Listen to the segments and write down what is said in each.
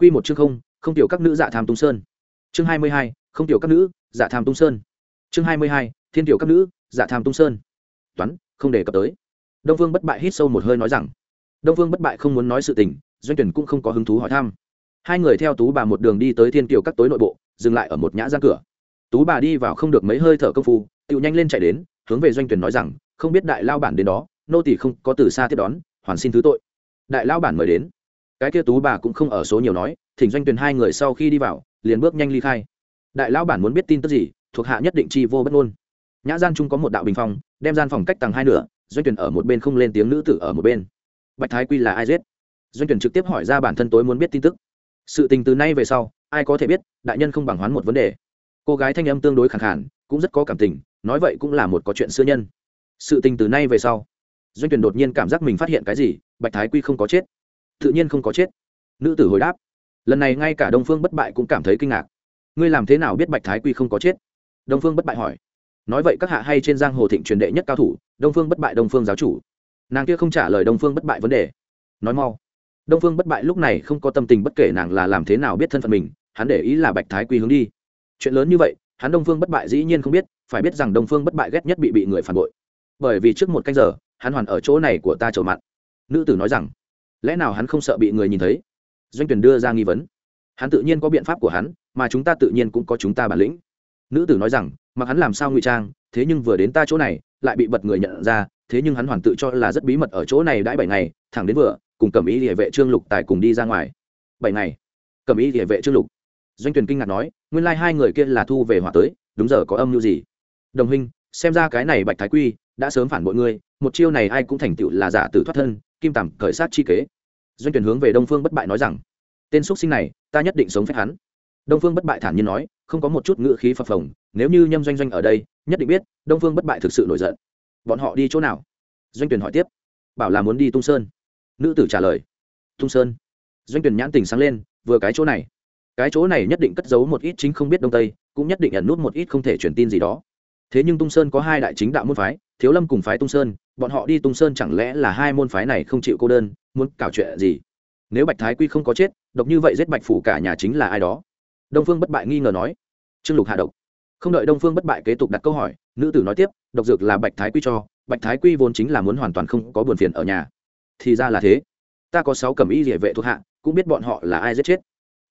Quy một chương không, không tiểu các nữ dạ tham tung sơn. Chương hai mươi hai, không tiểu các nữ, dạ tham tung sơn. Chương hai mươi hai, thiên tiểu các nữ, dạ tham tung sơn. Toán, không để cập tới. Đông Vương bất bại hít sâu một hơi nói rằng, Đông Vương bất bại không muốn nói sự tình, doanh tuyển cũng không có hứng thú hỏi thăm. Hai người theo tú bà một đường đi tới thiên tiểu các tối nội bộ, dừng lại ở một nhã gian cửa. Tú bà đi vào không được mấy hơi thở công phu, tiểu nhanh lên chạy đến, hướng về doanh tuyển nói rằng, không biết đại lao bản đến đó, nô tỳ không có từ xa tiếp đón, hoàn xin thứ tội. Đại lao bản mời đến cái kia tú bà cũng không ở số nhiều nói, thỉnh doanh tuyền hai người sau khi đi vào, liền bước nhanh ly khai. Đại lão bản muốn biết tin tức gì, thuộc hạ nhất định chi vô bất ngôn. Nhã gian trung có một đạo bình phong, đem gian phòng cách tầng hai nửa, doanh tuyển ở một bên không lên tiếng nữ tử ở một bên. Bạch thái quy là ai giết? Doanh tuyển trực tiếp hỏi ra bản thân tối muốn biết tin tức. Sự tình từ nay về sau, ai có thể biết, đại nhân không bằng hoán một vấn đề. Cô gái thanh âm tương đối khẳng khản cũng rất có cảm tình, nói vậy cũng là một có chuyện xưa nhân. Sự tình từ nay về sau, doanh tuyển đột nhiên cảm giác mình phát hiện cái gì, bạch thái quy không có chết tự nhiên không có chết. Nữ tử hồi đáp, lần này ngay cả đông phương bất bại cũng cảm thấy kinh ngạc. Ngươi làm thế nào biết bạch thái quy không có chết? Đông phương bất bại hỏi. Nói vậy các hạ hay trên giang hồ thịnh truyền đệ nhất cao thủ, đông phương bất bại, đông phương giáo chủ. Nàng kia không trả lời đông phương bất bại vấn đề. Nói mau. Đông phương bất bại lúc này không có tâm tình bất kể nàng là làm thế nào biết thân phận mình, hắn để ý là bạch thái quy hướng đi. Chuyện lớn như vậy, hắn đông phương bất bại dĩ nhiên không biết, phải biết rằng đông phương bất bại ghét nhất bị bị người phản bội. Bởi vì trước một canh giờ, hắn hoàn ở chỗ này của ta trầu mặn nữ tử nói rằng lẽ nào hắn không sợ bị người nhìn thấy? Doanh tuyển đưa ra nghi vấn. Hắn tự nhiên có biện pháp của hắn, mà chúng ta tự nhiên cũng có chúng ta bản lĩnh. Nữ tử nói rằng, mặc hắn làm sao ngụy trang, thế nhưng vừa đến ta chỗ này, lại bị bật người nhận ra, thế nhưng hắn hoàn tự cho là rất bí mật ở chỗ này đãi bảy ngày, thẳng đến vừa, cùng cầm ý địa vệ trương lục tài cùng đi ra ngoài. Bảy ngày? Cầm ý địa vệ trương lục. Doanh tuyển kinh ngạc nói, nguyên lai hai người kia là thu về hỏa tới, đúng giờ có âm mưu gì? Đồng huynh, xem ra cái này bạch thái quy đã sớm phản bội ngươi, một chiêu này ai cũng thành tựu là giả tử thoát thân kim tằm khởi sát chi kế. Doanh tuyển hướng về đông phương bất bại nói rằng, tên xuất sinh này, ta nhất định sống phép hắn. Đông phương bất bại thản nhiên nói, không có một chút ngựa khí phập phồng, nếu như nhâm doanh doanh ở đây, nhất định biết đông phương bất bại thực sự nổi giận. Bọn họ đi chỗ nào? Doanh tuyển hỏi tiếp. Bảo là muốn đi tung sơn. Nữ tử trả lời, tung sơn. Doanh tuyển nhãn tình sáng lên, vừa cái chỗ này, cái chỗ này nhất định cất giấu một ít chính không biết đông tây, cũng nhất định ẩn nút một ít không thể truyền tin gì đó. Thế nhưng tung sơn có hai đại chính đạo môn phái, thiếu lâm cùng phái tung sơn bọn họ đi tung sơn chẳng lẽ là hai môn phái này không chịu cô đơn, muốn cảo chuyện gì? Nếu bạch thái quy không có chết, độc như vậy giết bạch phủ cả nhà chính là ai đó? Đông phương bất bại nghi ngờ nói. Trương lục hạ độc. Không đợi đông phương bất bại kế tục đặt câu hỏi, nữ tử nói tiếp, độc dược là bạch thái quy cho, bạch thái quy vốn chính là muốn hoàn toàn không có buồn phiền ở nhà. Thì ra là thế. Ta có sáu cẩm y địa vệ thuộc hạ, cũng biết bọn họ là ai giết chết.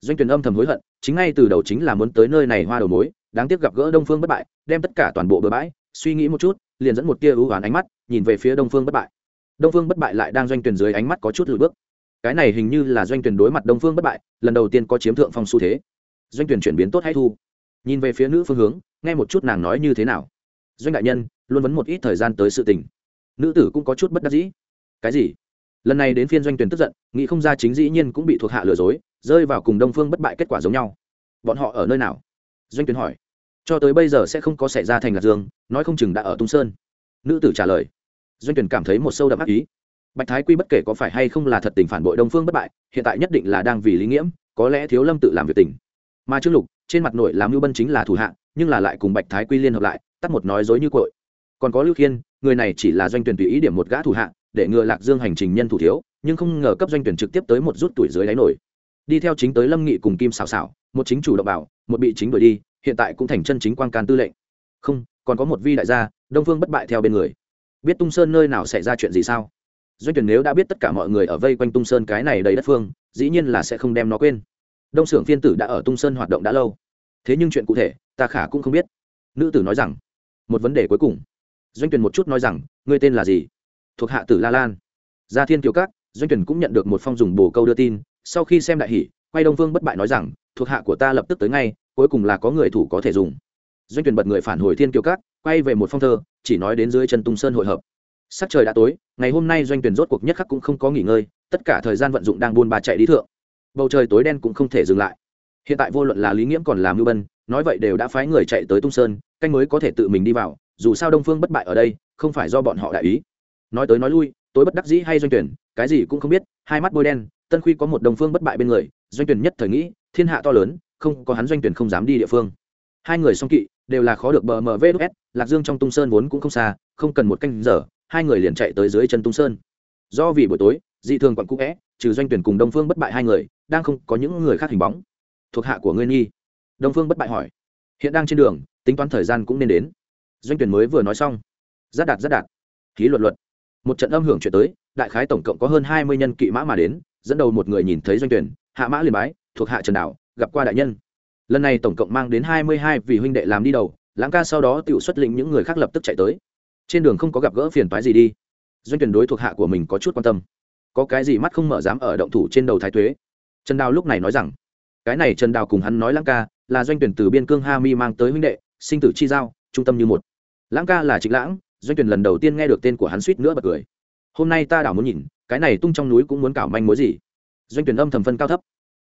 Doanh tuyển âm thầm hối hận, chính ngay từ đầu chính là muốn tới nơi này hoa đầu mối, đáng tiếc gặp gỡ đông phương bất bại, đem tất cả toàn bộ bừa bãi, suy nghĩ một chút, liền dẫn một tia ưu hoán ánh mắt nhìn về phía đông phương bất bại. Đông phương bất bại lại đang doanh tuyển dưới ánh mắt có chút lùi bước. Cái này hình như là doanh tuyển đối mặt đông phương bất bại, lần đầu tiên có chiếm thượng phong xu thế. Doanh tuyển chuyển biến tốt hay thu? Nhìn về phía nữ phương hướng, nghe một chút nàng nói như thế nào. Doanh đại nhân, luôn vấn một ít thời gian tới sự tình. Nữ tử cũng có chút bất đắc dĩ. Cái gì? Lần này đến phiên doanh tuyển tức giận, nghĩ không ra chính dĩ nhiên cũng bị thuộc hạ lừa dối, rơi vào cùng đông phương bất bại kết quả giống nhau. Bọn họ ở nơi nào? Doanh tuyển hỏi. Cho tới bây giờ sẽ không có xảy ra thành lạc dương, nói không chừng đã ở tung sơn. Nữ tử trả lời doanh tuyển cảm thấy một sâu đậm ác ý. Bạch thái quy bất kể có phải hay không là thật tình phản bội đông phương bất bại, hiện tại nhất định là đang vì lý nghiễm, có lẽ thiếu lâm tự làm việc tình. Mà trương lục, trên mặt nội làm lưu bân chính là thủ hạ, nhưng là lại cùng bạch thái quy liên hợp lại, tắt một nói dối như cội. Còn có lưu khiên, người này chỉ là doanh tuyển tùy ý điểm một gã thủ hạ, để ngừa lạc dương hành trình nhân thủ thiếu, nhưng không ngờ cấp doanh tuyển trực tiếp tới một rút tuổi dưới đáy nổi. Đi theo chính tới lâm nghị cùng kim xào xào một chính chủ động bảo, một bị chính đuổi đi, hiện tại cũng thành chân chính quan can tư lệnh. Không, còn có một vi đại gia, đông phương bất bại theo bên người biết tung sơn nơi nào xảy ra chuyện gì sao? Doanh tuyển nếu đã biết tất cả mọi người ở vây quanh tung sơn cái này đầy đất phương, dĩ nhiên là sẽ không đem nó quên. Đông xưởng phiên tử đã ở tung sơn hoạt động đã lâu. Thế nhưng chuyện cụ thể, ta khả cũng không biết. Nữ tử nói rằng, một vấn đề cuối cùng. Doanh tuyển một chút nói rằng, ngươi tên là gì? Thuộc hạ tử la lan. Gia thiên kiều các. Doanh tuyển cũng nhận được một phong dùng bồ câu đưa tin. Sau khi xem đại hỷ, quay đông vương bất bại nói rằng, thuộc hạ của ta lập tức tới ngay, cuối cùng là có người thủ có thể dùng. Doanh tuyển bật người phản hồi thiên kiều các, quay về một phong thơ chỉ nói đến dưới chân tung sơn hội hợp. Sắc trời đã tối, ngày hôm nay doanh tuyển rốt cuộc nhất khắc cũng không có nghỉ ngơi, tất cả thời gian vận dụng đang buôn ba chạy đi thượng. Bầu trời tối đen cũng không thể dừng lại. Hiện tại vô luận là lý nghiễm còn làm mưu bân, nói vậy đều đã phái người chạy tới tung sơn, canh mới có thể tự mình đi vào, dù sao đông phương bất bại ở đây, không phải do bọn họ đại ý. Nói tới nói lui, tối bất đắc dĩ hay doanh tuyển, cái gì cũng không biết, hai mắt bôi đen, tân khuy có một đồng phương bất bại bên người, doanh tuyển nhất thời nghĩ, thiên hạ to lớn, không có hắn doanh tuyển không dám đi địa phương hai người song kỵ đều là khó được bờ mv s lạc dương trong tung sơn vốn cũng không xa, không cần một canh giờ, hai người liền chạy tới dưới chân tung sơn. Do vì buổi tối, dị thường quặn cũ vẽ trừ doanh tuyển cùng đông phương bất bại hai người, đang không có những người khác hình bóng. Thuộc hạ của ngươi nghi. Đông phương bất bại hỏi. Hiện đang trên đường, tính toán thời gian cũng nên đến. Doanh tuyển mới vừa nói xong. Rất đạt rất đạt. Ký luật luật. Một trận âm hưởng chuyển tới, đại khái tổng cộng có hơn hai mươi nhân kỵ mã mà đến, dẫn đầu một người nhìn thấy doanh tuyển, hạ mã liền bái, thuộc hạ trần đảo gặp qua đại nhân lần này tổng cộng mang đến hai mươi hai vị huynh đệ làm đi đầu, lãng ca sau đó tự xuất lĩnh những người khác lập tức chạy tới. Trên đường không có gặp gỡ phiền toái gì đi. Doanh tuyển đối thuộc hạ của mình có chút quan tâm. Có cái gì mắt không mở dám ở động thủ trên đầu thái thuế. trần đào lúc này nói rằng, cái này trần đào cùng hắn nói lãng ca là doanh tuyển từ biên cương ha mi mang tới huynh đệ, sinh tử chi giao, trung tâm như một. Lãng ca là trịnh lãng, doanh tuyển lần đầu tiên nghe được tên của hắn suýt nữa bật cười. Hôm nay ta đảo muốn nhìn, cái này tung trong núi cũng muốn cảo manh mối gì? Doanh tuyển âm thầm phân cao thấp.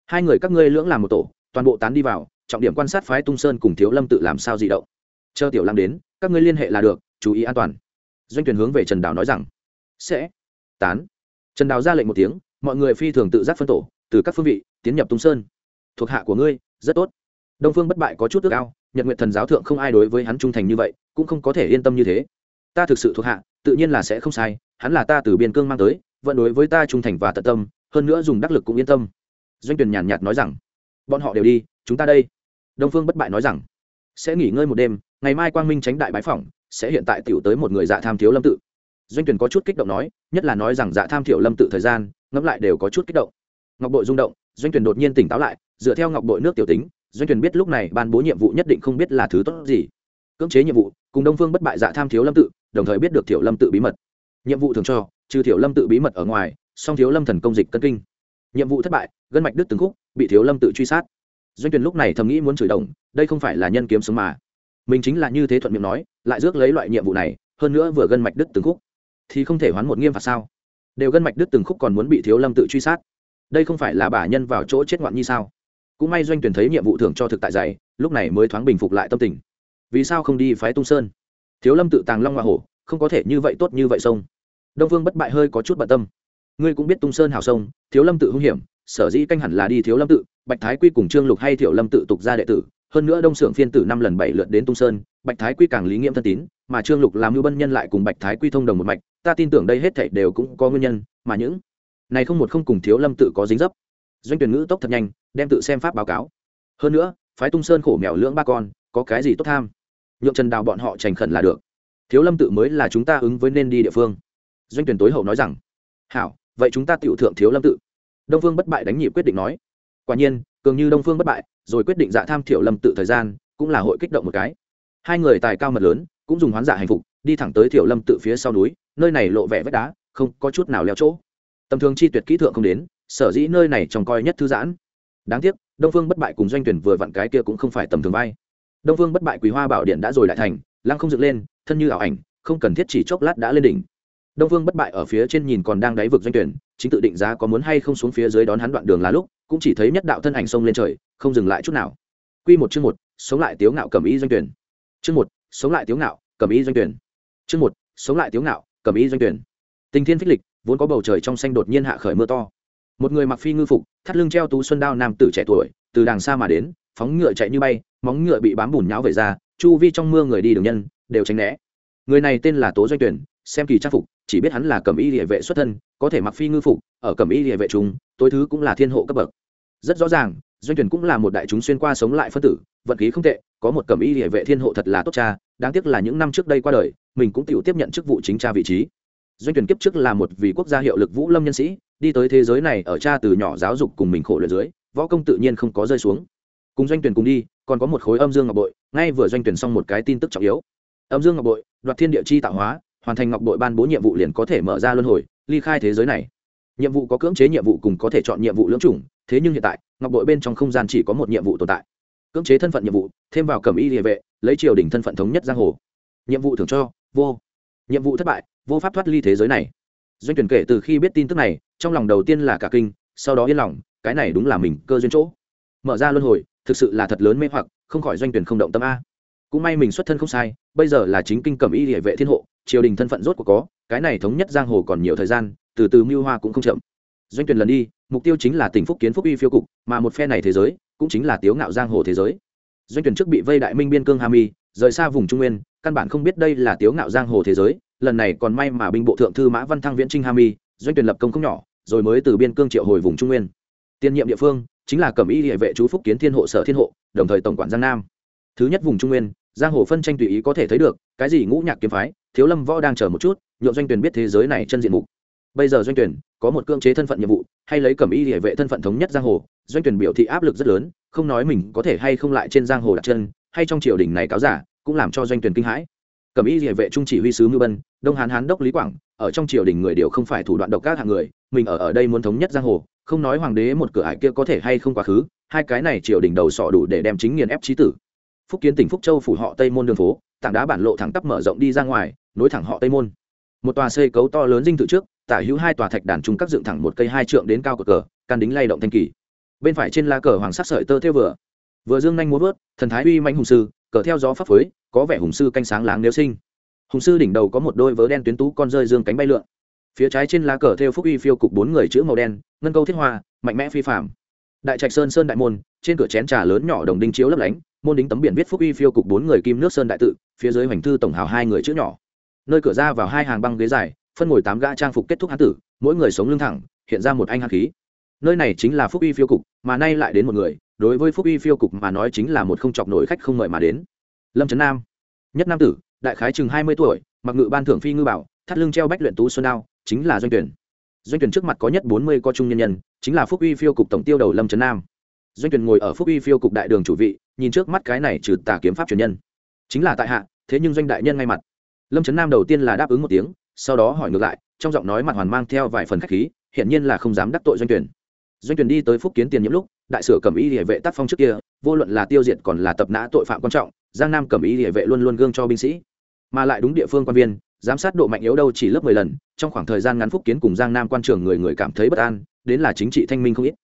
Hai người các ngươi lưỡng làm một tổ, toàn bộ tán đi vào trọng điểm quan sát phái tung sơn cùng thiếu lâm tự làm sao di động. Chờ tiểu lam đến, các ngươi liên hệ là được, chú ý an toàn. Doanh tuyển hướng về trần đào nói rằng, sẽ. Tán. Trần đào ra lệnh một tiếng, mọi người phi thường tự giác phân tổ, từ các phương vị, tiến nhập tung sơn. Thuộc hạ của ngươi, rất tốt. Đông phương bất bại có chút ước ao, nhật nguyện thần giáo thượng không ai đối với hắn trung thành như vậy, cũng không có thể yên tâm như thế. Ta thực sự thuộc hạ, tự nhiên là sẽ không sai, hắn là ta từ biên cương mang tới, vẫn đối với ta trung thành và tận tâm, hơn nữa dùng đắc lực cũng yên tâm. Doanh tuyển nhàn nhạt nói rằng bọn họ đều đi, chúng ta đây. Đông phương bất bại nói rằng, sẽ nghỉ ngơi một đêm, ngày mai quang minh tránh đại bái phỏng, sẽ hiện tại tiểu tới một người dạ tham thiếu lâm tự. Doanh tuyển có chút kích động nói, nhất là nói rằng dạ tham thiểu lâm tự thời gian, ngẫm lại đều có chút kích động. Ngọc bội rung động, doanh tuyển đột nhiên tỉnh táo lại, dựa theo ngọc bội nước tiểu tính, doanh tuyển biết lúc này ban bố nhiệm vụ nhất định không biết là thứ tốt gì. Cưỡng chế nhiệm vụ, cùng đông phương bất bại dạ tham thiếu lâm tự, đồng thời biết được thiểu lâm tự bí mật. Nhiệm vụ thường cho, trừ thiểu lâm tự bí mật ở ngoài, song thiếu lâm thần công dịch cân kinh nhiệm vụ thất bại, gân mạch đứt từng khúc, bị thiếu lâm tự truy sát. Doanh tuyển lúc này thầm nghĩ muốn chửi đồng, đây không phải là nhân kiếm sống mà. Mình chính là như thế thuận miệng nói, lại rước lấy loại nhiệm vụ này, hơn nữa vừa gân mạch đứt từng khúc. Thì không thể hoán một nghiêm phạt sao? Đều gân mạch đứt từng khúc còn muốn bị thiếu lâm tự truy sát. Đây không phải là bà nhân vào chỗ chết ngoạn như sao? Cũng may doanh tuyển thấy nhiệm vụ thưởng cho thực tại dày, lúc này mới thoáng bình phục lại tâm tình. Vì sao không đi phái tung sơn? Thiếu lâm tự tàng long hoa hổ, không có thể như vậy tốt như vậy sông. Đông vương bất bại hơi có chút bận tâm ngươi cũng biết tung sơn hào sông, thiếu lâm tự hung hiểm, sở dĩ canh hẳn là đi thiếu lâm tự, bạch thái quy cùng trương lục hay thiểu lâm tự tục ra đệ tử, hơn nữa đông xưởng phiên tử năm lần bảy lượt đến tung sơn, bạch thái quy càng lý nghiệm thân tín, mà trương lục làm mưu bân nhân lại cùng bạch thái quy thông đồng một mạch, ta tin tưởng đây hết thảy đều cũng có nguyên nhân, mà những này không một không cùng thiếu lâm tự có dính dấp. Doanh tuyển ngữ tốc thật nhanh, đem tự xem pháp báo cáo. Hơn nữa, phái tung sơn khổ mèo lưỡng ba con, có cái gì tốt tham? Nhượng trần đào bọn họ trành khẩn là được. Thiếu lâm tự mới là chúng ta ứng với nên đi địa phương. Doanh tuyển tối hậu nói rằng, hảo vậy chúng ta tiểu thượng thiếu lâm tự. Đông phương bất bại đánh nhị quyết định nói. Quả nhiên, cường như đông phương bất bại, rồi quyết định dạ tham thiểu lâm tự thời gian, cũng là hội kích động một cái. Hai người tài cao mật lớn, cũng dùng hoán giả hành phục, đi thẳng tới thiểu lâm tự phía sau núi, nơi này lộ vẻ vách đá, không có chút nào leo chỗ. Tầm thường chi tuyệt kỹ thượng không đến, sở dĩ nơi này trông coi nhất thư giãn. Đáng tiếc, đông phương bất bại cùng doanh tuyển vừa vặn cái kia cũng không phải tầm thường vai. Đông phương bất bại quý hoa bảo điện đã rồi lại thành, lăng không dựng lên, thân như ảo ảnh, không cần thiết chỉ chốc lát đã lên đỉnh đông phương bất bại ở phía trên nhìn còn đang đáy vực doanh tuyển, chính tự định giá có muốn hay không xuống phía dưới đón hắn đoạn đường là lúc, cũng chỉ thấy nhất đạo thân ảnh xông lên trời, không dừng lại chút nào. Quy một chương một, sống lại tiếu ngạo cầm ý doanh tuyển. Chương một, sống lại tiếu ngạo cầm ý doanh tuyển. Chương một, sống lại tiếu ngạo cầm ý doanh tuyển. Tình thiên phích lịch, vốn có bầu trời trong xanh đột nhiên hạ khởi mưa to. Một người mặc phi ngư phục, thắt lưng treo tú xuân đao nam tử trẻ tuổi, từ đàng xa mà đến, phóng ngựa chạy như bay, móng ngựa bị bám bùn nháo về ra, chu vi trong mưa người đi đường nhân, đều tránh né người này tên là tố doanh tuyển, xem kỳ trang phục, chỉ biết hắn là cầm y địa vệ xuất thân, có thể mặc phi ngư phục, ở cầm y địa vệ chúng tối thứ cũng là thiên hộ cấp bậc. Rất rõ ràng, doanh tuyển cũng là một đại chúng xuyên qua sống lại phân tử, vận khí không tệ, có một cầm y địa vệ thiên hộ thật là tốt cha, đáng tiếc là những năm trước đây qua đời, mình cũng tự tiếp nhận chức vụ chính tra vị trí. Doanh tuyển kiếp trước là một vị quốc gia hiệu lực vũ lâm nhân sĩ, đi tới thế giới này ở cha từ nhỏ giáo dục cùng mình khổ luyện dưới, võ công tự nhiên không có rơi xuống. Cùng doanh tuyển cùng đi, còn có một khối âm dương ngọc bội, ngay vừa doanh tuyển xong một cái tin tức trọng yếu. Âm dương ngọc bội đoạt thiên địa chi tạo hóa, hoàn thành ngọc bội ban bố nhiệm vụ liền có thể mở ra luân hồi, ly khai thế giới này. Nhiệm vụ có cưỡng chế nhiệm vụ cùng có thể chọn nhiệm vụ lưỡng chủng, thế nhưng hiện tại, ngọc bội bên trong không gian chỉ có một nhiệm vụ tồn tại. Cưỡng chế thân phận nhiệm vụ, thêm vào cầm y địa vệ, lấy triều đình thân phận thống nhất giang hồ. Nhiệm vụ thưởng cho, vô. Nhiệm vụ thất bại, vô pháp thoát ly thế giới này. Doanh tuyển kể từ khi biết tin tức này, trong lòng đầu tiên là cả kinh, sau đó yên lòng, cái này đúng là mình cơ duyên chỗ. Mở ra luân hồi, thực sự là thật lớn mê hoặc, không khỏi doanh tuyển không động tâm a. Cũng may mình xuất thân không sai bây giờ là chính kinh cầm y địa vệ thiên hộ, triều đình thân phận rốt của có, cái này thống nhất giang hồ còn nhiều thời gian, từ từ mưu hoa cũng không chậm. Doanh tuyển lần đi, mục tiêu chính là tỉnh phúc kiến phúc uy phiêu cục, mà một phe này thế giới, cũng chính là tiếu ngạo giang hồ thế giới. Doanh tuyển trước bị vây đại minh biên cương hà mi rời xa vùng trung nguyên, căn bản không biết đây là tiếu ngạo giang hồ thế giới, lần này còn may mà binh bộ thượng thư mã văn thăng viễn trinh hà mi doanh tuyển lập công không nhỏ, rồi mới từ biên cương triệu hồi vùng trung nguyên. Tiên nhiệm địa phương, chính là cẩm y địa vệ chú phúc kiến thiên hộ sở thiên hộ, đồng thời tổng quản giang nam. Thứ nhất vùng trung nguyên giang hồ phân tranh tùy ý có thể thấy được, cái gì ngũ nhạc kiếm phái, thiếu lâm võ đang chờ một chút, nhượng doanh tuyển biết thế giới này chân diện mục. Bây giờ doanh tuyển có một cưỡng chế thân phận nhiệm vụ, hay lấy cẩm y địa vệ thân phận thống nhất giang hồ, doanh tuyển biểu thị áp lực rất lớn, không nói mình có thể hay không lại trên giang hồ đặt chân, hay trong triều đình này cáo giả, cũng làm cho doanh tuyển kinh hãi. Cẩm y địa vệ trung chỉ huy sứ ngư bân, đông hán hán đốc lý quảng, ở trong triều đình người đều không phải thủ đoạn độc các hạng người, mình ở ở đây muốn thống nhất giang hồ, không nói hoàng đế một cửa ải kia có thể hay không quá khứ, hai cái này triều đình đầu sọ đủ để đem chính nghiền ép trí tử phúc kiến tỉnh phúc châu phủ họ tây môn đường phố, tảng đá bản lộ thẳng tắp mở rộng đi ra ngoài, nối thẳng họ tây môn. Một tòa xây cấu to lớn dinh tự trước, tả hữu hai tòa thạch đàn trung các dựng thẳng một cây hai trượng đến cao cờ cờ, can đính lay động thanh kỳ. Bên phải trên lá cờ hoàng sắc sợi tơ theo vừa. Vừa dương nhanh múa vớt, thần thái uy manh hùng sư, cờ theo gió phấp phới, có vẻ hùng sư canh sáng láng nếu sinh. Hùng sư đỉnh đầu có một đôi vớ đen tuyến tú con rơi dương cánh bay lượn. Phía trái trên lá cờ theo phúc uy phiêu cục bốn người chữ màu đen, ngân câu thiết hoa, mạnh mẽ phi phạm đại trạch sơn sơn đại môn, trên cửa chén trà lớn nhỏ đồng đinh chiếu lấp lánh môn đính tấm biển viết phúc uy phiêu cục bốn người kim nước sơn đại tự, phía dưới hoành thư tổng hào hai người chữ nhỏ. Nơi cửa ra vào hai hàng băng ghế dài, phân ngồi tám gã trang phục kết thúc hán tử, mỗi người sống lưng thẳng, hiện ra một anh hán khí. Nơi này chính là phúc uy phiêu cục, mà nay lại đến một người, đối với phúc uy phiêu cục mà nói chính là một không chọc nổi khách không mời mà đến. Lâm trấn nam, nhất nam tử, đại khái chừng hai mươi tuổi, mặc ngự ban thưởng phi ngư bảo, thắt lưng treo bách luyện tú xuân đao, chính là doanh tuyển. Doanh tuyển trước mặt có nhất bốn mươi có trung nhân nhân, chính là phúc uy phiêu cục tổng tiêu đầu lâm trấn nam. Doanh tuyển ngồi ở phúc uy phiêu cục đại đường chủ vị nhìn trước mắt cái này trừ tà kiếm pháp truyền nhân. Chính là tại hạ, thế nhưng doanh đại nhân ngay mặt. Lâm trấn nam đầu tiên là đáp ứng một tiếng, sau đó hỏi ngược lại, trong giọng nói mặt hoàn mang theo vài phần khách khí hiện nhiên là không dám đắc tội doanh tuyển. Doanh tuyển đi tới phúc kiến tiền nhiễm lúc, đại sửa cầm y địa vệ tác phong trước kia, vô luận là tiêu diệt còn là tập nã tội phạm quan trọng, giang nam cầm y địa vệ luôn luôn gương cho binh sĩ. Mà lại đúng địa phương quan viên, giám sát độ mạnh yếu đâu chỉ lớp mười lần, trong khoảng thời gian ngắn phúc kiến cùng giang nam quan trường người người cảm thấy bất an, đến là chính trị thanh minh không ít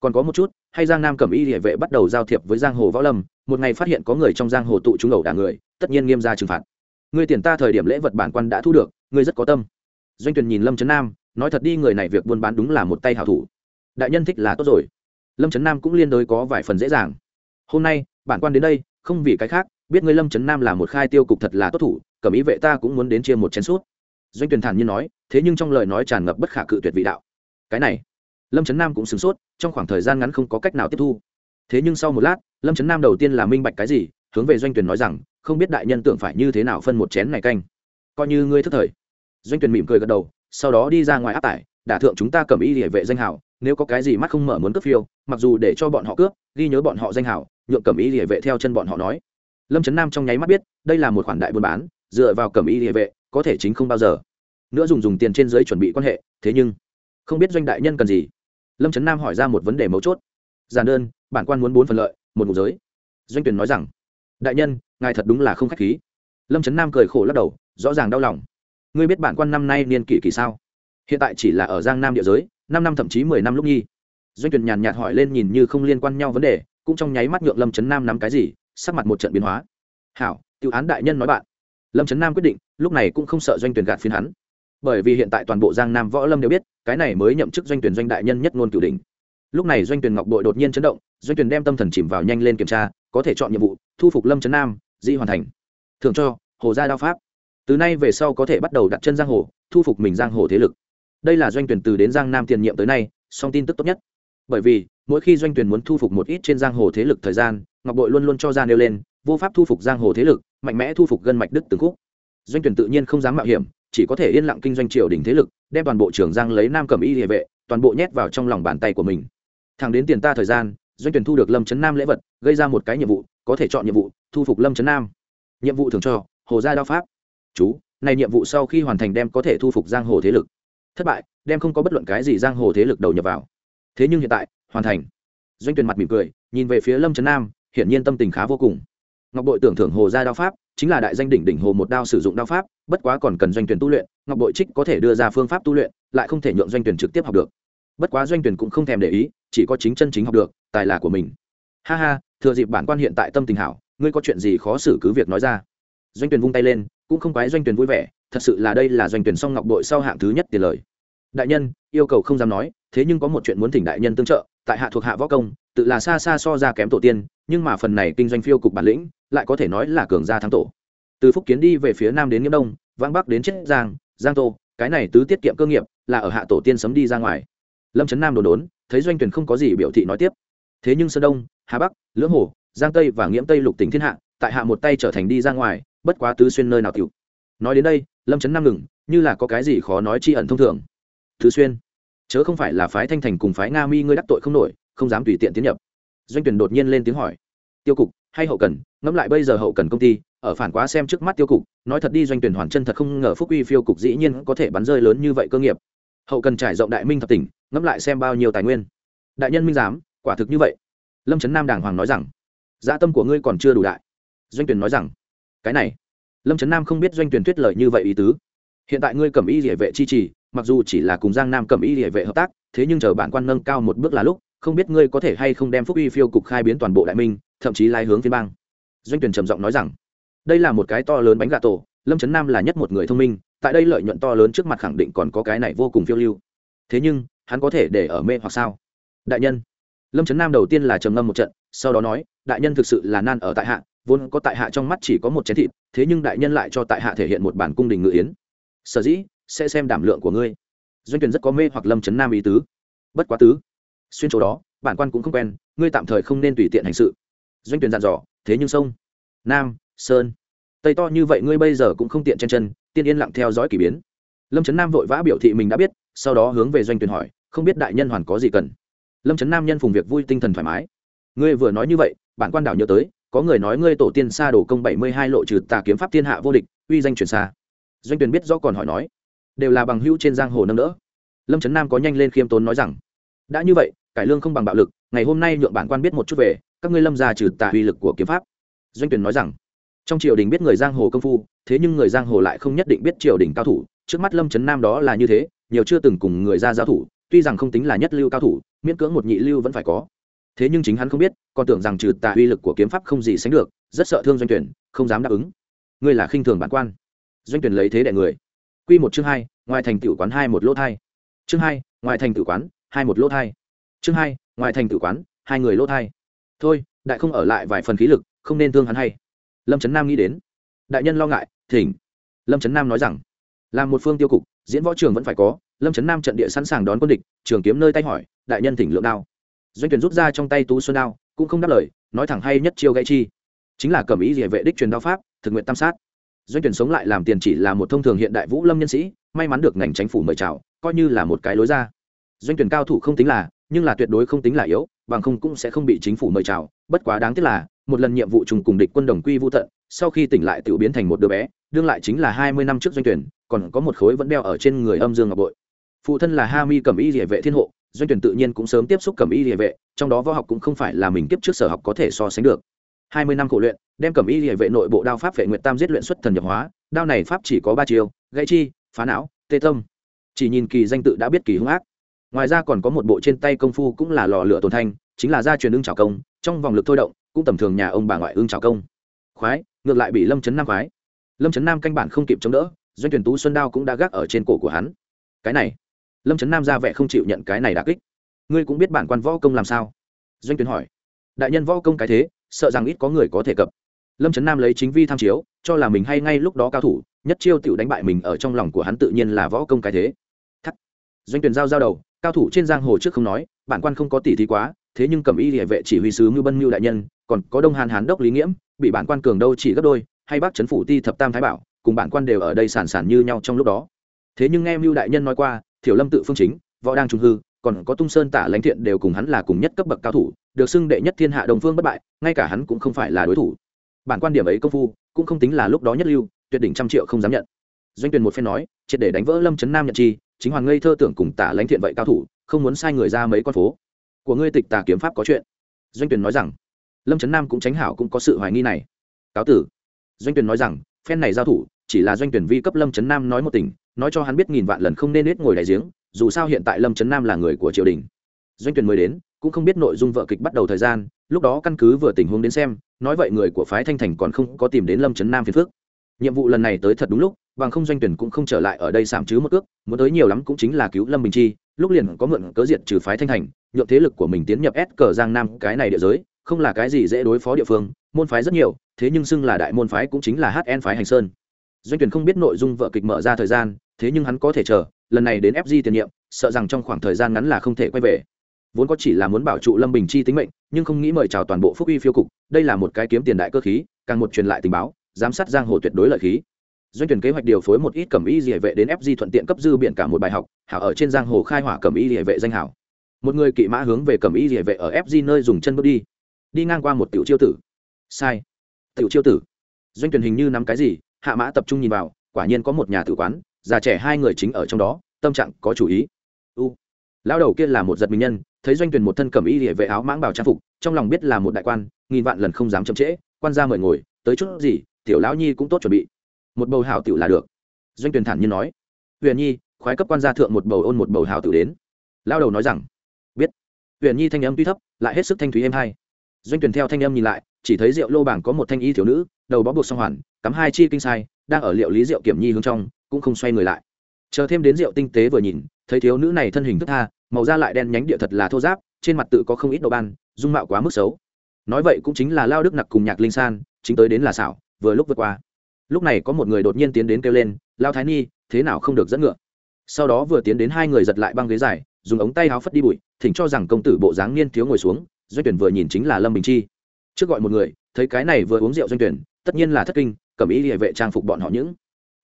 còn có một chút, hay giang nam cẩm y địa vệ bắt đầu giao thiệp với giang hồ võ lâm, một ngày phát hiện có người trong giang hồ tụ chúng ẩu đả người, tất nhiên nghiêm ra trừng phạt. Người tiền ta thời điểm lễ vật bản quan đã thu được, người rất có tâm. Doanh tuyền nhìn lâm trấn nam, nói thật đi, người này việc buôn bán đúng là một tay hảo thủ. Đại nhân thích là tốt rồi. Lâm trấn nam cũng liên đối có vài phần dễ dàng. Hôm nay, bản quan đến đây, không vì cái khác, biết ngươi lâm trấn nam là một khai tiêu cục thật là tốt thủ, cẩm ý vệ ta cũng muốn đến chia một chén suốt doanh tuyền thản nhiên nói, thế nhưng trong lời nói tràn ngập bất khả cự tuyệt vị đạo. Cái này lâm trấn nam cũng sửng sốt, trong khoảng thời gian ngắn không có cách nào tiếp thu. Thế nhưng sau một lát, lâm trấn nam đầu tiên là minh bạch cái gì, hướng về doanh tuyển nói rằng, không biết đại nhân tưởng phải như thế nào phân một chén này canh. Coi như ngươi thức thời. Doanh tuyển mỉm cười gật đầu, sau đó đi ra ngoài áp tải, đả thượng chúng ta cầm y địa vệ danh hảo, nếu có cái gì mắt không mở muốn cướp phiêu, mặc dù để cho bọn họ cướp, ghi nhớ bọn họ danh hảo, nhượng cầm y địa vệ theo chân bọn họ nói. Lâm trấn nam trong nháy mắt biết, đây là một khoản đại buôn bán, dựa vào cầm y địa vệ, có thể chính không bao giờ. Nữa dùng dùng tiền trên dưới chuẩn bị quan hệ, thế nhưng, không biết doanh đại nhân cần gì lâm trấn nam hỏi ra một vấn đề mấu chốt giản đơn bản quan muốn bốn phần lợi một mục giới doanh tuyển nói rằng đại nhân ngài thật đúng là không k h á c h khí lâm trấn nam cười khổ lắc đầu rõ ràng đau lòng ngươi biết bản quan năm nay niên kỷ kỳ sao hiện tại chỉ là ở giang nam địa giới năm năm thậm chí mười năm lúc nhi doanh tuyển nhàn nhạt hỏi lên nhìn như không liên quan nhau vấn đề cũng trong nháy mắt nhượng lâm trấn nam nắm cái gì sắc mặt một trận biến hóa hảo Tiểu án đại nhân nói bạn lâm trấn nam quyết định lúc này cũng không sợ doanh tuyển gạt phiến hắn bởi vì hiện tại toàn bộ giang nam võ lâm đều biết, cái này mới nhậm chức doanh tuyển doanh đại nhân nhất ngôn cửu đỉnh. lúc này doanh tuyển ngọc bội đột nhiên chấn động, doanh tuyển đem tâm thần chìm vào nhanh lên kiểm tra, có thể chọn nhiệm vụ, thu phục lâm trấn nam, di hoàn thành. Thường cho, hồ gia đao pháp. Từ nay về sau có thể bắt đầu đặt chân giang hồ, thu phục mình giang hồ thế lực. Đây là doanh tuyển từ đến giang nam tiền nhiệm tới nay, song tin tức tốt nhất. Bởi vì, mỗi khi doanh tuyển muốn thu phục một ít trên giang hồ thế lực thời gian, ngọc bội luôn luôn cho ra nêu lên, vô pháp thu phục giang hồ thế lực, mạnh mẽ thu phục gân mạch đức từng khúc. Doanh tuyển tự nhiên không dám mạo hiểm chỉ có thể yên lặng kinh doanh triều đình thế lực, đem toàn bộ trường giang lấy nam cầm y địa vệ, toàn bộ nhét vào trong lòng bàn tay của mình. Thẳng đến tiền ta thời gian, doanh tuyển thu được lâm trấn nam lễ vật, gây ra một cái nhiệm vụ, có thể chọn nhiệm vụ, thu phục lâm trấn nam. Nhiệm vụ thường cho, hồ gia đao pháp. Chú, này nhiệm vụ sau khi hoàn thành đem có thể thu phục giang hồ thế lực. Thất bại, đem không có bất luận cái gì giang hồ thế lực đầu nhập vào. Thế nhưng hiện tại, hoàn thành. Doanh tuyển mặt mỉm cười, nhìn về phía lâm trấn nam, hiển nhiên tâm tình khá vô cùng ngọc bội tưởng thưởng hồ ra đao pháp, chính là đại danh đỉnh đỉnh hồ một đao sử dụng đao pháp, bất quá còn cần doanh tuyển tu luyện, ngọc bội trích có thể đưa ra phương pháp tu luyện, lại không thể nhượng doanh tuyển trực tiếp học được. Bất quá doanh tuyển cũng không thèm để ý, chỉ có chính chân chính học được, tài là của mình. Ha ha, thừa dịp bản quan hiện tại tâm tình hảo, ngươi có chuyện gì khó xử cứ việc nói ra. Doanh tuyển vung tay lên, cũng không quái doanh tuyển vui vẻ, thật sự là đây là doanh tuyển song ngọc bội sau hạng thứ nhất tiền lời. Đại nhân, yêu cầu không dám nói, thế nhưng có một chuyện muốn thỉnh đại nhân tương trợ tại hạ thuộc hạ võ công, tự là xa xa so ra kém tổ tiên, nhưng mà phần này kinh doanh phiêu cục bản lĩnh, lại có thể nói là cường gia thắng tổ. Từ phúc kiến đi về phía nam đến nghĩa đông vang bắc đến chiết giang giang tô, cái này tứ tiết kiệm cơ nghiệp, là ở hạ tổ tiên sấm đi ra ngoài. Lâm trấn nam đồn đốn, thấy doanh tuyển không có gì biểu thị nói tiếp. Thế nhưng sơn đông, hà bắc, lưỡng hồ, giang tây và nghiễm tây lục tỉnh thiên hạ, tại hạ một tay trở thành đi ra ngoài, bất quá tứ xuyên nơi nào tiểu. Nói đến đây, lâm trấn nam ngừng, như là có cái gì khó nói tri ẩn thông thường. Thứ xuyên chớ không phải là phái thanh thành cùng phái nga mi ngươi đắc tội không nổi, không dám tùy tiện tiến nhập. Doanh tuyển đột nhiên lên tiếng hỏi. Tiêu cục, hay hậu cần, ngẫm lại bây giờ hậu cần công ty, ở phản quá xem trước mắt tiêu cục, nói thật đi doanh tuyển hoàn chân thật không ngờ phúc uy phiêu cục dĩ nhiên có thể bắn rơi lớn như vậy cơ nghiệp. Hậu cần trải rộng đại minh thập tỉnh, ngẫm lại xem bao nhiêu tài nguyên. Đại nhân minh giám, quả thực như vậy. Lâm trấn nam đàng hoàng nói rằng. Dạ tâm của ngươi còn chưa đủ đại. Doanh tuyển nói rằng. Cái này. Lâm trấn nam không biết doanh tuyển thuyết lời như vậy ý tứ. Hiện tại ngươi cầm y địa vệ chi trì mặc dù chỉ là cùng giang nam cầm y địa vệ hợp tác, thế nhưng chờ bản quan nâng cao một bước là lúc, không biết ngươi có thể hay không đem phúc uy phiêu cục khai biến toàn bộ đại minh, thậm chí lai hướng phiên bang. Doanh tuyển trầm giọng nói rằng, đây là một cái to lớn bánh gà tổ, lâm trấn nam là nhất một người thông minh, tại đây lợi nhuận to lớn trước mặt khẳng định còn có cái này vô cùng phiêu lưu. Thế nhưng, hắn có thể để ở mê hoặc sao? Đại nhân. Lâm trấn nam đầu tiên là trầm ngâm một trận, sau đó nói, đại nhân thực sự là nan ở tại hạ, vốn có tại hạ trong mắt chỉ có một chén thịt, thế nhưng đại nhân lại cho tại hạ thể hiện một bản cung đình ngự yến. Sở dĩ sẽ xem đảm lượng của ngươi. Doanh tuyển rất có mê hoặc lâm trấn nam ý tứ. Bất quá tứ, xuyên chỗ đó, bản quan cũng không quen, ngươi tạm thời không nên tùy tiện hành sự. Doanh tuyển dặn dò, thế nhưng sông, nam, sơn, tây to như vậy ngươi bây giờ cũng không tiện chen chân, tiên yên lặng theo dõi k ỳ biến. Lâm trấn nam vội vã biểu thị mình đã biết, sau đó hướng về doanh tuyển hỏi, không biết đại nhân hoàn có gì cần. Lâm trấn nam nhân phùng việc vui tinh thần thoải mái. Ngươi vừa nói như vậy, bản quan đảo nhớ tới, có người nói ngươi tổ tiên xa đổ công bảy mươi hai lộ trừ tà kiếm pháp thiên hạ vô địch, uy danh truyền xa. Doanh tuyển biết rõ còn hỏi nói đều là bằng hữu trên giang hồ nâng đỡ. Lâm trấn nam có nhanh lên khiêm tốn nói rằng, đã như vậy, cải lương không bằng bạo lực, ngày hôm nay nhượng bản quan biết một chút về, các ngươi lâm gia trừ tà uy lực của kiếm pháp. Doanh tuyển nói rằng, trong triều đình biết người giang hồ công phu, thế nhưng người giang hồ lại không nhất định biết triều đình cao thủ, trước mắt lâm trấn nam đó là như thế, nhiều chưa từng cùng người ra giao thủ, tuy rằng không tính là nhất lưu cao thủ, miễn cưỡng một nhị lưu vẫn phải có. Thế nhưng chính hắn không biết, còn tưởng rằng trừ tà uy lực của kiếm pháp không gì sánh được, rất sợ thương doanh tuyển không dám đáp ứng. Ngươi là khinh thường bản quan. Doanh tuyển lấy thế đại người quy một chương hai, ngoài thành tử quán hai một lỗ thai. Chương hai, ngoài thành tử quán hai một lỗ thai. Chương hai, ngoài thành tử quán hai người lốt thai. Thôi, đại không ở lại vài phần khí lực, không nên thương hắn hay. Lâm trấn nam nghĩ đến. Đại nhân lo ngại, thỉnh. Lâm trấn nam nói rằng, làm một phương tiêu cục, diễn võ trường vẫn phải có. Lâm trấn nam trận địa sẵn sàng đón quân địch, trường kiếm nơi tay hỏi, đại nhân thỉnh lượng đao. Doanh tuyển rút ra trong tay tú xuân đao, cũng không đáp lời, nói thẳng hay nhất chiêu gãy chi. Chính là cầm ý địa vệ đích truyền đao pháp, thực nguyện tam sát doanh tuyển sống lại làm tiền chỉ là một thông thường hiện đại vũ lâm nhân sĩ, may mắn được ngành chính phủ mời chào, coi như là một cái lối ra. Doanh tuyển cao thủ không tính là, nhưng là tuyệt đối không tính là yếu, bằng không cũng sẽ không bị chính phủ mời chào. Bất quá đáng tiếc là, một lần nhiệm vụ trùng cùng địch quân đồng quy vô tận, sau khi tỉnh lại tự biến thành một đứa bé, đương lại chính là hai mươi năm trước doanh tuyển, còn có một khối vẫn đeo ở trên người âm dương ngọc bội. Phụ thân là ha mi cầm y địa vệ thiên hộ, doanh tuyển tự nhiên cũng sớm tiếp xúc cầm y địa vệ, trong đó võ học cũng không phải là mình tiếp trước sở học có thể so sánh được hai mươi năm khổ luyện, đem cầm y địa vệ nội bộ đao pháp vệ nguyện tam giết luyện xuất thần nhập hóa, đao này pháp chỉ có ba chiều gãy chi, phá não, tê tâm. Chỉ nhìn kỳ danh tự đã biết kỳ hung ác. Ngoài ra còn có một bộ trên tay công phu cũng là lò lửa tồn thanh, chính là gia truyền ưng trào công, trong vòng lực thôi động, cũng tầm thường nhà ông bà ngoại ưng trào công. Khoái, ngược lại bị lâm trấn nam khoái. Lâm trấn nam canh bản không kịp chống đỡ, doanh tuyển tú xuân đao cũng đã gác ở trên cổ của hắn. Cái này, lâm trấn nam ra vẻ không chịu nhận cái này đà kích. Ngươi cũng biết bản quan võ công làm sao? Doanh tuyển hỏi. Đại nhân võ công cái thế sợ rằng ít có người có thể cập. Lâm trấn nam lấy chính vi tham chiếu, cho là mình hay ngay lúc đó cao thủ, nhất chiêu t đánh bại mình ở trong lòng của hắn tự nhiên là võ công cái thế. Thắt. Doanh tuyển giao giao đầu, cao thủ trên giang hồ trước không nói, bản quan không có tỷ thí quá, thế nhưng cầm y địa vệ chỉ huy sứ ngưu bân ngưu đại nhân, còn có đông hàn hán đốc lý nghiễm, bị bản quan cường đâu chỉ gấp đôi, hay bác Trấn phủ ti thập tam thái bảo, cùng bản quan đều ở đây sản sản như nhau trong lúc đó. Thế nhưng nghe mưu đại nhân nói qua, thiểu lâm tự phương chính, võ đang trung hư, còn có tung sơn tả lãnh thiện đều cùng hắn là cùng nhất cấp bậc cao thủ được xưng đệ nhất thiên hạ đồng phương bất bại, ngay cả hắn cũng không phải là đối thủ. Bản quan điểm ấy công phu, cũng không tính là lúc đó nhất lưu, tuyệt đỉnh trăm triệu không dám nhận. Doanh tuyển một phen nói, triệt để đánh vỡ lâm trấn nam nhận chi, chính hoàng ngây thơ tưởng cùng tả lãnh thiện vậy cao thủ, không muốn sai người ra mấy con phố. Của ngươi tịch tà kiếm pháp có chuyện. Doanh tuyển nói rằng, lâm trấn nam cũng tránh hảo cũng có sự hoài nghi này. Cáo tử. Doanh tuyển nói rằng, phen này giao thủ, chỉ là doanh tuyển vi cấp lâm trấn nam nói một tình nói cho hắn biết nghìn vạn lần không nên hết ngồi đại giếng, dù sao hiện tại lâm trấn nam là người của triều đình. Doanh tuyển mới đến cũng không biết nội dung vợ kịch bắt đầu thời gian, lúc đó căn cứ vừa tình huống đến xem, nói vậy người của phái thanh thành còn không có tìm đến lâm trấn nam phiền phước nhiệm vụ lần này tới thật đúng lúc, bằng không doanh tuyển cũng không trở lại ở đây sảm chứ một ước muốn tới nhiều lắm cũng chính là cứu lâm bình chi, lúc liền có mượn cớ diệt trừ phái thanh thành, nhượng thế lực của mình tiến nhập s cờ giang nam, cái này địa giới, không là cái gì dễ đối phó địa phương, môn phái rất nhiều, thế nhưng xưng là đại môn phái cũng chính là hn phái hành sơn. Doanh tuyển không biết nội dung vợ kịch mở ra thời gian, thế nhưng hắn có thể chờ, lần này đến fg tiền nhiệm, sợ rằng trong khoảng thời gian ngắn là không thể quay về vốn có chỉ là muốn bảo trụ lâm bình chi tính mệnh, nhưng không nghĩ mời chào toàn bộ phúc uy phiêu cục, đây là một cái kiếm tiền đại cơ khí, càng một truyền lại tình báo, giám sát giang hồ tuyệt đối lợi khí. Doanh tuyển kế hoạch điều phối một ít cẩm y địa vệ đến fg thuận tiện cấp dư biện cả một bài học, hảo ở trên giang hồ khai hỏa cẩm y địa vệ danh hảo. Một người kỵ mã hướng về cẩm y địa vệ ở fg nơi dùng chân bước đi. Đi ngang qua một tiểu chiêu tử. Sai. Tiểu chiêu tử. Doanh tuyển hình như nắm cái gì, hạ mã tập trung nhìn vào, quả nhiên có một nhà tử quán, già trẻ hai người chính ở trong đó, tâm trạng có chủ ý lao lão đầu kia là một giật mình nhân, thấy doanh tuyển một thân cẩm y địa vệ áo mãng bảo trang phục, trong lòng biết là một đại quan, nghìn vạn lần không dám chậm trễ, quan gia mời ngồi, tới chút gì, tiểu lão nhi cũng tốt chuẩn bị. Một bầu hảo tiểu là được. Doanh tuyển thản nhiên nói. Huyền nhi, khoái cấp quan gia thượng một bầu ôn một bầu hảo tiểu đến. Lao đầu nói rằng. Biết. Huyền nhi thanh âm tuy thấp, lại hết sức thanh thúy êm hay. Doanh tuyển theo thanh âm nhìn lại, chỉ thấy rượu lô bảng có một thanh y thiếu nữ, đầu bó buộc song hoàn, cắm hai chi kinh sai, đang ở liệu lý rượu kiểm nhi hướng trong, cũng không xoay người lại. Chờ thêm đến rượu tinh tế vừa nhìn thấy thiếu nữ này thân hình thức tha, màu da lại đen nhánh địa thật là thô giáp, trên mặt tự có không ít độ ban, dung mạo quá mức xấu. Nói vậy cũng chính là lao đức nặc cùng nhạc linh san, chính tới đến là xảo, vừa lúc vượt qua. Lúc này có một người đột nhiên tiến đến kêu lên, lao thái ni, thế nào không được dẫn ngựa? Sau đó vừa tiến đến hai người giật lại băng ghế dài, dùng ống tay áo phất đi bụi, thỉnh cho rằng công tử bộ dáng niên thiếu ngồi xuống, doanh tuyển vừa nhìn chính là lâm bình chi. Trước gọi một người, thấy cái này vừa uống rượu doanh tuyển, tất nhiên là thất kinh, cầm ý địa vệ trang phục bọn họ những.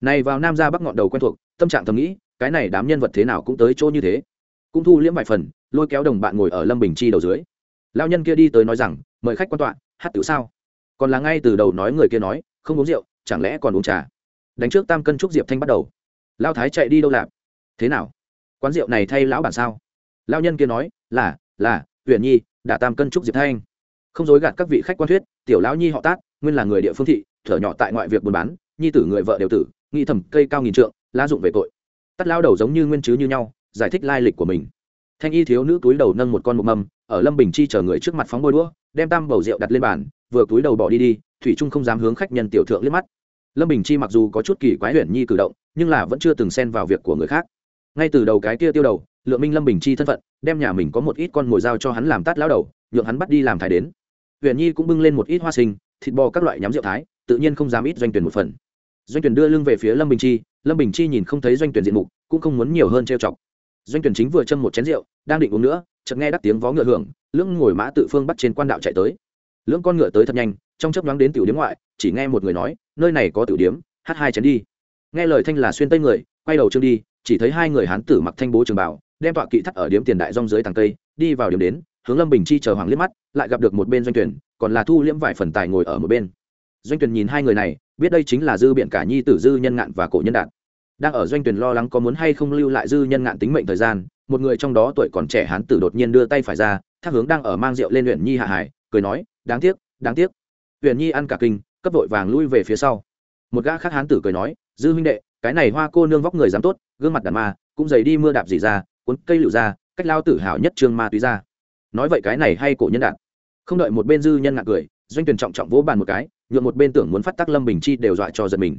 Này vào nam ra bắc ngọn đầu quen thuộc, tâm trạng thầm nghĩ cái này đám nhân vật thế nào cũng tới chỗ như thế. Cũng thu liễm vài phần, lôi kéo đồng bạn ngồi ở lâm bình chi đầu dưới. Lao nhân kia đi tới nói rằng, mời khách quan tọa, hát tự sao? Còn là ngay từ đầu nói người kia nói, không uống rượu, chẳng lẽ còn uống trà? Đánh trước tam cân trúc diệp thanh bắt đầu. Lao thái chạy đi đâu lạp thế nào? Quán rượu này thay lão bản sao? Lao nhân kia nói, là là huyền nhi đã tam cân trúc diệp thanh. Không dối gạt các vị khách quan thuyết, tiểu lão nhi họ tác nguyên là người địa phương thị, thở nhỏ tại ngoại việc buôn bán, nhi tử người vợ đều tử nghi thầm cây cao nghìn trượng, lá dụng về tội tắt lao đầu giống như nguyên chứ như nhau, giải thích lai lịch của mình. Thanh y thiếu nữ túi đầu nâng một con một mâm, ở lâm bình chi chờ người trước mặt phóng bôi đũa, đem tam bầu rượu đặt lên bàn, vừa túi đầu bỏ đi đi, thủy trung không dám hướng khách nhân tiểu thượng liếc mắt. Lâm bình chi mặc dù có chút kỳ quái huyền nhi cử động, nhưng là vẫn chưa từng xen vào việc của người khác. Ngay từ đầu cái kia tiêu đầu, lượng minh lâm bình chi thân phận, đem nhà mình có một ít con mồi dao cho hắn làm tát lao đầu, nhượng hắn bắt đi làm thái đến. Huyền nhi cũng bưng lên một ít hoa sinh, thịt bò các loại nhắm rượu thái, tự nhiên không dám ít doanh tuyển một phần doanh tuyển đưa lưng về phía lâm bình chi, lâm bình chi nhìn không thấy doanh tuyển diện mục, cũng không muốn nhiều hơn trêu chọc. Doanh tuyển chính vừa châm một chén rượu, đang định uống nữa, chợt nghe đắc tiếng vó ngựa hưởng, lưỡng ngồi mã tự phương bắt trên quan đạo chạy tới. Lưỡng con ngựa tới thật nhanh, trong chớp nhoáng đến tiểu điếm ngoại, chỉ nghe một người nói, nơi này có tiểu điếm, hát hai chén đi. Nghe lời thanh là xuyên tây người, quay đầu trương đi, chỉ thấy hai người hán tử mặc thanh bố trường bảo đem tọa kỵ thắt ở điếm tiền đại rong dưới tàng cây, đi vào điểm đến, hướng lâm bình chi chờ hoàng liếc mắt, lại gặp được một bên doanh tuyển còn là thu liễm vài phần tài ngồi ở một bên. Doanh tuyển nhìn hai người này biết đây chính là dư biện cả nhi tử dư nhân ngạn và cổ nhân đạt. Đang ở doanh tuyển lo lắng có muốn hay không lưu lại dư nhân ngạn tính mệnh thời gian, một người trong đó tuổi còn trẻ hán tử đột nhiên đưa tay phải ra, thác hướng đang ở mang rượu lên huyện nhi hạ hải, cười nói, đáng tiếc đáng tiếc. Huyện nhi ăn cả kinh, cấp vội vàng lui về phía sau. Một gã khác hán tử cười nói, dư huynh đệ, cái này hoa cô nương vóc người dám tốt, gương mặt đàn ma, cũng dày đi mưa đạp gì ra, cuốn cây lựu ra, cách lao tử hảo nhất trương ma túy ra. Nói vậy cái này hay cổ nhân đạt. Không đợi một bên dư nhân ngạn cười, doanh tuyển trọng trọng vỗ bàn một cái nhuộm một bên tưởng muốn phát tác lâm bình chi đều dọa cho giật mình.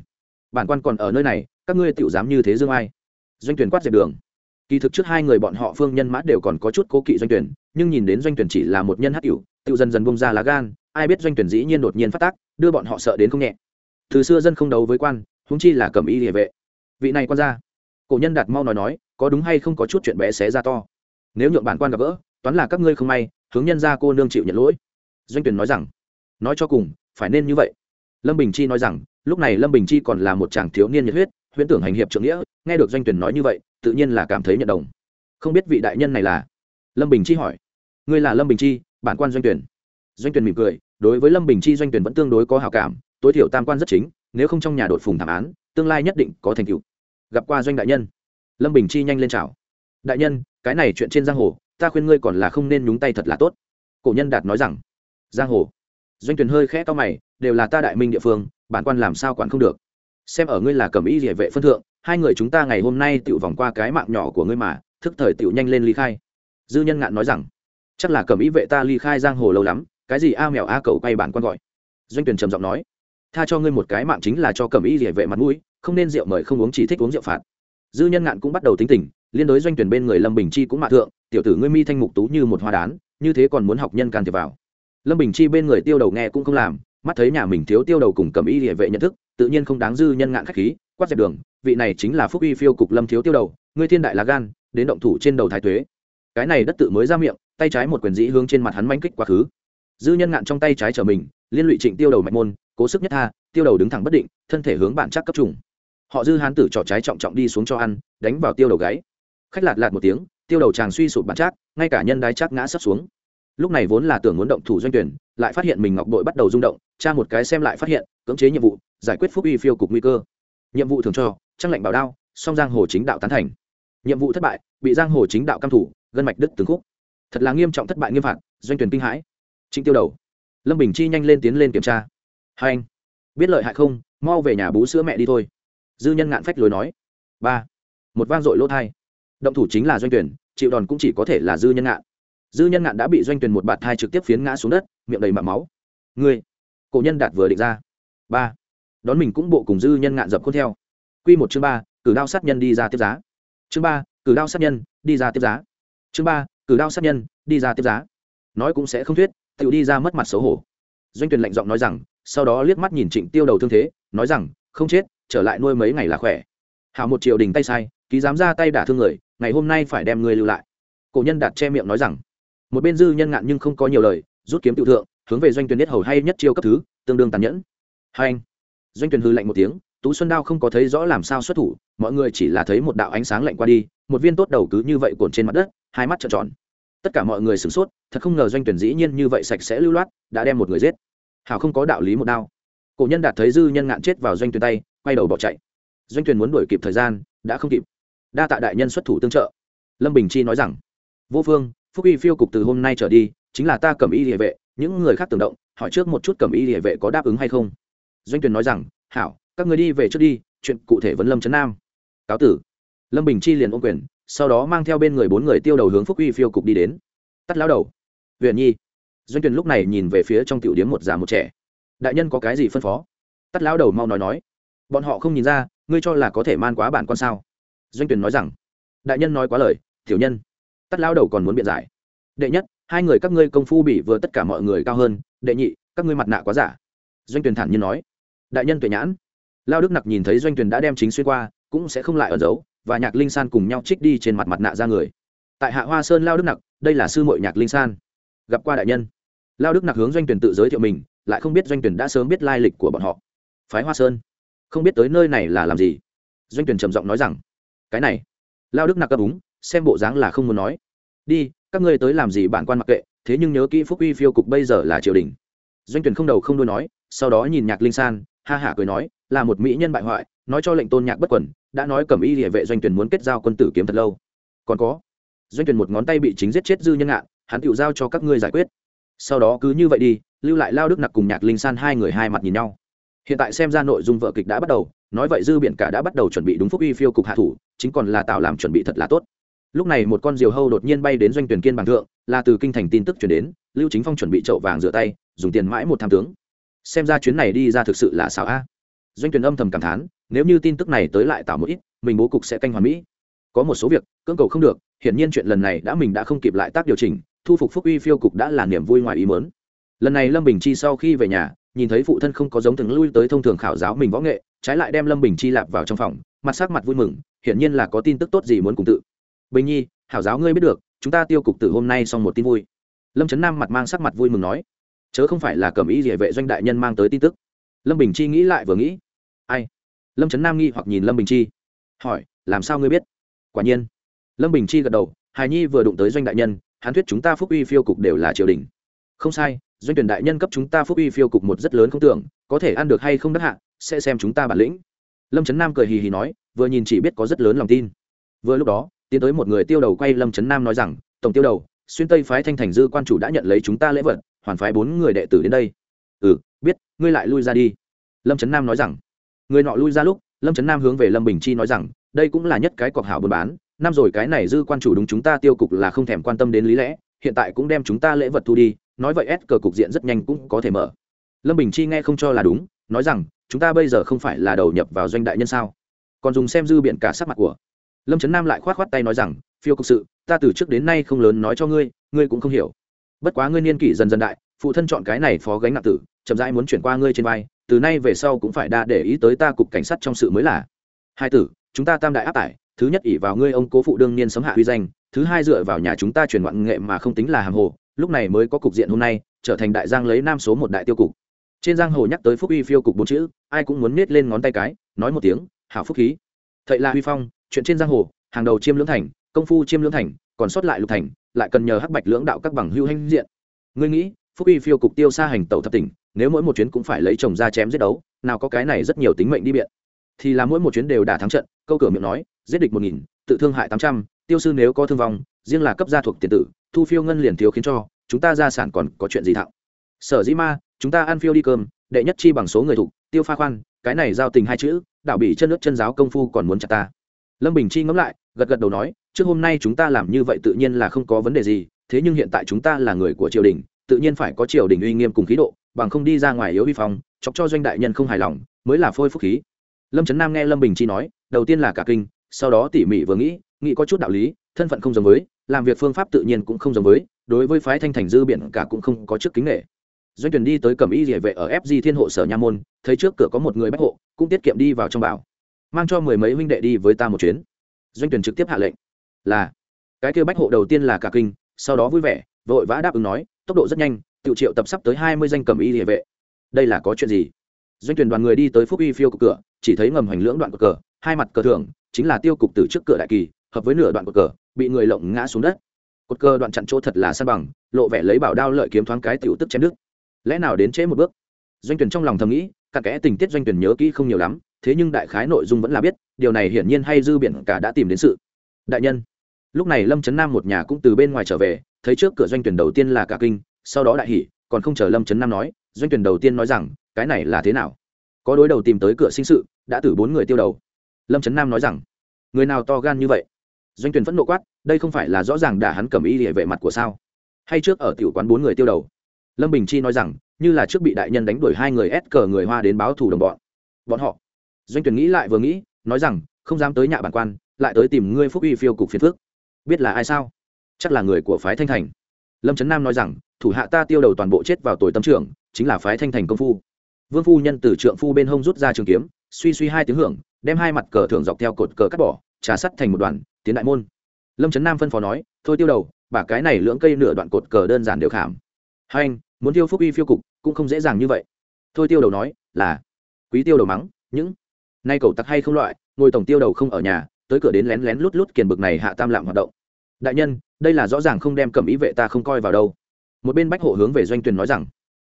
Bản quan còn ở nơi này, các ngươi tiểu dám như thế dương ai? Doanh tuyển quát dẹp đường. Kỳ thực trước hai người bọn họ phương nhân mã đều còn có chút cố kỵ doanh tuyển, nhưng nhìn đến doanh tuyển chỉ là một nhân hắc cửu tự dần dần bung ra lá gan, ai biết doanh tuyển dĩ nhiên đột nhiên phát tác đưa bọn họ sợ đến không nhẹ. Từ xưa dân không đấu với quan, huống chi là cầm y địa vệ. Vị này quan ra cổ nhân đạt mau nói nói, có đúng hay không có chút chuyện bé xé ra to. Nếu nhượng bản quan gặp gỡ, toán là các ngươi không may, hướng nhân ra cô nương chịu nhận lỗi. Doanh tuyển nói rằng, nói cho cùng phải nên như vậy. Lâm bình chi nói rằng, lúc này lâm bình chi còn là một chàng thiếu niên nhiệt huyết, huyễn tưởng hành hiệp trưởng nghĩa, nghe được doanh tuyển nói như vậy, tự nhiên là cảm thấy nhận đồng. Không biết vị đại nhân này là? Lâm bình chi hỏi. Ngươi là lâm bình chi, bản quan doanh tuyển. Doanh tuyển mỉm cười, đối với lâm bình chi doanh tuyển vẫn tương đối có hào cảm, tối thiểu tam quan rất chính, nếu không trong nhà đột phùng thảm án, tương lai nhất định có thành tựu. Gặp qua doanh đại nhân. Lâm bình chi nhanh lên chào. Đại nhân, cái này chuyện trên giang hồ, ta khuyên ngươi còn là không nên nhúng tay thật là tốt. Cổ nhân đạt nói rằng, giang hồ doanh tuyển hơi khẽ to mày, đều là ta đại minh địa phương, bản quan làm sao quản không được. Xem ở ngươi là cầm ý địa vệ phân thượng, hai người chúng ta ngày hôm nay tự vòng qua cái mạng nhỏ của ngươi mà, thức thời tự nhanh lên ly khai. Dư nhân ngạn nói rằng, chắc là cầm ý vệ ta ly khai giang hồ lâu lắm, cái gì a mèo a cầu quay bản quan gọi. Doanh tuyển trầm giọng nói, tha cho ngươi một cái mạng chính là cho cầm ý địa vệ mặt mũi, không nên rượu mời không uống chỉ thích uống rượu phạt. Dư nhân ngạn cũng bắt đầu tính tình, liên đối doanh tuyển bên người lâm bình chi cũng mạ thượng, tiểu tử ngươi mi thanh mục tú như một hoa đán, như thế còn muốn học nhân can thiệp vào lâm bình chi bên người tiêu đầu nghe cũng không làm, mắt thấy nhà mình thiếu tiêu đầu cùng cầm y địa vệ nhận thức, tự nhiên không đáng dư nhân ngạn khách khí, quát dẹp đường, vị này chính là phúc uy phiêu cục lâm thiếu tiêu đầu, ngươi thiên đại lá gan, đến động thủ trên đầu thái tuế. Cái này đất tự mới ra miệng, tay trái một quyền dĩ hướng trên mặt hắn manh kích quá khứ. Dư nhân ngạn trong tay trái trở mình, liên lụy trịnh tiêu đầu mạch môn, cố sức nhất tha, tiêu đầu đứng thẳng bất định, thân thể hướng bản chắc cấp trùng. Họ dư hán tử trỏ trái trọng trọng đi xuống cho ăn, đánh vào tiêu đầu gáy. Khách lạt lạt một tiếng, tiêu đầu chàng suy sụp bản chắc, ngay cả nhân đái chắc ngã sấp xuống lúc này vốn là tưởng muốn động thủ doanh tuyển, lại phát hiện mình ngọc đội bắt đầu rung động, tra một cái xem lại phát hiện, cưỡng chế nhiệm vụ, giải quyết phúc uy phiêu cục nguy cơ. Nhiệm vụ thường cho, trăng lệnh bảo đao, song giang hồ chính đạo tán thành. Nhiệm vụ thất bại, bị giang hồ chính đạo căm thủ, gân mạch đứt từng khúc. Thật là nghiêm trọng thất bại nghiêm phạt, doanh tuyển kinh hãi. Trịnh tiêu đầu, lâm bình chi nhanh lên tiến lên kiểm tra. Hai anh, biết lợi hại không? Mau về nhà bú sữa mẹ đi thôi. Dư nhân ngạn phách lối nói. Ba, một vang dội lỗ thai. Động thủ chính là doanh tuyển, chịu đòn cũng chỉ có thể là dư nhân ngạn dư nhân ngạn đã bị doanh tuyển một bạt thai trực tiếp phiến ngã xuống đất, miệng đầy mạ máu. Người cổ nhân đạt vừa định ra. Ba, đón mình cũng bộ cùng dư nhân ngạn dập khuôn theo. Quy một chương ba, cử đao sát nhân đi ra tiếp giá. Chương ba, cử đao sát nhân đi ra tiếp giá. Chương ba, cử đao sát nhân đi ra tiếp giá. Nói cũng sẽ không thuyết tự đi ra mất mặt xấu hổ. Doanh tuyển lạnh giọng nói rằng, sau đó liếc mắt nhìn trịnh tiêu đầu thương thế, nói rằng, không chết, trở lại nuôi mấy ngày là khỏe. Hảo một triệu đình tay sai, ký dám ra tay đả thương người, ngày hôm nay phải đem người lưu lại. Cổ nhân đạt che miệng nói rằng một bên dư nhân ngạn nhưng không có nhiều lời, rút kiếm tự thượng, hướng về doanh tuyển nhất hầu hay nhất chiêu cấp thứ, tương đương tàn nhẫn. Hai anh, doanh tuyển hư lạnh một tiếng, tú xuân đao không có thấy rõ làm sao xuất thủ, mọi người chỉ là thấy một đạo ánh sáng lạnh qua đi, một viên tốt đầu cứ như vậy cuộn trên mặt đất, hai mắt trợn tròn. Tất cả mọi người sửng sốt, thật không ngờ doanh tuyển dĩ nhiên như vậy sạch sẽ lưu loát, đã đem một người giết. Hảo không có đạo lý một đao. Cổ nhân đạt thấy dư nhân ngạn chết vào doanh tuyển tay, quay đầu bỏ chạy. Doanh tuyển muốn đuổi kịp thời gian, đã không kịp. Đa tạ đại nhân xuất thủ tương trợ. Lâm bình chi nói rằng, vô phương phúc uy phiêu cục từ hôm nay trở đi, chính là ta cầm y địa vệ, những người khác tưởng động, hỏi trước một chút cầm y địa vệ có đáp ứng hay không. Doanh Tuyền nói rằng, hảo, các người đi về trước đi, chuyện cụ thể vẫn lâm trấn nam. Cáo tử. Lâm bình chi liền ôm quyền, sau đó mang theo bên người bốn người tiêu đầu hướng phúc uy phiêu cục đi đến. Tắt lão đầu. Huyện nhi. Doanh Tuyền lúc này nhìn về phía trong tiểu điếm một già một trẻ. Đại nhân có cái gì phân phó? Tắt lão đầu mau nói nói. Bọn họ không nhìn ra, ngươi cho là có thể man quá bản con sao? Doanh Tuyền nói rằng. Đại nhân nói quá lời, tiểu nhân tắt lao đầu còn muốn biện giải. Đệ nhất, hai người các ngươi công phu bị vừa tất cả mọi người cao hơn. Đệ nhị, các ngươi mặt nạ quá giả. Doanh tuyển thản nhiên nói. Đại nhân tuệ nhãn, lao đức nặc nhìn thấy doanh tuyển đã đem chính xuyên qua, cũng sẽ không lại ở giấu, và nhạc linh san cùng nhau trích đi trên mặt mặt nạ ra người. Tại hạ hoa sơn, lao đức nặc, đây là sư muội nhạc linh san. Gặp qua đại nhân. Lao đức nặc hướng doanh tuyển tự giới thiệu mình, lại không biết doanh tuyển đã sớm biết lai lịch của bọn họ. Phái hoa sơn. Không biết tới nơi này là làm gì. Doanh tuyển trầm giọng nói rằng, cái này. Lao đức nặc cấp úng xem bộ dáng là không muốn nói. Đi, các ngươi tới làm gì bản quan mặc kệ, thế nhưng nhớ kỹ phúc uy phiêu cục bây giờ là triều đình. Doanh tuyển không đầu không đuôi nói, sau đó nhìn nhạc linh san, ha hả cười nói, là một mỹ nhân bại hoại, nói cho lệnh tôn nhạc bất quẩn đã nói cẩm y địa vệ doanh tuyển muốn kết giao quân tử kiếm thật lâu. Còn có, doanh tuyển một ngón tay bị chính giết chết dư nhân ngạn, hắn tự giao cho các ngươi giải quyết. Sau đó cứ như vậy đi, lưu lại lao đức nặc cùng nhạc linh san hai người hai mặt nhìn nhau. Hiện tại xem ra nội dung vợ kịch đã bắt đầu, nói vậy dư biển cả đã bắt đầu chuẩn bị đúng phúc uy phiêu cục hạ thủ, chính còn là tạo làm chuẩn bị thật là tốt lúc này một con diều hâu đột nhiên bay đến doanh tuyển kiên bằng thượng, là từ kinh thành tin tức chuyển đến, lưu chính phong chuẩn bị chậu vàng rửa tay, dùng tiền mãi một tham tướng. Xem ra chuyến này đi ra thực sự là xảo a. Doanh tuyển âm thầm cảm thán, nếu như tin tức này tới lại tạo một ít, mình bố cục sẽ canh hoàn mỹ. Có một số việc, cưỡng cầu không được, hiển nhiên chuyện lần này đã mình đã không kịp lại tác điều chỉnh, thu phục phúc uy phiêu cục đã là niềm vui ngoài ý mớn lần này lâm bình chi sau khi về nhà, nhìn thấy phụ thân không có giống thường lui tới thông thường khảo giáo mình võ nghệ, trái lại đem lâm bình chi lạp vào trong phòng, mặt sắc mặt vui mừng, hiển nhiên là có tin tức tốt gì muốn cùng tự bình nhi, hảo giáo ngươi biết được, chúng ta tiêu cục từ hôm nay xong một tin vui. Lâm trấn nam mặt mang sắc mặt vui mừng nói, chớ không phải là cầm ý địa vệ doanh đại nhân mang tới tin tức. Lâm bình chi nghĩ lại vừa nghĩ, ai? Lâm trấn nam nghi hoặc nhìn lâm bình chi, hỏi, làm sao ngươi biết? Quả nhiên. Lâm bình chi gật đầu hài nhi vừa đụng tới doanh đại nhân, hắn thuyết chúng ta phúc uy phiêu cục đều là triều đình. Không sai, doanh tuyển đại nhân cấp chúng ta phúc uy phiêu cục một rất lớn không tưởng, có thể ăn được hay không đắc hạ, sẽ xem chúng ta bản lĩnh. Lâm trấn nam cười hì hì nói, vừa nhìn chỉ biết có rất lớn lòng tin. Vừa lúc đó tiến tới một người tiêu đầu quay lâm trấn nam nói rằng, tổng tiêu đầu, xuyên tây phái thanh thành dư quan chủ đã nhận lấy chúng ta lễ vật, hoàn phái bốn người đệ tử đến đây. Ừ biết, ngươi lại lui ra đi. Lâm trấn nam nói rằng. Người nọ lui ra lúc, lâm trấn nam hướng về lâm bình chi nói rằng, đây cũng là nhất cái cọc hảo buôn bán, năm rồi cái này dư quan chủ đúng chúng ta tiêu cục là không thèm quan tâm đến lý lẽ, hiện tại cũng đem chúng ta lễ vật thu đi, nói vậy ép cờ cục diện rất nhanh cũng có thể mở. Lâm bình chi nghe không cho là đúng, nói rằng, chúng ta bây giờ không phải là đầu nhập vào doanh đại nhân sao? Còn dùng xem dư biện cả sắc mặt của lâm trấn nam lại k h o á t k h o á t tay nói rằng, phiêu cục sự, ta từ trước đến nay không lớn nói cho ngươi ngươi cũng không hiểu. Bất quá ngươi niên kỷ dần dần đại, phụ thân chọn cái này phó gánh nặng tử, chậm rãi muốn chuyển qua ngươi trên vai, từ nay về sau cũng phải đa để ý tới ta cục cảnh sát trong sự mới là. Hai tử, chúng ta tam đại áp tải, thứ nhất ỷ vào ngươi ông cố phụ đương niên sấm hạ uy danh, thứ hai dựa vào nhà chúng ta truyền ngoạn nghệ mà không tính là hàng hồ, lúc này mới có cục diện hôm nay, trở thành đại giang lấy nam số một đại tiêu cục. Trên giang hồ nhắc tới phúc uy phiêu cục bốn chữ, ai cũng muốn nết lên ngón tay cái, nói một tiếng, hảo phúc khí. Thậy là huy phong chuyện trên giang hồ, hàng đầu chiêm lưỡng thành, công phu chiêm lưỡng thành, còn sót lại lục thành, lại cần nhờ hắc bạch lưỡng đạo các bằng hưu hanh diện. Ngươi nghĩ, phúc uy phiêu cục tiêu xa hành tẩu thập tỉnh, nếu mỗi một chuyến cũng phải lấy chồng ra chém giết đấu, nào có cái này rất nhiều tính mệnh đi biện. Thì là mỗi một chuyến đều đả thắng trận, câu cửa miệng nói, giết địch một nghìn, tự thương hại tám trăm, tiêu sư nếu có thương vong, riêng là cấp gia thuộc tiền tử, thu phiêu ngân liền thiếu khiến cho, chúng ta gia sản còn có chuyện gì thạo? Sở dĩ ma, chúng ta ăn phiêu đi cơm, đệ nhất chi bằng số người thục tiêu pha khoan, cái này giao tình hai chữ, đạo bị chân nước chân giáo công phu còn muốn chặt ta lâm bình chi ngẫm lại, gật gật đầu nói, trước hôm nay chúng ta làm như vậy tự nhiên là không có vấn đề gì, thế nhưng hiện tại chúng ta là người của triều đình, tự nhiên phải có triều đình uy nghiêm cùng khí độ, bằng không đi ra ngoài yếu vi phong, chọc cho doanh đại nhân không hài lòng, mới là phôi phúc khí. Lâm trấn nam nghe lâm bình chi nói, đầu tiên là cả kinh, sau đó tỉ mỉ vừa nghĩ nghĩ có chút đạo lý, thân phận không giống với, làm việc phương pháp tự nhiên cũng không giống với, đối với phái thanh thành dư biển cả cũng không có chức kính nghệ doanh tuyển đi tới cầm y địa vệ ở fg thiên hộ sở nha môn, thấy trước cửa có một người bách hộ, cũng tiết kiệm đi vào trong bảo mang cho mười mấy huynh đệ đi với ta một chuyến. Doanh tuyển trực tiếp hạ lệnh. Là. Cái kia bách hộ đầu tiên là cả kinh, sau đó vui vẻ, vội vã đáp ứng nói, tốc độ rất nhanh tự triệu tập sắp tới hai mươi danh cầm y địa vệ. Đây là có chuyện gì? Doanh tuyển đoàn người đi tới phúc y phiêu cục cửa, chỉ thấy ngầm hành lưỡng đoạn cờ hai mặt cờ thường chính là tiêu cục từ trước cửa đại kỳ, hợp với nửa đoạn cột cờ bị người lộng ngã xuống đất. Cột cờ đoạn chặn chỗ thật là san bằng, lộ vẻ lấy bảo đao lợi kiếm thoáng cái tiểu tức chém nước lẽ nào đến trễ một bước? Doanh tuyển trong lòng thầm nghĩ cả kẽ tình tiết doanh tuyển nhớ kỹ không nhiều lắm thế nhưng đại khái nội dung vẫn là biết, điều này hiển nhiên hay dư biển cả đã tìm đến sự. Đại nhân, lúc này lâm trấn nam một nhà cũng từ bên ngoài trở về, thấy trước cửa doanh tuyển đầu tiên là cả kinh, sau đó đại hỉ, còn không chờ lâm trấn nam nói, doanh tuyển đầu tiên nói rằng, cái này là thế nào? Có đối đầu tìm tới cửa sinh sự, đã tử bốn người tiêu đầu. Lâm trấn nam nói rằng, người nào to gan như vậy? Doanh tuyển phẫn nộ quát, đây không phải là rõ ràng đả hắn cầm y địa vệ mặt của sao? Hay trước ở tiểu quán bốn người tiêu đầu? Lâm bình chi nói rằng, như là trước bị đại nhân đánh đuổi hai người ép cờ người hoa đến báo thù đồng bọn. Bọn họ doanh tuyển nghĩ lại vừa nghĩ, nói rằng, không dám tới nhạ bản quan, lại tới tìm ngươi phúc uy phiêu cục phiền phước biết là ai sao? Chắc là người của phái thanh thành. Lâm trấn nam nói rằng, thủ hạ ta tiêu đầu toàn bộ chết vào tuổi tâm trưởng, chính là phái thanh thành công phu. Vương phu nhân từ trượng phu bên hông rút ra trường kiếm, suy suy hai tiếng hưởng, đem hai mặt cờ thưởng dọc theo cột cờ cắt bỏ, trà sắt thành một đoàn, tiến đại môn. Lâm trấn nam phân phó nói, thôi tiêu đầu, bả cái này lưỡng cây nửa đoạn cột cờ đơn giản đều khảm. Hai anh, muốn tiêu phúc uy phiêu cục cũng không dễ dàng như vậy. Thôi tiêu đầu nói, là. Quý tiêu đầu mắng, những nay cầu tặc hay không loại, ngồi tổng tiêu đầu không ở nhà, tới cửa đến lén lén lút lút kiền bực này hạ tam lạm hoạt động. Đại nhân, đây là rõ ràng không đem cầm ý vệ ta không coi vào đâu. Một bên bách hộ hướng về doanh tuyền nói rằng,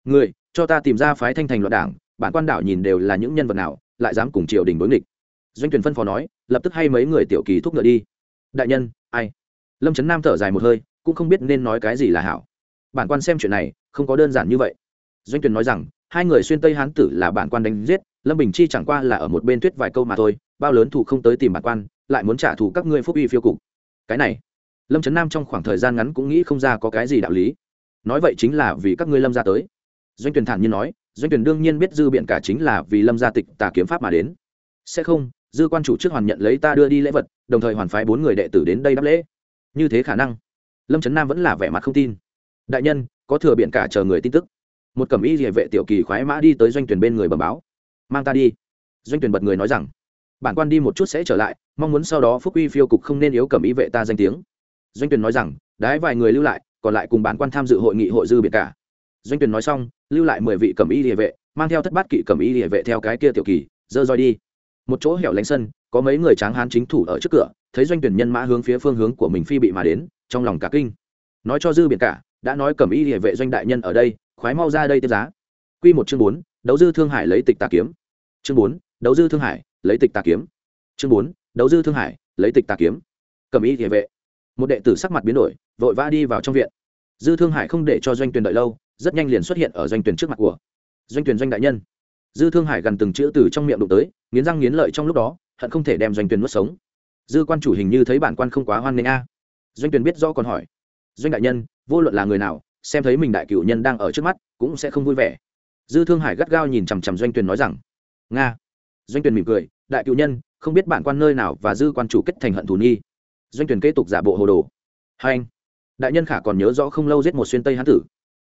người, cho ta tìm ra phái thanh thành loạn đảng, bản quan đảo nhìn đều là những nhân vật nào, lại dám cùng triều đình đối nghịch. Doanh tuyển phân phó nói, lập tức hay mấy người tiểu kỳ thúc ngựa đi. Đại nhân, ai? Lâm trấn nam thở dài một hơi, cũng không biết nên nói cái gì là hảo. Bản quan xem chuyện này, không có đơn giản như vậy. Doanh tuyển nói rằng, hai người xuyên tây hán tử là bản quan đánh giết lâm bình chi chẳng qua là ở một bên thuyết vài câu mà thôi, bao lớn thủ không tới tìm bản quan, lại muốn trả thù các ngươi phúc uy phiêu cục. Cái này, lâm trấn nam trong khoảng thời gian ngắn cũng nghĩ không ra có cái gì đạo lý. Nói vậy chính là vì các ngươi lâm ra tới. Doanh tuyển thản nhiên nói, doanh tuyển đương nhiên biết dư biện cả chính là vì lâm gia tịch tà kiếm pháp mà đến. Sẽ không, dư quan chủ trước hoàn nhận lấy ta đưa đi lễ vật, đồng thời hoàn phái bốn người đệ tử đến đây đáp lễ. Như thế khả năng, lâm trấn nam vẫn là vẻ mặt không tin. Đại nhân, có thừa biện cả chờ người tin tức. Một cẩm y địa vệ tiểu kỳ khoái mã đi tới doanh tuyển bên người bẩm báo mang ta đi. Doanh tuyển bật người nói rằng, bản quan đi một chút sẽ trở lại, mong muốn sau đó phúc uy phiêu cục không nên yếu cẩm y vệ ta danh tiếng. Doanh tuyển nói rằng, đái vài người lưu lại, còn lại cùng bản quan tham dự hội nghị hội dư biệt cả. Doanh tuyển nói xong, lưu lại mười vị cẩm y địa vệ, mang theo thất bát kỵ cẩm y địa vệ theo cái kia tiểu kỳ, dơ roi đi. Một chỗ hẻo lánh sân, có mấy người tráng hán chính thủ ở trước cửa, thấy doanh tuyển nhân mã hướng phía phương hướng của mình phi bị mà đến, trong lòng cả kinh. Nói cho dư biệt cả, đã nói cẩm y địa vệ doanh đại nhân ở đây, khoái mau ra đây tiếp giá. Quy một chương bốn, đấu dư thương hải lấy tịch tà kiếm chương bốn, đấu dư thương hải, lấy tịch tà kiếm. Chương bốn, đấu dư thương hải, lấy tịch tà kiếm. Cầm y địa vệ. Một đệ tử sắc mặt biến đổi, vội vã đi vào trong viện. Dư thương hải không để cho doanh tuyển đợi lâu, rất nhanh liền xuất hiện ở doanh tuyển trước mặt của. Doanh tuyển doanh đại nhân. Dư thương hải gần từng chữ từ trong miệng đụng tới, nghiến răng nghiến lợi trong lúc đó, hận không thể đem doanh tuyển nuốt sống. Dư quan chủ hình như thấy bản quan không quá hoan nghênh a. Doanh tuyển biết do còn hỏi. Doanh đại nhân, vô luận là người nào, xem thấy mình đại cửu nhân đang ở trước mắt, cũng sẽ không vui vẻ. Dư thương hải gắt gao nhìn chằm chằm doanh tuyển nói rằng nga doanh tuyển mỉm cười đại cựu nhân không biết bản quan nơi nào và dư quan chủ kết thành hận thù nghi doanh tuyển kế tục giả bộ hồ đồ hai anh đại nhân khả còn nhớ rõ không lâu giết một xuyên tây hán tử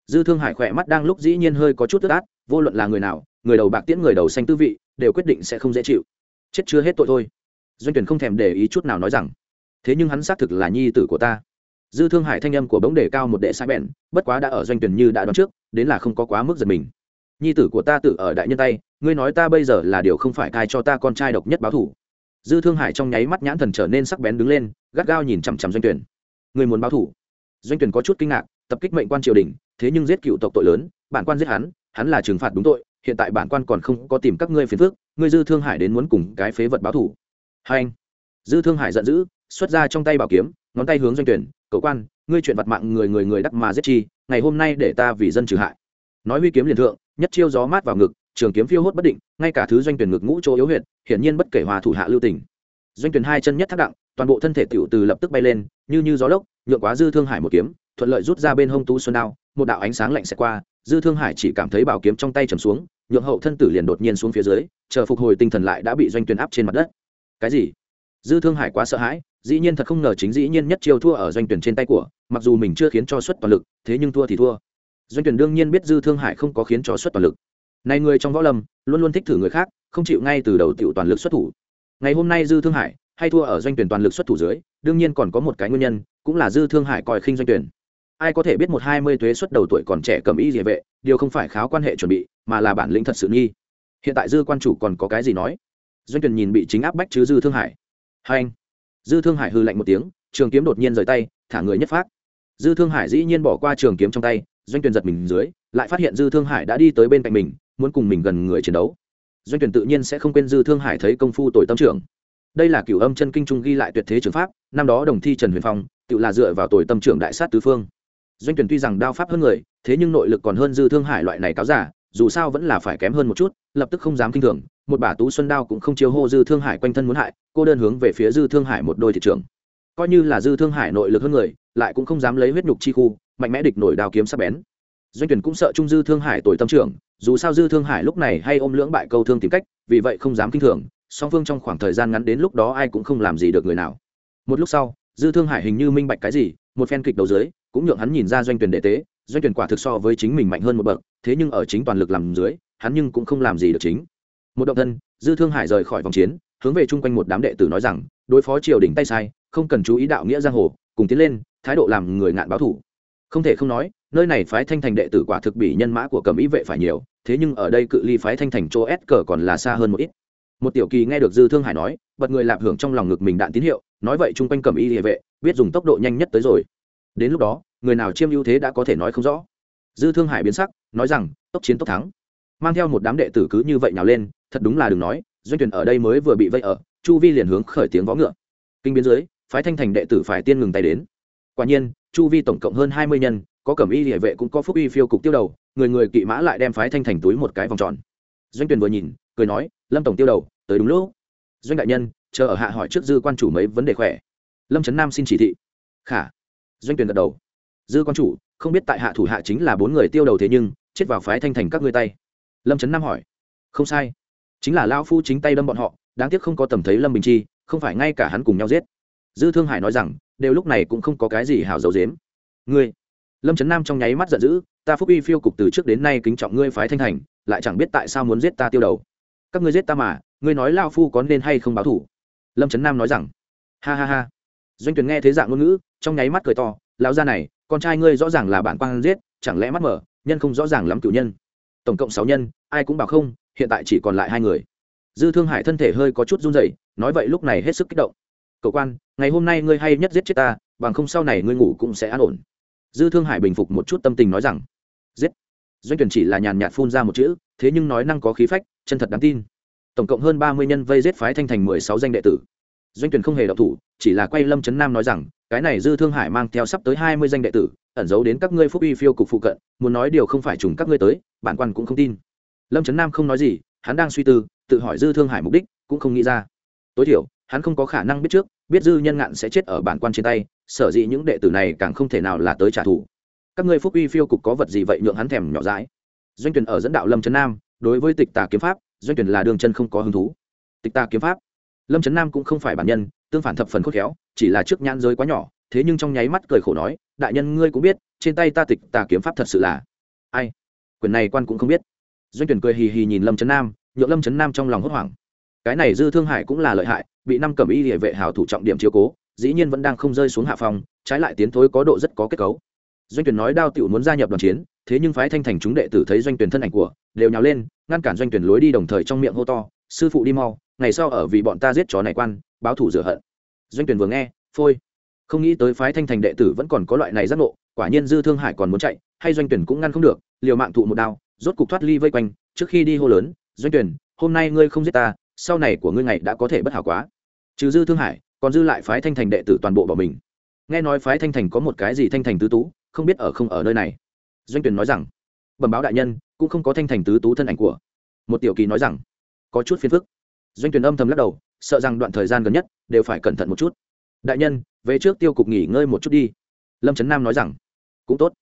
dư thương hải khỏe mắt đang lúc dĩ nhiên hơi có chút tức át vô luận là người nào người đầu bạc tiễn người đầu xanh tư vị đều quyết định sẽ không dễ chịu chết chưa hết tội thôi doanh tuyển không thèm để ý chút nào nói rằng thế nhưng hắn xác thực là nhi tử của ta dư thương hải thanh âm của bỗng đề cao một đệ sai bẹn bất quá đã ở doanh tuyển như đã đoán trước đến là không có quá mức giật mình nhi tử của ta tự ở đại nhân tay ngươi nói ta bây giờ là điều không phải cai cho ta con trai độc nhất báo thủ. Dư thương hải trong nháy mắt nhãn thần trở nên sắc bén đứng lên, gắt gao nhìn chằm chằm doanh tuyển. Người muốn báo thủ? Doanh tuyển có chút kinh ngạc, tập kích mệnh quan triều đình, thế nhưng giết cựu tộc tội lớn, bản quan giết hắn hắn là trừng phạt đúng tội, hiện tại bản quan còn không có tìm các ngươi phiền phước ngươi dư thương hải đến muốn cùng cái phế vật báo thủ. Hai anh. Dư thương hải giận dữ, xuất ra trong tay bảo kiếm, ngón tay hướng doanh tuyển, cậu quan, ngươi chuyện vặt mạng người người người đắc mà giết chi, ngày hôm nay để ta vì dân trừ hại. Nói huy kiếm liền thượng, nhất chiêu gió mát vào ngực trường kiếm phiêu hốt bất định, ngay cả thứ doanh tuyển ngực ngũ chỗ yếu huyệt, hiển nhiên bất kể hòa thủ hạ lưu tình. Doanh tuyển hai chân nhất thác đặng, toàn bộ thân thể tiểu từ lập tức bay lên, như như gió lốc, nhượng quá dư thương hải một kiếm, thuận lợi rút ra bên hông tú xuân đao, một đạo ánh sáng lạnh sẽ qua, dư thương hải chỉ cảm thấy bảo kiếm trong tay trầm xuống, nhượng hậu thân tử liền đột nhiên xuống phía dưới, chờ phục hồi tinh thần lại đã bị doanh tuyển áp trên mặt đất. Cái gì? Dư thương hải quá sợ hãi, dĩ nhiên thật không ngờ chính dĩ nhiên nhất chiêu thua ở doanh tuyển trên tay của, mặc dù mình chưa khiến cho xuất toàn lực, thế nhưng thua thì thua. Doanh tuyển đương nhiên biết dư thương hải không có khiến cho xuất toàn lực này người trong võ lâm, luôn luôn thích thử người khác, không chịu ngay từ đầu tiểu toàn lực xuất thủ. Ngày hôm nay dư thương hải hay thua ở doanh tuyển toàn lực xuất thủ dưới, đương nhiên còn có một cái nguyên nhân, cũng là dư thương hải coi khinh doanh tuyển. Ai có thể biết một hai mươi thuế xuất đầu tuổi còn trẻ cầm y địa vệ, điều không phải kháo quan hệ chuẩn bị, mà là bản lĩnh thật sự nghi. Hiện tại dư quan chủ còn có cái gì nói? Doanh tuyển nhìn bị chính áp bách chứ dư thương hải. Hai anh. Dư thương hải hư lạnh một tiếng, trường kiếm đột nhiên rời tay, thả người nhất phát. Dư thương hải dĩ nhiên bỏ qua trường kiếm trong tay, doanh tuyển giật mình dưới, lại phát hiện dư thương hải đã đi tới bên cạnh mình muốn cùng mình gần người chiến đấu. Doanh tuyển tự nhiên sẽ không quên dư thương hải thấy công phu tồi tâm trưởng. Đây là cửu âm chân kinh trung ghi lại tuyệt thế trường pháp, năm đó đồng thi trần huyền phong, tự là dựa vào tồi tâm trưởng đại sát tứ phương. Doanh tuyển tuy rằng đao pháp hơn người, thế nhưng nội lực còn hơn dư thương hải loại này cáo giả, dù sao vẫn là phải kém hơn một chút, lập tức không dám kinh thường, một bả tú xuân đao cũng không chiếu hô dư thương hải quanh thân muốn hại, cô đơn hướng về phía dư thương hải một đôi thị trường coi như là dư thương hải nội lực hơn người, lại cũng không dám lấy huyết nhục chi khu, mạnh mẽ địch nổi đao kiếm sắc bén doanh tuyển cũng sợ trung dư thương hải tuổi tâm trưởng, dù sao dư thương hải lúc này hay ôm lưỡng bại câu thương tìm cách, vì vậy không dám kinh thường, song phương trong khoảng thời gian ngắn đến lúc đó ai cũng không làm gì được người nào. Một lúc sau, dư thương hải hình như minh bạch cái gì, một phen kịch đầu dưới, cũng nhượng hắn nhìn ra doanh tuyển đệ tế, doanh tuyển quả thực so với chính mình mạnh hơn một bậc, thế nhưng ở chính toàn lực làm dưới, hắn nhưng cũng không làm gì được chính. Một động thân, dư thương hải rời khỏi vòng chiến, hướng về chung quanh một đám đệ tử nói rằng, đối phó triều đình tay sai, không cần chú ý đạo nghĩa giang hồ, cùng tiến lên, thái độ làm người ngạn báo thủ không thể không nói, nơi này phái thanh thành đệ tử quả thực bị nhân mã của cầm ý vệ phải nhiều, thế nhưng ở đây cự ly phái thanh thành chỗ s cờ còn là xa hơn một ít. Một tiểu kỳ nghe được dư thương hải nói, bật người lạp hưởng trong lòng ngực mình đạn tín hiệu, nói vậy chung quanh cầm y địa vệ, biết dùng tốc độ nhanh nhất tới rồi. Đến lúc đó, người nào chiêm ưu thế đã có thể nói không rõ. Dư thương hải biến sắc, nói rằng, tốc chiến tốc thắng. Mang theo một đám đệ tử cứ như vậy nào lên, thật đúng là đừng nói, doanh tuyển ở đây mới vừa bị vây ở, chu vi liền hướng khởi tiếng võ ngựa. Kinh biến dưới, phái thanh thành đệ tử phải tiên ngừng tay đến. Quả nhiên chu vi tổng cộng hơn hai mươi nhân, có cẩm y địa vệ cũng có phúc y phiêu cục tiêu đầu, người người kỵ mã lại đem phái thanh thành túi một cái vòng tròn. Doanh tuyền vừa nhìn, cười nói, lâm tổng tiêu đầu, tới đúng lúc. Doanh đại nhân, chờ ở hạ hỏi trước dư quan chủ mấy vấn đề khỏe. Lâm trấn nam xin chỉ thị. Khả. Doanh tuyền gật đầu. Dư quan chủ, không biết tại hạ thủ hạ chính là bốn người tiêu đầu thế nhưng, chết vào phái thanh thành các ngươi tay. Lâm trấn nam hỏi. Không sai. Chính là lao phu chính tay đâm bọn họ, đáng tiếc không có tầm thấy lâm bình chi, không phải ngay cả hắn cùng nhau giết. Dư thương hải nói rằng đều lúc này cũng không có cái gì hào dấu dếm. Ngươi, lâm trấn nam trong nháy mắt giận dữ, ta phúc uy phiêu cục từ trước đến nay kính trọng ngươi phái thanh thành, lại chẳng biết tại sao muốn giết ta tiêu đầu. Các ngươi giết ta mà, ngươi nói lao phu có nên hay không báo thủ? Lâm trấn nam nói rằng, ha ha ha. Doanh tuyển nghe thế dạng ngôn ngữ, trong nháy mắt cười to, lão gia này, con trai ngươi rõ ràng là bản quan giết, chẳng lẽ mắt mở, nhân không rõ ràng lắm cựu nhân. Tổng cộng sáu nhân, ai cũng bảo không, hiện tại chỉ còn lại hai người. Dư thương hải thân thể hơi có chút run rẩy, nói vậy lúc này hết sức kích động cậu quan, ngày hôm nay ngươi hay nhất giết chết ta, bằng không sau này ngươi ngủ cũng sẽ an ổn. Dư thương hải bình phục một chút tâm tình nói rằng, giết. Doanh tuyển chỉ là nhàn nhạt phun ra một chữ, thế nhưng nói năng có khí phách, chân thật đáng tin. Tổng cộng hơn ba mươi nhân vây giết phái thanh thành mười sáu danh đệ tử. Doanh tuyển không hề độc thủ, chỉ là quay lâm trấn nam nói rằng, cái này dư thương hải mang theo sắp tới hai mươi danh đệ tử, ẩn giấu đến các ngươi phúc uy phiêu cục phụ cận, muốn nói điều không phải trùng các ngươi tới, bản quan cũng không tin. Lâm trấn nam không nói gì, hắn đang suy tư, tự hỏi dư thương hải mục đích, cũng không nghĩ ra. Tối thiểu hắn không có khả năng biết trước, biết dư nhân ngạn sẽ chết ở bản quan trên tay, sở dĩ những đệ tử này càng không thể nào là tới trả thù. Các ngươi phúc uy phiêu cục có vật gì vậy nhượng hắn thèm nhỏ dãi? Doanh tuyển ở dẫn đạo lâm trấn nam, đối với tịch tà kiếm pháp, doanh tuyển là đường chân không có hứng thú. Tịch tà kiếm pháp, lâm trấn nam cũng không phải bản nhân, tương phản thập phần khôn khéo, chỉ là trước nhãn giới quá nhỏ, thế nhưng trong nháy mắt cười khổ nói, đại nhân ngươi cũng biết, trên tay ta tịch tà kiếm pháp thật sự là ai? Quyền này quan cũng không biết. Doanh tuyển cười hì hì nhìn lâm trấn nam, nhượng lâm trấn nam trong lòng hốt hoảng. Cái này dư thương hải cũng là lợi hại bị năm cẩm y địa vệ hào thủ trọng điểm chiếu cố, dĩ nhiên vẫn đang không rơi xuống hạ phòng, trái lại tiến thối có độ rất có kết cấu. Doanh tuyển nói đao tiểu muốn gia nhập đoàn chiến, thế nhưng phái thanh thành chúng đệ tử thấy doanh tuyển thân ảnh của, đều nhào lên, ngăn cản doanh tuyển lối đi đồng thời trong miệng hô to, sư phụ đi mau, ngày sau ở vì bọn ta giết chó này quan, báo thủ rửa hận. Doanh tuyển vừa nghe, phôi. Không nghĩ tới phái thanh thành đệ tử vẫn còn có loại này giác ngộ, quả nhiên dư thương hải còn muốn chạy, hay doanh tuyển cũng ngăn không được, liều mạng thụ một đao, rốt cục thoát ly vây quanh, trước khi đi hô lớn, doanh tuyển, hôm nay ngươi không giết ta, sau này của ngươi ngày đã có thể bất hảo quá trừ dư thương hải, còn dư lại phái thanh thành đệ tử toàn bộ bỏ mình. Nghe nói phái thanh thành có một cái gì thanh thành tứ tú, không biết ở không ở nơi này. Doanh tuyển nói rằng, bẩm báo đại nhân, cũng không có thanh thành tứ tú thân ảnh của. Một tiểu kỳ nói rằng, có chút phiền phức. Doanh tuyển âm thầm lắc đầu, sợ rằng đoạn thời gian gần nhất đều phải cẩn thận một chút. Đại nhân, về trước tiêu cục nghỉ ngơi một chút đi. Lâm trấn nam nói rằng, cũng tốt.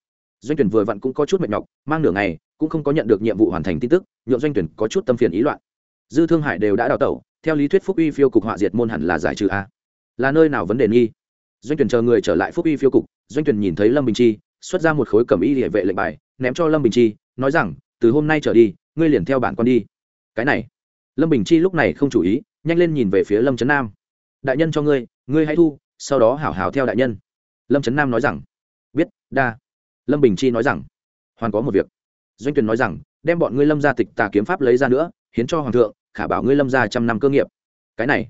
Doanh tuyển vừa vặn cũng có chút mệt nhọc, mang nửa ngày, cũng không có nhận được nhiệm vụ hoàn thành tin tức, nhượng doanh tuyển có chút tâm phiền ý loạn. Dư thương hải đều đã đào tẩu theo lý thuyết phúc uy phiêu cục họa diệt môn hẳn là giải trừ a. Là nơi nào vấn đề nghi? Doanh tuyển chờ người trở lại phúc uy phiêu cục, doanh tuyển nhìn thấy lâm bình chi, xuất ra một khối cẩm y địa vệ lệnh bài, ném cho lâm bình chi, nói rằng, từ hôm nay trở đi, ngươi liền theo bản con đi. Cái này, lâm bình chi lúc này không chủ ý, nhanh lên nhìn về phía lâm trấn nam. Đại nhân cho ngươi ngươi hãy thu, sau đó hảo hảo theo đại nhân. Lâm trấn nam nói rằng, biết, đa. Lâm bình chi nói rằng, hoàn có một việc. Doanh tuyền nói rằng, đem bọn ngươi lâm gia tịch tà kiếm pháp lấy ra nữa, hiến cho hoàng thượng khả bảo ngươi lâm gia trăm năm cơ nghiệp. Cái này,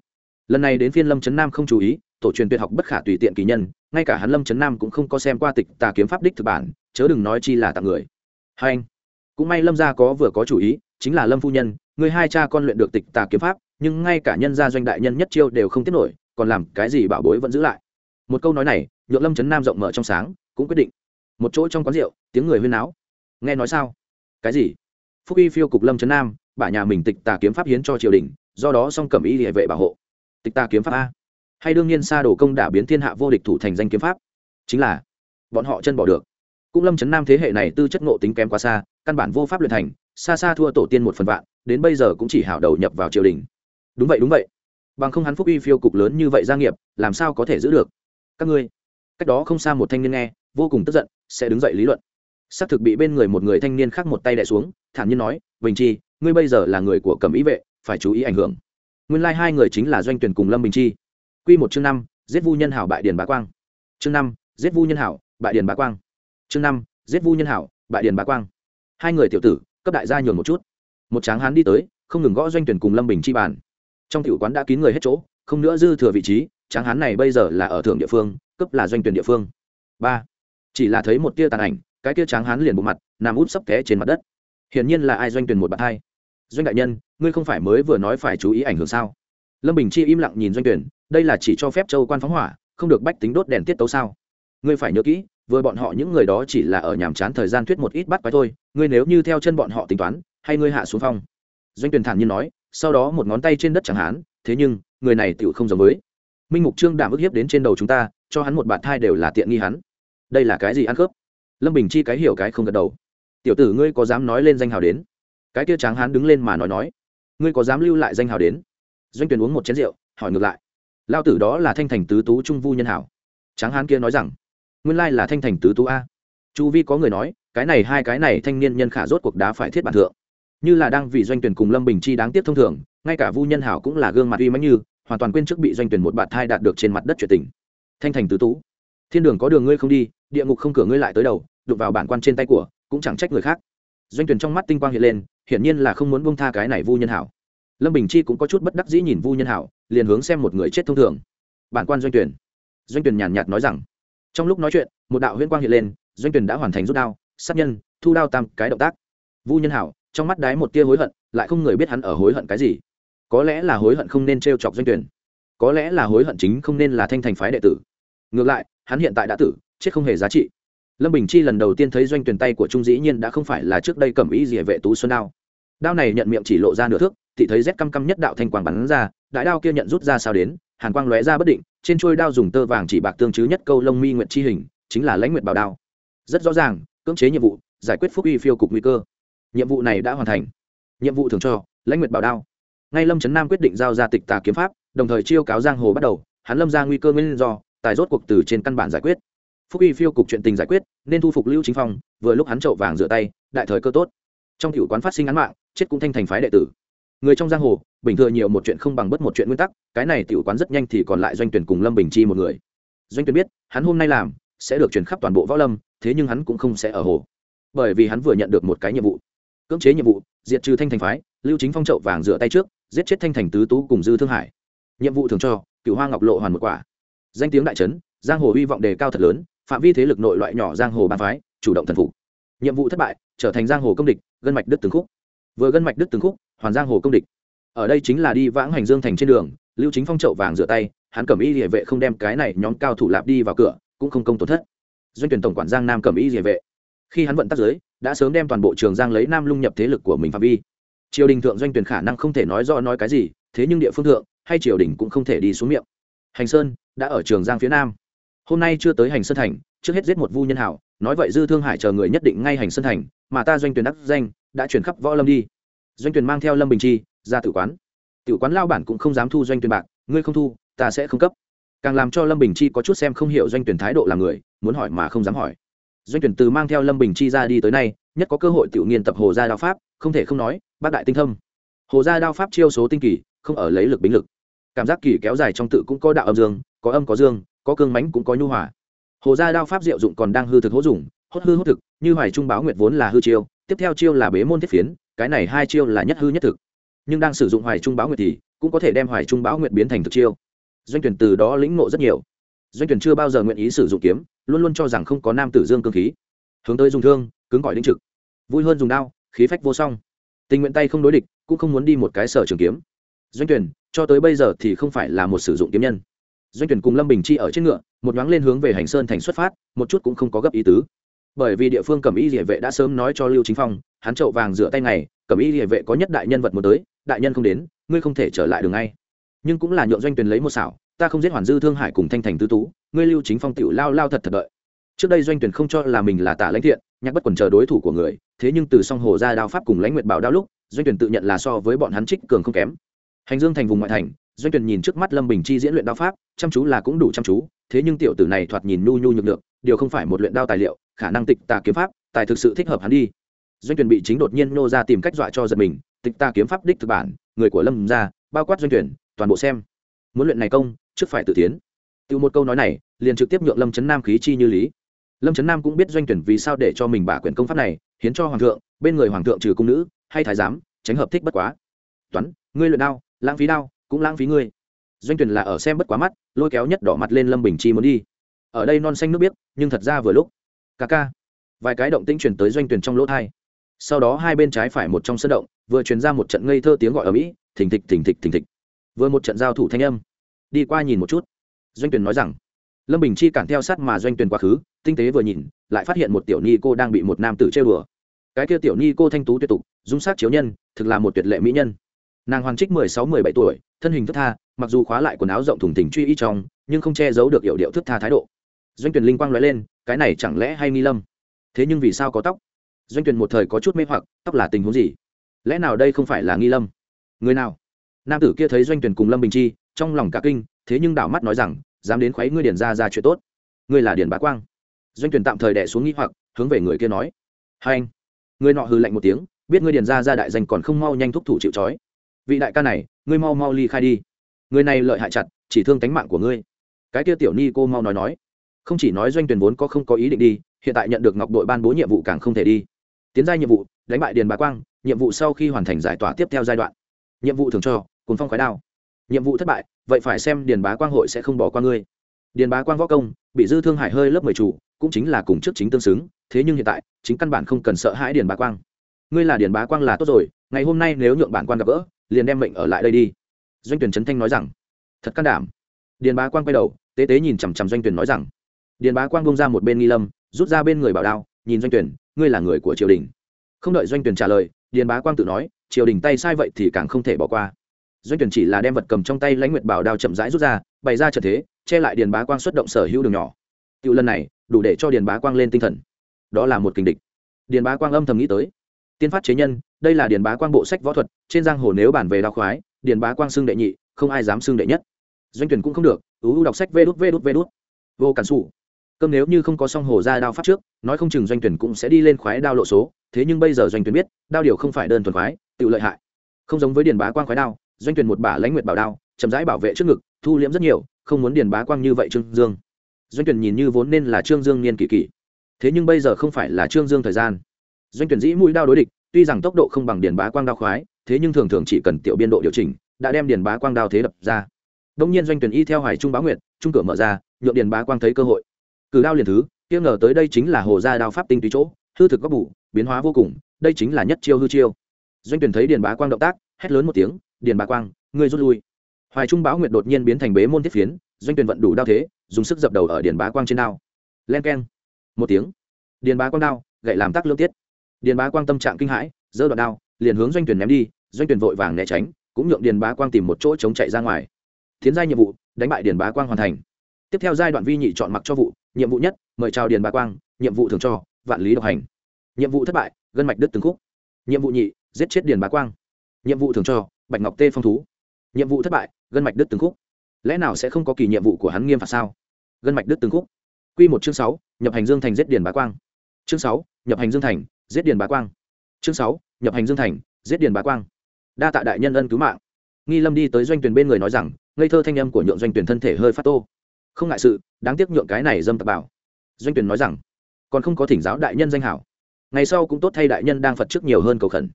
lần này đến phiên lâm trấn nam không chú ý, tổ truyền tuyệt học bất khả tùy tiện kỳ nhân, ngay cả hắn lâm trấn nam cũng không có xem qua tịch tà kiếm pháp đích thực bản, chớ đừng nói chi là tặng người. Hai anh, cũng may lâm gia có vừa có chủ ý, chính là lâm phu nhân, người hai cha con luyện được tịch tà kiếm pháp, nhưng ngay cả nhân gia doanh đại nhân nhất chiêu đều không tiết nổi, còn làm cái gì bảo bối vẫn giữ lại. Một câu nói này, nhượng lâm trấn nam rộng mở trong sáng, cũng quyết định. Một chỗ trong quán rượu, tiếng người huyên náo. Nghe nói sao? Cái gì? Phúc y phiêu cục lâm trấn nam bả nhà mình tịch tà kiếm pháp hiến cho triều đình, do đó song cẩm y địa vệ bảo hộ. Tịch tà kiếm pháp a. Hay đương nhiên xa đổ công đả biến thiên hạ vô địch thủ thành danh kiếm pháp. Chính là, bọn họ chân bỏ được. Cũng lâm trấn nam thế hệ này tư chất ngộ tính kém quá xa, căn bản vô pháp luyện thành, xa xa thua tổ tiên một phần vạn, đến bây giờ cũng chỉ hảo đầu nhập vào triều đình. Đúng vậy đúng vậy. Bằng không hắn phúc uy phiêu cục lớn như vậy gia nghiệp, làm sao có thể giữ được? Các ngươi, cách đó không xa một thanh niên nghe, vô cùng tức giận, sẽ đứng dậy lý luận. Xác thực bị bên người một người thanh niên khác một tay đẻ xuống, thản nhiên nói, bình chi ngươi bây giờ là người của cầm ý vệ, phải chú ý ảnh hưởng. Nguyên lai、like、hai người chính là doanh tuyển cùng lâm bình chi. Q một chương năm, giết vu nhân hảo bại điền bá quang. Chương năm, giết vu nhân hảo bại điền bá quang. Chương năm, giết vu nhân hảo bại điền bá quang. Hai người tiểu tử, cấp đại gia nhường một chút. Một tráng hán đi tới, không ngừng gõ doanh tuyển cùng lâm bình chi bàn. Trong tiểu quán đã kín người hết chỗ, không nữa dư thừa vị trí, tráng hán này bây giờ là ở thượng địa phương, cấp là doanh tuyển địa phương. Ba, chỉ là thấy một tia tàn ảnh, cái tia tráng hán liền bộ mặt, nằm út sấp té trên mặt đất. Hiển nhiên là ai doanh tuyển một bạn hai doanh đại nhân, ngươi không phải mới vừa nói phải chú ý ảnh hưởng sao? Lâm bình chi im lặng nhìn doanh tuyển, đây là chỉ cho phép châu quan phóng hỏa, không được bách tính đốt đèn tiết tấu sao? Ngươi phải nhớ kỹ, vừa bọn họ những người đó chỉ là ở nhàm chán thời gian thuyết một ít bắt quái thôi, ngươi nếu như theo chân bọn họ tính toán, hay ngươi hạ xuống phong? Doanh tuyển thản nhiên nói, sau đó một ngón tay trên đất chẳng hán, thế nhưng, người này tựu không giống với. Minh mục trương đảm ức hiếp đến trên đầu chúng ta, cho hắn một bạt thai đều là tiện nghi hắn. Đây là cái gì ăn khớp lâm bình chi cái hiểu cái không gật đầu. Tiểu tử ngươi có dám nói lên danh hào đến? Cái kia tráng hán đứng lên mà nói nói, ngươi có dám lưu lại danh hào đến? Doanh tuyển uống một chén rượu, hỏi ngược lại lao tử đó là thanh thành tứ tú trung vu nhân hảo. Tráng hán kia nói rằng, nguyên lai là thanh thành tứ tú a. Chu vi có người nói, cái này hai cái này thanh niên nhân khả rốt cuộc đá phải thiết bản thượng. Như là đang vì doanh tuyển cùng lâm bình chi đáng tiếc thông thường, ngay cả vu nhân hảo cũng là gương mặt uy mãnh như, hoàn toàn quên trước bị doanh tuyển một bạt thai đạt được trên mặt đất chuyện tình. Thanh thành tứ tú, thiên đường có đường ngươi không đi, địa ngục không cửa ngươi lại tới đầu, đụng vào bản quan trên tay của, cũng chẳng trách người khác. Doanh tuyển trong mắt tinh quang hiện lên hiển nhiên là không muốn buông tha cái này vu nhân hảo. Lâm bình chi cũng có chút bất đắc dĩ nhìn vu nhân hảo, liền hướng xem một người chết thông thường. Bản quan doanh tuyển. Doanh tuyển nhàn nhạt nói rằng, trong lúc nói chuyện, một đạo huyễn quang hiện lên, doanh tuyển đã hoàn thành rút đao, sát nhân, thu đao tam cái động tác. Vu nhân hảo, trong mắt đái một tia hối hận, lại không người biết hắn ở hối hận cái gì. Có lẽ là hối hận không nên trêu chọc doanh tuyển. Có lẽ là hối hận chính không nên là thanh thành phái đệ tử. Ngược lại, hắn hiện tại đã tử, chết không hề giá trị lâm bình chi lần đầu tiên thấy doanh tuyển tay của trung dĩ nhiên đã không phải là trước đây cầm ý gì vệ tú xuân đao. Đao này nhận miệng chỉ lộ ra nửa thước, thì thấy rét căm căm nhất đạo thanh quang bắn ra, đại đao kia nhận rút ra sao đến, hàn quang lóe ra bất định, trên trôi đao dùng tơ vàng chỉ bạc tương chứ nhất câu lông mi nguyện chi hình, chính là lãnh nguyện bảo đao. Rất rõ ràng, cưỡng chế nhiệm vụ, giải quyết phúc uy phiêu cục nguy cơ. Nhiệm vụ này đã hoàn thành. Nhiệm vụ thường cho, lãnh nguyện bảo đao. Ngay lâm trấn nam quyết định giao ra tịch tà kiếm pháp, đồng thời chiêu cáo giang hồ bắt đầu, hắn lâm ra nguy cơ nguyên do, tài rốt cuộc từ trên căn bản giải quyết phúc uy phiêu cục chuyện tình giải quyết, nên thu phục lưu chính phong, vừa lúc hắn trậu vàng rửa tay, đại thời cơ tốt. Trong cựu quán phát sinh án mạng, chết cũng thanh thành phái đệ tử. Người trong giang hồ, bình thường nhiều một chuyện không bằng bất một chuyện nguyên tắc, cái này tiểu quán rất nhanh thì còn lại doanh tuyển cùng lâm bình chi một người. Doanh tuyển biết, hắn hôm nay làm, sẽ được chuyển khắp toàn bộ võ lâm, thế nhưng hắn cũng không sẽ ở hồ. Bởi vì hắn vừa nhận được một cái nhiệm vụ. Cưỡng chế nhiệm vụ, diệt trừ thanh thành phái, lưu chính phong trậu vàng rửa tay trước, giết chết thanh thành tứ tú cùng dư thương hải. Nhiệm vụ thường cho cựu hoa ngọc lộ hoàn một quả. Danh tiếng đại trấn, giang hồ hy vọng đề cao thật lớn phạm vi thế lực nội loại nhỏ giang hồ ba phái, chủ động thần phục. Nhiệm vụ thất bại, trở thành giang hồ công địch, gân mạch đứt từng khúc. Vừa gân mạch đứt từng khúc, hoàn giang hồ công địch. Ở đây chính là đi vãng hành dương thành trên đường, lưu chính phong trậu vàng rửa tay, hắn cẩm y địa vệ không đem cái này nhóm cao thủ lạp đi vào cửa, cũng không công tổn thất. Doanh tuyển tổng quản giang nam cẩm y địa vệ. Khi hắn vận tắc giới, đã sớm đem toàn bộ trường giang lấy nam lung nhập thế lực của mình phạm vi. Triều đình thượng doanh tuyển khả năng không thể nói rõ nói cái gì, thế nhưng địa phương thượng, hay triều đình cũng không thể đi xuống miệng. Hành sơn, đã ở trường giang phía nam hôm nay chưa tới hành sơn thành, trước hết giết một vu nhân hảo, nói vậy dư thương hải chờ người nhất định ngay hành sơn thành, mà ta doanh tuyển đắc danh, đã chuyển khắp võ lâm đi. Doanh tuyển mang theo lâm bình chi, ra tử quán. Tử quán lao bản cũng không dám thu doanh tuyển bạc, ngươi không thu, ta sẽ không cấp. Càng làm cho lâm bình chi có chút xem không hiểu doanh tuyển thái độ làm người, muốn hỏi mà không dám hỏi. Doanh tuyển từ mang theo lâm bình chi ra đi tới nay, nhất có cơ hội tiểu nghiên tập hồ gia đao pháp, không thể không nói, bác đại tinh thâm. Hồ gia đao pháp chiêu số tinh kỳ, không ở lấy lực bính lực. Cảm giác kỳ kéo dài trong tự cũng có đạo âm dương, có âm có dương có cương mánh cũng có nhu hòa. Hồ gia đao pháp diệu dụng còn đang hư thực hỗ dụng hốt hư hốt thực, như hoài trung báo nguyệt vốn là hư chiêu, tiếp theo chiêu là bế môn thiết phiến, cái này hai chiêu là nhất hư nhất thực. Nhưng đang sử dụng hoài trung báo nguyệt thì, cũng có thể đem hoài trung báo nguyệt biến thành thực chiêu. Doanh tuyển từ đó lĩnh ngộ rất nhiều. Doanh tuyển chưa bao giờ nguyện ý sử dụng kiếm, luôn luôn cho rằng không có nam tử dương cương khí. Hướng tới dùng thương, cứng gọi đĩnh trực. Vui hơn dùng đao, khí phách vô song. Tình nguyện tay không đối địch, cũng không muốn đi một cái sở trường kiếm. Doanh tuyển cho tới bây giờ thì không phải là một sử dụng kiếm nhân doanh tuyển cùng lâm bình chi ở trên ngựa, một nhoáng lên hướng về hành sơn thành xuất phát, một chút cũng không có gấp ý tứ. Bởi vì địa phương cẩm y địa vệ đã sớm nói cho lưu chính phong, hắn trậu vàng rửa tay này cẩm y địa vệ có nhất đại nhân vật muốn tới, đại nhân không đến, ngươi không thể trở lại đường ngay. Nhưng cũng là nhượng doanh tuyển lấy một xảo, ta không giết hoàn dư thương hải cùng thanh thành tứ tú, ngươi lưu chính phong tiểu lao lao thật thật đợi. Trước đây doanh tuyển không cho là mình là tả lãnh thiện nhắc bất quần chờ đối thủ của người, thế nhưng từ song hồ ra đao pháp cùng lãnh nguyệt bảo đao lúc, doanh tuyển tự nhận là so với bọn hắn trích cường không kém. Hành dương thành vùng ngoại thành doanh tuyển nhìn trước mắt lâm bình chi diễn luyện đao pháp chăm chú là cũng đủ chăm chú thế nhưng tiểu tử này thoạt nhìn nhu nhu nhược được điều không phải một luyện đao tài liệu khả năng tịch tà kiếm pháp tài thực sự thích hợp hắn đi doanh tuyển bị chính đột nhiên nô ra tìm cách dọa cho giật mình tịch tà kiếm pháp đích thực bản người của lâm ra bao quát doanh tuyển toàn bộ xem muốn luyện này công trước phải tự tiến từ một câu nói này liền trực tiếp nhượng lâm trấn nam khí chi như lý lâm trấn nam cũng biết doanh tuyển vì sao để cho mình bả quyển công pháp này hiến cho hoàng thượng bên người hoàng thượng trừ cung nữ hay thái giám tránh hợp thích bất quá toán ngươi luyện đao lãng phí đao cũng lãng phí ngươi. Doanh tuyển là ở xem bất quá mắt lôi kéo nhất đỏ mặt lên lâm bình chi muốn đi. Ở đây non xanh nước biếc, nhưng thật ra vừa lúc. Ca ca. Vài cái động tĩnh truyền tới doanh tuyển trong lỗ thai. Sau đó hai bên trái phải một trong sân động vừa truyền ra một trận ngây thơ tiếng gọi ở mỹ thình thịch thình thịch thình thịch. Vừa một trận giao thủ thanh âm. Đi qua nhìn một chút. Doanh tuyển nói rằng lâm bình chi cản theo sát mà doanh tuyển quá khứ tinh tế vừa nhìn lại phát hiện một tiểu ni cô đang bị một nam tử chơi bừa cái kia tiểu ni cô thanh tú tuyệt tục dung sát chiếu nhân thực là một tuyệt lệ mỹ nhân nàng hoàn trích mười sáu, mười bảy tuổi, thân hình thức tha, mặc dù khóa lại quần áo rộng thùng thình truy y trong, nhưng không che giấu được hiệu điệu thức tha thái độ. Doanh tuyển linh quang nói lên, cái này chẳng lẽ hay nghi lâm? Thế nhưng vì sao có tóc? Doanh tuyển một thời có chút mê hoặc, tóc là tình huống gì? Lẽ nào đây không phải là nghi lâm? Người nào? Nam tử kia thấy doanh tuyển cùng lâm bình chi, trong lòng cả kinh, thế nhưng đảo mắt nói rằng, dám đến khuấy ngươi điền ra ra chuyện tốt. Ngươi là điền bá quang. Doanh tuyển tạm thời đẻ xuống nghi hoặc, hướng về người kia nói, hai anh. Người nọ hư lạnh một tiếng, biết ngươi điền ra ra đại danh còn không mau nhanh thúc thủ chịu trói vị đại ca này, ngươi mau mau ly khai đi. Người này lợi hại chặt, chỉ thương tánh mạng của ngươi. Cái kia tiểu ni cô mau nói nói. Không chỉ nói doanh tuyển vốn có không có ý định đi, hiện tại nhận được ngọc đội ban bố nhiệm vụ càng không thể đi. Tiến giai nhiệm vụ, đánh bại điền bá quang, nhiệm vụ sau khi hoàn thành giải tỏa tiếp theo giai đoạn. Nhiệm vụ thường cho cùng phong khói đao. Nhiệm vụ thất bại, vậy phải xem điền bá quang hội sẽ không bỏ qua ngươi. Điền bá quang võ công, bị dư thương hải hơi lớp mười chủ, cũng chính là cùng trước chính tương xứng, thế nhưng hiện tại, chính căn bản không cần sợ hãi điền bá quang. Ngươi là điền bá quang là tốt rồi, ngày hôm nay nếu nhượng bản quan gặp gỡ liền đem mệnh ở lại đây đi. Doanh tuyển trấn thanh nói rằng, thật can đảm. Điền bá quang quay đầu, tế tế nhìn chằm chằm doanh tuyển nói rằng, điền bá quang bông ra một bên nghi lâm, rút ra bên người bảo đao, nhìn doanh tuyển ngươi là người của triều đình. Không đợi doanh tuyển trả lời, điền bá quang tự nói, triều đình tay sai vậy thì càng không thể bỏ qua. Doanh tuyển chỉ là đem vật cầm trong tay lãnh nguyệt bảo đao chậm rãi rút ra, bày ra trận thế, che lại điền bá quang xuất động sở hữu đường nhỏ. Tiểu lần này, đủ để cho điền bá quang lên tinh thần. Đó là một kình địch. Điền bá quang âm thầm nghĩ tới, tiên phát chế nhân đây là điền bá quang bộ sách võ thuật, trên giang hồ nếu bản về đao khoái, điền bá quang xưng đệ nhị, không ai dám xưng đệ nhất. Doanh tuyển cũng không được ưu đọc sách vê đút vê đút vê đút. Vô cản sủ. Cơm nếu như không có song hồ ra đao pháp trước, nói không chừng doanh tuyển cũng sẽ đi lên khoái đao lộ số, thế nhưng bây giờ doanh tuyển biết, đao điều không phải đơn thuần khoái, tự lợi hại. Không giống với điền bá quang khói đao, doanh tuyển một bả lãnh nguyệt bảo đao, chậm rãi bảo vệ trước ngực, thu liễm rất nhiều, không muốn điền bá quang như vậy trương dương. Doanh tuyển nhìn như vốn nên là trương dương niên kỳ kỳ thế nhưng bây giờ không phải là trương dương thời gian. Doanh tuyển dĩ mũi đao đối địch tuy rằng tốc độ không bằng điền bá quang đao khoái, thế nhưng thường thường chỉ cần tiểu biên độ điều chỉnh, đã đem điền bá quang đao thế đập ra. Đông nhiên doanh tuyển y theo hải trung bá nguyệt trung cửa mở ra, nhượng điền bá quang thấy cơ hội. Cử đao liền thứ, kia ngờ tới đây chính là hồ gia đao pháp tinh túy chỗ, hư thực góc bù, biến hóa vô cùng, đây chính là nhất chiêu hư chiêu. Doanh tuyển thấy điền bá quang động tác, hét lớn một tiếng, điền bá quang, ngươi rút lui. Hoài trung báo nguyệt đột nhiên biến thành bế môn thiết phiến, doanh tuyển vận đủ đao thế, dùng sức dập đầu ở điền bá quang trên đao. Len keng. Một tiếng. Điền bá quang đao, gậy làm tắc lương tiết điền bá quang tâm trạng kinh hãi, giơ đoạn đao, liền hướng doanh tuyển ném đi, doanh tuyển vội vàng né tránh, cũng nhượng điền bá quang tìm một chỗ chống chạy ra ngoài. Tiến giai nhiệm vụ, đánh bại điền bá quang hoàn thành. Tiếp theo giai đoạn vi nhị chọn mặc cho vụ, nhiệm vụ nhất, mời chào điền bá quang, nhiệm vụ thường cho, vạn lý độc hành. Nhiệm vụ thất bại, gân mạch đứt từng khúc. Nhiệm vụ nhị, giết chết điền bá quang. Nhiệm vụ thường cho, bạch ngọc tê phong thú. Nhiệm vụ thất bại, gân mạch đứt từng khúc. Lẽ nào sẽ không có kỳ nhiệm vụ của hắn nghiêm phạt sao? Gân mạch đứt từng khúc. Q một chương sáu, nhập hành dương thành giết điền bá quang. Chương sáu, nhập hành dương thành giết điền bá quang. Chương sáu, nhập hành dương thành, giết điền bá quang. Đa tạ đại nhân ân cứu mạng. Nghi lâm đi tới doanh tuyển bên người nói rằng, ngây thơ thanh âm của nhượng doanh tuyển thân thể hơi phát tô. Không ngại sự, đáng tiếc nhượng cái này dâm tập bảo. Doanh tuyển nói rằng, còn không có thỉnh giáo đại nhân danh hảo. Ngày sau cũng tốt thay đại nhân đang phật trước nhiều hơn cầu khẩn.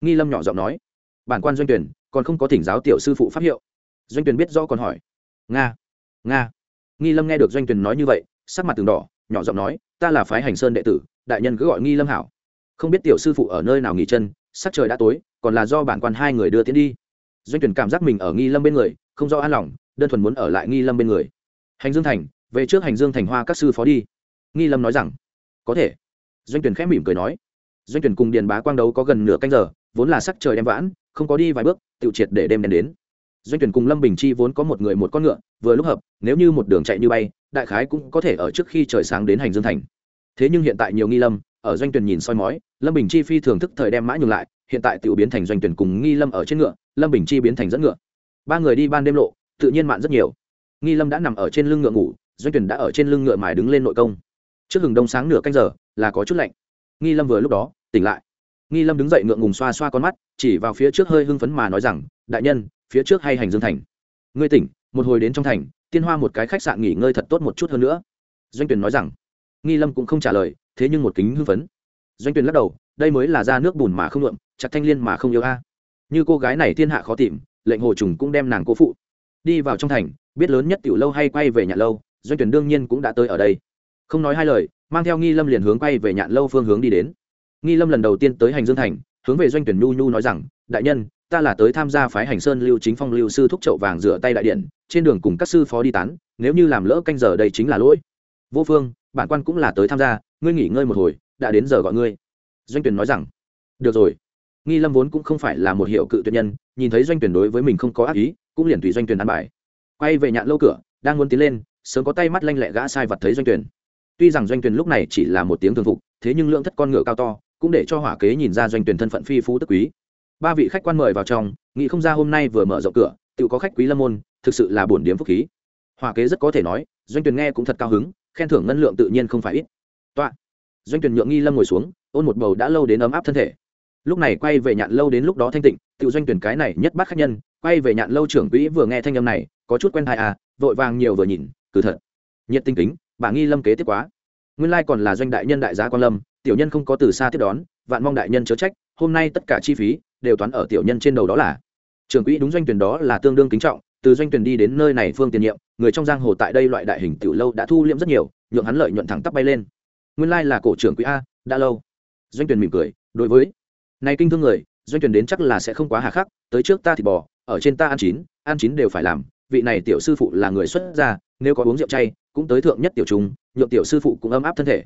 Nghi lâm nhỏ giọng nói, bản quan doanh tuyển, còn không có thỉnh giáo tiểu sư phụ pháp hiệu. Doanh tuyển biết rõ còn hỏi, nga nga. Nghi lâm nghe được doanh tuyển nói như vậy, sắc mặt từng đỏ, nhỏ giọng nói, ta là phái hành sơn đệ tử, đại nhân cứ gọi nghi lâm hảo không biết tiểu sư phụ ở nơi nào nghỉ chân, sắc trời đã tối, còn là do bản quan hai người đưa tiến đi. Doanh tuyển cảm giác mình ở nghi lâm bên người, không do an lòng, đơn thuần muốn ở lại nghi lâm bên người. Hành dương thành, về trước hành dương thành hoa các sư phó đi. Nghi lâm nói rằng, có thể. Doanh tuyển khẽ mỉm cười nói. Doanh tuyển cùng điền bá quang đấu có gần nửa canh giờ, vốn là sắc trời đem vãn, không có đi vài bước tự triệt để đêm đen đến. Doanh tuyển cùng lâm bình chi vốn có một người một con ngựa, vừa lúc hợp, nếu như một đường chạy như bay, đại khái cũng có thể ở trước khi trời sáng đến hành dương thành. Thế nhưng hiện tại nhiều nghi lâm, ở doanh tuyển nhìn soi mói lâm bình chi phi thường thức thời đem mã nhường lại, hiện tại tự biến thành doanh tuyển cùng nghi lâm ở trên ngựa, lâm bình chi biến thành dẫn ngựa. Ba người đi ban đêm lộ, tự nhiên mạn rất nhiều. Nghi lâm đã nằm ở trên lưng ngựa ngủ, doanh tuyển đã ở trên lưng ngựa mài đứng lên nội công. Trước hừng đông sáng nửa canh giờ, là có chút lạnh. Nghi lâm vừa lúc đó, tỉnh lại. Nghi lâm đứng dậy ngượng ngùng xoa xoa con mắt, chỉ vào phía trước hơi hưng phấn mà nói rằng, đại nhân, phía trước hay hành dương thành? Ngươi tỉnh, một hồi đến trong thành, tiên hoa một cái khách sạn nghỉ ngơi thật tốt một chút hơn nữa. Doanh tuyển nói rằng. Nghi lâm cũng không trả lời, thế nhưng một kính hưng phấn doanh Tuyền lắc đầu, đây mới là ra nước bùn mà không lượm chặt thanh liên mà không yêu a. Như cô gái này thiên hạ khó tìm, lệnh hồ trùng cũng đem nàng cố phụ đi vào trong thành, biết lớn nhất tiểu lâu hay quay về nhà lâu, doanh tuyển đương nhiên cũng đã tới ở đây. Không nói hai lời, mang theo nghi lâm liền hướng quay về nhạn lâu phương hướng đi đến. Nghi lâm lần đầu tiên tới hành dương thành, hướng về doanh tuyển nhu nhu nói rằng, đại nhân, ta là tới tham gia phái hành sơn lưu chính phong lưu sư thúc chậu vàng rửa tay đại điện, trên đường cùng các sư phó đi tán, nếu như làm lỡ canh giờ đây chính là lỗi. Vô phương, bản quan cũng là tới tham gia ngươi nghỉ ngơi một hồi, đã đến giờ gọi ngươi. Doanh tuyển nói rằng. Được rồi. Nghi lâm vốn cũng không phải là một hiệu cự tuyệt nhân, nhìn thấy doanh tuyển đối với mình không có ác ý, cũng liền tùy doanh tuyển ăn bài. Quay về nhạn lâu cửa, đang muốn tiến lên, sớm có tay mắt lanh lẹ gã sai vật thấy doanh tuyển tuy rằng doanh tuyển lúc này chỉ là một tiếng thường phục, thế nhưng lượng thất con ngựa cao to, cũng để cho hỏa kế nhìn ra doanh tuyển thân phận phi phú tức quý. Ba vị khách quan mời vào trong, nghĩ không ra hôm nay vừa mở rộng cửa, tự có khách quý lâm môn, thực sự là bổn điếm phúc khí. Hỏa kế rất có thể nói, doanh tuyển nghe cũng thật cao hứng, khen thưởng ngân lượng tự nhiên không phải ít tọa doanh tuyển nhượng nghi lâm ngồi xuống, ôn một bầu đã lâu đến ấm áp thân thể. Lúc này quay về nhạn lâu đến lúc đó thanh tịnh tự doanh tuyển cái này nhất bắt khách nhân, quay về nhạn lâu trưởng quỹ vừa nghe thanh âm này, có chút quen thai à vội vàng nhiều vừa nhìn, cử thật, nhiệt tinh kính, bà nghi lâm kế tiếp quá. Nguyên lai còn là doanh đại nhân đại gia quan lâm, tiểu nhân không có từ xa tiếp đón, vạn mong đại nhân chớ trách, hôm nay tất cả chi phí đều toán ở tiểu nhân trên đầu đó là. Trưởng quỹ đúng doanh tuyển đó là tương đương kính trọng, từ doanh tuyển đi đến nơi này phương tiền nhiệm, người trong giang hồ tại đây loại đại hình tiểu lâu đã thu liễm rất nhiều, nhượng hắn lợi nhuận thẳng tắp bay lên nguyên lai là cổ trưởng quỹ a, đã lâu. Doanh tuyển mỉm cười, đối với. Này kinh thương người, doanh tuyển đến chắc là sẽ không quá hà khắc, tới trước ta thì bò ở trên ta ăn chín ăn chín đều phải làm. Vị này tiểu sư phụ là người xuất gia, nếu có uống rượu chay, cũng tới thượng nhất tiểu trung, nhượng tiểu sư phụ cũng ấm áp thân thể.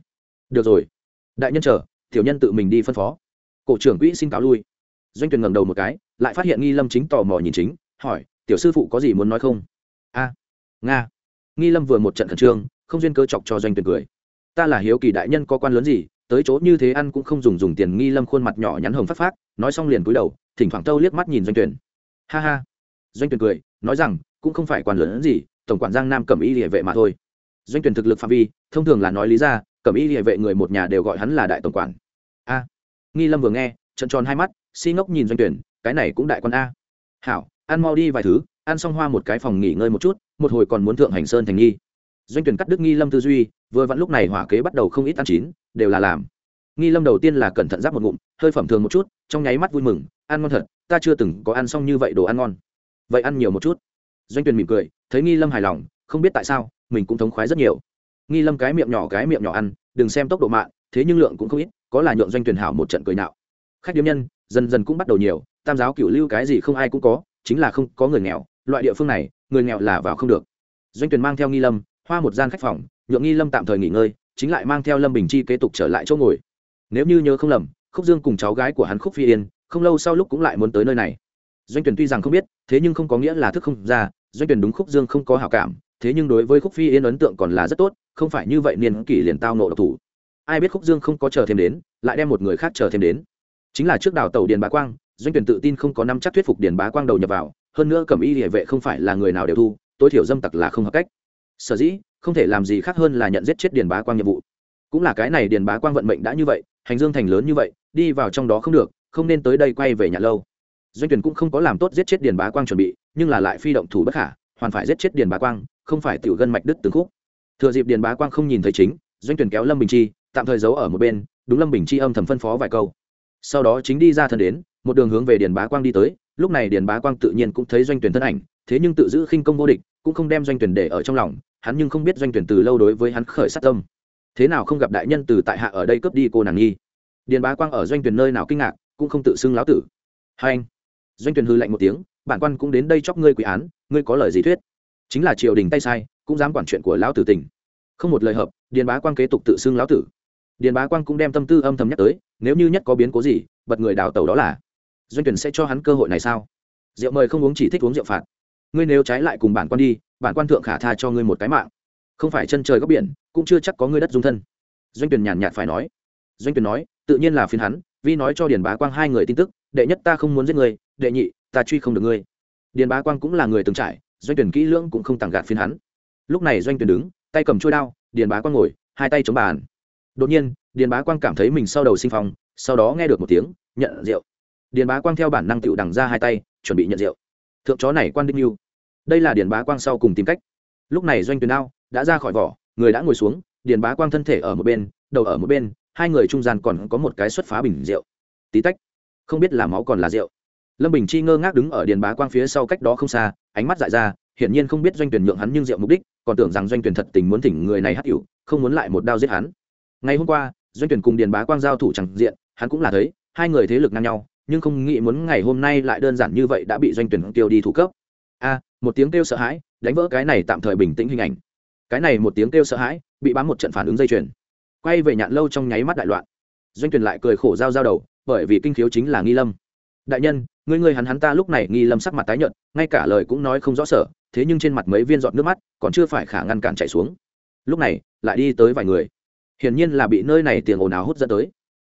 Được rồi. Đại nhân chờ, tiểu nhân tự mình đi phân phó. Cổ trưởng quỹ xin cáo lui. Doanh tuyển ngẩng đầu một cái, lại phát hiện nghi lâm chính tò mò nhìn chính, hỏi, tiểu sư phụ có gì muốn nói không? A, nga. Nghi lâm vừa một trận khẩn trương, không duyên cơ chọc cho doanh tuyển cười ta là hiếu kỳ đại nhân có quan lớn gì, tới chỗ như thế ăn cũng không dùng dùng tiền nghi lâm khuôn mặt nhỏ nhắn hồng phát phát nói xong liền cúi đầu, thỉnh thoảng tâu liếc mắt nhìn doanh tuyển. Ha ha. Doanh tuyển cười, nói rằng, cũng không phải quan lớn gì, tổng quản giang nam cẩm y địa vệ mà thôi. Doanh tuyển thực lực phạm vi, thông thường là nói lý ra, cẩm y địa vệ người một nhà đều gọi hắn là đại tổng quản. A. Nghi lâm vừa nghe trận tròn hai mắt, si ngốc nhìn doanh tuyển, cái này cũng đại quan a. Hảo, ăn mau đi vài thứ, ăn xong hoa một cái phòng nghỉ ngơi một chút, một hồi còn muốn thượng hành sơn thành nghi doanh tuyển cắt đức nghi lâm tư duy, vừa vặn lúc này hỏa kế bắt đầu không ít ăn chín, đều là làm. Nghi lâm đầu tiên là cẩn thận giáp một ngụm, hơi phẩm thường một chút, trong nháy mắt vui mừng, ăn ngon thật, ta chưa từng có ăn xong như vậy đồ ăn ngon. Vậy ăn nhiều một chút. Doanh tuyển mỉm cười, thấy nghi lâm hài lòng, không biết tại sao, mình cũng thống khoái rất nhiều. Nghi lâm cái miệng nhỏ cái miệng nhỏ ăn, đừng xem tốc độ mạng, thế nhưng lượng cũng không ít, có là nhượng doanh tuyển hảo một trận cười nạo. Khách điếm nhân, dần dần cũng bắt đầu nhiều, tam giáo cửu lưu cái gì không ai cũng có, chính là không có người nghèo, loại địa phương này, người nghèo là vào không được. Doanh tuyển mang theo nghi lâm hoa một gian khách phòng, nhượng nghi lâm tạm thời nghỉ ngơi, chính lại mang theo lâm bình chi kế tục trở lại chỗ ngồi. Nếu như nhớ không lầm, khúc dương cùng cháu gái của hắn khúc phi yên, không lâu sau lúc cũng lại muốn tới nơi này. Doanh tuyển tuy rằng không biết, thế nhưng không có nghĩa là thức không ra, doanh tuyển đúng khúc dương không có hảo cảm, thế nhưng đối với khúc phi yên ấn tượng còn là rất tốt, không phải như vậy niên kỷ liền tao nộ độc thủ. Ai biết khúc dương không có chờ thêm đến, lại đem một người khác chờ thêm đến. Chính là trước đào tàu điền bá quang, doanh tuyển tự tin không có năm chắc thuyết phục điền bá quang đầu nhập vào, hơn nữa cẩm y địa vệ không phải là người nào đều thu, tối thiểu dâm tặc là không hợp cách sở dĩ, không thể làm gì khác hơn là nhận giết chết điền bá quang nhiệm vụ. Cũng là cái này điền bá quang vận mệnh đã như vậy, hành dương thành lớn như vậy, đi vào trong đó không được, không nên tới đây quay về nhà lâu. Doanh tuyển cũng không có làm tốt giết chết điền bá quang chuẩn bị, nhưng là lại phi động thủ bất khả, hoàn phải giết chết điền bá quang, không phải tiểu gân mạch đứt từng khúc. Thừa dịp điền bá quang không nhìn thấy chính, doanh tuyển kéo lâm bình chi, tạm thời giấu ở một bên, đúng lâm bình chi âm thầm phân phó vài câu. Sau đó chính đi ra thân đến, một đường hướng về điền bá quang đi tới, lúc này điền bá quang tự nhiên cũng thấy doanh tuyển thân ảnh thế nhưng tự giữ khinh công vô địch, cũng không đem doanh tuyển để ở trong lòng, hắn nhưng không biết doanh tuyển từ lâu đối với hắn khởi sát tâm. Thế nào không gặp đại nhân từ tại hạ ở đây cướp đi cô nàng nghi? Điền bá quang ở doanh tuyển nơi nào kinh ngạc, cũng không tự xưng láo tử. Hai anh, doanh tuyển hư lạnh một tiếng, bản quan cũng đến đây chóc ngươi quỷ án, ngươi có lời gì thuyết? Chính là triều đình tay sai, cũng dám quản chuyện của lão tử tỉnh không một lời hợp, điền bá quang kế tục tự xưng lão tử. Điền bá quang cũng đem tâm tư âm thầm nhắc tới, nếu như nhất có biến cố gì, bật người đào tàu đó là, doanh tuyển sẽ cho hắn cơ hội này sao? Rượu mời không uống chỉ thích uống rượu phạt ngươi nếu trái lại cùng bản quan đi, bản quan thượng khả tha cho ngươi một cái mạng. Không phải chân trời góc biển, cũng chưa chắc có ngươi đất dung thân. Doanh tuyển nhàn nhạt phải nói. Doanh tuyển nói, tự nhiên là phiền hắn vi nói cho điền bá quang hai người tin tức, đệ nhất ta không muốn giết người đệ nhị, ta truy không được ngươi. Điền bá quang cũng là người từng trải, doanh tuyển kỹ lưỡng cũng không tặng gạt phiền hắn. Lúc này doanh tuyển đứng, tay cầm chuôi đao, điền bá quang ngồi, hai tay chống bàn. Đột nhiên, điền bá quang cảm thấy mình sau đầu sinh phong, sau đó nghe được một tiếng, nhận rượu. Điền bá quang theo bản năng tựu đằng ra hai tay, chuẩn bị nhận rượu. Thượng chó này quan đinh mưu đây là điền bá quang sau cùng tìm cách. Lúc này doanh Tuyền đao đã ra khỏi vỏ, người đã ngồi xuống, điền bá quang thân thể ở một bên, đầu ở một bên, hai người trung gian còn có một cái xuất phá bình rượu. Tí tách, không biết là máu còn là rượu. Lâm bình chi ngơ ngác đứng ở điền bá quang phía sau cách đó không xa, ánh mắt dại ra, hiển nhiên không biết doanh tuyển nhượng hắn nhưng rượu mục đích, còn tưởng rằng doanh tuyển thật tình muốn thỉnh người này hắt hữu, không muốn lại một đao giết hắn. Ngày hôm qua, doanh tuyển cùng điền bá quang giao thủ chẳng diện, hắn cũng là thấy, hai người thế lực ngang nhau, nhưng không nghĩ muốn ngày hôm nay lại đơn giản như vậy đã bị doanh tuyển tiêu đi thủ cấp a, một tiếng kêu sợ hãi, đánh vỡ cái này tạm thời bình tĩnh hình ảnh. Cái này một tiếng kêu sợ hãi, bị bám một trận phản ứng dây chuyền. Quay về nhạn lâu trong nháy mắt đại loạn. Doanh tuyển lại cười khổ giao giao đầu, bởi vì kinh khiếu chính là nghi lâm. Đại nhân, người người hắn hắn ta lúc này nghi lâm sắc mặt tái nhợt, ngay cả lời cũng nói không rõ sở, thế nhưng trên mặt mấy viên giọt nước mắt, còn chưa phải khả ngăn cản chạy xuống. Lúc này, lại đi tới vài người. Hiển nhiên là bị nơi này tiền ồn ào hút dẫn tới.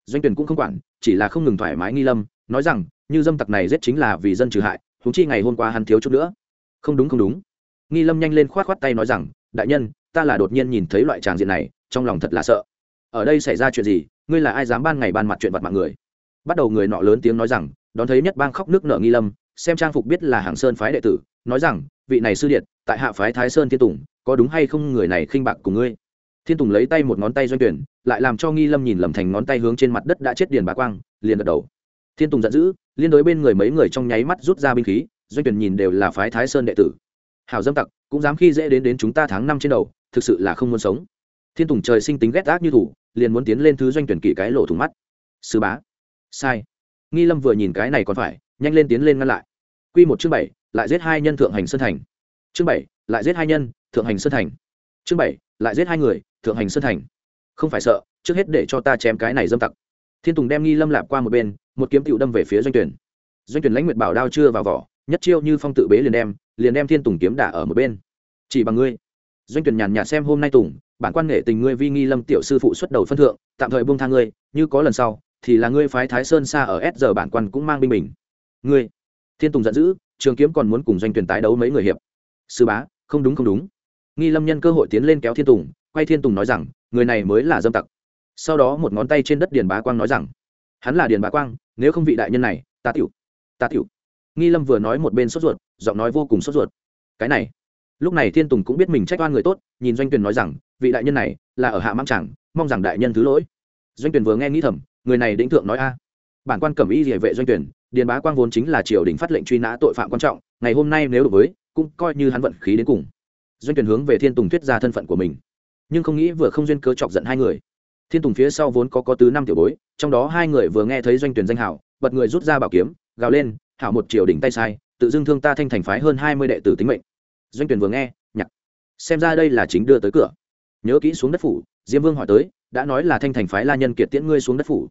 Doanh tuyển cũng không quản, chỉ là không ngừng thoải mái nghi lâm, nói rằng, như dâm tặc này giết chính là vì dân trừ hại thúng chi ngày hôm qua hắn thiếu chút nữa không đúng không đúng. Nghi lâm nhanh lên khoát khoát tay nói rằng, đại nhân, ta là đột nhiên nhìn thấy loại tràng diện này, trong lòng thật là sợ. Ở đây xảy ra chuyện gì, ngươi là ai dám ban ngày ban mặt chuyện vặt mạng người? Bắt đầu người nọ lớn tiếng nói rằng, đón thấy nhất bang khóc nước nợ nghi lâm, xem trang phục biết là hàng sơn phái đệ tử, nói rằng, vị này sư điện tại hạ phái thái sơn thiên tùng, có đúng hay không người này khinh bạc của ngươi? Thiên tùng lấy tay một ngón tay doanh tuyển, lại làm cho nghi lâm nhìn lầm thành ngón tay hướng trên mặt đất đã chết điền bá quang, liền gật đầu. Thiên tùng giận dữ, liên đối bên người mấy người trong nháy mắt rút ra binh khí doanh tuyển nhìn đều là phái thái sơn đệ tử. Hảo dâm tặc, cũng dám khi dễ đến đến chúng ta tháng năm trên đầu, thực sự là không muốn sống. Thiên tùng trời sinh tính ghét ác như thủ, liền muốn tiến lên thứ doanh tuyển kỷ cái lộ thủng mắt. Sư bá. Sai. Nghi lâm vừa nhìn cái này còn phải, nhanh lên tiến lên ngăn lại. Quy một chương bảy, lại giết hai nhân thượng hành sơn thành. Chương bảy, lại giết hai nhân thượng hành sơn thành. Chương bảy, lại giết hai người thượng hành sơn thành. Không phải sợ, trước hết để cho ta chém cái này dâm tặc. Thiên tùng đem nghi lâm lạp qua một bên, một kiếm tựu đâm về phía doanh tuyển. Doanh tuyển lãnh nguyệt bảo đao chưa vào vỏ nhất chiêu như phong tự bế liền đem liền đem thiên tùng kiếm đả ở một bên. Chỉ bằng ngươi. Doanh tuyển nhàn nhạt xem hôm nay tùng, bản quan nghệ tình ngươi vi nghi lâm tiểu sư phụ xuất đầu phân thượng, tạm thời buông tha ngươi, như có lần sau, thì là ngươi phái thái sơn xa ở s giờ bản quan cũng mang binh mình. Ngươi. Thiên tùng giận dữ, trường kiếm còn muốn cùng doanh tuyển tái đấu mấy người hiệp. Sư bá, không đúng không đúng. Nghi lâm nhân cơ hội tiến lên kéo thiên tùng, quay thiên tùng nói rằng, người này mới là dâm tặc. Sau đó một ngón tay trên đất điền bá quang nói rằng, hắn là điền bá quang, nếu không vị đại nhân này, ta tiểu ta tiểu nghi lâm vừa nói một bên sốt ruột, giọng nói vô cùng sốt ruột. Cái này. Lúc này thiên tùng cũng biết mình trách oan người tốt, nhìn doanh tuyền nói rằng, vị đại nhân này là ở hạ mang chẳng mong rằng đại nhân thứ lỗi. Doanh Tuyền vừa nghe nghĩ thầm, người này định thượng nói a. Bản quan cẩm y địa vệ doanh tuyển điền bá quang vốn chính là triều đình phát lệnh truy nã tội phạm quan trọng, ngày hôm nay nếu đối với, cũng coi như hắn vận khí đến cùng. Doanh tuyển hướng về thiên tùng thuyết ra thân phận của mình, nhưng không nghĩ vừa không duyên cớ chọc giận hai người. Thiên tùng phía sau vốn có có tứ năm tiểu bối, trong đó hai người vừa nghe thấy doanh tuyển danh hảo bật người rút ra bảo kiếm, gào lên hảo một triều đỉnh tay sai, tự dưng thương ta thanh thành phái hơn hai mươi đệ tử tính mệnh. Doanh tuyển vừa nghe nhặt xem ra đây là chính đưa tới cửa. Nhớ kỹ xuống đất phủ, diêm vương hỏi tới, đã nói là thanh thành phái la nhân kiệt tiễn ngươi xuống đất phủ.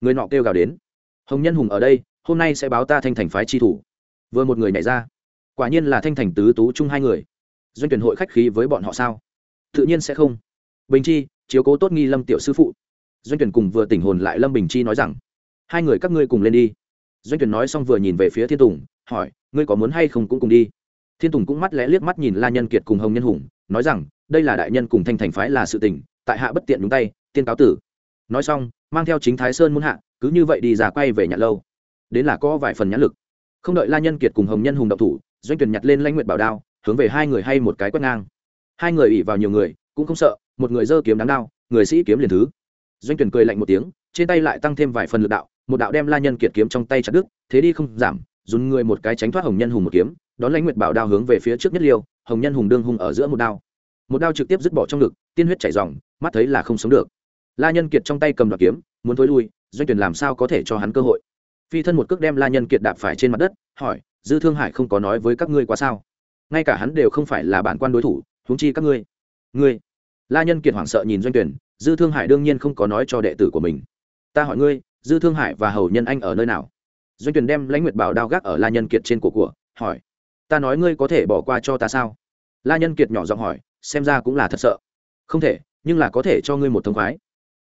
Người nọ kêu gào đến. Hồng nhân hùng ở đây, hôm nay sẽ báo ta thanh thành phái chi thủ. Vừa một người nhảy ra. Quả nhiên là thanh thành tứ tú chung hai người. Doanh tuyển hội khách khí với bọn họ sao? Tự nhiên sẽ không. Bình chi, chiếu cố tốt nghi lâm tiểu sư phụ. Doanh tuyển cùng vừa tỉnh hồn lại lâm bình chi nói rằng, hai người các ngươi cùng lên đi doanh tuyển nói xong vừa nhìn về phía thiên tùng, hỏi, ngươi có muốn hay không cũng cùng đi. Thiên tùng cũng mắt lẽ liếc mắt nhìn la nhân kiệt cùng hồng nhân hùng, nói rằng, đây là đại nhân cùng thanh thành phái là sự tình, tại hạ bất tiện nhúng tay, tiên cáo tử. Nói xong, mang theo chính thái sơn muốn hạ, cứ như vậy đi ra quay về nhạn lâu. Đến là có vài phần nhãn lực. Không đợi la nhân kiệt cùng hồng nhân hùng động thủ, doanh tuyển nhặt lên lãnh nguyện bảo đao, hướng về hai người hay một cái quét ngang. Hai người ỉ vào nhiều người, cũng không sợ, một người giơ kiếm đáng đao, người sĩ kiếm liền thứ. Doanh tuyển cười lạnh một tiếng, trên tay lại tăng thêm vài phần lực đạo một đạo đem la nhân kiệt kiếm trong tay chặt đứt, thế đi không giảm, dùng người một cái tránh thoát hồng nhân hùng một kiếm, đón lãnh nguyệt bảo đao hướng về phía trước nhất liêu, hồng nhân hùng đương hung ở giữa một đao. Một đao trực tiếp dứt bỏ trong ngực, tiên huyết chảy dòng mắt thấy là không sống được. La nhân kiệt trong tay cầm đoạt kiếm, muốn thối lui, doanh tuyển làm sao có thể cho hắn cơ hội? Phi thân một cước đem la nhân kiệt đạp phải trên mặt đất, hỏi, dư thương hải không có nói với các ngươi quá sao? Ngay cả hắn đều không phải là bản quan đối thủ, huống chi các ngươi. Ngươi? La nhân kiệt hoảng sợ nhìn doanh tuyển, dư thương hải đương nhiên không có nói cho đệ tử của mình. Ta hỏi ngươi dư thương hải và hầu nhân anh ở nơi nào? Doanh Tuyền đem lãnh nguyệt bảo đao gác ở la nhân kiệt trên cổ của, hỏi. Ta nói ngươi có thể bỏ qua cho ta sao? La nhân kiệt nhỏ giọng hỏi, xem ra cũng là thật sợ. Không thể, nhưng là có thể cho ngươi một thông khoái.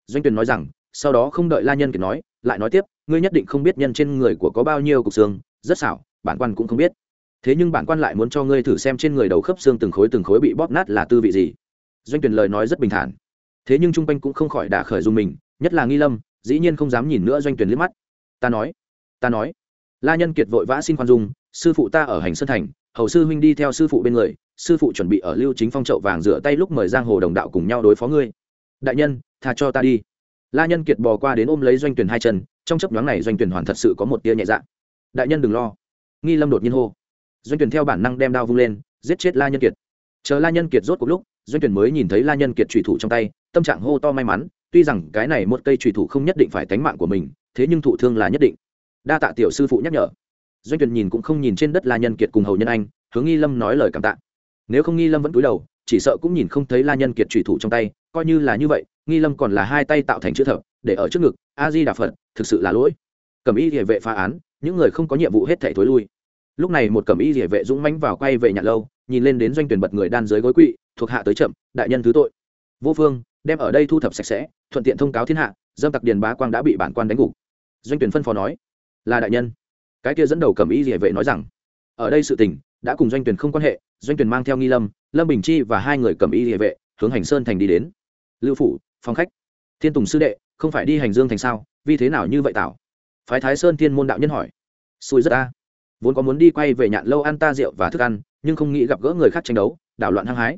Doanh Tuyền nói rằng, sau đó không đợi la nhân kiệt nói, lại nói tiếp, ngươi nhất định không biết nhân trên người của có bao nhiêu cục xương, rất xảo, bản quan cũng không biết. Thế nhưng bản quan lại muốn cho ngươi thử xem trên người đầu khớp xương từng khối từng khối bị bóp nát là tư vị gì. Doanh Tuyền lời nói rất bình thản. Thế nhưng trung quanh cũng không khỏi đả khởi dùng mình, nhất là nghi lâm dĩ nhiên không dám nhìn nữa doanh tuyển liếc mắt. Ta nói ta nói. La nhân kiệt vội vã xin khoan dung, sư phụ ta ở hành sơn thành, hầu sư huynh đi theo sư phụ bên người, sư phụ chuẩn bị ở lưu chính phong trậu vàng rửa tay lúc mời giang hồ đồng đạo cùng nhau đối phó ngươi. Đại nhân, tha cho ta đi. La nhân kiệt bò qua đến ôm lấy doanh tuyển hai chân, trong chấp nhoáng này doanh tuyển hoàn thật sự có một tia nhẹ dạ. Đại nhân đừng lo. Nghi lâm đột nhiên hô. Doanh tuyển theo bản năng đem đao vung lên, giết chết la nhân kiệt. Chờ la nhân kiệt rốt cuộc lúc, doanh tuyển mới nhìn thấy la nhân kiệt trùy thủ trong tay, tâm trạng hô to may mắn tuy rằng cái này một cây trùy thủ không nhất định phải tánh mạng của mình, thế nhưng thụ thương là nhất định. Đa tạ tiểu sư phụ nhắc nhở. Doanh tuyển nhìn cũng không nhìn trên đất la nhân kiệt cùng hầu nhân anh, hướng nghi lâm nói lời cảm tạ. Nếu không nghi lâm vẫn cúi đầu, chỉ sợ cũng nhìn không thấy la nhân kiệt trùy thủ trong tay, coi như là như vậy, nghi lâm còn là hai tay tạo thành chữ thập, để ở trước ngực, a di đà phật, thực sự là lỗi. Cầm y địa vệ phá án, những người không có nhiệm vụ hết thể thối lui. Lúc này một cầm y địa vệ dũng mãnh vào quay về nhà lâu, nhìn lên đến doanh tuyển bật người đan dưới gối quỵ, thuộc hạ tới chậm, đại nhân thứ tội. Vô phương đem ở đây thu thập sạch sẽ, thuận tiện thông cáo thiên hạ, dâm tặc điền bá quang đã bị bản quan đánh gục. Doanh tuyển phân phó nói, là đại nhân. Cái kia dẫn đầu cầm y địa vệ nói rằng, ở đây sự tình đã cùng doanh tuyển không quan hệ, doanh tuyển mang theo nghi lâm lâm bình chi và hai người cầm y địa vệ hướng hành sơn thành đi đến. Lưu phủ, phòng khách. Thiên tùng sư đệ, không phải đi hành dương thành sao? Vì thế nào như vậy tảo? Phái thái sơn thiên môn đạo nhân hỏi. Xui rất ta. Vốn có muốn đi quay về nhạn lâu ăn ta rượu và thức ăn, nhưng không nghĩ gặp gỡ người khác tranh đấu, đảo loạn hăng hái.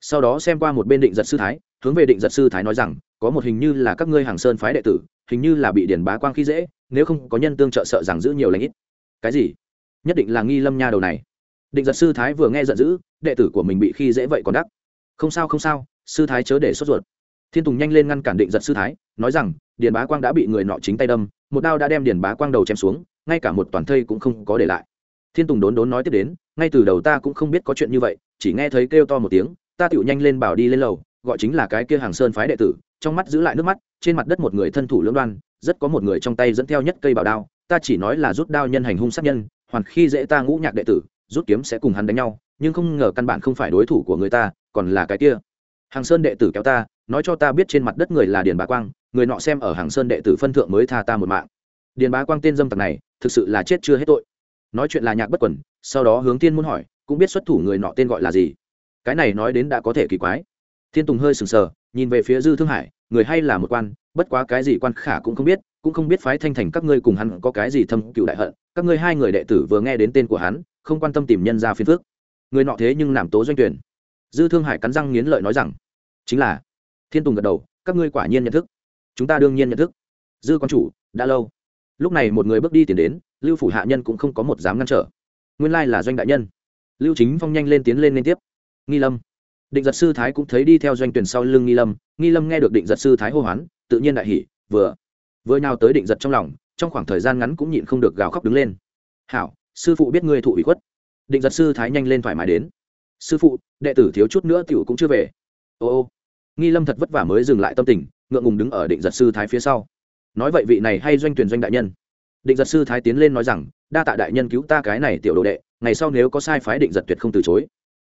Sau đó xem qua một bên định giật sư thái hướng về định giật sư thái nói rằng, có một hình như là các ngươi hàng sơn phái đệ tử, hình như là bị điển bá quang khi dễ, nếu không có nhân tương trợ sợ rằng giữ nhiều lãnh ít. Cái gì? Nhất định là nghi lâm nha đầu này. Định giật sư thái vừa nghe giận dữ, đệ tử của mình bị khi dễ vậy còn đắc. Không sao không sao, sư thái chớ để sốt ruột. Thiên tùng nhanh lên ngăn cản định giật sư thái, nói rằng, điền bá quang đã bị người nọ chính tay đâm, một đao đã đem điền bá quang đầu chém xuống, ngay cả một toàn thây cũng không có để lại. Thiên tùng đốn đốn nói tiếp đến, ngay từ đầu ta cũng không biết có chuyện như vậy, chỉ nghe thấy kêu to một tiếng, ta tựu nhanh lên bảo đi lên lầu gọi chính là cái kia hàng sơn phái đệ tử, trong mắt giữ lại nước mắt, trên mặt đất một người thân thủ lưỡng đoan, rất có một người trong tay dẫn theo nhất cây bảo đao, ta chỉ nói là rút đao nhân hành hung sát nhân, hoàn khi dễ ta ngũ nhạc đệ tử, rút kiếm sẽ cùng hắn đánh nhau, nhưng không ngờ căn bản không phải đối thủ của người ta, còn là cái kia. Hàng sơn đệ tử kéo ta, nói cho ta biết trên mặt đất người là điền bá quang, người nọ xem ở hàng sơn đệ tử phân thượng mới tha ta một mạng. Điền bá quang tên dâm tặc này, thực sự là chết chưa hết tội. Nói chuyện là nhạc bất quẩn sau đó hướng thiên muốn hỏi, cũng biết xuất thủ người nọ tên gọi là gì. Cái này nói đến đã có thể kỳ quái thiên tùng hơi sừng sờ, nhìn về phía dư thương hải, người hay là một quan, bất quá cái gì quan khả cũng không biết, cũng không biết phái thanh thành các ngươi cùng hắn có cái gì thâm cựu đại hận, các ngươi hai người đệ tử vừa nghe đến tên của hắn, không quan tâm tìm nhân ra phiền phước người nọ thế nhưng làm tố doanh tuyển. Dư thương hải cắn răng nghiến lợi nói rằng, chính là, thiên tùng gật đầu, các ngươi quả nhiên nhận thức. Chúng ta đương nhiên nhận thức. Dư quan chủ, đã lâu. Lúc này một người bước đi tiến đến, lưu phủ hạ nhân cũng không có một dám ngăn trở. Nguyên lai là doanh đại nhân. Lưu chính phong nhanh lên tiến lên liên tiếp. Nghi lâm định giật sư thái cũng thấy đi theo doanh tuyển sau lưng nghi lâm nghi lâm nghe được định giật sư thái hô hoán, tự nhiên đại hỉ, vừa vừa nào tới định giật trong lòng, trong khoảng thời gian ngắn cũng nhịn không được gào khóc đứng lên. Hảo, sư phụ biết ngươi thụ ủy khuất. Định giật sư thái nhanh lên thoải mái đến. Sư phụ, đệ tử thiếu chút nữa tiểu cũng chưa về. Ô ô. Nghi lâm thật vất vả mới dừng lại tâm tình, ngượng ngùng đứng ở định giật sư thái phía sau. Nói vậy vị này hay doanh tuyển doanh đại nhân? Định giật sư thái tiến lên nói rằng, đa tạ đại nhân cứu ta cái này tiểu đồ đệ, ngày sau nếu có sai phái định giật tuyệt không từ chối.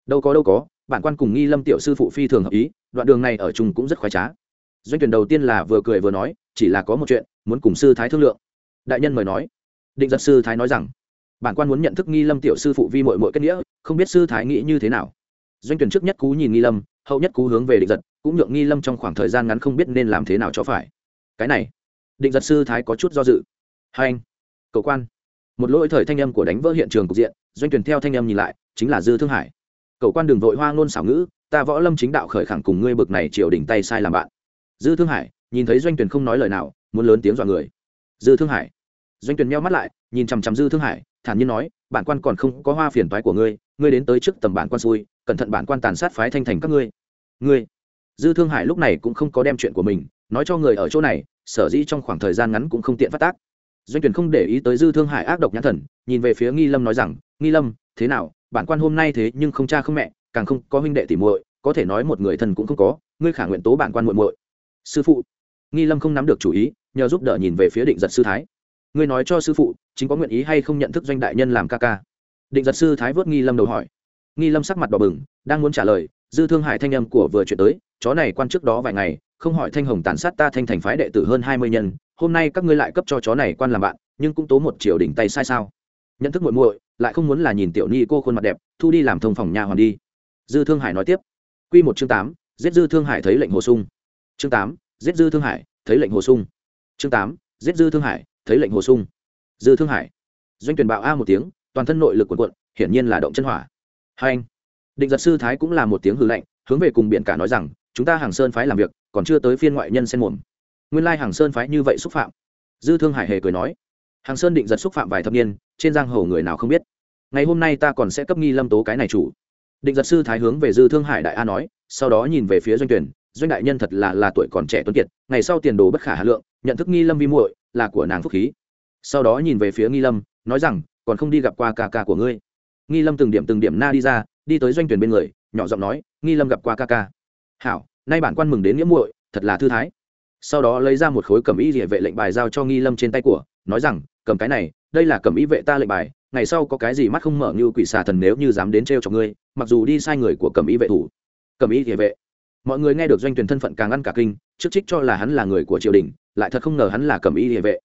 Đâu có đâu có bản quan cùng nghi lâm tiểu sư phụ phi thường hợp ý, đoạn đường này ở chung cũng rất khoái trá. Doanh tuyển đầu tiên là vừa cười vừa nói, chỉ là có một chuyện, muốn cùng sư thái thương lượng. Đại nhân mời nói. Định giật sư thái nói rằng, bản quan muốn nhận thức nghi lâm tiểu sư phụ vi mội mội kết nghĩa, không biết sư thái nghĩ như thế nào. Doanh tuyển trước nhất cú nhìn nghi lâm, hậu nhất cú hướng về định giật, cũng nhượng nghi lâm trong khoảng thời gian ngắn không biết nên làm thế nào cho phải. Cái này, định giật sư thái có chút do dự. Hai anh, cầu quan. Một lỗi thời thanh âm của đánh vỡ hiện trường cục diện, doanh tuyển theo thanh âm nhìn lại, chính là dư thương hải cầu quan đường vội hoa ngôn xảo ngữ, ta võ lâm chính đạo khởi khẳng cùng ngươi bực này triều đỉnh tay sai làm bạn. Dư thương hải, nhìn thấy doanh tuyển không nói lời nào, muốn lớn tiếng dọa người. Dư thương hải. Doanh tuyển meo mắt lại, nhìn chằm chằm dư thương hải, thản nhiên nói, bản quan còn không có hoa phiền toái của ngươi ngươi đến tới trước tầm bản quan xui, cẩn thận bản quan tàn sát phái thanh thành các ngươi. Ngươi. Dư thương hải lúc này cũng không có đem chuyện của mình, nói cho người ở chỗ này, sở dĩ trong khoảng thời gian ngắn cũng không tiện phát tác. Doanh tuyển không để ý tới dư thương hải ác độc nhãn thần, nhìn về phía nghi lâm nói rằng, nghi lâm, thế nào? Bản quan hôm nay thế nhưng không cha không mẹ, càng không có huynh đệ tỉ muội, có thể nói một người thân cũng không có, ngươi khả nguyện tố bản quan muội muội. Sư phụ, nghi lâm không nắm được chủ ý, nhờ giúp đỡ nhìn về phía định giật sư thái. Ngươi nói cho sư phụ, chính có nguyện ý hay không nhận thức doanh đại nhân làm ca ca? Định giật sư thái vớt nghi lâm đầu hỏi. Nghi lâm sắc mặt đỏ bừng, đang muốn trả lời, dư thương hải thanh âm của vừa chuyện tới, chó này quan trước đó vài ngày, không hỏi thanh hồng tàn sát ta thanh thành phái đệ tử hơn hai mươi nhân, hôm nay các ngươi lại cấp cho chó này quan làm bạn, nhưng cũng tố một triều đỉnh tay sai sao? Nhận thức muội muội lại không muốn là nhìn tiểu ni cô khuôn mặt đẹp, thu đi làm thông phòng nhà hoàn đi. Dư thương hải nói tiếp. Quy một chương tám, giết dư thương hải thấy lệnh hồ sung. Chương tám, giết dư thương hải thấy lệnh hồ sung. Chương tám, giết dư thương hải thấy lệnh hồ sung. Dư thương hải. Doanh tuyển bạo a một tiếng, toàn thân nội lực quần quận hiển nhiên là động chân hỏa. Hai anh. Định giật sư thái cũng là một tiếng hư lệnh hướng về cùng biển cả nói rằng, chúng ta hàng sơn phái làm việc, còn chưa tới phiên ngoại nhân xen mồm. Nguyên lai hàng sơn phái như vậy xúc phạm. Dư thương hải hề cười nói. Hàng sơn định giật xúc phạm vài thập niên trên giang hồ người nào không biết. Ngày hôm nay ta còn sẽ cấp nghi lâm tố cái này chủ. Định giật sư thái hướng về dư thương hải đại a nói, sau đó nhìn về phía doanh tuyển, doanh đại nhân thật là là tuổi còn trẻ tuấn kiệt, ngày sau tiền đồ bất khả hà lượng, nhận thức nghi lâm vi muội, là của nàng phúc khí. Sau đó nhìn về phía nghi lâm, nói rằng, còn không đi gặp qua ca ca của ngươi. Nghi lâm từng điểm từng điểm na đi ra, đi tới doanh tuyển bên người, nhỏ giọng nói, nghi lâm gặp qua ca ca. Hảo, nay bản quan mừng đến nghĩa muội, thật là thư thái. Sau đó lấy ra một khối cẩm y địa vệ lệnh bài giao cho nghi lâm trên tay của, nói rằng cầm cái này, đây là cầm ý vệ ta lệnh bài, ngày sau có cái gì mắt không mở như quỷ xà thần nếu như dám đến trêu cho ngươi, mặc dù đi sai người của cầm ý vệ thủ. Cầm ý địa vệ. Mọi người nghe được doanh tuyển thân phận càng ăn cả kinh, trước trích cho là hắn là người của triều đình, lại thật không ngờ hắn là cầm ý địa vệ.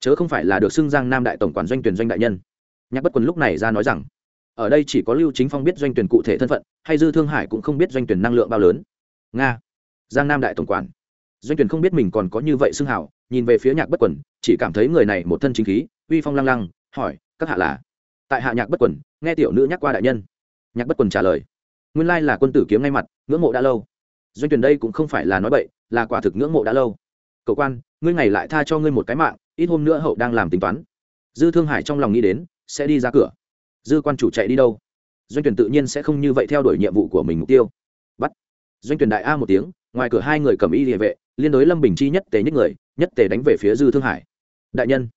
Chớ không phải là được xưng giang nam đại tổng quản doanh tuyển doanh đại nhân. Nhạc bất quần lúc này ra nói rằng, ở đây chỉ có lưu chính phong biết doanh tuyển cụ thể thân phận, hay dư thương hải cũng không biết doanh tuyển năng lượng bao lớn. Nga, giang nam đại tổng quản. Doanh tuyển không biết mình còn có như vậy xưng hảo nhìn về phía nhạc bất quần chỉ cảm thấy người này một thân chính khí, uy phong lăng lăng, hỏi, các hạ là? Tại hạ nhạc bất quần, nghe tiểu nữ nhắc qua đại nhân. Nhạc bất quần trả lời, nguyên lai là quân tử kiếm ngay mặt, ngưỡng mộ đã lâu. Doanh tuyển đây cũng không phải là nói bậy, là quả thực ngưỡng mộ đã lâu. Cậu quan, ngươi ngày lại tha cho ngươi một cái mạng, ít hôm nữa hậu đang làm tính toán. Dư thương hải trong lòng nghĩ đến, sẽ đi ra cửa. Dư quan chủ chạy đi đâu? Doanh tuyển tự nhiên sẽ không như vậy theo đuổi nhiệm vụ của mình mục tiêu. Bắt. Doanh tuyển đại a một tiếng, ngoài cửa hai người cầm y địa vệ, liên đối lâm bình chi nhất tề nhất người, nhất tề đánh về phía dư thương hải đại nhân.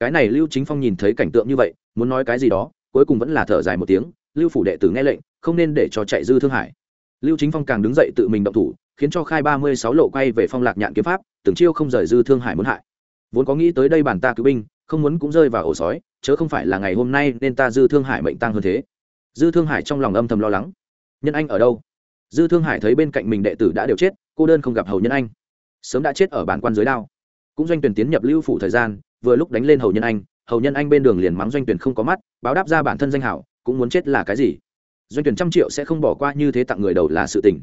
Cái này lưu chính phong nhìn thấy cảnh tượng như vậy, muốn nói cái gì đó, cuối cùng vẫn là thở dài một tiếng, lưu phủ đệ tử nghe lệnh, không nên để cho chạy dư thương hải. Lưu chính phong càng đứng dậy tự mình động thủ, khiến cho khai ba mươi sáu lộ quay về phong lạc nhạn kiếm pháp, từng chiêu không rời dư thương hải muốn hại. Vốn có nghĩ tới đây bản ta cứu binh, không muốn cũng rơi vào ổ sói, chớ không phải là ngày hôm nay nên ta dư thương hải mệnh tăng hơn thế. Dư thương hải trong lòng âm thầm lo lắng. Nhân anh ở đâu? Dư thương hải thấy bên cạnh mình đệ tử đã đều chết, cô đơn không gặp hầu nhân anh. Sớm đã chết ở bản quan dưới đao. Cũng doanh tuyển tiến nhập lưu phủ thời gian vừa lúc đánh lên hầu nhân anh, hầu nhân anh bên đường liền mắng doanh tuyển không có mắt, báo đáp ra bản thân danh hảo, cũng muốn chết là cái gì? Doanh tuyển trăm triệu sẽ không bỏ qua như thế tặng người đầu là sự tình.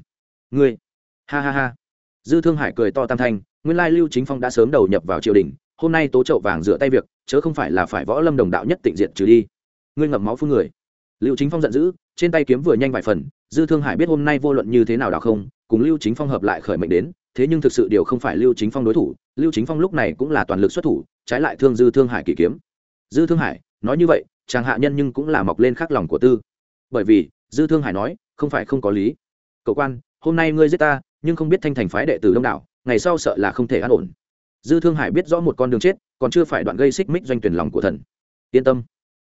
Ngươi, ha ha ha. Dư thương hải cười to tam thanh, nguyên lai lưu chính phong đã sớm đầu nhập vào triều đình, hôm nay tố trậu vàng rửa tay việc, chớ không phải là phải võ lâm đồng đạo nhất tịnh diện trừ đi. Ngươi ngậm máu phương người. Lưu chính phong giận dữ, trên tay kiếm vừa nhanh vài phần, dư thương hải biết hôm nay vô luận như thế nào đạo không, cùng lưu chính phong hợp lại khởi mệnh đến, thế nhưng thực sự điều không phải lưu chính phong đối thủ, lưu chính phong lúc này cũng là toàn lực xuất thủ trái lại thương dư thương hải kỷ kiếm. Dư thương hải, nói như vậy, chàng hạ nhân nhưng cũng là mọc lên khắc lòng của tư. Bởi vì, dư thương hải nói, không phải không có lý. Cậu quan, hôm nay ngươi giết ta, nhưng không biết thanh thành phái đệ tử đông đảo, ngày sau sợ là không thể an ổn. Dư thương hải biết rõ một con đường chết, còn chưa phải đoạn gây xích mích doanh tuyển lòng của thần. Yên tâm.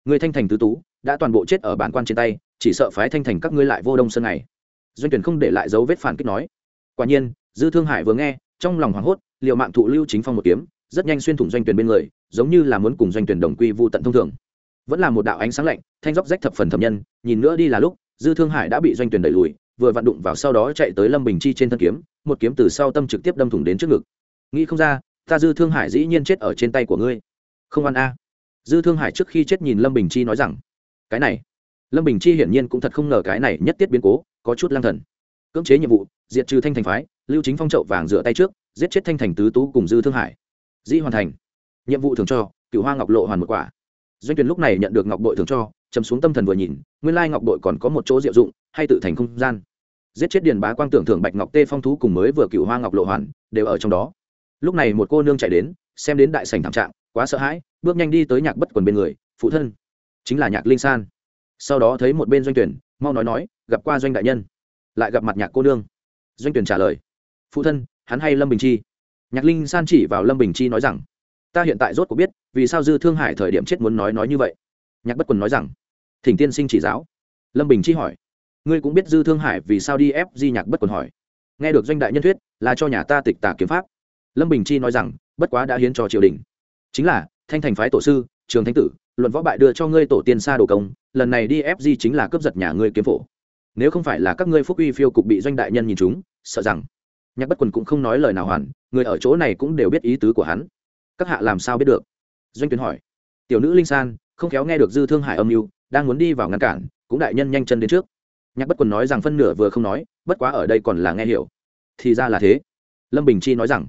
Người thanh thành tứ tú, đã toàn bộ chết ở bản quan trên tay, chỉ sợ phái thanh thành các ngươi lại vô đông sơn này doanh tuyển không để lại dấu vết phản kích nói. Quả nhiên, dư thương hải vừa nghe, trong lòng hoảng hốt liệu mạng thụ lưu chính phong một kiếm rất nhanh xuyên thủng doanh tuyển bên người, giống như là muốn cùng doanh tuyển đồng quy vu tận thông thường. Vẫn là một đạo ánh sáng lạnh, thanh dốc rách thập phần thẩm nhân, nhìn nữa đi là lúc, dư thương hải đã bị doanh tuyển đẩy lùi, vừa vặn đụng vào sau đó chạy tới lâm bình chi trên thân kiếm, một kiếm từ sau tâm trực tiếp đâm thủng đến trước ngực. Nghĩ không ra, ta dư thương hải dĩ nhiên chết ở trên tay của ngươi. Không ăn a. Dư thương hải trước khi chết nhìn lâm bình chi nói rằng, cái này. Lâm bình chi hiển nhiên cũng thật không ngờ cái này nhất tiết biến cố, có chút lang thần. Cưỡng chế nhiệm vụ, diệt trừ thanh thành phái, lưu chính phong trậu vàng rửa tay trước, giết chết thanh thành tứ tú cùng dư thương hải dĩ hoàn thành. Nhiệm vụ thường cho cựu hoa ngọc lộ hoàn một quả. Doanh tuyển lúc này nhận được ngọc bội thường cho, chấm xuống tâm thần vừa nhìn, nguyên lai ngọc bội còn có một chỗ diệu dụng, hay tự thành không gian. Giết chết điền bá quang tưởng thưởng bạch ngọc tê phong thú cùng mới vừa cựu hoa ngọc lộ hoàn, đều ở trong đó. Lúc này một cô nương chạy đến, xem đến đại sảnh thảm trạng, quá sợ hãi, bước nhanh đi tới nhạc bất quần bên người, phụ thân, chính là nhạc linh san. Sau đó thấy một bên doanh tuyển mau nói nói, gặp qua doanh đại nhân. Lại gặp mặt nhạc cô nương. Doanh tuyển trả lời, phụ thân, hắn hay lâm bình chi nhạc linh san chỉ vào lâm bình chi nói rằng, ta hiện tại rốt cuộc biết, vì sao dư thương hải thời điểm chết muốn nói nói như vậy. Nhạc bất quần nói rằng, thỉnh tiên sinh chỉ giáo. Lâm bình chi hỏi, ngươi cũng biết dư thương hải vì sao đi ép di nhạc bất quần hỏi? Nghe được doanh đại nhân thuyết, là cho nhà ta tịch tả kiếm pháp. Lâm bình chi nói rằng, bất quá đã hiến cho triều đình. Chính là, thanh thành phái tổ sư, trường thanh tử, luận võ bại đưa cho ngươi tổ tiên xa đồ công, lần này đi ép di chính là cướp giật nhà ngươi kiếm phổ. Nếu không phải là các ngươi phúc uy phiêu cục bị doanh đại nhân nhìn chúng, sợ rằng. Nhạc bất quần cũng không nói lời nào hoàn người ở chỗ này cũng đều biết ý tứ của hắn. Các hạ làm sao biết được? Doanh tuyến hỏi. Tiểu nữ linh san, không khéo nghe được dư thương hải âm mưu, đang muốn đi vào ngăn cản, cũng đại nhân nhanh chân đến trước. Nhạc bất quần nói rằng phân nửa vừa không nói, bất quá ở đây còn là nghe hiểu. Thì ra là thế. Lâm bình chi nói rằng,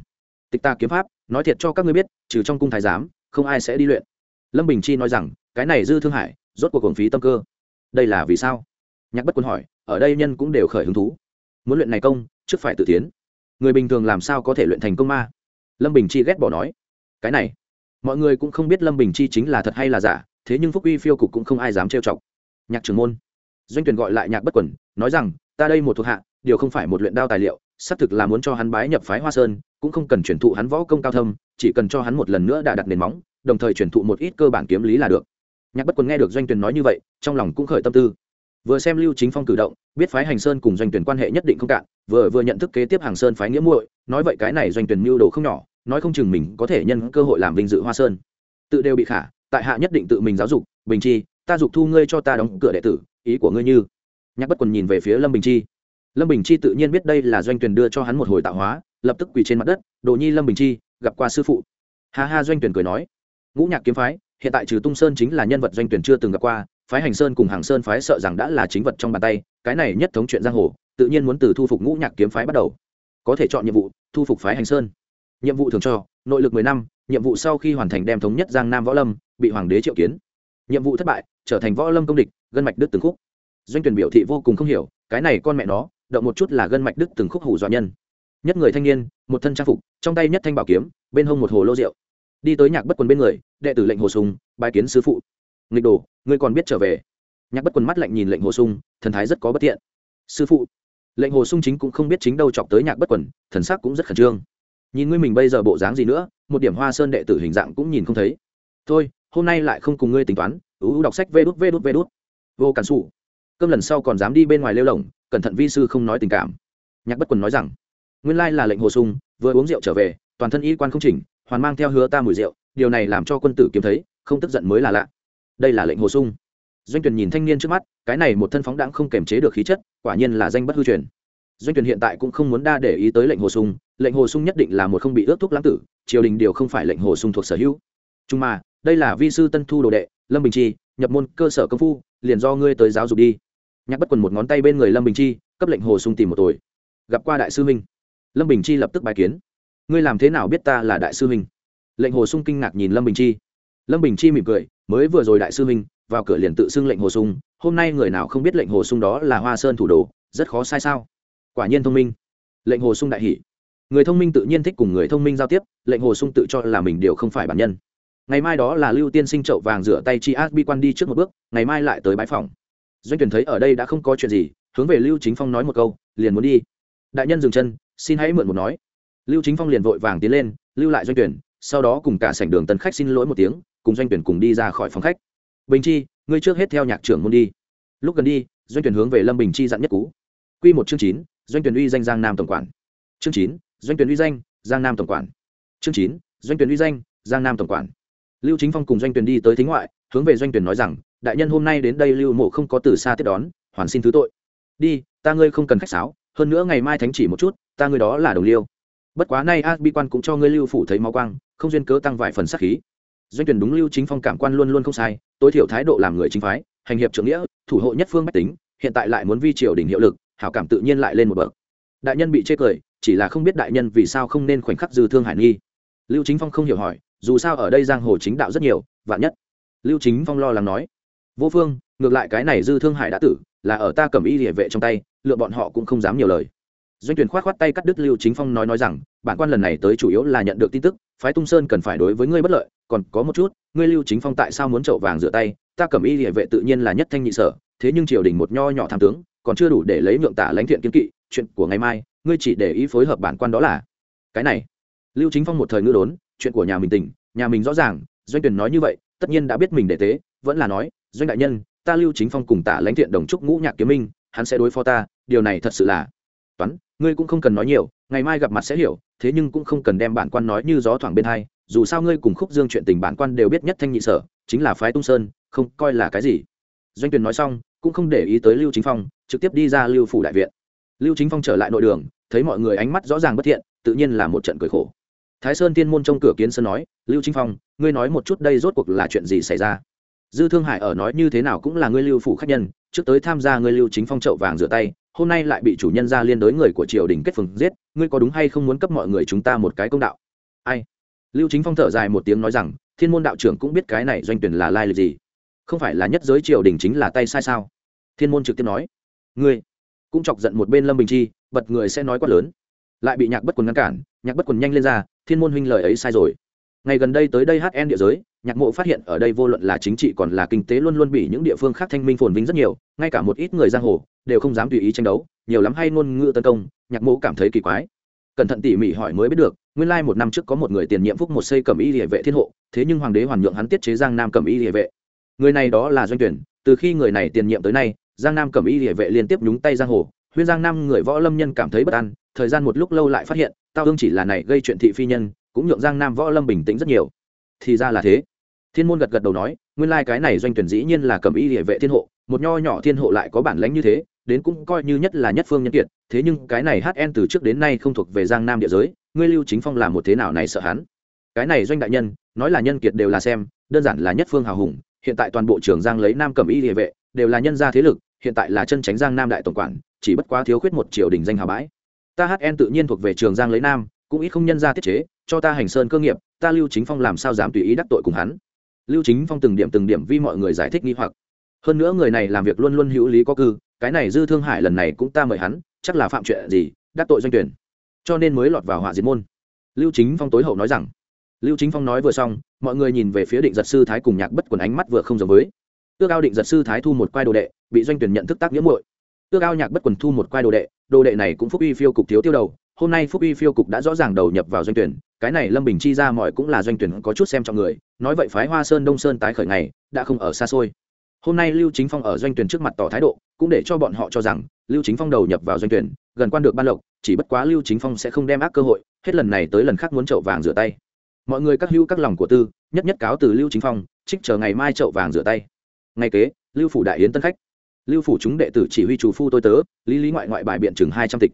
tịch ta kiếm pháp, nói thiệt cho các ngươi biết, trừ trong cung thái giám, không ai sẽ đi luyện. Lâm bình chi nói rằng, cái này dư thương hải, rốt cuộc hưởng phí tâm cơ. Đây là vì sao? Nhạc bất quân hỏi, ở đây nhân cũng đều khởi hứng thú. Muốn luyện này công, trước phải tự tiến người bình thường làm sao có thể luyện thành công ma? Lâm bình chi ghét bỏ nói. Cái này, mọi người cũng không biết lâm bình chi chính là thật hay là giả, thế nhưng phúc uy phiêu cục cũng không ai dám trêu chọc. Nhạc trưởng môn. Doanh tuyển gọi lại nhạc bất quẩn, nói rằng, ta đây một thuộc hạ, điều không phải một luyện đao tài liệu, xác thực là muốn cho hắn bái nhập phái hoa sơn, cũng không cần chuyển thụ hắn võ công cao thâm, chỉ cần cho hắn một lần nữa đã đặt nền móng, đồng thời chuyển thụ một ít cơ bản kiếm lý là được. Nhạc bất quần nghe được doanh tuyển nói như vậy, trong lòng cũng khởi tâm tư vừa xem lưu chính phong cử động, biết phái hành sơn cùng doanh tuyển quan hệ nhất định không cạn, vừa vừa nhận thức kế tiếp hàng sơn phái nghĩa muội, nói vậy cái này doanh tuyển mưu đồ không nhỏ, nói không chừng mình có thể nhân cơ hội làm vinh dự hoa sơn. Tự đều bị khả, tại hạ nhất định tự mình giáo dục, bình chi, ta dục thu ngươi cho ta đóng cửa đệ tử, ý của ngươi như. Nhạc bất quần nhìn về phía lâm bình chi. Lâm bình chi tự nhiên biết đây là doanh tuyển đưa cho hắn một hồi tạo hóa, lập tức quỳ trên mặt đất, đồ nhi lâm bình chi, gặp qua sư phụ. Ha ha, doanh tuyển cười nói. Ngũ nhạc kiếm phái, hiện tại trừ tung sơn chính là nhân vật doanh tuyển chưa từng gặp qua phái hành sơn cùng hàng sơn phái sợ rằng đã là chính vật trong bàn tay, cái này nhất thống chuyện giang hồ, tự nhiên muốn từ thu phục ngũ nhạc kiếm phái bắt đầu. Có thể chọn nhiệm vụ, thu phục phái hành sơn. Nhiệm vụ thường cho, nội lực mười năm, nhiệm vụ sau khi hoàn thành đem thống nhất giang nam võ lâm, bị hoàng đế triệu kiến. Nhiệm vụ thất bại, trở thành võ lâm công địch, gân mạch đứt từng khúc. Doanh tuyển biểu thị vô cùng không hiểu, cái này con mẹ nó, động một chút là gân mạch đứt từng khúc hủ dọa nhân. Nhất người thanh niên, một thân trang phục, trong tay nhất thanh bảo kiếm, bên hông một hồ lô rượu. Đi tới nhạc bất quần bên người, đệ tử lệnh hồ sùng bài kiến sứ phụ nghịch đồ, ngươi còn biết trở về? Nhạc bất quần mắt lạnh nhìn lệnh hồ sung, thần thái rất có bất tiện sư phụ. Lệnh hồ sung chính cũng không biết chính đâu chọc tới nhạc bất quần, thần sắc cũng rất khẩn trương. Nhìn ngươi mình bây giờ bộ dáng gì nữa, một điểm hoa sơn đệ tử hình dạng cũng nhìn không thấy. Thôi, hôm nay lại không cùng ngươi tính toán, ú đọc sách vê đút vê đút vê đút. Vô cản xù cơm lần sau còn dám đi bên ngoài lêu lỏng, cẩn thận vi sư không nói tình cảm. Nhạc bất quần nói rằng. Nguyên lai là lệnh hồ sung, vừa uống rượu trở về, toàn thân y quan không chỉnh, hoàn mang theo hứa ta mùi rượu, điều này làm cho quân tử kiếm thấy, không tức giận mới là lạ đây là lệnh hồ sung. Doanh tuyển nhìn thanh niên trước mắt, cái này một thân phóng đãng không kềm chế được khí chất, quả nhiên là danh bất hư truyền. Doanh tuyển hiện tại cũng không muốn đa để ý tới lệnh hồ sung, lệnh hồ sung nhất định là một không bị ước thúc lãng tử, triều đình điều không phải lệnh hồ sung thuộc sở hữu. Chung mà, đây là vi sư tân thu đồ đệ, lâm bình chi, nhập môn cơ sở công phu, liền do ngươi tới giáo dục đi. Nhắc bất quần một ngón tay bên người lâm bình chi, cấp lệnh hồ sung tìm một tuổi. Gặp qua đại sư minh lâm bình chi lập tức bài kiến. Ngươi làm thế nào biết ta là đại sư minh lệnh hồ sung kinh ngạc nhìn lâm bình chi. Lâm bình chi mỉm cười mới vừa rồi đại sư huynh, vào cửa liền tự xưng lệnh hồ sung, hôm nay người nào không biết lệnh hồ sung đó là hoa sơn thủ đồ, rất khó sai sao? Quả nhiên thông minh. Lệnh hồ sung đại hỷ người thông minh tự nhiên thích cùng người thông minh giao tiếp, lệnh hồ sung tự cho là mình đều không phải bản nhân. Ngày mai đó là lưu tiên sinh trậu vàng rửa tay chi ác bi quan đi trước một bước, ngày mai lại tới bãi phòng. Doanh tuyển thấy ở đây đã không có chuyện gì, hướng về lưu chính phong nói một câu, liền muốn đi. Đại nhân dừng chân, xin hãy mượn một nói. Lưu chính phong liền vội vàng tiến lên, lưu lại doanh tuyển sau đó cùng cả sảnh đường tân khách xin lỗi một tiếng cùng doanh tuyển cùng đi ra khỏi phòng khách. Bình chi, ngươi trước hết theo nhạc trưởng môn đi. Lúc gần đi, doanh tuyển hướng về lâm bình chi dặn nhất cú. Quy một chương chín, doanh tuyển uy danh giang nam tổng quản. Chương chín, doanh tuyển uy danh giang nam tổng quản. Chương chín, doanh tuyển uy danh giang nam tổng quản. Lưu chính phong cùng doanh tuyển đi tới thính ngoại, hướng về doanh tuyển nói rằng, đại nhân hôm nay đến đây lưu mộ không có từ xa tiếp đón, hoàn xin thứ tội. Đi, ta ngươi không cần khách sáo, hơn nữa ngày mai thánh chỉ một chút, ta ngươi đó là đồng liêu. Bất quá nay a bi quan cũng cho ngươi lưu phủ thấy máu quang, không duyên cớ tăng vài phần sắc khí doanh tuyển đúng lưu chính phong cảm quan luôn luôn không sai, tối thiểu thái độ làm người chính phái, hành hiệp trưởng nghĩa, thủ hộ nhất phương bách tính, hiện tại lại muốn vi triều đỉnh hiệu lực, hảo cảm tự nhiên lại lên một bậc. Đại nhân bị chê cười, chỉ là không biết đại nhân vì sao không nên khoảnh khắc dư thương hải nghi. Lưu chính phong không hiểu hỏi, dù sao ở đây giang hồ chính đạo rất nhiều, vạn nhất. Lưu chính phong lo lắng nói, vô phương, ngược lại cái này dư thương hải đã tử, là ở ta cầm y địa vệ trong tay, lựa bọn họ cũng không dám nhiều lời. Doanh tuyển khoát khoát tay cắt đứt lưu chính phong nói nói rằng bản quan lần này tới chủ yếu là nhận được tin tức, phái tung sơn cần phải đối với ngươi bất lợi, còn có một chút, ngươi lưu chính phong tại sao muốn trậu vàng rửa tay, ta cầm y địa vệ tự nhiên là nhất thanh nhị sở, thế nhưng triều đình một nho nhỏ tham tướng, còn chưa đủ để lấy nhượng tả lãnh thiện kiến kỵ, chuyện của ngày mai, ngươi chỉ để ý phối hợp bản quan đó là. Cái này, lưu chính phong một thời ngư đốn, chuyện của nhà mình tỉnh, nhà mình rõ ràng, doanh tuyển nói như vậy, tất nhiên đã biết mình để tế, vẫn là nói, doanh đại nhân, ta lưu chính phong cùng tả lãnh thiện đồng trúc ngũ nhạc kiếm minh, hắn sẽ đối phó ta, điều này thật sự là toán, ngươi cũng không cần nói nhiều ngày mai gặp mặt sẽ hiểu, thế nhưng cũng không cần đem bản quan nói như gió thoảng bên hai, dù sao ngươi cùng khúc dương chuyện tình bản quan đều biết nhất thanh nhị sở, chính là phái tung sơn, không coi là cái gì. Doanh tuyền nói xong, cũng không để ý tới lưu chính phong, trực tiếp đi ra lưu phủ đại viện. Lưu chính phong trở lại nội đường, thấy mọi người ánh mắt rõ ràng bất thiện, tự nhiên là một trận cười khổ. Thái sơn tiên môn trong cửa kiến sơn nói, lưu chính phong, ngươi nói một chút đây rốt cuộc là chuyện gì xảy ra? Dư thương hải ở nói như thế nào cũng là ngươi lưu phủ khách nhân, trước tới tham gia ngươi lưu chính phong trậu vàng rửa tay, hôm nay lại bị chủ nhân ra liên đối người của triều đình kết phường giết ngươi có đúng hay không muốn cấp mọi người chúng ta một cái công đạo? Ai? Lưu chính phong thở dài một tiếng nói rằng, thiên môn đạo trưởng cũng biết cái này doanh tuyển là lai lịch gì. Không phải là nhất giới triều đình chính là tay sai sao? Thiên môn trực tiếp nói. Ngươi cũng chọc giận một bên lâm bình chi, bật người sẽ nói quá lớn. Lại bị nhạc bất quần ngăn cản, nhạc bất quần nhanh lên ra, thiên môn huynh lời ấy sai rồi ngày gần đây tới đây hn địa giới, nhạc mộ phát hiện ở đây vô luận là chính trị còn là kinh tế luôn luôn bị những địa phương khác thanh minh phồn vinh rất nhiều, ngay cả một ít người giang hồ đều không dám tùy ý tranh đấu, nhiều lắm hay ngôn ngữ tấn công, nhạc mộ cảm thấy kỳ quái. Cẩn thận tỉ mỉ hỏi mới biết được, nguyên lai một năm trước có một người tiền nhiệm phúc một xây cầm y địa vệ thiên hộ, thế nhưng hoàng đế hoàn nhượng hắn tiết chế giang nam cầm y địa vệ. Người này đó là doanh tuyển, từ khi người này tiền nhiệm tới nay, giang nam cầm y địa vệ liên tiếp nhúng tay giang hồ, huyên giang nam người võ lâm nhân cảm thấy bất an, thời gian một lúc lâu lại phát hiện, tao ương chỉ là này gây chuyện thị phi nhân cũng nhượng giang nam võ lâm bình tĩnh rất nhiều. Thì ra là thế. Thiên môn gật gật đầu nói, nguyên lai、like、cái này doanh tuyển dĩ nhiên là cầm y địa vệ thiên hộ, một nho nhỏ thiên hộ lại có bản lánh như thế, đến cũng coi như nhất là nhất phương nhân kiệt, thế nhưng cái này hn từ trước đến nay không thuộc về giang nam địa giới, ngươi lưu chính phong là một thế nào này sợ hắn? Cái này doanh đại nhân, nói là nhân kiệt đều là xem, đơn giản là nhất phương hào hùng, hiện tại toàn bộ trường giang lấy nam cầm y địa vệ, đều là nhân gia thế lực, hiện tại là chân tránh giang nam đại tổng quản, chỉ bất quá thiếu khuyết một triều đình danh hào bãi. Ta hn tự nhiên thuộc về trường giang lấy nam, cũng ít không nhân ra tiết chế cho ta hành sơn cơ nghiệp, ta lưu chính phong làm sao dám tùy ý đắc tội cùng hắn? Lưu chính phong từng điểm từng điểm vi mọi người giải thích nghi hoặc. Hơn nữa người này làm việc luôn luôn hữu lý có cư, cái này dư thương hải lần này cũng ta mời hắn, chắc là phạm chuyện gì, đắc tội doanh tuyển. Cho nên mới lọt vào họa diệt môn. Lưu chính phong tối hậu nói rằng, lưu chính phong nói vừa xong, mọi người nhìn về phía định giật sư thái cùng nhạc bất quần ánh mắt vừa không giống với. Ước ao định giật sư thái thu một quai đồ đệ, bị doanh tuyển nhận thức tác nghĩa muội. Ước ao nhạc bất quần thu một quai đồ đệ đồ đệ này cũng phúc uy phiêu cục thiếu tiêu đầu hôm nay phúc uy phiêu cục đã rõ ràng đầu nhập vào doanh tuyển, cái này lâm bình chi ra mọi cũng là doanh tuyển có chút xem trọng người, nói vậy phái hoa sơn đông sơn tái khởi này đã không ở xa xôi. Hôm nay lưu chính phong ở doanh tuyển trước mặt tỏ thái độ, cũng để cho bọn họ cho rằng, lưu chính phong đầu nhập vào doanh tuyển, gần quan được ban lộc, chỉ bất quá lưu chính phong sẽ không đem ác cơ hội, hết lần này tới lần khác muốn chậu vàng rửa tay. Mọi người các hưu các lòng của tư, nhất nhất cáo từ lưu chính phong, trích chờ ngày mai chậu vàng rửa tay. Ngày kế, lưu phủ đại yến tân khách. Lưu phủ chúng đệ tử chỉ huy chủ phu tôi tớ, lý lý ngoại ngoại bài biện chừng hai trăm tịch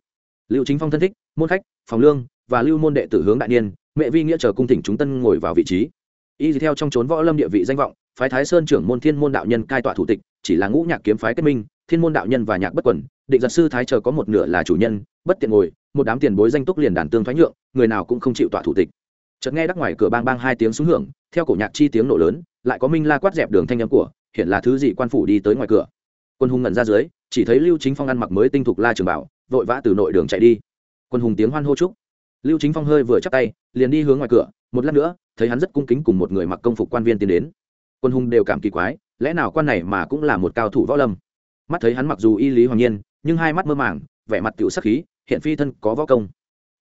lưu chính phong thân thích, môn khách, phòng lương, và lưu môn đệ tử hướng đại niên, mẹ vi nghĩa chờ cung thỉnh chúng tân ngồi vào vị trí. Y theo trong trốn võ lâm địa vị danh vọng, phái thái sơn trưởng môn thiên môn đạo nhân cai tọa thủ tịch, chỉ là ngũ nhạc kiếm phái kết minh, thiên môn đạo nhân và nhạc bất quẩn định giật sư thái chờ có một nửa là chủ nhân, bất tiện ngồi, một đám tiền bối danh túc liền đàn tương thoái nhượng, người nào cũng không chịu tọa thủ tịch. Chợt nghe đắc ngoài cửa bang bang hai tiếng súng hưởng, theo cổ nhạc chi tiếng nổ lớn, lại có minh la quát dẹp đường thanh âm của, hiện là thứ gì quan phủ đi tới ngoài cửa. Quân hùng ngẩn ra dưới, chỉ thấy lưu chính phong ăn mặc mới tinh thục la trường bảo vội vã từ nội đường chạy đi. Quân hùng tiếng hoan hô chúc. Lưu chính phong hơi vừa chắc tay, liền đi hướng ngoài cửa, một lát nữa, thấy hắn rất cung kính cùng một người mặc công phục quan viên tiến đến. Quân hùng đều cảm kỳ quái, lẽ nào quan này mà cũng là một cao thủ võ lâm? Mắt thấy hắn mặc dù y lý hoàng nhiên, nhưng hai mắt mơ màng, vẻ mặt tiểu sắc khí, hiện phi thân có võ công.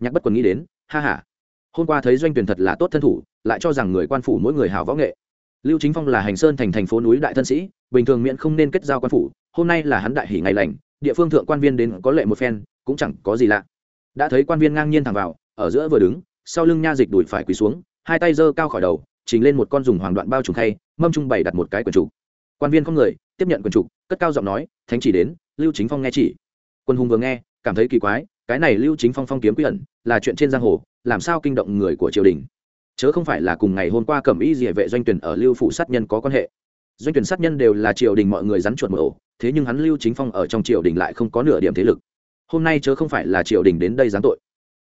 Nhạc bất quần nghĩ đến, ha ha, hôm qua thấy doanh tuyển thật là tốt thân thủ, lại cho rằng người quan phủ mỗi người hào võ nghệ. Lưu chính phong là hành sơn thành thành phố núi đại thân sĩ, bình thường miễn không nên kết giao quan phủ, hôm nay là hắn đại hỷ ngày lành địa phương thượng quan viên đến có lệ một phen, cũng chẳng có gì lạ. Đã thấy quan viên ngang nhiên thẳng vào, ở giữa vừa đứng, sau lưng nha dịch đùi phải quỳ xuống, hai tay giơ cao khỏi đầu trình lên một con dùng hoàng đoạn bao trùng khay, mâm trung bày đặt một cái quần trục quan viên không người, tiếp nhận quần trục cất cao giọng nói, thánh chỉ đến, lưu chính phong nghe chỉ. Quân hùng vừa nghe, cảm thấy kỳ quái, cái này lưu chính phong phong kiếm quy ẩn, là chuyện trên giang hồ, làm sao kinh động người của triều đình? Chớ không phải là cùng ngày hôm qua cẩm y dị vệ doanh tuyển ở lưu phủ sát nhân có quan hệ. Doanh tuyển sát nhân đều là triều đình mọi người rắn chuột một ổ thế nhưng hắn lưu chính phong ở trong triều đình lại không có nửa điểm thế lực. Hôm nay chớ không phải là triều đình đến đây giáng tội.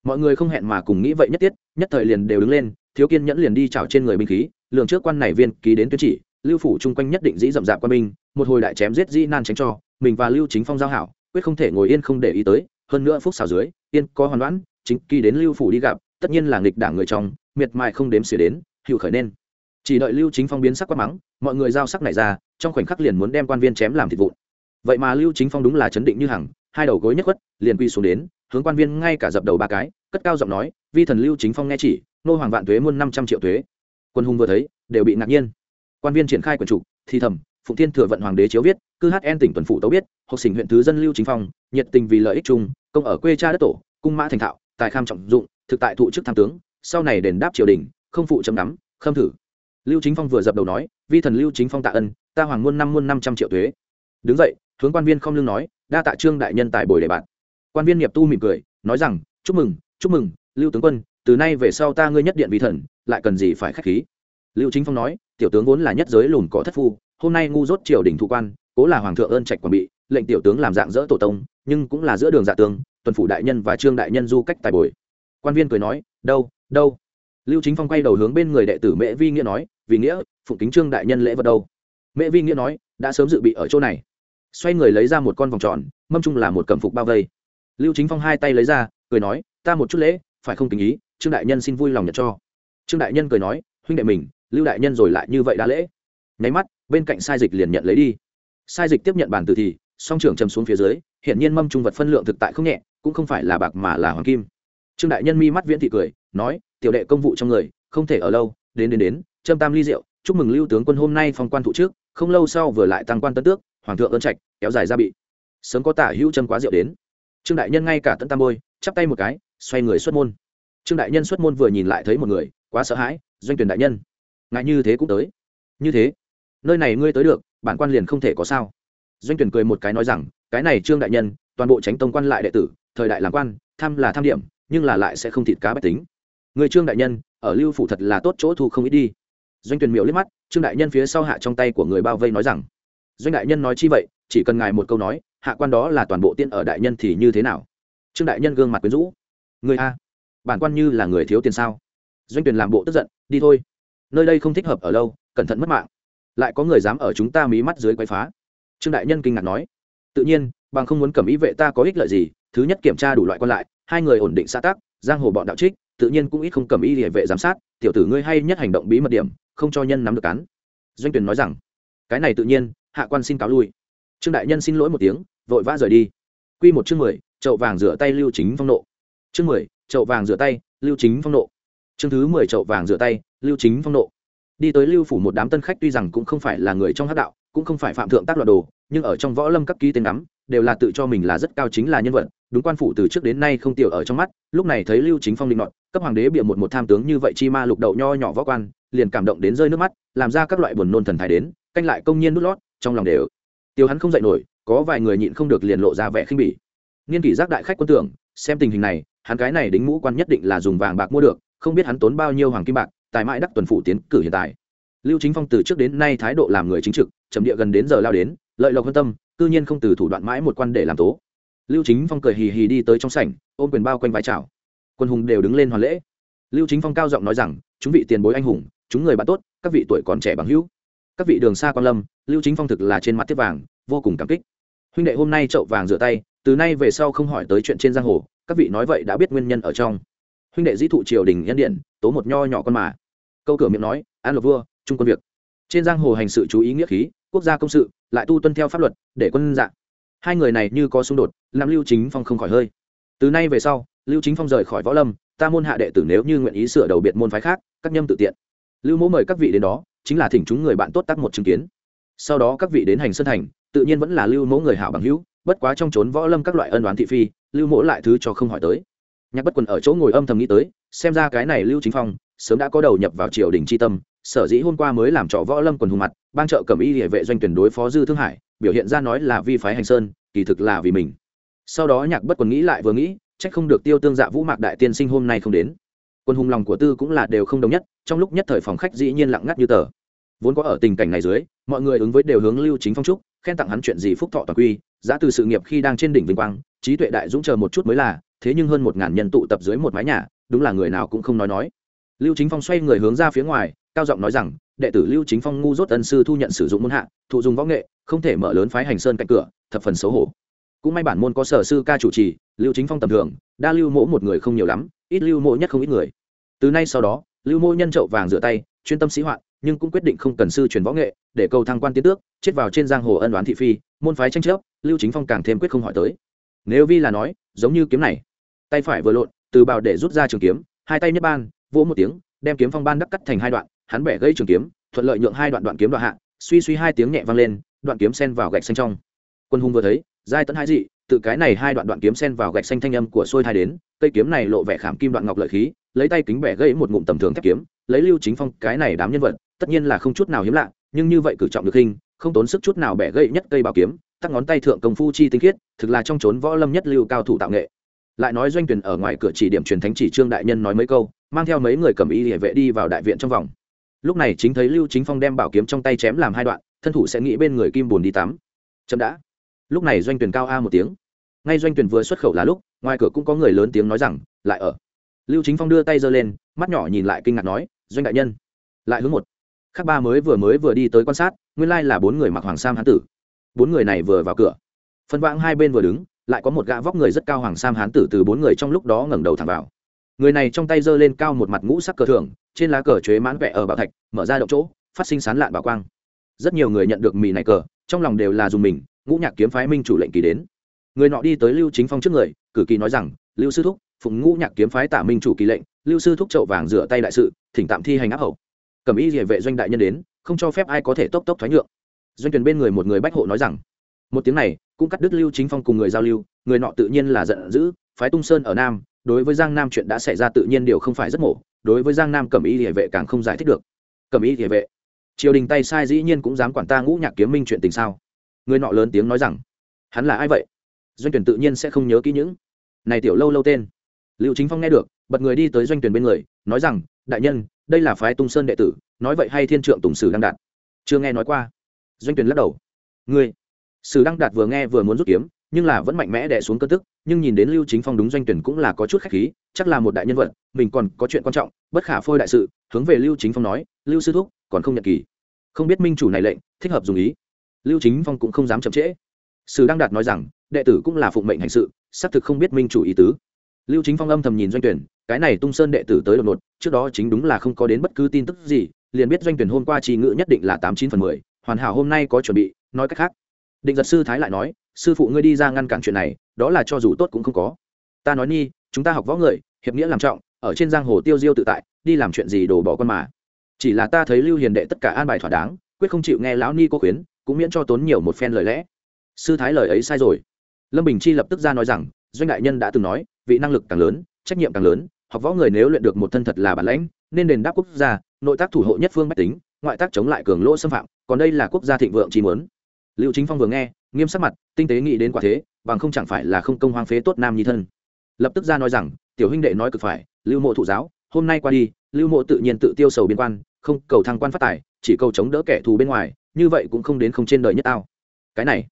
Mọi người không hẹn mà cùng nghĩ vậy nhất tiết, nhất thời liền đều đứng lên, thiếu kiên nhẫn liền đi chào trên người binh khí, lường trước quan này viên ký đến tuyên chỉ, lưu phủ chung quanh nhất định dĩ dậm dạp quan binh, một hồi đại chém giết dĩ nan tránh cho, mình và lưu chính phong giao hảo, quyết không thể ngồi yên không để ý tới, hơn nữa phúc xào dưới, yên có hoàn đoán, chính kỳ đến lưu phủ đi gặp, tất nhiên là nghịch đảng người trong, miệt mài không đếm xỉa đến hiệu khởi nên. Chỉ đợi lưu chính phong biến sắc quát mắng, mọi người giao sắc này ra, trong khoảnh khắc liền muốn đem quan viên chém làm thịt vụn vậy mà lưu chính phong đúng là chấn định như hằng, hai đầu gối nhất quất liền quy xuống đến, hướng quan viên ngay cả dập đầu ba cái, cất cao giọng nói, vi thần lưu chính phong nghe chỉ, nô hoàng vạn thuế muôn năm trăm triệu thuế quân hùng vừa thấy, đều bị ngạc nhiên. Quan viên triển khai quần trục thi thầm, phụng thiên thừa vận hoàng đế chiếu viết, cư hn tỉnh tuần phủ tấu biết, học sinh huyện thứ dân lưu chính phong, nhiệt tình vì lợi ích chung, công ở quê cha đất tổ, cung mã thành thạo, tài kham trọng dụng, thực tại thụ chức tham tướng, sau này đền đáp triều đình, không phụ chấm nắm khâm thử. Lưu chính phong vừa dập đầu nói, vi thần lưu chính phong tạ ân, ta hoàng muôn năm muôn năm trăm triệu thuế đứng dậy hướng quan viên không lương nói, đa tạ trương đại nhân tài bồi đề bạn. Quan viên nghiệp tu mỉm cười, nói rằng, chúc mừng chúc mừng, lưu tướng quân, từ nay về sau ta ngươi nhất điện vi thần, lại cần gì phải khách khí? Lưu chính phong nói, tiểu tướng vốn là nhất giới lùn có thất phu, hôm nay ngu dốt triều đình thụ quan, cố là hoàng thượng ơn trạch quảng bị, lệnh tiểu tướng làm dạng dỡ tổ tông, nhưng cũng là giữa đường dạ tướng tuần phủ đại nhân và trương đại nhân du cách tài bồi. Quan viên cười nói, đâu đâu? Lưu chính phong quay đầu hướng bên người đệ tử mễ vi nghĩa nói, vì nghĩa, phụng kính trương đại nhân lễ vật đâu? Mễ vi nghĩa nói, đã sớm dự bị ở chỗ này xoay người lấy ra một con vòng tròn, mâm chung là một cẩm phục bao vây. Lưu chính phong hai tay lấy ra, cười nói, ta một chút lễ, phải không tình ý, trương đại nhân xin vui lòng nhận cho. Trương đại nhân cười nói, huynh đệ mình, lưu đại nhân rồi lại như vậy đã lễ. Nháy mắt, bên cạnh sai dịch liền nhận lấy đi. Sai dịch tiếp nhận bản từ thì, song trưởng chầm xuống phía dưới hiện nhiên mâm trung vật phân lượng thực tại không nhẹ, cũng không phải là bạc mà là hoàng kim. Trương đại nhân mi mắt viễn thị cười, nói, tiểu đệ công vụ trong người, không thể ở lâu, đến đến đến trâm tam ly rượu, chúc mừng lưu tướng quân hôm nay phong quan thụ trước, không lâu sau vừa lại tăng quan tân tước hoàng thượng ơn trạch, kéo dài ra bị. Sớm có tả hữu chân quá rượu đến. Trương đại nhân ngay cả tận tam bôi, chắp tay một cái, xoay người xuất môn. Trương đại nhân xuất môn vừa nhìn lại thấy một người, quá sợ hãi, doanh tuyển đại nhân. Ngại như thế cũng tới. Như thế? Nơi này ngươi tới được, bản quan liền không thể có sao. Doanh tuyển cười một cái nói rằng, cái này trương đại nhân, toàn bộ tránh tông quan lại đệ tử, thời đại làm quan, tham là tham điểm, nhưng là lại sẽ không thịt cá bách tính. Người trương đại nhân, ở lưu phủ thật là tốt chỗ thu không ít đi. Doanh tuyển miệu liếc mắt, trương đại nhân phía sau hạ trong tay của người bao vây nói rằng doanh đại nhân nói chi vậy, chỉ cần ngài một câu nói, hạ quan đó là toàn bộ tiên ở đại nhân thì như thế nào? Trương đại nhân gương mặt quyến rũ. Người a, bản quan như là người thiếu tiền sao? Doanh tuyển làm bộ tức giận, đi thôi. Nơi đây không thích hợp ở lâu, cẩn thận mất mạng. Lại có người dám ở chúng ta mí mắt dưới quay phá. Trương đại nhân kinh ngạc nói. Tự nhiên, bằng không muốn cầm ý vệ ta có ích lợi gì, thứ nhất kiểm tra đủ loại quan lại, hai người ổn định xã tác giang hồ bọn đạo trích, tự nhiên cũng ít không cầm ý địa vệ giám sát, tiểu tử ngươi hay nhất hành động bí mật điểm, không cho nhân nắm được cán doanh tuyển nói rằng, cái này tự nhiên hạ quan xin cáo lui. Trương đại nhân xin lỗi một tiếng, vội vã rời đi. Quy một chương mười, chậu vàng rửa tay lưu chính phong nộ. Chương mười, chậu vàng rửa tay, lưu chính phong nộ. Chương thứ mười, chậu vàng rửa tay, lưu chính phong nộ. Đi tới lưu phủ một đám tân khách tuy rằng cũng không phải là người trong hát đạo, cũng không phải phạm thượng tác loạt đồ, nhưng ở trong võ lâm các ký tên ngắm, đều là tự cho mình là rất cao chính là nhân vật, đúng quan phủ từ trước đến nay không tiểu ở trong mắt, lúc này thấy lưu chính phong định nọt, cấp hoàng đế bịa một một tham tướng như vậy chi ma lục đậu nho nhỏ võ quan, liền cảm động đến rơi nước mắt, làm ra các loại buồn nôn thần thái đến, canh lại công nhiên nút lót trong lòng đều. Tiêu hắn không dậy nổi, có vài người nhịn không được liền lộ ra vẻ khinh bỉ. Niên kỷ giác đại khách quân tưởng, xem tình hình này, hắn cái này đính mũ quan nhất định là dùng vàng bạc mua được, không biết hắn tốn bao nhiêu hoàng kim bạc, tài mãi đắc tuần phủ tiến cử hiện tại. Lưu chính phong từ trước đến nay thái độ làm người chính trực, chậm địa gần đến giờ lao đến, lợi lộc quan tâm, cư nhiên không từ thủ đoạn mãi một quan để làm tố. Lưu chính phong cười hì hì đi tới trong sảnh, ôm quyền bao quanh vai chào. quân hùng đều đứng lên hoàn lễ. Lưu chính phong cao giọng nói rằng, chúng vị tiền bối anh hùng, chúng người bạn tốt, các vị tuổi còn trẻ bằng hữu các vị đường xa quan lâm, lưu chính phong thực là trên mặt tiếp vàng, vô cùng cảm kích. Huynh đệ hôm nay chậu vàng rửa tay, từ nay về sau không hỏi tới chuyện trên giang hồ, các vị nói vậy đã biết nguyên nhân ở trong. Huynh đệ dĩ thụ triều đình nhân điện, tố một nho nhỏ con mà. Câu cửa miệng nói, an lộc vua trung quân việc. Trên giang hồ hành sự chú ý nghĩa khí, quốc gia công sự, lại tu tuân theo pháp luật, để quân dạng hai người này như có xung đột, làm lưu chính phong không khỏi hơi. Từ nay về sau, lưu chính phong rời khỏi võ lâm, ta môn hạ đệ tử nếu như nguyện ý sửa đầu biệt môn phái khác, các nhâm tự tiện. Lưu mẫu mời các vị đến đó chính là thỉnh chúng người bạn tốt tác một chứng kiến. Sau đó các vị đến hành sơn thành, tự nhiên vẫn là lưu mẫu người hảo bằng hữu, bất quá trong trốn võ lâm các loại ân đoán thị phi, lưu mẫu lại thứ cho không hỏi tới. Nhạc bất quần ở chỗ ngồi âm thầm nghĩ tới, xem ra cái này lưu chính phong, sớm đã có đầu nhập vào triều đình c tâm, sở dĩ hôm qua mới làm trò võ lâm quần hùng mặt ban trợ cầm y địa vệ doanh tuyển đối phó dư thương hải, biểu hiện ra nói là vi phái hành sơn, kỳ thực là vì mình. Sau đó nhạc bất quần nghĩ lại vừa nghĩ trách không được tiêu tương dạ vũ mạc đại tiên sinh hôm nay không đến quân hùng lòng của tư cũng là đều không đồng nhất, trong lúc nhất thời phòng khách dĩ nhiên lặng ngắt như tờ. Vốn có ở tình cảnh này dưới, mọi người ứng với đều hướng lưu chính phong trúc khen tặng hắn chuyện gì phúc thọ toàn quy, giá từ sự nghiệp khi đang trên đỉnh vinh quang, trí tuệ đại dũng chờ một chút mới là, thế nhưng hơn một ngàn nhân tụ tập dưới một mái nhà, đúng là người nào cũng không nói nói. Lưu chính phong xoay người hướng ra phía ngoài, cao giọng nói rằng, đệ tử lưu chính phong ngu dốt ân sư thu nhận sử dụng môn hạ, thụ dùng võ nghệ, không thể mở lớn phái hành sơn cạnh cửa, thập phần xấu hổ. Cũng may bản môn có sở sư ca chủ trì, lưu chính phong tầm thường, đa lưu mỗ một người không nhiều lắm ít lưu mộ nhất không ít người. Từ nay sau đó, lưu mộ nhân trậu vàng rửa tay, chuyên tâm sĩ hoạn, nhưng cũng quyết định không cần sư truyền võ nghệ, để cầu thăng quan tiến tước, chết vào trên giang hồ ân đoán thị phi, môn phái tranh chấp, lưu chính phong càng thêm quyết không hỏi tới. Nếu vi là nói, giống như kiếm này. Tay phải vừa lộn, từ bào để rút ra trường kiếm, hai tay nhất ban, vỗ một tiếng, đem kiếm phong ban đắc cắt thành hai đoạn, hắn bẻ gây trường kiếm, thuận lợi nhượng hai đoạn đoạn kiếm đoạn hạ, suy suy hai tiếng nhẹ vang lên, đoạn kiếm sen vào gạch xanh trong. Quân hùng vừa thấy, giai tấn hai dị tự cái này hai đoạn đoạn kiếm sen vào gạch xanh thanh âm của xôi thai đến, cây kiếm này lộ vẻ khảm kim đoạn ngọc lợi khí, lấy tay kính bẻ gây một ngụm tầm thường thép kiếm, lấy lưu chính phong, cái này đám nhân vật, tất nhiên là không chút nào hiếm lạ, nhưng như vậy cử trọng được hình, không tốn sức chút nào bẻ gây nhất cây bảo kiếm tắc ngón tay thượng công phu chi tinh khiết, thực là trong trốn võ lâm nhất lưu cao thủ tạo nghệ. Lại nói doanh tuyển ở ngoài cửa chỉ điểm truyền thánh chỉ trương đại nhân nói mấy câu, mang theo mấy người cầm y địa vệ đi vào đại viện trong vòng. Lúc này chính thấy lưu chính phong đem bảo kiếm trong tay chém làm hai đoạn, thân thủ sẽ nghĩ bên người kim bùn đi tắm. Chậm đã lúc này doanh tuyển cao a một tiếng. Ngay doanh tuyển vừa xuất khẩu là lúc, ngoài cửa cũng có người lớn tiếng nói rằng, lại ở. Lưu chính phong đưa tay giơ lên, mắt nhỏ nhìn lại kinh ngạc nói, doanh đại nhân. Lại hướng một. Khác ba mới vừa mới vừa đi tới quan sát, nguyên lai là bốn người mặc hoàng sam hán tử. Bốn người này vừa vào cửa. Phân vãng hai bên vừa đứng, lại có một gã vóc người rất cao hoàng sam hán tử từ bốn người trong lúc đó ngẩng đầu thẳng vào. Người này trong tay giơ lên cao một mặt ngũ sắc cờ thường trên lá cờ chế mãn vẽ ở bảo thạch, mở ra động chỗ, phát sinh sán lạn bảo quang. Rất nhiều người nhận được mì này cờ, trong lòng đều là dùng mình ngũ nhạc kiếm phái minh chủ lệnh kỳ đến. Người nọ đi tới lưu chính phong trước người, cử kỳ nói rằng, lưu sư thúc, phụng ngũ nhạc kiếm phái tả minh chủ kỳ lệnh, lưu sư thúc chậu vàng rửa tay đại sự, thỉnh tạm thi hành áp hậu. Cầm ý địa vệ doanh đại nhân đến, không cho phép ai có thể tốc tốc thoái nhượng. Doanh tuyển bên người một người bách hộ nói rằng, một tiếng này, cũng cắt đứt lưu chính phong cùng người giao lưu, người nọ tự nhiên là giận dữ, phái tung sơn ở nam, đối với giang nam chuyện đã xảy ra tự nhiên điều không phải rất mổ, đối với giang nam cẩm y địa vệ càng không giải thích được. Cẩm y địa vệ, triều đình tay sai dĩ nhiên cũng dám quản ta ngũ nhạc kiếm minh chuyện tình sao? Người nọ lớn tiếng nói rằng, hắn là ai vậy? Doanh tuyển tự nhiên sẽ không nhớ kỹ những này tiểu lâu lâu tên. Lưu chính phong nghe được, bật người đi tới doanh tuyển bên người, nói rằng, đại nhân, đây là phái tung sơn đệ tử, nói vậy hay thiên trượng tùng sử đăng đạt? Chưa nghe nói qua. Doanh tuyển lắc đầu. Ngươi? Sử đăng đạt vừa nghe vừa muốn rút kiếm, nhưng là vẫn mạnh mẽ đè xuống cơn tức, nhưng nhìn đến lưu chính phong đúng doanh tuyển cũng là có chút khách khí, chắc là một đại nhân vật, mình còn có chuyện quan trọng, bất khả phôi đại sự, hướng về lưu chính phong nói, lưu sư thúc, còn không nhận kỳ. Không biết minh chủ này lệnh, thích hợp dùng ý lưu chính phong cũng không dám chậm trễ. Sử đăng đạt nói rằng, đệ tử cũng là phụng mệnh hành sự, xác thực không biết minh chủ ý tứ. Lưu chính phong âm thầm nhìn doanh tuyển, cái này tung sơn đệ tử tới đột ngột, trước đó chính đúng là không có đến bất cứ tin tức gì, liền biết doanh tuyển hôm qua trì ngự nhất định là tám chín phần mười, hoàn hảo hôm nay có chuẩn bị, nói cách khác. Định giật sư thái lại nói, sư phụ ngươi đi ra ngăn cản chuyện này, đó là cho dù tốt cũng không có. Ta nói ni, chúng ta học võ người, hiệp nghĩa làm trọng, ở trên giang hồ tiêu diêu tự tại, đi làm chuyện gì đổ bỏ con mà. Chỉ là ta thấy lưu hiền đệ tất cả an bài thỏa đáng, quyết không chịu nghe lão ni cô khuyến cũng miễn cho tốn nhiều một phen lời lẽ. Sư thái lời ấy sai rồi. Lâm bình chi lập tức ra nói rằng, doanh đại nhân đã từng nói, vị năng lực càng lớn, trách nhiệm càng lớn, học võ người nếu luyện được một thân thật là bản lãnh, nên đền đáp quốc gia, nội tác thủ hộ nhất phương bách tính, ngoại tác chống lại cường lỗ xâm phạm, còn đây là quốc gia thịnh vượng chi muốn. Liệu chính phong vừa nghe, nghiêm sắc mặt, tinh tế nghĩ đến quả thế, bằng không chẳng phải là không công hoang phế tốt nam nhi thân. Lập tức ra nói rằng, tiểu huynh đệ nói cực phải, lưu mộ thụ giáo, hôm nay qua đi, lưu mộ tự nhiên tự tiêu sầu biên quan, không cầu thăng quan phát tài, chỉ cầu chống đỡ kẻ thù bên ngoài như vậy cũng không đến không trên đời nhất tao. Cái này,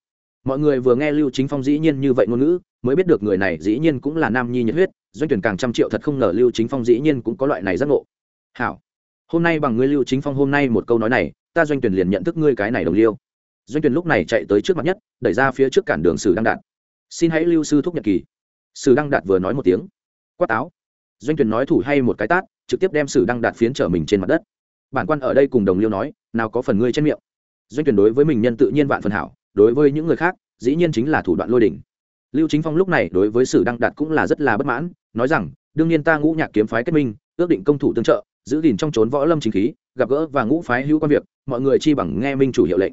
mọi người vừa nghe lưu chính phong dĩ nhiên như vậy ngôn ngữ, mới biết được người này dĩ nhiên cũng là nam nhi nhiệt huyết, doanh tuyển càng trăm triệu thật không ngờ lưu chính phong dĩ nhiên cũng có loại này giác ngộ. Hảo, hôm nay bằng ngươi lưu chính phong hôm nay một câu nói này, ta doanh tuyển liền nhận thức ngươi cái này đồng liêu. Doanh tuyển lúc này chạy tới trước mặt nhất, đẩy ra phía trước cản đường sử đăng đạt. Xin hãy lưu sư thúc nhật kỳ. Sử đăng đạt vừa nói một tiếng, quát áo doanh tuyển nói thủ hay một cái tát, trực tiếp đem sử đăng đạt phiến trở mình trên mặt đất. Bản quan ở đây cùng đồng liêu nói, nào có phần ngươi trên miệng doanh tuyển đối với mình nhân tự nhiên vạn phần hảo, đối với những người khác, dĩ nhiên chính là thủ đoạn lôi đỉnh lưu chính phong lúc này đối với sử đăng đạt cũng là rất là bất mãn, nói rằng, đương nhiên ta ngũ nhạc kiếm phái kết minh, ước định công thủ tương trợ, giữ gìn trong trốn võ lâm chính khí, gặp gỡ và ngũ phái hữu quan việc, mọi người chi bằng nghe minh chủ hiệu lệnh.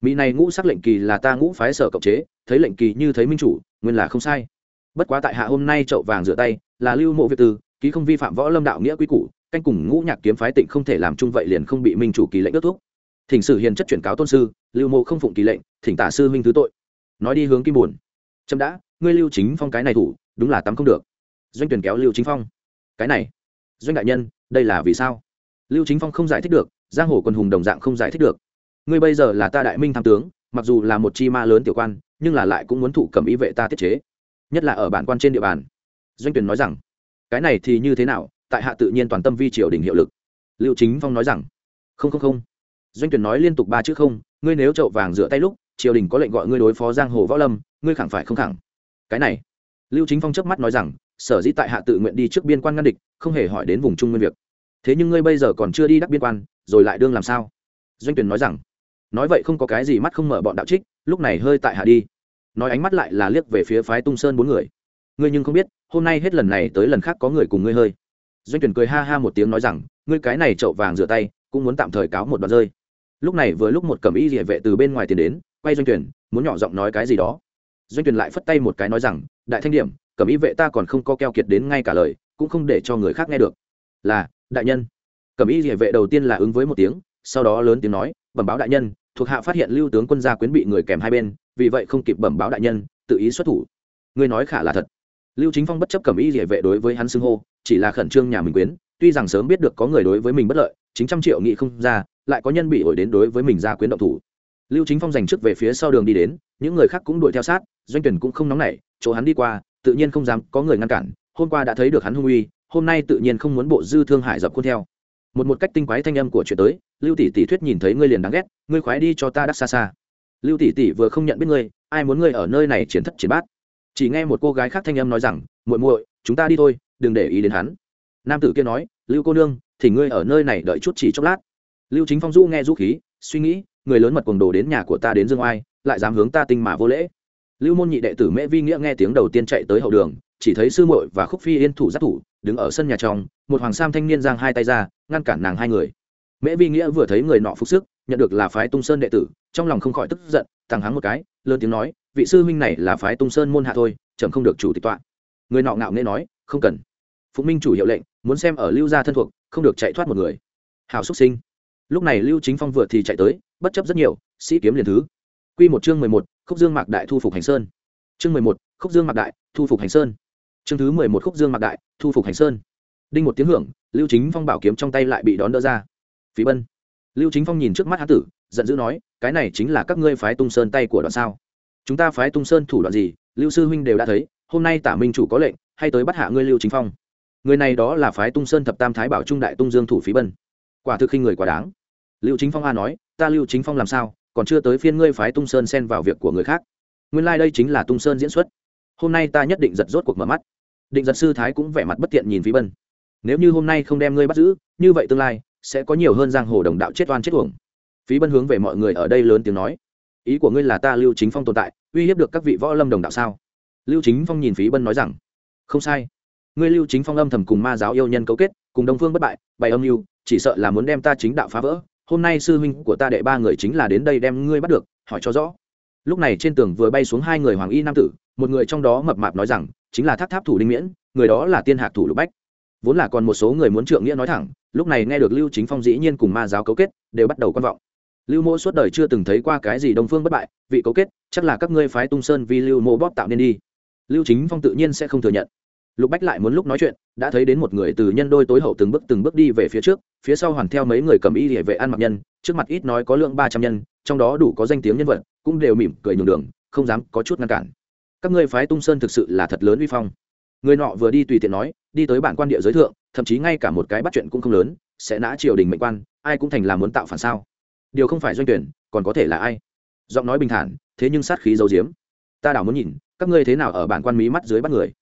Mỹ này ngũ sắc lệnh kỳ là ta ngũ phái sở cộng chế, thấy lệnh kỳ như thấy minh chủ, nguyên là không sai. Bất quá tại hạ hôm nay chậu vàng rửa tay, là lưu mộ việt tư ký không vi phạm võ lâm đạo nghĩa quy củ, canh cùng ngũ nhạc kiếm phái tịnh không thể làm chung vậy liền không bị minh chủ kỳ lệnh ước thúc thỉnh sử hiền chất chuyển cáo tôn sư, lưu mộ không phụng kỳ lệnh, thỉnh tả sư minh thứ tội. Nói đi hướng kim buồn. Chậm đã, ngươi lưu chính phong cái này thủ, đúng là tắm không được. Doanh tuyển kéo lưu chính phong. Cái này, doanh đại nhân, đây là vì sao? Lưu chính phong không giải thích được, giang hồ quân hùng đồng dạng không giải thích được. Ngươi bây giờ là ta đại minh tham tướng, mặc dù là một chi ma lớn tiểu quan, nhưng là lại cũng muốn thủ cầm ý vệ ta tiết chế. Nhất là ở bản quan trên địa bàn. Doanh tuyển nói rằng, cái này thì như thế nào, tại hạ tự nhiên toàn tâm vi triều đình hiệu lực. Lưu chính phong nói rằng, không không không doanh tuyển nói liên tục ba chữ không, ngươi nếu chậu vàng rửa tay lúc, triều đình có lệnh gọi ngươi đối phó giang hồ võ lâm, ngươi khẳng phải không khẳng. Cái này, lưu chính phong chớp mắt nói rằng, sở dĩ tại hạ tự nguyện đi trước biên quan ngăn địch, không hề hỏi đến vùng trung nguyên việc. Thế nhưng ngươi bây giờ còn chưa đi đắc biên quan, rồi lại đương làm sao? Doanh tuyển nói rằng, nói vậy không có cái gì mắt không mở bọn đạo trích, lúc này hơi tại hạ đi. Nói ánh mắt lại là liếc về phía phái tung sơn bốn người. Ngươi nhưng không biết, hôm nay hết lần này tới lần khác có người cùng ngươi hơi. Doanh tuyển cười ha ha một tiếng nói rằng, ngươi cái này chậu vàng rửa tay, cũng muốn tạm thời cáo một đoạn rơi lúc này vừa lúc một cẩm y địa vệ từ bên ngoài tiền đến, quay doanh tuyển muốn nhỏ giọng nói cái gì đó. Doanh tuyển lại phất tay một cái nói rằng, đại thanh điểm, cẩm y vệ ta còn không có keo kiệt đến ngay cả lời, cũng không để cho người khác nghe được. Là, đại nhân. Cẩm y địa vệ đầu tiên là ứng với một tiếng, sau đó lớn tiếng nói, bẩm báo đại nhân, thuộc hạ phát hiện lưu tướng quân gia quyến bị người kèm hai bên, vì vậy không kịp bẩm báo đại nhân, tự ý xuất thủ. Ngươi nói khả là thật. Lưu chính phong bất chấp cẩm y địa vệ đối với hắn xưng hô, chỉ là khẩn trương nhà mình quyến, tuy rằng sớm biết được có người đối với mình bất lợi, chính trăm triệu nghị không ra lại có nhân bị ổi đến đối với mình ra quyến động thủ. Lưu chính phong giành trước về phía sau đường đi đến, những người khác cũng đuổi theo sát, doanh tuyển cũng không nóng nảy, chỗ hắn đi qua, tự nhiên không dám có người ngăn cản, hôm qua đã thấy được hắn hung uy, hôm nay tự nhiên không muốn bộ dư thương hải dập khuôn theo. Một một cách tinh quái thanh âm của chuyện tới, lưu tỷ tỷ thuyết nhìn thấy ngươi liền đáng ghét, ngươi khoái đi cho ta đắc xa xa. Lưu tỷ tỷ vừa không nhận biết ngươi, ai muốn ngươi ở nơi này chiến thất chiến bát? Chỉ nghe một cô gái khác thanh âm nói rằng, muội muội, chúng ta đi thôi, đừng để ý đến hắn. Nam tử kia nói, lưu cô nương, thì ngươi ở nơi này đợi chút chỉ chốc lát lưu chính phong du nghe du khí, suy nghĩ, người lớn mật cuồng đồ đến nhà của ta đến dương oai, lại dám hướng ta tinh mà vô lễ. Lưu môn nhị đệ tử mễ vi nghĩa nghe tiếng đầu tiên chạy tới hậu đường, chỉ thấy sư muội và khúc phi yên thủ giáp thủ, đứng ở sân nhà trong, một hoàng sam thanh niên giang hai tay ra, ngăn cản nàng hai người. Mễ vi nghĩa vừa thấy người nọ phục sức, nhận được là phái tung sơn đệ tử, trong lòng không khỏi tức giận thằng hắng một cái, lớn tiếng nói, vị sư huynh này là phái tung sơn môn hạ thôi, chậm không được chủ tịch tọa. Người nọ ngạo nghễ nói, không cần. Phụ minh chủ hiệu lệnh, muốn xem ở lưu gia thân thuộc, không được chạy thoát một người. Hảo xuất sinh lúc này lưu chính phong vừa thì chạy tới, bất chấp rất nhiều, sĩ kiếm liền thứ. Quy một chương mười một, khúc dương mạc đại thu phục hành sơn. Chương mười một, khúc dương mạc đại thu phục hành sơn. Chương thứ mười một, khúc dương mạc đại thu phục hành sơn. Đinh một tiếng hưởng, lưu chính phong bảo kiếm trong tay lại bị đón đỡ ra. Phí bân. Lưu chính phong nhìn trước mắt hán tử, giận dữ nói, cái này chính là các ngươi phái tung sơn tay của đoạn sao? Chúng ta phái tung sơn thủ đoạn gì? Lưu sư huynh đều đã thấy, hôm nay tả minh chủ có lệnh, hay tới bắt hạ ngươi lưu chính phong. Người này đó là phái tung sơn thập tam thái bảo trung đại tung dương thủ phí bân. Quả thực khi người quá đáng lưu chính phong a nói, ta lưu chính phong làm sao? Còn chưa tới phiên ngươi phái tung sơn xen vào việc của người khác. Nguyên lai、like、đây chính là tung sơn diễn xuất. Hôm nay ta nhất định giật rốt cuộc mở mắt. Định giật sư thái cũng vẻ mặt bất tiện nhìn phí bân. Nếu như hôm nay không đem ngươi bắt giữ, như vậy tương lai sẽ có nhiều hơn giang hồ đồng đạo chết oan chết uổng. Phí bân hướng về mọi người ở đây lớn tiếng nói, ý của ngươi là ta lưu chính phong tồn tại, uy hiếp được các vị võ lâm đồng đạo sao? Lưu chính phong nhìn phí bân nói rằng, không sai. Ngươi lưu chính phong âm thầm cùng ma giáo yêu nhân cấu kết, cùng đông phương bất bại, bày âm mưu, chỉ sợ là muốn đem ta chính đạo phá vỡ hôm nay sư huynh của ta đệ ba người chính là đến đây đem ngươi bắt được, hỏi cho rõ. Lúc này trên tường vừa bay xuống hai người hoàng y nam tử, một người trong đó mập mạp nói rằng, chính là tháp tháp thủ đinh miễn, người đó là tiên hạc thủ lục bách. Vốn là còn một số người muốn trượng nghĩa nói thẳng, lúc này nghe được lưu chính phong dĩ nhiên cùng ma giáo cấu kết, đều bắt đầu quan vọng. Lưu mô suốt đời chưa từng thấy qua cái gì đông phương bất bại, vị cấu kết, chắc là các ngươi phái tung sơn vì lưu mô bóp tạo nên đi. Lưu chính phong tự nhiên sẽ không thừa nhận lục bách lại muốn lúc nói chuyện, đã thấy đến một người từ nhân đôi tối hậu từng bước từng bước đi về phía trước, phía sau hoàn theo mấy người cầm y hệ vệ ăn mặc nhân, trước mặt ít nói có lượng ba trăm nhân, trong đó đủ có danh tiếng nhân vật, cũng đều mỉm cười nhường đường, không dám có chút ngăn cản. Các ngươi phái tung sơn thực sự là thật lớn uy phong. Người nọ vừa đi tùy tiện nói, đi tới bản quan địa giới thượng, thậm chí ngay cả một cái bắt chuyện cũng không lớn, sẽ nã triều đình mệnh quan, ai cũng thành là muốn tạo phản sao? Điều không phải doanh tuyển, còn có thể là ai? Giọng nói bình thản, thế nhưng sát khí dấu diếm. Ta đảo muốn nhìn, các ngươi thế nào ở bản quan mí mắt dưới bắt người?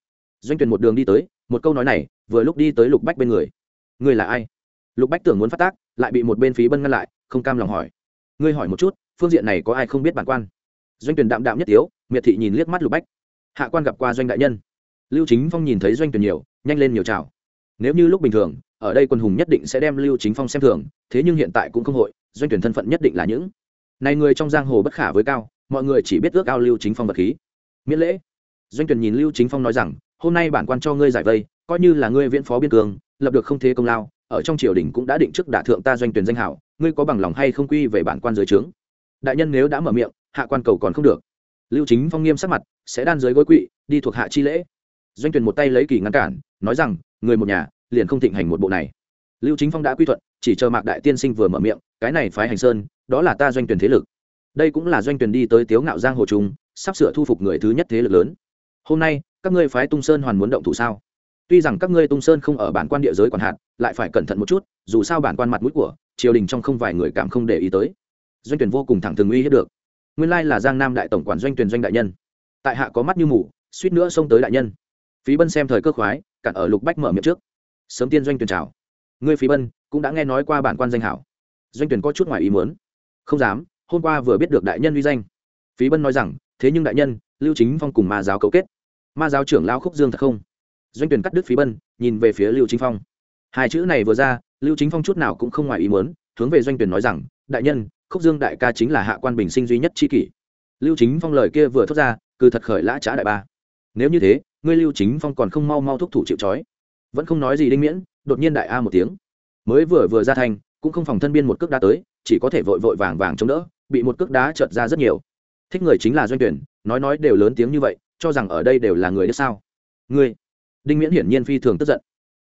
Doanh tuyển một đường đi tới, một câu nói này vừa lúc đi tới lục bách bên người. Ngươi là ai? Lục bách tưởng muốn phát tác, lại bị một bên phí bân ngăn lại, không cam lòng hỏi. Ngươi hỏi một chút, phương diện này có ai không biết bản quan? Doanh tuyển đạm đạm nhất yếu miệt thị nhìn liếc mắt lục bách. Hạ quan gặp qua doanh đại nhân. Lưu chính phong nhìn thấy doanh tuyển nhiều, nhanh lên nhiều chào. Nếu như lúc bình thường, ở đây quân hùng nhất định sẽ đem lưu chính phong xem thường, thế nhưng hiện tại cũng không hội, doanh tuyển thân phận nhất định là những. Này người trong giang hồ bất khả với cao, mọi người chỉ biết ước ao lưu chính phong vật khí. Miễn lễ. Doanh tuyển nhìn lưu chính phong nói rằng hôm nay bản quan cho ngươi giải vây, coi như là ngươi viễn phó biên cường lập được không thế công lao, ở trong triều đình cũng đã định trước đả thượng ta doanh tuyển danh hảo, ngươi có bằng lòng hay không quy về bản quan dưới trướng? Đại nhân nếu đã mở miệng, hạ quan cầu còn không được. Lưu chính phong nghiêm sắc mặt, sẽ đan dưới gối quỵ, đi thuộc hạ chi lễ. Doanh tuyển một tay lấy kỳ ngăn cản, nói rằng, người một nhà, liền không thịnh hành một bộ này. Lưu chính phong đã quy thuận, chỉ chờ mạc đại tiên sinh vừa mở miệng, cái này phái hành sơn, đó là ta doanh tuyển thế lực. Đây cũng là doanh tuyển đi tới tiếu ngạo giang hồ trung, sắp sửa thu phục người thứ nhất thế lực lớn. Hôm nay các ngươi phái tung sơn hoàn muốn động thủ sao? Tuy rằng các ngươi tung sơn không ở bản quan địa giới quản hạt, lại phải cẩn thận một chút, dù sao bản quan mặt mũi của triều đình trong không vài người cảm không để ý tới. Doanh tuyển vô cùng thẳng thừng uy hiếp được. Nguyên lai là giang nam đại tổng quản doanh tuyển doanh đại nhân. Tại hạ có mắt như mù, suýt nữa xông tới đại nhân. Phí bân xem thời cơ khoái, cản ở lục bách mở miệng trước. Sớm tiên doanh tuyển chào. Ngươi phí bân cũng đã nghe nói qua bản quan danh hảo. Doanh tuyển có chút ngoài ý muốn. Không dám, hôm qua vừa biết được đại nhân uy danh. Phí bân nói rằng, thế nhưng đại nhân, lưu chính phong cùng ma giáo cấu kết ma giáo trưởng lao khúc dương thật không? Doanh tuyển cắt đứt phí bân, nhìn về phía lưu chính phong. Hai chữ này vừa ra, lưu chính phong chút nào cũng không ngoài ý muốn, hướng về doanh tuyển nói rằng, đại nhân, khúc dương đại ca chính là hạ quan bình sinh duy nhất tri kỷ. Lưu chính phong lời kia vừa thốt ra, cứ thật khởi lã trả đại ba. Nếu như thế, ngươi lưu chính phong còn không mau mau thúc thủ chịu trói. Vẫn không nói gì đinh miễn, đột nhiên đại a một tiếng. Mới vừa vừa ra thành, cũng không phòng thân biên một cước đá tới, chỉ có thể vội vội vàng vàng chống đỡ, bị một cước đá trợt ra rất nhiều. Thích người chính là doanh tuyển nói nói đều lớn tiếng như vậy cho rằng ở đây đều là người đất sao? Ngươi, đinh miễn hiển nhiên phi thường tức giận.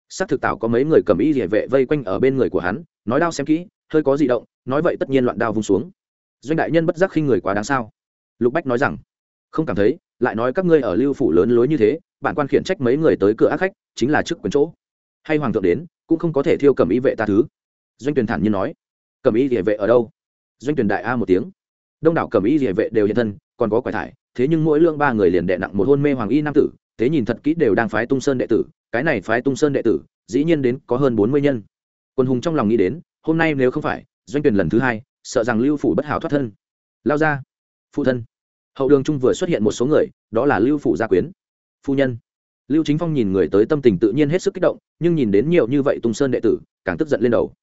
S á c thực tạo có mấy người cầm y địa vệ vây quanh ở bên người của hắn, nói đao xem kỹ, hơi có di động, nói vậy tất nhiên loạn đao vung xuống. Doanh đại nhân bất giác khi người quá đáng sao? Lục bách nói rằng, không cảm thấy, lại nói các ngươi ở lưu phủ lớn lối như thế, bản quan khiển trách mấy người tới cửa ác khách, chính là chức quyền chỗ. Hay hoàng thượng đến, cũng không có thể thiêu cầm y vệ ta thứ. Doanh tuyển thản nhiên nói, cầm y địa vệ ở đâu? Doanh tuyển đại a một tiếng, đông đảo cầm y địa vệ đều hiện thân còn có quải thải, thế nhưng mỗi lương ba người liền đệ nặng một hôn mê hoàng y nam tử, thế nhìn thật kỹ đều đang phái tung sơn đệ tử, cái này phái tung sơn đệ tử, dĩ nhiên đến có hơn bốn mươi nhân. Quân hùng trong lòng nghĩ đến, hôm nay nếu không phải, doanh tuyển lần thứ hai, sợ rằng lưu phủ bất hảo thoát thân. Lao ra. Phụ thân. Hậu đường trung vừa xuất hiện một số người, đó là lưu phủ gia quyến. Phu nhân. Lưu chính phong nhìn người tới tâm tình tự nhiên hết sức kích động, nhưng nhìn đến nhiều như vậy tung sơn đệ tử, càng tức giận lên đầu.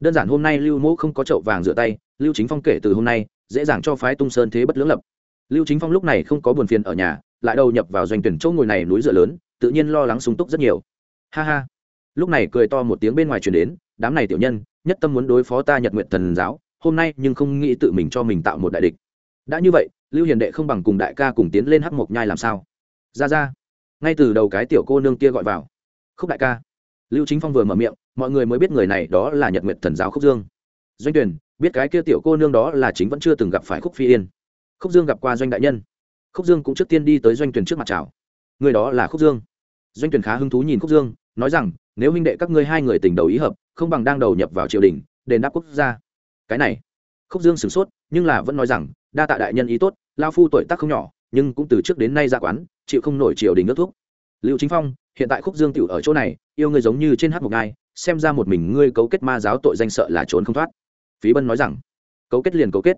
Đơn giản hôm nay lưu mẫu không có chậu vàng rửa tay, lưu chính phong kể từ hôm nay, dễ dàng cho phái tung sơn thế bất lưỡng lập lưu chính phong lúc này không có buồn phiền ở nhà, lại đầu nhập vào doanh tuyển chỗ ngồi này núi dựa lớn, tự nhiên lo lắng sung túc rất nhiều. Ha ha. Lúc này cười to một tiếng bên ngoài truyền đến, đám này tiểu nhân, nhất tâm muốn đối phó ta nhật nguyện thần giáo, hôm nay nhưng không nghĩ tự mình cho mình tạo một đại địch. Đã như vậy, lưu hiền đệ không bằng cùng đại ca cùng tiến lên hắc mộc nhai làm sao? Ra ra. Ngay từ đầu cái tiểu cô nương kia gọi vào. Khúc đại ca. Lưu chính phong vừa mở miệng, mọi người mới biết người này đó là nhật nguyện thần giáo khúc dương. Doanh tuyển, biết cái kia tiểu cô nương đó là chính vẫn chưa từng gặp phải khúc phi yên khúc dương gặp qua doanh đại nhân. Khúc dương cũng trước tiên đi tới doanh tuyển trước mặt chào. Người đó là khúc dương. Doanh tuyển khá hứng thú nhìn khúc dương, nói rằng, nếu huynh đệ các ngươi hai người tình đầu ý hợp, không bằng đang đầu nhập vào triều đình, đền đáp quốc gia. Cái này, khúc dương sửng sốt, nhưng là vẫn nói rằng, đa tạ đại nhân ý tốt lao phu tuổi tác không nhỏ, nhưng cũng từ trước đến nay ra quán, chịu không nổi triều đình nước thuốc liệu chính phong, hiện tại khúc dương tiểu ở chỗ này, yêu ngươi giống như trên hát một ngai, xem ra một mình ngươi cấu kết ma giáo tội danh sợ là trốn không thoát. Phí bân nói rằng, cấu kết liền cấu kết,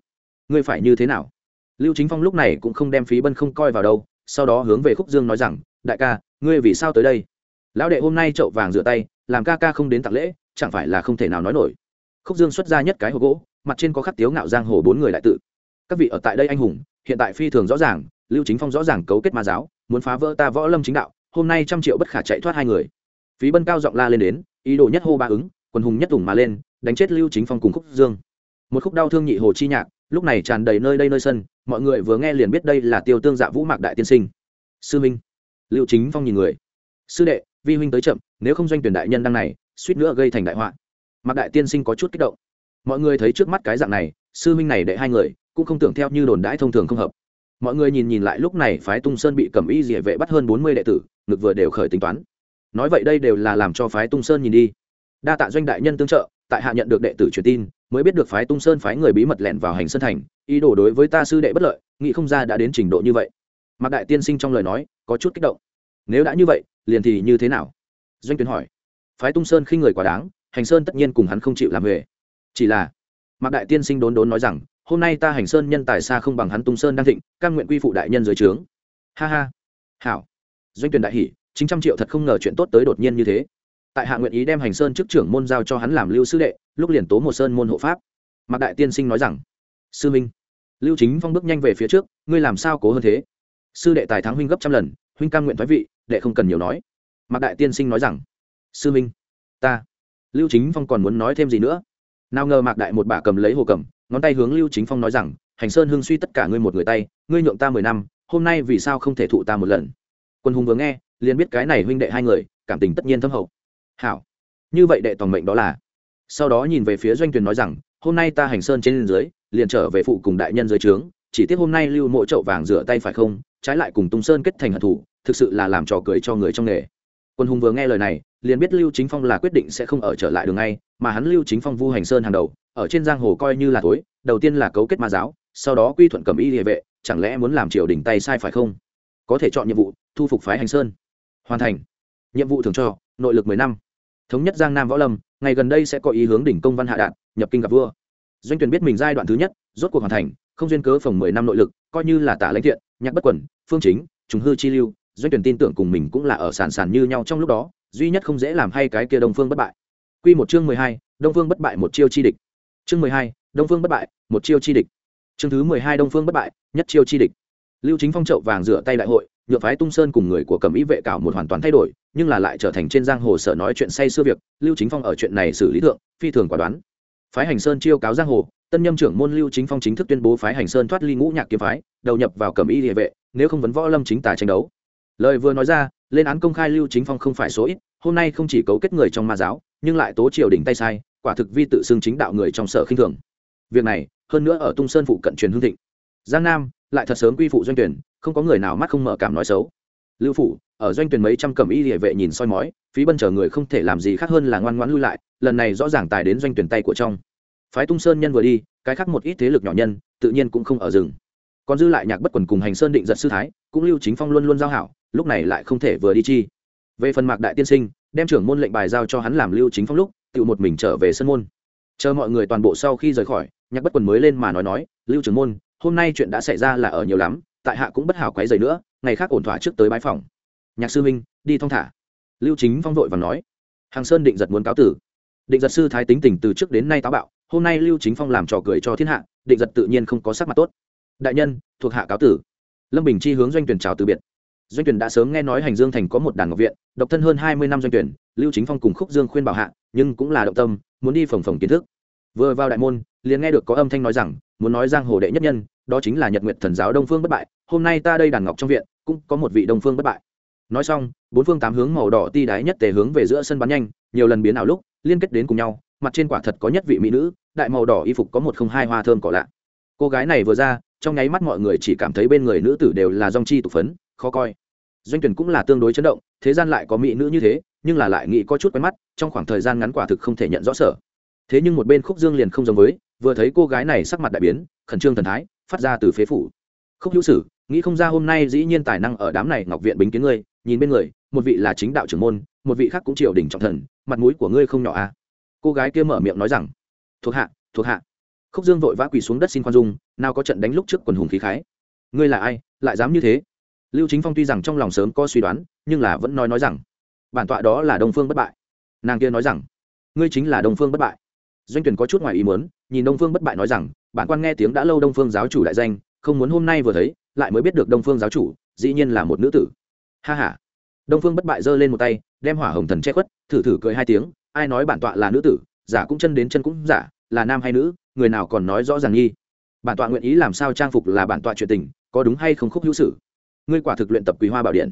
ngươi phải như thế nào? Lưu chính phong lúc này cũng không đem phí bân không coi vào đâu, sau đó hướng về khúc dương nói rằng, đại ca, ngươi vì sao tới đây? Lão đệ hôm nay chậu vàng rửa tay, làm ca ca không đến tặng lễ, chẳng phải là không thể nào nói nổi. Khúc dương xuất ra nhất cái hộp gỗ, mặt trên có khắc tiếu ngạo giang hồ bốn người đại tự. Các vị ở tại đây anh hùng, hiện tại phi thường rõ ràng, lưu chính phong rõ ràng cấu kết ma giáo, muốn phá vỡ ta võ lâm chính đạo, hôm nay trăm triệu bất khả chạy thoát hai người. Phí bân cao giọng la lên đến, ý đồ nhất hô ba ứng, quần hùng nhất ủng mà lên, đánh chết lưu chính phong cùng khúc dương. Một khúc đau thương nhị hồ chi nhạc lúc này tràn đầy nơi đây nơi sân, mọi người vừa nghe liền biết đây là tiêu tương dạ vũ mạc đại tiên sinh. Sư minh liệu chính phong nhìn người. Sư đệ, vi huynh tới chậm, nếu không doanh tuyển đại nhân đăng này, suýt nữa gây thành đại họa. Mạc đại tiên sinh có chút kích động. Mọi người thấy trước mắt cái dạng này, sư minh này đệ hai người, cũng không tưởng theo như đồn đãi thông thường không hợp. Mọi người nhìn nhìn lại lúc này phái tung sơn bị cầm y địa vệ bắt hơn bốn mươi đệ tử, ngực vừa đều khởi tính toán. Nói vậy đây đều là làm cho phái tung sơn nhìn đi. Đa tạ doanh đại nhân tương trợ, tại hạ nhận được đệ tử truyền tin mới biết được phái tung sơn phái người bí mật lẻn vào hành sơn thành, ý đồ đối với ta sư đệ bất lợi, nghĩ không ra đã đến trình độ như vậy. Mạc đại tiên sinh trong lời nói, có chút kích động. Nếu đã như vậy, liền thì như thế nào? Doanh tuyến hỏi. Phái tung sơn khi người quá đáng, hành sơn tất nhiên cùng hắn không chịu làm về chỉ là, mạc đại tiên sinh đốn đốn nói rằng, hôm nay ta hành sơn nhân tài xa không bằng hắn tung sơn đang thịnh căn nguyện quy phụ đại nhân dưới trướng. Ha ha. Hảo. Doanh tuyển đại hỷ chín trăm triệu thật không ngờ chuyện tốt tới đột nhiên như thế tại hạ nguyện ý đem hành sơn chức trưởng môn giao cho hắn làm lưu sư đệ, lúc liền tố một sơn môn hộ pháp. Mạc đại tiên sinh nói rằng, sư minh, lưu chính phong bước nhanh về phía trước, ngươi làm sao cố hơn thế? Sư đệ tài thắng huynh gấp trăm lần, huynh cam nguyện thoái vị, đệ không cần nhiều nói. Mạc đại tiên sinh nói rằng, sư minh, ta, lưu chính phong còn muốn nói thêm gì nữa? Nào ngờ mạc đại một bà cầm lấy hồ cầm, ngón tay hướng lưu chính phong nói rằng, hành sơn hưng suy tất cả ngươi một người tay, ngươi nhượng ta mười năm, hôm nay vì sao không thể thụ ta một lần? Quân hùng vừa nghe, liền biết cái này huynh đệ hai người, cảm tình tất nhiên thâm hậu hảo. Như vậy đệ toàn mệnh đó là. Sau đó nhìn về phía doanh tuyền nói rằng, hôm nay ta hành sơn trên dưới, liền trở về phụ cùng đại nhân dưới trướng, chỉ tiếc hôm nay lưu mộ chậu vàng rửa tay phải không, trái lại cùng tung sơn kết thành hận thủ thực sự là làm trò cười cho người trong nghề. Quân hùng vừa nghe lời này, liền biết lưu chính phong là quyết định sẽ không ở trở lại đường ngay, mà hắn lưu chính phong vu hành sơn hàng đầu, ở trên giang hồ coi như là tối đầu tiên là cấu kết ma giáo, sau đó quy thuận cầm y địa vệ, chẳng lẽ muốn làm triều đình tay sai phải không? Có thể chọn nhiệm vụ, thu phục phái hành sơn. Hoàn thành. Nhiệm vụ thường cho, nội lực mười năm thống nhất giang nam võ lâm ngày gần đây sẽ có ý hướng đỉnh công văn hạ đạn nhập kinh gặp vua. Doanh tuyển biết mình giai đoạn thứ nhất rốt cuộc hoàn thành không duyên cớ phòng mười năm nội lực coi như là tả lãnh thiện nhạc bất quẩn phương chính trùng hư chi lưu doanh tuyển tin tưởng cùng mình cũng là ở sàn sàn như nhau trong lúc đó duy nhất không dễ làm hay cái kia đông phương bất bại. Quy một chương mười hai, đông phương bất bại một chiêu chi địch. Chương mười hai, đông phương bất bại một chiêu chi địch. Chương thứ mười hai đông phương bất bại nhất chiêu chi địch. Lưu chính phong trậu vàng rửa tay đại hội nhựa phái tung sơn cùng người của cầm ý vệ cảo một hoàn toàn thay đổi, nhưng là lại trở thành trên giang hồ sở nói chuyện say xưa việc, lưu chính phong ở chuyện này xử lý thượng, phi thường quả đoán. Phái hành sơn chiêu cáo giang hồ, tân nhâm trưởng môn lưu chính phong chính thức tuyên bố phái hành sơn thoát ly ngũ nhạc kiếm phái, đầu nhập vào cầm y địa vệ, nếu không vấn võ lâm chính tài tranh đấu. Lời vừa nói ra, lên án công khai lưu chính phong không phải số ít, hôm nay không chỉ cấu kết người trong ma giáo, nhưng lại tố triều đỉnh tay sai, quả thực vi tự xưng chính đạo người trong sở khinh thường. Việc này, hơn nữa ở tung sơn phụ cận truyền hương thịnh. Giang nam, lại thật sớm quy phụ doanh tuyển không có người nào mắt không mở cảm nói xấu. Lưu phủ, ở doanh tuyển mấy trăm cẩm y địa vệ nhìn soi mói, phí bân chờ người không thể làm gì khác hơn là ngoan ngoãn lui lại, lần này rõ ràng tài đến doanh tuyển tay của trong. Phái tung sơn nhân vừa đi, cái khác một ít thế lực nhỏ nhân, tự nhiên cũng không ở rừng. Còn dư lại nhạc bất quần cùng hành sơn định giật sư thái, cũng lưu chính phong luôn luôn giao hảo, lúc này lại không thể vừa đi chi. Về phần mạc đại tiên sinh, đem trưởng môn lệnh bài giao cho hắn làm lưu chính phong lúc, tự một mình trở về sân môn. Chờ mọi người toàn bộ sau khi rời khỏi, nhạc bất quần mới lên mà nói nói, lưu trưởng môn, hôm nay chuyện đã xảy ra là ở nhiều lắm tại hạ cũng bất hảo quấy rầy nữa, ngày khác ổn thỏa trước tới bãi phòng. Nhạc sư minh đi thong thả. Lưu chính phong vội và nói. Hàng sơn định giật muốn cáo tử. Định giật sư thái tính tình từ trước đến nay táo bạo, hôm nay lưu chính phong làm trò cười cho thiên hạ, định giật tự nhiên không có sắc mặt tốt. Đại nhân, thuộc hạ cáo tử. Lâm bình chi hướng doanh tuyển chào từ biệt. Doanh tuyển đã sớm nghe nói hành dương thành có một đàn ngọc viện, độc thân hơn hai mươi năm doanh tuyển, lưu chính phong cùng khúc dương khuyên bảo hạ, nhưng cũng là động tâm, muốn đi phòng phòng kiến thức. Vừa vào đại môn, liền nghe được có âm thanh nói rằng, muốn nói giang hồ đệ nhất nhân đó chính là nhật nguyện thần giáo đông phương bất bại, hôm nay ta đây đàn ngọc trong viện, cũng có một vị đông phương bất bại. Nói xong, bốn phương tám hướng màu đỏ ti đái nhất tề hướng về giữa sân bắn nhanh, nhiều lần biến ảo lúc, liên kết đến cùng nhau, mặt trên quả thật có nhất vị mỹ nữ, đại màu đỏ y phục có một không hai hoa thơm cỏ lạ. Cô gái này vừa ra, trong nháy mắt mọi người chỉ cảm thấy bên người nữ tử đều là dong chi tục phấn, khó coi. Doanh tuyển cũng là tương đối chấn động, thế gian lại có mỹ nữ như thế, nhưng là lại nghĩ có chút quen mắt, trong khoảng thời gian ngắn quả thực không thể nhận rõ sở. Thế nhưng một bên khúc dương liền không giống với, vừa thấy cô gái này sắc mặt đại biến, khẩn trương thần thái phát ra từ phế phủ. Khúc hữu sử, nghĩ không ra hôm nay dĩ nhiên tài năng ở đám này ngọc viện bính kiến ngươi, nhìn bên người, một vị là chính đạo trưởng môn, một vị khác cũng triều đình trọng thần, mặt mũi của ngươi không nhỏ à? Cô gái kia mở miệng nói rằng, thuộc hạ thuộc hạ. Khúc dương vội vã quỳ xuống đất xin khoan dung, nào có trận đánh lúc trước quần hùng khí khái. Ngươi là ai, lại dám như thế? Lưu chính phong tuy rằng trong lòng sớm có suy đoán, nhưng là vẫn nói nói rằng, bản tọa đó là đông phương bất bại. Nàng kia nói rằng, ngươi chính là đông phương bất bại. Doanh tuyển có chút ngoài ý muốn nhìn đông phương bất bại nói rằng, bản quan nghe tiếng đã lâu đông phương giáo chủ đại danh, không muốn hôm nay vừa thấy, lại mới biết được đông phương giáo chủ, dĩ nhiên là một nữ tử. Ha ha. Đông phương bất bại giơ lên một tay, đem hỏa hồng thần che khuất, thử thử cười hai tiếng, ai nói bản tọa là nữ tử, giả cũng chân đến chân cũng giả, là nam hay nữ, người nào còn nói rõ ràng nghi. Bản tọa nguyện ý làm sao trang phục là bản tọa chuyện tình, có đúng hay không khúc hữu sử ngươi quả thực luyện tập quý hoa bảo điện.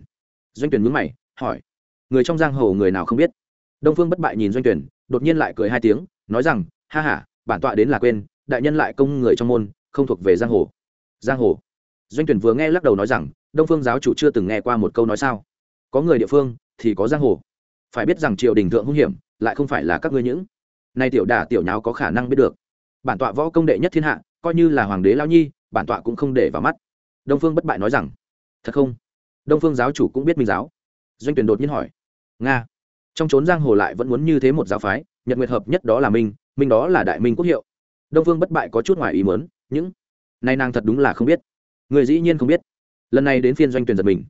Doanh tuyển mướn mày, hỏi. Người trong giang hồ người nào không biết? Đông phương bất bại nhìn doanh tuyển đột nhiên lại cười hai tiếng, nói rằng, ha ha bản tọa đến là quên, đại nhân lại công người trong môn, không thuộc về giang hồ. Giang hồ? Doanh tuyển vừa nghe lắc đầu nói rằng, đông phương giáo chủ chưa từng nghe qua một câu nói sao? Có người địa phương thì có giang hồ. Phải biết rằng triều đình thượng hung hiểm, lại không phải là các ngươi những. Nay tiểu đả tiểu nháo có khả năng biết được. Bản tọa võ công đệ nhất thiên hạ, coi như là hoàng đế lao nhi, bản tọa cũng không để vào mắt. Đông phương bất bại nói rằng, thật không? Đông phương giáo chủ cũng biết minh giáo. Doanh tuyển đột nhiên hỏi, nga, trong trốn giang hồ lại vẫn muốn như thế một giáo phái, nhật nguyệt hợp nhất đó là minh minh đó là đại minh quốc hiệu. Đông phương bất bại có chút ngoài ý mớn những nay nàng thật đúng là không biết. Người dĩ nhiên không biết. Lần này đến phiên doanh tuyển giật mình.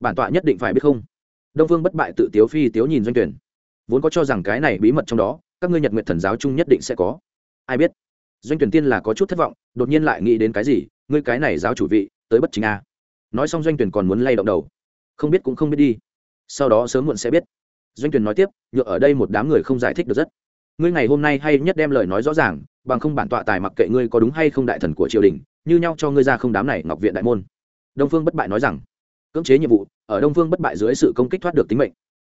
Bản tọa nhất định phải biết không? Đông phương bất bại tự tiếu phi tiếu nhìn doanh tuyển. Vốn có cho rằng cái này bí mật trong đó, các ngươi nhật nguyệt thần giáo chung nhất định sẽ có. Ai biết? Doanh tuyển tiên là có chút thất vọng, đột nhiên lại nghĩ đến cái gì? Ngươi cái này giáo chủ vị, tới bất chính a. Nói xong doanh tuyển còn muốn lay động đầu. Không biết cũng không biết đi. Sau đó sớm muộn sẽ biết. Doanh tuyển nói tiếp, nhựa ở đây một đám người không giải thích được rất ngươi ngày hôm nay hay nhất đem lời nói rõ ràng, bằng không bản tọa tài mặc kệ ngươi có đúng hay không đại thần của triều đình, như nhau cho ngươi ra không đám này ngọc viện đại môn. Đông phương bất bại nói rằng. Cưỡng chế nhiệm vụ, ở đông phương bất bại dưới sự công kích thoát được tính mệnh.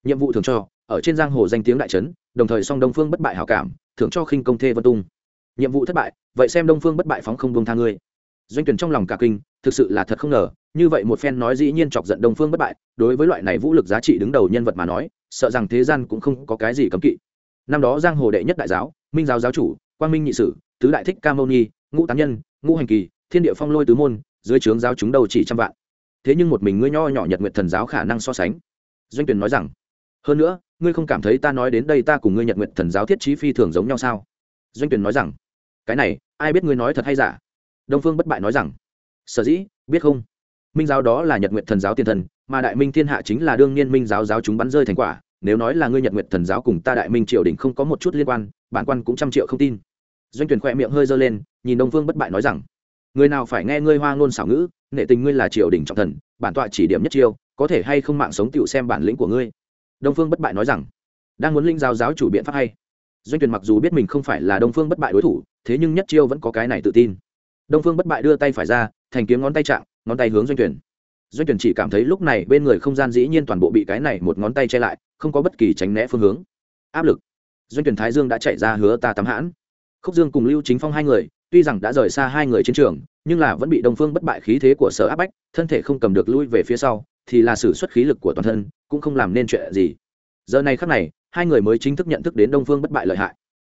Nhiệm vụ thường cho, ở trên giang hồ danh tiếng đại trấn, đồng thời song đông phương bất bại hảo cảm thường cho khinh công thê vân tung. Nhiệm vụ thất bại, vậy xem đông phương bất bại phóng không đông tha ngươi. Doanh tuyển trong lòng cả kinh, thực sự là thật không ngờ, như vậy một phen nói dĩ nhiên chọc giận đông phương bất bại, đối với loại này vũ lực giá trị đứng đầu nhân vật mà nói, sợ rằng thế gian cũng không có cái gì cấm kỵ năm đó giang hồ đệ nhất đại giáo, minh giáo giáo chủ, quang minh nhị sử, tứ đại thích ca mâu ni, ngũ tán nhân, ngũ hành kỳ, thiên địa phong lôi tứ môn, dưới trướng giáo chúng đầu chỉ trăm vạn. Thế nhưng một mình ngươi nho nhỏ nhật nguyện thần giáo khả năng so sánh. Doanh tuyển nói rằng, hơn nữa, ngươi không cảm thấy ta nói đến đây ta cùng ngươi nhật nguyện thần giáo thiết trí phi thường giống nhau sao? Doanh tuyển nói rằng, cái này, ai biết ngươi nói thật hay giả? Đông phương bất bại nói rằng, sở dĩ, biết không? Minh giáo đó là nhật nguyện thần giáo tiền thần, mà đại minh thiên hạ chính là đương nhiên minh giáo giáo chúng bắn rơi thành quả nếu nói là ngươi nhật nguyện thần giáo cùng ta đại minh triều đình không có một chút liên quan, bản quan cũng trăm triệu không tin. Doanh tuyển khoe miệng hơi dơ lên, nhìn đông phương bất bại nói rằng, người nào phải nghe ngươi hoa ngôn xảo ngữ nệ tình ngươi là triều đình trọng thần, bản tọa chỉ điểm nhất chiêu, có thể hay không mạng sống tựu xem bản lĩnh của ngươi. Đông phương bất bại nói rằng, đang muốn linh giáo giáo chủ biện pháp hay. Doanh tuyển mặc dù biết mình không phải là đông phương bất bại đối thủ, thế nhưng nhất chiêu vẫn có cái này tự tin. Đông phương bất bại đưa tay phải ra, thành kiếm ngón tay chạm, ngón tay hướng doanh tuyển doanh tuyển chỉ cảm thấy lúc này bên người không gian dĩ nhiên toàn bộ bị cái này một ngón tay che lại, không có bất kỳ tránh né phương hướng. Áp lực. Doanh tuyển thái dương đã chạy ra hứa ta tắm hãn. Khúc dương cùng lưu chính phong hai người, tuy rằng đã rời xa hai người chiến trường, nhưng là vẫn bị đông phương bất bại khí thế của sở áp bách, thân thể không cầm được lui về phía sau, thì là sử xuất khí lực của toàn thân, cũng không làm nên chuyện gì. Giờ này khắc này, hai người mới chính thức nhận thức đến đông phương bất bại lợi hại.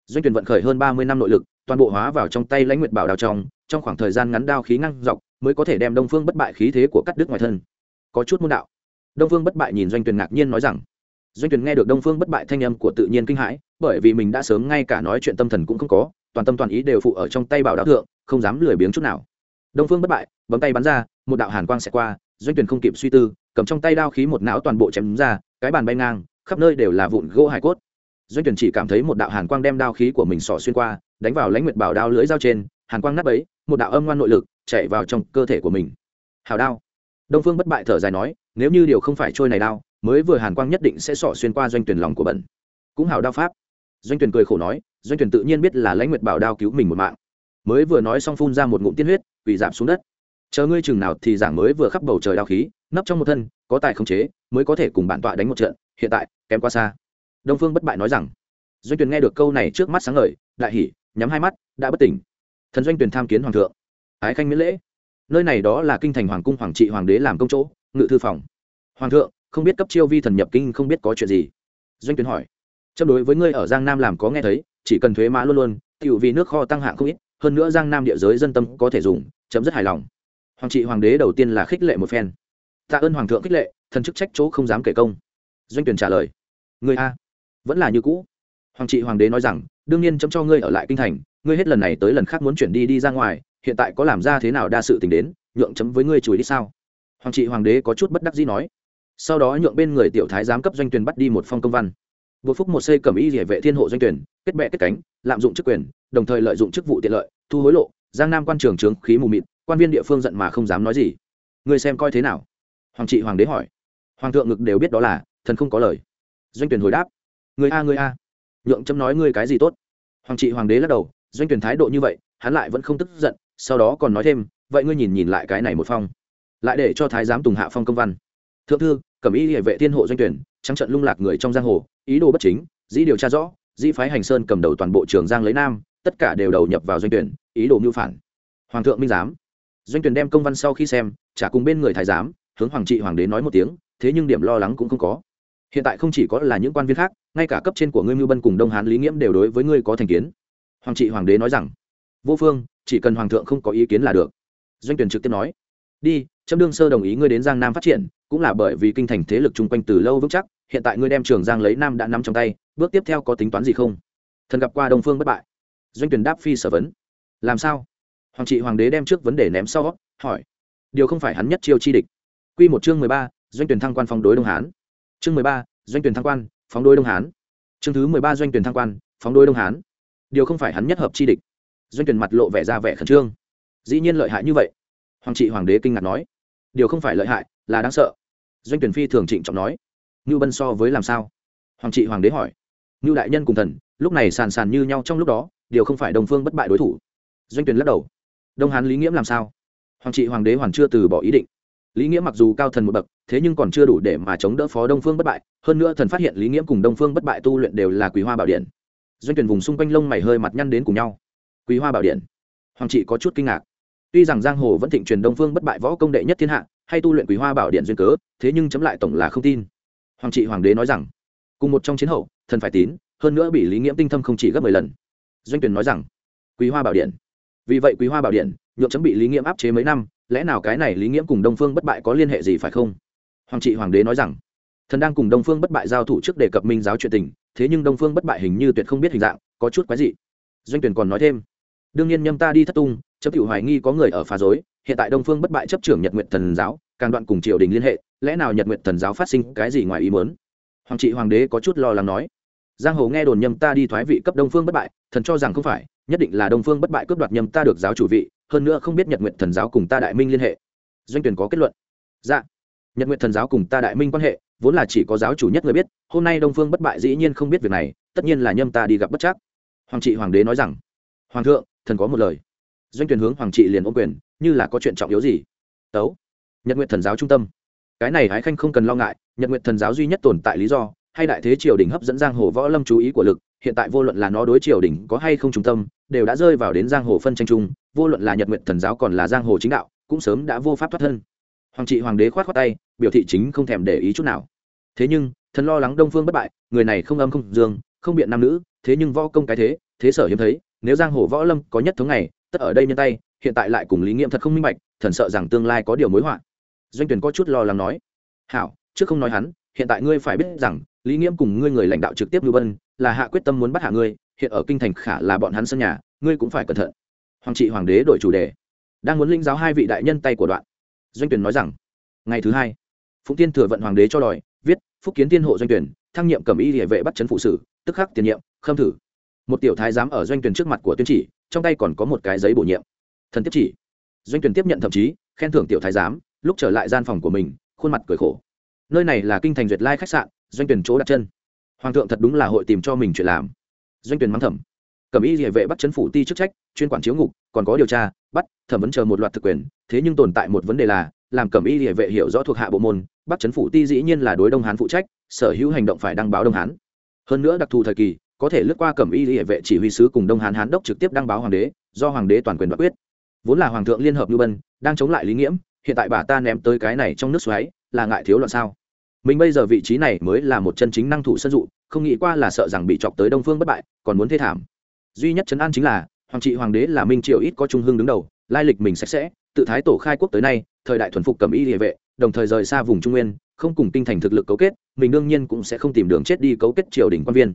Doanh tuyển vận khởi hơn ba mươi năm nội lực, toàn bộ hóa vào trong tay lãnh nguyệt bảo đào trong trong khoảng thời gian ngắn đao khí ngăn dọc mới có thể đem đông phương bất bại khí thế của cắt đứt ngoài thân. Có chút môn đạo. Đông phương bất bại nhìn doanh tuyền ngạc nhiên nói rằng, doanh tuyền nghe được đông phương bất bại thanh âm của tự nhiên kinh hãi, bởi vì mình đã sớm ngay cả nói chuyện tâm thần cũng không có, toàn tâm toàn ý đều phụ ở trong tay bảo đạo thượng, không dám lười biếng chút nào. Đông phương bất bại, bấm tay bắn ra, một đạo hàn quang sẽ qua, doanh tuyền không kịp suy tư, cầm trong tay đao khí một não toàn bộ chém ra, cái bàn bay ngang, khắp nơi đều là vụn gỗ hải cốt. Doanh tuyển chỉ cảm thấy một đạo hàn quang đem đao khí của mình xỏ xuyên qua, đánh vào lãnh nguyệt bảo đao lưỡi dao trên, hàn quang nắp ấy một đạo âm ngoan nội lực chạy vào trong cơ thể của mình. Hào đao. Đông phương bất bại thở dài nói, nếu như điều không phải trôi này đao, mới vừa hàn quang nhất định sẽ xỏ xuyên qua doanh tuyển lòng của bẩn. Cũng hào đao pháp. Doanh tuyển cười khổ nói, doanh tuyển tự nhiên biết là lãnh nguyệt bảo đao cứu mình một mạng. Mới vừa nói xong phun ra một ngụm tiên huyết, quỳ giảm xuống đất. Chờ ngươi chừng nào thì giảng mới vừa khắp bầu trời đao khí, nấp trong một thân, có tài không chế, mới có thể cùng bản tọa đánh một trận, hiện tại, kém quá xa. Đông phương bất bại nói rằng, doanh tuyển nghe được câu này trước mắt sáng ngời, đại hỉ, nhắm hai mắt, đã bất tỉnh. Thần doanh tuyển tham kiến hoàng thượng ái khanh miễn lễ. Nơi này đó là kinh thành hoàng cung hoàng trị hoàng đế làm công chỗ, ngự thư phòng. Hoàng thượng, không biết cấp chiêu vi thần nhập kinh không biết có chuyện gì? Doanh tuyển hỏi. Châm đối với ngươi ở giang nam làm có nghe thấy, chỉ cần thuế mã luôn luôn, tiểu vì nước kho tăng hạng không ít, hơn nữa giang nam địa giới dân tâm có thể dùng, chấm rất hài lòng. Hoàng trị hoàng đế đầu tiên là khích lệ một phen. Tạ ơn hoàng thượng khích lệ, thần chức trách chỗ không dám kể công. Doanh tuyển trả lời. Người a, vẫn là như cũ. Hoàng trị hoàng đế nói rằng, đương nhiên chấm cho ngươi ở lại kinh thành, ngươi hết lần này tới lần khác muốn chuyển đi đi ra ngoài hiện tại có làm ra thế nào đa sự tình đến, nhượng chấm với ngươi chùi đi sao? Hoàng trị hoàng đế có chút bất đắc dĩ nói. Sau đó nhượng bên người tiểu thái giám cấp doanh tuyển bắt đi một phong công văn. Buộc phúc một xây cẩm y địa vệ thiên hộ doanh tuyển, kết bệ kết cánh, lạm dụng chức quyền, đồng thời lợi dụng chức vụ tiện lợi, thu hối lộ, giang nam quan trường trướng khí mù mịt, quan viên địa phương giận mà không dám nói gì. Người xem coi thế nào? Hoàng trị hoàng đế hỏi. Hoàng thượng ngực đều biết đó là, thần không có lời. Doanh tuyển hồi đáp. Người a người a. Nhượng chấm nói ngươi cái gì tốt? Hoàng trị hoàng đế lắc đầu, doanh tuyển thái độ như vậy, hắn lại vẫn không tức giận sau đó còn nói thêm, vậy ngươi nhìn nhìn lại cái này một phong, lại để cho thái giám tùng hạ phong công văn. Thượng thư, cẩm y địa vệ thiên hộ doanh tuyển, trắng trận lung lạc người trong giang hồ, ý đồ bất chính, dĩ điều tra rõ, dĩ phái hành sơn cầm đầu toàn bộ trường giang lấy nam, tất cả đều đầu nhập vào doanh tuyển, ý đồ mưu phản. Hoàng thượng minh giám, doanh tuyển đem công văn sau khi xem, trả cùng bên người thái giám, hướng hoàng trị hoàng đế nói một tiếng, thế nhưng điểm lo lắng cũng không có. Hiện tại không chỉ có là những quan viên khác, ngay cả cấp trên của ngươi mưu bân cùng đông hán lý nghiễm đều đối với ngươi có thành kiến. Hoàng trị hoàng đế nói rằng, vô phương chỉ cần hoàng thượng không có ý kiến là được. Doanh tuyển trực tiếp nói đi trâm đương sơ đồng ý ngươi đến giang nam phát triển cũng là bởi vì kinh thành thế lực chung quanh từ lâu vững chắc hiện tại ngươi đem trường giang lấy nam đã nắm trong tay bước tiếp theo có tính toán gì không? Thần gặp qua đông phương bất bại. Doanh tuyển đáp phi sở vấn làm sao? Hoàng trị hoàng đế đem trước vấn đề ném sau hỏi điều không phải hắn nhất chiêu chi địch. Quy một chương mười ba, doanh tuyển thăng quan phóng đối đông hán. Chương mười ba, doanh tuyển thăng quan phóng đối đông hán. Chương thứ mười ba doanh tuyển thăng quan phóng đối đông hán. Điều không phải hắn nhất hợp chi địch doanh tuyển mặt lộ vẻ ra vẻ khẩn trương. Dĩ nhiên lợi hại như vậy. Hoàng trị hoàng đế kinh ngạc nói. Điều không phải lợi hại, là đáng sợ. Doanh tuyển phi thường trịnh trọng nói. Ngưu bân so với làm sao? Hoàng trị hoàng đế hỏi. Ngưu đại nhân cùng thần, lúc này sàn sàn như nhau trong lúc đó, điều không phải đồng phương bất bại đối thủ. Doanh tuyển lắc đầu. Đông hán lý nghiễm làm sao? Hoàng trị hoàng đế hoàn chưa từ bỏ ý định. Lý nghĩa mặc dù cao thần một bậc, thế nhưng còn chưa đủ để mà chống đỡ phó đông phương bất bại. Hơn nữa thần phát hiện lý nghĩa cùng đông phương bất bại tu luyện đều là quý hoa bảo điện. Doanh tuyển vùng xung quanh lông mày hơi mặt nhăn đến cùng nhau quý hoa bảo điện. Hoàng trị có chút kinh ngạc. Tuy rằng giang hồ vẫn thịnh truyền đông phương bất bại võ công đệ nhất thiên hạ, hay tu luyện quý hoa bảo điện duyên cớ, thế nhưng chấm lại tổng là không tin. Hoàng trị hoàng đế nói rằng, cùng một trong chiến hậu, thần phải tín, hơn nữa bị lý nghiễm tinh thâm không chỉ gấp mười lần. Doanh tuyển nói rằng, quý hoa bảo điện. Vì vậy quý hoa bảo điện, nhượng chấm bị lý nghiễm áp chế mấy năm, lẽ nào cái này lý nghiễm cùng đông phương bất bại có liên hệ gì phải không? Hoàng trị hoàng đế nói rằng, thần đang cùng đông phương bất bại giao thủ trước đề cập minh giáo chuyện tình, thế nhưng đông phương bất bại hình như tuyệt không biết hình dạng, có chút quái dị. Doanh tuyển còn nói thêm đương nhiên nhâm ta đi thất tung, chấp cựu hoài nghi có người ở phá dối hiện tại đông phương bất bại chấp trưởng nhật nguyện thần giáo, càng đoạn cùng triều đình liên hệ, lẽ nào nhật nguyện thần giáo phát sinh cái gì ngoài ý muốn? Hoàng trị hoàng đế có chút lo lắng nói. Giang hồ nghe đồn nhâm ta đi thoái vị cấp đông phương bất bại, thần cho rằng không phải, nhất định là đông phương bất bại cướp đoạt nhâm ta được giáo chủ vị, hơn nữa không biết nhật nguyện thần giáo cùng ta đại minh liên hệ. Doanh tuyển có kết luận. Dạ. Nhật nguyện thần giáo cùng ta đại minh quan hệ, vốn là chỉ có giáo chủ nhất người biết, hôm nay đông phương bất bại dĩ nhiên không biết việc này, tất nhiên là nhâm ta đi gặp bất chắc. Hoàng trị hoàng đế nói rằng hoàng thượng, thần có một lời. Doanh tuyển hướng hoàng trị liền ôm quyền, như là có chuyện trọng yếu gì. Tấu, nhật nguyện thần giáo trung tâm. Cái này hái khanh không cần lo ngại, nhật nguyện thần giáo duy nhất tồn tại lý do, hay đại thế triều đình hấp dẫn giang hồ võ lâm chú ý của lực, hiện tại vô luận là nó đối triều đình có hay không trung tâm, đều đã rơi vào đến giang hồ phân tranh chung, vô luận là nhật nguyện thần giáo còn là giang hồ chính đạo, cũng sớm đã vô pháp thoát thân. Hoàng trị hoàng đế khoát khoát tay, biểu thị chính không thèm để ý chút nào. Thế nhưng, thần lo lắng đông phương bất bại, người này không âm không dương, không biện nam nữ, thế nhưng võ công cái thế thế sở hiếm thấy, nếu giang hồ võ lâm có nhất thống này, tất ở đây nhân tay, hiện tại lại cùng lý nghiệm thật không minh bạch, thần sợ rằng tương lai có điều mối họa. Doanh tuyển có chút lo lắng nói, hảo, trước không nói hắn, hiện tại ngươi phải biết rằng, lý nghiễm cùng ngươi người lãnh đạo trực tiếp lưu vân, là hạ quyết tâm muốn bắt hạ ngươi, hiện ở kinh thành khả là bọn hắn sân nhà, ngươi cũng phải cẩn thận. Hoàng trị hoàng đế đổi chủ đề, đang muốn linh giáo hai vị đại nhân tay của đoạn. Doanh tuyển nói rằng, ngày thứ hai, phụng tiên thừa vận hoàng đế cho đòi, viết, phúc kiến tiên hộ doanh tuyển thăng nhiệm cầm y địa vệ bắt chấn phụ sử, tức khắc tiền nhiệm, khâm thử một tiểu thái giám ở doanh tuyển trước mặt của tuyên chỉ, trong tay còn có một cái giấy bổ nhiệm. Thần tiếp chỉ. Doanh tuyển tiếp nhận thậm chí, khen thưởng tiểu thái giám, lúc trở lại gian phòng của mình, khuôn mặt cười khổ. Nơi này là kinh thành duyệt lai khách sạn, doanh tuyển chỗ đặt chân. Hoàng thượng thật đúng là hội tìm cho mình chuyện làm. Doanh tuyển mắng thẩm cẩm y địa vệ bắt chấn phủ ti chức trách, chuyên quản chiếu ngục, còn có điều tra, bắt, thẩm vấn chờ một loạt thực quyền, thế nhưng tồn tại một vấn đề là, làm cẩm y địa vệ hiểu rõ thuộc hạ bộ môn, bắt chấn phủ ti dĩ nhiên là đối đông hán phụ trách, sở hữu hành động phải đăng báo đông hán. Hơn nữa đặc thù thời kỳ có thể lướt qua Cẩm y hệ vệ chỉ huy sứ cùng đông hán hán đốc trực tiếp đăng báo hoàng đế, do hoàng đế toàn quyền đoạt quyết. Vốn là hoàng thượng liên hợp lưu bân, đang chống lại lý nghiễm, hiện tại bà ta ném tới cái này trong nước xoáy, là ngại thiếu loạn sao? Mình bây giờ vị trí này mới là một chân chính năng thủ sân dụ, không nghĩ qua là sợ rằng bị chọc tới đông phương bất bại, còn muốn thê thảm. Duy nhất chấn an chính là, hoàng trị hoàng đế là minh triều ít có trung hương đứng đầu, lai lịch mình sạch sẽ, tự thái tổ khai quốc tới nay, thời đại thuần phục cầm y địa vệ, đồng thời rời xa vùng trung nguyên, không cùng kinh thành thực lực cấu kết, mình đương nhiên cũng sẽ không tìm đường chết đi cấu kết triều đình quan viên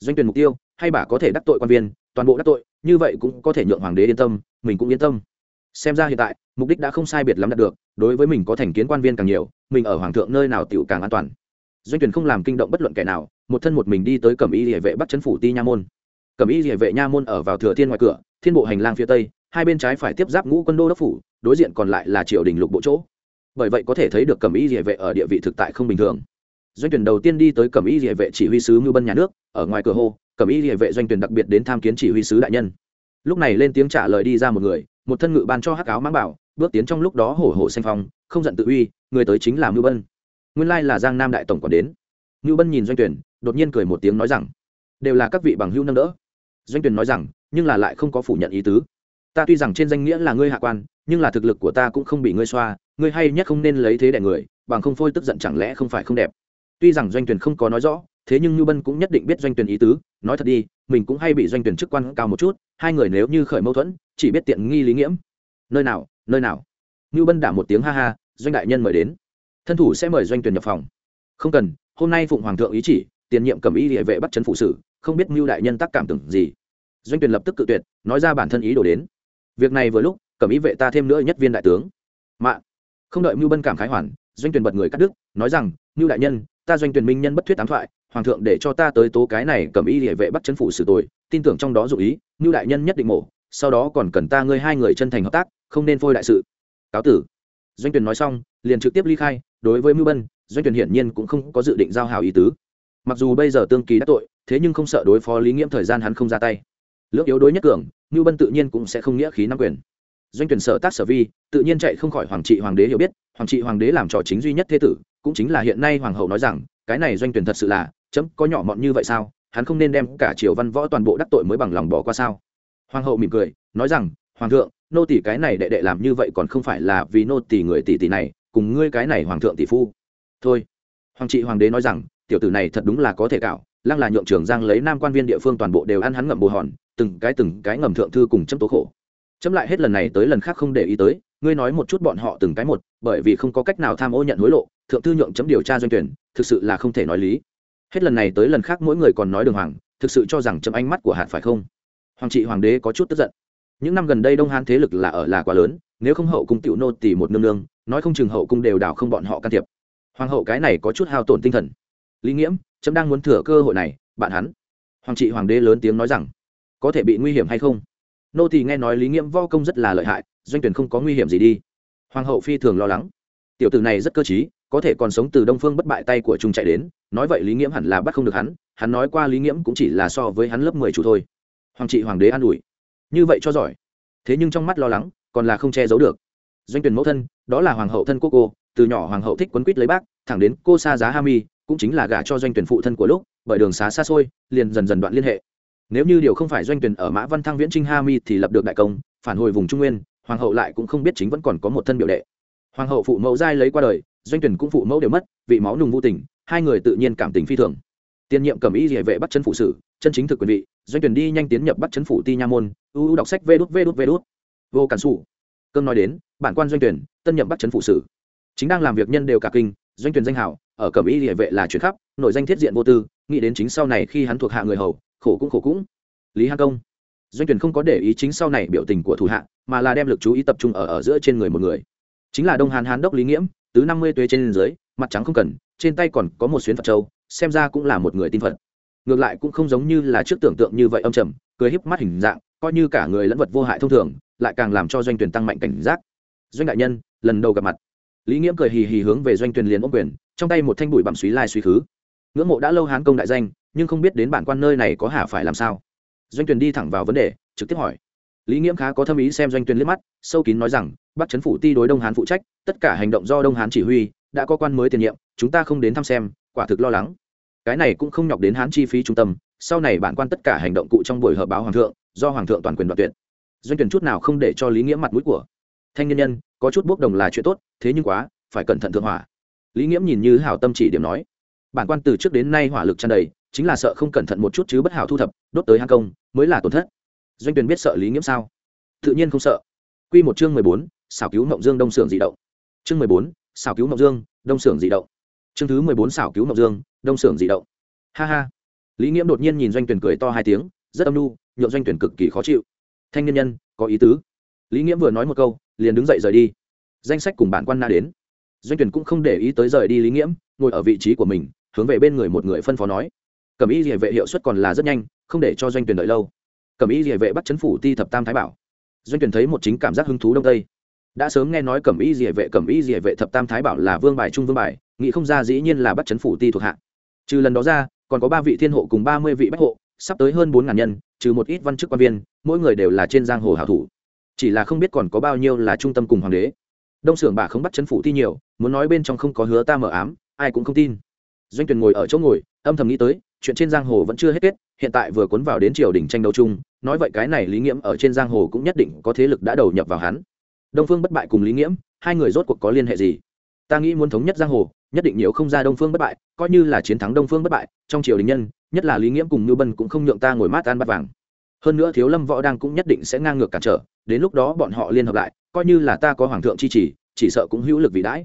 doanh tuyển mục tiêu, hay bà có thể đắc tội quan viên, toàn bộ đắc tội, như vậy cũng có thể nhượng hoàng đế yên tâm, mình cũng yên tâm. Xem ra hiện tại, mục đích đã không sai biệt lắm đạt được, đối với mình có thành kiến quan viên càng nhiều, mình ở hoàng thượng nơi nào tiểu càng an toàn. Doanh tuyển không làm kinh động bất luận kẻ nào, một thân một mình đi tới cẩm y địa vệ bắt chấn phủ ti nha môn. Cẩm y địa vệ nha môn ở vào thừa thiên ngoài cửa, thiên bộ hành lang phía tây, hai bên trái phải tiếp giáp ngũ quân đô đốc phủ, đối diện còn lại là triều đình lục bộ chỗ. Bởi vậy có thể thấy được cẩm y địa vệ ở địa vị thực tại không bình thường doanh tuyển đầu tiên đi tới cẩm y địa vệ chỉ huy sứ ngưu bân nhà nước, ở ngoài cửa hô, cẩm y địa vệ doanh tuyển đặc biệt đến tham kiến chỉ huy sứ đại nhân. Lúc này lên tiếng trả lời đi ra một người, một thân ngự ban cho hắc áo mang bảo, bước tiến trong lúc đó hổ hổ xanh phong, không giận tự uy, người tới chính là ngưu bân. Nguyên lai là giang nam đại tổng còn đến. Ngưu bân nhìn doanh tuyển, đột nhiên cười một tiếng nói rằng, đều là các vị bằng hữu nâng đỡ. Doanh tuyển nói rằng, nhưng là lại không có phủ nhận ý tứ. Ta tuy rằng trên danh nghĩa là ngươi hạ quan, nhưng là thực lực của ta cũng không bị ngươi xoa, ngươi hay nhất không nên lấy thế đẻ người, bằng không phôi tức giận chẳng lẽ không phải không đẹp? Tuy rằng doanh tuyển không có nói rõ thế nhưng như bân cũng nhất định biết doanh tuyển ý tứ. Nói thật đi mình cũng hay bị doanh tuyển chức quan cao một chút hai người nếu như khởi mâu thuẫn chỉ biết tiện nghi lý nghiễm. Nơi nào nơi nào? Như bân đả một tiếng ha ha doanh đại nhân mời đến. Thân thủ sẽ mời doanh tuyển nhập phòng. Không cần hôm nay phụng hoàng thượng ý chỉ tiền nhiệm cầm ý địa vệ bắt chấn phụ sử không biết mưu đại nhân tác cảm tưởng gì. Doanh tuyển lập tức cự tuyệt nói ra bản thân ý đồ đến. Việc này vừa lúc cầm ý vệ ta thêm nữa nhất viên đại tướng. Mạ. Không đợi mưu bân cảm khái hoàn doanh tuyển bật người cắt đứt, nói rằng mưu đại nhân ta doanh tuyển minh nhân bất thuyết tám thoại, hoàng thượng để cho ta tới tố cái này cầm y địa vệ bắt chấn phụ xử tội, tin tưởng trong đó dụ ý, như đại nhân nhất định mổ, sau đó còn cần ta ngươi hai người chân thành hợp tác, không nên phôi đại sự. Cáo tử. Doanh tuyển nói xong, liền trực tiếp ly khai, đối với mưu bân, doanh tuyển hiển nhiên cũng không có dự định giao hảo ý tứ. Mặc dù bây giờ tương kỳ đã tội, thế nhưng không sợ đối phó lý nghiễm thời gian hắn không ra tay. Lưỡng yếu đối nhất cường, mưu bân tự nhiên cũng sẽ không nghĩa khí nắm quyền. Doanh tuyển sở tác sở vi, tự nhiên chạy không khỏi hoàng trị hoàng đế hiểu biết, hoàng trị hoàng đế làm trò chính duy nhất thế tử cũng chính là hiện nay hoàng hậu nói rằng, cái này doanh tuyển thật sự là, chấm có nhỏ mọn như vậy sao? Hắn không nên đem cả triều văn võ toàn bộ đắc tội mới bằng lòng bỏ qua sao? Hoàng hậu mỉm cười, nói rằng, hoàng thượng, nô tỷ cái này đệ đệ làm như vậy còn không phải là vì nô tỷ người tỷ tỷ này, cùng ngươi cái này hoàng thượng tỷ phu. Thôi. Hoàng trị hoàng đế nói rằng, tiểu tử này thật đúng là có thể cạo, lăng là nhượng trưởng giang lấy nam quan viên địa phương toàn bộ đều ăn hắn ngậm bồ hòn, từng cái từng cái ngầm thượng thư cùng chấm tố khổ. Chấm lại hết lần này tới lần khác không để ý tới ngươi nói một chút bọn họ từng cái một, bởi vì không có cách nào tham ô nhận hối lộ, thượng thư nhượng chấm điều tra doanh tuyển, thực sự là không thể nói lý. Hết lần này tới lần khác mỗi người còn nói đường hoàng, thực sự cho rằng chấm ánh mắt của hạt phải không? Hoàng trị hoàng đế có chút tức giận. Những năm gần đây đông hán thế lực là ở là quá lớn, nếu không hậu cung tiểu nô tỷ một nương nương, nói không chừng hậu cung đều đảo không bọn họ can thiệp. Hoàng hậu cái này có chút hao tổn tinh thần. Lý nghiễm, chấm đang muốn thừa cơ hội này, bạn hắn. Hoàng trị hoàng đế lớn tiếng nói rằng, có thể bị nguy hiểm hay không? Nô thì nghe nói lý nghiễm vo công rất là lợi hại, doanh tuyển không có nguy hiểm gì đi. Hoàng hậu phi thường lo lắng. Tiểu tử này rất cơ chí có thể còn sống từ đông phương bất bại tay của trung chạy đến, nói vậy lý nghiễm hẳn là bắt không được hắn hắn nói qua lý nghiễm cũng chỉ là so với hắn lớp mười chủ thôi. Hoàng trị hoàng đế an ủi. Như vậy cho giỏi. Thế nhưng trong mắt lo lắng, còn là không che giấu được. Doanh tuyển mẫu thân, đó là hoàng hậu thân cô cô, từ nhỏ hoàng hậu thích quấn quýt lấy bác, thẳng đến cô xa giá ha mi cũng chính là gả cho doanh tuyển phụ thân của lúc, bởi đường xá xa xôi, liền dần dần đoạn liên hệ nếu như điều không phải doanh tuyển ở mã văn thăng viễn trinh ha mi thì lập được đại công, phản hồi vùng trung nguyên, hoàng hậu lại cũng không biết chính vẫn còn có một thân biểu đệ. Hoàng hậu phụ mẫu giai lấy qua đời, doanh tuyển cũng phụ mẫu đều mất, vị máu nùng vô tình, hai người tự nhiên cảm tình phi thường. Tiền nhiệm cầm ý địa vệ bắt chân phụ sử, chân chính thực quyền vị, doanh tuyển đi nhanh tiến nhập bắt chân phủ ti nha môn ưu đọc sách vê đút vê đút vê đút. Vô cản sủ. Cơn nói đến, bản quan doanh tuyển, tân nhậm bắt chân phụ sử. Chính đang làm việc nhân đều cả kinh, doanh tuyển danh hảo ở cẩm y địa vệ là chuyển khắp, nội danh thiết diện vô tư, nghĩ đến chính sau này khi hắn thuộc hạ người hầu khổ cũng khổ cũng. Lý Hán công, doanh tuyển không có để ý chính sau này biểu tình của thủ hạ, mà là đem lực chú ý tập trung ở ở giữa trên người một người. Chính là đông hàn hán đốc lý nghiễm, tứ năm mươi tuế trên dưới, mặt trắng không cần, trên tay còn có một xuyến phật châu, xem ra cũng là một người tin phật. Ngược lại cũng không giống như là trước tưởng tượng như vậy âm trầm, cười híp mắt hình dạng, coi như cả người lẫn vật vô hại thông thường, lại càng làm cho doanh tuyển tăng mạnh cảnh giác. Doanh đại nhân, lần đầu gặp mặt. Lý nghiễm cười hì hì hướng về doanh tuyển liền ôm quyền, trong tay một thanh bụi bặm suý lai suy khứ. Ngưỡng mộ đã lâu hán công đại danh nhưng không biết đến bản quan nơi này có hả phải làm sao. Doanh Tuyền đi thẳng vào vấn đề, trực tiếp hỏi. Lý nghiễm khá có thâm ý xem doanh Tuyền liếc mắt, sâu kín nói rằng bắt chấn phủ ti đối đông hán phụ trách, tất cả hành động do đông hán chỉ huy, đã có quan mới tiền nhiệm, chúng ta không đến thăm xem, quả thực lo lắng. Cái này cũng không nhọc đến hán chi phí trung tâm, sau này bản quan tất cả hành động cụ trong buổi họp báo hoàng thượng, do hoàng thượng toàn quyền đoạt tuyệt. Doanh tuyển chút nào không để cho lý nghĩa mặt mũi của thanh nhân nhân, có chút bốc đồng là chuyện tốt, thế nhưng quá, phải cẩn thận thượng hỏa. Lý nghiễm nhìn như hảo tâm chỉ điểm nói, bản quan từ trước đến nay hỏa lực tràn đầy chính là sợ không cẩn thận một chút chứ bất hảo thu thập đốt tới hang công mới là tổn thất. Doanh tuyển biết sợ lý nghiễm sao? Tự nhiên không sợ. Quy một chương mười bốn, xảo cứu mộng dương đông sưởng dị động. Chương mười bốn, xảo cứu mộng dương đông sưởng dị động. Chương thứ mười bốn xảo cứu mộng dương đông sưởng dị động. Ha ha. Lý nghiễm đột nhiên nhìn doanh tuyển cười to hai tiếng rất âm nu nhượng doanh tuyển cực kỳ khó chịu. Thanh niên nhân có ý tứ. Lý nghiễm vừa nói một câu liền đứng dậy rời đi. Danh sách cùng bản quan na đến. Doanh tuyển cũng không để ý tới rời đi lý nghiễm ngồi ở vị trí của mình hướng về bên người một người phân phó nói cẩm y địa vệ hiệu suất còn là rất nhanh, không để cho doanh tuyển đợi lâu. Cẩm y địa vệ bắt chấn phủ ti thập tam thái bảo. Doanh tuyển thấy một chính cảm giác hứng thú đông tây. Đã sớm nghe nói cẩm y địa vệ, cẩm y địa vệ thập tam thái bảo là vương bài, trung vương bài, nghĩ không ra dĩ nhiên là bắt chấn phủ ti thuộc hạ. Trừ lần đó ra, còn có ba vị thiên hộ cùng ba mươi vị bách hộ, sắp tới hơn bốn ngàn nhân, trừ một ít văn chức quan viên, mỗi người đều là trên giang hồ hảo thủ. Chỉ là không biết còn có bao nhiêu là trung tâm cùng hoàng đế. Đông xưởng bà không bắt chấn phủ ti nhiều, muốn nói bên trong không có hứa ta mở ám, ai cũng không tin. Doanh tuyển ngồi ở chỗ ngồi, âm thầm nghĩ tới chuyện trên giang hồ vẫn chưa hết kết, hiện tại vừa cuốn vào đến triều đình tranh đấu chung, nói vậy cái này lý nghiễm ở trên giang hồ cũng nhất định có thế lực đã đầu nhập vào hắn. Đông phương bất bại cùng lý nghiễm, hai người rốt cuộc có liên hệ gì? Ta nghĩ muốn thống nhất giang hồ, nhất định nhiều không ra đông phương bất bại, coi như là chiến thắng đông phương bất bại, trong triều đình nhân, nhất là lý nghiễm cùng ngư bân cũng không nhượng ta ngồi mát ăn bắt vàng. Hơn nữa thiếu lâm võ đang cũng nhất định sẽ ngang ngược cản trở, đến lúc đó bọn họ liên hợp lại, coi như là ta có hoàng thượng chi trì chỉ sợ cũng hữu lực vĩ đãi.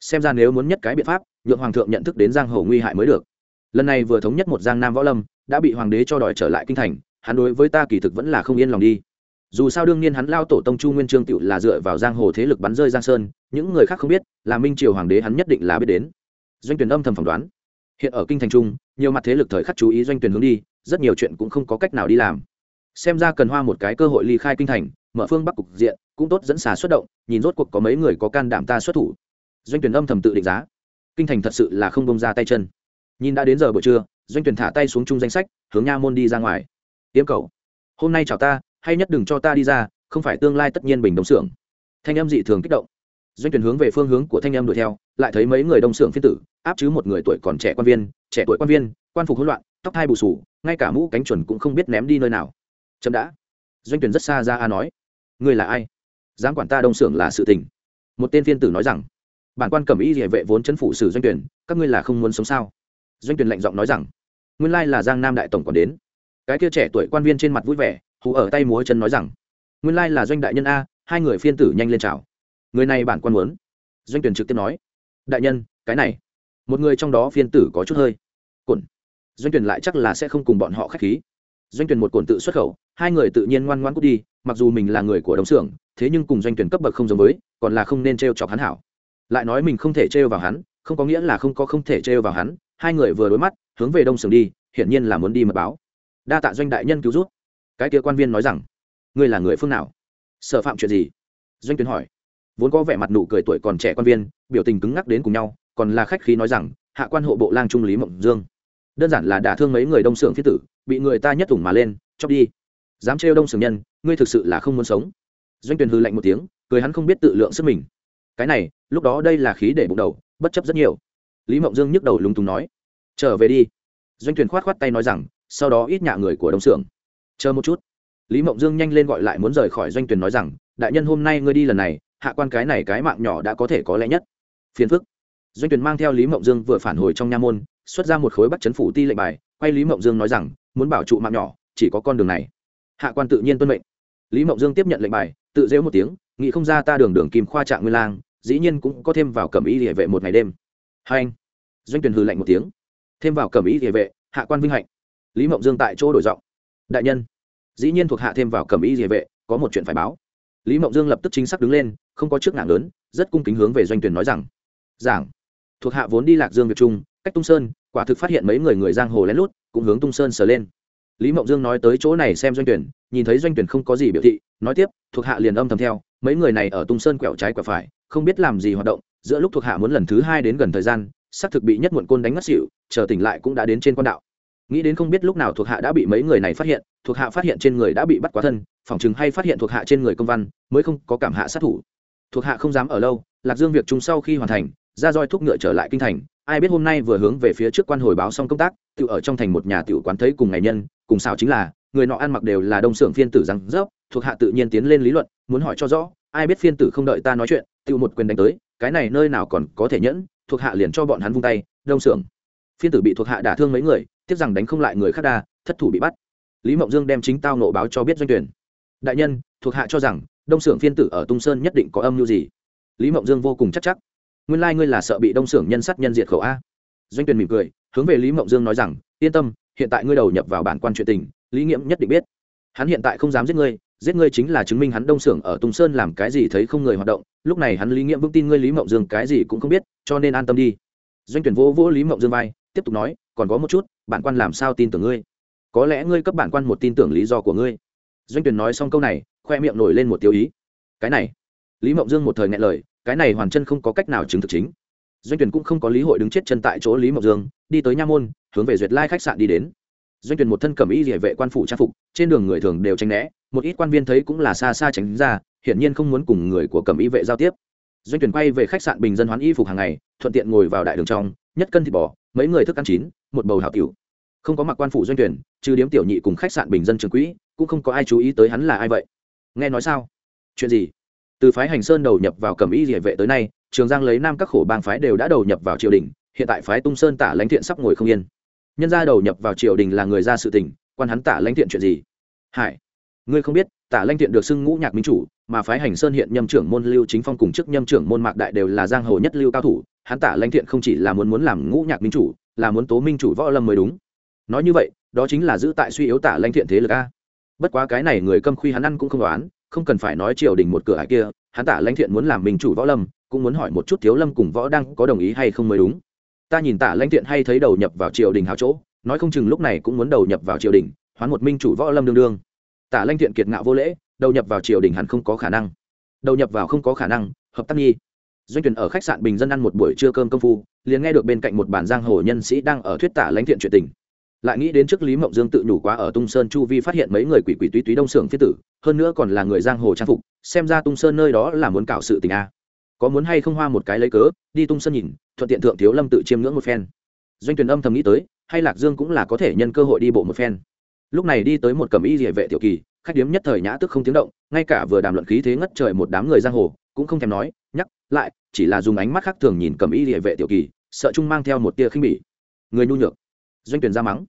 Xem ra nếu muốn nhất cái biện pháp, nhượng hoàng thượng nhận thức đến giang hồ nguy hại mới được lần này vừa thống nhất một giang nam võ lâm, đã bị hoàng đế cho đòi trở lại kinh thành, hắn đối với ta kỳ thực vẫn là không yên lòng đi. Dù sao đương nhiên hắn lao tổ tông chu nguyên trương cựu là dựa vào giang hồ thế lực bắn rơi giang sơn, những người khác không biết, là minh triều hoàng đế hắn nhất định là biết đến. Doanh tuyển âm thầm phỏng đoán. Hiện ở kinh thành trung, nhiều mặt thế lực thời khắc chú ý doanh tuyển hướng đi, rất nhiều chuyện cũng không có cách nào đi làm. Xem ra cần hoa một cái cơ hội ly khai kinh thành, mở phương bắc cục diện, cũng tốt dẫn xà xuất động, nhìn rốt cuộc có mấy người có can đảm ta xuất thủ. Doanh tuyển âm thầm tự định giá. Kinh thành thật sự là không bông ra tay chân nhìn đã đến giờ buổi trưa, doanh tuyển thả tay xuống chung danh sách, hướng nha môn đi ra ngoài. Tiêm cầu hôm nay chào ta, hay nhất đừng cho ta đi ra, không phải tương lai tất nhiên bình đồng xưởng. Thanh âm dị thường kích động. Doanh tuyển hướng về phương hướng của thanh âm đuổi theo, lại thấy mấy người đông xưởng phiên tử, áp chứ một người tuổi còn trẻ quan viên, trẻ tuổi quan viên, quan phục hỗn loạn, tóc hai bù sù ngay cả mũ cánh chuẩn cũng không biết ném đi nơi nào. Chậm đã. Doanh tuyển rất xa ra a nói. Ngươi là ai? Dám quản ta đông xưởng là sự tình. Một tên phiên tử nói rằng. Bản quan cẩm y địa vệ vốn chấn phủ sử doanh tuyển các ngươi là không muốn sống sao? Doanh tuyển lạnh giọng nói rằng, nguyên lai là giang nam đại tổng còn đến. Cái kia trẻ tuổi quan viên trên mặt vui vẻ, hù ở tay múa chân nói rằng, nguyên lai là doanh đại nhân a, hai người phiên tử nhanh lên chào. Người này bản quan muốn. Doanh tuyển trực tiếp nói, đại nhân, cái này. Một người trong đó phiên tử có chút hơi. Cồn doanh tuyển lại chắc là sẽ không cùng bọn họ khách khí. Doanh tuyển một cồn tự xuất khẩu, hai người tự nhiên ngoan ngoãn cút đi, mặc dù mình là người của đồng xưởng, thế nhưng cùng doanh tuyển cấp bậc không giống với, còn là không nên trêu chọc hắn hảo. Lại nói mình không thể trêu vào hắn, không có nghĩa là không có không thể trêu vào hắn hai người vừa đối mắt, hướng về đông sừng đi, hiển nhiên là muốn đi mật báo. Đa tạ doanh đại nhân cứu rút cái kia quan viên nói rằng, ngươi là người phương nào? Sở phạm chuyện gì? Doanh tuyển hỏi. Vốn có vẻ mặt nụ cười tuổi còn trẻ quan viên, biểu tình cứng ngắc đến cùng nhau, còn là khách khí nói rằng, hạ quan hộ bộ lang trung lý mộng dương. Đơn giản là đả thương mấy người đông xưởng phiết tử, bị người ta nhất thủng mà lên chóc đi. Dám trêu đông xưởng nhân, ngươi thực sự là không muốn sống. Doanh tuyển hư lạnh một tiếng, cười hắn không biết tự lượng sức mình. Cái này, lúc đó đây là khí để bụng đầu, bất chấp rất nhiều lý mộng dương nhức đầu lúng túng nói, trở về đi. Doanh tuyển khoát khoát tay nói rằng, sau đó ít nhạ người của đông xưởng chờ một chút. Lý mộng dương nhanh lên gọi lại muốn rời khỏi doanh tuyển nói rằng, đại nhân hôm nay ngươi đi lần này, hạ quan cái này cái mạng nhỏ đã có thể có lẽ nhất. Phiền phức. Doanh tuyển mang theo lý mộng dương vừa phản hồi trong nha môn, xuất ra một khối bắt chấn phủ ti lệnh bài, quay lý mộng dương nói rằng, muốn bảo trụ mạng nhỏ, chỉ có con đường này. Hạ quan tự nhiên tuân mệnh. Lý mộng dương tiếp nhận lệnh bài, tự dễu một tiếng, nghĩ không ra ta đường đường kim khoa trạng nguyên lang, dĩ nhiên cũng có thêm vào cẩm ý địa vệ một ngày đêm hai anh. Doanh tuyển hừ lạnh một tiếng. Thêm vào cẩm ý địa vệ, hạ quan vinh hạnh. Lý mộng dương tại chỗ đổi giọng. Đại nhân. Dĩ nhiên thuộc hạ thêm vào cẩm ý địa vệ, có một chuyện phải báo. Lý mộng dương lập tức chính xác đứng lên, không có trước ngạng lớn, rất cung kính hướng về doanh tuyển nói rằng. Giảng. Thuộc hạ vốn đi lạc dương việt trung, cách tung sơn, quả thực phát hiện mấy người người giang hồ lén lút, cũng hướng tung sơn sờ lên. Lý mộng dương nói tới chỗ này xem doanh tuyển nhìn thấy doanh tuyển không có gì biểu thị, nói tiếp, thuộc hạ liền âm thầm theo, mấy người này ở tung sơn quẹo trái quẹo phải, không biết làm gì hoạt động giữa lúc thuộc hạ muốn lần thứ hai đến gần thời gian xác thực bị nhất muộn côn đánh ngất xỉu, chờ tỉnh lại cũng đã đến trên quan đạo. Nghĩ đến không biết lúc nào thuộc hạ đã bị mấy người này phát hiện, thuộc hạ phát hiện trên người đã bị bắt quá thân, phỏng chừng hay phát hiện thuộc hạ trên người công văn, mới không có cảm hạ sát thủ. Thuộc hạ không dám ở lâu, lạc dương việc chúng sau khi hoàn thành, ra roi thúc ngựa trở lại kinh thành, ai biết hôm nay vừa hướng về phía trước quan hồi báo xong công tác, tự ở trong thành một nhà tiểu quán thấy cùng ngày nhân, cùng xào chính là, người nọ ăn mặc đều là đông xưởng phiên tử răng rớp, thuộc hạ tự nhiên tiến lên lý luận, muốn hỏi cho rõ, ai biết phiên tử không đợi ta nói chuyện, tự một quyền đánh tới cái này nơi nào còn có thể nhẫn, thuộc hạ liền cho bọn hắn vung tay, đông xưởng. Phiên tử bị thuộc hạ đả thương mấy người, tiếc rằng đánh không lại người khác đa, thất thủ bị bắt. Lý mộng dương đem chính tao nộ báo cho biết doanh tuyển. Đại nhân, thuộc hạ cho rằng, đông xưởng phiên tử ở tung sơn nhất định có âm mưu gì? Lý mộng dương vô cùng chắc chắc. Nguyên lai ngươi là sợ bị đông xưởng nhân sát nhân diệt khẩu a. Doanh tuyển mỉm cười, hướng về lý mộng dương nói rằng, yên tâm, hiện tại ngươi đầu nhập vào bản quan chuyện tình, lý nghiễm nhất định biết. Hắn hiện tại không dám giết ngươi giết ngươi chính là chứng minh hắn đông xưởng ở tung sơn làm cái gì thấy không người hoạt động lúc này hắn lý nghiễm vững tin ngươi lý mộng dương cái gì cũng không biết, cho nên an tâm đi. Doanh tuyển vô vô lý mộng dương vai, tiếp tục nói, còn có một chút, bản quan làm sao tin tưởng ngươi? Có lẽ ngươi cấp bản quan một tin tưởng lý do của ngươi. Doanh tuyển nói xong câu này, khoe miệng nổi lên một tiêu ý. Cái này. Lý mộng dương một thời ngại lời, cái này hoàn chân không có cách nào chứng thực chính. Doanh tuyển cũng không có lý hội đứng chết chân tại chỗ lý mộng dương, đi tới nha môn, hướng về duyệt lai khách sạn đi đến. Doanh tuyển một thân cẩm y địa vệ quan phủ trang phục, trên đường người thường đều tránh né, một ít quan viên thấy cũng là xa xa tránh ra hiển nhiên không muốn cùng người của cẩm y vệ giao tiếp. Doanh tuyển quay về khách sạn bình dân hoán y phục hàng ngày, thuận tiện ngồi vào đại đường trong, nhất cân thịt bò, mấy người thức ăn chín, một bầu hảo tiểu. Không có mặc quan phủ doanh tuyển trừ điếm tiểu nhị cùng khách sạn bình dân trường quỹ, cũng không có ai chú ý tới hắn là ai vậy. Nghe nói sao? Chuyện gì? Từ phái hành sơn đầu nhập vào cầm y địa vệ tới nay, trường giang lấy nam các khổ bang phái đều đã đầu nhập vào triều đình, hiện tại phái tung sơn tả lãnh thiện sắp ngồi không yên. Nhân gia đầu nhập vào triều đình là người ra sự tình, quan hắn tả lãnh thiện chuyện gì? Hải ngươi không biết, tả Lanh thiện được xưng ngũ nhạc minh chủ, mà phái hành sơn hiện nhâm trưởng môn lưu chính phong cùng chức nhâm trưởng môn mạc đại đều là giang hồ nhất lưu cao thủ, hắn tả Lanh thiện không chỉ là muốn muốn làm ngũ nhạc minh chủ, là muốn tố minh chủ võ lâm mới đúng. Nói như vậy, đó chính là giữ tại suy yếu tả Lanh thiện thế lực a. Bất quá cái này người câm khuy hắn ăn cũng không đoán, không cần phải nói triều đình một cửa hải kia, hắn tả Lanh thiện muốn làm minh chủ võ lâm, cũng muốn hỏi một chút thiếu lâm cùng võ đang có đồng ý hay không mới đúng. Ta nhìn tả Lanh thiện hay thấy đầu nhập vào triều đình hào chỗ, nói không chừng lúc này cũng muốn đầu nhập vào triều đình, hoán một minh chủ võ lâm đương đương tả Lanh thiện kiệt ngạo vô lễ, đầu nhập vào triều đình hẳn không có khả năng. Đầu nhập vào không có khả năng, hợp tác nhi doanh tuyển ở khách sạn bình dân ăn một buổi trưa cơm công phu, liền nghe được bên cạnh một bản giang hồ nhân sĩ đang ở thuyết tả lãnh thiện chuyện tình. Lại nghĩ đến trước lý mộng dương tự nhủ quá ở tung sơn chu vi phát hiện mấy người quỷ quỷ túy túy đông sưởng phi tử, hơn nữa còn là người giang hồ trang phục, xem ra tung sơn nơi đó là muốn cạo sự tình a. Có muốn hay không hoa một cái lấy cớ, đi tung sơn nhìn, thuận tiện thượng thiếu lâm tự chiêm ngưỡng một phen. Doanh tuyển âm thầm nghĩ tới, hay lạc dương cũng là có thể nhân cơ hội đi bộ một phen lúc này đi tới một cẩm y địa vệ tiểu kỳ, khách điếm nhất thời nhã tức không tiếng động, ngay cả vừa đàm luận khí thế ngất trời một đám người giang hồ, cũng không thèm nói, nhắc lại, chỉ là dùng ánh mắt khác thường nhìn cẩm y địa vệ tiểu kỳ, sợ chung mang theo một tia khinh bỉ. Người nhu nhược, doanh tuyển ra mắng.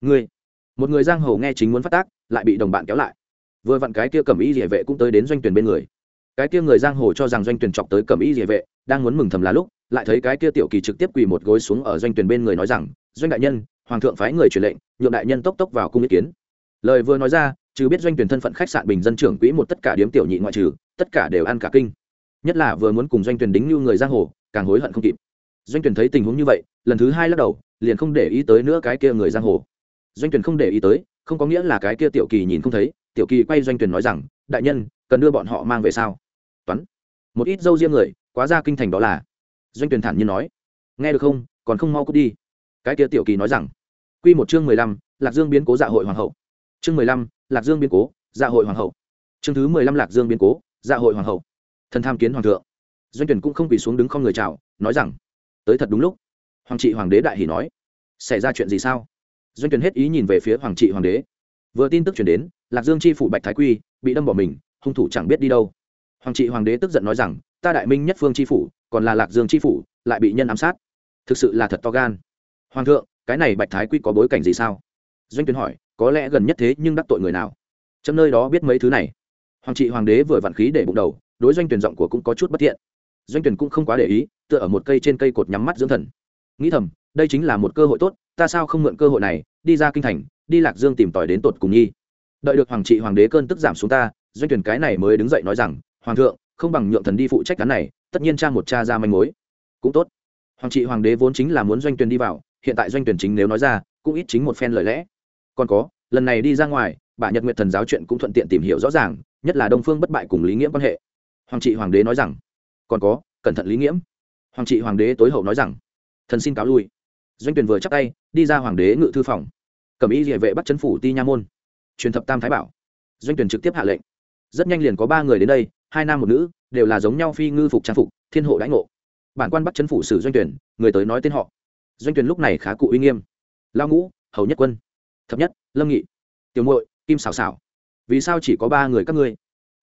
Người, một người giang hồ nghe chính muốn phát tác, lại bị đồng bạn kéo lại. Vừa vặn cái kia cẩm y địa vệ cũng tới đến doanh tuyển bên người. Cái kia người giang hồ cho rằng doanh tuyển chọc tới cẩm y địa vệ, đang muốn mừng thầm là lúc, lại thấy cái kia tiểu kỳ trực tiếp quỳ một gối xuống ở doanh tuyển bên người nói rằng, doanh đại nhân hoàng thượng phái người truyền lệnh, nhượng đại nhân tốc tốc vào cung ý kiến. Lời vừa nói ra chứ biết doanh tuyển thân phận khách sạn bình dân trưởng quỹ một tất cả điếm tiểu nhị ngoại trừ, tất cả đều ăn cả kinh. Nhất là vừa muốn cùng doanh tuyển đính như người giang hồ, càng hối hận không kịp. Doanh tuyển thấy tình huống như vậy, lần thứ hai lắc đầu, liền không để ý tới nữa cái kia người giang hồ. Doanh tuyển không để ý tới, không có nghĩa là cái kia tiểu kỳ nhìn không thấy, tiểu kỳ quay doanh tuyển nói rằng, đại nhân, cần đưa bọn họ mang về sao? Toán. Một ít dâu riêng người, quá ra kinh thành đó là. Doanh tuyển thản nhiên nói, nghe được không, còn không mau cút đi. Cái kia tiểu kỳ nói rằng quy một chương mười lăm, lạc dương biến cố dạ hội hoàng hậu. Chương mười lăm, lạc dương biến cố dạ hội hoàng hậu. Chương thứ mười lăm, lạc dương biến cố dạ hội hoàng hậu. Thần tham kiến hoàng thượng. Doanh tuyển cũng không quỳ xuống đứng không người chào, nói rằng, tới thật đúng lúc. Hoàng trị hoàng đế đại hỉ nói, xảy ra chuyện gì sao? Doanh tuyển hết ý nhìn về phía hoàng trị hoàng đế. Vừa tin tức truyền đến, lạc dương chi phủ bạch thái quy bị đâm bỏ mình, hung thủ chẳng biết đi đâu. Hoàng trị hoàng đế tức giận nói rằng, ta đại minh nhất phương chi phủ, còn là lạc dương chi phủ, lại bị nhân ám sát. Thực sự là thật to gan. Hoàng thượng cái này bạch thái quy có bối cảnh gì sao? Doanh tuyến hỏi, có lẽ gần nhất thế nhưng đắc tội người nào? Trong nơi đó biết mấy thứ này. Hoàng trị hoàng đế vừa vặn khí để bụng đầu, đối doanh tuyển giọng của cũng có chút bất thiện. Doanh tuyển cũng không quá để ý, tựa ở một cây trên cây cột nhắm mắt dưỡng thần. Nghĩ thầm, đây chính là một cơ hội tốt, ta sao không mượn cơ hội này, đi ra kinh thành, đi lạc dương tìm tòi đến tột cùng nhi đợi được hoàng trị hoàng đế cơn tức giảm xuống ta, doanh tuyển cái này mới đứng dậy nói rằng, hoàng thượng, không bằng nhượng thần đi phụ trách cán này, tất nhiên cha một cha ra manh mối. Cũng tốt. Hoàng trị hoàng đế vốn chính là muốn doanh tuyển đi vào hiện tại doanh tuyển chính nếu nói ra, cũng ít chính một phen lời lẽ. Còn có, lần này đi ra ngoài, bà nhật nguyện thần giáo chuyện cũng thuận tiện tìm hiểu rõ ràng, nhất là đông phương bất bại cùng lý nghiễm quan hệ. Hoàng trị hoàng đế nói rằng, còn có, cẩn thận lý nghiễm. Hoàng trị hoàng đế tối hậu nói rằng, thần xin cáo lui. Doanh tuyển vừa chắc tay, đi ra hoàng đế ngự thư phòng. Cầm ý địa vệ bắt chấn phủ ti nha môn. Truyền thập tam thái bảo. Doanh tuyển trực tiếp hạ lệnh. Rất nhanh liền có ba người đến đây, hai nam một nữ, đều là giống nhau phi ngư phục trang phục, thiên hộ đãi ngộ. Bản quan bắt chấn phủ sử doanh tuyển, người tới nói tên họ doanh tuyển lúc này khá cụ uy nghiêm. Lao ngũ, hầu nhất quân, thập nhất, lâm nghị, tiểu muội, kim xảo xảo vì sao chỉ có ba người các ngươi?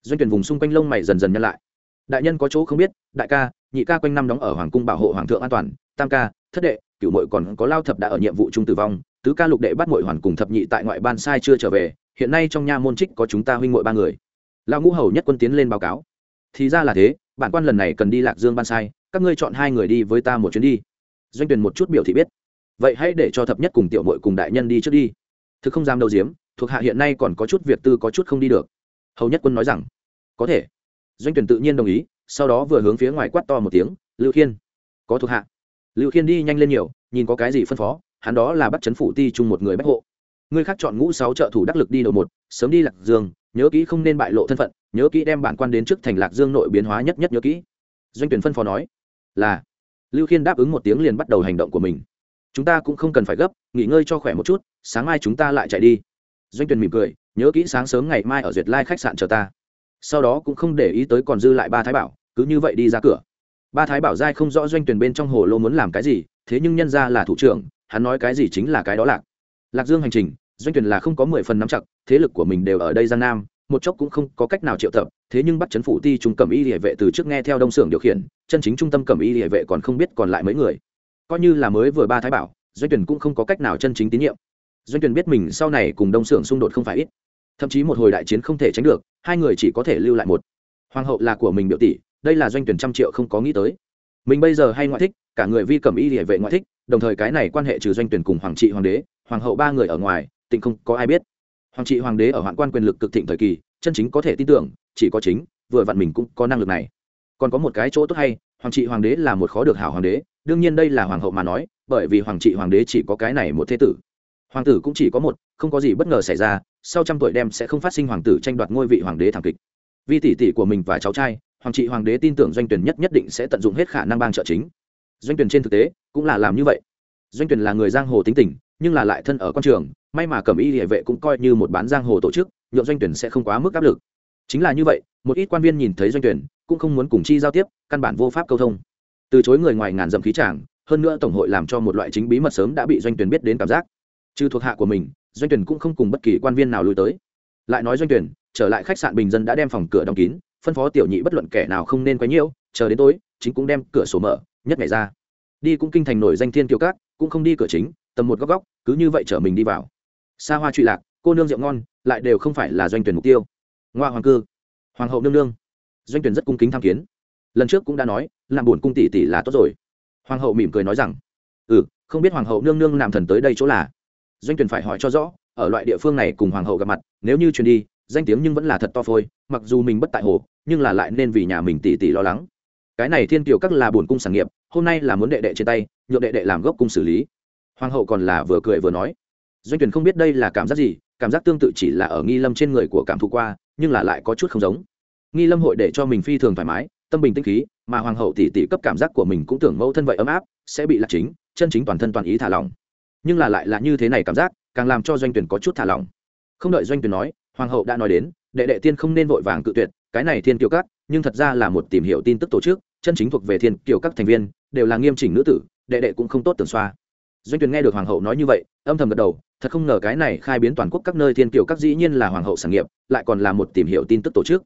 Doanh tuyển vùng xung quanh lông mày dần dần nhăn lại. Đại nhân có chỗ không biết, đại ca, nhị ca quanh năm đóng ở hoàng cung bảo hộ hoàng thượng an toàn, tam ca, thất đệ, cửu muội còn có lao thập đã ở nhiệm vụ trung tử vong, tứ ca lục đệ bắt muội hoàn cùng thập nhị tại ngoại ban sai chưa trở về, hiện nay trong nha môn trích có chúng ta huynh muội ba người. Lao ngũ, hầu nhất quân tiến lên báo cáo. Thì ra là thế, bản quan lần này cần đi lạc dương ban sai, các ngươi chọn hai người đi với ta một chuyến đi doanh tuyển một chút biểu thị biết. Vậy hãy để cho thập nhất cùng tiểu muội cùng đại nhân đi trước đi. Thực không dám đầu diếm, thuộc hạ hiện nay còn có chút việc tư có chút không đi được. Hầu nhất quân nói rằng, có thể. Doanh tuyển tự nhiên đồng ý, sau đó vừa hướng phía ngoài quát to một tiếng, lưu khiên. Có thuộc hạ. Lưu khiên đi nhanh lên nhiều, nhìn có cái gì phân phó, hắn đó là bắt chấn phủ ti chung một người bách hộ. Người khác chọn ngũ sáu trợ thủ đắc lực đi đầu một, sớm đi lạc dương, nhớ kỹ không nên bại lộ thân phận, nhớ kỹ đem bản quan đến trước thành lạc dương nội biến hóa nhất nhất nhớ kỹ. Doanh tuyển phân phó nói, là lưu khiên đáp ứng một tiếng liền bắt đầu hành động của mình. Chúng ta cũng không cần phải gấp, nghỉ ngơi cho khỏe một chút, sáng mai chúng ta lại chạy đi. Doanh Tuyền mỉm cười, nhớ kỹ sáng sớm ngày mai ở duyệt lai khách sạn chờ ta. Sau đó cũng không để ý tới còn dư lại ba thái bảo, cứ như vậy đi ra cửa. Ba thái bảo giai không rõ doanh Tuyền bên trong hồ lô muốn làm cái gì, thế nhưng nhân ra là thủ trưởng, hắn nói cái gì chính là cái đó lạc. Lạc dương hành trình, doanh Tuyền là không có mười phần nắm chặt, thế lực của mình đều ở đây giang nam một chốc cũng không có cách nào triệu tập, thế nhưng bắt chấn phủ ti trung cẩm y địa vệ từ trước nghe theo đông xưởng điều khiển, chân chính trung tâm cẩm y địa vệ còn không biết còn lại mấy người. Coi như là mới vừa ba thái bảo, doanh tuyển cũng không có cách nào chân chính tín nhiệm. Doanh tuyển biết mình sau này cùng đông xưởng xung đột không phải ít. Thậm chí một hồi đại chiến không thể tránh được, hai người chỉ có thể lưu lại một. Hoàng hậu là của mình biểu tỷ, đây là doanh tuyển trăm triệu không có nghĩ tới. Mình bây giờ hay ngoại thích, cả người vi cẩm y địa vệ ngoại thích, đồng thời cái này quan hệ trừ doanh tuyển cùng hoàng trị hoàng đế, hoàng hậu ba người ở ngoài tịnh không có ai biết hoàng trị hoàng đế ở hoạn quan quyền lực cực thịnh thời kỳ, chân chính có thể tin tưởng, chỉ có chính, vừa vặn mình cũng có năng lực này. Còn có một cái chỗ tốt hay, hoàng trị hoàng đế là một khó được hảo hoàng đế, đương nhiên đây là hoàng hậu mà nói, bởi vì hoàng trị hoàng đế chỉ có cái này một thế tử. Hoàng tử cũng chỉ có một, không có gì bất ngờ xảy ra, sau trăm tuổi đem sẽ không phát sinh hoàng tử tranh đoạt ngôi vị hoàng đế thảm kịch. Vì tỷ tỷ của mình và cháu trai, hoàng trị hoàng đế tin tưởng doanh tuyển nhất nhất định sẽ tận dụng hết khả năng bang trợ chính. Doanh tuyển trên thực tế, cũng là làm như vậy. Doanh tuyển là người giang hồ tính tình nhưng là lại thân ở quan trường, may mà cẩm y địa vệ cũng coi như một bán giang hồ tổ chức, nhượng doanh tuyển sẽ không quá mức áp lực. Chính là như vậy, một ít quan viên nhìn thấy doanh tuyển, cũng không muốn cùng chi giao tiếp, căn bản vô pháp câu thông. Từ chối người ngoài ngàn dầm khí tràng, hơn nữa tổng hội làm cho một loại chính bí mật sớm đã bị doanh tuyển biết đến cảm giác. Trừ thuộc hạ của mình, doanh tuyển cũng không cùng bất kỳ quan viên nào lui tới. Lại nói doanh tuyển, trở lại khách sạn bình dân đã đem phòng cửa đóng kín, phân phó tiểu nhị bất luận kẻ nào không nên quấy nhiễu, chờ đến tối, chính cũng đem cửa sổ mở, nhất ngày ra. Đi cũng kinh thành nổi danh thiên kiều cát cũng không đi cửa chính tầm một góc góc, cứ như vậy chở mình đi vào. Xa hoa trụy lạc, cô nương rượu ngon, lại đều không phải là doanh tuyển mục tiêu. Ngoa hoàng cư, hoàng hậu nương nương. Doanh tuyển rất cung kính tham kiến. Lần trước cũng đã nói, làm buồn cung tỷ tỷ là tốt rồi. Hoàng hậu mỉm cười nói rằng ừ không biết hoàng hậu nương nương làm thần tới đây chỗ là? Doanh tuyển phải hỏi cho rõ, ở loại địa phương này cùng hoàng hậu gặp mặt, nếu như truyền đi, danh tiếng nhưng vẫn là thật to phôi, mặc dù mình bất tại hồ, nhưng là lại nên vì nhà mình tỷ tỷ lo lắng. Cái này thiên kiều các là buồn cung sản nghiệp, hôm nay là muốn đệ đệ trên tay, nhượng đệ đệ làm gốc cung xử lý hoàng hậu còn là vừa cười vừa nói. Doanh tuyển không biết đây là cảm giác gì, cảm giác tương tự chỉ là ở nghi lâm trên người của cảm thụ qua, nhưng là lại có chút không giống. Nghi lâm hội để cho mình phi thường thoải mái, tâm bình tĩnh khí, mà hoàng hậu tỷ tỷ cấp cảm giác của mình cũng tưởng mẫu thân vậy ấm áp, sẽ bị lạc chính, chân chính toàn thân toàn ý thả lỏng. Nhưng là lại là như thế này cảm giác, càng làm cho doanh tuyển có chút thả lỏng. Không đợi doanh tuyển nói, hoàng hậu đã nói đến, đệ đệ tiên không nên vội vàng cự tuyệt, cái này thiên kiều các, nhưng thật ra là một tìm hiểu tin tức tổ chức, chân chính thuộc về thiên kiều các thành viên, đều là nghiêm chỉnh nữ tử, đệ đệ cũng không tốt tưởng xoa doanh Tuyền nghe được hoàng hậu nói như vậy, âm thầm gật đầu, thật không ngờ cái này khai biến toàn quốc các nơi thiên kiều các dĩ nhiên là hoàng hậu sản nghiệp, lại còn là một tìm hiểu tin tức tổ chức.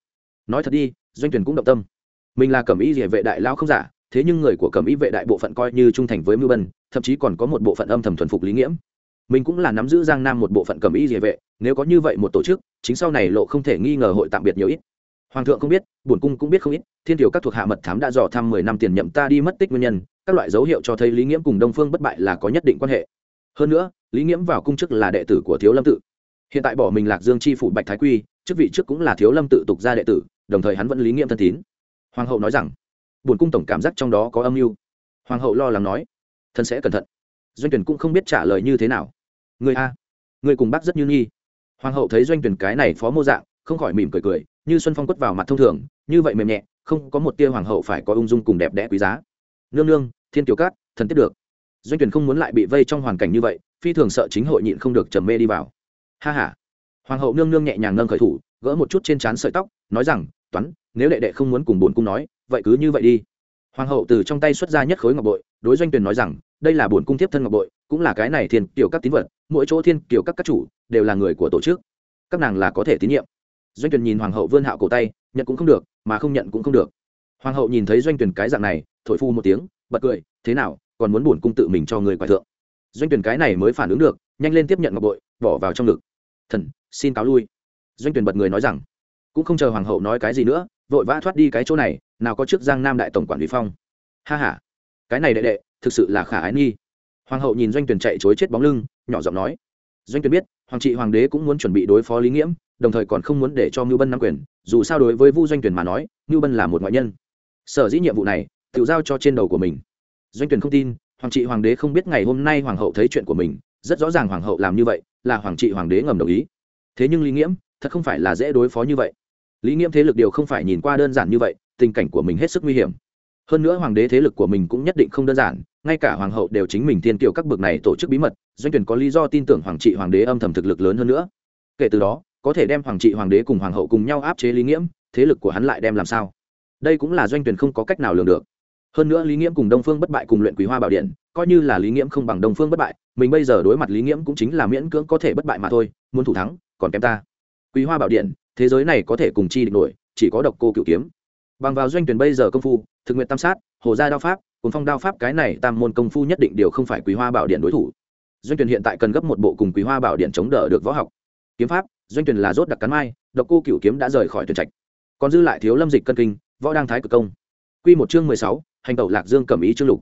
Nói thật đi, doanh Tuyền cũng động tâm. Mình là cẩm y địa vệ đại lao không giả, thế nhưng người của cẩm y vệ đại bộ phận coi như trung thành với mưu bân, thậm chí còn có một bộ phận âm thầm thuần phục lý nghiễm. Mình cũng là nắm giữ giang nam một bộ phận cẩm y địa vệ, nếu có như vậy một tổ chức, chính sau này lộ không thể nghi ngờ hội tạm biệt nhiều ít hoàng thượng không biết, bổn cung cũng biết không ít, thiên tiểu các thuộc hạ mật thám đã dò thăm mười năm tiền nhậm ta đi mất tích nguyên nhân, các loại dấu hiệu cho thấy lý nghiễm cùng đông phương bất bại là có nhất định quan hệ. Hơn nữa, lý nghiễm vào cung chức là đệ tử của thiếu lâm tự. Hiện tại bỏ mình lạc dương chi phủ bạch thái quy, chức vị trước cũng là thiếu lâm tự tục gia đệ tử, đồng thời hắn vẫn lý nghiễm thân tín. Hoàng hậu nói rằng, bổn cung tổng cảm giác trong đó có âm mưu. Hoàng hậu lo lắng nói, thân sẽ cẩn thận. Doanh tuyển cũng không biết trả lời như thế nào. Người a, người cùng bác rất như nghi. Hoàng hậu thấy doanh tuyển cái này phó mô dạng, không khỏi mỉm cười cười như xuân phong quất vào mặt thông thường, như vậy mềm nhẹ, không có một tia hoàng hậu phải có ung dung cùng đẹp đẽ quý giá. Nương nương, thiên kiều cát, thần tiết được. Doanh tuyển không muốn lại bị vây trong hoàn cảnh như vậy, phi thường sợ chính hội nhịn không được trầm mê đi vào. Ha ha. Hoàng hậu nương nương nhẹ nhàng nâng khởi thủ, gỡ một chút trên trán sợi tóc, nói rằng, toán, nếu đệ đệ không muốn cùng bổn cung nói, vậy cứ như vậy đi. Hoàng hậu từ trong tay xuất ra nhất khối ngọc bội, đối doanh tuyển nói rằng, đây là bổn cung tiếp thân ngọc bội, cũng là cái này thiên tiểu các tín vật, mỗi chỗ thiên tiểu các các chủ đều là người của tổ chức. Các nàng là có thể tín nhiệm doanh tuyển nhìn hoàng hậu vươn hạo cổ tay, nhận cũng không được, mà không nhận cũng không được. Hoàng hậu nhìn thấy doanh tuyển cái dạng này, thổi phu một tiếng, bật cười, thế nào, còn muốn buồn cung tự mình cho người quải thượng? Doanh tuyển cái này mới phản ứng được, nhanh lên tiếp nhận ngọc bội, bỏ vào trong ngực. Thần, xin cáo lui. Doanh tuyển bật người nói rằng, cũng không chờ hoàng hậu nói cái gì nữa, vội vã thoát đi cái chỗ này, nào có trước giang nam đại tổng quản lý phong. Ha ha, cái này đệ đệ, thực sự là khả ái nghi. Hoàng hậu nhìn doanh tuyển chạy chối chết bóng lưng, nhỏ giọng nói. Doanh tuyển biết hoàng trị hoàng đế cũng muốn chuẩn bị đối phó lý nghiễm, đồng thời còn không muốn để cho ngưu bân nắm quyền, dù sao đối với vu doanh tuyển mà nói, ngưu bân là một ngoại nhân. Sở dĩ nhiệm vụ này, tự giao cho trên đầu của mình. Doanh tuyển không tin, hoàng trị hoàng đế không biết ngày hôm nay hoàng hậu thấy chuyện của mình, rất rõ ràng hoàng hậu làm như vậy, là hoàng trị hoàng đế ngầm đồng ý. Thế nhưng lý nghiễm, thật không phải là dễ đối phó như vậy. Lý nghiễm thế lực điều không phải nhìn qua đơn giản như vậy, tình cảnh của mình hết sức nguy hiểm. Hơn nữa hoàng đế thế lực của mình cũng nhất định không đơn giản ngay cả hoàng hậu đều chính mình tiên kiều các bậc này tổ chức bí mật, doanh tuyển có lý do tin tưởng hoàng trị hoàng đế âm thầm thực lực lớn hơn nữa. Kể từ đó, có thể đem hoàng trị hoàng đế cùng hoàng hậu cùng nhau áp chế lý nghiễm, thế lực của hắn lại đem làm sao? Đây cũng là doanh tuyển không có cách nào lường được. Hơn nữa lý nghiễm cùng đông phương bất bại cùng luyện quý hoa bảo điện, coi như là lý nghiễm không bằng đông phương bất bại, mình bây giờ đối mặt lý nghiễm cũng chính là miễn cưỡng có thể bất bại mà thôi, muốn thủ thắng, còn kém ta. Quý hoa bảo điện, thế giới này có thể cùng chi địch nổi, chỉ có độc cô cựu kiếm bằng vào doanh tuyển bây giờ công phu thực nguyện tam sát hồ gia đao pháp cùng phong đao pháp cái này tam môn công phu nhất định đều không phải quý hoa bảo điện đối thủ. Doanh tuyển hiện tại cần gấp một bộ cùng quý hoa bảo điện chống đỡ được võ học. Kiếm pháp doanh tuyển là rốt đặc cắn mai độc cô cửu kiếm đã rời khỏi tuyển trạch. Còn dư lại thiếu lâm dịch cân kinh võ đang thái cực công. Quy một chương mười sáu, hành tẩu lạc dương cẩm ý chương lục.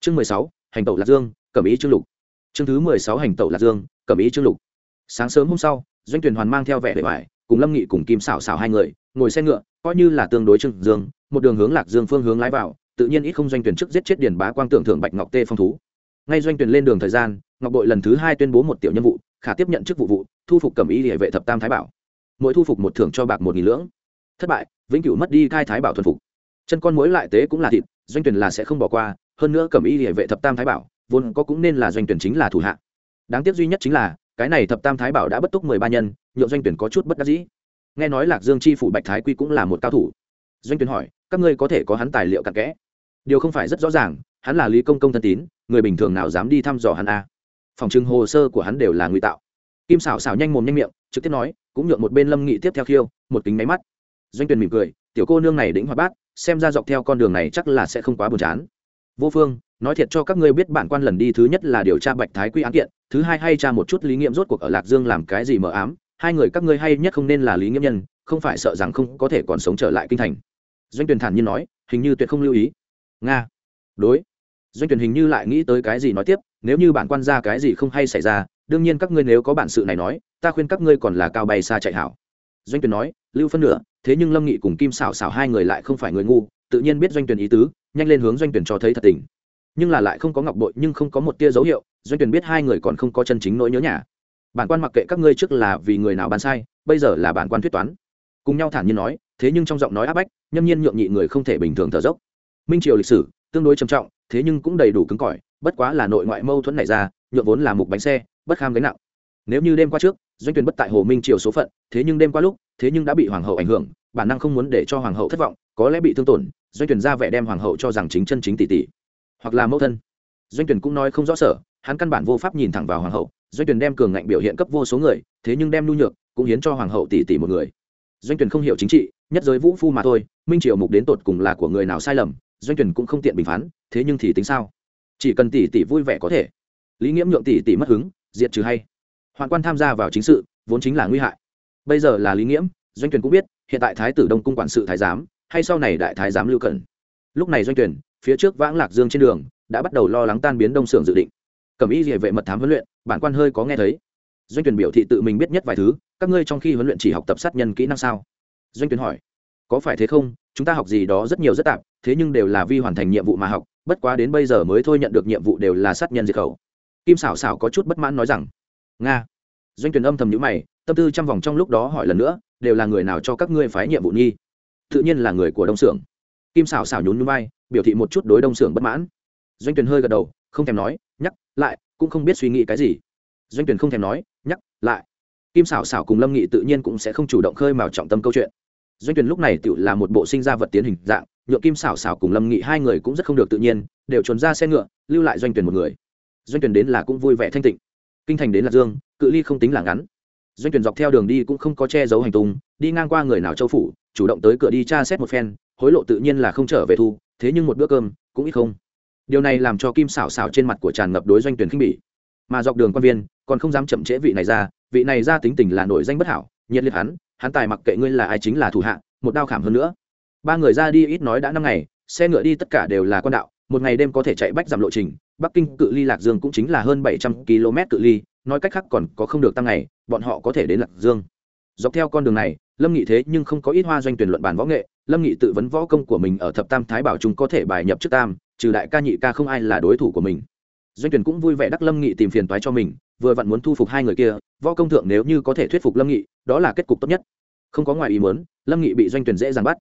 Chương mười sáu, hành tẩu lạc dương cẩm ý chương lục. Chương thứ mười sáu hành tẩu lạc dương cẩm ý chương lục. Sáng sớm hôm sau doanh tuyển hoàn mang theo vẻ bề ngoài cùng lâm nghị cùng kim xảo xảo hai người ngồi xe ngựa, coi như là tương đối trương dương, một đường hướng lạc dương phương hướng lái vào, tự nhiên ít không doanh tuyển trước giết chết điền bá quang tưởng thưởng bạch ngọc tê phong thú. Ngay doanh tuyển lên đường thời gian, ngọc bội lần thứ hai tuyên bố một tiểu nhân vụ, khả tiếp nhận chức vụ vụ, thu phục cẩm ý địa vệ thập tam thái bảo. Mỗi thu phục một thưởng cho bạc một nghìn lưỡng. Thất bại, vĩnh cửu mất đi khai thái bảo thuần phục. Chân con mối lại tế cũng là thịt, doanh tuyển là sẽ không bỏ qua, hơn nữa cẩm ý địa vệ thập tam thái bảo, vốn có cũng nên là doanh tuyển chính là thủ hạ. Đáng tiếc duy nhất chính là, cái này thập tam thái bảo đã bất túc mười ba nhân, nhượng doanh tuyển có chút bất đắc dĩ nghe nói lạc dương chi phủ bạch thái quy cũng là một cao thủ. Doanh tuyển hỏi, các ngươi có thể có hắn tài liệu cặn kẽ? Điều không phải rất rõ ràng, hắn là lý công công thân tín, người bình thường nào dám đi thăm dò hắn a? À. phòng trưng hồ sơ của hắn đều là ngụy tạo. Kim xảo xảo nhanh mồm nhanh miệng, trực tiếp nói, cũng nhượng một bên lâm nghị tiếp theo khiêu, một kính máy mắt. Doanh tuyển mỉm cười, tiểu cô nương này đĩnh hoạt bát, xem ra dọc theo con đường này chắc là sẽ không quá buồn chán. Vô phương, nói thiệt cho các ngươi biết bản quan lần đi thứ nhất là điều tra bạch thái quy án kiện, thứ hai hay tra một chút lý nghiệm rốt cuộc ở lạc dương làm cái gì mờ ám hai người các ngươi hay nhất không nên là lý nghiêm nhân, không phải sợ rằng không có thể còn sống trở lại kinh thành. Doanh tuyển thản nhiên nói, hình như tuyệt không lưu ý. Nga. Đối. Doanh tuyển hình như lại nghĩ tới cái gì nói tiếp, nếu như bản quan ra cái gì không hay xảy ra, đương nhiên các ngươi nếu có bản sự này nói, ta khuyên các ngươi còn là cao bay xa chạy hảo. Doanh tuyển nói, lưu phân nửa, thế nhưng lâm nghị cùng kim xảo xảo hai người lại không phải người ngu, tự nhiên biết doanh tuyển ý tứ, nhanh lên hướng doanh tuyển cho thấy thật tình. Nhưng là lại không có ngọc bội, nhưng không có một tia dấu hiệu, doanh tuyển biết hai người còn không có chân chính nỗi nhớ nhà bản quan mặc kệ các ngươi trước là vì người nào bàn sai, bây giờ là bản quan thuyết toán. Cùng nhau thản nhiên nói, thế nhưng trong giọng nói áp bách, nhâm nhiên nhượng nhị người không thể bình thường thở dốc. Minh triều lịch sử, tương đối trầm trọng, thế nhưng cũng đầy đủ cứng cỏi, bất quá là nội ngoại mâu thuẫn này ra, nhượng vốn là mục bánh xe, bất kham gánh nặng. Nếu như đêm qua trước, doanh tuyển bất tại hồ minh triều số phận, thế nhưng đêm qua lúc, thế nhưng đã bị hoàng hậu ảnh hưởng, bản năng không muốn để cho hoàng hậu thất vọng, có lẽ bị thương tổn, doanh tuyển ra vẻ đem hoàng hậu cho rằng chính chân chính tỷ tỷ, hoặc là mẫu thân doanh tuyển cũng nói không rõ sở, hắn căn bản vô pháp nhìn thẳng vào hoàng hậu. Doanh tuyển đem cường ngạnh biểu hiện cấp vô số người, thế nhưng đem nhu nhược cũng hiến cho hoàng hậu tỷ tỷ một người. Doanh tuyển không hiểu chính trị, nhất giới vũ phu mà thôi, minh triều mục đến tột cùng là của người nào sai lầm, doanh tuyển cũng không tiện bình phán, thế nhưng thì tính sao? Chỉ cần tỷ tỷ vui vẻ có thể. Lý nghiễm nhượng tỷ tỷ mất hứng, diệt trừ hay. Hoàn quan tham gia vào chính sự, vốn chính là nguy hại. Bây giờ là lý nghiễm, doanh tuyển cũng biết, hiện tại thái tử đông cung quản sự thái giám, hay sau này đại thái giám lưu cẩn. Lúc này doanh tuyển phía trước vãng lạc dương trên đường đã bắt đầu lo lắng tan biến đông xưởng dự định. Cẩm ý địa vệ mật thám huấn luyện, bản quan hơi có nghe thấy. Doanh tuyển biểu thị tự mình biết nhất vài thứ, các ngươi trong khi huấn luyện chỉ học tập sát nhân kỹ năng sao? Doanh tuyển hỏi. Có phải thế không? Chúng ta học gì đó rất nhiều rất tạp, thế nhưng đều là vi hoàn thành nhiệm vụ mà học, bất quá đến bây giờ mới thôi nhận được nhiệm vụ đều là sát nhân diệt khẩu. Kim xảo xảo có chút bất mãn nói rằng, nga. Doanh tuyển âm thầm nhữ mày, tâm tư trăm vòng trong lúc đó hỏi lần nữa, đều là người nào cho các ngươi phái nhiệm vụ nhi? Tự nhiên là người của đông xưởng. Kim xảo xảo nhún nhún bay biểu thị một chút đối đông xưởng bất mãn doanh tuyển hơi gật đầu, không thèm nói, nhắc lại, cũng không biết suy nghĩ cái gì. Doanh tuyển không thèm nói, nhắc lại. Kim xảo xảo cùng lâm nghị tự nhiên cũng sẽ không chủ động khơi mào trọng tâm câu chuyện. Doanh tuyển lúc này tự là một bộ sinh ra vật tiến hình dạng, nhượng kim xảo xảo cùng lâm nghị hai người cũng rất không được tự nhiên, đều trốn ra xe ngựa, lưu lại doanh tuyển một người. Doanh tuyển đến là cũng vui vẻ thanh tịnh. Kinh thành đến lạc dương, cự ly không tính là ngắn. Doanh tuyển dọc theo đường đi cũng không có che giấu hành tung, đi ngang qua người nào châu phủ, chủ động tới cửa đi tra xét một phen, hối lộ tự nhiên là không trở về thu, thế nhưng một bữa cơm, cũng ít không điều này làm cho kim xảo xảo trên mặt của tràn ngập đối doanh tuyển khinh bỉ. Mà dọc đường quan viên, còn không dám chậm trễ vị này ra, vị này ra tính tình là nổi danh bất hảo, nhiệt liệt hắn hắn tài mặc kệ ngươi là ai chính là thủ hạ, một đao khảm hơn nữa. Ba người ra đi ít nói đã năm ngày, xe ngựa đi tất cả đều là con đạo, một ngày đêm có thể chạy bách giảm lộ trình, bắc kinh cự ly lạc dương cũng chính là hơn bảy trăm km cự ly, nói cách khác còn có không được tăng ngày, bọn họ có thể đến lạc dương. Dọc theo con đường này, lâm nghị thế nhưng không có ít hoa doanh tuyển luận bản võ nghệ, lâm nghị tự vấn võ công của mình ở thập tam thái bảo chúng có thể bài nhập trước tam trừ đại ca nhị ca không ai là đối thủ của mình. Doanh tuyển cũng vui vẻ đắc lâm nghị tìm phiền toái cho mình, vừa vặn muốn thu phục hai người kia, võ công thượng nếu như có thể thuyết phục lâm nghị, đó là kết cục tốt nhất. Không có ngoài ý muốn, lâm nghị bị doanh tuyển dễ dàng bắt.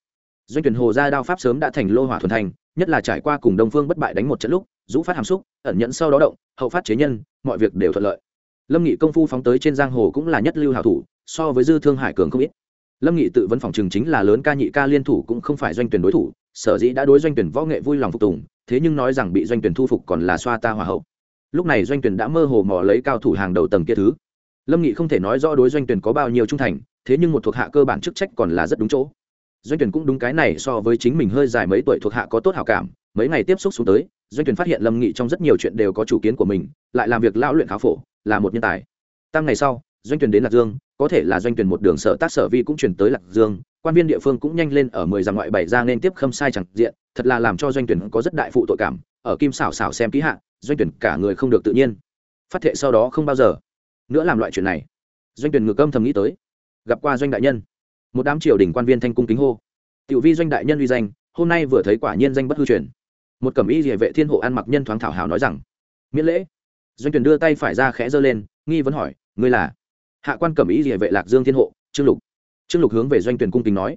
Doanh tuyển hồ gia đao pháp sớm đã thành lô hỏa thuần thành, nhất là trải qua cùng đông phương bất bại đánh một trận lúc dũ phát hàm xúc, ẩn nhẫn sau đó động, hậu phát chế nhân, mọi việc đều thuận lợi. Lâm nghị công phu phóng tới trên giang hồ cũng là nhất lưu hảo thủ, so với dư thương hải cường không ít. Lâm nghị tự vấn phòng trường chính là lớn ca nhị ca liên thủ cũng không phải doanh tuyển đối thủ, sở dĩ đã đối doanh tuyển võ nghệ vui lòng phục tùng thế nhưng nói rằng bị doanh tuyển thu phục còn là xoa ta hòa hậu. Lúc này doanh tuyển đã mơ hồ mò lấy cao thủ hàng đầu tầng kia thứ. Lâm nghị không thể nói rõ đối doanh tuyển có bao nhiêu trung thành, thế nhưng một thuộc hạ cơ bản chức trách còn là rất đúng chỗ. Doanh tuyển cũng đúng cái này so với chính mình hơi dài mấy tuổi thuộc hạ có tốt hảo cảm, mấy ngày tiếp xúc xuống tới, doanh tuyển phát hiện lâm nghị trong rất nhiều chuyện đều có chủ kiến của mình, lại làm việc lão luyện khá phổ, là một nhân tài. Tăng ngày sau doanh tuyển đến lạc dương, có thể là doanh tuyển một đường sở tác sở vi cũng chuyển tới lạc dương, quan viên địa phương cũng nhanh lên ở mười dặm ngoại bảy ra nên tiếp khâm sai chẳng diện, thật là làm cho doanh tuyển có rất đại phụ tội cảm, ở kim xảo xảo xem ký hạ, doanh tuyển cả người không được tự nhiên. Phát thệ sau đó không bao giờ nữa làm loại chuyện này. Doanh tuyển ngược âm thầm nghĩ tới, gặp qua doanh đại nhân. Một đám triều đình quan viên thanh cung kính hô. Tiểu vi doanh đại nhân uy danh, hôm nay vừa thấy quả nhiên danh bất hư truyền. Một cẩm y địa vệ thiên hộ ăn mặc nhân thoáng thảo hào nói rằng, miễn lễ. Doanh tuyển đưa tay phải ra khẽ giơ lên, nghi vấn hỏi, ngươi là? Hạ quan cẩm y địa vệ lạc dương thiên hộ, trương lục. Trương lục hướng về doanh tuyển cung kính nói.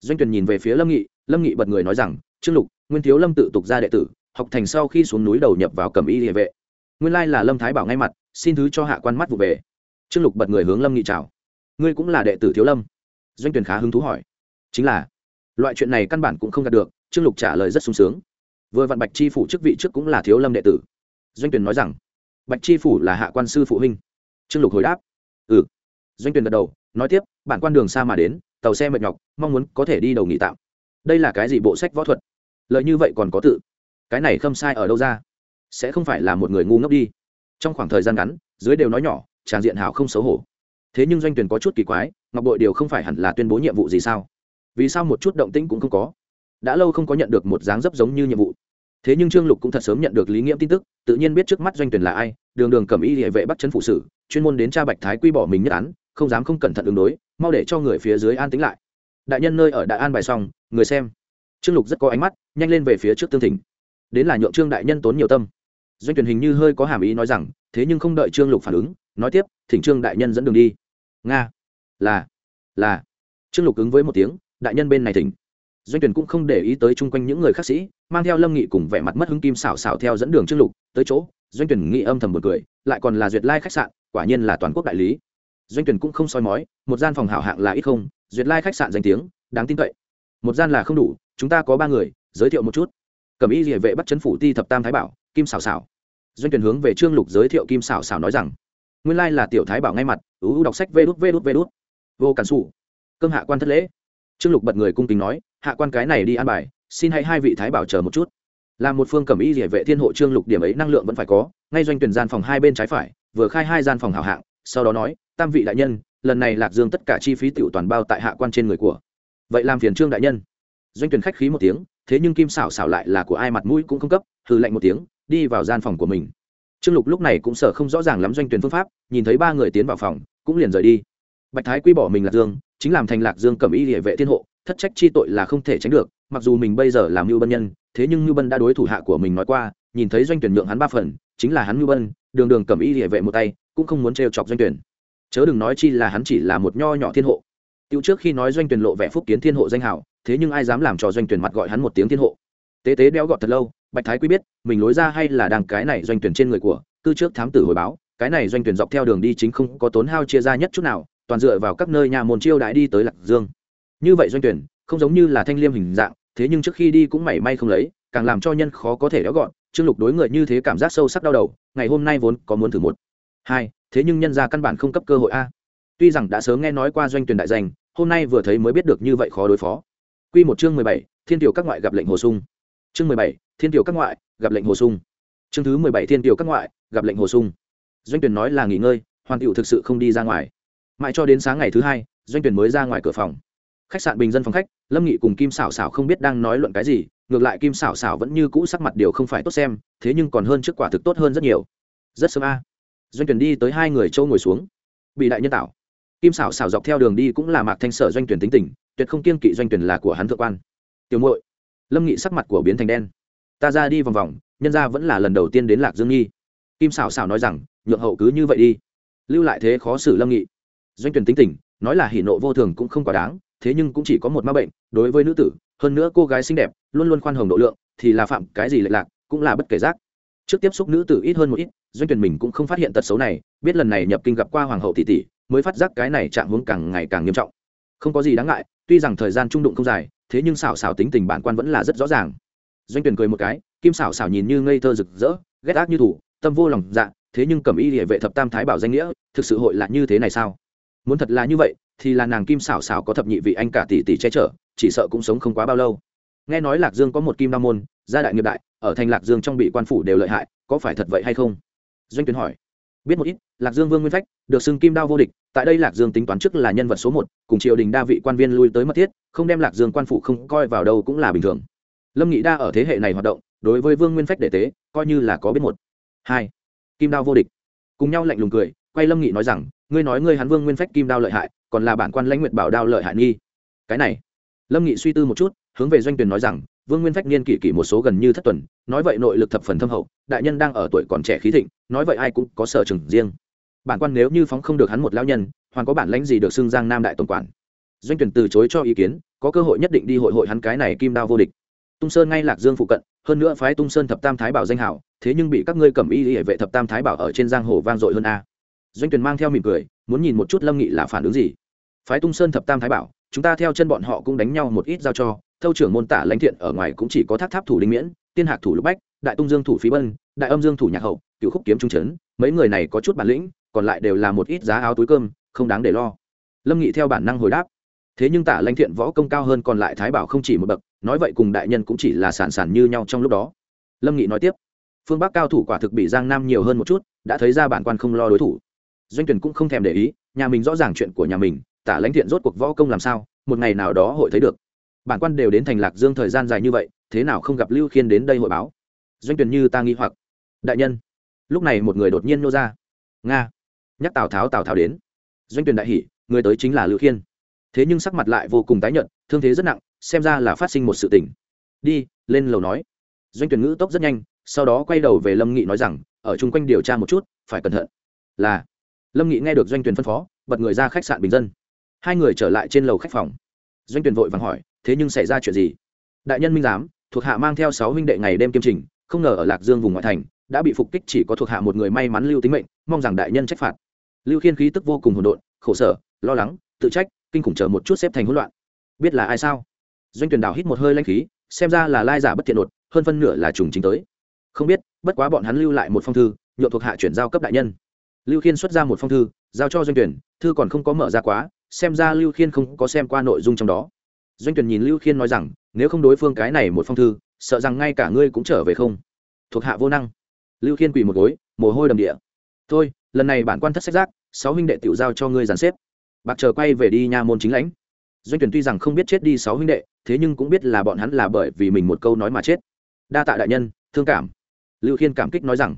Doanh tuyển nhìn về phía lâm nghị lâm nghị bật người nói rằng, trương lục, nguyên thiếu lâm tự tục ra đệ tử, học thành sau khi xuống núi đầu nhập vào cẩm y địa vệ. Nguyên lai là lâm thái bảo ngay mặt, xin thứ cho hạ quan mắt vụ về. Trương lục bật người hướng lâm nghị chào. Ngươi cũng là đệ tử thiếu lâm? Doanh tuyển khá hứng thú hỏi. Chính là. Loại chuyện này căn bản cũng không đạt được, trương lục trả lời rất sung sướng. Vừa vặn bạch chi phủ chức vị trước cũng là thiếu lâm đệ tử. Doanh tuyển nói rằng. Bạch chi phủ là hạ quan sư phụ huynh. Trương lục hồi đáp doanh Tuyền gật đầu, nói tiếp, bản quan đường xa mà đến, tàu xe mệt nhọc, mong muốn có thể đi đầu nghỉ tạm. Đây là cái gì bộ sách võ thuật? Lợi như vậy còn có tự. Cái này không sai ở đâu ra? Sẽ không phải là một người ngu ngốc đi. Trong khoảng thời gian ngắn, dưới đều nói nhỏ, tràn diện hào không xấu hổ. Thế nhưng doanh tuyển có chút kỳ quái, ngọc bội điều không phải hẳn là tuyên bố nhiệm vụ gì sao? Vì sao một chút động tĩnh cũng không có? Đã lâu không có nhận được một dáng dấp giống như nhiệm vụ. Thế nhưng trương lục cũng thật sớm nhận được lý nghiễm tin tức, tự nhiên biết trước mắt doanh tuyển là ai, đường đường cầm y địa vệ bắt chân phụ sử, chuyên môn đến cha bạch thái quy bỏ mình nhất án không dám không cẩn thận ứng đối, mau để cho người phía dưới an tính lại. Đại nhân nơi ở đại an bài xong, người xem. Trương lục rất có ánh mắt, nhanh lên về phía trước tương thỉnh. Đến là nhượng trương đại nhân tốn nhiều tâm. Doanh tuyển hình như hơi có hàm ý nói rằng, thế nhưng không đợi trương lục phản ứng, nói tiếp, thỉnh trương đại nhân dẫn đường đi. Nga. Là. Là. Trương lục ứng với một tiếng, đại nhân bên này thỉnh. Doanh tuyển cũng không để ý tới chung quanh những người khác sĩ, mang theo lâm nghị cùng vẻ mặt mất hứng kim xảo xảo theo dẫn đường trương lục tới chỗ. Doanh tuyển nghị âm thầm một cười, lại còn là duyệt lai khách sạn, quả nhiên là toàn quốc đại lý doanh tuyển cũng không soi mói, một gian phòng hảo hạng là ít không, duyệt lai khách sạn danh tiếng, đáng tin cậy. Một gian là không đủ, chúng ta có ba người, giới thiệu một chút. Cẩm Y địa vệ bắt chấn phủ ti thập tam thái bảo, kim xảo xảo doanh tuyển hướng về trương lục giới thiệu kim xảo xảo nói rằng, nguyên lai là tiểu thái bảo ngay mặt, ú đọc sách vê đút vê đút vê đút. Vô cản sụ cơm hạ quan thất lễ. Trương lục bật người cung kính nói, hạ quan cái này đi an bài, xin hãy hai vị thái bảo chờ một chút. Là một phương Cẩm y địa vệ thiên hộ trương lục điểm ấy năng lượng vẫn phải có, ngay doanh tuyển gian phòng hai bên trái phải, vừa khai hai gian phòng hảo hạng, sau đó nói tam vị đại nhân, lần này lạc dương tất cả chi phí tiểu toàn bao tại hạ quan trên người của. Vậy làm phiền trương đại nhân. Doanh tuyển khách khí một tiếng, thế nhưng kim xảo xảo lại là của ai mặt mũi cũng không cấp, hừ lạnh một tiếng, đi vào gian phòng của mình. Trương lục lúc này cũng sợ không rõ ràng lắm doanh tuyển phương pháp, nhìn thấy ba người tiến vào phòng, cũng liền rời đi. Bạch thái quy bỏ mình lạc dương, chính làm thành lạc dương cầm y địa vệ thiên hộ, thất trách chi tội là không thể tránh được, mặc dù mình bây giờ làm mưu bân nhân, thế nhưng mưu bân đã đối thủ hạ của mình nói qua, nhìn thấy doanh tuyển nhượng hắn ba phần, chính là hắn mưu bân, đường đường cầm y địa vệ một tay, cũng không muốn trêu chọc doanh tuyển chớ đừng nói chi là hắn chỉ là một nho nhỏ thiên hộ. Tiêu trước khi nói doanh tuyển lộ vẻ phúc kiến thiên hộ danh hảo thế nhưng ai dám làm cho doanh tuyển mặt gọi hắn một tiếng thiên hộ? Tế tế đeo gọt thật lâu, bạch thái quý biết, mình lối ra hay là đang cái này doanh tuyển trên người của cư trước thám tử hồi báo, cái này doanh tuyển dọc theo đường đi chính không có tốn hao chia ra nhất chút nào, toàn dựa vào các nơi nhà môn chiêu đãi đi tới lạc dương. Như vậy doanh tuyển, không giống như là thanh liêm hình dạng, thế nhưng trước khi đi cũng mảy may không lấy, càng làm cho nhân khó có thể đéo gọn, trương lục đối người như thế cảm giác sâu sắc đau đầu, ngày hôm nay vốn có muốn thử một. Hai thế nhưng nhân ra căn bản không cấp cơ hội a. Tuy rằng đã sớm nghe nói qua doanh tuyển đại danh, hôm nay vừa thấy mới biết được như vậy khó đối phó. Quy một chương mười bảy, thiên tiểu các ngoại gặp lệnh hồ sung. Chương mười bảy, thiên tiểu các ngoại gặp lệnh hồ sung. Chương thứ mười bảy, thiên tiểu các ngoại gặp lệnh hồ sung. Doanh tuyển nói là nghỉ ngơi hoàn Cửu thực sự không đi ra ngoài. Mãi cho đến sáng ngày thứ hai, doanh tuyển mới ra ngoài cửa phòng. Khách sạn bình dân phòng khách, lâm nghị cùng kim xảo xảo không biết đang nói luận cái gì, ngược lại kim xảo xảo vẫn như cũ sắc mặt điều không phải tốt xem, thế nhưng còn hơn trước quả thực tốt hơn rất nhiều. Rất sớm a doanh tuyển đi tới hai người châu ngồi xuống. Bị đại nhân tạo. Kim xảo xảo dọc theo đường đi cũng là mạc thanh sở doanh tuyển tính tình, tuyệt không kiên kỵ doanh tuyển là của hắn thượng quan. Tiểu muội, lâm nghị sắc mặt của biến thành đen. Ta ra đi vòng vòng, nhân ra vẫn là lần đầu tiên đến lạc dương nghi. Kim xảo xảo nói rằng, nhượng hậu cứ như vậy đi. Lưu lại thế khó xử lâm nghị. Doanh tuyển tính tình, nói là hỉ nộ vô thường cũng không quá đáng, thế nhưng cũng chỉ có một ma bệnh, đối với nữ tử, hơn nữa cô gái xinh đẹp, luôn luôn khoan hồng độ lượng, thì là phạm cái gì lệch lạc, cũng là bất kể giác trước tiếp xúc nữ tử ít hơn một ít, doanh tuyển mình cũng không phát hiện tật xấu này, biết lần này nhập kinh gặp qua hoàng hậu tỷ tỷ, mới phát giác cái này trạng hướng càng ngày càng nghiêm trọng. Không có gì đáng ngại, tuy rằng thời gian trung đụng không dài, thế nhưng xảo xảo tính tình bản quan vẫn là rất rõ ràng. Doanh tuyển cười một cái, kim xảo xảo nhìn như ngây thơ rực rỡ, ghét ác như thủ, tâm vô lòng dạ thế nhưng cầm y địa vệ thập tam thái bảo danh nghĩa, thực sự hội là như thế này sao? Muốn thật là như vậy, thì là nàng kim xảo xảo có thập nhị vị anh cả tỷ tỷ che chở, chỉ sợ cũng sống không quá bao lâu. Nghe nói lạc dương có một kim đao môn gia đại nghiệp đại, ở thành lạc dương trong bị quan phủ đều lợi hại, có phải thật vậy hay không? Doanh tuyến hỏi. Biết một ít, lạc dương vương nguyên phách, được xưng kim đao vô địch, tại đây lạc dương tính toán trước là nhân vật số một, cùng triều đình đa vị quan viên lui tới mất thiết, không đem lạc dương quan phủ không coi vào đâu cũng là bình thường. Lâm nghị đa ở thế hệ này hoạt động, đối với vương nguyên phách đệ tế, coi như là có biết một. Hai, kim đao vô địch. Cùng nhau lạnh lùng cười, quay lâm nghị nói rằng, ngươi nói ngươi hắn vương nguyên phách kim đao lợi hại, còn là bản quan lãnh nguyện bảo đao lợi hại nghi. Cái này, lâm nghị suy tư một chút, hướng về doanh tuyển nói rằng vương nguyên phách niên kỷ kỷ một số gần như thất tuần, nói vậy nội lực thập phần thâm hậu, đại nhân đang ở tuổi còn trẻ khí thịnh, nói vậy ai cũng có sở trường riêng. Bản quan nếu như phóng không được hắn một lão nhân, hoàn có bản lãnh gì được xưng giang nam đại tổng quản? Doanh tuyển từ chối cho ý kiến, có cơ hội nhất định đi hội hội hắn cái này kim đao vô địch. Tung sơn ngay lạc dương phụ cận, hơn nữa phái tung sơn thập tam thái bảo danh hảo thế nhưng bị các ngươi cầm y hệ vệ thập tam thái bảo ở trên giang hồ vang dội hơn a. Doanh tuyển mang theo mỉm cười, muốn nhìn một chút lâm nghị là phản ứng gì. Phái tung sơn thập tam thái bảo, chúng ta theo chân bọn họ cũng đánh nhau một ít giao cho thâu trưởng môn tả lãnh thiện ở ngoài cũng chỉ có tháp tháp thủ linh miễn, tiên hạc thủ lục bách, đại tung dương thủ phí bân, đại âm dương thủ nhạc hậu cựu khúc kiếm trung trấn mấy người này có chút bản lĩnh, còn lại đều là một ít giá áo túi cơm, không đáng để lo. Lâm nghị theo bản năng hồi đáp. Thế nhưng tả lãnh thiện võ công cao hơn còn lại thái bảo không chỉ một bậc, nói vậy cùng đại nhân cũng chỉ là sản sản như nhau trong lúc đó. Lâm nghị nói tiếp. Phương bắc cao thủ quả thực bị giang nam nhiều hơn một chút, đã thấy ra bản quan không lo đối thủ. Doanh tuyển cũng không thèm để ý, nhà mình rõ ràng chuyện của nhà mình, tả lãnh thiện rốt cuộc võ công làm sao, một ngày nào đó hội thấy được bản quan đều đến thành lạc dương thời gian dài như vậy, thế nào không gặp lưu khiên đến đây hội báo? Doanh tuyển như ta nghi hoặc. Đại nhân. Lúc này một người đột nhiên nô ra. Nga. Nhắc tào tháo tào tháo đến. Doanh tuyển đại hỉ, người tới chính là lưu khiên. Thế nhưng sắc mặt lại vô cùng tái nhợt, thương thế rất nặng, xem ra là phát sinh một sự tình. Đi, lên lầu nói. Doanh tuyển ngữ tốc rất nhanh, sau đó quay đầu về lâm nghị nói rằng, ở chung quanh điều tra một chút, phải cẩn thận. Là. Lâm nghị nghe được doanh tuyển phân phó, bật người ra khách sạn bình dân. Hai người trở lại trên lầu khách phòng. Doanh tuyển vội vàng hỏi thế nhưng xảy ra chuyện gì? Đại nhân minh giám, thuộc hạ mang theo sáu huynh đệ ngày đêm kiêm trình, không ngờ ở lạc dương vùng ngoại thành, đã bị phục kích chỉ có thuộc hạ một người may mắn lưu tính mệnh, mong rằng đại nhân trách phạt. Lưu khiên khí tức vô cùng hỗn độn, khổ sở, lo lắng, tự trách, kinh khủng chờ một chút xếp thành hỗn loạn. Biết là ai sao? Doanh tuyển đào hít một hơi lanh khí, xem ra là lai giả bất thiện đột, hơn phân nửa là trùng chính tới. Không biết, bất quá bọn hắn lưu lại một phong thư nhộn thuộc hạ chuyển giao cấp đại nhân. Lưu khiên xuất ra một phong thư, giao cho doanh tuyển thư còn không có mở ra quá, xem ra lưu khiên không có xem qua nội dung trong đó doanh tuyển nhìn lưu khiên nói rằng, nếu không đối phương cái này một phong thư, sợ rằng ngay cả ngươi cũng trở về không? Thuộc hạ vô năng. Lưu khiên quỳ một gối, mồ hôi đầm địa. Thôi, lần này bản quan thất sách giác sáu huynh đệ tiểu giao cho ngươi dàn xếp. Bạc chờ quay về đi nha môn chính lãnh. Doanh tuyển tuy rằng không biết chết đi sáu huynh đệ, thế nhưng cũng biết là bọn hắn là bởi vì mình một câu nói mà chết. Đa tạ đại nhân, thương cảm. Lưu khiên cảm kích nói rằng,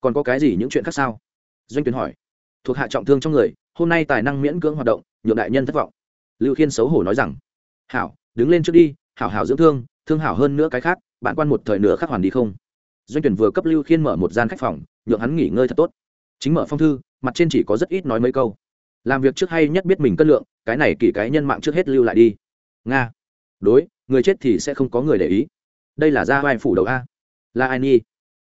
còn có cái gì những chuyện khác sao? Doanh tuyển hỏi. Thuộc hạ trọng thương trong người, hôm nay tài năng miễn cưỡng hoạt động, nhượng đại nhân thất vọng. Lưu khiên xấu hổ nói rằng hảo, đứng lên trước đi, hảo hảo dưỡng thương thương hảo hơn nữa cái khác, bạn quan một thời nữa khắc hoàn đi không? Doanh tuyển vừa cấp lưu khiên mở một gian khách phòng, nhượng hắn nghỉ ngơi thật tốt. Chính mở phong thư, mặt trên chỉ có rất ít nói mấy câu. Làm việc trước hay nhất biết mình cân lượng, cái này kỳ cái nhân mạng trước hết lưu lại đi. Nga. Đối, người chết thì sẽ không có người để ý. Đây là gia vai phủ đầu a. Là ai nhi?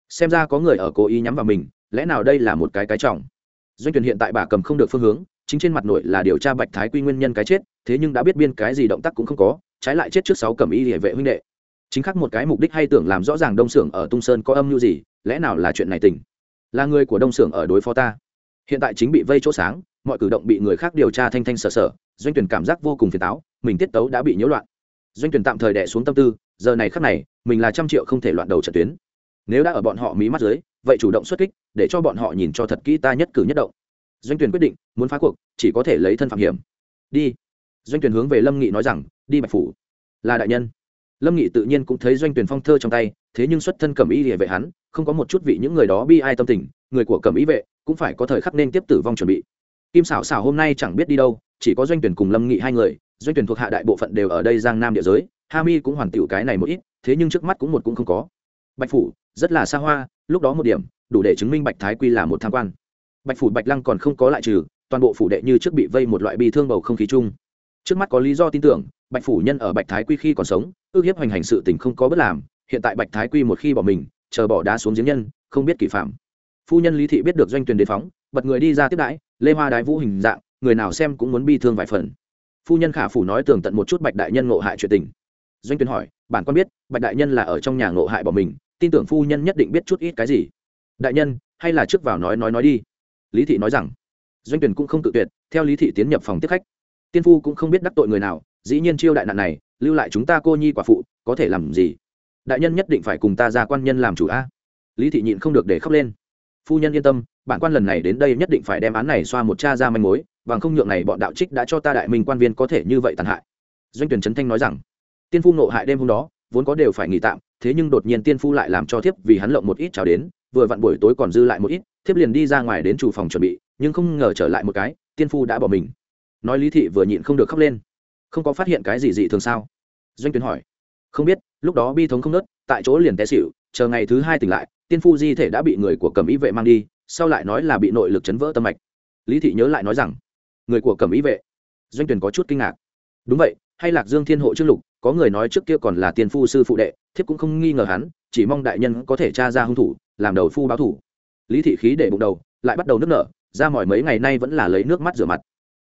Xem ra có người ở cố ý nhắm vào mình, lẽ nào đây là một cái cái trọng? Doanh tuyển hiện tại bà cầm không được phương hướng chính trên mặt nội là điều tra bạch thái quy nguyên nhân cái chết, thế nhưng đã biết biên cái gì động tác cũng không có, trái lại chết trước sáu cầm y địa vệ huynh đệ. Chính khắc một cái mục đích hay tưởng làm rõ ràng đông xưởng ở tung sơn có âm mưu gì, lẽ nào là chuyện này tình? Là người của đông xưởng ở đối phó ta. Hiện tại chính bị vây chỗ sáng, mọi cử động bị người khác điều tra thanh thanh sở sở, doanh tuyển cảm giác vô cùng phiền táo, mình tiết tấu đã bị nhiễu loạn. Doanh tuyển tạm thời đẻ xuống tâm tư, giờ này khắc này, mình là trăm triệu không thể loạn đầu trận tuyến. Nếu đã ở bọn họ mí mắt dưới, vậy chủ động xuất kích, để cho bọn họ nhìn cho thật kỹ ta nhất cử nhất động doanh tuyển quyết định, muốn phá cuộc, chỉ có thể lấy thân phạm hiểm. Đi. Doanh tuyển hướng về lâm nghị nói rằng, đi bạch phủ. Là đại nhân. Lâm nghị tự nhiên cũng thấy doanh tuyển phong thơ trong tay, thế nhưng xuất thân cẩm y địa vệ hắn, không có một chút vị những người đó bi ai tâm tình, người của cẩm y vệ cũng phải có thời khắc nên tiếp tử vong chuẩn bị. Kim xảo xảo hôm nay chẳng biết đi đâu, chỉ có doanh tuyển cùng lâm nghị hai người, doanh tuyển thuộc hạ đại bộ phận đều ở đây giang nam địa giới, ha mi cũng hoàn tiểu cái này một ít, thế nhưng trước mắt cũng một cũng không có. Bạch phủ, rất là xa hoa, lúc đó một điểm, đủ để chứng minh bạch thái quy là một tham quan bạch phủ bạch lăng còn không có lại trừ, toàn bộ phủ đệ như trước bị vây một loại bi thương bầu không khí chung. Trước mắt có lý do tin tưởng, bạch phủ nhân ở bạch thái quy khi còn sống, ước hiếp hoành hành sự tình không có bất làm, hiện tại bạch thái quy một khi bỏ mình, chờ bỏ đá xuống giếng nhân, không biết kỷ phạm. Phu nhân lý thị biết được doanh tuyển đề phóng, bật người đi ra tiếp đãi, lê hoa đái vũ hình dạng, người nào xem cũng muốn bi thương vài phần. Phu nhân khả phủ nói tường tận một chút bạch đại nhân ngộ hại chuyện tình. Doanh tuyển hỏi bản quan biết, bạch đại nhân là ở trong nhà ngộ hại bỏ mình, tin tưởng phu nhân nhất định biết chút ít cái gì? Đại nhân, hay là trước vào nói nói nói đi lý thị nói rằng, doanh tuyển cũng không tự tuyệt, theo lý thị tiến nhập phòng tiếp khách. Tiên phu cũng không biết đắc tội người nào, dĩ nhiên chiêu đại nạn này, lưu lại chúng ta cô nhi quả phụ, có thể làm gì? Đại nhân nhất định phải cùng ta ra quan nhân làm chủ a. Lý thị nhịn không được để khóc lên. Phu nhân yên tâm, bản quan lần này đến đây nhất định phải đem án này xoa một cha ra manh mối, bằng không nhượng này bọn đạo trích đã cho ta đại minh quan viên có thể như vậy tàn hại. Doanh tuyển trấn thanh nói rằng, tiên phu nộ hại đêm hôm đó, vốn có đều phải nghỉ tạm, thế nhưng đột nhiên tiên phu lại làm cho thiếp vì hắn lộng một ít chào đến, vừa vặn buổi tối còn dư lại một ít thiếp liền đi ra ngoài đến chủ phòng chuẩn bị, nhưng không ngờ trở lại một cái, tiên phu đã bỏ mình. Nói lý thị vừa nhịn không được khóc lên. Không có phát hiện cái gì dị thường sao? Doanh tuyến hỏi. Không biết, lúc đó bi thống không nớt, tại chỗ liền té xịu chờ ngày thứ hai tỉnh lại, tiên phu di thể đã bị người của cầm ý vệ mang đi, sau lại nói là bị nội lực chấn vỡ tâm mạch. Lý thị nhớ lại nói rằng, người của cầm ý vệ. Doanh tuyển có chút kinh ngạc. Đúng vậy, hay lạc dương thiên hộ trương lục, có người nói trước kia còn là tiên phu sư phụ đệ, thiếp cũng không nghi ngờ hắn, chỉ mong đại nhân có thể tra ra hung thủ, làm đầu phu báo thủ lý thị khí để bụng đầu, lại bắt đầu nước nở, ra mỏi mấy ngày nay vẫn là lấy nước mắt rửa mặt.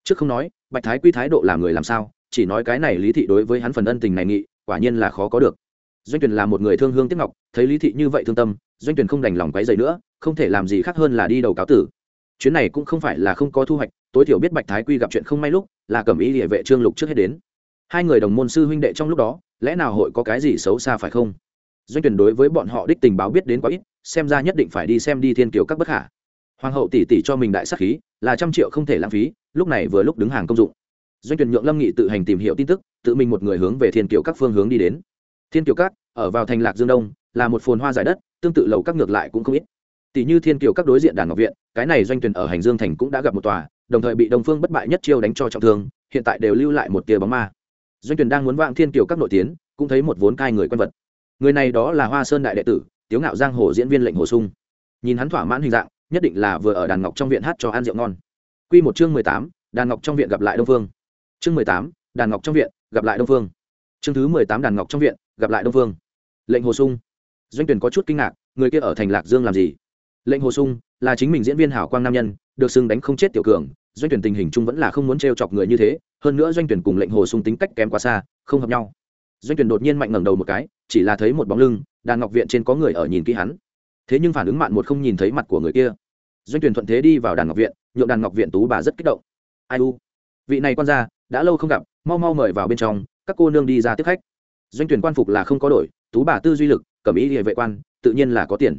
Trước không nói, bạch thái quy thái độ làm người làm sao, chỉ nói cái này lý thị đối với hắn phần ân tình này nghị, quả nhiên là khó có được. Doanh tuyển là một người thương hương tiếc ngọc, thấy lý thị như vậy thương tâm, doanh tuyển không đành lòng quấy dày nữa, không thể làm gì khác hơn là đi đầu cáo tử. Chuyến này cũng không phải là không có thu hoạch, tối thiểu biết bạch thái quy gặp chuyện không may lúc, là cầm ý địa vệ trương lục trước hết đến. Hai người đồng môn sư huynh đệ trong lúc đó, lẽ nào hội có cái gì xấu xa phải không? Doanh tuyển đối với bọn họ đích tình báo biết đến quá ít xem ra nhất định phải đi xem đi thiên kiều các bất khả. Hoàng hậu tỷ tỷ cho mình đại sắc khí, là trăm triệu không thể lãng phí, lúc này vừa lúc đứng hàng công dụng. Doanh tuyển nhượng lâm nghị tự hành tìm hiểu tin tức, tự mình một người hướng về thiên kiều các phương hướng đi đến. Thiên kiều các, ở vào thành lạc dương đông, là một phồn hoa giải đất, tương tự lầu các ngược lại cũng không ít. Tỷ như thiên kiều các đối diện đàn ngọc viện, cái này doanh tuyển ở hành dương thành cũng đã gặp một tòa, đồng thời bị đồng phương bất bại nhất chiêu đánh cho trọng thương, hiện tại đều lưu lại một tia bóng ma. Doanh tuyển đang muốn vạng thiên kiều các nội tiến, cũng thấy một vốn cai người quen vật. Người này đó là hoa sơn đại đệ tử tiếu ngạo giang hồ diễn viên lệnh hồ sung. Nhìn hắn thỏa mãn hình dạng nhất định là vừa ở đàn ngọc trong viện hát cho ăn rượu ngon. Quy một chương mười tám, đàn ngọc trong viện gặp lại đông phương. Chương mười tám, đàn ngọc trong viện gặp lại đông phương. Chương thứ mười tám đàn ngọc trong viện gặp lại đông phương. Lệnh hồ sung. Doanh tuyển có chút kinh ngạc người kia ở thành lạc dương làm gì? Lệnh hồ sung là chính mình diễn viên hảo quang nam nhân được xưng đánh không chết tiểu cường doanh tuyển tình hình chung vẫn là không muốn trêu chọc người như thế hơn nữa doanh tuyển cùng lệnh hồ sung tính cách kém quá xa không hợp nhau. Doanh tuyển đột nhiên mạnh ngẩng đầu một cái chỉ là thấy một bóng lưng đàn ngọc viện trên có người ở nhìn kỹ hắn. Thế nhưng phản ứng mạn một không nhìn thấy mặt của người kia. Doanh tuyển thuận thế đi vào đàn ngọc viện, nhượng đàn ngọc viện tú bà rất kích động. Ai u? Vị này quan gia, đã lâu không gặp, mau mau mời vào bên trong, các cô nương đi ra tiếp khách. Doanh tuyển quan phục là không có đổi, tú bà tư duy lực, cẩm ý địa vệ quan, tự nhiên là có tiền.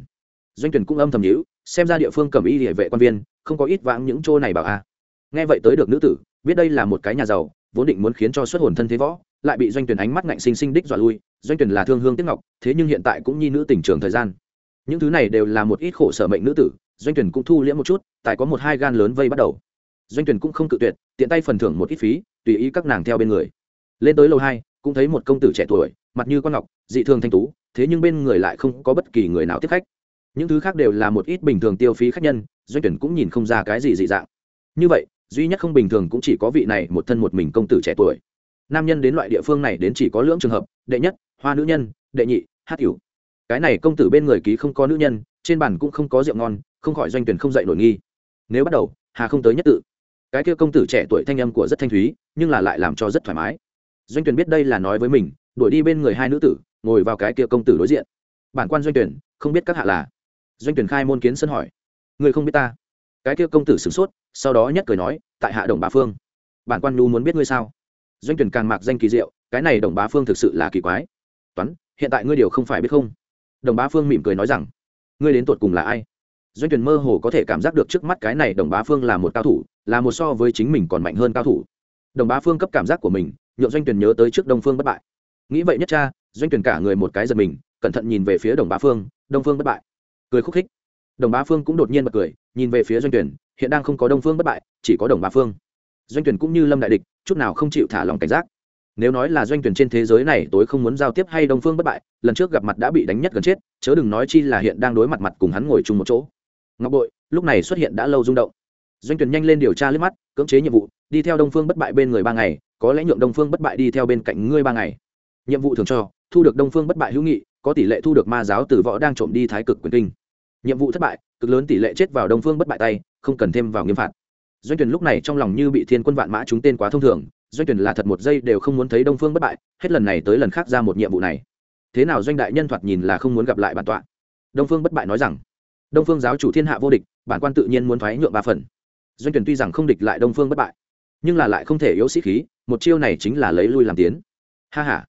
Doanh tuyển cũng âm thầm nhíu, xem ra địa phương cẩm ý địa vệ quan viên, không có ít vãng những chỗ này bảo a. Nghe vậy tới được nữ tử, biết đây là một cái nhà giàu, vốn định muốn khiến cho xuất hồn thân thế võ lại bị doanh tuyển ánh mắt ngạnh sinh sinh đích dọa lui, doanh tuyển là thương hương tiếc ngọc, thế nhưng hiện tại cũng nhi nữ tình trường thời gian. Những thứ này đều là một ít khổ sở mệnh nữ tử, doanh tuyển cũng thu liễm một chút, tại có một hai gan lớn vây bắt đầu. Doanh tuyển cũng không cự tuyệt, tiện tay phần thưởng một ít phí, tùy ý các nàng theo bên người. Lên tới lầu hai, cũng thấy một công tử trẻ tuổi, mặt như con ngọc, dị thường thanh tú, thế nhưng bên người lại không có bất kỳ người nào tiếp khách. Những thứ khác đều là một ít bình thường tiêu phí khách nhân, doanh tuyển cũng nhìn không ra cái gì dị dạng. Như vậy, duy nhất không bình thường cũng chỉ có vị này một thân một mình công tử trẻ tuổi nam nhân đến loại địa phương này đến chỉ có lưỡng trường hợp, đệ nhất, hoa nữ nhân, đệ nhị, hát cửu. Cái này công tử bên người ký không có nữ nhân, trên bàn cũng không có rượu ngon, không khỏi doanh tuyển không dậy nổi nghi. Nếu bắt đầu, hà không tới nhất tự. Cái kia công tử trẻ tuổi thanh âm của rất thanh thúy, nhưng là lại làm cho rất thoải mái. Doanh tuyển biết đây là nói với mình, đuổi đi bên người hai nữ tử, ngồi vào cái kia công tử đối diện. Bản quan doanh tuyển, không biết các hạ là. Doanh tuyển khai môn kiến sân hỏi. Người không biết ta. Cái kia công tử sửng sốt, sau đó nhất cười nói, tại hạ đồng bà phương. Bản quan nhu muốn biết ngươi sao? Doanh tuyển càng mạc danh kỳ diệu, cái này đồng bá phương thực sự là kỳ quái. Toán, hiện tại ngươi điều không phải biết không? Đồng bá phương mỉm cười nói rằng, ngươi đến tuột cùng là ai? Doanh tuyển mơ hồ có thể cảm giác được trước mắt cái này đồng bá phương là một cao thủ, là một so với chính mình còn mạnh hơn cao thủ. Đồng bá phương cấp cảm giác của mình, nhượng doanh tuyển nhớ tới trước đông phương bất bại. Nghĩ vậy nhất cha, doanh tuyển cả người một cái giật mình, cẩn thận nhìn về phía đồng bá phương, đông phương bất bại. Cười khúc khích. Đồng bá phương cũng đột nhiên bật cười, nhìn về phía doanh tuyển, hiện đang không có đông phương bất bại, chỉ có đồng bá phương doanh tuyển cũng như lâm đại địch, chút nào không chịu thả lòng cảnh giác. Nếu nói là doanh tuyển trên thế giới này tối không muốn giao tiếp hay đông phương bất bại, lần trước gặp mặt đã bị đánh nhất gần chết, chớ đừng nói chi là hiện đang đối mặt mặt cùng hắn ngồi chung một chỗ. Ngọc bội, lúc này xuất hiện đã lâu rung động. Doanh tuyển nhanh lên điều tra liếc mắt, cưỡng chế nhiệm vụ, đi theo đông phương bất bại bên người ba ngày, có lẽ nhượng đông phương bất bại đi theo bên cạnh ngươi ba ngày. Nhiệm vụ thường cho, thu được đông phương bất bại hữu nghị, có tỷ lệ thu được ma giáo từ võ đang trộm đi thái cực quyền kinh. Nhiệm vụ thất bại, cực lớn tỷ lệ chết vào đông phương bất bại tay, không cần thêm vào nghiêm phạt doanh tuyển lúc này trong lòng như bị thiên quân vạn mã chúng tên quá thông thường, doanh tuyển là thật một giây đều không muốn thấy đông phương bất bại, hết lần này tới lần khác ra một nhiệm vụ này. Thế nào doanh đại nhân thoạt nhìn là không muốn gặp lại bản tọa? Đông phương bất bại nói rằng, đông phương giáo chủ thiên hạ vô địch, bản quan tự nhiên muốn thoái nhượng ba phần. Doanh tuyển tuy rằng không địch lại đông phương bất bại, nhưng là lại không thể yếu sĩ khí, một chiêu này chính là lấy lui làm tiến. Ha ha.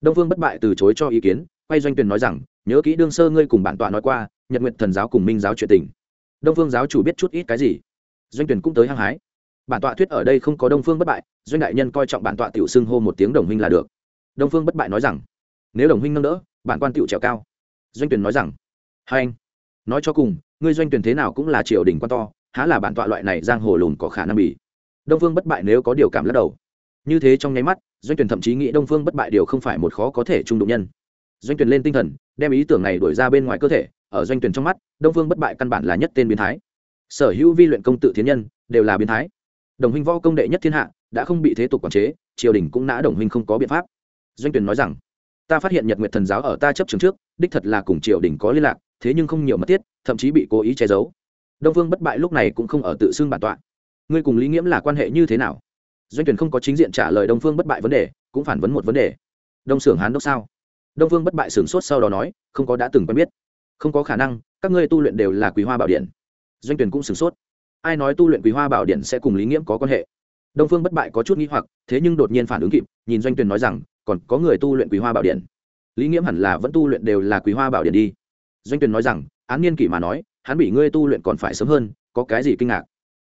Đông phương bất bại từ chối cho ý kiến, quay doanh tuyển nói rằng, nhớ kỹ đương sơ ngươi cùng bản tọa nói qua, nhật nguyện thần giáo cùng minh giáo chuyện tình. Đông phương giáo chủ biết chút ít cái gì? Doanh tuyển cũng tới hăng hái. Bản tọa thuyết ở đây không có đông phương bất bại, doanh đại nhân coi trọng bản tọa tiểu xưng hô một tiếng đồng huynh là được. Đông phương bất bại nói rằng, nếu đồng huynh nâng đỡ, bản quan tiểu trèo cao. Doanh tuyển nói rằng, hai anh, nói cho cùng, ngươi doanh tuyển thế nào cũng là triều đình quan to, há là bản tọa loại này giang hồ lùn có khả năng bị? Đông phương bất bại nếu có điều cảm lắc đầu. Như thế trong nháy mắt, doanh tuyển thậm chí nghĩ đông phương bất bại điều không phải một khó có thể trung đụng nhân. Doanh tuyển lên tinh thần, đem ý tưởng này đuổi ra bên ngoài cơ thể, ở doanh tuyển trong mắt, đông phương bất bại căn bản là nhất tên biến thái sở hữu vi luyện công tự thiến nhân, đều là biến thái. Đồng huynh võ công đệ nhất thiên hạ, đã không bị thế tục quản chế, triều đình cũng nã đồng huynh không có biện pháp. Doanh tuyển nói rằng, ta phát hiện nhật nguyệt thần giáo ở ta chấp trường trước, đích thật là cùng triều đình có liên lạc, thế nhưng không nhiều mất tiết thậm chí bị cố ý che giấu. Đông vương bất bại lúc này cũng không ở tự xưng bản tọa. Ngươi cùng lý nghiễm là quan hệ như thế nào? Doanh tuyển không có chính diện trả lời đông phương bất bại vấn đề, cũng phản vấn một vấn đề. Đông xưởng hán đốc sao? Đông phương bất bại sửng sốt sau đó nói, không có đã từng quen biết. Không có khả năng, các ngươi tu luyện đều là quý hoa bảo điện doanh tuyển cũng sửng sốt. Ai nói tu luyện quý hoa bảo điện sẽ cùng lý nghiễm có quan hệ? Đông phương bất bại có chút nghĩ hoặc, thế nhưng đột nhiên phản ứng kịp, nhìn doanh tuyển nói rằng, còn có người tu luyện quý hoa bảo điện lý nghiễm hẳn là vẫn tu luyện đều là quý hoa bảo điện đi. Doanh tuyển nói rằng, án niên kỷ mà nói, hắn bị ngươi tu luyện còn phải sớm hơn, có cái gì kinh ngạc?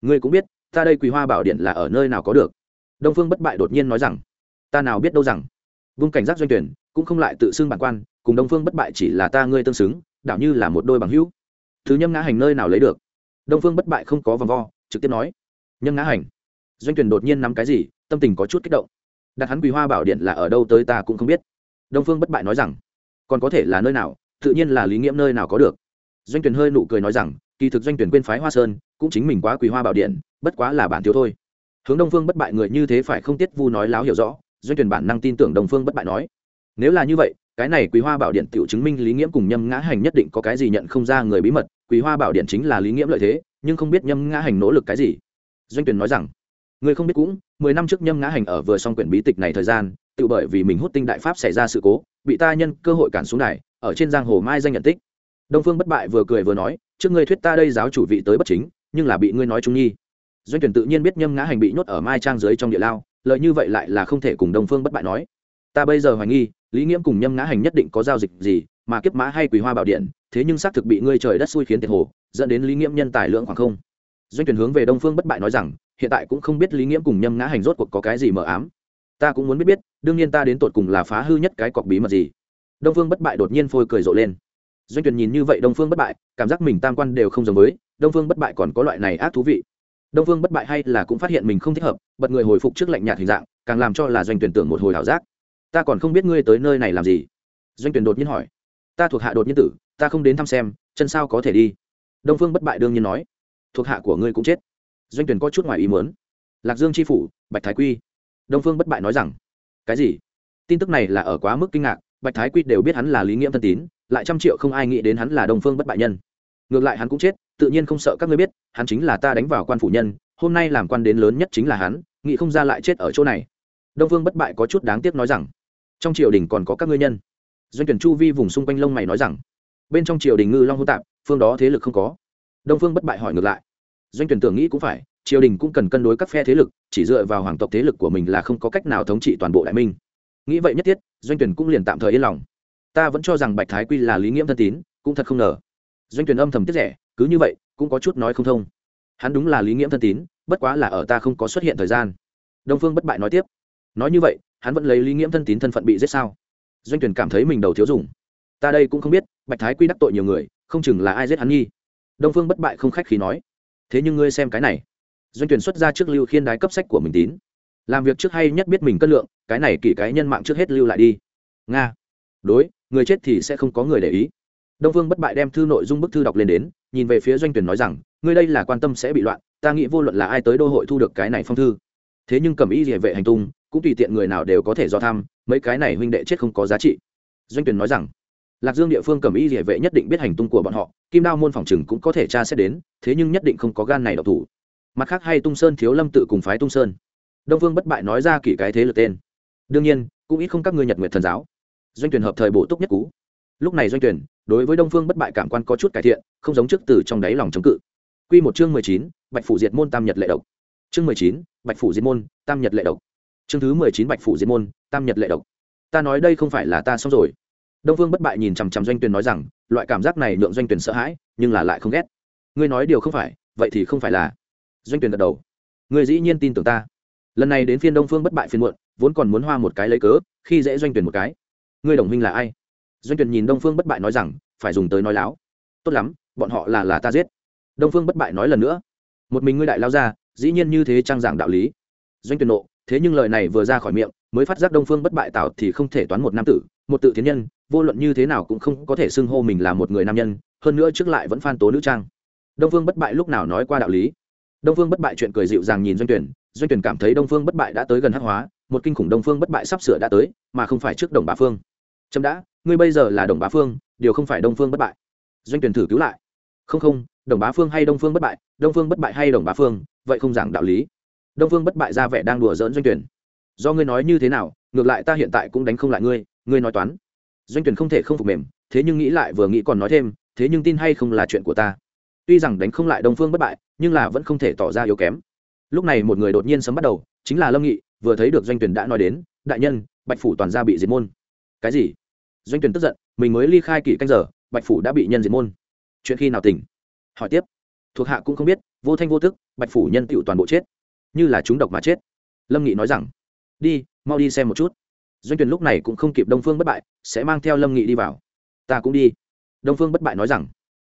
Ngươi cũng biết, ta đây quý hoa bảo điện là ở nơi nào có được. Đông phương bất bại đột nhiên nói rằng, ta nào biết đâu rằng, vung cảnh giác doanh tuyển cũng không lại tự xưng bản quan, cùng đông phương bất bại chỉ là ta ngươi tương xứng, đảo như là một đôi bằng hữu. Thứ nhâm ngã hành nơi nào lấy được? Đông phương bất bại không có vòng vo, trực tiếp nói nhâm ngã hành. Doanh tuyển đột nhiên nắm cái gì, tâm tình có chút kích động. Đặt hắn quỳ hoa bảo điện là ở đâu tới ta cũng không biết. Đông phương bất bại nói rằng, còn có thể là nơi nào, tự nhiên là lý nghiễm nơi nào có được. Doanh tuyển hơi nụ cười nói rằng, kỳ thực doanh tuyển quên phái hoa sơn, cũng chính mình quá quý hoa bảo điện, bất quá là bản thiếu thôi. Hướng đông phương bất bại người như thế phải không tiết vu nói láo hiểu rõ, doanh tuyển bản năng tin tưởng đông phương bất bại nói, nếu là như vậy, cái này quý hoa bảo điện tiểu chứng minh lý nghiễm cùng nhâm ngã hành nhất định có cái gì nhận không ra người bí mật quý hoa bảo điện chính là lý nghiễm lợi thế, nhưng không biết nhâm ngã hành nỗ lực cái gì. Doanh tuyển nói rằng người không biết cũng, mười năm trước nhâm ngã hành ở vừa xong quyển bí tịch này thời gian, tự bởi vì mình hút tinh đại pháp xảy ra sự cố, bị ta nhân cơ hội cản xuống này ở trên giang hồ mai danh nhận tích. Đông phương bất bại vừa cười vừa nói, trước ngươi thuyết ta đây giáo chủ vị tới bất chính, nhưng là bị ngươi nói trung nhi. Doanh tuyển tự nhiên biết nhâm ngã hành bị nhốt ở mai trang dưới trong địa lao lợi như vậy lại là không thể cùng đông phương bất bại nói. Ta bây giờ hoài nghi, lý nghiễm cùng nhâm ngã hành nhất định có giao dịch gì mà kiếp mã hay quỳ hoa bảo điện, thế nhưng xác thực bị ngươi trời đất xui khiến tiệt hồ, dẫn đến lý nghiễm nhân tài lượng khoảng không. Doanh tuyển hướng về đông phương bất bại nói rằng, hiện tại cũng không biết lý nghiễm cùng nhâm ngã hành rốt cuộc có cái gì mờ ám. Ta cũng muốn biết biết, đương nhiên ta đến tột cùng là phá hư nhất cái cọc bí mật gì. Đông phương bất bại đột nhiên phôi cười rộ lên. Doanh tuyển nhìn như vậy đông phương bất bại, cảm giác mình tam quan đều không giống với, đông phương bất bại còn có loại này ác thú vị. Đông phương bất bại hay là cũng phát hiện mình không thích hợp, bật người hồi phục trước lạnh nhạt hình dạng, càng làm cho là doanh tuyển tưởng một hồi ảo giác. Ta còn không biết ngươi tới nơi này làm gì. Doanh tuyển đột nhiên hỏi ta thuộc hạ đột nhiên tử, ta không đến thăm xem, chân sao có thể đi? Đông phương bất bại đương nhiên nói, thuộc hạ của ngươi cũng chết. Doanh tuyển có chút ngoài ý muốn. Lạc dương tri phủ, bạch thái quy. Đông phương bất bại nói rằng, cái gì? Tin tức này là ở quá mức kinh ngạc, bạch thái quy đều biết hắn là lý nghiễm thân tín, lại trăm triệu không ai nghĩ đến hắn là đông phương bất bại nhân. Ngược lại hắn cũng chết, tự nhiên không sợ các ngươi biết, hắn chính là ta đánh vào quan phủ nhân, hôm nay làm quan đến lớn nhất chính là hắn, nghĩ không ra lại chết ở chỗ này. Đông phương bất bại có chút đáng tiếc nói rằng, trong triều đình còn có các ngươi nhân doanh tuyển chu vi vùng xung quanh lông mày nói rằng, bên trong triều đình ngư long hô tạp, phương đó thế lực không có. Đông phương bất bại hỏi ngược lại, doanh tuyển tưởng nghĩ cũng phải, triều đình cũng cần cân đối các phe thế lực, chỉ dựa vào hoàng tộc thế lực của mình là không có cách nào thống trị toàn bộ đại minh. Nghĩ vậy nhất thiết, doanh tuyển cũng liền tạm thời yên lòng. Ta vẫn cho rằng bạch thái quy là lý nghiễm thân tín, cũng thật không ngờ. Doanh tuyển âm thầm tiết rẻ, cứ như vậy, cũng có chút nói không thông. Hắn đúng là lý nghiễm thân tín, bất quá là ở ta không có xuất hiện thời gian. Đông phương bất bại nói tiếp, nói như vậy, hắn vẫn lấy lý nghiễm thân tín thân phận bị giết sao? Doanh tuyển cảm thấy mình đầu thiếu dùng. Ta đây cũng không biết, bạch thái quy đắc tội nhiều người, không chừng là ai giết hắn nhi đông phương bất bại không khách khí nói. Thế nhưng ngươi xem cái này. Doanh tuyển xuất ra trước lưu khiên đái cấp sách của mình tín. Làm việc trước hay nhất biết mình cân lượng, cái này kỷ cái nhân mạng trước hết lưu lại đi. Nga. Đối, người chết thì sẽ không có người để ý. Đông phương bất bại đem thư nội dung bức thư đọc lên đến, nhìn về phía doanh tuyển nói rằng, ngươi đây là quan tâm sẽ bị loạn, ta nghĩ vô luận là ai tới đô hội thu được cái này phong thư. Thế nhưng cầm ý địa vệ hành tung, cũng tùy tiện người nào đều có thể do tham mấy cái này huynh đệ chết không có giá trị. Doanh tuyển nói rằng lạc dương địa phương cầm y địa vệ nhất định biết hành tung của bọn họ kim đao môn phòng trừng cũng có thể tra xét đến thế nhưng nhất định không có gan này độc thủ. Mặt khác hay tung sơn thiếu lâm tự cùng phái tung sơn. Đông vương bất bại nói ra kỷ cái thế lực tên. Đương nhiên cũng ít không các ngươi nhật nguyện thần giáo. Doanh tuyển hợp thời bổ túc nhất cú. Lúc này doanh tuyển đối với đông phương bất bại cảm quan có chút cải thiện không giống trước từ trong đáy lòng chống cự. Quy một chương mười chín, bạch phủ diệt môn tam nhật lệ độc. Chương mười chín, bạch phủ diệt môn tam nhật lệ độc. Chương thứ mười chín bạch phủ diệt môn tam nhật lệ độc. Ta nói đây không phải là ta xong rồi. Đông phương bất bại nhìn chằm chằm doanh tuyền nói rằng, loại cảm giác này nhượng doanh tuyền sợ hãi, nhưng là lại không ghét. Ngươi nói điều không phải, vậy thì không phải là. Doanh tuyền gật đầu. Ngươi dĩ nhiên tin tưởng ta. Lần này đến phiên đông phương bất bại phiên muộn, vốn còn muốn hoa một cái lấy cớ, khi dễ doanh tuyển một cái. Ngươi đồng minh là ai? Doanh tuyển nhìn đông phương bất bại nói rằng, phải dùng tới nói láo. Tốt lắm, bọn họ là là ta giết. Đông phương bất bại nói lần nữa. Một mình ngươi đại lao ra, dĩ nhiên như thế trang giảng đạo lý. Doanh tuyển nộ, thế nhưng lời này vừa ra khỏi miệng mới phát giác đông phương bất bại tạo thì không thể toán một nam tử, một tự thiến nhân, vô luận như thế nào cũng không có thể xưng hô mình là một người nam nhân, hơn nữa trước lại vẫn phan tố nữ trang. Đông phương bất bại lúc nào nói qua đạo lý? Đông phương bất bại chuyện cười dịu dàng nhìn doanh tuyển doanh tuyển cảm thấy đông phương bất bại đã tới gần hắc hóa, một kinh khủng đông phương bất bại sắp sửa đã tới, mà không phải trước đồng bá phương. Chấm đã, ngươi bây giờ là đồng bá phương, điều không phải đông phương bất bại. Doanh tuyển thử cứu lại. Không không, đồng bá phương hay đông phương bất bại, đông phương bất bại hay đồng bá phương, vậy không giảng đạo lý. Đông phương bất bại ra vẻ đang đùa dỡn doanh tuyển do ngươi nói như thế nào, ngược lại ta hiện tại cũng đánh không lại ngươi ngươi nói toán. Doanh tuyển không thể không phục mềm, thế nhưng nghĩ lại vừa nghĩ còn nói thêm, thế nhưng tin hay không là chuyện của ta. Tuy rằng đánh không lại đông phương bất bại, nhưng là vẫn không thể tỏ ra yếu kém. Lúc này một người đột nhiên sớm bắt đầu, chính là lâm nghị, vừa thấy được doanh tuyển đã nói đến, đại nhân, bạch phủ toàn gia bị diệt môn. Cái gì? Doanh tuyển tức giận, mình mới ly khai kỷ canh giờ, bạch phủ đã bị nhân diệt môn. Chuyện khi nào tỉnh? Hỏi tiếp. Thuộc hạ cũng không biết, vô thanh vô tức, bạch phủ nhân tựu toàn bộ chết, như là chúng độc mà chết. Lâm nghị nói rằng đi, mau đi xem một chút. Doanh tuyển lúc này cũng không kịp đông phương bất bại, sẽ mang theo lâm nghị đi vào. Ta cũng đi. Đông phương bất bại nói rằng,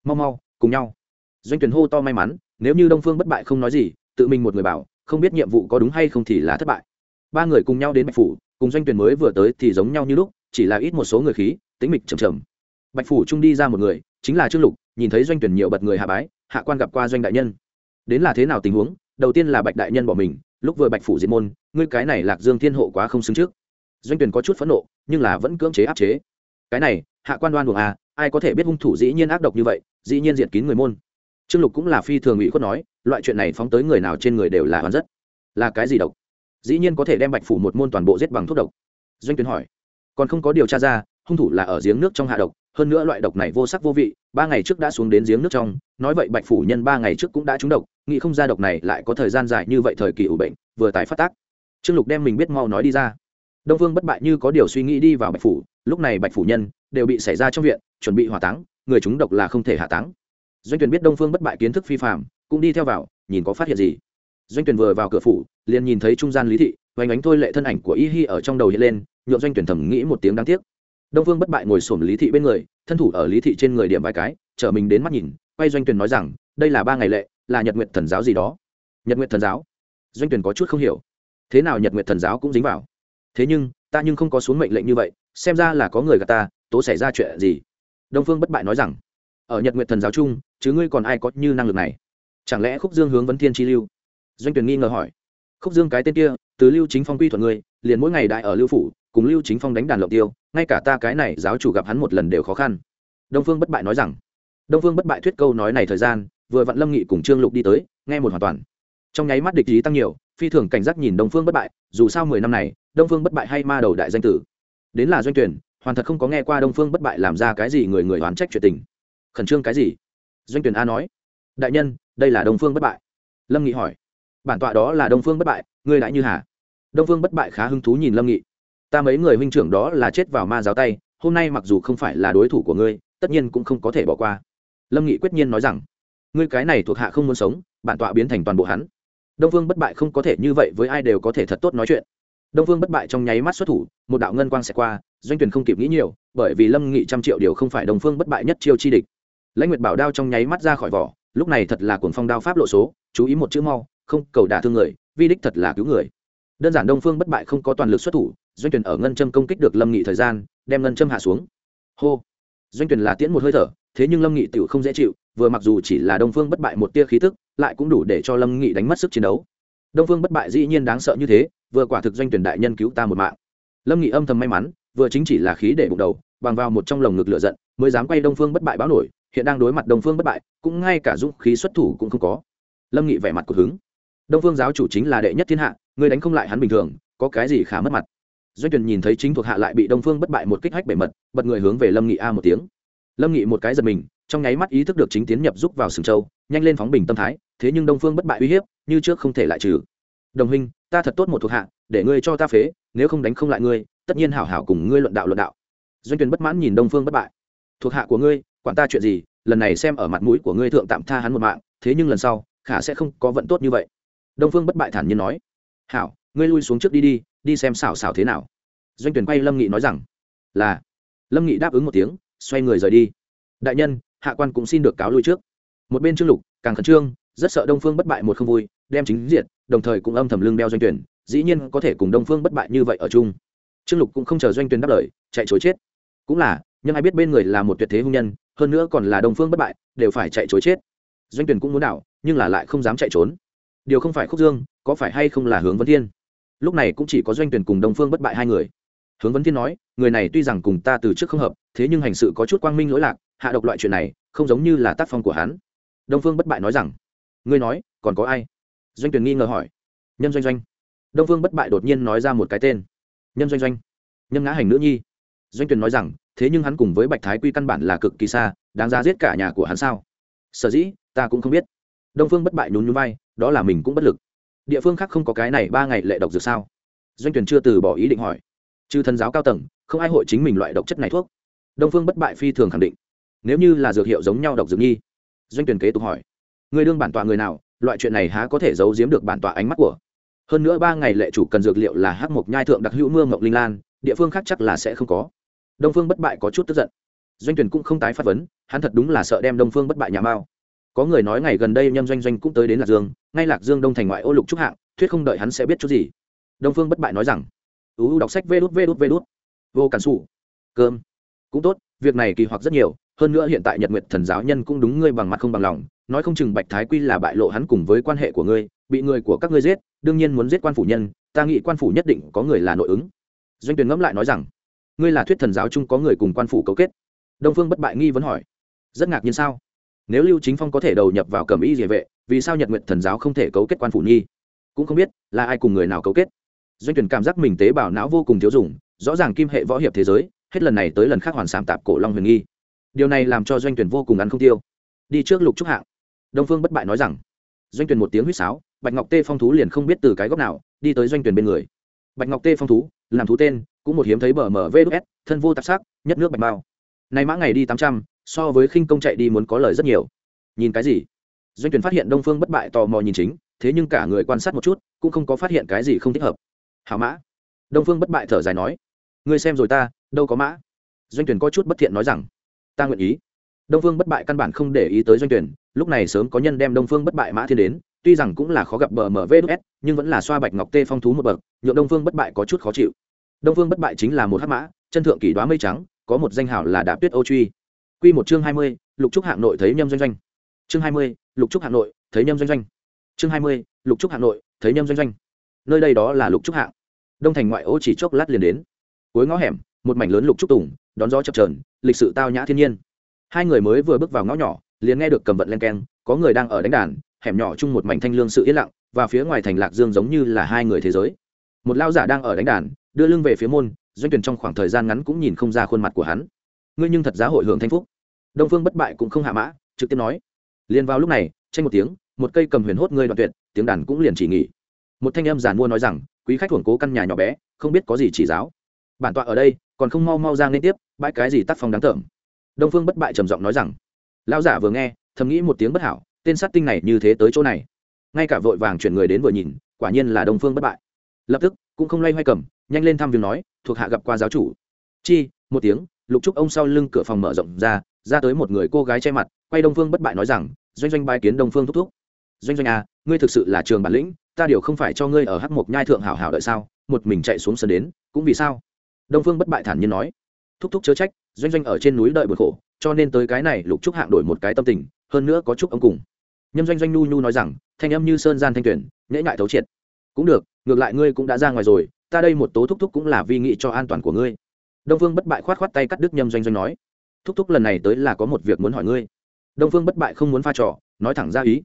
mau mau, cùng nhau. Doanh tuyển hô to may mắn, nếu như đông phương bất bại không nói gì, tự mình một người bảo, không biết nhiệm vụ có đúng hay không thì là thất bại. Ba người cùng nhau đến bạch phủ, cùng doanh tuyển mới vừa tới thì giống nhau như lúc, chỉ là ít một số người khí tính mịch trầm trầm. Bạch phủ trung đi ra một người, chính là trương lục, nhìn thấy doanh tuyển nhiều bật người hạ bái, hạ quan gặp qua doanh đại nhân. Đến là thế nào tình huống? Đầu tiên là bạch đại nhân bỏ mình lúc vừa bạch phủ diệt môn, ngươi cái này lạc dương thiên hộ quá không xứng trước. Doanh tuyển có chút phẫn nộ, nhưng là vẫn cưỡng chế áp chế. Cái này, hạ quan đoan buồng à ai có thể biết hung thủ dĩ nhiên ác độc như vậy, dĩ nhiên diệt kín người môn. Trương lục cũng là phi thường ủy khuất nói, loại chuyện này phóng tới người nào trên người đều là hoàn rất là cái gì độc? Dĩ nhiên có thể đem bạch phủ một môn toàn bộ giết bằng thuốc độc. Doanh tuyến hỏi. Còn không có điều tra ra, hung thủ là ở giếng nước trong hạ độc hơn nữa loại độc này vô sắc vô vị, ba ngày trước đã xuống đến giếng nước trong, nói vậy bạch phủ nhân ba ngày trước cũng đã trúng độc, nghĩ không ra độc này lại có thời gian dài như vậy thời kỳ ủ bệnh, vừa tái phát tác. Trương lục đem mình biết mau nói đi ra. Đông vương bất bại như có điều suy nghĩ đi vào bạch phủ, lúc này bạch phủ nhân đều bị xảy ra trong viện, chuẩn bị hỏa táng, người chúng độc là không thể hạ táng. Doanh tuyển biết đông phương bất bại kiến thức phi phạm cũng đi theo vào, nhìn có phát hiện gì. Doanh tuyển vừa vào cửa phủ, liền nhìn thấy trung gian lý thị vánh ánh thôi lệ thân ảnh của y hi ở trong đầu hiện lên nhộn doanh tuyển thầm nghĩ một tiếng đáng tiếc đông Vương bất bại ngồi xổm lý thị bên người, thân thủ ở lý thị trên người điểm vài cái, chở mình đến mắt nhìn, quay doanh Tuyền nói rằng, đây là ba ngày lệ, là nhật nguyện thần giáo gì đó. Nhật nguyện thần giáo? Doanh Tuyền có chút không hiểu. Thế nào nhật nguyện thần giáo cũng dính vào? Thế nhưng, ta nhưng không có xuống mệnh lệnh như vậy, xem ra là có người gạt ta, tố xảy ra chuyện gì? Đông phương bất bại nói rằng, ở nhật nguyện thần giáo chung, chứ ngươi còn ai có như năng lực này? Chẳng lẽ khúc dương hướng vấn thiên chi lưu? Doanh Tuyền nghi ngờ hỏi. Khúc dương cái tên kia từ lưu chính phong quy thuận ngươi, liền mỗi ngày đại ở lưu phủ, cùng lưu chính phong đánh đàn lộng tiêu, ngay cả ta cái này giáo chủ gặp hắn một lần đều khó khăn. Đông phương bất bại nói rằng, đông phương bất bại thuyết câu nói này thời gian, vừa vặn lâm nghị cùng trương lục đi tới, nghe một hoàn toàn. Trong nháy mắt địch ý tăng nhiều, phi thường cảnh giác nhìn đông phương bất bại, dù sao mười năm này, đông phương bất bại hay ma đầu đại danh tử. Đến là doanh tuyển, hoàn thật không có nghe qua đông phương bất bại làm ra cái gì người người oán trách chuyện tình. Khẩn trương cái gì? Doanh tuyển a nói. Đại nhân, đây là đông phương bất bại. Lâm nghị hỏi. Bản tọa đó là đông phương bất bại ngươi đã như hà. Đông phương bất bại khá hứng thú nhìn lâm nghị. Ta mấy người huynh trưởng đó là chết vào ma giáo tay, hôm nay mặc dù không phải là đối thủ của ngươi, tất nhiên cũng không có thể bỏ qua. Lâm nghị quyết nhiên nói rằng, ngươi cái này thuộc hạ không muốn sống, bản tọa biến thành toàn bộ hắn. Đông phương bất bại không có thể như vậy với ai đều có thể thật tốt nói chuyện. Đông phương bất bại trong nháy mắt xuất thủ, một đạo ngân quang sẽ qua, doanh tuyển không kịp nghĩ nhiều, bởi vì lâm nghị trăm triệu điều không phải đông phương bất bại nhất chiêu chi địch. Lãnh nguyệt bảo đao trong nháy mắt ra khỏi vỏ, lúc này thật là cuồng phong đao pháp lộ số, chú ý một chữ mau, không cầu đả thương người vi đích thật là cứu người. Đơn giản đông phương bất bại không có toàn lực xuất thủ, doanh tuyển ở ngân châm công kích được lâm nghị thời gian, đem ngân châm hạ xuống. Hô! Doanh tuyển là tiễn một hơi thở, thế nhưng lâm nghị tiểu không dễ chịu, vừa mặc dù chỉ là đông phương bất bại một tia khí tức, lại cũng đủ để cho lâm nghị đánh mất sức chiến đấu. Đông phương bất bại dĩ nhiên đáng sợ như thế, vừa quả thực doanh tuyển đại nhân cứu ta một mạng. Lâm nghị âm thầm may mắn, vừa chính chỉ là khí để bụng đầu, bằng vào một trong lồng ngực lửa giận, mới dám quay đông phương bất bại báo nổi, hiện đang đối mặt đông phương bất bại, cũng ngay cả dũng khí xuất thủ cũng không có. Lâm nghị vẻ mặt của hứng đông phương giáo chủ chính là đệ nhất thiên hạ, ngươi đánh không lại hắn bình thường, có cái gì khả mất mặt? Doanh tuyển nhìn thấy chính thuộc hạ lại bị đông phương bất bại một kích hách bể mật, bật người hướng về lâm nghị a một tiếng. Lâm nghị một cái giật mình, trong nháy mắt ý thức được chính tiến nhập giúp vào sừng châu, nhanh lên phóng bình tâm thái, thế nhưng đông phương bất bại uy hiếp, như trước không thể lại trừ. Đồng huynh ta thật tốt một thuộc hạ, để ngươi cho ta phế, nếu không đánh không lại ngươi, tất nhiên hảo hảo cùng ngươi luận đạo luận đạo. Doanh tuyển bất mãn nhìn đông phương bất bại. Thuộc hạ của ngươi, quản ta chuyện gì, lần này xem ở mặt mũi của ngươi thượng tạm tha hắn một mạng, thế nhưng lần sau, khả sẽ không có vận tốt như vậy đông phương bất bại thản nhiên nói, hảo, ngươi lui xuống trước đi đi đi xem xảo xảo thế nào. Doanh tuyển quay lâm nghị nói rằng, là. Lâm nghị đáp ứng một tiếng, xoay người rời đi. Đại nhân, hạ quan cũng xin được cáo lui trước. Một bên trương lục, càng khẩn trương, rất sợ đông phương bất bại một không vui, đem chính diện, đồng thời cũng âm thầm lưng đeo doanh tuyển dĩ nhiên có thể cùng đông phương bất bại như vậy ở chung. Trương lục cũng không chờ doanh tuyển đáp lời, chạy chối chết. Cũng là, nhưng ai biết bên người là một tuyệt thế hung nhân, hơn nữa còn là đông phương bất bại, đều phải chạy chối chết. Doanh tuyển cũng muốn đảo, nhưng là lại không dám chạy trốn điều không phải khúc dương, có phải hay không là hướng vấn thiên? Lúc này cũng chỉ có doanh tuyển cùng đông phương bất bại hai người. Hướng vấn thiên nói, người này tuy rằng cùng ta từ trước không hợp, thế nhưng hành sự có chút quang minh lỗi lạc, hạ độc loại chuyện này, không giống như là tác phong của hắn. Đông phương bất bại nói rằng, ngươi nói, còn có ai? Doanh tuyển nghi ngờ hỏi. Nhân doanh doanh. Đông phương bất bại đột nhiên nói ra một cái tên. Nhân doanh doanh. Nhân ngã hành nữ nhi. Doanh tuyển nói rằng, thế nhưng hắn cùng với bạch thái quy căn bản là cực kỳ xa, đáng ra giết cả nhà của hắn sao? Sở dĩ, ta cũng không biết đông phương bất bại nhún nhún vai, đó là mình cũng bất lực. Địa phương khác không có cái này ba ngày lệ độc dược sao? Doanh tuyển chưa từ bỏ ý định hỏi. Trừ thần giáo cao tầng, không ai hội chính mình loại độc chất này thuốc. Đông phương bất bại phi thường khẳng định. Nếu như là dược hiệu giống nhau độc dược nhi doanh tuyển kế tục hỏi. Người đương bản tọa người nào, loại chuyện này há có thể giấu giếm được bản tọa ánh mắt của? Hơn nữa ba ngày lệ chủ cần dược liệu là hắc mộc nhai thượng đặc hữu mưa ngọc linh lan, địa phương khác chắc là sẽ không có. Đông phương bất bại có chút tức giận. Doanh tuyển cũng không tái phát vấn, hắn thật đúng là sợ đem đông phương bất bại nhà mao có người nói ngày gần đây nhâm doanh doanh cũng tới đến lạc dương, ngay lạc dương đông thành ngoại ô lục trúc hạng, thuyết không đợi hắn sẽ biết chút gì. Đông phương bất bại nói rằng uu đọc sách vê đút vê đút vê đút. Vô cản xù cơm, cũng tốt, việc này kỳ hoặc rất nhiều, hơn nữa hiện tại nhật nguyệt thần giáo nhân cũng đúng ngươi bằng mặt không bằng lòng, nói không chừng bạch thái quy là bại lộ hắn cùng với quan hệ của ngươi, bị người của các ngươi giết, đương nhiên muốn giết quan phủ nhân, ta nghĩ quan phủ nhất định có người là nội ứng. Doanh tuyển ngẫm lại nói rằng, ngươi là thuyết thần giáo chung có người cùng quan phủ cấu kết. Đông phương bất bại nghi vấn hỏi, rất ngạc nhiên sao? Nếu lưu chính phong có thể đầu nhập vào cẩm y địa vệ, vì sao nhật nguyện thần giáo không thể cấu kết quan phủ nhi cũng không biết, là ai cùng người nào cấu kết. Doanh tuyển cảm giác mình tế bào não vô cùng thiếu dùng, rõ ràng kim hệ võ hiệp thế giới, hết lần này tới lần khác hoàn sảm tạp cổ long huyền nghi. Điều này làm cho doanh tuyển vô cùng ăn không tiêu. Đi trước lục trúc hạng. Đông phương bất bại nói rằng, doanh tuyển một tiếng huýt sáo, bạch ngọc tê phong thú liền không biết từ cái góc nào, đi tới doanh tuyển bên người. Bạch ngọc tê phong thú, làm thú tên, cũng một hiếm thấy bờ mv s thân vô tạp sắc, nhất nước bạch bao. Nay mã ngày đi tám trăm so với khinh công chạy đi muốn có lời rất nhiều. Nhìn cái gì? Doanh tuyển phát hiện đông phương bất bại tò mò nhìn chính, thế nhưng cả người quan sát một chút, cũng không có phát hiện cái gì không thích hợp. Hảo mã. Đông phương bất bại thở dài nói. Ngươi xem rồi ta, đâu có mã. Doanh tuyển có chút bất thiện nói rằng. Ta nguyện ý. Đông phương bất bại căn bản không để ý tới doanh tuyển lúc này sớm có nhân đem đông phương bất bại mã thiên đến, tuy rằng cũng là khó gặp bờ mở s nhưng vẫn là xoa bạch ngọc tê phong thú một bậc, nhượng đông phương bất bại có chút khó chịu. Đông phương bất bại chính là một hắc mã, chân thượng kỷ đoá mây trắng, có một danh hảo là đạp tuyết ô truy quy một chương hai mươi, lục trúc hạng nội thấy nhâm doanh doanh. Chương hai mươi, lục trúc hạng nội thấy nhâm doanh doanh. Chương hai mươi, lục trúc hạng nội thấy nhâm doanh doanh. Nơi đây đó là lục trúc hạng. Đông thành ngoại ô chỉ chốc lát liền đến. Cuối ngõ hẻm một mảnh lớn lục trúc tùng đón gió chập chờn lịch sự tao nhã thiên nhiên. Hai người mới vừa bước vào ngõ nhỏ liền nghe được cầm vận len keng có người đang ở đánh đàn hẻm nhỏ chung một mảnh thanh lương sự yên lặng và phía ngoài thành lạc dương giống như là hai người thế giới. Một lão giả đang ở đánh đàn đưa lưng về phía môn doanh tuyển trong khoảng thời gian ngắn cũng nhìn không ra khuôn mặt của hắn. Ngươi nhưng thật giá hội hưởng thanh phúc đông phương bất bại cũng không hạ mã, trực tiếp nói. Liền vào lúc này, tranh một tiếng, một cây cầm huyền hốt ngươi đoạn tuyệt, tiếng đàn cũng liền chỉ nghỉ. Một thanh âm giản mua nói rằng, quý khách thuần cố căn nhà nhỏ bé, không biết có gì chỉ giáo. Bản tọa ở đây, còn không mau mau ra liên tiếp, bãi cái gì tác phong đáng tởm đông phương bất bại trầm giọng nói rằng, lão giả vừa nghe, thầm nghĩ một tiếng bất hảo, tên sát tinh này như thế tới chỗ này. Ngay cả vội vàng chuyển người đến vừa nhìn, quả nhiên là đông phương bất bại. Lập tức, cũng không loay hoay cầm, nhanh lên thăm việc nói, thuộc hạ gặp qua giáo chủ. Chi, một tiếng, lục trúc ông sau lưng cửa phòng mở rộng ra ra tới một người cô gái che mặt, quay đông phương bất bại nói rằng, doanh doanh bài kiến đông phương thúc thúc. Doanh doanh à ngươi thực sự là trường bản lĩnh, ta điều không phải cho ngươi ở hắc mộc nhai thượng hảo hảo đợi sao, một mình chạy xuống sân đến, cũng vì sao? Đông phương bất bại thản nhiên nói. Thúc thúc chớ trách, doanh doanh ở trên núi đợi bực khổ, cho nên tới cái này lục trúc hạng đổi một cái tâm tình, hơn nữa có chúc ông cùng. Nhâm doanh doanh nhu nhu nói rằng, thanh âm như sơn gian thanh tuyển, nhễ ngại thấu triệt. Cũng được, ngược lại ngươi cũng đã ra ngoài rồi, ta đây một tố thúc thúc cũng là vi nghị cho an toàn của ngươi. Đông phương bất bại khoát khoát tay cắt đứt nhâm doanh doanh nói thúc thúc lần này tới là có một việc muốn hỏi ngươi. Đông phương bất bại không muốn pha trò, nói thẳng ra ý.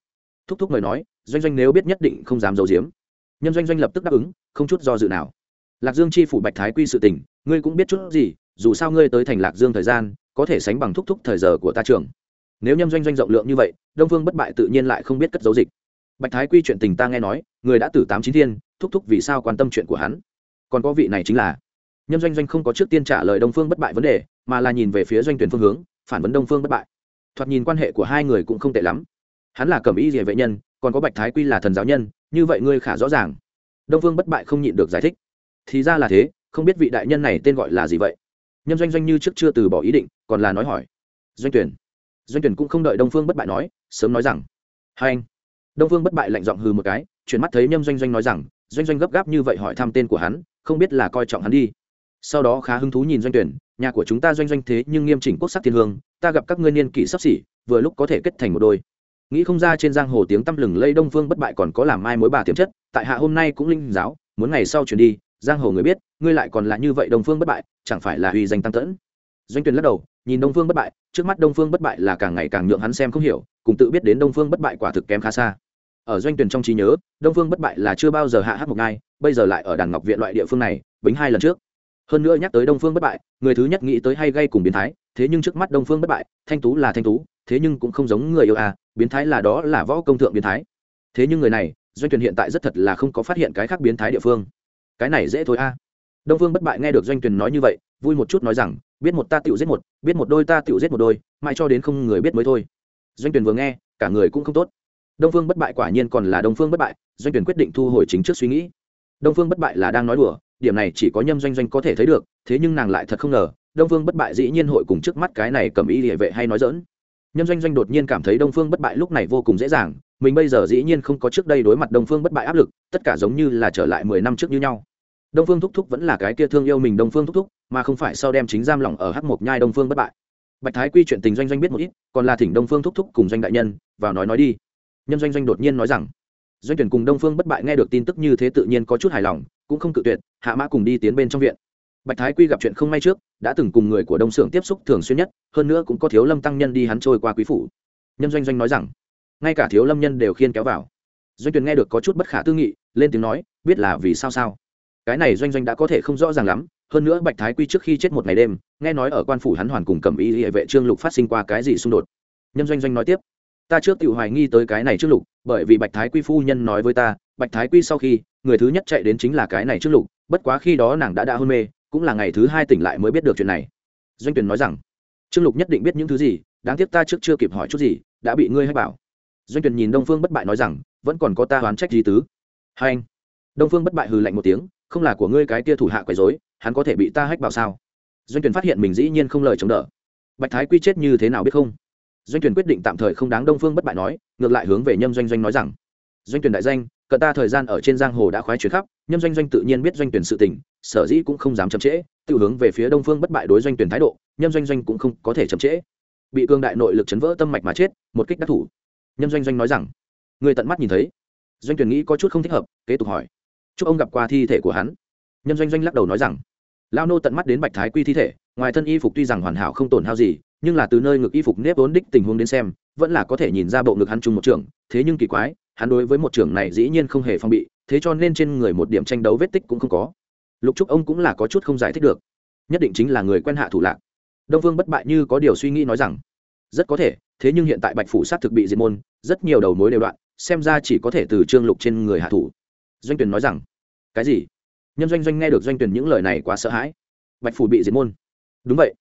Thúc thúc mời nói, doanh doanh nếu biết nhất định không dám giấu giếm. Nhân doanh doanh lập tức đáp ứng, không chút do dự nào. Lạc dương chi phủ bạch thái quy sự tình, ngươi cũng biết chút gì, dù sao ngươi tới thành lạc dương thời gian, có thể sánh bằng thúc thúc thời giờ của ta trường. Nếu nhâm doanh doanh rộng lượng như vậy, đông phương bất bại tự nhiên lại không biết cất giấu dịch. Bạch thái quy chuyện tình ta nghe nói, người đã tử tám chín thiên, thúc thúc vì sao quan tâm chuyện của hắn? Còn có vị này chính là nhâm doanh doanh không có trước tiên trả lời đông phương bất bại vấn đề, mà là nhìn về phía doanh tuyển phương hướng, phản vấn đông phương bất bại. Thoạt nhìn quan hệ của hai người cũng không tệ lắm. Hắn là cẩm y địa vệ nhân, còn có bạch thái quy là thần giáo nhân, như vậy ngươi khả rõ ràng. Đông phương bất bại không nhịn được giải thích. Thì ra là thế, không biết vị đại nhân này tên gọi là gì vậy? Nhâm doanh doanh như trước chưa từ bỏ ý định, còn là nói hỏi. Doanh tuyển. Doanh tuyển cũng không đợi đông phương bất bại nói, sớm nói rằng. Hai anh. Đông phương bất bại lạnh giọng hừ một cái, chuyển mắt thấy nhâm doanh doanh nói rằng, doanh doanh gấp gáp như vậy hỏi thăm tên của hắn, không biết là coi trọng hắn đi sau đó khá hứng thú nhìn doanh tuyển, nhà của chúng ta doanh doanh thế nhưng nghiêm chỉnh quốc sắc thiên hương, ta gặp các ngươi niên kỷ sắp xỉ, vừa lúc có thể kết thành một đôi. Nghĩ không ra trên giang hồ tiếng tăm lừng lây đông phương bất bại còn có làm mai mối bà tiềm chất, tại hạ hôm nay cũng linh giáo, muốn ngày sau chuyển đi, giang hồ người biết, ngươi lại còn là như vậy đông phương bất bại, chẳng phải là uy danh tăng tẫn. Doanh tuyển lắc đầu, nhìn đông phương bất bại, trước mắt đông phương bất bại là càng ngày càng nhượng hắn xem không hiểu, cùng tự biết đến đông phương bất bại quả thực kém khá xa. Ở doanh tuyển trong trí nhớ, đông phương bất bại là chưa bao giờ hạ hát một ngai, bây giờ lại ở đàn ngọc viện loại địa phương này, bính hai lần trước hơn nữa nhắc tới đông phương bất bại, người thứ nhất nghĩ tới hay gây cùng biến thái, thế nhưng trước mắt đông phương bất bại, thanh tú là thanh tú, thế nhưng cũng không giống người yêu à biến thái là đó là võ công thượng biến thái. Thế nhưng người này, doanh tuyển hiện tại rất thật là không có phát hiện cái khác biến thái địa phương. Cái này dễ thôi a. À. đông phương bất bại nghe được doanh tuyển nói như vậy, vui một chút nói rằng, biết một ta tiểu giết một, biết một đôi ta tiểu giết một đôi, mãi cho đến không người biết mới thôi. Doanh tuyển vừa nghe, cả người cũng không tốt. Đông phương bất bại quả nhiên còn là đông phương bất bại, doanh tuyển quyết định thu hồi chính trước suy nghĩ. Đông phương bất bại là đang nói đùa điểm này chỉ có nhâm doanh doanh có thể thấy được, thế nhưng nàng lại thật không ngờ, đông phương bất bại dĩ nhiên hội cùng trước mắt cái này cầm ý địa vệ hay nói dỡn nhâm doanh doanh đột nhiên cảm thấy đông phương bất bại lúc này vô cùng dễ dàng, mình bây giờ dĩ nhiên không có trước đây đối mặt đông phương bất bại áp lực, tất cả giống như là trở lại mười năm trước như nhau. Đông phương thúc thúc vẫn là cái kia thương yêu mình đông phương thúc thúc, mà không phải sau đem chính giam lỏng ở h một nhai đông phương bất bại. Bạch thái quy chuyện tình doanh doanh biết một ít, còn là thỉnh đông phương thúc thúc cùng doanh đại nhân, vào nói nói đi. Nhân doanh doanh đột nhiên nói rằng doanh tuyển cùng đông phương bất bại nghe được tin tức như thế tự nhiên có chút hài lòng, cũng không cự tuyệt, hạ mã cùng đi tiến bên trong viện. Bạch thái quy gặp chuyện không may trước, đã từng cùng người của đông xưởng tiếp xúc thường xuyên nhất, hơn nữa cũng có thiếu lâm tăng nhân đi hắn trôi qua quý phủ. Nhân doanh doanh nói rằng, ngay cả thiếu lâm nhân đều khiên kéo vào. Doanh tuyển nghe được có chút bất khả tư nghị, lên tiếng nói, biết là vì sao sao. Cái này doanh doanh đã có thể không rõ ràng lắm, hơn nữa bạch thái quy trước khi chết một ngày đêm, nghe nói ở quan phủ hắn hoàn cùng cầm y hệ vệ trương lục phát sinh qua cái gì xung đột. Nhân doanh doanh nói tiếp ta trước tự hoài nghi tới cái này trước lục, bởi vì bạch thái quy phu nhân nói với ta, bạch thái quy sau khi, người thứ nhất chạy đến chính là cái này trước lục, bất quá khi đó nàng đã đã hôn mê, cũng là ngày thứ hai tỉnh lại mới biết được chuyện này. Doanh tuyển nói rằng trương lục nhất định biết những thứ gì, đáng tiếc ta trước chưa kịp hỏi chút gì, đã bị ngươi hay bảo. Doanh tuyển nhìn đông phương bất bại nói rằng, vẫn còn có ta oán trách gì tứ. Hai anh. Đông phương bất bại hừ lạnh một tiếng, không là của ngươi cái kia thủ hạ quấy rối, hắn có thể bị ta hách bảo sao? Doanh tuyển phát hiện mình dĩ nhiên không lời chống đỡ. Bạch thái quy chết như thế nào biết không? Doanh tuyển quyết định tạm thời không đáng đông phương bất bại nói, ngược lại hướng về nhâm doanh doanh nói rằng, doanh tuyển đại danh, cận ta thời gian ở trên giang hồ đã khoái chuyển khắp, nhâm doanh doanh tự nhiên biết doanh tuyển sự tình, sở dĩ cũng không dám chậm trễ, tự hướng về phía đông phương bất bại đối doanh tuyển thái độ, nhâm doanh doanh cũng không có thể chậm trễ. Bị cương đại nội lực chấn vỡ tâm mạch mà chết, một kích đắc thủ. Nhâm doanh doanh nói rằng, người tận mắt nhìn thấy. Doanh tuyển nghĩ có chút không thích hợp, kế tục hỏi. Chúc ông gặp qua thi thể của hắn. Nhâm doanh doanh lắc đầu nói rằng lao nô tận mắt đến bạch thái quy thi thể, ngoài thân y phục tuy rằng hoàn hảo không tổn hao gì nhưng là từ nơi ngực y phục nếp vốn đích tình huống đến xem, vẫn là có thể nhìn ra bộ ngực hắn chung một trường, thế nhưng kỳ quái, hắn đối với một trường này dĩ nhiên không hề phong bị, thế cho nên trên người một điểm tranh đấu vết tích cũng không có. Lục trúc ông cũng là có chút không giải thích được. Nhất định chính là người quen hạ thủ lạc. Đông vương bất bại như có điều suy nghĩ nói rằng, rất có thể, thế nhưng hiện tại bạch phủ sát thực bị diệt môn, rất nhiều đầu mối đều đoạn, xem ra chỉ có thể từ trương lục trên người hạ thủ. Doanh tuyển nói rằng, cái gì? Nhân doanh doanh nghe được doanh tuyển những lời này quá sợ hãi. Bạch phủ bị diệt môn. Đúng vậy.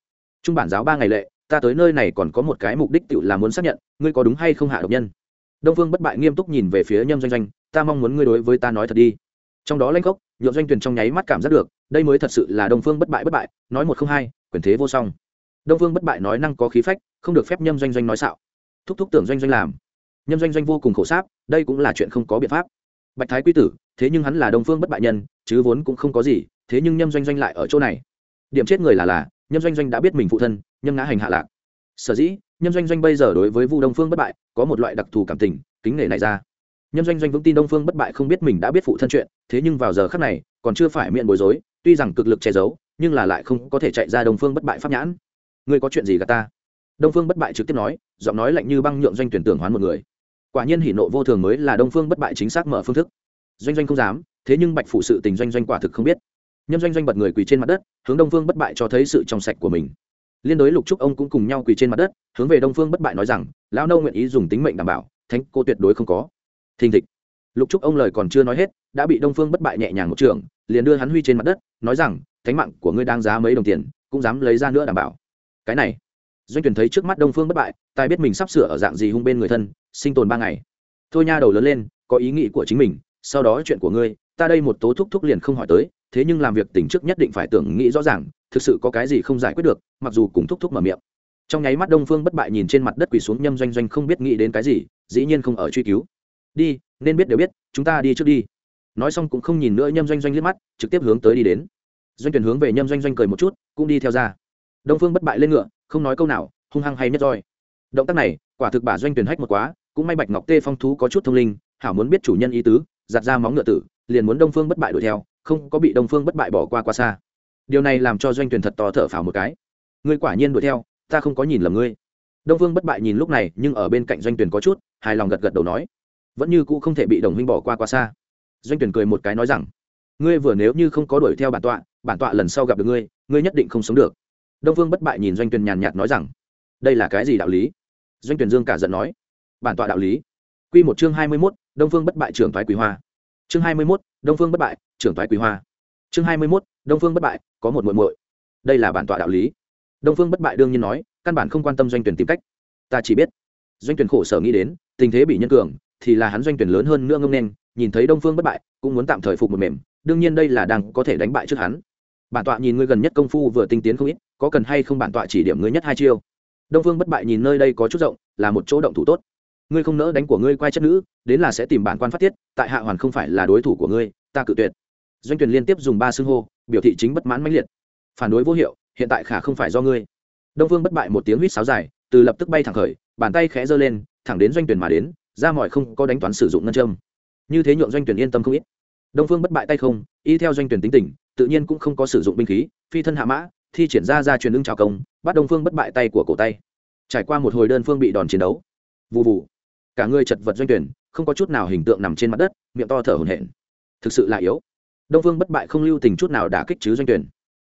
Trung bản giáo ba ngày lệ ta tới nơi này còn có một cái mục đích tự là muốn xác nhận, ngươi có đúng hay không hạ độc nhân. Đông phương bất bại nghiêm túc nhìn về phía nhâm doanh doanh, ta mong muốn ngươi đối với ta nói thật đi. Trong đó lanh khốc nhuộm doanh Tuyền trong nháy mắt cảm giác được, đây mới thật sự là đông phương bất bại bất bại, nói một không hai, quyền thế vô song. Đông phương bất bại nói năng có khí phách, không được phép nhâm doanh doanh nói xạo. Thúc thúc tưởng doanh doanh làm. Nhâm doanh doanh vô cùng khổ sáp, đây cũng là chuyện không có biện pháp. Bạch thái quy tử, thế nhưng hắn là đông phương bất bại nhân, chứ vốn cũng không có gì, thế nhưng nhâm doanh doanh lại ở chỗ này. Điểm chết người là là, nhâm doanh doanh đã biết mình phụ thân nhâm ngã hành hạ lạc. Sở dĩ, nhâm doanh doanh bây giờ đối với vu đông phương bất bại, có một loại đặc thù cảm tình, kính nể này ra. Nhâm doanh doanh vững tin đông phương bất bại không biết mình đã biết phụ thân chuyện, thế nhưng vào giờ khắc này, còn chưa phải miệng bối rối, tuy rằng cực lực che giấu, nhưng là lại không có thể chạy ra đông phương bất bại pháp nhãn. Ngươi có chuyện gì gà ta? Đông phương bất bại trực tiếp nói, giọng nói lạnh như băng nhượng doanh tuyển tưởng hoán một người. Quả nhiên hỉ nộ vô thường mới là đông phương bất bại chính xác mở phương thức. Doanh doanh không dám, thế nhưng bạch phụ sự tình doanh doanh quả thực không biết. Nhâm doanh doanh bật người quỳ trên mặt đất, hướng đông phương bất bại cho thấy sự trong sạch của mình liên đối lục trúc ông cũng cùng nhau quỳ trên mặt đất, hướng về đông phương bất bại nói rằng, lão nâu nguyện ý dùng tính mệnh đảm bảo, thánh cô tuyệt đối không có. Thình thịch. Lục trúc ông lời còn chưa nói hết, đã bị đông phương bất bại nhẹ nhàng một trường, liền đưa hắn huy trên mặt đất, nói rằng, thánh mạng của ngươi đang giá mấy đồng tiền, cũng dám lấy ra nữa đảm bảo. Cái này, doanh tuyển thấy trước mắt đông phương bất bại tài biết mình sắp sửa ở dạng gì hung bên người thân, sinh tồn ba ngày. Thôi nha đầu lớn lên, có ý nghĩ của chính mình, sau đó chuyện của ngươi, ta đây một tố thúc thúc liền không hỏi tới, thế nhưng làm việc tỉnh trước nhất định phải tưởng nghĩ rõ ràng thực sự có cái gì không giải quyết được, mặc dù cùng thúc thúc mở miệng. Trong nháy mắt đông phương bất bại nhìn trên mặt đất quỳ xuống nhâm doanh doanh không biết nghĩ đến cái gì, dĩ nhiên không ở truy cứu. Đi, nên biết đều biết, chúng ta đi trước đi. Nói xong cũng không nhìn nữa nhâm doanh doanh liếc mắt, trực tiếp hướng tới đi đến. Doanh tuyển hướng về nhâm doanh doanh cười một chút, cũng đi theo ra. Đông phương bất bại lên ngựa, không nói câu nào, hung hăng hay nhất roi. Động tác này, quả thực bà doanh tuyển hách một quá, cũng may bạch ngọc tê phong thú có chút thông linh, hảo muốn biết chủ nhân ý tứ, giặt ra móng ngựa tử, liền muốn đông phương bất bại đuổi theo, không có bị đông phương bất bại bỏ qua quá xa điều này làm cho doanh tuyển thật to thở phào một cái. Ngươi quả nhiên đuổi theo ta không có nhìn lầm ngươi. Đông Vương bất bại nhìn lúc này nhưng ở bên cạnh doanh tuyển có chút hài lòng gật gật đầu nói vẫn như cũ không thể bị đồng huynh bỏ qua quá xa. Doanh tuyển cười một cái nói rằng ngươi vừa nếu như không có đuổi theo bản tọa bản tọa lần sau gặp được ngươi ngươi nhất định không sống được. Đông Vương bất bại nhìn doanh tuyển nhàn nhạt nói rằng đây là cái gì đạo lý? Doanh tuyển dương cả giận nói bản tọa đạo lý. Quy một chương hai mươi 21, đông phương bất bại trưởng thoái quý hoa. Chương hai mươi 21, đông phương bất bại trưởng thoái quý hoa. Chương hai mươi 21, đông phương bất bại, có một muội muội. Đây là bản tọa đạo lý. Đông phương bất bại đương nhiên nói, căn bản không quan tâm doanh tuyển tìm cách. Ta chỉ biết, doanh tuyển khổ sở nghĩ đến, tình thế bị nhân cường, thì là hắn doanh tuyển lớn hơn nữa ngông nên, nhìn thấy đông phương bất bại, cũng muốn tạm thời phục một mềm, đương nhiên đây là đang có thể đánh bại trước hắn. Bản tọa nhìn ngươi gần nhất công phu vừa tinh tiến không ít, có cần hay không bản tọa chỉ điểm ngươi nhất hai chiêu? Đông phương bất bại nhìn nơi đây có chút rộng, là một chỗ động thủ tốt. Ngươi không nỡ đánh của ngươi quay chất nữ, đến là sẽ tìm bản quan phát tiết, tại hạ hoàn không phải là đối thủ của ngươi, ta cự tuyệt. Doanh tuyển liên tiếp dùng ba xưng hô biểu thị chính bất mãn mãnh liệt. Phản đối vô hiệu, hiện tại khả không phải do ngươi. Đông Vương bất bại một tiếng huýt sáo dài, từ lập tức bay thẳng khởi, bàn tay khẽ giơ lên, thẳng đến doanh tuyển mà đến, ra mọi không có đánh toán sử dụng ngân châm. Như thế nhượng doanh tuyển yên tâm không ít. Đông phương bất bại tay không, y theo doanh tuyển tính tình, tự nhiên cũng không có sử dụng binh khí, phi thân hạ mã, thi triển ra ra truyền ưng trào công, bắt đông phương bất bại tay của cổ tay. Trải qua một hồi đơn phương bị đòn chiến đấu. Vụ vụ cả người chật vật doanh tuyển, không có chút nào hình tượng nằm trên mặt đất, miệng to thở hổn hển. Thực sự là yếu đông phương bất bại không lưu tình chút nào đả kích chứ doanh tuyển.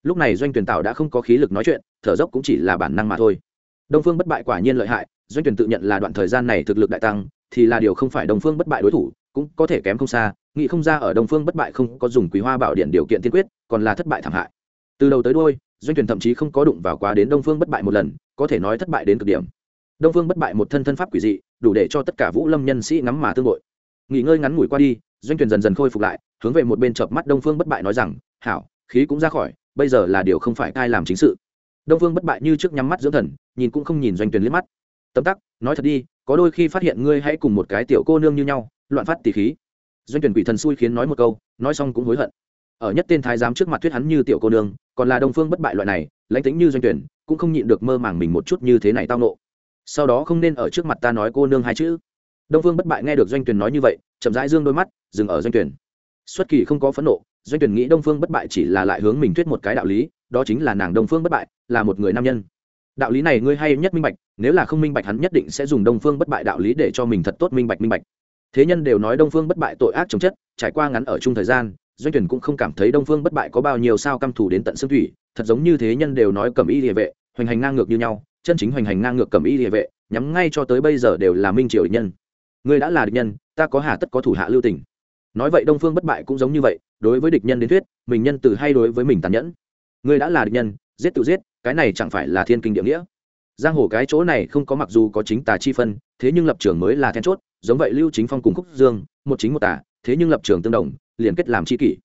Lúc này doanh tuyển tạo đã không có khí lực nói chuyện, thở dốc cũng chỉ là bản năng mà thôi. Đông phương bất bại quả nhiên lợi hại, doanh tuyển tự nhận là đoạn thời gian này thực lực đại tăng, thì là điều không phải đông phương bất bại đối thủ, cũng có thể kém không xa, nghĩ không ra ở đông phương bất bại không có dùng quý hoa bảo điện điều kiện tiên quyết, còn là thất bại thảm hại. Từ đầu tới đôi doanh tuyển thậm chí không có đụng vào quá đến đông phương bất bại một lần, có thể nói thất bại đến cực điểm. Đông phương bất bại một thân thân pháp quỷ dị, đủ để cho tất cả vũ lâm nhân sĩ ngắm mà tương đội nghỉ ngơi ngắn ngủi qua đi doanh tuyển dần dần khôi phục lại, hướng về một bên chợp mắt đông phương bất bại nói rằng, hảo, khí cũng ra khỏi, bây giờ là điều không phải cai làm chính sự. Đông phương bất bại như trước nhắm mắt dưỡng thần, nhìn cũng không nhìn doanh tuyển liếc mắt. Tấm tắc, nói thật đi, có đôi khi phát hiện ngươi hãy cùng một cái tiểu cô nương như nhau, loạn phát tỷ khí. Doanh tuyển quỷ thần xui khiến nói một câu, nói xong cũng hối hận. Ở nhất tên thái giám trước mặt thuyết hắn như tiểu cô nương, còn là đông phương bất bại loại này, lãnh tính như doanh tuyển cũng không nhịn được mơ màng mình một chút như thế này tao nộ sau đó không nên ở trước mặt ta nói cô nương hai chữ. Đông phương bất bại nghe được doanh tuyển nói như vậy chậm rãi dương đôi mắt, dừng ở doanh tuyển. Xuất kỳ không có phẫn nộ, doanh tuyển nghĩ đông phương bất bại chỉ là lại hướng mình thuyết một cái đạo lý, đó chính là nàng đông phương bất bại là một người nam nhân. Đạo lý này ngươi hay nhất minh bạch, nếu là không minh bạch hắn nhất định sẽ dùng đông phương bất bại đạo lý để cho mình thật tốt minh bạch minh bạch. Thế nhân đều nói đông phương bất bại tội ác chống chất, trải qua ngắn ở chung thời gian, doanh tuyển cũng không cảm thấy đông phương bất bại có bao nhiêu sao căm thù đến tận xương thủy, thật giống như thế nhân đều nói cầm y địa vệ, hoành hành ngang ngược như nhau, chân chính hoành hành ngang ngược cầm y địa vệ, nhắm ngay cho tới bây giờ đều là minh triều nhân ngươi đã là địch nhân, ta có hà tất có thủ hạ lưu tình. Nói vậy đông phương bất bại cũng giống như vậy, đối với địch nhân đến thuyết, mình nhân từ hay đối với mình tàn nhẫn. Ngươi đã là địch nhân, giết tự giết, cái này chẳng phải là thiên kinh địa nghĩa. Giang hồ cái chỗ này không có mặc dù có chính tà chi phân, thế nhưng lập trường mới là then chốt, giống vậy lưu chính phong cùng khúc dương, một chính một tà, thế nhưng lập trường tương đồng, liền kết làm chi kỷ.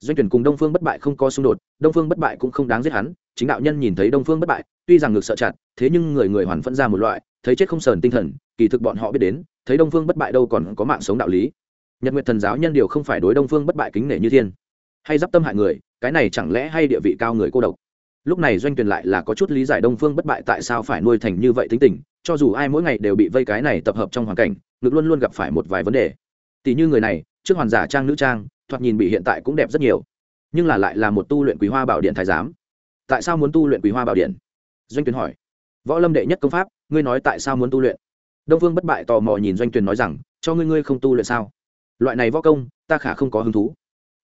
Doanh tuyển cùng đông phương bất bại không có xung đột, đông phương bất bại cũng không đáng giết hắn, chính đạo nhân nhìn thấy đông phương bất bại, tuy rằng ngực sợ chặt, thế nhưng người người hoàn phân ra một loại, thấy chết không sờn tinh thần, kỳ thực bọn họ biết đến thấy đông phương bất bại đâu còn có mạng sống đạo lý. Nhật nguyệt thần giáo nhân điều không phải đối đông phương bất bại kính nể như thiên, hay d tâm hại người, cái này chẳng lẽ hay địa vị cao người cô độc? Lúc này doanh tuyền lại là có chút lý giải đông phương bất bại tại sao phải nuôi thành như vậy tính tình, cho dù ai mỗi ngày đều bị vây cái này tập hợp trong hoàn cảnh ngực luôn luôn gặp phải một vài vấn đề. Tỷ như người này, trước hoàn giả trang nữ trang, thoạt nhìn bị hiện tại cũng đẹp rất nhiều, nhưng là lại là một tu luyện quý hoa bảo điện thái giám. Tại sao muốn tu luyện quý hoa bảo điện? Doanh tuyền hỏi. Võ lâm đệ nhất công pháp, ngươi nói tại sao muốn tu luyện? Đông phương bất bại tò mò nhìn doanh Tuyền nói rằng, cho ngươi ngươi không tu luyện sao? Loại này võ công, ta khả không có hứng thú.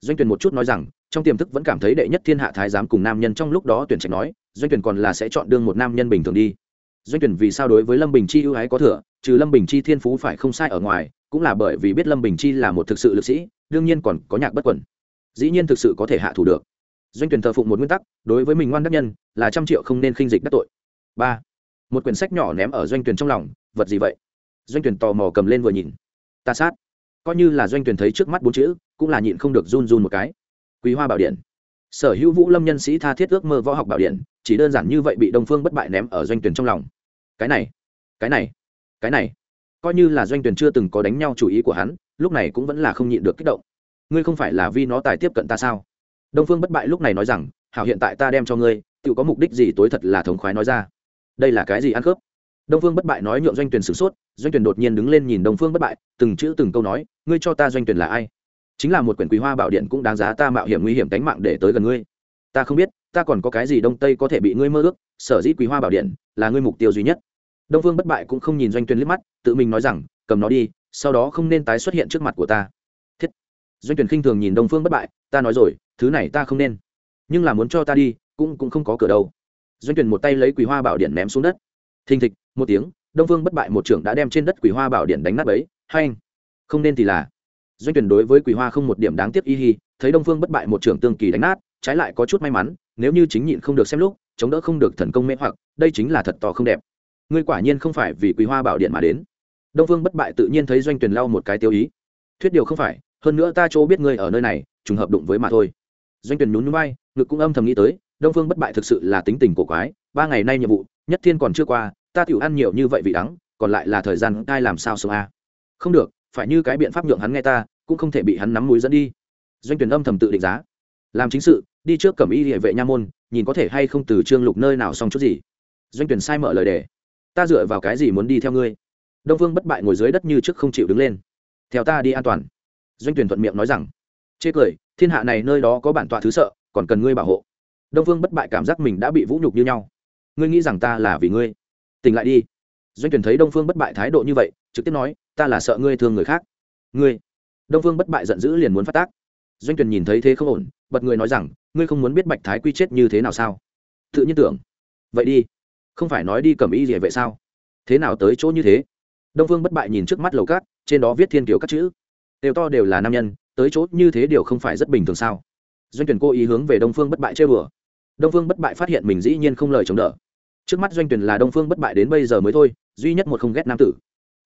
Doanh Tuyền một chút nói rằng, trong tiềm thức vẫn cảm thấy đệ nhất thiên hạ thái giám cùng nam nhân trong lúc đó tuyển trạch nói, doanh tuyển còn là sẽ chọn đương một nam nhân bình thường đi. Doanh tuyển vì sao đối với lâm bình chi ưu ái có thừa, trừ lâm bình chi thiên phú phải không sai ở ngoài, cũng là bởi vì biết lâm bình chi là một thực sự lực sĩ, đương nhiên còn có nhạc bất quẩn. Dĩ nhiên thực sự có thể hạ thủ được. Doanh tuyển thờ phụng một nguyên tắc, đối với mình ngoan đắc nhân, là trăm triệu không nên khinh dịch đắc tội. Ba một quyển sách nhỏ ném ở doanh tuyển trong lòng, vật gì vậy? Doanh tuyển tò mò cầm lên vừa nhìn. Ta sát. Coi như là doanh tuyển thấy trước mắt bốn chữ, cũng là nhịn không được run run một cái. Quý hoa bảo điện. Sở hữu vũ lâm nhân sĩ tha thiết ước mơ võ học bảo điện, chỉ đơn giản như vậy bị đông phương bất bại ném ở doanh tuyển trong lòng. Cái này cái này cái này. Coi như là doanh tuyển chưa từng có đánh nhau chủ ý của hắn, lúc này cũng vẫn là không nhịn được kích động. Ngươi không phải là vì nó tài tiếp cận ta sao? Đông phương bất bại lúc này nói rằng, hảo hiện tại ta đem cho ngươi tự có mục đích gì tối thật là thống khoái nói ra đây là cái gì ăn khớp? Đông phương bất bại nói nhượng doanh tuyển sửng sốt, doanh tuyển đột nhiên đứng lên nhìn đông phương bất bại, từng chữ từng câu nói, ngươi cho ta doanh tuyển là ai? Chính là một quyển quý hoa bảo điện cũng đáng giá ta mạo hiểm nguy hiểm đánh mạng để tới gần ngươi. Ta không biết, ta còn có cái gì đông tây có thể bị ngươi mơ ước, sở dĩ quý hoa bảo điện là ngươi mục tiêu duy nhất. Đông phương bất bại cũng không nhìn doanh tuyển liếc mắt, tự mình nói rằng, cầm nó đi, sau đó không nên tái xuất hiện trước mặt của ta. Thiết. Doanh tuyển khinh thường nhìn đông phương bất bại, ta nói rồi, thứ này ta không nên, nhưng là muốn cho ta đi, cũng cũng không có cửa đâu doanh tuyển một tay lấy quỳ hoa bảo điện ném xuống đất. Thình thịch, một tiếng, đông phương bất bại một trưởng đã đem trên đất quỳ hoa bảo điện đánh nát ấy hay anh, không nên thì là. Doanh tuyển đối với quỳ hoa không một điểm đáng tiếc y hi, thấy đông phương bất bại một trưởng tương kỳ đánh nát, trái lại có chút may mắn, nếu như chính nhịn không được xem lúc, chống đỡ không được thần công mê hoặc, đây chính là thật to không đẹp. Ngươi quả nhiên không phải vì quý hoa bảo điện mà đến. Đông phương bất bại tự nhiên thấy doanh tuyển lau một cái tiêu ý. Thuyết điều không phải, hơn nữa ta chỗ biết ngươi ở nơi này, trùng hợp đụng với mà thôi. Doanh tuyển nhún nhún bay ngực cũng âm thầm nghĩ tới đông phương bất bại thực sự là tính tình của quái, ba ngày nay nhiệm vụ, nhất thiên còn chưa qua, ta tiểu ăn nhiều như vậy vị đắng, còn lại là thời gian ai làm sao sống a? Không được, phải như cái biện pháp nhượng hắn nghe ta, cũng không thể bị hắn nắm mũi dẫn đi. Doanh tuyển âm thầm tự định giá. Làm chính sự, đi trước cầm y địa vệ nha môn, nhìn có thể hay không từ trương lục nơi nào xong chút gì. Doanh tuyển sai mở lời đề. Ta dựa vào cái gì muốn đi theo ngươi? Đông phương bất bại ngồi dưới đất như trước không chịu đứng lên. Theo ta đi an toàn. Doanh tuyển thuận miệng nói rằng. Chê cười, thiên hạ này nơi đó có bản tọa thứ sợ, còn cần ngươi bảo hộ đông phương bất bại cảm giác mình đã bị vũ nhục như nhau. Ngươi nghĩ rằng ta là vì ngươi? Tỉnh lại đi. Doanh tuyển thấy đông phương bất bại thái độ như vậy, trực tiếp nói, ta là sợ ngươi thương người khác. Ngươi. Đông phương bất bại giận dữ liền muốn phát tác. Doanh tuyển nhìn thấy thế không ổn, bật người nói rằng, ngươi không muốn biết bạch thái quy chết như thế nào sao? Tự nhiên tưởng. Vậy đi. Không phải nói đi cầm y gì vậy sao? Thế nào tới chỗ như thế? Đông phương bất bại nhìn trước mắt lầu cát, trên đó viết thiên kiểu các chữ. Đều to đều là nam nhân, tới chỗ như thế điều không phải rất bình thường sao? Doanh tuyển cố ý hướng về đông phương bất bại chơi bừa đông phương bất bại phát hiện mình dĩ nhiên không lời chống đỡ. Trước mắt doanh tuyển là đông phương bất bại đến bây giờ mới thôi, duy nhất một không ghét nam tử.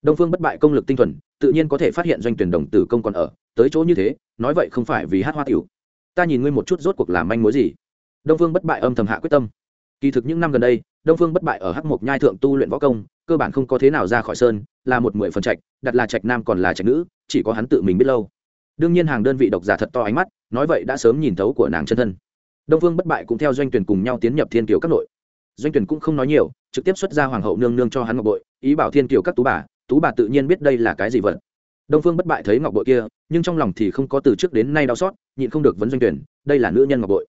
Đông phương bất bại công lực tinh thuần, tự nhiên có thể phát hiện doanh tuyển đồng tử công còn ở, tới chỗ như thế, nói vậy không phải vì hát hoa tiểu. Ta nhìn ngươi một chút rốt cuộc làm manh mối gì? Đông phương bất bại âm thầm hạ quyết tâm. Kỳ thực những năm gần đây, đông phương bất bại ở hắc mộc nhai thượng tu luyện võ công, cơ bản không có thế nào ra khỏi sơn, là một mười phần trạch, đặt là trạch nam còn là trạch nữ, chỉ có hắn tự mình biết lâu. Đương nhiên hàng đơn vị độc giả thật to ánh mắt, nói vậy đã sớm nhìn thấu của nàng chân thân đông phương bất bại cũng theo doanh tuyển cùng nhau tiến nhập thiên kiều các nội. Doanh tuyển cũng không nói nhiều, trực tiếp xuất ra hoàng hậu nương nương cho hắn ngọc bội, ý bảo thiên kiều các tú bà tú bà tự nhiên biết đây là cái gì vật. Đông phương bất bại thấy ngọc bội kia, nhưng trong lòng thì không có từ trước đến nay đau xót, nhịn không được vấn doanh tuyển, đây là nữ nhân ngọc bội.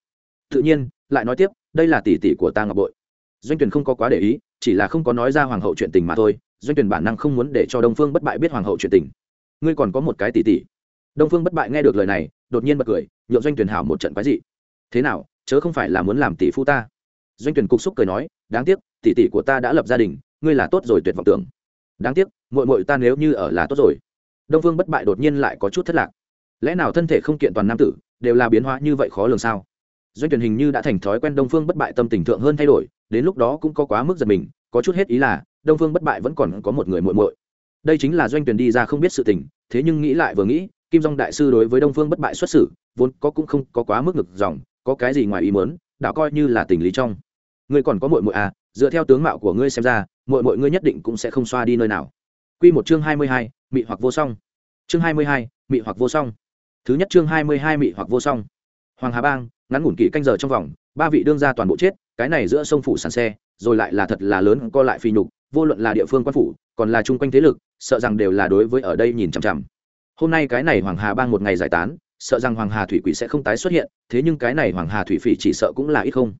Tự nhiên, lại nói tiếp, đây là tỷ tỷ của ta ngọc bội. Doanh tuyển không có quá để ý, chỉ là không có nói ra hoàng hậu chuyện tình mà thôi, doanh tuyển bản năng không muốn để cho đông phương bất bại biết hoàng hậu chuyện tình. Ngươi còn có một cái tỷ tỷ. Đông phương bất bại nghe được lời này, đột nhiên bật cười nhộn doanh tuyển hảo một trận quái dị thế nào, chớ không phải là muốn làm tỷ phu ta. Doanh tuyển cục xúc cười nói, đáng tiếc, tỷ tỷ của ta đã lập gia đình, ngươi là tốt rồi tuyệt vọng tưởng. Đáng tiếc, muội muội ta nếu như ở là tốt rồi. Đông phương bất bại đột nhiên lại có chút thất lạc. Lẽ nào thân thể không kiện toàn nam tử, đều là biến hóa như vậy khó lường sao? Doanh tuyển hình như đã thành thói quen đông phương bất bại tâm tình thượng hơn thay đổi, đến lúc đó cũng có quá mức giật mình, có chút hết ý là, đông phương bất bại vẫn còn có một người muội muội. Đây chính là doanh tuyển đi ra không biết sự tình, thế nhưng nghĩ lại vừa nghĩ, kim dong đại sư đối với đông phương bất bại xuất xử, vốn có cũng không có quá mức ngực dòng có cái gì ngoài ý muốn đạo coi như là tình lý trong. Ngươi còn có muội muội à dựa theo tướng mạo của ngươi xem ra muội muội ngươi nhất định cũng sẽ không xoa đi nơi nào. Quy một chương hai mươi hai, mị hoặc vô song. Chương hai mươi hai, mị hoặc vô song. Thứ nhất chương hai mươi hai mị hoặc vô song. Hoàng hà bang ngắn ngủn kỷ canh giờ trong vòng ba vị đương ra toàn bộ chết cái này giữa sông phủ sàn xe rồi lại là thật là lớn co lại phi nhục vô luận là địa phương quan phủ còn là chung quanh thế lực sợ rằng đều là đối với ở đây nhìn chằm chằm. Hôm nay cái này hoàng hà bang một ngày giải tán sợ rằng hoàng hà thủy quỷ sẽ không tái xuất hiện, thế nhưng cái này hoàng hà thủy phỉ chỉ sợ cũng là ít không.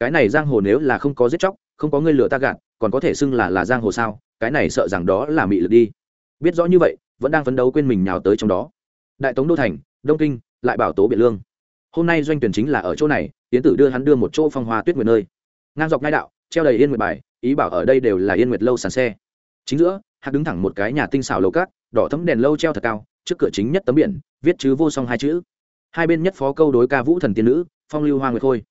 Cái này giang hồ nếu là không có giết chóc, không có người lửa ta gạt, còn có thể xưng là là giang hồ sao? Cái này sợ rằng đó là mị lực đi. Biết rõ như vậy, vẫn đang phấn đấu quên mình nhào tới trong đó. Đại tống đô thành, đông kinh, lại bảo tố biện lương. Hôm nay doanh tuyển chính là ở chỗ này tiến tử đưa hắn đưa một chỗ phong hoa tuyết nguyệt nơi. Ngang dọc ngai đạo, treo đầy yên nguyệt bài, ý bảo ở đây đều là yên nguyệt lâu sàn xe. Chính giữa, hạc đứng thẳng một cái nhà tinh xảo lầu cát đỏ thấm đèn lâu treo thật cao, trước cửa chính nhất tấm biển, viết chứ vô song hai chữ. Hai bên nhất phó câu đối ca vũ thần tiên nữ, phong lưu hoa nguyệt khôi.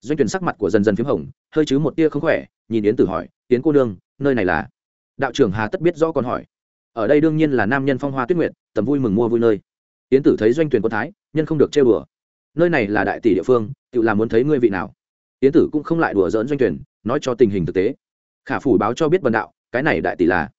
Doanh tuyển sắc mặt của dần dần phím hồng, hơi chứ một tia không khỏe, nhìn yến tử hỏi, yến cô đương nơi này là? Đạo trưởng hà tất biết rõ còn hỏi, ở đây đương nhiên là nam nhân phong hoa tuyết nguyệt, tầm vui mừng mua vui nơi. Yến tử thấy doanh tuyển có thái, nhân không được trêu đùa. Nơi này là đại tỷ địa phương, tự làm muốn thấy ngươi vị nào? Yến tử cũng không lại đùa dỡn doanh tuyển, nói cho tình hình thực tế. Khả phủ báo cho biết bần đạo, cái này đại tỷ là?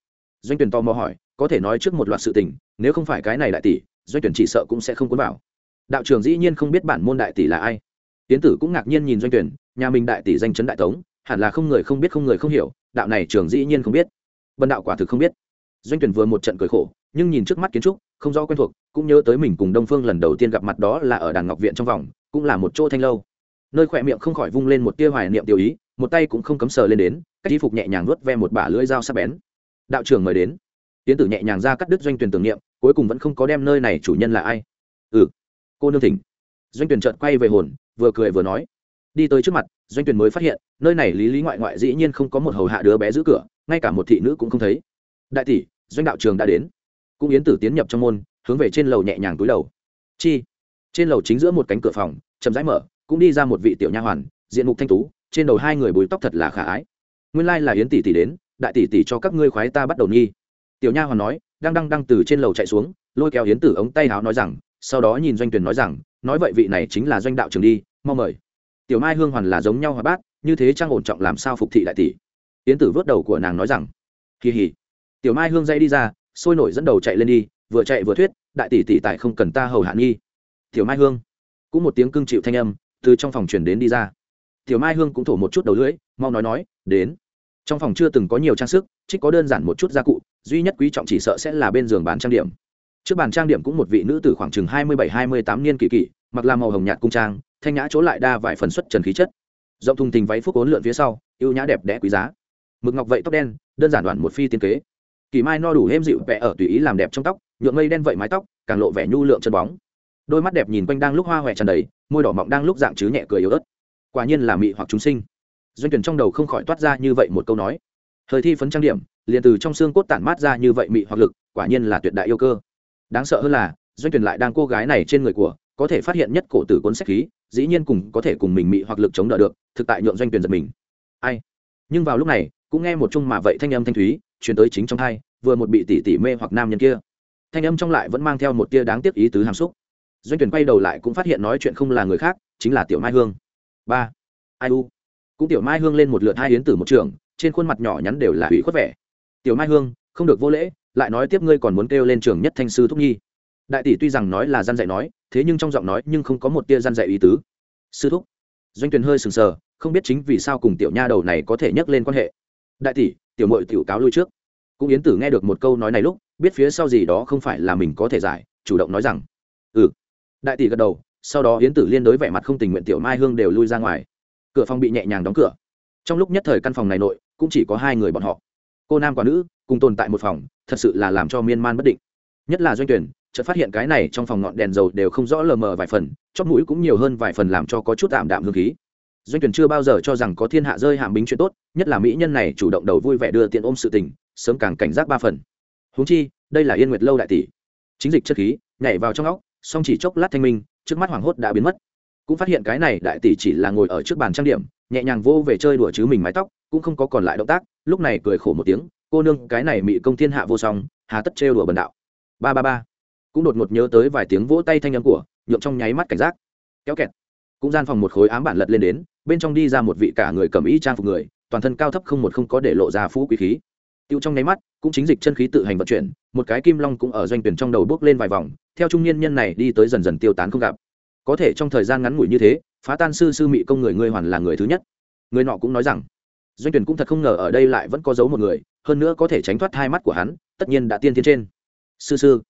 Doanh tuyển to mò hỏi có thể nói trước một loạt sự tình, nếu không phải cái này đại tỷ, doanh tuyển chỉ sợ cũng sẽ không cuốn vào. Đạo trưởng dĩ nhiên không biết bản môn đại tỷ là ai. Tiến tử cũng ngạc nhiên nhìn doanh tuyển, nhà mình đại tỷ danh chấn đại tống, hẳn là không người không biết không người không hiểu, đạo này trường dĩ nhiên không biết. Bần đạo quả thực không biết. Doanh tuyển vừa một trận cười khổ, nhưng nhìn trước mắt kiến trúc, không rõ quen thuộc, cũng nhớ tới mình cùng đông phương lần đầu tiên gặp mặt đó là ở đàn ngọc viện trong vòng, cũng là một chỗ thanh lâu. Nơi khỏe miệng không khỏi vung lên một tia hoài niệm tiêu ý, một tay cũng không cấm sờ lên đến, cách y phục nhẹ nhàng nuốt ve một bả lưỡi dao sắc bén. Đạo trưởng mời đến tiến tử nhẹ nhàng ra cắt đứt doanh tuyển tưởng niệm, cuối cùng vẫn không có đem nơi này chủ nhân là ai. Ừ. Cô nương thỉnh. Doanh tuyển chợt quay về hồn, vừa cười vừa nói. Đi tới trước mặt, doanh tuyển mới phát hiện, nơi này lý lý ngoại ngoại dĩ nhiên không có một hầu hạ đứa bé giữ cửa, ngay cả một thị nữ cũng không thấy. Đại tỷ, doanh đạo trường đã đến. Cũng yến tử tiến nhập trong môn, hướng về trên lầu nhẹ nhàng túi đầu. Chi? Trên lầu chính giữa một cánh cửa phòng, chậm rãi mở, cũng đi ra một vị tiểu nha hoàn, diện mục thanh tú, trên đầu hai người bùi tóc thật là khả ái. Nguyên lai là yến tỷ tỷ đến, đại tỷ tỷ cho các ngươi khoái ta bắt đầu nghi tiểu nha hoàn nói, đang đang đang từ trên lầu chạy xuống, lôi kéo yến tử ống tay áo nói rằng, sau đó nhìn doanh tuyển nói rằng, nói vậy vị này chính là doanh đạo trường đi, mau mời. Tiểu mai hương hoàn là giống nhau hòa bát như thế trang ổn trọng làm sao phục thị đại tỷ? Yến tử vớt đầu của nàng nói rằng, kỳ hỉ. Tiểu mai hương dây đi ra, sôi nổi dẫn đầu chạy lên đi, vừa chạy vừa thuyết, đại tỷ tỷ tại không cần ta hầu hạ nghi. Tiểu mai hương, cũng một tiếng cưng chịu thanh âm, từ trong phòng truyền đến đi ra. Tiểu mai hương cũng thổ một chút đầu lưỡi, mau nói nói, đến trong phòng chưa từng có nhiều trang sức trích có đơn giản một chút gia cụ, duy nhất quý trọng chỉ sợ sẽ là bên giường bán trang điểm. Trước bàn trang điểm cũng một vị nữ tử khoảng chừng hai mươi bảy, hai mươi tám niên kỳ kỳ mặc làm màu hồng nhạt cung trang, thanh nhã chỗ lại đa vài phần xuất trần khí chất. Rộng thùng tình váy phúc ốn lượn phía sau, ưu nhã đẹp đẽ quý giá. Mực ngọc vậy tóc đen, đơn giản đoạn một phi tiên kế. Kỳ mai no đủ êm dịu vẽ ở tùy ý làm đẹp trong tóc, nhuộm mây đen vậy mái tóc, càng lộ vẻ nhu lượng chân bóng. Đôi mắt đẹp nhìn quanh đang lúc hoa hoẹ tràn đầy, môi đỏ mọng đang lúc dạng chứ nhẹ cười yếu ớt. Quả nhiên là mị hoặc chúng sinh doanh tuyển trong đầu không khỏi toát ra như vậy một câu nói. Thời thi phấn trang điểm, liền từ trong xương cốt tản mát ra như vậy mị hoặc lực, quả nhiên là tuyệt đại yêu cơ. Đáng sợ hơn là, doanh tuyển lại đang cô gái này trên người của, có thể phát hiện nhất cổ tử cuốn sách khí, dĩ nhiên cùng, có thể cùng mình mị hoặc lực chống đỡ được, thực tại nhượng doanh tuyển giật mình. Ai? Nhưng vào lúc này, cũng nghe một chung mà vậy thanh âm thanh thúy chuyển tới chính trong hai vừa một bị tỷ tỷ mê hoặc nam nhân kia. Thanh âm trong lại vẫn mang theo một tia đáng tiếc ý tứ hàm xúc. Doanh tuyển quay đầu lại cũng phát hiện nói chuyện không là người khác, chính là tiểu mai hương. Ba. Ai u? Cũng tiểu mai hương lên một lượt hai yến tử một trường, trên khuôn mặt nhỏ nhắn đều là hủy khuất vẻ. Tiểu mai hương, không được vô lễ, lại nói tiếp ngươi còn muốn kêu lên trường nhất thanh sư thúc nhi. Đại tỷ tuy rằng nói là gian dạy nói, thế nhưng trong giọng nói nhưng không có một tia gian dạy ý tứ. Sư thúc. Doanh tuyền hơi sừng sờ, không biết chính vì sao cùng tiểu nha đầu này có thể nhắc lên quan hệ. Đại tỷ, tiểu mội tiểu cáo lui trước. Cũng yến tử nghe được một câu nói này lúc, biết phía sau gì đó không phải là mình có thể giải, chủ động nói rằng. Ừ. Đại tỷ gật đầu, sau đó yến tử liên đối vẻ mặt không tình nguyện tiểu mai hương đều lui ra ngoài cửa phòng bị nhẹ nhàng đóng cửa. Trong lúc nhất thời căn phòng này nội, cũng chỉ có hai người bọn họ. Cô nam quả nữ, cùng tồn tại một phòng, thật sự là làm cho miên man bất định. Nhất là doanh tuyển, chợt phát hiện cái này trong phòng ngọn đèn dầu đều không rõ lờ mờ vài phần chót mũi cũng nhiều hơn vài phần làm cho có chút tạm đạm hương khí. Doanh tuyển chưa bao giờ cho rằng có thiên hạ rơi hàm bính chuyện tốt, nhất là mỹ nhân này chủ động đầu vui vẻ đưa tiện ôm sự tình, sớm càng cảnh giác ba phần. Huống chi, đây là yên nguyệt lâu đại tỷ. Chính dịch chất khí, nhảy vào trong óc, song chỉ chốc lát thanh minh, trước mắt hoảng hốt đã biến mất cũng phát hiện cái này đại tỷ chỉ là ngồi ở trước bàn trang điểm, nhẹ nhàng vô về chơi đùa chứ mình mái tóc, cũng không có còn lại động tác, lúc này cười khổ một tiếng, cô nương, cái này mị công thiên hạ vô song, hà tất trêu đùa bần đạo. Ba ba ba. Cũng đột ngột nhớ tới vài tiếng vỗ tay thanh âm của, nhượng trong nháy mắt cảnh giác. Kéo kẹt. Cũng gian phòng một khối ám bản lật lên đến, bên trong đi ra một vị cả người cầm y trang phục người, toàn thân cao thấp không một không có để lộ ra phú quý khí. Tiêu trong nháy mắt, cũng chính dịch chân khí tự hành vận chuyển, một cái kim long cũng ở doanh tuyển trong đầu bước lên vài vòng, theo trung niên nhân này đi tới dần dần tiêu tán không gặp có thể trong thời gian ngắn ngủi như thế, phá tan sư sư mị công người ngươi hoàn là người thứ nhất. Người nọ cũng nói rằng, doanh tuyển cũng thật không ngờ ở đây lại vẫn có giấu một người, hơn nữa có thể tránh thoát hai mắt của hắn, tất nhiên đã tiên tiến trên. Sư sư,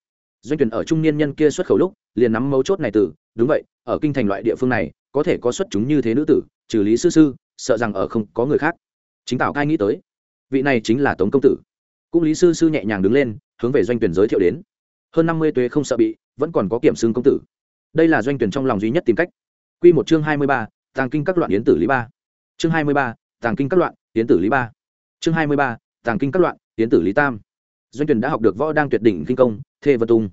doanh tuyển ở trung niên nhân kia xuất khẩu lúc, liền nắm mấu chốt này từ, đúng vậy, ở kinh thành loại địa phương này, có thể có xuất chúng như thế nữ tử, trừ lý sư sư, sợ rằng ở không có người khác. Chính tảo cai nghĩ tới, vị này chính là tống công tử. Cũng lý sư sư nhẹ nhàng đứng lên, hướng về doanh tuyển giới thiệu đến. Hơn năm mươi tuế không sợ bị, vẫn còn có kiểm xương công tử đây là doanh tuyển trong lòng duy nhất tìm cách. Quy một chương hai mươi ba, tàng kinh các loạn yến tử lý ba. Chương hai mươi ba, tàng kinh các loạn yến tử lý ba. Chương hai mươi ba, tàng kinh các loạn yến tử lý tam. Doanh tuyển đã học được võ đang tuyệt đỉnh kinh công thê vật tung.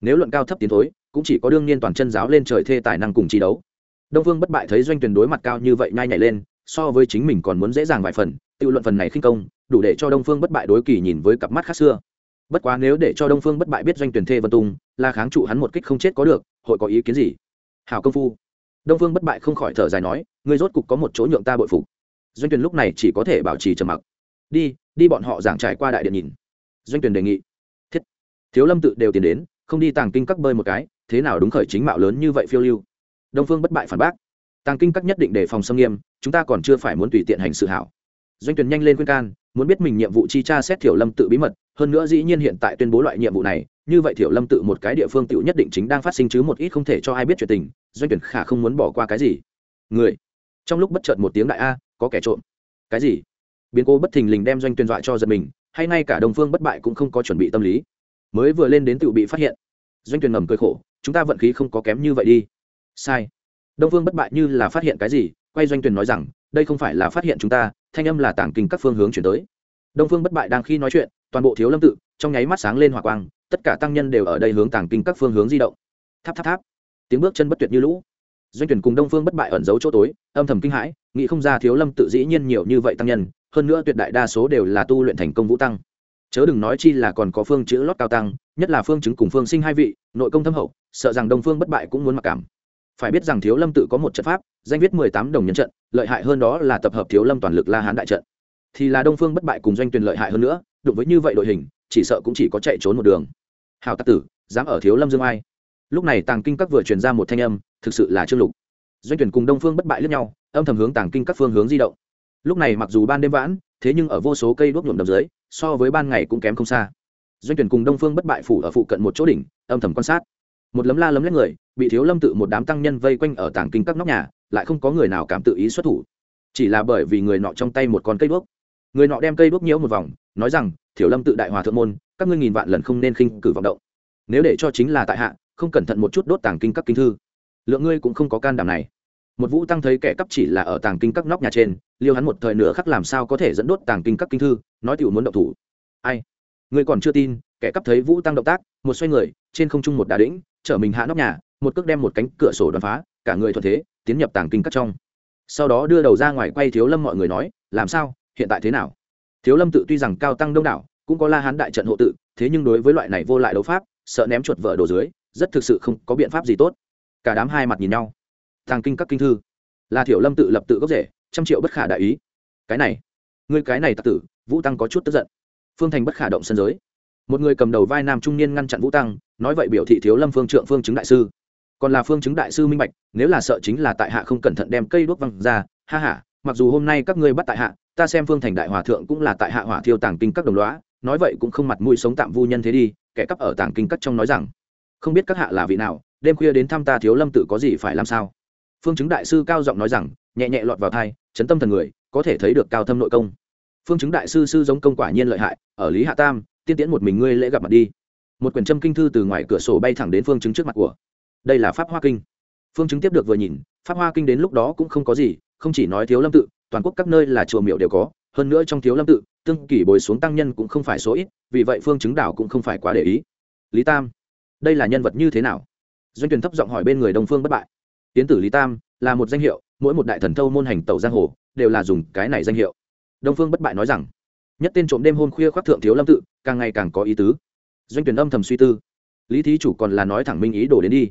Nếu luận cao thấp tiến thối cũng chỉ có đương nhiên toàn chân giáo lên trời thê tài năng cùng chi đấu. Đông vương bất bại thấy doanh tuyển đối mặt cao như vậy nhai nhảy lên so với chính mình còn muốn dễ dàng vài phần tự luận phần này khinh công đủ để cho đông phương bất bại đối kỳ nhìn với cặp mắt khác xưa bất quá nếu để cho đông phương bất bại biết doanh tuyển thê vân tung, là kháng trụ hắn một kích không chết có được, hội có ý kiến gì? Hảo công phu. Đông phương bất bại không khỏi thở dài nói, ngươi rốt cục có một chỗ nhượng ta bội phục. Doanh tuyển lúc này chỉ có thể bảo trì trầm mặc. Đi đi bọn họ giảng trải qua đại điện nhìn. Doanh tuyển đề nghị. Thiết. Thiếu lâm tự đều tiền đến, không đi tàng kinh các bơi một cái, thế nào đúng khởi chính mạo lớn như vậy phiêu lưu? Đông phương bất bại phản bác. Tàng kinh các nhất định đề phòng xâm nghiêm, chúng ta còn chưa phải muốn tùy tiện hành sự hảo. Doanh tuyển nhanh lên khuyên can, muốn biết mình nhiệm vụ chi tra xét thiểu lâm tự bí mật hơn nữa dĩ nhiên hiện tại tuyên bố loại nhiệm vụ này, như vậy thiểu lâm tự một cái địa phương tự nhất định chính đang phát sinh chứ một ít không thể cho ai biết chuyện tình, doanh tuyển khả không muốn bỏ qua cái gì. Người, trong lúc bất chợt một tiếng đại a, có kẻ trộm. Cái gì? Biến cố bất thình lình đem doanh tuyển dọa cho giật mình, hay ngay cả đồng phương bất bại cũng không có chuẩn bị tâm lý. Mới vừa lên đến tự bị phát hiện. Doanh tuyển ngầm cười khổ, chúng ta vận khí không có kém như vậy đi. Sai. Đông phương bất bại như là phát hiện cái gì, quay doanh tuyển nói rằng, đây không phải là phát hiện chúng ta, thanh âm là tảng kinh các phương hướng chuyển tới. Đông phương bất bại đang khi nói chuyện toàn bộ thiếu lâm tự, trong nháy mắt sáng lên hỏa quang, tất cả tăng nhân đều ở đây hướng tảng kinh các phương hướng di động. Tháp tháp tháp. Tiếng bước chân bất tuyệt như lũ. Doanh tuyển cùng đông phương bất bại ẩn giấu chỗ tối, âm thầm kinh hãi, nghĩ không ra thiếu lâm tự dĩ nhiên nhiều như vậy tăng nhân, hơn nữa tuyệt đại đa số đều là tu luyện thành công vũ tăng. Chớ đừng nói chi là còn có phương chữ lót cao tăng, nhất là phương chứng cùng phương sinh hai vị, nội công thâm hậu, sợ rằng đông phương bất bại cũng muốn mặc cảm. Phải biết rằng thiếu lâm tự có một trận pháp, danh viết mười tám đồng nhân trận, lợi hại hơn đó là tập hợp thiếu lâm toàn lực la hán đại trận. Thì là đông phương bất bại cùng doanh tuyển lợi hại hơn nữa đụng với như vậy đội hình, chỉ sợ cũng chỉ có chạy trốn một đường. Hào tắc tử, dám ở thiếu lâm dương ai? Lúc này tàng kinh các vừa truyền ra một thanh âm, thực sự là trương lục. Doanh tuyển cùng đông phương bất bại lẫn nhau, âm thầm hướng tàng kinh các phương hướng di động. Lúc này mặc dù ban đêm vãn, thế nhưng ở vô số cây đuốc nhuộm đầm dưới, so với ban ngày cũng kém không xa. Doanh tuyển cùng đông phương bất bại phủ ở phụ cận một chỗ đỉnh, âm thầm quan sát. Một lấm la lấm lét người, bị thiếu lâm tự một đám tăng nhân vây quanh ở Tàng kinh các nóc nhà, lại không có người nào cảm tự ý xuất thủ. Chỉ là bởi vì người nọ trong tay một con cây đuốc. Người nọ đem cây đuốc nhiễu một vòng nói rằng thiếu lâm tự đại hòa thượng môn, các ngươi nghìn vạn lần không nên khinh cử vọng động. Nếu để cho chính là tại hạ, không cẩn thận một chút đốt tàng kinh các kinh thư. Lượng ngươi cũng không có can đảm này. Một vũ tăng thấy kẻ cắp chỉ là ở tàng kinh các nóc nhà trên, liêu hắn một thời nửa khắc làm sao có thể dẫn đốt tàng kinh các kinh thư, nói tiểu muốn động thủ. Ai? Ngươi còn chưa tin, kẻ cắp thấy vũ tăng động tác, một xoay người, trên không trung một đà đĩnh, chở mình hạ nóc nhà, một cước đem một cánh cửa sổ đoán phá, cả người thuận thế, tiến nhập tàng kinh các trong. Sau đó đưa đầu ra ngoài quay thiếu lâm mọi người nói, làm sao? Hiện tại thế nào? Thiếu lâm tự tuy rằng cao tăng đông đảo, cũng có la hán đại trận hộ tự, thế nhưng đối với loại này vô lại đấu pháp, sợ ném chuột vợ đồ dưới, rất thực sự không có biện pháp gì tốt. Cả đám hai mặt nhìn nhau. Tàng kinh các kinh thư. Là thiểu lâm tự lập tự gốc rể trăm triệu bất khả đại ý. Cái này người cái này tặc tử, vũ tăng có chút tức giận. Phương thành bất khả động sân giới. Một người cầm đầu vai nam trung niên ngăn chặn vũ tăng, nói vậy biểu thị thiếu lâm phương trượng phương chứng đại sư. Còn là phương chứng đại sư minh bạch, nếu là sợ chính là tại hạ không cẩn thận đem cây đuốc văng ra, ha ha, mặc dù hôm nay các ngươi bắt tại hạ ta xem phương thành đại hòa thượng cũng là tại hạ hỏa thiêu tàng kinh các đồng loá nói vậy cũng không mặt mũi sống tạm vu nhân thế đi, kẻ cắp ở tàng kinh các trong nói rằng, không biết các hạ là vị nào, đêm khuya đến thăm ta thiếu lâm tự có gì phải làm sao? Phương chứng đại sư cao giọng nói rằng, nhẹ nhẹ lọt vào thai, chấn tâm thần người, có thể thấy được cao thâm nội công. Phương chứng đại sư sư giống công quả nhiên lợi hại, ở lý hạ tam, tiên tiễn một mình ngươi lễ gặp mặt đi. Một quyển trâm kinh thư từ ngoài cửa sổ bay thẳng đến phương chứng trước mặt của. Đây là pháp hoa kinh. Phương chứng tiếp được vừa nhìn, pháp hoa kinh đến lúc đó cũng không có gì, không chỉ nói thiếu lâm tự toàn quốc các nơi là chùa miệu đều có, hơn nữa trong thiếu lâm tự, tương kỷ bồi xuống tăng nhân cũng không phải số ít, vì vậy phương chứng đảo cũng không phải quá để ý. Lý tam, đây là nhân vật như thế nào? Doanh tuyển thấp giọng hỏi bên người đông phương bất bại. Tiến tử lý tam là một danh hiệu, mỗi một đại thần thâu môn hành tẩu giang hồ, đều là dùng cái này danh hiệu. Đông phương bất bại nói rằng, nhất tên trộm đêm hôm khuya khoác thượng thiếu lâm tự, càng ngày càng có ý tứ. Doanh tuyển âm thầm suy tư. Lý thí chủ còn là nói thẳng minh ý đổ đến đi.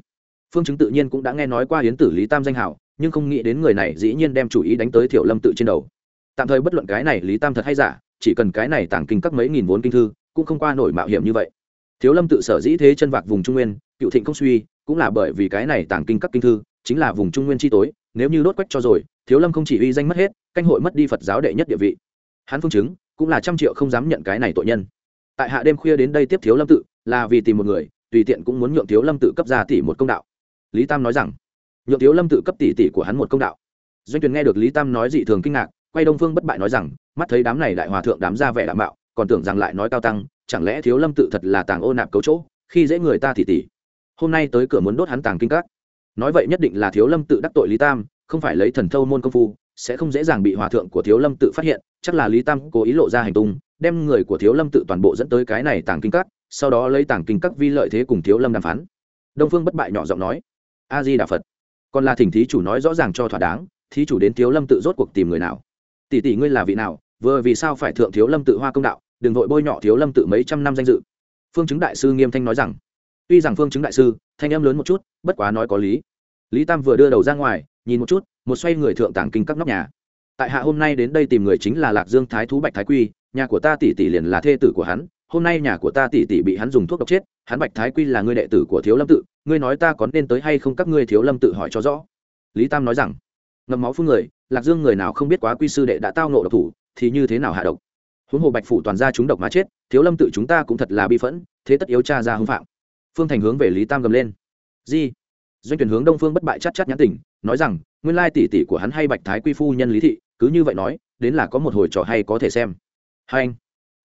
Phương chứng tự nhiên cũng đã nghe nói qua hiến tử lý tam danh hảo nhưng không nghĩ đến người này dĩ nhiên đem chủ ý đánh tới thiểu lâm tự trên đầu. Tạm thời bất luận cái này lý tam thật hay giả, chỉ cần cái này tàng kinh các mấy nghìn vốn kinh thư, cũng không qua nổi mạo hiểm như vậy. Thiếu lâm tự sở dĩ thế chân vạc vùng trung nguyên, cựu thịnh không suy, cũng là bởi vì cái này tàng kinh các kinh thư, chính là vùng trung nguyên chi tối, nếu như đốt quách cho rồi thiếu lâm không chỉ uy danh mất hết, canh hội mất đi phật giáo đệ nhất địa vị. Hắn phương chứng, cũng là trăm triệu không dám nhận cái này tội nhân. Tại hạ đêm khuya đến đây tiếp thiếu lâm tự, là vì tìm một người, tùy tiện cũng muốn nhượng thiếu lâm tự cấp ra tỷ một công đạo. Lý tam nói rằng nhượng thiếu lâm tự cấp tỷ tỷ của hắn một công đạo. Doanh tuyền nghe được lý tam nói dị thường kinh ngạc, quay đông phương bất bại nói rằng, mắt thấy đám này đại hòa thượng đám ra vẻ đảm bạo còn tưởng rằng lại nói cao tăng, chẳng lẽ thiếu lâm tự thật là tàng ô nạp cấu chỗ, khi dễ người ta tỷ tỷ hôm nay tới cửa muốn đốt hắn tàng kinh các. Nói vậy nhất định là thiếu lâm tự đắc tội lý tam, không phải lấy thần thâu môn công phu, sẽ không dễ dàng bị hòa thượng của thiếu lâm tự phát hiện, chắc là lý tam cố ý lộ ra hành tung, đem người của thiếu lâm tự toàn bộ dẫn tới cái này tàng kinh các, sau đó lấy tàng kinh các vi lợi thế cùng thiếu lâm đàm phán. Đông phương bất bại nhỏ giọng nói, a di đà phật còn là thỉnh thí chủ nói rõ ràng cho thỏa đáng, thí chủ đến thiếu lâm tự rốt cuộc tìm người nào? Tỷ tỷ ngươi là vị nào, vừa vì sao phải thượng thiếu lâm tự hoa công đạo, đừng vội bôi nhọ thiếu lâm tự mấy trăm năm danh dự? Phương chứng đại sư nghiêm thanh nói rằng, tuy rằng phương chứng đại sư, thanh âm lớn một chút, bất quá nói có lý. Lý tam vừa đưa đầu ra ngoài, nhìn một chút, một xoay người thượng tàng kinh các nóc nhà. Tại hạ hôm nay đến đây tìm người chính là lạc dương thái thú bạch thái quy, nhà của ta tỷ tỷ liền là thê tử của hắn hôm nay nhà của ta tỷ tỷ bị hắn dùng thuốc độc chết, hắn bạch thái quy là người đệ tử của thiếu lâm tự, ngươi nói ta có nên tới hay không các ngươi thiếu lâm tự hỏi cho rõ. Lý tam nói rằng ngầm máu phun người, lạc dương người nào không biết quá quy sư đệ đã tao nộ độc thủ, thì như thế nào hạ độc? Huống hồ bạch phủ toàn ra chúng độc mà chết, thiếu lâm tự chúng ta cũng thật là bi phẫn, thế tất yếu cha ra hưng phạm. Phương thành hướng về lý tam gầm lên. Di. Doanh tuyển hướng đông phương bất bại chắc chắc nhãn tỉnh, nói rằng, nguyên lai tỷ tỷ của hắn hay bạch thái quy phu nhân lý thị, cứ như vậy nói, đến là có một hồi trò hay có thể xem. Hai anh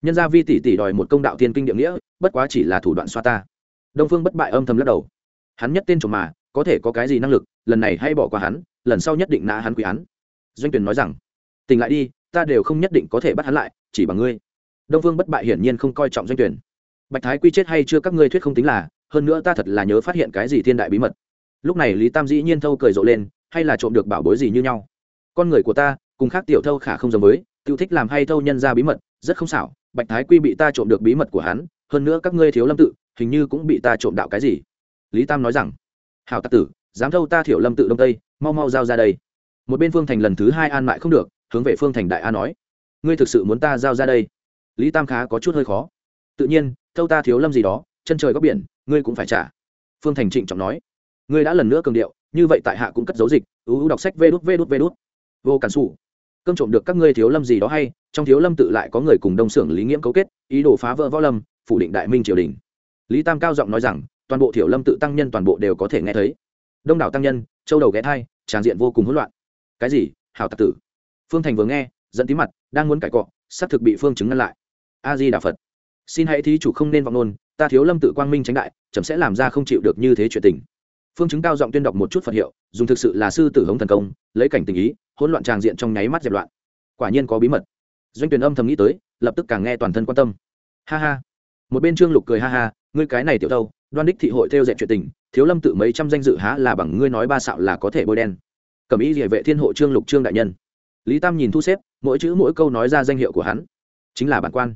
nhân gia vi tỷ tỷ đòi một công đạo tiên kinh địa nghĩa, bất quá chỉ là thủ đoạn xoa ta. Đông phương bất bại âm thầm lắc đầu. Hắn nhất tên chồng mà, có thể có cái gì năng lực, lần này hay bỏ qua hắn, lần sau nhất định nã hắn quý án. Doanh tuyển nói rằng, tỉnh lại đi, ta đều không nhất định có thể bắt hắn lại, chỉ bằng ngươi. Đông phương bất bại hiển nhiên không coi trọng doanh tuyển bạch thái quy chết hay chưa các ngươi thuyết không tính là, hơn nữa ta thật là nhớ phát hiện cái gì thiên đại bí mật. Lúc này lý tam dĩ nhiên thâu cười rộ lên, hay là trộm được bảo bối gì như nhau? Con người của ta, cùng khác tiểu thâu khả không giống với, tiêu thích làm hay thâu nhân ra bí mật rất không xảo, bạch thái quy bị ta trộm được bí mật của hắn, hơn nữa các ngươi thiếu lâm tự, hình như cũng bị ta trộm đạo cái gì. Lý tam nói rằng hào tặc tử, dám thâu ta thiểu lâm tự đông tây, mau mau giao ra đây. Một bên phương thành lần thứ hai an mại không được, hướng về phương thành đại a nói, ngươi thực sự muốn ta giao ra đây? Lý tam khá có chút hơi khó. Tự nhiên, thâu ta thiếu lâm gì đó, chân trời góc biển, ngươi cũng phải trả. Phương thành trịnh trọng nói, ngươi đã lần nữa cường điệu, như vậy tại hạ cũng cất dấu dịch ưu đọc sách vê đút vê đút vê đút. Vô cản xù cơm trộm được các ngươi thiếu lâm gì đó hay, trong thiếu lâm tự lại có người cùng đông xưởng lý nghiễm cấu kết, ý đồ phá vỡ võ lâm, phủ định đại minh triều đình. Lý tam cao giọng nói rằng, toàn bộ thiểu lâm tự tăng nhân toàn bộ đều có thể nghe thấy. Đông đảo tăng nhân, châu đầu ghé thai tràng diện vô cùng hỗn loạn. Cái gì? Hào tạc tử. Phương thành vừa nghe dẫn tí mặt, đang muốn cải cọ sắp thực bị phương chứng ngăn lại. A di đà phật. Xin hãy thí chủ không nên vọng nôn ta thiếu lâm tự quang minh tránh đại, chậm sẽ làm ra không chịu được như thế chuyện tình phương chứng cao giọng tuyên đọc một chút phật hiệu dùng thực sự là sư tử hống thần công lấy cảnh tình ý hỗn loạn tràng diện trong nháy mắt dẹp loạn. Quả nhiên có bí mật. Doanh tuyển âm thầm nghĩ tới lập tức càng nghe toàn thân quan tâm. Ha ha. Một bên trương lục cười ha ha ngươi cái này tiểu thâu, đoan đích thị hội theo dẹp chuyện tình thiếu lâm tự mấy trăm danh dự há là bằng ngươi nói ba xạo là có thể bôi đen. Cẩm ý địa vệ thiên hộ trương lục trương đại nhân. Lý tam nhìn thu xếp mỗi chữ mỗi câu nói ra danh hiệu của hắn. Chính là bản quan.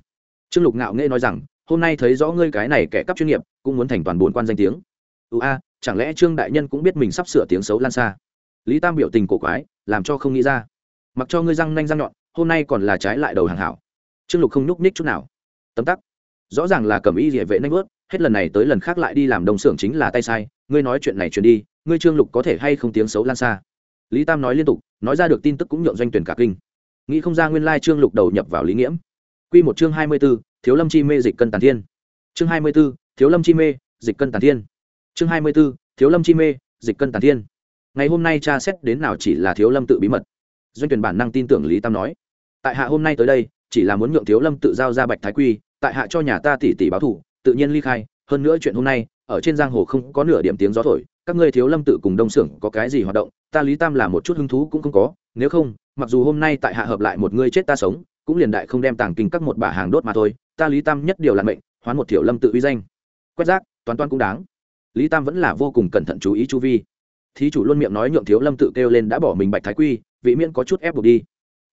Trương lục ngạo nghễ nói rằng hôm nay thấy rõ ngươi cái này kẻ cấp chuyên nghiệp cũng muốn thành toàn bổn quan danh tiếng. Ưu a chẳng lẽ trương đại nhân cũng biết mình sắp sửa tiếng xấu lan xa? Lý tam biểu tình cổ quái làm cho không nghĩ ra. Mặc cho ngươi răng nanh răng nhọn hôm nay còn là trái lại đầu hàng hảo. Trương lục không nhúc ních chút nào. Tấm tắc. Rõ ràng là cầm y địa vệ nanh vớt hết lần này tới lần khác lại đi làm đồng xưởng chính là tay sai ngươi nói chuyện này chuyển đi ngươi trương lục có thể hay không tiếng xấu lan xa? Lý tam nói liên tục nói ra được tin tức cũng nhượng doanh tuyển cả kinh. Nghĩ không ra nguyên lai trương lục đầu nhập vào lý nghiễm. Quy một chương hai mươi 24, thiếu lâm chi mê dịch cân tàn thiên. Chương hai mươi 24, thiếu lâm chi mê dịch cân tàn thiên chương hai mươi 24, thiếu lâm chi mê dịch cân tàn thiên. Ngày hôm nay tra xét đến nào chỉ là thiếu lâm tự bí mật? Doanh tuyển bản năng tin tưởng lý tam nói. Tại hạ hôm nay tới đây chỉ là muốn nhượng thiếu lâm tự giao ra bạch thái quy tại hạ cho nhà ta tỷ tỷ báo thủ tự nhiên ly khai. Hơn nữa chuyện hôm nay ở trên giang hồ không có nửa điểm tiếng gió thổi các ngươi thiếu lâm tự cùng đông xưởng có cái gì hoạt động ta lý tam là một chút hứng thú cũng không có. Nếu không mặc dù hôm nay tại hạ hợp lại một ngươi chết ta sống cũng liền đại không đem tàng kinh các một bả hàng đốt mà thôi ta lý tam nhất điều là mệnh hoán một thiểu lâm tự uy danh. Quét rác toán toán cũng đáng lý tam vẫn là vô cùng cẩn thận chú ý chu vi. Thí chủ luôn miệng nói nhượng thiếu lâm tự kêu lên đã bỏ mình bạch thái quy, vị miễn có chút ép buộc đi.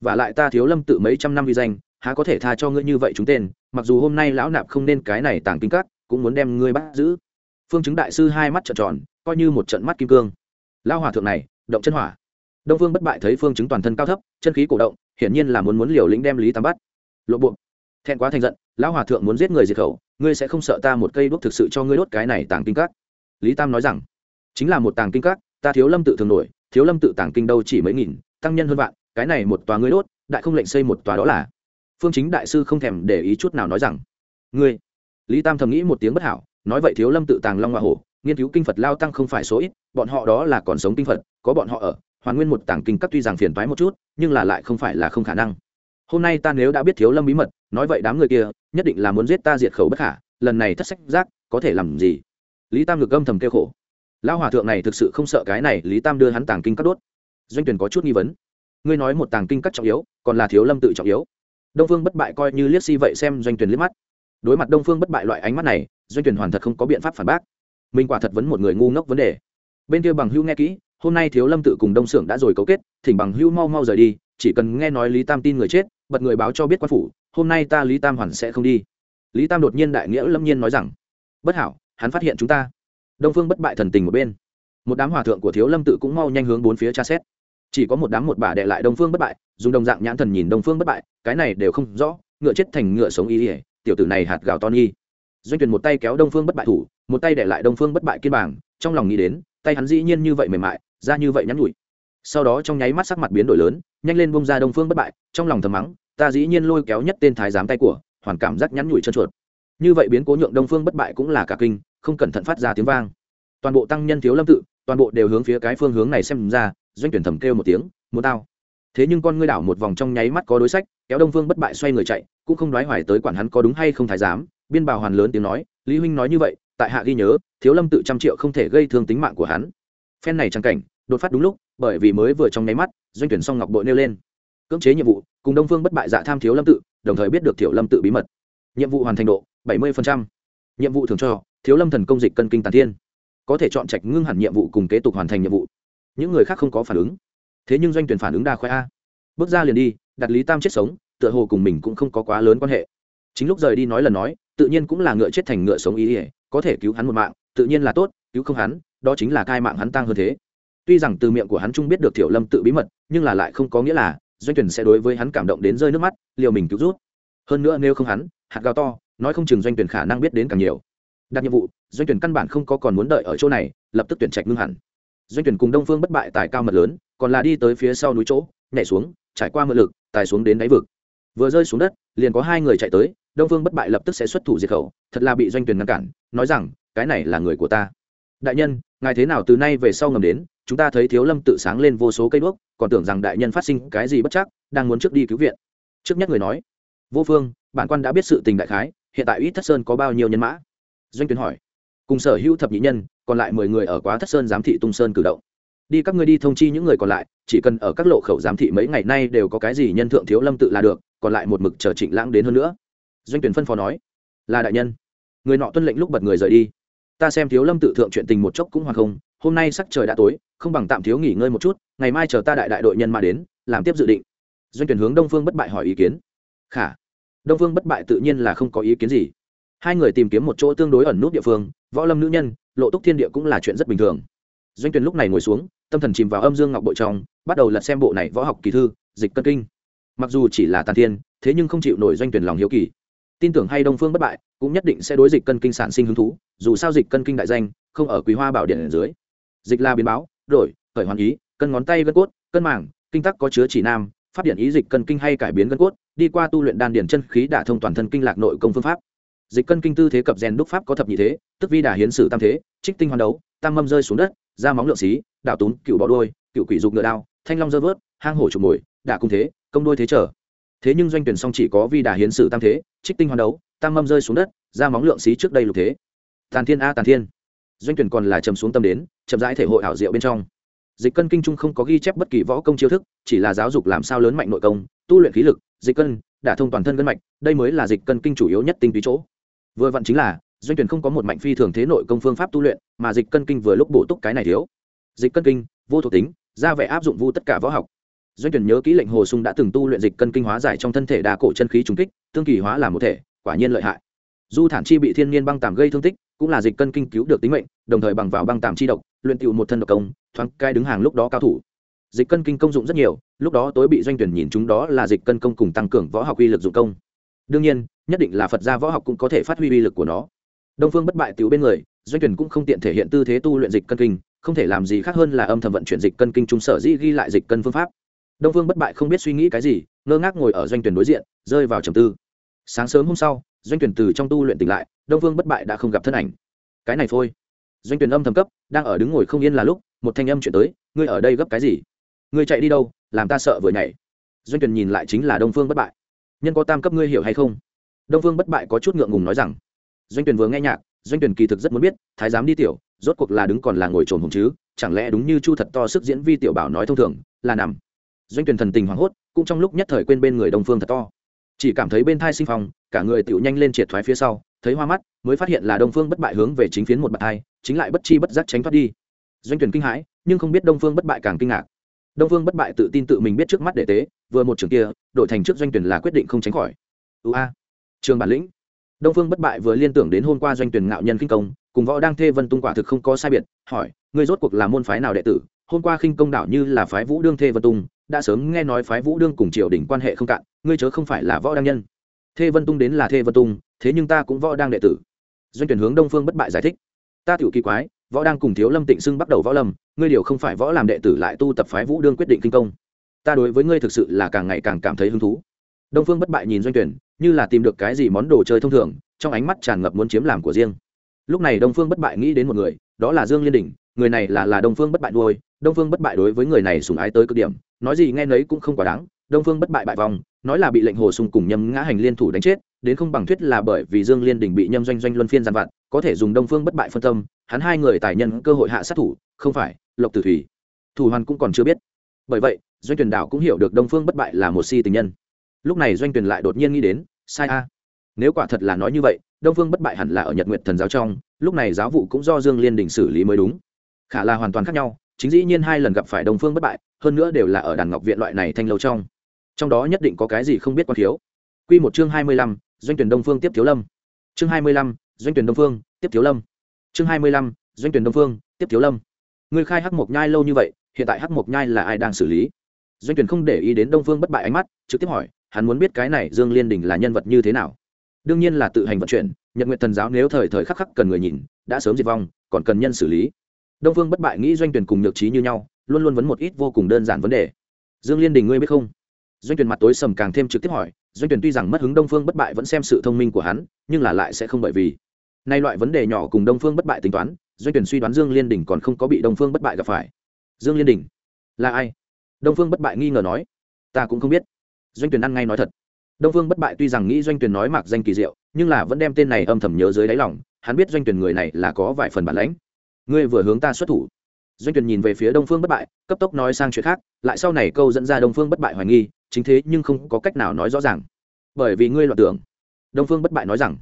Và lại ta thiếu lâm tự mấy trăm năm vi danh, há có thể tha cho ngươi như vậy chúng tên, mặc dù hôm nay lão nạp không nên cái này tàng kinh các, cũng muốn đem ngươi bắt giữ. Phương chứng đại sư hai mắt trợn tròn, coi như một trận mắt kim cương. Lao hòa thượng này, động chân hỏa. Đông phương bất bại thấy phương chứng toàn thân cao thấp, chân khí cổ động, hiển nhiên là muốn muốn liều lĩnh đem lý tam bắt. Lộ buộc thẹn quá thành giận, lão hòa thượng muốn giết người diệt khẩu, ngươi sẽ không sợ ta một cây đuốc thực sự cho ngươi đốt cái này tàng kinh các lý tam nói rằng, chính là một tàng kinh các, ta thiếu lâm tự thường nổi, thiếu lâm tự tàng kinh đâu chỉ mấy nghìn, tăng nhân hơn vạn, cái này một tòa ngươi đốt, đại không lệnh xây một tòa đó là. Phương chính đại sư không thèm để ý chút nào nói rằng, ngươi? Lý tam thầm nghĩ một tiếng bất hảo, nói vậy thiếu lâm tự tàng long hoa hổ, nghiên cứu kinh phật lao tăng không phải số ít, bọn họ đó là còn sống kinh phật, có bọn họ ở, hoàn nguyên một tàng kinh các tuy rằng phiền toái một chút, nhưng là lại không phải là không khả năng. Hôm nay ta nếu đã biết thiếu lâm bí mật, nói vậy đám người kia, nhất định là muốn giết ta diệt khẩu bất khả, lần này thất sách giác có thể làm gì? Lý tam ngược âm thầm kêu khổ. Lão hòa thượng này thực sự không sợ cái này, lý tam đưa hắn tàng kinh cắt đốt. Doanh tuyển có chút nghi vấn. Ngươi nói một tàng kinh cắt trọng yếu, còn là thiếu lâm tự trọng yếu. Đông phương bất bại coi như liếc si vậy xem doanh tuyển liếc mắt. Đối mặt đông phương bất bại loại ánh mắt này, doanh tuyển hoàn thật không có biện pháp phản bác. Mình quả thật vấn một người ngu ngốc vấn đề. Bên kia bằng hưu nghe kỹ, hôm nay thiếu lâm tự cùng đông xưởng đã rồi cấu kết, thỉnh bằng hưu mau mau rời đi, chỉ cần nghe nói lý tam tin người chết, bật người báo cho biết quan phủ, hôm nay ta lý tam hoàn sẽ không đi. Lý tam đột nhiên đại nghĩa lâm nhiên nói rằng, bất hảo hắn phát hiện chúng ta. Đông phương bất bại thần tình một bên. Một đám hòa thượng của thiếu lâm tự cũng mau nhanh hướng bốn phía tra xét. Chỉ có một đám một bà đệ lại đông phương bất bại, dùng đồng dạng nhãn thần nhìn đông phương bất bại, cái này đều không rõ, ngựa chết thành ngựa sống ý ỉa tiểu tử này hạt gạo to nhi. Doanh tuyển một tay kéo đông phương bất bại thủ, một tay để lại đông phương bất bại kiên bảng trong lòng nghĩ đến, tay hắn dĩ nhiên như vậy mềm mại ra như vậy nhắn nhủi. Sau đó trong nháy mắt sắc mặt biến đổi lớn, nhanh lên bông ra đông phương bất bại, trong lòng thầm mắng, ta dĩ nhiên lôi kéo nhất tên thái giám tay của, hoàn cảm giác nhắn nhủi chân chuột. Như vậy biến cố nhượng đông phương bất bại cũng là cả kinh không cẩn thận phát ra tiếng vang. Toàn bộ tăng nhân thiếu lâm tự, toàn bộ đều hướng phía cái phương hướng này xem ra, doanh tuyển thầm kêu một tiếng, muốn tao. Thế nhưng con ngươi đảo một vòng trong nháy mắt có đối sách, kéo đông phương bất bại xoay người chạy, cũng không đoái hoài tới quản hắn có đúng hay không thái giám, biên bào hoàn lớn tiếng nói, lý huynh nói như vậy, tại hạ ghi nhớ, thiếu lâm tự trăm triệu không thể gây thương tính mạng của hắn. Phen này trang cảnh, đột phát đúng lúc, bởi vì mới vừa trong nháy mắt, doanh tuyển song ngọc bội nêu lên. Cưỡng chế nhiệm vụ, cùng đông phương bất bại dạ tham thiếu lâm tự, đồng thời biết được thiểu lâm tự bí mật. Nhiệm vụ hoàn thành độ 70%. nhiệm vụ thường cho thiếu lâm thần công dịch cân kinh tàn thiên. Có thể chọn trạch ngưng hẳn nhiệm vụ cùng kế tục hoàn thành nhiệm vụ. Những người khác không có phản ứng. Thế nhưng doanh tuyển phản ứng đa khoe a. Bước ra liền đi, đặt lý tam chết sống, tựa hồ cùng mình cũng không có quá lớn quan hệ. Chính lúc rời đi nói lần nói, tự nhiên cũng là ngựa chết thành ngựa sống ý ỉa, có thể cứu hắn một mạng, tự nhiên là tốt, cứu không hắn, đó chính là cai mạng hắn tăng hơn thế. Tuy rằng từ miệng của hắn trung biết được thiểu lâm tự bí mật, nhưng là lại không có nghĩa là doanh tuyển sẽ đối với hắn cảm động đến rơi nước mắt, liều mình cứu rút. Hơn nữa nếu không hắn, hạt gào to, nói không chừng doanh tuyển khả năng biết đến càng nhiều đặt nhiệm vụ, doanh tuyển căn bản không có còn muốn đợi ở chỗ này, lập tức tuyển trạch ngưng hẳn. Doanh tuyển cùng đông phương bất bại tài cao mật lớn, còn là đi tới phía sau núi chỗ, nhảy xuống, trải qua mượn lực, tài xuống đến đáy vực. Vừa rơi xuống đất, liền có hai người chạy tới, đông phương bất bại lập tức sẽ xuất thủ diệt khẩu, thật là bị doanh tuyển ngăn cản, nói rằng, cái này là người của ta. Đại nhân, ngài thế nào từ nay về sau ngầm đến, chúng ta thấy thiếu lâm tự sáng lên vô số cây đuốc, còn tưởng rằng đại nhân phát sinh cái gì bất chắc, đang muốn trước đi cứu viện. Trước nhất người nói, vô phương, bản quan đã biết sự tình đại khái, hiện tại ít thất sơn có bao nhiêu nhân mã? Doanh tuyến hỏi. Cùng sở hữu thập nhị nhân, còn lại mười người ở quá thất sơn giám thị tung sơn cử động. Đi các ngươi đi thông chi những người còn lại, chỉ cần ở các lộ khẩu giám thị mấy ngày nay đều có cái gì nhân thượng thiếu lâm tự là được, còn lại một mực chờ trịnh lãng đến hơn nữa. Doanh tuyển phân phó nói. Là đại nhân. Người nọ tuân lệnh lúc bật người rời đi. Ta xem thiếu lâm tự thượng chuyện tình một chốc cũng hoặc không, hôm nay sắc trời đã tối, không bằng tạm thiếu nghỉ ngơi một chút, ngày mai chờ ta đại đại đội nhân mà đến, làm tiếp dự định. Doanh tuyển hướng đông phương bất bại hỏi ý kiến. Khả. Đông phương bất bại tự nhiên là không có ý kiến gì hai người tìm kiếm một chỗ tương đối ẩn nút địa phương, võ lâm nữ nhân, lộ túc thiên địa cũng là chuyện rất bình thường. Doanh tuyền lúc này ngồi xuống, tâm thần chìm vào âm dương ngọc bội trong, bắt đầu lật xem bộ này võ học kỳ thư, dịch cân kinh. Mặc dù chỉ là tàn thiên, thế nhưng không chịu nổi doanh tuyển lòng hiếu kỳ. Tin tưởng hay đông phương bất bại, cũng nhất định sẽ đối dịch cân kinh sản sinh hứng thú, dù sao dịch cân kinh đại danh, không ở quý hoa bảo điện ở dưới. Dịch là biến báo, đổi, khởi hoàn ý, cân ngón tay gân cốt, cân mảng kinh tắc có chứa chỉ nam phát điện ý dịch cân kinh hay cải biến gân cốt, đi qua tu luyện đan điển chân khí đả thông toàn thân kinh lạc nội công phương pháp dịch cân kinh tư thế cập rèn đúc pháp có thập nhị thế, tức vi đà hiến sử tam thế, trích tinh hoàn đấu, tam mâm rơi xuống đất ra móng lượng xí, đạo tún, cựu bọ đôi, cựu quỷ dục ngựa đao, thanh long dơ vớt, hang hổ trục mồi, đả cung thế, công đôi thế trở. Thế nhưng doanh tuyển song chỉ có vi đà hiến sử tam thế, trích tinh hoàn đấu, tam mâm rơi xuống đất ra móng lượng xí trước đây lục thế. Tàn thiên a tàn thiên. Doanh tuyển còn là trầm xuống tâm đến, chậm rãi thể hội ảo diệu bên trong. Dịch cân kinh trung không có ghi chép bất kỳ võ công chiêu thức, chỉ là giáo dục làm sao lớn mạnh nội công, tu luyện khí lực, dịch cân, đả thông toàn thân gân mạch, đây mới là dịch cân kinh chủ yếu nhất tinh túy chỗ vừa vặn chính là, doanh tuyển không có một mạnh phi thường thế nội công phương pháp tu luyện, mà dịch cân kinh vừa lúc bổ túc cái này thiếu. Dịch cân kinh, vô thuộc tính, ra vẻ áp dụng vu tất cả võ học. Doanh tuyển nhớ kỹ lệnh hồ sung đã từng tu luyện dịch cân kinh hóa giải trong thân thể đa cổ chân khí trùng kích, tương kỳ hóa làm một thể, quả nhiên lợi hại. Du thản chi bị thiên nhiên băng tàm gây thương tích, cũng là dịch cân kinh cứu được tính mệnh, đồng thời bằng vào băng tàm chi độc, luyện tựu một thân độc công, thoáng cai đứng hàng lúc đó cao thủ. Dịch cân kinh công dụng rất nhiều, lúc đó tối bị doanh tuyển nhìn chúng đó là dịch cân công cùng tăng cường võ học uy lực dụng công. Đương nhiên nhất định là phật gia võ học cũng có thể phát huy uy lực của nó. Đông phương bất bại tiểu bên người, doanh tuyển cũng không tiện thể hiện tư thế tu luyện dịch cân kinh, không thể làm gì khác hơn là âm thầm vận chuyển dịch cân kinh trung sở dĩ ghi lại dịch cân phương pháp. Đông phương bất bại không biết suy nghĩ cái gì, ngơ ngác ngồi ở doanh tuyển đối diện, rơi vào trầm tư. Sáng sớm hôm sau, doanh tuyển từ trong tu luyện tỉnh lại, đông phương bất bại đã không gặp thân ảnh. Cái này thôi. Doanh tuyển âm thầm cấp, đang ở đứng ngồi không yên là lúc, một thanh âm chuyển tới, ngươi ở đây gấp cái gì? Ngươi chạy đi đâu, làm ta sợ vừa nhảy. Doanh tuyển nhìn lại chính là đông phương bất bại. Nhân có tam cấp ngươi hiểu hay không? Đông phương bất bại có chút ngượng ngùng nói rằng, doanh tuyển vừa nghe nhạc, doanh tuyển kỳ thực rất muốn biết, thái giám đi tiểu, rốt cuộc là đứng còn là ngồi trồn hùng chứ, chẳng lẽ đúng như chu thật to sức diễn vi tiểu bảo nói thông thường, là nằm. Doanh tuyển thần tình hoảng hốt, cũng trong lúc nhất thời quên bên người đông phương thật to. Chỉ cảm thấy bên thai sinh phong, cả người tiểu nhanh lên triệt thoái phía sau, thấy hoa mắt, mới phát hiện là đông phương bất bại hướng về chính phiến một bậc thai chính lại bất chi bất giác tránh thoát đi. Doanh tuyển kinh hãi, nhưng không biết đông phương bất bại càng kinh ngạc. Đông phương bất bại tự tin tự mình biết trước mắt để tế, vừa một trường kia, đổi thành trước doanh tuyển là quyết định không tránh khỏi. Ưu a trường bản lĩnh. Đông phương bất bại vừa liên tưởng đến hôm qua doanh tuyển ngạo nhân kinh công, cùng võ đang thê vân tung quả thực không có sai biệt, hỏi, ngươi rốt cuộc là môn phái nào đệ tử? Hôm qua khinh công đảo như là phái vũ đương thê vân tung, đã sớm nghe nói phái vũ đương cùng triều đình quan hệ không cạn, ngươi chớ không phải là võ đăng nhân. Thê vân tung đến là thê vân tung, thế nhưng ta cũng võ đang đệ tử. Doanh tuyển hướng đông phương bất bại giải thích, ta tiểu kỳ quái, võ đang cùng thiếu lâm tịnh xưng bắt đầu võ lâm, ngươi điều không phải võ làm đệ tử lại tu tập phái vũ đương quyết định kinh công. Ta đối với ngươi thực sự là càng ngày càng cảm thấy hứng thú. Đông phương bất bại nhìn doanh tuyển như là tìm được cái gì món đồ chơi thông thường, trong ánh mắt tràn ngập muốn chiếm làm của riêng. Lúc này đông phương bất bại nghĩ đến một người, đó là dương liên đình, người này là là đông phương bất bại nuôi. Đông phương bất bại đối với người này sùng ái tới cực điểm, nói gì nghe nấy cũng không quá đáng. Đông phương bất bại bại vòng, nói là bị lệnh hồ sùng cùng nhâm ngã hành liên thủ đánh chết, đến không bằng thuyết là bởi vì dương liên đình bị nhâm doanh doanh luân phiên giàn vặt, có thể dùng đông phương bất bại phân tâm, hắn hai người tài nhân cơ hội hạ sát thủ, không phải, lộc tử thủy. Thủ hoàn cũng còn chưa biết. Bởi vậy, doanh tuyển đảo cũng hiểu được đông phương bất bại là một si tình nhân. Lúc này doanh tuyển lại đột nhiên nghĩ đến sai a. Nếu quả thật là nói như vậy đông phương bất bại hẳn là ở nhật nguyện thần giáo trong lúc này giáo vụ cũng do dương liên đình xử lý mới đúng. Khả là hoàn toàn khác nhau chính dĩ nhiên hai lần gặp phải đông phương bất bại hơn nữa đều là ở đàn ngọc viện loại này thanh lâu trong. Trong đó nhất định có cái gì không biết quan thiếu. Quy một chương hai mươi lăm, doanh tuyển đông phương tiếp thiếu lâm. Chương hai mươi lăm, doanh tuyển đông phương tiếp thiếu lâm. Chương hai mươi lăm, doanh tuyển đông phương tiếp thiếu lâm. Người khai hắc mộc nhai lâu như vậy hiện tại hắc mộc nhai là ai đang xử lý? Doanh tuyển không để ý đến đông phương bất bại ánh mắt trực tiếp hỏi hắn muốn biết cái này dương liên đình là nhân vật như thế nào. Đương nhiên là tự hành vận chuyển, nhật nguyện thần giáo nếu thời thời khắc khắc cần người nhìn, đã sớm diệt vong, còn cần nhân xử lý. Đông phương bất bại nghĩ doanh tuyển cùng nhược trí như nhau, luôn luôn vấn một ít vô cùng đơn giản vấn đề. Dương liên đình ngươi biết không? Doanh tuyển mặt tối sầm càng thêm trực tiếp hỏi, doanh tuyển tuy rằng mất hứng đông phương bất bại vẫn xem sự thông minh của hắn, nhưng là lại sẽ không bởi vì. Nay loại vấn đề nhỏ cùng đông phương bất bại tính toán, doanh tuyển suy đoán dương liên đình còn không có bị đông phương bất bại gặp phải. Dương liên đình, là ai? Đông phương bất bại nghi ngờ nói, ta cũng không biết doanh tuyển ăn ngay nói thật. Đông phương bất bại tuy rằng nghĩ doanh tuyển nói mạc danh kỳ diệu, nhưng là vẫn đem tên này âm thầm nhớ dưới đáy lòng, hắn biết doanh tuyển người này là có vài phần bản lãnh. Ngươi vừa hướng ta xuất thủ. Doanh tuyển nhìn về phía đông phương bất bại, cấp tốc nói sang chuyện khác, lại sau này câu dẫn ra đông phương bất bại hoài nghi, chính thế nhưng không có cách nào nói rõ ràng. Bởi vì ngươi loạn tưởng. Đông phương bất bại nói rằng,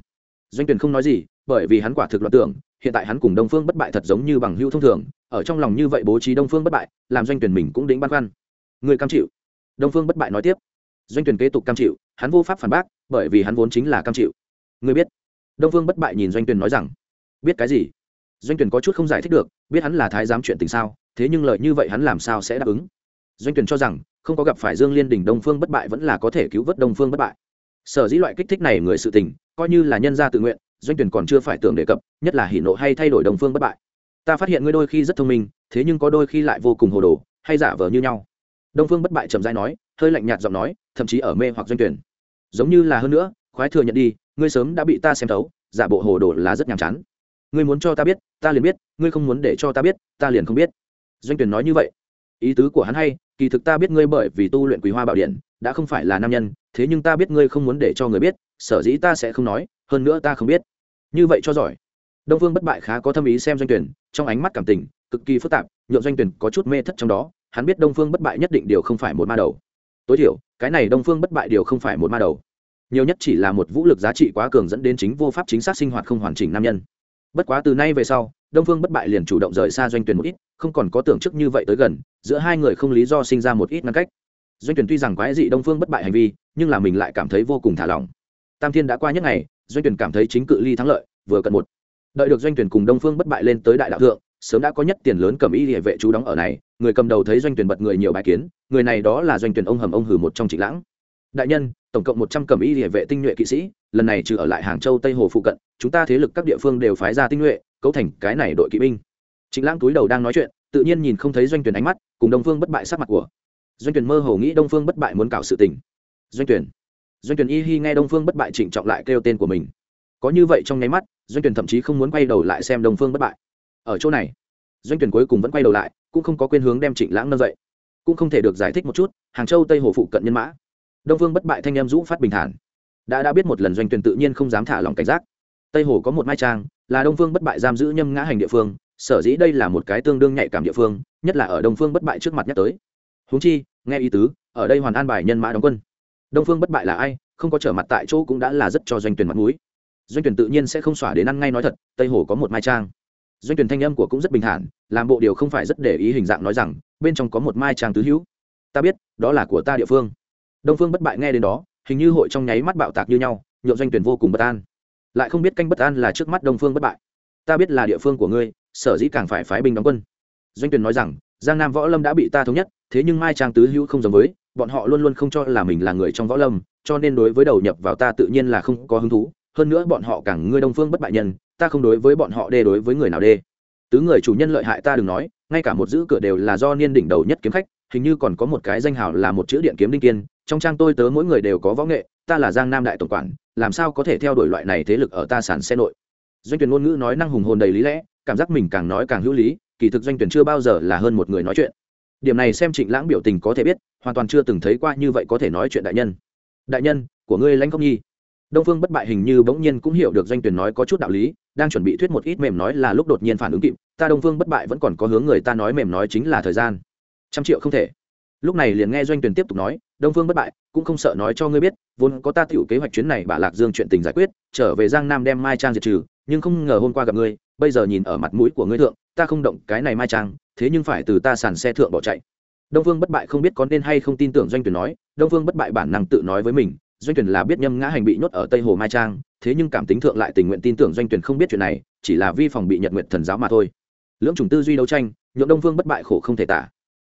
doanh tuyển không nói gì, bởi vì hắn quả thực loạn tưởng, hiện tại hắn cùng đông phương bất bại thật giống như bằng hữu thông thường, ở trong lòng như vậy bố trí đông phương bất bại, làm doanh tuyển mình cũng đính băn khoăn. Người cam chịu. Đông phương bất bại nói tiếp doanh tuyển kế tục cam chịu, hắn vô pháp phản bác, bởi vì hắn vốn chính là cam chịu. Người biết? Đông phương bất bại nhìn doanh tuyển nói rằng, biết cái gì? Doanh tuyển có chút không giải thích được, biết hắn là thái giám chuyện tình sao, thế nhưng lợi như vậy hắn làm sao sẽ đáp ứng? Doanh tuyển cho rằng, không có gặp phải dương liên đình đông phương bất bại vẫn là có thể cứu vớt đông phương bất bại. Sở dĩ loại kích thích này người sự tình, coi như là nhân gia tự nguyện, doanh tuyển còn chưa phải tưởng đề cập, nhất là hỉ nộ hay thay đổi đông phương bất bại. Ta phát hiện ngươi đôi khi rất thông minh, thế nhưng có đôi khi lại vô cùng hồ đồ, hay giả vờ như nhau đông phương bất bại trầm dai nói, hơi lạnh nhạt giọng nói, thậm chí ở mê hoặc doanh tuyển. Giống như là hơn nữa, khoái thừa nhận đi, ngươi sớm đã bị ta xem thấu, giả bộ hồ đồ là rất nhàm chán. Ngươi muốn cho ta biết, ta liền biết, ngươi không muốn để cho ta biết, ta liền không biết. Doanh tuyển nói như vậy. Ý tứ của hắn hay, kỳ thực ta biết ngươi bởi vì tu luyện quý hoa bảo điện, đã không phải là nam nhân, thế nhưng ta biết ngươi không muốn để cho người biết, sở dĩ ta sẽ không nói, hơn nữa ta không biết. Như vậy cho giỏi. Đông Phương bất bại khá có tâm ý xem doanh tuyển, trong ánh mắt cảm tình, cực kỳ phức tạp, nhượng doanh tuyển có chút mê thất trong đó hắn biết đông phương bất bại nhất định điều không phải một ma đầu. Tối thiểu, cái này đông phương bất bại điều không phải một ma đầu. Nhiều nhất chỉ là một vũ lực giá trị quá cường dẫn đến chính vô pháp chính xác sinh hoạt không hoàn chỉnh nam nhân. Bất quá từ nay về sau, đông phương bất bại liền chủ động rời xa doanh tuyển một ít, không còn có tưởng chức như vậy tới gần, giữa hai người không lý do sinh ra một ít ngăn cách. Doanh tuyển tuy rằng quái dị đông phương bất bại hành vi, nhưng là mình lại cảm thấy vô cùng thả lỏng. Tam thiên đã qua nhất ngày, doanh tuyển cảm thấy chính cự ly thắng lợi, vừa cận một. Đợi được doanh tuyển cùng đông phương bất bại lên tới đại đạo thượng sớm đã có nhất tiền lớn cầm y địa vệ chú đóng ở này, người cầm đầu thấy doanh tuyển bật người nhiều bài kiến, người này đó là doanh tuyển ông hầm ông hử một trong trịnh lãng. Đại nhân, tổng cộng một trăm cầm y địa vệ tinh nhuệ kỵ sĩ, lần này trừ ở lại hàng châu tây hồ phụ cận, chúng ta thế lực các địa phương đều phái ra tinh nhuệ, cấu thành cái này đội kỵ binh. Trịnh lãng túi đầu đang nói chuyện, tự nhiên nhìn không thấy doanh tuyển ánh mắt, cùng đông phương bất bại sát mặt của. Doanh tuyển mơ hồ nghĩ đông phương bất bại muốn cạo sự tình. Doanh tuyển. Doanh tuyển y hi nghe đông phương bất bại trịnh trọng lại kêu tên của mình. Có như vậy trong nháy mắt, doanh tuyển thậm chí không muốn quay đầu lại xem đông phương bất bại ở chỗ này. Doanh tuyển cuối cùng vẫn quay đầu lại, cũng không có quên hướng đem trịnh lãng nâng dậy. Cũng không thể được giải thích một chút, hàng châu tây hồ phụ cận nhân mã. Đông vương bất bại thanh em dũ phát bình thản. Đã đã biết một lần doanh tuyển tự nhiên không dám thả lòng cảnh giác. Tây hồ có một mai trang, là đông vương bất bại giam giữ nhâm ngã hành địa phương, sở dĩ đây là một cái tương đương nhạy cảm địa phương, nhất là ở đông phương bất bại trước mặt nhắc tới. Huống chi, nghe ý tứ, ở đây hoàn an bài nhân mã đóng quân. Đông phương bất bại là ai, không có trở mặt tại chỗ cũng đã là rất cho doanh tuyển mặt mũi. Doanh tuyển tự nhiên sẽ không xỏa đến ăn ngay nói thật, tây hồ có một mai trang doanh tuyển thanh âm của cũng rất bình thản, làm bộ điều không phải rất để ý hình dạng nói rằng, bên trong có một mai trang tứ hữu. Ta biết, đó là của ta địa phương. Đông phương bất bại nghe đến đó, hình như hội trong nháy mắt bạo tạc như nhau nhộn doanh tuyển vô cùng bất an. Lại không biết canh bất an là trước mắt đông phương bất bại. Ta biết là địa phương của ngươi, sở dĩ càng phải phái binh đóng quân. Doanh tuyển nói rằng, giang nam võ lâm đã bị ta thống nhất, thế nhưng mai trang tứ hữu không giống với, bọn họ luôn luôn không cho là mình là người trong võ lâm, cho nên đối với đầu nhập vào ta tự nhiên là không có hứng thú. Hơn nữa bọn họ càng ngươi đông phương bất bại nhân ta không đối với bọn họ đê đối với người nào đê. Tứ người chủ nhân lợi hại ta đừng nói, ngay cả một giữ cửa đều là do niên đỉnh đầu nhất kiếm khách, hình như còn có một cái danh hào là một chữ điện kiếm đinh kiên, trong trang tôi tớ mỗi người đều có võ nghệ, ta là giang nam đại tổng quản, làm sao có thể theo đuổi loại này thế lực ở ta sản xe nội? Doanh tuyển ngôn ngữ nói năng hùng hồn đầy lý lẽ, cảm giác mình càng nói càng hữu lý, kỳ thực doanh tuyển chưa bao giờ là hơn một người nói chuyện. Điểm này xem trịnh lãng biểu tình có thể biết, hoàn toàn chưa từng thấy qua như vậy có thể nói chuyện đại nhân. Đại nhân, của ngươi lãnh công nhi? Đông phương bất bại hình như bỗng nhiên cũng hiểu được doanh tuyển nói có chút đạo lý, đang chuẩn bị thuyết một ít mềm nói là lúc đột nhiên phản ứng kịp, ta đông phương bất bại vẫn còn có hướng người ta nói mềm nói chính là thời gian. Trăm triệu không thể. Lúc này liền nghe doanh tuyển tiếp tục nói, đông phương bất bại, cũng không sợ nói cho ngươi biết, vốn có ta tiểu kế hoạch chuyến này bà lạc dương chuyện tình giải quyết, trở về giang nam đem mai trang diệt trừ, nhưng không ngờ hôm qua gặp ngươi, bây giờ nhìn ở mặt mũi của ngươi thượng, ta không động cái này mai trang, thế nhưng phải từ ta sàn xe thượng bỏ chạy. Đông phương bất bại không biết có nên hay không tin tưởng doanh tuyển nói, đông phương bất bại bản năng tự nói với mình doanh tuyển là biết nhâm ngã hành bị nhốt ở tây hồ mai trang, thế nhưng cảm tính thượng lại tình nguyện tin tưởng doanh tuyển không biết chuyện này, chỉ là vi phòng bị nhật nguyện thần giáo mà thôi. Lưỡng chủng tư duy đấu tranh, nhượng đông phương bất bại khổ không thể tả.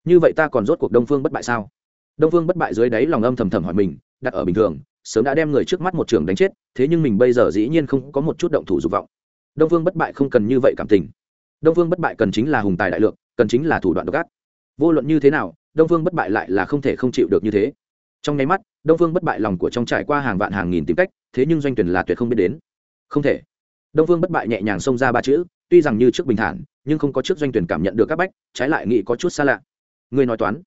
Như vậy ta còn rốt cuộc đông phương bất bại sao? Đông phương bất bại dưới đáy lòng âm thầm thầm hỏi mình, đặt ở bình thường, sớm đã đem người trước mắt một trường đánh chết, thế nhưng mình bây giờ dĩ nhiên không có một chút động thủ dục vọng. Đông phương bất bại không cần như vậy cảm tình. Đông phương bất bại cần chính là hùng tài đại lượng, cần chính là thủ đoạn độc ác. Vô luận như thế nào, đông phương bất bại lại là không thể không chịu được như thế. Trong nháy mắt đông phương bất bại lòng của trong trải qua hàng vạn hàng nghìn tìm cách, thế nhưng doanh tuyển là tuyệt không biết đến. Không thể. Đông phương bất bại nhẹ nhàng xông ra ba chữ, tuy rằng như trước bình thản, nhưng không có trước doanh tuyển cảm nhận được các bách, trái lại nghĩ có chút xa lạ. Ngươi nói toán.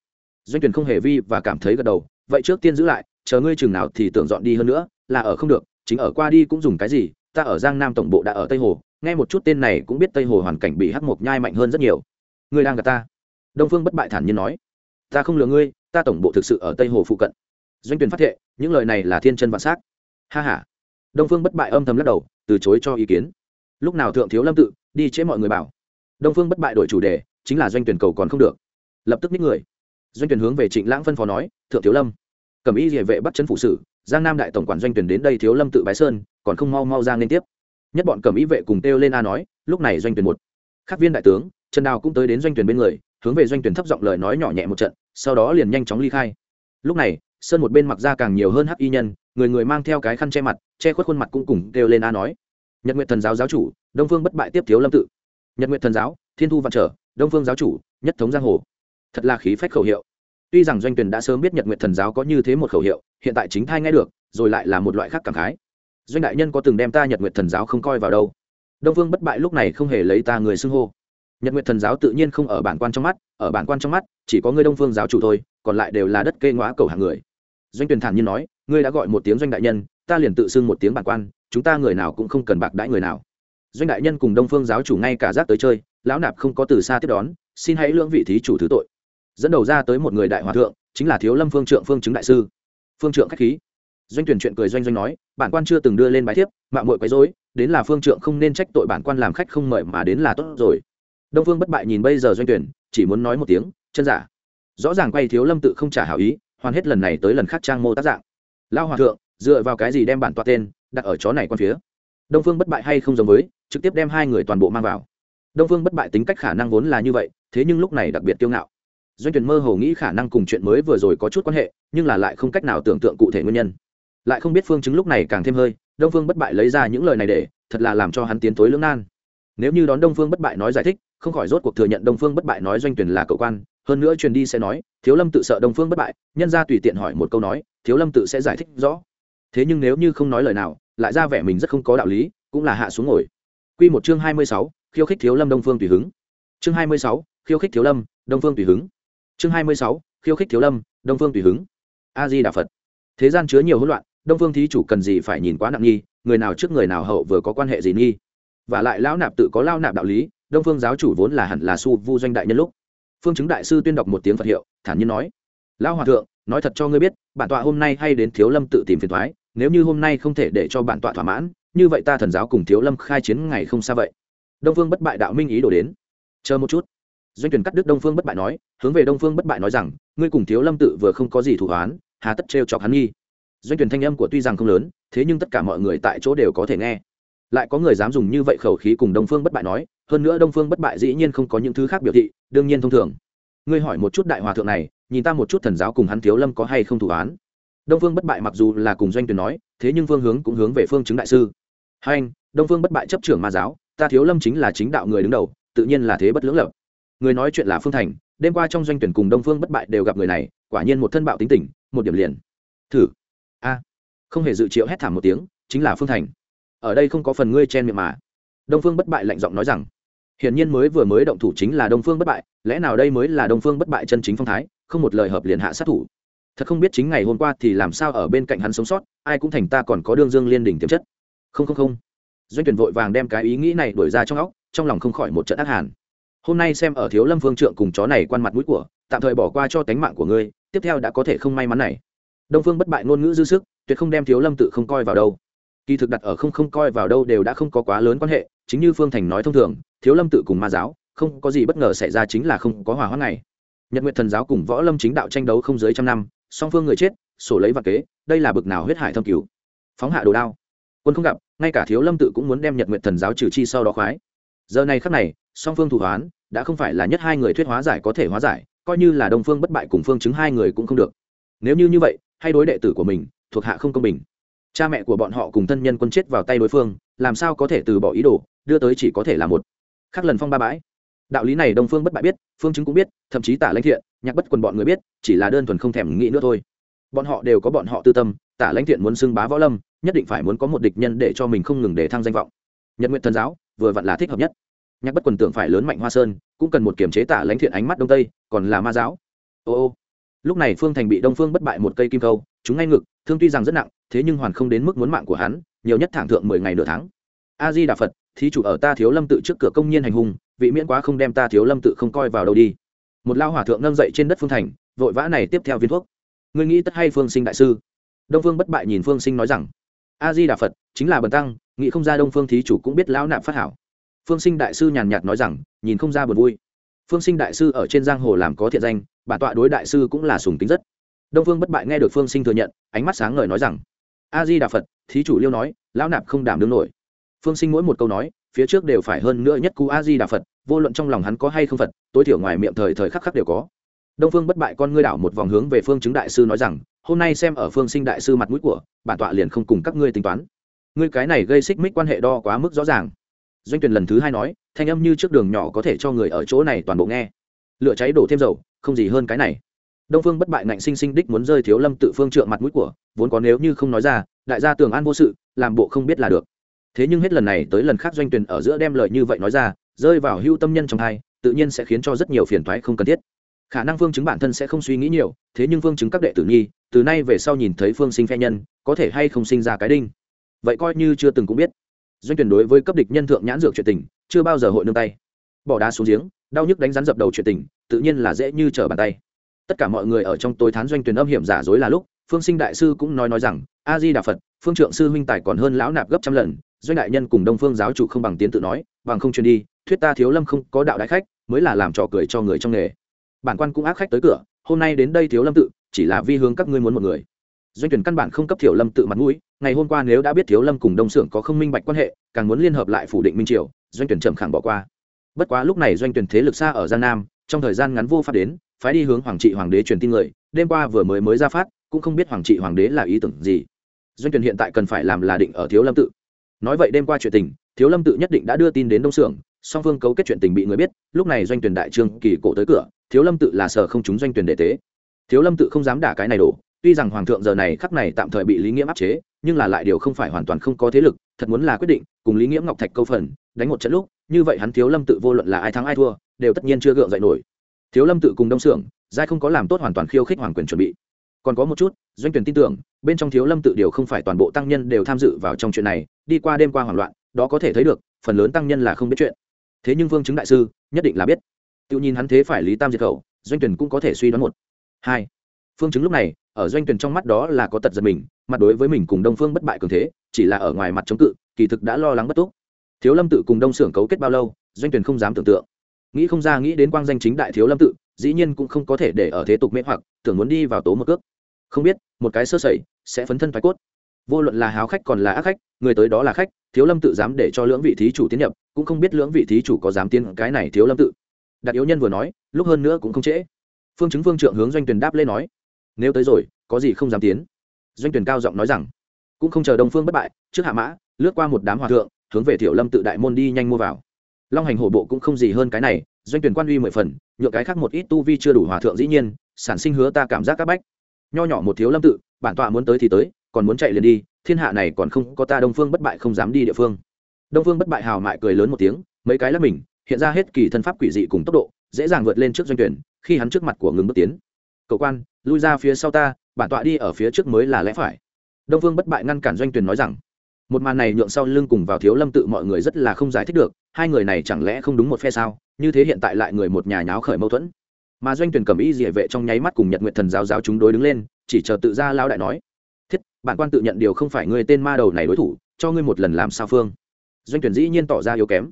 Doanh tuyển không hề vi và cảm thấy gật đầu, vậy trước tiên giữ lại, chờ ngươi chừng nào thì tưởng dọn đi hơn nữa, là ở không được, chính ở qua đi cũng dùng cái gì, ta ở giang nam tổng bộ đã ở tây hồ, nghe một chút tên này cũng biết tây hồ hoàn cảnh bị hắc mộc nhai mạnh hơn rất nhiều. Ngươi đang gặp ta. Đông phương bất bại thản nhiên nói. Ta không lừa ngươi, ta tổng bộ thực sự ở tây hồ phụ cận doanh tuyển phát thệ, những lời này là thiên chân vạn s á c ha. H a đông phương bất bại âm thầm lắc đầu, từ chối cho ý kiến. Lúc nào thượng thiếu lâm tự, đi chế mọi người bảo. Đông phương bất bại đổi chủ đề, chính là doanh tuyển cầu còn không được. Lập tức ních người. Doanh tuyển hướng về trịnh lãng phân phó nói, thượng thiếu lâm. Cầm ý địa vệ bắt chân phụ sử, giang nam đại tổng quản doanh tuyển đến đây thiếu lâm tự bái sơn, còn không mau mau ra liên tiếp. Nhất bọn cầm ý vệ cùng kêu lên a nói, lúc này doanh tuyển một. Khắc viên đại tướng, trần đào cũng tới đến doanh tuyển bên người, hướng về doanh tuyển thấp giọng lời nói nhỏ nhẹ một trận, sau đó liền nhanh chóng ly khai. Lúc này sơn một bên mặc ra càng nhiều hơn hắc y nhân, người người mang theo cái khăn che mặt, che khuất khuôn mặt cũng cùng kêu lên a nói. Nhật nguyện thần giáo giáo chủ, đông phương bất bại tiếp thiếu lâm tự. Nhật nguyện thần giáo, thiên thu vạn trở, đông phương giáo chủ, nhất thống giang hồ. Thật là khí phách khẩu hiệu. Tuy rằng doanh tuyển đã sớm biết nhật nguyện thần giáo có như thế một khẩu hiệu, hiện tại chính thai nghe được, rồi lại là một loại khác cảm khái. Doanh đại nhân có từng đem ta nhật nguyện thần giáo không coi vào đâu. Đông phương bất bại lúc này không hề lấy ta người xưng hô. Nhật nguyện thần giáo tự nhiên không ở bản quan trong mắt, ở bản quan trong mắt, chỉ có người đông phương giáo chủ thôi, còn lại đều là đất kê ngõa cầu hàng người doanh tuyển thản nhiên nói, ngươi đã gọi một tiếng doanh đại nhân, ta liền tự xưng một tiếng bản quan, chúng ta người nào cũng không cần bạc đãi người nào. Doanh đại nhân cùng đông phương giáo chủ ngay cả giác tới chơi, lão nạp không có từ xa tiếp đón, xin hãy lưỡng vị thí chủ thứ tội. Dẫn đầu ra tới một người đại hòa thượng, chính là thiếu lâm phương trượng phương chứng đại sư. Phương trượng khách khí. Doanh tuyển chuyện cười doanh doanh nói, bản quan chưa từng đưa lên bài thiếp mạng muội quấy rối, đến là phương trượng không nên trách tội bản quan làm khách không mời mà đến là tốt rồi. Đông phương bất bại nhìn bây giờ doanh tuyển chỉ muốn nói một tiếng, chân giả. Rõ ràng quay thiếu lâm tự không trả hảo ý hoàn hết lần này tới lần khác trang mô tác dạng. Lao hòa thượng, dựa vào cái gì đem bản toa tên đặt ở chó này quan phía? Đông phương bất bại hay không giống với, trực tiếp đem hai người toàn bộ mang vào. Đông phương bất bại tính cách khả năng vốn là như vậy, thế nhưng lúc này đặc biệt kiêu ngạo. Doanh tuyển mơ hồ nghĩ khả năng cùng chuyện mới vừa rồi có chút quan hệ, nhưng là lại không cách nào tưởng tượng cụ thể nguyên nhân. Lại không biết phương chứng lúc này càng thêm hơi, đông phương bất bại lấy ra những lời này để, thật là làm cho hắn tiến tối lưỡng nan. Nếu như đón đông phương bất bại nói giải thích, không khỏi rốt cuộc thừa nhận đông phương bất bại nói doanh tuyển là cậu quan hơn nữa truyền đi sẽ nói thiếu lâm tự sợ đông phương bất bại nhân ra tùy tiện hỏi một câu nói thiếu lâm tự sẽ giải thích rõ. Thế nhưng nếu như không nói lời nào lại ra vẻ mình rất không có đạo lý cũng là hạ xuống ngồi. Quy một chương hai mươi sáu, khiêu khích thiếu lâm đông phương tùy hứng. Chương hai mươi sáu, khiêu khích thiếu lâm đông phương tùy hứng. Chương hai mươi sáu, khiêu khích thiếu lâm đông phương tùy hứng. A di đà phật. Thế gian chứa nhiều hỗn loạn đông phương thí chủ cần gì phải nhìn quá nặng nghi người nào trước người nào hậu vừa có quan hệ gì nghi. Và lại lão nạp tự có lao nạp đạo lý đông phương giáo chủ vốn là hẳn là su vu doanh đại nhân lúc phương chứng đại sư tuyên đọc một tiếng phật hiệu, thản nhiên nói, lão hòa thượng, nói thật cho ngươi biết, bản tọa hôm nay hay đến thiếu lâm tự tìm phiền thoái nếu như hôm nay không thể để cho bản tọa thỏa mãn, như vậy ta thần giáo cùng thiếu lâm khai chiến ngày không xa vậy. Đông phương bất bại đạo minh ý đổ đến. Chờ một chút. Doanh tuyển cắt đứt đông phương bất bại nói, hướng về đông phương bất bại nói rằng, ngươi cùng thiếu lâm tự vừa không có gì thủ hoán, hà tất trêu chọc hắn nghi. Doanh tuyển thanh âm của tuy rằng không lớn, thế nhưng tất cả mọi người tại chỗ đều có thể nghe lại có người dám dùng như vậy khẩu khí cùng đông phương bất bại nói, hơn nữa đông phương bất bại dĩ nhiên không có những thứ khác biểu thị, đương nhiên thông thường. Ngươi hỏi một chút đại hòa thượng này, nhìn ta một chút thần giáo cùng hắn thiếu lâm có hay không thủ án. Đông phương bất bại mặc dù là cùng doanh tuyển nói, thế nhưng phương hướng cũng hướng về phương chứng đại sư. Hai anh đông phương bất bại chấp trưởng ma giáo, ta thiếu lâm chính là chính đạo người đứng đầu, tự nhiên là thế bất lưỡng lập. Người nói chuyện là phương thành, đêm qua trong doanh tuyển cùng đông phương bất bại đều gặp người này, quả nhiên một thân bạo tính tình, một điểm liền. Thử. A. Không hề dự triệu hét thảm một tiếng, chính là phương thành ở đây không có phần ngươi chen miệng mà. Đông phương bất bại lạnh giọng nói rằng, hiển nhiên mới vừa mới động thủ chính là đông phương bất bại, lẽ nào đây mới là đông phương bất bại chân chính phong thái, không một lời hợp liền hạ sát thủ. Thật không biết chính ngày hôm qua thì làm sao ở bên cạnh hắn sống sót, ai cũng thành ta còn có đương dương liên đỉnh tiềm chất. Không không không. Doanh tuyển vội vàng đem cái ý nghĩ này đổi ra trong óc, trong lòng không khỏi một trận ác hàn. Hôm nay xem ở thiếu lâm phương trượng cùng chó này quan mặt mũi của, tạm thời bỏ qua cho tánh mạng của ngươi, tiếp theo đã có thể không may mắn này. Đông phương bất bại ngôn ngữ dư sức, tuyệt không đem thiếu lâm tự không coi vào đâu kỳ thực đặt ở không không coi vào đâu đều đã không có quá lớn quan hệ, chính như phương thành nói thông thường, thiếu lâm tự cùng ma giáo, không có gì bất ngờ xảy ra chính là không có hòa hoãn này nhật nguyện thần giáo cùng võ lâm chính đạo tranh đấu không dưới trăm năm, song phương người chết, sổ lấy và kế, đây là bực nào huyết hải thâm cứu. Phóng hạ đồ đao. Quân không gặp, ngay cả thiếu lâm tự cũng muốn đem nhật nguyện thần giáo trừ chi sau đó khoái. Giờ này khắc này, song phương thủ hoán, đã không phải là nhất hai người thuyết hóa giải có thể hóa giải, coi như là đông phương bất bại cùng phương chứng hai người cũng không được. Nếu như như vậy, hay đối đệ tử của mình, thuộc hạ không công bình cha mẹ của bọn họ cùng thân nhân quân chết vào tay đối phương, làm sao có thể từ bỏ ý đồ, đưa tới chỉ có thể là một. Khác lần phong ba bãi. Đạo lý này đông phương bất bại biết, phương chứng cũng biết, thậm chí tả lãnh thiện, nhạc bất quần bọn người biết, chỉ là đơn thuần không thèm nghĩ nữa thôi. Bọn họ đều có bọn họ tư tâm tả lãnh thiện muốn xưng bá võ lâm, nhất định phải muốn có một địch nhân để cho mình không ngừng để thăng danh vọng. Nhật nguyện thần giáo, vừa vặn là thích hợp nhất. Nhạc bất quần tưởng phải lớn mạnh hoa sơn, cũng cần một kiềm chế tả lãnh thiện ánh mắt đông tây, còn là ma giáo. Ô ô. Lúc này phương thành bị đông phương bất bại một cây kim câu chúng ngay ngực, thương tuy rằng rất nặng, thế nhưng hoàn không đến mức muốn mạng của hắn, nhiều nhất thẳng thượng mười ngày nửa tháng. A di đà phật, thí chủ ở ta thiếu lâm tự trước cửa công nhiên hành hung, vị miễn quá không đem ta thiếu lâm tự không coi vào đâu đi. Một lao hòa thượng nâng dậy trên đất phương thành, vội vã này tiếp theo viên thuốc. Ngươi nghĩ tất hay phương sinh đại sư? Đông phương bất bại nhìn phương sinh nói rằng a di đà phật, chính là bần tăng, nghĩ không ra đông phương thí chủ cũng biết lão nạp phát hảo. Phương sinh đại sư nhàn nhạt nói rằng, nhìn không ra buồn vui. Phương sinh đại sư ở trên giang hồ làm có thiện danh, bản tọa đối đại sư cũng là sùng tính rất đông phương bất bại nghe được phương sinh thừa nhận, ánh mắt sáng ngời nói rằng, a di đà phật, thí chủ liêu nói, lão nạp không đảm đương nổi. Phương sinh mỗi một câu nói, phía trước đều phải hơn nữa nhất cú a di đà phật, vô luận trong lòng hắn có hay không phật, tối thiểu ngoài miệng thời thời khắc khắc đều có. Đông phương bất bại con ngươi đảo một vòng hướng về phương chứng đại sư nói rằng, hôm nay xem ở phương sinh đại sư mặt mũi của, bản tọa liền không cùng các ngươi tính toán. Ngươi cái này gây xích mích quan hệ đo quá mức rõ ràng. Doanh tuyển lần thứ hai nói, thanh âm như trước đường nhỏ có thể cho người ở chỗ này toàn bộ nghe. Lửa cháy đổ thêm dầu, không gì hơn cái này đông phương bất bại ngạnh sinh sinh đích muốn rơi thiếu lâm tự phương trượng mặt mũi của, vốn có nếu như không nói ra, đại gia tường an vô sự, làm bộ không biết là được. Thế nhưng hết lần này tới lần khác doanh tuyển ở giữa đem lời như vậy nói ra, rơi vào hưu tâm nhân trong hai, tự nhiên sẽ khiến cho rất nhiều phiền toái không cần thiết. Khả năng phương chứng bản thân sẽ không suy nghĩ nhiều, thế nhưng phương chứng các đệ tử nhi, từ nay về sau nhìn thấy phương sinh phe nhân, có thể hay không sinh ra cái đinh? Vậy coi như chưa từng cũng biết. Doanh tuyển đối với cấp địch nhân thượng nhãn dược chuyện tình, chưa bao giờ hội nương tay. Bỏ đá xuống giếng, đau nhức đánh rắn dập đầu chuyện tình, tự nhiên là dễ như trở bàn tay tất cả mọi người ở trong tối thán doanh tuyển âm hiểm giả dối là lúc, phương sinh đại sư cũng nói nói rằng, a di đà phật, phương trượng sư huynh tài còn hơn lão nạp gấp trăm lần, doanh đại nhân cùng đông phương giáo chủ không bằng tiến tự nói, bằng không truyền đi, thuyết ta thiếu lâm không có đạo đại khách, mới là làm trò cười cho người trong nghề. Bản quan cũng ác khách tới cửa, hôm nay đến đây thiếu lâm tự, chỉ là vi hướng các ngươi muốn một người. Doanh tuyển căn bản không cấp thiếu lâm tự mặt mũi, ngày hôm qua nếu đã biết thiếu lâm cùng đông xưởng có không minh bạch quan hệ, càng muốn liên hợp lại phủ định minh triều, doanh tuyển trầm khẳng bỏ qua. Bất quá lúc này doanh tuyển thế lực xa ở giang nam, trong thời gian ngắn vô pháp đến phái đi hướng hoàng trị hoàng đế truyền tin người, đêm qua vừa mới mới ra phát, cũng không biết hoàng trị hoàng đế là ý tưởng gì. Doanh tuyển hiện tại cần phải làm là định ở thiếu lâm tự. Nói vậy đêm qua chuyện tình, thiếu lâm tự nhất định đã đưa tin đến đông xưởng song phương cấu kết chuyện tình bị người biết, lúc này doanh tuyển đại trương kỳ cổ tới cửa, thiếu lâm tự là sở không chúng doanh tuyển đệ tế. Thiếu lâm tự không dám đả cái này đổ, tuy rằng hoàng thượng giờ này khắc này tạm thời bị lý nghĩa áp chế, nhưng là lại điều không phải hoàn toàn không có thế lực, thật muốn là quyết định, cùng lý nghĩa ngọc thạch câu phần, đánh một trận lúc, như vậy hắn thiếu lâm tự vô luận là ai thắng ai thua, đều tất nhiên chưa gượng dậy nổi thiếu lâm tự cùng đông xưởng giai không có làm tốt hoàn toàn khiêu khích hoàng quyền chuẩn bị. Còn có một chút, doanh tuyển tin tưởng, bên trong thiếu lâm tự điều không phải toàn bộ tăng nhân đều tham dự vào trong chuyện này, đi qua đêm qua hoảng loạn, đó có thể thấy được, phần lớn tăng nhân là không biết chuyện. Thế nhưng vương chứng đại sư, nhất định là biết. Tự nhìn hắn thế phải lý tam diệt khẩu, doanh tuyển cũng có thể suy đoán một. Hai, phương chứng lúc này, ở doanh tuyển trong mắt đó là có tật giật mình, mặt đối với mình cùng đông phương bất bại cường thế, chỉ là ở ngoài mặt chống cự, kỳ thực đã lo lắng bất túc. Thiếu lâm tự cùng đông xưởng cấu kết bao lâu, doanh tuyển không dám tưởng tượng nghĩ không ra nghĩ đến quang danh chính đại thiếu lâm tự, dĩ nhiên cũng không có thể để ở thế tục mê hoặc, tưởng muốn đi vào tố một cước. Không biết, một cái sơ sẩy, sẽ phấn thân thoái cốt. Vô luận là háo khách còn là ác khách, người tới đó là khách, thiếu lâm tự dám để cho lưỡng vị thí chủ tiến nhập, cũng không biết lưỡng vị thí chủ có dám tiến cái này thiếu lâm tự. Đặt yếu nhân vừa nói, lúc hơn nữa cũng không trễ. Phương chứng phương trượng hướng doanh tuyển đáp lên nói, nếu tới rồi, có gì không dám tiến? Doanh tuyển cao giọng nói rằng, cũng không chờ đông phương bất bại, trước hạ mã, lướt qua một đám hòa thượng, hướng về tiểu lâm tự đại môn đi nhanh mua vào long hành hổ bộ cũng không gì hơn cái này, doanh tuyển quan uy mười phần nhựa cái khác một ít tu vi chưa đủ hòa thượng dĩ nhiên, sản sinh hứa ta cảm giác các bách. Nho nhỏ một thiếu lâm tự, bản tọa muốn tới thì tới, còn muốn chạy liền đi, thiên hạ này còn không có ta đông phương bất bại không dám đi địa phương. Đông phương bất bại hào mại cười lớn một tiếng, mấy cái lắp mình, hiện ra hết kỳ thân pháp quỷ dị cùng tốc độ, dễ dàng vượt lên trước doanh tuyển, khi hắn trước mặt của ngừng bước tiến. Cầu quan, lui ra phía sau ta, bản tọa đi ở phía trước mới là lẽ phải. Đông phương bất bại ngăn cản doanh tuyển nói rằng một màn này nhượng sau lưng cùng vào thiếu lâm tự mọi người rất là không giải thích được, hai người này chẳng lẽ không đúng một phe sao? Như thế hiện tại lại người một nhà nháo khởi mâu thuẫn. Mà doanh tuyển cầm ý địa vệ trong nháy mắt cùng nhật nguyện thần giáo giáo chúng đối đứng lên, chỉ chờ tự ra lao đại nói, thiết, bản quan tự nhận điều không phải người tên ma đầu này đối thủ, cho ngươi một lần làm sao phương. Doanh tuyển dĩ nhiên tỏ ra yếu kém.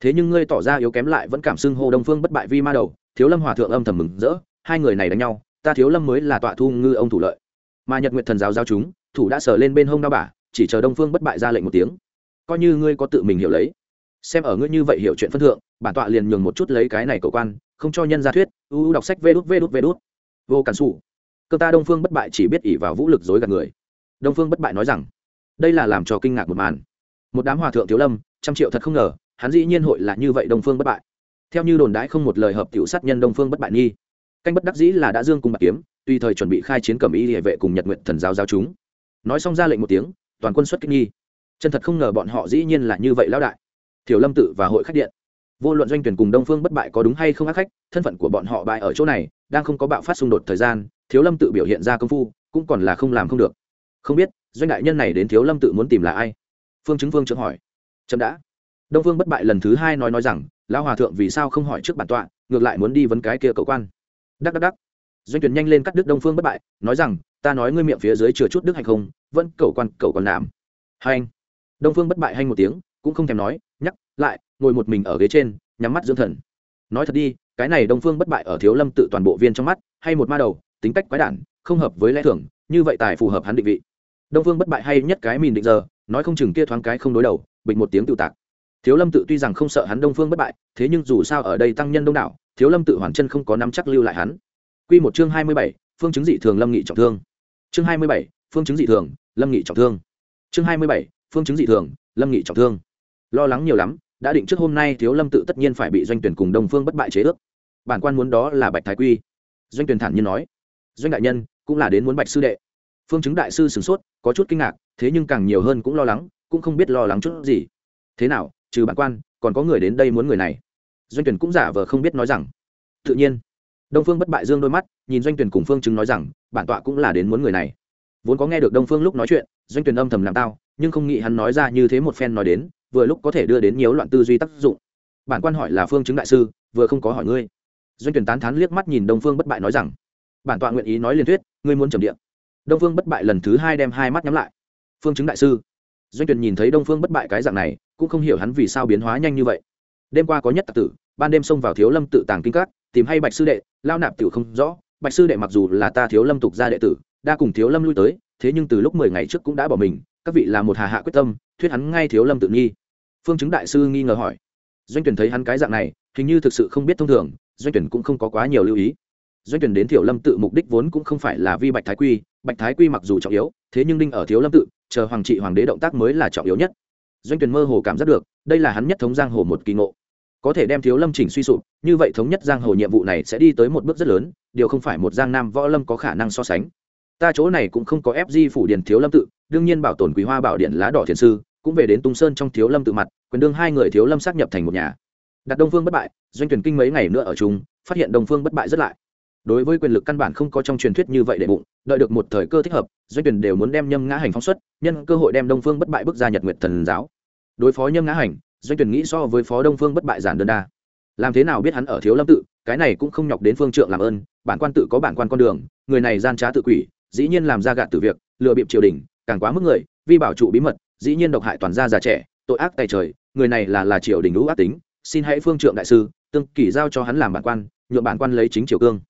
Thế nhưng ngươi tỏ ra yếu kém lại vẫn cảm xưng hô đông phương bất bại vi ma đầu, thiếu lâm hòa thượng âm thầm mừng rỡ, hai người này đánh nhau, ta thiếu lâm mới là tọa thu ngư ông thủ lợi. Mà nhật nguyện thần giáo giao chúng, thủ đã sờ lên bên hông đao bả chỉ chờ đông phương bất bại ra lệnh một tiếng. Coi như ngươi có tự mình hiểu lấy, xem ở ngươi như vậy hiểu chuyện phân thượng, bản tọa liền nhường một chút lấy cái này cầu quan, không cho nhân ra thuyết ưu đọc sách vê đút vê đút vê đút. Vô cản xù cơ ta đông phương bất bại chỉ biết ỉ vào vũ lực dối gạt người. Đông phương bất bại nói rằng, đây là làm cho kinh ngạc một màn. Một đám hòa thượng thiếu lâm, trăm triệu thật không ngờ, hắn dĩ nhiên hội là như vậy đông phương bất bại. Theo như đồn đãi không một lời hợp tiểu sát nhân đông phương bất bại nghi. Canh bất đắc dĩ là đã dương cùng bạc kiếm, tùy thời chuẩn bị khai chiến cầm y địa vệ cùng nhật nguyện thần giáo giao chúng. Nói xong ra lệnh một tiếng toàn quân xuất kích nghi. Chân thật không ngờ bọn họ dĩ nhiên là như vậy lão đại. Thiểu lâm tự và hội khách điện. Vô luận doanh tuyển cùng đông phương bất bại có đúng hay không ác khách, thân phận của bọn họ bại ở chỗ này, đang không có bạo phát xung đột thời gian, thiếu lâm tự biểu hiện ra công phu, cũng còn là không làm không được. Không biết, doanh đại nhân này đến thiếu lâm tự muốn tìm là ai? Phương chứng phương chứng hỏi. Chậm đã. Đông phương bất bại lần thứ hai nói nói rằng, lão hòa thượng vì sao không hỏi trước bản tọa, ngược lại muốn đi vấn cái kia cậu quan. Đắc đắc đắc. Doanh tuyển nhanh lên cắt đứt đông phương bất bại, nói rằng ta nói ngươi miệng phía dưới chừa chút đức hay không, vẫn cầu quan, cầu còn làm. hai anh. Đông phương bất bại hay một tiếng, cũng không thèm nói, nhắc lại, ngồi một mình ở ghế trên, nhắm mắt dưỡng thần. Nói thật đi, cái này đông phương bất bại ở thiếu lâm tự toàn bộ viên trong mắt, hay một ma đầu, tính cách quái đản, không hợp với lẽ thường, như vậy tài phù hợp hắn định vị. Đông phương bất bại hay nhất cái mìn định giờ, nói không chừng kia thoáng cái không đối đầu, bịch một tiếng tự tạc. Thiếu lâm tự tuy rằng không sợ hắn đông phương bất bại, thế nhưng dù sao ở đây tăng nhân đông đảo, thiếu lâm tự hoàn chân không có nắm chắc lưu lại hắn. Q một chương hai mươi bảy, phương chứng dị thường lâm nghị trọng thương chương hai mươi bảy, phương chứng dị thường, lâm nghị trọng thương. Chương hai mươi bảy, phương chứng dị thường, lâm nghị trọng thương. Lo lắng nhiều lắm, đã định trước hôm nay thiếu lâm tự tất nhiên phải bị doanh tuyển cùng đông phương bất bại chế ước. Bản quan muốn đó là bạch thái quy. Doanh tuyển thản nhiên nói, doanh đại nhân, cũng là đến muốn bạch sư đệ. Phương chứng đại sư sửng sốt, có chút kinh ngạc, thế nhưng càng nhiều hơn cũng lo lắng, cũng không biết lo lắng chút gì. Thế nào, trừ bản quan, còn có người đến đây muốn người này? Doanh tuyển cũng giả vờ không biết nói rằng. Tự nhiên đông phương bất bại dương đôi mắt, nhìn doanh tuyển cùng phương chứng nói rằng, bản tọa cũng là đến muốn người này. Vốn có nghe được đông phương lúc nói chuyện, doanh tuyển âm thầm làm tao, nhưng không nghĩ hắn nói ra như thế một phen nói đến, vừa lúc có thể đưa đến nhiều loạn tư duy tác dụng. Bản quan hỏi là phương chứng đại sư, vừa không có hỏi ngươi. Doanh tuyển tán thán liếc mắt nhìn đông phương bất bại nói rằng, bản tọa nguyện ý nói liên thuyết, ngươi muốn trầm điện đông phương bất bại lần thứ hai đem hai mắt nhắm lại. Phương chứng đại sư. Doanh tuyển nhìn thấy đông phương bất bại cái dạng này, cũng không hiểu hắn vì sao biến hóa nhanh như vậy. Đêm qua có nhất tạc tử, ban đêm xông vào thiếu lâm tự tàng kinh các tìm hay bạch sư đệ, lao nạp tiểu không rõ, bạch sư đệ mặc dù là ta thiếu lâm tục gia đệ tử, đa cùng thiếu lâm lui tới, thế nhưng từ lúc mười ngày trước cũng đã bỏ mình, các vị là một hà hạ quyết tâm, thuyết hắn ngay thiếu lâm tự nghi. Phương chứng đại sư nghi ngờ hỏi. Doanh tuyển thấy hắn cái dạng này, hình như thực sự không biết thông thường, doanh tuyển cũng không có quá nhiều lưu ý. Doanh tuyển đến thiếu lâm tự mục đích vốn cũng không phải là vi bạch thái quy, bạch thái quy mặc dù trọng yếu, thế nhưng đinh ở thiếu lâm tự, chờ hoàng trị hoàng đế động tác mới là trọng yếu nhất. Doanh tuyển mơ hồ cảm giác được, đây là hắn nhất thống giang hồ một kỳ ngộ có thể đem thiếu lâm chỉnh suy sụp, như vậy thống nhất giang hồ nhiệm vụ này sẽ đi tới một bước rất lớn, điều không phải một giang nam võ lâm có khả năng so sánh. Ta chỗ này cũng không có ép di phủ điền thiếu lâm tự, đương nhiên bảo tồn quý hoa bảo điện lá đỏ thiền sư, cũng về đến tung sơn trong thiếu lâm tự mặt, quyền đương hai người thiếu lâm xác nhập thành một nhà. Đặt đông phương bất bại, doanh tuyển kinh mấy ngày nữa ở chung, phát hiện đông phương bất bại rất lại. Đối với quyền lực căn bản không có trong truyền thuyết như vậy để bụng, đợi được một thời cơ thích hợp, doanh tuyển đều muốn đem nhâm ngã hành phóng xuất, nhân cơ hội đem đông phương bất bại bước ra nhật nguyệt thần giáo. Đối phó nhâm ngã hành doanh tuyển nghĩ so với phó đông phương bất bại giản đơn đa. Làm thế nào biết hắn ở thiếu lâm tự, cái này cũng không nhọc đến phương trượng làm ơn, bản quan tự có bản quan con đường, người này gian trá tự quỷ, dĩ nhiên làm ra gạt từ việc, lừa bịp triều đình, càng quá mức người, vi bảo trụ bí mật, dĩ nhiên độc hại toàn gia già trẻ, tội ác tay trời, người này là là triều đình lũ ác tính, xin hãy phương trượng đại sư, tương kỳ giao cho hắn làm bản quan, nhượng bản quan lấy chính triều cương.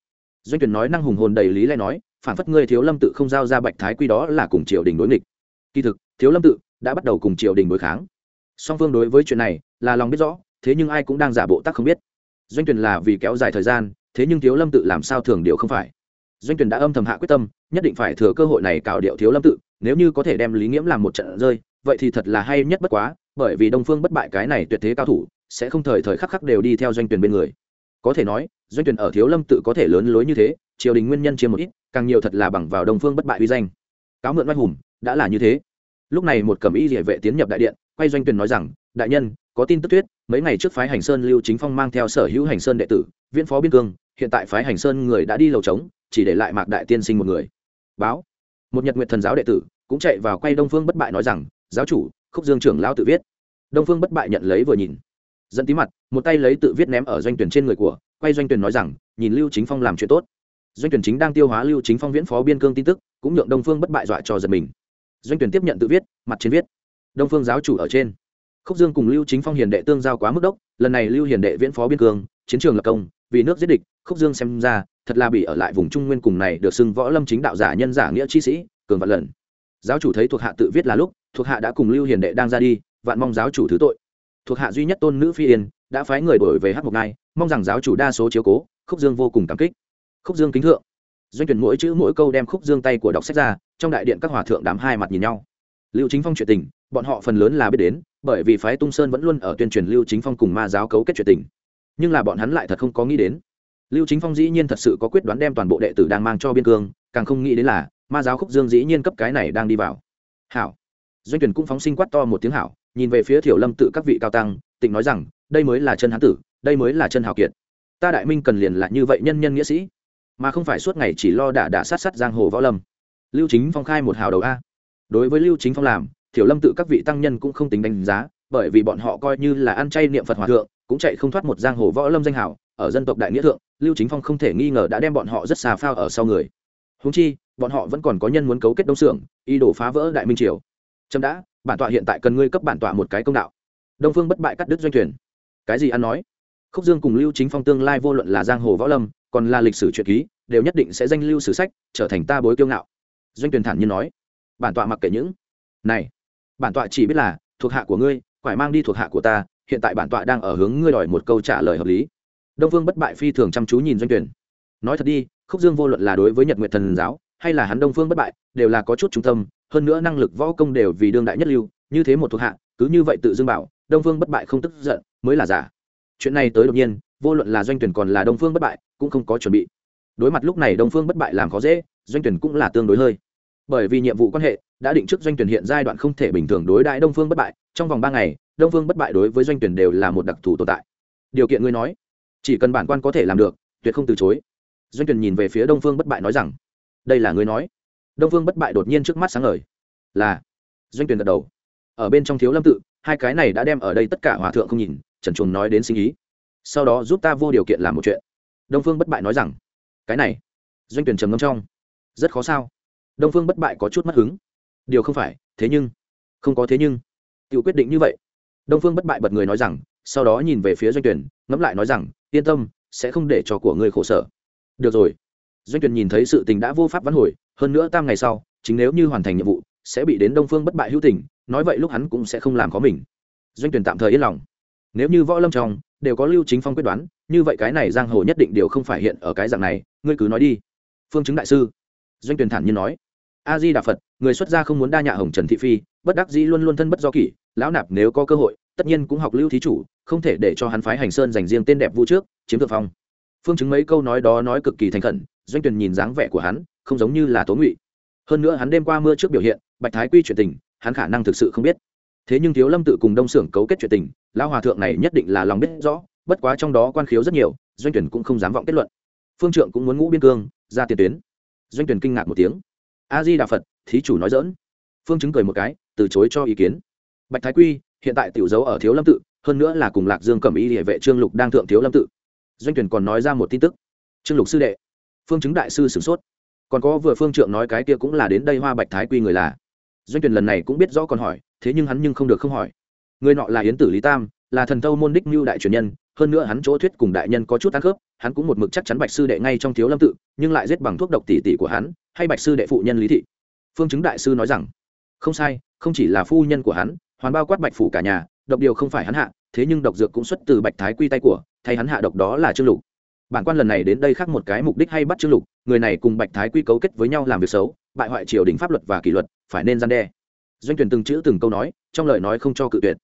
Doanh tuyển nói năng hùng hồn đầy lý lẽ nói, phản phất ngươi thiếu lâm tự không giao ra bạch thái quy đó là cùng triều đình đối nghịch. Kỳ thực, thiếu lâm tự đã bắt đầu cùng triều đình đối kháng song phương đối với chuyện này là lòng biết rõ, thế nhưng ai cũng đang giả bộ tác không biết. Doanh tuyển là vì kéo dài thời gian, thế nhưng thiếu lâm tự làm sao thường điều không phải. Doanh tuyển đã âm thầm hạ quyết tâm, nhất định phải thừa cơ hội này cào điệu thiếu lâm tự, nếu như có thể đem lý nghiễm làm một trận rơi, vậy thì thật là hay nhất bất quá, bởi vì đông phương bất bại cái này tuyệt thế cao thủ, sẽ không thời thời khắc khắc đều đi theo doanh tuyển bên người. Có thể nói, doanh tuyển ở thiếu lâm tự có thể lớn lối như thế, triều đình nguyên nhân chiếm một ít, càng nhiều thật là bằng vào đông phương bất bại uy danh. Cáo mượn oai hùng, đã là như thế lúc này một cẩm y địa vệ tiến nhập đại điện, quay doanh tuyển nói rằng, đại nhân, có tin tức thuyết, mấy ngày trước phái hành sơn lưu chính phong mang theo sở hữu hành sơn đệ tử viên phó biên cương, hiện tại phái hành sơn người đã đi lầu trống, chỉ để lại mạc đại tiên sinh một người. Báo. Một nhật nguyện thần giáo đệ tử cũng chạy vào quay đông phương bất bại nói rằng, giáo chủ, khúc dương trưởng lao tự viết. Đông phương bất bại nhận lấy vừa nhìn. Dẫn tí mặt, một tay lấy tự viết ném ở doanh tuyển trên người của, quay doanh tuyển nói rằng, nhìn lưu chính phong làm chuyện tốt. Doanh tuyển chính đang tiêu hóa lưu chính phong viễn phó biên cương tin tức, cũng nhượng đông phương bất bại dọa cho giật mình doanh tuyển tiếp nhận tự viết, mặt trên viết. Đông phương giáo chủ ở trên. Khúc dương cùng lưu chính phong hiền đệ tương giao quá mức đốc, lần này lưu hiền đệ viễn phó biên cương, chiến trường lập công, vì nước giết địch, khúc dương xem ra, thật là bị ở lại vùng trung nguyên cùng này được xưng võ lâm chính đạo giả nhân giả nghĩa chi sĩ, cường vạn lần. Giáo chủ thấy thuộc hạ tự viết là lúc, thuộc hạ đã cùng lưu hiền đệ đang ra đi, vạn mong giáo chủ thứ tội. Thuộc hạ duy nhất tôn nữ phi yên, đã phái người đổi về hát một ngai, mong rằng giáo chủ đa số chiếu cố, khúc dương vô cùng cảm kích. Khúc dương kính thượng doanh tuyển mỗi chữ mỗi câu đem khúc dương tay của đọc sách ra, trong đại điện các hòa thượng đám hai mặt nhìn nhau. Lưu chính phong chuyện tình, bọn họ phần lớn là biết đến, bởi vì phái tung sơn vẫn luôn ở tuyên truyền lưu chính phong cùng ma giáo cấu kết chuyện tình. Nhưng là bọn hắn lại thật không có nghĩ đến. Lưu chính phong dĩ nhiên thật sự có quyết đoán đem toàn bộ đệ tử đang mang cho biên cương, càng không nghĩ đến là, ma giáo khúc dương dĩ nhiên cấp cái này đang đi vào. Hảo. Doanh tuyển cũng phóng sinh quát to một tiếng hảo, nhìn về phía thiểu lâm tự các vị cao tăng, tịnh nói rằng, đây mới là chân hán tử, đây mới là chân hào kiệt. Ta đại minh cần liền là như vậy nhân nhân nghĩa sĩ mà không phải suốt ngày chỉ lo đả đả sát sát giang hồ võ lâm. Lưu chính phong khai một hào đầu a. Đối với lưu chính phong làm, thiểu lâm tự các vị tăng nhân cũng không tính đánh giá, bởi vì bọn họ coi như là ăn chay niệm phật hòa thượng, cũng chạy không thoát một giang hồ võ lâm danh hào. ở dân tộc đại nghĩa thượng, lưu chính phong không thể nghi ngờ đã đem bọn họ rất xà phao ở sau người. Húng chi, bọn họ vẫn còn có nhân muốn cấu kết đông xưởng ý đồ phá vỡ đại minh triều. Trâm đã, bản tọa hiện tại cần ngươi cấp bản tọa một cái công đạo. Đông phương bất bại cắt đứt doanh thuyền. Cái gì ăn nói? Khúc dương cùng lưu chính phong tương lai vô luận là giang hồ võ lâm còn là lịch sử truyện ký, đều nhất định sẽ danh lưu sử sách, trở thành ta bối kiêu ngạo. Doanh tuyển thản nhiên nói. Bản tọa mặc kệ những này, bản tọa chỉ biết là thuộc hạ của ngươi phải mang đi thuộc hạ của ta, hiện tại bản tọa đang ở hướng ngươi đòi một câu trả lời hợp lý. Đông vương bất bại phi thường chăm chú nhìn doanh tuyển nói thật đi, khúc dương vô luận là đối với nhật nguyện thần giáo, hay là hắn đông phương bất bại, đều là có chút trung tâm, hơn nữa năng lực võ công đều vì đương đại nhất lưu, như thế một thuộc hạ, cứ như vậy tự dương bảo, đông phương bất bại không tức giận, mới là giả. Chuyện này tới đột nhiên, vô luận là doanh tuyển còn là đông phương bất bại cũng không có chuẩn bị. Đối mặt lúc này đông phương bất bại làm khó dễ, doanh tuyển cũng là tương đối hơi. Bởi vì nhiệm vụ quan hệ, đã định trước doanh tuyển hiện giai đoạn không thể bình thường đối đãi đông phương bất bại, trong vòng ba ngày, đông phương bất bại đối với doanh tuyển đều là một đặc thù tồn tại. Điều kiện ngươi nói, chỉ cần bản quan có thể làm được, tuyệt không từ chối. Doanh tuyển nhìn về phía đông phương bất bại nói rằng, đây là ngươi nói. Đông phương bất bại đột nhiên trước mắt sáng ngời, là, doanh tuyển gật đầu. Ở bên trong thiếu lâm tự, hai cái này đã đem ở đây tất cả hòa thượng không nhìn, trần chuồng nói đến sinh ý. Sau đó giúp ta vô điều kiện làm một chuyện đông phương bất bại nói rằng, cái này, doanh tuyển trầm ngâm trong, rất khó sao? Đông phương bất bại có chút mất hứng. Điều không phải, thế nhưng, không có thế nhưng. Tự quyết định như vậy. Đông phương bất bại bật người nói rằng, sau đó nhìn về phía doanh tuyển, ngẫm lại nói rằng, yên tâm, sẽ không để cho của ngươi khổ sở. Được rồi. Doanh tuyển nhìn thấy sự tình đã vô pháp vãn hồi, hơn nữa tam ngày sau, chính nếu như hoàn thành nhiệm vụ, sẽ bị đến đông phương bất bại hữu tình, nói vậy lúc hắn cũng sẽ không làm có mình. Doanh tuyển tạm thời yên lòng. Nếu như võ lâm trong, đều có lưu chính phong quyết đoán như vậy cái này giang hồ nhất định đều không phải hiện ở cái dạng này, ngươi cứ nói đi. Phương chứng đại sư. Doanh tuyển thản nhiên nói. A di đà phật người xuất gia không muốn đa nhạ hồng trần thị phi, bất đắc dĩ luôn luôn thân bất do kỷ, lão nạp nếu có cơ hội, tất nhiên cũng học lưu thí chủ, không thể để cho hắn phái hành sơn dành riêng tên đẹp vũ trước, chiếm thượng phong. Phương chứng mấy câu nói đó nói cực kỳ thành khẩn, doanh tuyển nhìn dáng vẻ của hắn, không giống như là tố ngụy. Hơn nữa hắn đêm qua mưa trước biểu hiện, bạch thái quy chuyện tình, hắn khả năng thực sự không biết. Thế nhưng thiếu lâm tự cùng đông xưởng cấu kết chuyện tình, lão hòa thượng này nhất định là lòng biết rõ bất quá trong đó quan khiếu rất nhiều, doanh tuyển cũng không dám vọng kết luận. Phương trượng cũng muốn ngũ biên cương, ra tiền tuyến. Doanh tuyển kinh ngạc một tiếng. A di đà phật thí chủ nói dỡn phương chứng cười một cái, từ chối cho ý kiến. Bạch thái quy, hiện tại tiểu dấu ở thiếu lâm tự, hơn nữa là cùng lạc dương cẩm y địa vệ trương lục đang thượng thiếu lâm tự. Doanh tuyển còn nói ra một tin tức. Trương lục sư đệ. Phương chứng đại sư sửng sốt. Còn có vừa phương trượng nói cái kia cũng là đến đây hoa bạch thái quy người là. Doanh tuyển lần này cũng biết rõ còn hỏi, thế nhưng hắn nhưng không được không hỏi. Người nọ là yến tử lý tam, là thần tâu môn đích mưu đại truyền nhân hơn nữa hắn chỗ thuyết cùng đại nhân có chút ăn khớp, hắn cũng một mực chắc chắn bạch sư đệ ngay trong thiếu lâm tự, nhưng lại giết bằng thuốc độc tỷ tỷ của hắn, hay bạch sư đệ phụ nhân lý thị. Phương chứng đại sư nói rằng, không sai, không chỉ là phu nhân của hắn, hoàn bao quát bạch phủ cả nhà, độc điều không phải hắn hạ, thế nhưng độc dược cũng xuất từ bạch thái quy tay của, thay hắn hạ độc đó là trương lục. Bản quan lần này đến đây khác một cái mục đích hay bắt trương lục, người này cùng bạch thái quy cấu kết với nhau làm việc xấu, bại hoại triều đình pháp luật và kỷ luật, phải nên gian đe. Doanh tuyển từng chữ từng câu nói, trong lời nói không cho cự tuyệt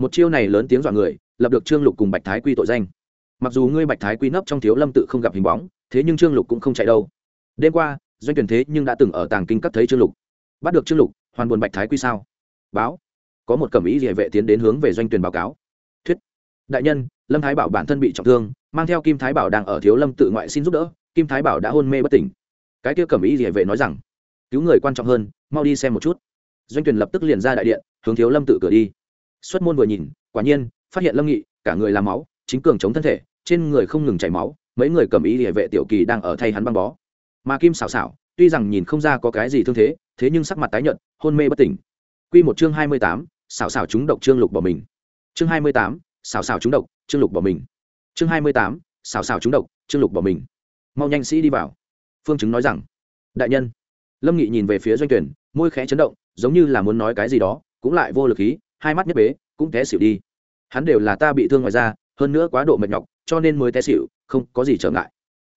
một chiêu này lớn tiếng dọa người, lập được trương lục cùng bạch thái quy tội danh. Mặc dù ngươi bạch thái quy nấp trong thiếu lâm tự không gặp hình bóng, thế nhưng trương lục cũng không chạy đâu. Đêm qua, doanh tuyển thế nhưng đã từng ở tàng kinh cấp thấy trương lục. Bắt được trương lục, hoàn buồn bạch thái quy sao? Báo. Có một cẩm ý địa vệ tiến đến hướng về doanh tuyển báo cáo. Thuyết. Đại nhân, lâm thái bảo bản thân bị trọng thương, mang theo kim thái bảo đang ở thiếu lâm tự ngoại xin giúp đỡ, kim thái bảo đã hôn mê bất tỉnh. Cái kia cẩm ý địa vệ nói rằng, cứu người quan trọng hơn, mau đi xem một chút. Doanh tuyển lập tức liền ra đại điện, hướng thiếu lâm tự cửa đi xuất môn vừa nhìn quả nhiên phát hiện lâm nghị cả người làm máu chính cường chống thân thể trên người không ngừng chảy máu mấy người cầm ý địa vệ tiểu kỳ đang ở thay hắn băng bó. Mà kim xảo xảo tuy rằng nhìn không ra có cái gì thương thế thế nhưng sắc mặt tái nhợt hôn mê bất tỉnh. Quy một chương hai mươi tám, xảo xảo chúng độc trương lục bỏ mình. Chương hai mươi tám, xảo xảo chúng độc trương lục bỏ mình. Chương hai mươi tám, xảo xảo chúng độc trương lục bỏ mình. Mau nhanh sĩ đi vào. Phương chứng nói rằng đại nhân. Lâm nghị nhìn về phía doanh tuyển môi khẽ chấn động giống như là muốn nói cái gì đó cũng lại vô lực khí hai mắt nhất bế, cũng té xỉu đi. Hắn đều là ta bị thương ngoài da, hơn nữa quá độ mệt nhọc, cho nên mới té xỉu, không có gì trở ngại.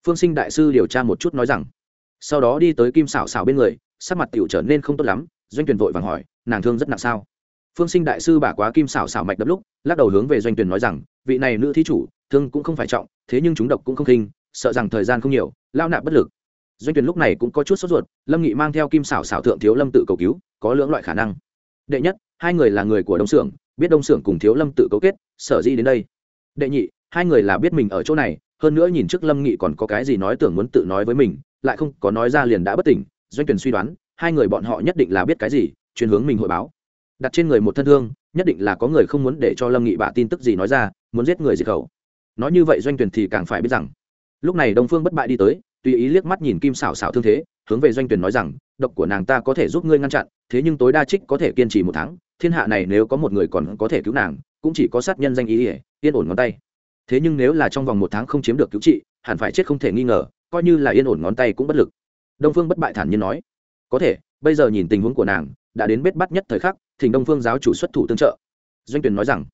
Phương sinh đại sư điều tra một chút nói rằng, sau đó đi tới kim xảo xảo bên người, sắc mặt tiểu trở nên không tốt lắm, doanh tuyển vội vàng hỏi, nàng thương rất nặng sao? Phương sinh đại sư bả quá kim xảo xảo mạch đập lúc, lắc đầu hướng về doanh tuyển nói rằng, vị này nữ thí chủ, thương cũng không phải trọng, thế nhưng chúng độc cũng không khinh, sợ rằng thời gian không nhiều, lao nạp bất lực. Doanh tuyển lúc này cũng có chút sốt ruột, lâm nghị mang theo kim xảo xảo thượng thiếu lâm tự cầu cứu, có lưỡng loại khả năng. Đệ nhất hai người là người của đông xưởng, biết đông xưởng cùng thiếu lâm tự cấu kết, sở di đến đây. Đệ nhị, hai người là biết mình ở chỗ này, hơn nữa nhìn trước lâm nghị còn có cái gì nói tưởng muốn tự nói với mình, lại không có nói ra liền đã bất tỉnh, doanh tuyển suy đoán, hai người bọn họ nhất định là biết cái gì chuyển hướng mình hội báo. Đặt trên người một thân thương, nhất định là có người không muốn để cho lâm nghị bạ tin tức gì nói ra, muốn giết người diệt khẩu. Nói như vậy doanh tuyển thì càng phải biết rằng, lúc này đông phương bất bại đi tới, tùy ý liếc mắt nhìn kim xảo xảo thương thế hướng về doanh tuyển nói rằng, độc của nàng ta có thể giúp ngươi ngăn chặn, thế nhưng tối đa trích có thể kiên trì một tháng, thiên hạ này nếu có một người còn có thể cứu nàng, cũng chỉ có sát nhân danh ý ỉa yên ổn ngón tay. Thế nhưng nếu là trong vòng một tháng không chiếm được cứu trị, hẳn phải chết không thể nghi ngờ, coi như là yên ổn ngón tay cũng bất lực. Đông phương bất bại thản nhiên nói, có thể, bây giờ nhìn tình huống của nàng, đã đến bết bắt nhất thời khắc, thỉnh đông phương giáo chủ xuất thủ tương trợ. Doanh tuyển nói rằng,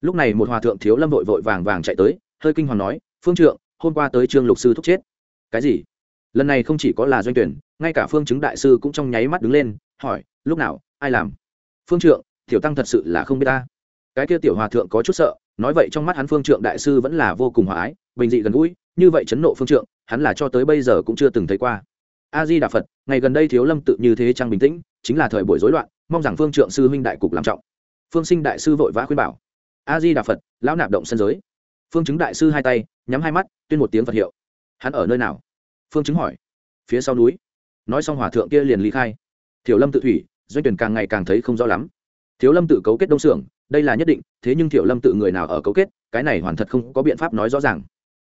lúc này một hòa thượng thiếu lâm vội vội vàng vàng chạy tới, hơi kinh hoàng nói, phương trượng, hôm qua tới trương lục sư thúc chết. Cái gì? Lần này không chỉ có là doanh tuyển, ngay cả phương chứng đại sư cũng trong nháy mắt đứng lên, hỏi, lúc nào, ai làm? Phương trượng, tiểu tăng thật sự là không biết ta. Cái kia tiểu hòa thượng có chút sợ, nói vậy trong mắt hắn phương trượng đại sư vẫn là vô cùng hòa ái, bình dị gần gũi, như vậy chấn nộ phương trượng, hắn là cho tới bây giờ cũng chưa từng thấy qua. A di đà phật ngày gần đây thiếu lâm tự như thế trang bình tĩnh, chính là thời buổi rối loạn, mong rằng phương trượng sư huynh đại cục làm trọng. Phương sinh đại sư vội vã khuyên bảo a di đà phật lão nạp động sân giới. Phương chứng đại sư hai tay, nhắm hai mắt, tuyên một tiếng phật hiệu. Hắn ở nơi nào? Phương chứng hỏi. Phía sau núi. Nói xong hòa thượng kia liền lý khai. Thiểu lâm tự thủy, doanh tuyển càng ngày càng thấy không rõ lắm. Thiếu lâm tự cấu kết đông xưởng, đây là nhất định, thế nhưng thiểu lâm tự người nào ở cấu kết, cái này hoàn thật không có biện pháp nói rõ ràng.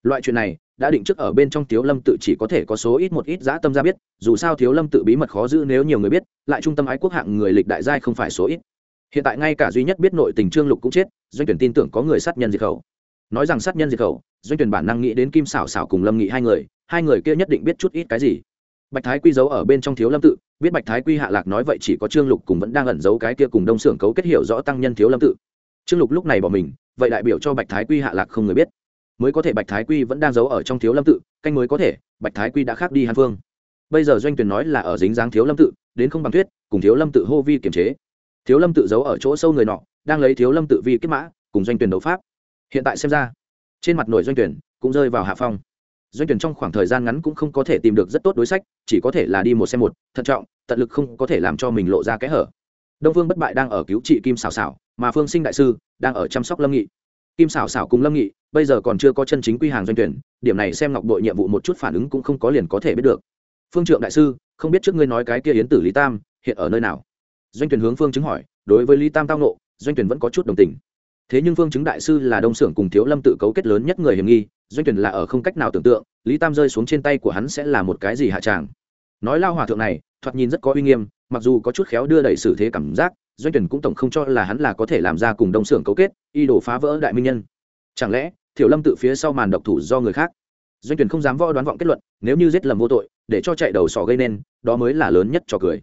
Loại chuyện này, đã định trước ở bên trong thiếu lâm tự chỉ có thể có số ít một ít dã tâm ra biết, dù sao thiếu lâm tự bí mật khó giữ nếu nhiều người biết, lại trung tâm ái quốc hạng người lịch đại giai không phải số ít. Hiện tại ngay cả duy nhất biết nội tình trương lục cũng chết, doanh tuyển tin tưởng có người sát nhân diệt khẩu. Nói rằng sát nhân diệt khẩu, doanh tuyển bản năng nghĩ đến kim xảo xảo cùng lâm nghị hai người hai người kia nhất định biết chút ít cái gì. Bạch thái quy giấu ở bên trong thiếu lâm tự, biết bạch thái quy hạ lạc nói vậy chỉ có trương lục cùng vẫn đang ẩn giấu cái kia cùng đông xưởng cấu kết hiểu rõ tăng nhân thiếu lâm tự. Trương lục lúc này bỏ mình, vậy đại biểu cho bạch thái quy hạ lạc không người biết. Mới có thể bạch thái quy vẫn đang giấu ở trong thiếu lâm tự, canh mới có thể, bạch thái quy đã khác đi hàn phương. Bây giờ doanh tuyển nói là ở dính dáng thiếu lâm tự, đến không bằng thuyết, cùng thiếu lâm tự hô vi kiểm chế. Thiếu lâm tự giấu ở chỗ sâu người nọ, đang lấy thiếu lâm tự vi kết mã, cùng doanh tuyển đấu pháp. Hiện tại xem ra, trên mặt nổi doanh tuyển cũng rơi vào hạ phong doanh tuyển trong khoảng thời gian ngắn cũng không có thể tìm được rất tốt đối sách, chỉ có thể là đi một xem một, thận trọng, tận lực không có thể làm cho mình lộ ra kẽ hở. Đông phương bất bại đang ở cứu trị kim xảo xảo mà phương sinh đại sư đang ở chăm sóc lâm nghị. Kim xảo xảo cùng lâm nghị bây giờ còn chưa có chân chính quy hàng doanh tuyển, điểm này xem ngọc đội nhiệm vụ một chút phản ứng cũng không có liền có thể biết được. Phương trượng đại sư, không biết trước ngươi nói cái kia yến tử lý tam hiện ở nơi nào? Doanh tuyển hướng phương chứng hỏi, đối với lý tam tao nộ doanh tuyển vẫn có chút đồng tình. Thế nhưng phương chứng đại sư là đông xưởng cùng thiếu lâm tự cấu kết lớn nhất người hiểm nghi doanh tuyển là ở không cách nào tưởng tượng, lý tam rơi xuống trên tay của hắn sẽ là một cái gì hạ tràng. Nói lao hòa thượng này, thoạt nhìn rất có uy nghiêm, mặc dù có chút khéo đưa đẩy xử thế cảm giác, doanh tuyển cũng tổng không cho là hắn là có thể làm ra cùng đông xưởng cấu kết, y đổ phá vỡ đại minh nhân. Chẳng lẽ, thiểu lâm tự phía sau màn độc thủ do người khác? Doanh tuyển không dám võ đoán vọng kết luận, nếu như giết lầm vô tội, để cho chạy đầu sỏ gây nên, đó mới là lớn nhất cho cười.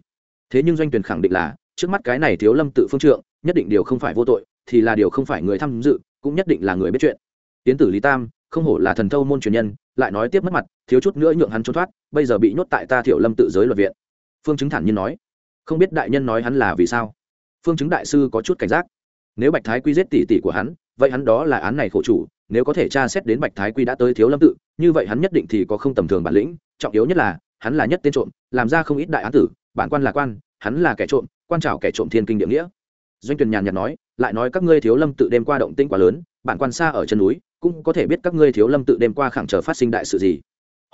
Thế nhưng doanh tuyển khẳng định là, trước mắt cái này thiếu lâm tự phương trượng, nhất định điều không phải vô tội, thì là điều không phải người tham dự, cũng nhất định là người biết chuyện. Tiến tử lý tam không hổ là thần thâu môn truyền nhân, lại nói tiếp mất mặt, thiếu chút nữa nhượng hắn trốn thoát, bây giờ bị nhốt tại ta thiểu lâm tự giới luật viện. Phương chứng thản nhiên nói. Không biết đại nhân nói hắn là vì sao? Phương chứng đại sư có chút cảnh giác. Nếu bạch thái quy giết tỷ tỷ của hắn, vậy hắn đó là án này khổ chủ, nếu có thể tra xét đến bạch thái quy đã tới thiếu lâm tự, như vậy hắn nhất định thì có không tầm thường bản lĩnh, trọng yếu nhất là, hắn là nhất tên trộm, làm ra không ít đại án tử, bản quan là quan, hắn là kẻ trộm, quan trào kẻ trộm thiên kinh địa nghĩa. Doanh tuyền nhàn nhạt nói, lại nói các ngươi thiếu lâm tự đêm qua động tĩnh quá lớn, bản quan xa ở chân núi cũng có thể biết các ngươi thiếu lâm tự đêm qua khẳng chờ phát sinh đại sự gì.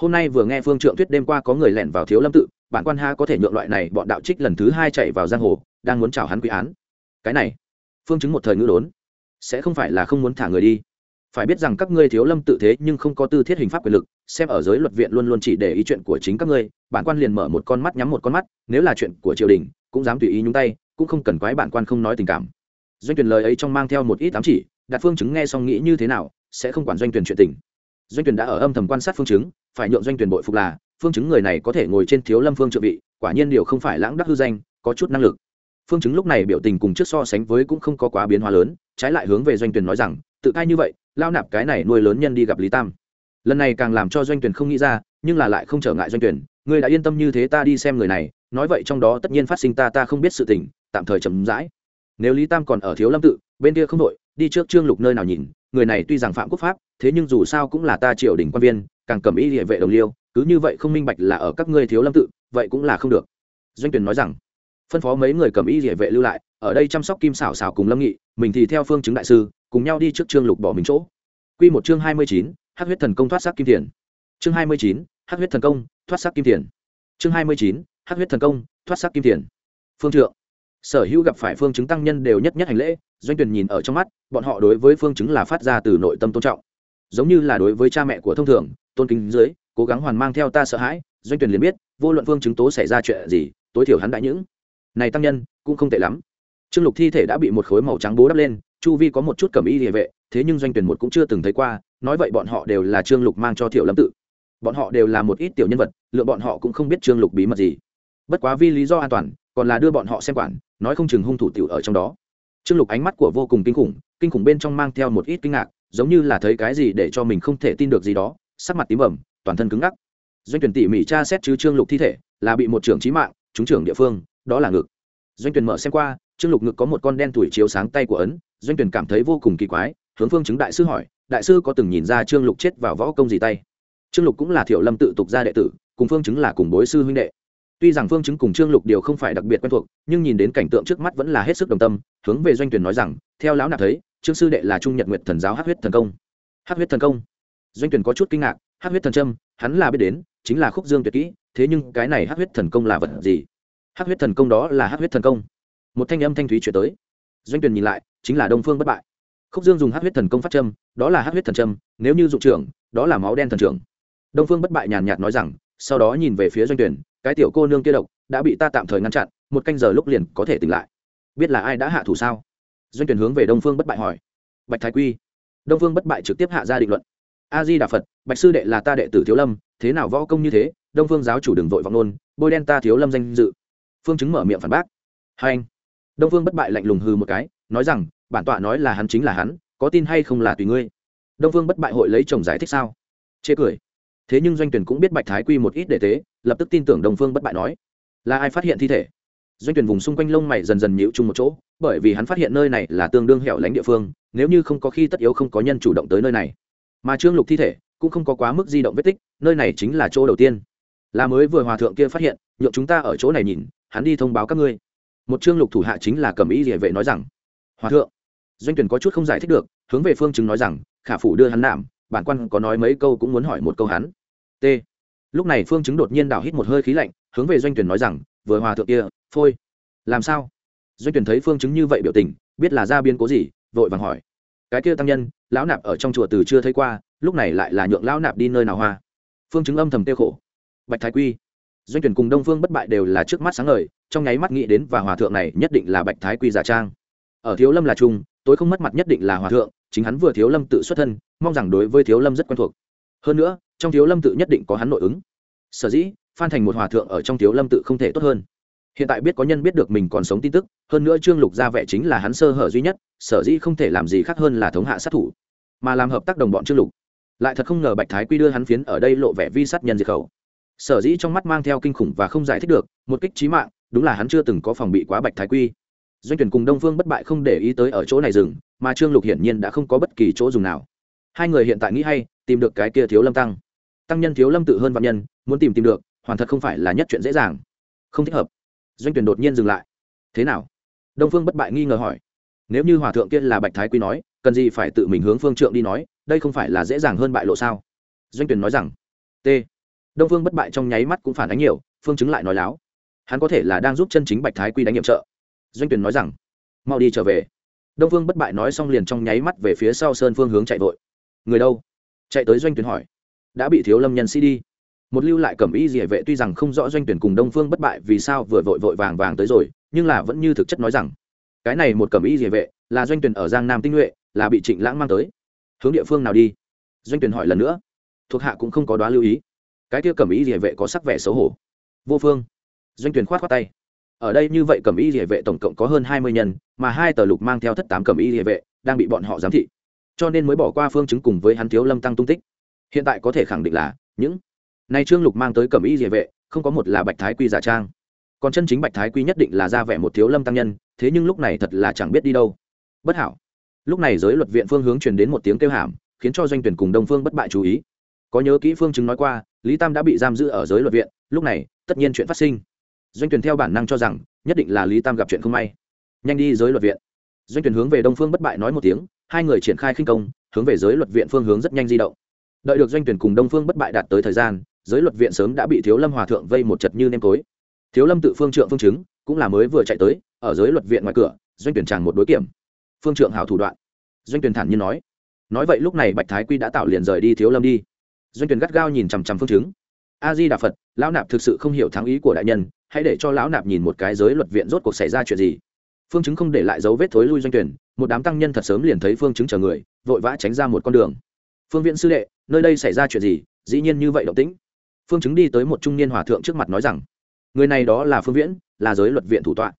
Hôm nay vừa nghe phương trượng thuyết đêm qua có người lẻn vào thiếu lâm tự, bản quan ha có thể nhượng loại này bọn đạo trích lần thứ hai chạy vào giang hồ, đang muốn chào hắn quy án. Cái này, phương chứng một thời ngữ đốn, sẽ không phải là không muốn thả người đi. Phải biết rằng các ngươi thiếu lâm tự thế nhưng không có tư thiết hình pháp quyền lực, xem ở giới luật viện luôn luôn chỉ để ý chuyện của chính các ngươi, bản quan liền mở một con mắt nhắm một con mắt, nếu là chuyện của triều đình, cũng dám tùy ý nhúng tay, cũng không cần quái bản quan không nói tình cảm. Doanh tuyển lời ấy trong mang theo một ít ám chỉ đạt phương chứng nghe xong nghĩ như thế nào sẽ không quản doanh tuyển chuyện tình. Doanh tuyển đã ở âm thầm quan sát phương chứng, phải nhượng doanh tuyển bội phục là, phương chứng người này có thể ngồi trên thiếu lâm phương trợ vị, quả nhiên điều không phải lãng đắc hư danh, có chút năng lực. Phương chứng lúc này biểu tình cùng trước so sánh với cũng không có quá biến hóa lớn, trái lại hướng về doanh tuyển nói rằng, tự cai như vậy, lao nạp cái này nuôi lớn nhân đi gặp lý tam. Lần này càng làm cho doanh tuyển không nghĩ ra, nhưng là lại không trở ngại doanh tuyển người đã yên tâm như thế ta đi xem người này, nói vậy trong đó tất nhiên phát sinh ta ta không biết sự tình, tạm thời chậm rãi. Nếu lý tam còn ở thiếu lâm tự, bên kia không đội đi trước trương lục nơi nào nhìn người này tuy rằng phạm quốc pháp thế nhưng dù sao cũng là ta triều đình quan viên càng cầm ý địa vệ đồng liêu cứ như vậy không minh bạch là ở các ngươi thiếu lâm tự vậy cũng là không được. Doanh tuyển nói rằng. Phân phó mấy người cầm ý địa vệ lưu lại ở đây chăm sóc kim xảo xảo cùng lâm nghị mình thì theo phương chứng đại sư cùng nhau đi trước trương lục bỏ mình chỗ. Quy một chương hai mươi chín, hắc huyết thần công thoát sắc kim tiền. Chương hai mươi chín, hắc huyết thần công thoát sắc kim tiền. Chương hai mươi chín, hắc huyết thần công thoát sắc kim tiền. Phương trượng sở hữu gặp phải phương chứng tăng nhân đều nhất nhất hành lễ, doanh tuyển nhìn ở trong mắt, bọn họ đối với phương chứng là phát ra từ nội tâm tôn trọng. Giống như là đối với cha mẹ của thông thường, tôn kính dưới, cố gắng hoàn mang theo ta sợ hãi, doanh tuyển liền biết, vô luận phương chứng tố xảy ra chuyện gì, tối thiểu hắn đại những. Này tăng nhân, cũng không tệ lắm. Trương lục thi thể đã bị một khối màu trắng bố đắp lên, chu vi có một chút cầm y địa vệ, thế nhưng doanh tuyển một cũng chưa từng thấy qua, nói vậy bọn họ đều là trương lục mang cho thiểu lâm tự. Bọn họ đều là một ít tiểu nhân vật, lựa bọn họ cũng không biết trương lục bí mật gì. Bất quá vì lý do an toàn còn là đưa bọn họ xem quản, nói không chừng hung thủ tiểu ở trong đó. Trương lục ánh mắt của vô cùng kinh khủng kinh khủng bên trong mang theo một ít kinh ngạc, giống như là thấy cái gì để cho mình không thể tin được gì đó, sắc mặt tím ẩm, toàn thân cứng ngắc. Doanh tuyển tỉ mỉ tra xét chứ trương lục thi thể, là bị một trưởng trí mạng trúng trưởng địa phương, đó là ngực. Doanh tuyển mở xem qua, trương lục ngực có một con đen tuổi chiếu sáng tay của ấn, doanh tuyển cảm thấy vô cùng kỳ quái, hướng phương chứng đại sư hỏi, đại sư có từng nhìn ra trương lục chết vào võ công gì tay? Trương lục cũng là thiểu lâm tự tục gia đệ tử, cùng phương chứng là cùng bối sư huynh đệ tuy rằng phương chứng cùng trương lục đều không phải đặc biệt quen thuộc, nhưng nhìn đến cảnh tượng trước mắt vẫn là hết sức đồng tâm, hướng về doanh tuyển nói rằng, theo lão nạp thấy, trương sư đệ là trung nhật nguyệt thần giáo hát huyết thần công. Hát huyết thần công? Doanh tuyển có chút kinh ngạc hát huyết thần trâm, hắn là biết đến, chính là khúc dương tuyệt kỹ, thế nhưng cái này hát huyết thần công là vật gì? Hát huyết thần công đó là hát huyết thần công. Một thanh âm thanh thúy chuyển tới. Doanh tuyển nhìn lại, chính là đông phương bất bại. Khúc dương dùng hát huyết thần công phát châm đó là hát huyết thần trâm, nếu như dụng trưởng, đó là máu đen thần trưởng. Đông phương bất bại nhàn nhạt nói rằng, sau đó nhìn về phía doanh tuyển cái tiểu cô nương kia độc đã bị ta tạm thời ngăn chặn, một canh giờ lúc liền có thể tỉnh lại. Biết là ai đã hạ thủ sao? Doanh tuyển hướng về đông phương bất bại hỏi. Bạch thái quy. Đông phương bất bại trực tiếp hạ ra định luận. A di đà phật, bạch sư đệ là ta đệ tử thiếu lâm, thế nào võ công như thế? Đông phương giáo chủ đừng vội vọng nôn bôi đen ta thiếu lâm danh dự. Phương chứng mở miệng phản bác. Hai anh. Đông phương bất bại lạnh lùng hư một cái, nói rằng, bản tọa nói là hắn chính là hắn, có tin hay không là tùy ngươi. Đông phương bất bại hội lấy chồng giải thích sao? Chê cười thế nhưng doanh tuyển cũng biết bạch thái quy một ít để thế, lập tức tin tưởng đông phương bất bại nói, là ai phát hiện thi thể? Doanh tuyển vùng xung quanh lông mày dần dần nhịu chung một chỗ, bởi vì hắn phát hiện nơi này là tương đương hẻo lánh địa phương, nếu như không có khi tất yếu không có nhân chủ động tới nơi này. Mà trương lục thi thể cũng không có quá mức di động vết tích, nơi này chính là chỗ đầu tiên. Là mới vừa hòa thượng kia phát hiện, nhượng chúng ta ở chỗ này nhìn, hắn đi thông báo các ngươi. Một trương lục thủ hạ chính là cầm ý địa vệ nói rằng, hòa thượng. Doanh tuyển có chút không giải thích được, hướng về phương chứng nói rằng, khả phủ đưa hắn làm bản quan có nói mấy câu cũng muốn hỏi một câu hắn t. Lúc này phương chứng đột nhiên đảo hít một hơi khí lạnh, hướng về doanh tuyển nói rằng, vừa hòa thượng kia, phôi. Làm sao? Doanh tuyển thấy phương chứng như vậy biểu tình, biết là ra biên cố gì, vội vàng hỏi. Cái kia tăng nhân, lão nạp ở trong chùa từ chưa thấy qua, lúc này lại là nhượng lão nạp đi nơi nào hoa? Phương chứng âm thầm tiêu khổ. Bạch thái quy. Doanh tuyển cùng đông phương bất bại đều là trước mắt sáng ngời, trong nháy mắt nghĩ đến và hòa thượng này nhất định là bạch thái quy giả trang. Ở thiếu lâm là trung tối không mất mặt nhất định là hòa thượng, chính hắn vừa thiếu lâm tự xuất thân, mong rằng đối với thiếu lâm rất quen thuộc. Hơn nữa trong thiếu lâm tự nhất định có hắn nội ứng. Sở dĩ, phan thành một hòa thượng ở trong thiếu lâm tự không thể tốt hơn. Hiện tại biết có nhân biết được mình còn sống tin tức, hơn nữa trương lục ra vẻ chính là hắn sơ hở duy nhất, sở dĩ không thể làm gì khác hơn là thống hạ sát thủ, mà làm hợp tác đồng bọn trương lục. Lại thật không ngờ bạch thái quy đưa hắn phiến ở đây lộ vẻ vi sát nhân diệt khẩu. Sở dĩ trong mắt mang theo kinh khủng và không giải thích được, một kích trí mạng, đúng là hắn chưa từng có phòng bị quá bạch thái quy. Doanh tuyển cùng đông phương bất bại không để ý tới ở chỗ này dừng, mà trương lục hiển nhiên đã không có bất kỳ chỗ dùng nào. Hai người hiện tại nghĩ hay, tìm được cái kia thiếu lâm tăng tăng nhân thiếu lâm tự hơn vạn nhân, muốn tìm tìm được, hoàn thật không phải là nhất chuyện dễ dàng. Không thích hợp. Doanh tuyển đột nhiên dừng lại. Thế nào? Đông phương bất bại nghi ngờ hỏi. Nếu như hòa thượng kia là bạch thái quy nói, cần gì phải tự mình hướng phương trượng đi nói, đây không phải là dễ dàng hơn bại lộ sao? Doanh tuyển nói rằng, t. Đông phương bất bại trong nháy mắt cũng phản ánh nhiều, phương chứng lại nói láo. Hắn có thể là đang giúp chân chính bạch thái quy đánh nhiệm trợ. Doanh tuyển nói rằng, mau đi trở về. Đông phương bất bại nói xong liền trong nháy mắt về phía sau sơn phương hướng chạy vội. Người đâu? Chạy tới doanh tuyển hỏi đã bị thiếu lâm nhân sĩ đi. Một lưu lại cẩm y dỉa vệ tuy rằng không rõ doanh tuyển cùng đông phương bất bại vì sao vừa vội vội vàng vàng tới rồi, nhưng là vẫn như thực chất nói rằng, cái này một cẩm y dỉa vệ là doanh tuyển ở giang nam tinh nhuệ, là bị trịnh lãng mang tới. Hướng địa phương nào đi? Doanh tuyển hỏi lần nữa. Thuộc hạ cũng không có đoá lưu ý. Cái kia cẩm y dỉa vệ có sắc vẻ xấu hổ. Vô phương. Doanh tuyển khoát khoát tay. Ở đây như vậy cẩm y dỉa vệ tổng cộng có hơn hai mươi nhân, mà hai tờ lục mang theo thất tám cẩm y dỉa vệ đang bị bọn họ giám thị. Cho nên mới bỏ qua phương chứng cùng với hắn thiếu lâm tăng tung tích hiện tại có thể khẳng định là, những, nay trương lục mang tới cẩm y địa vệ, không có một là bạch thái quy giả trang. Còn chân chính bạch thái quy nhất định là ra vẻ một thiếu lâm tăng nhân, thế nhưng lúc này thật là chẳng biết đi đâu. Bất hảo. Lúc này giới luật viện phương hướng truyền đến một tiếng kêu hàm khiến cho doanh tuyển cùng đông phương bất bại chú ý. Có nhớ kỹ phương chứng nói qua, lý tam đã bị giam giữ ở giới luật viện, lúc này, tất nhiên chuyện phát sinh. Doanh tuyển theo bản năng cho rằng, nhất định là lý tam gặp chuyện không may. Nhanh đi giới luật viện. Doanh tuyển hướng về đông phương bất bại nói một tiếng, hai người triển khai khinh công, hướng về giới luật viện phương hướng rất nhanh di động đợi được doanh tuyển cùng đông phương bất bại đạt tới thời gian, giới luật viện sớm đã bị thiếu lâm hòa thượng vây một chật như nêm tối. Thiếu lâm tự phương trượng phương chứng, cũng là mới vừa chạy tới, ở giới luật viện ngoài cửa, doanh tuyển tràng một đối kiểm. Phương trượng hảo thủ đoạn. Doanh tuyển thản nhiên nói. Nói vậy lúc này bạch thái quy đã tạo liền rời đi thiếu lâm đi. Doanh tuyển gắt gao nhìn chằm chằm phương chứng. A di đà phật, lão nạp thực sự không hiểu thắng ý của đại nhân, hãy để cho lão nạp nhìn một cái giới luật viện rốt cuộc xảy ra chuyện gì. Phương chứng không để lại dấu vết thối lui doanh tuyển, một đám tăng nhân thật sớm liền thấy phương chứng chờ người, vội vã tránh ra một con đường phương viện sư đệ, nơi đây xảy ra chuyện gì? Dĩ nhiên như vậy động tĩnh. Phương chứng đi tới một trung niên hòa thượng trước mặt nói rằng, người này đó là phương viễn, là giới luật viện thủ tọa.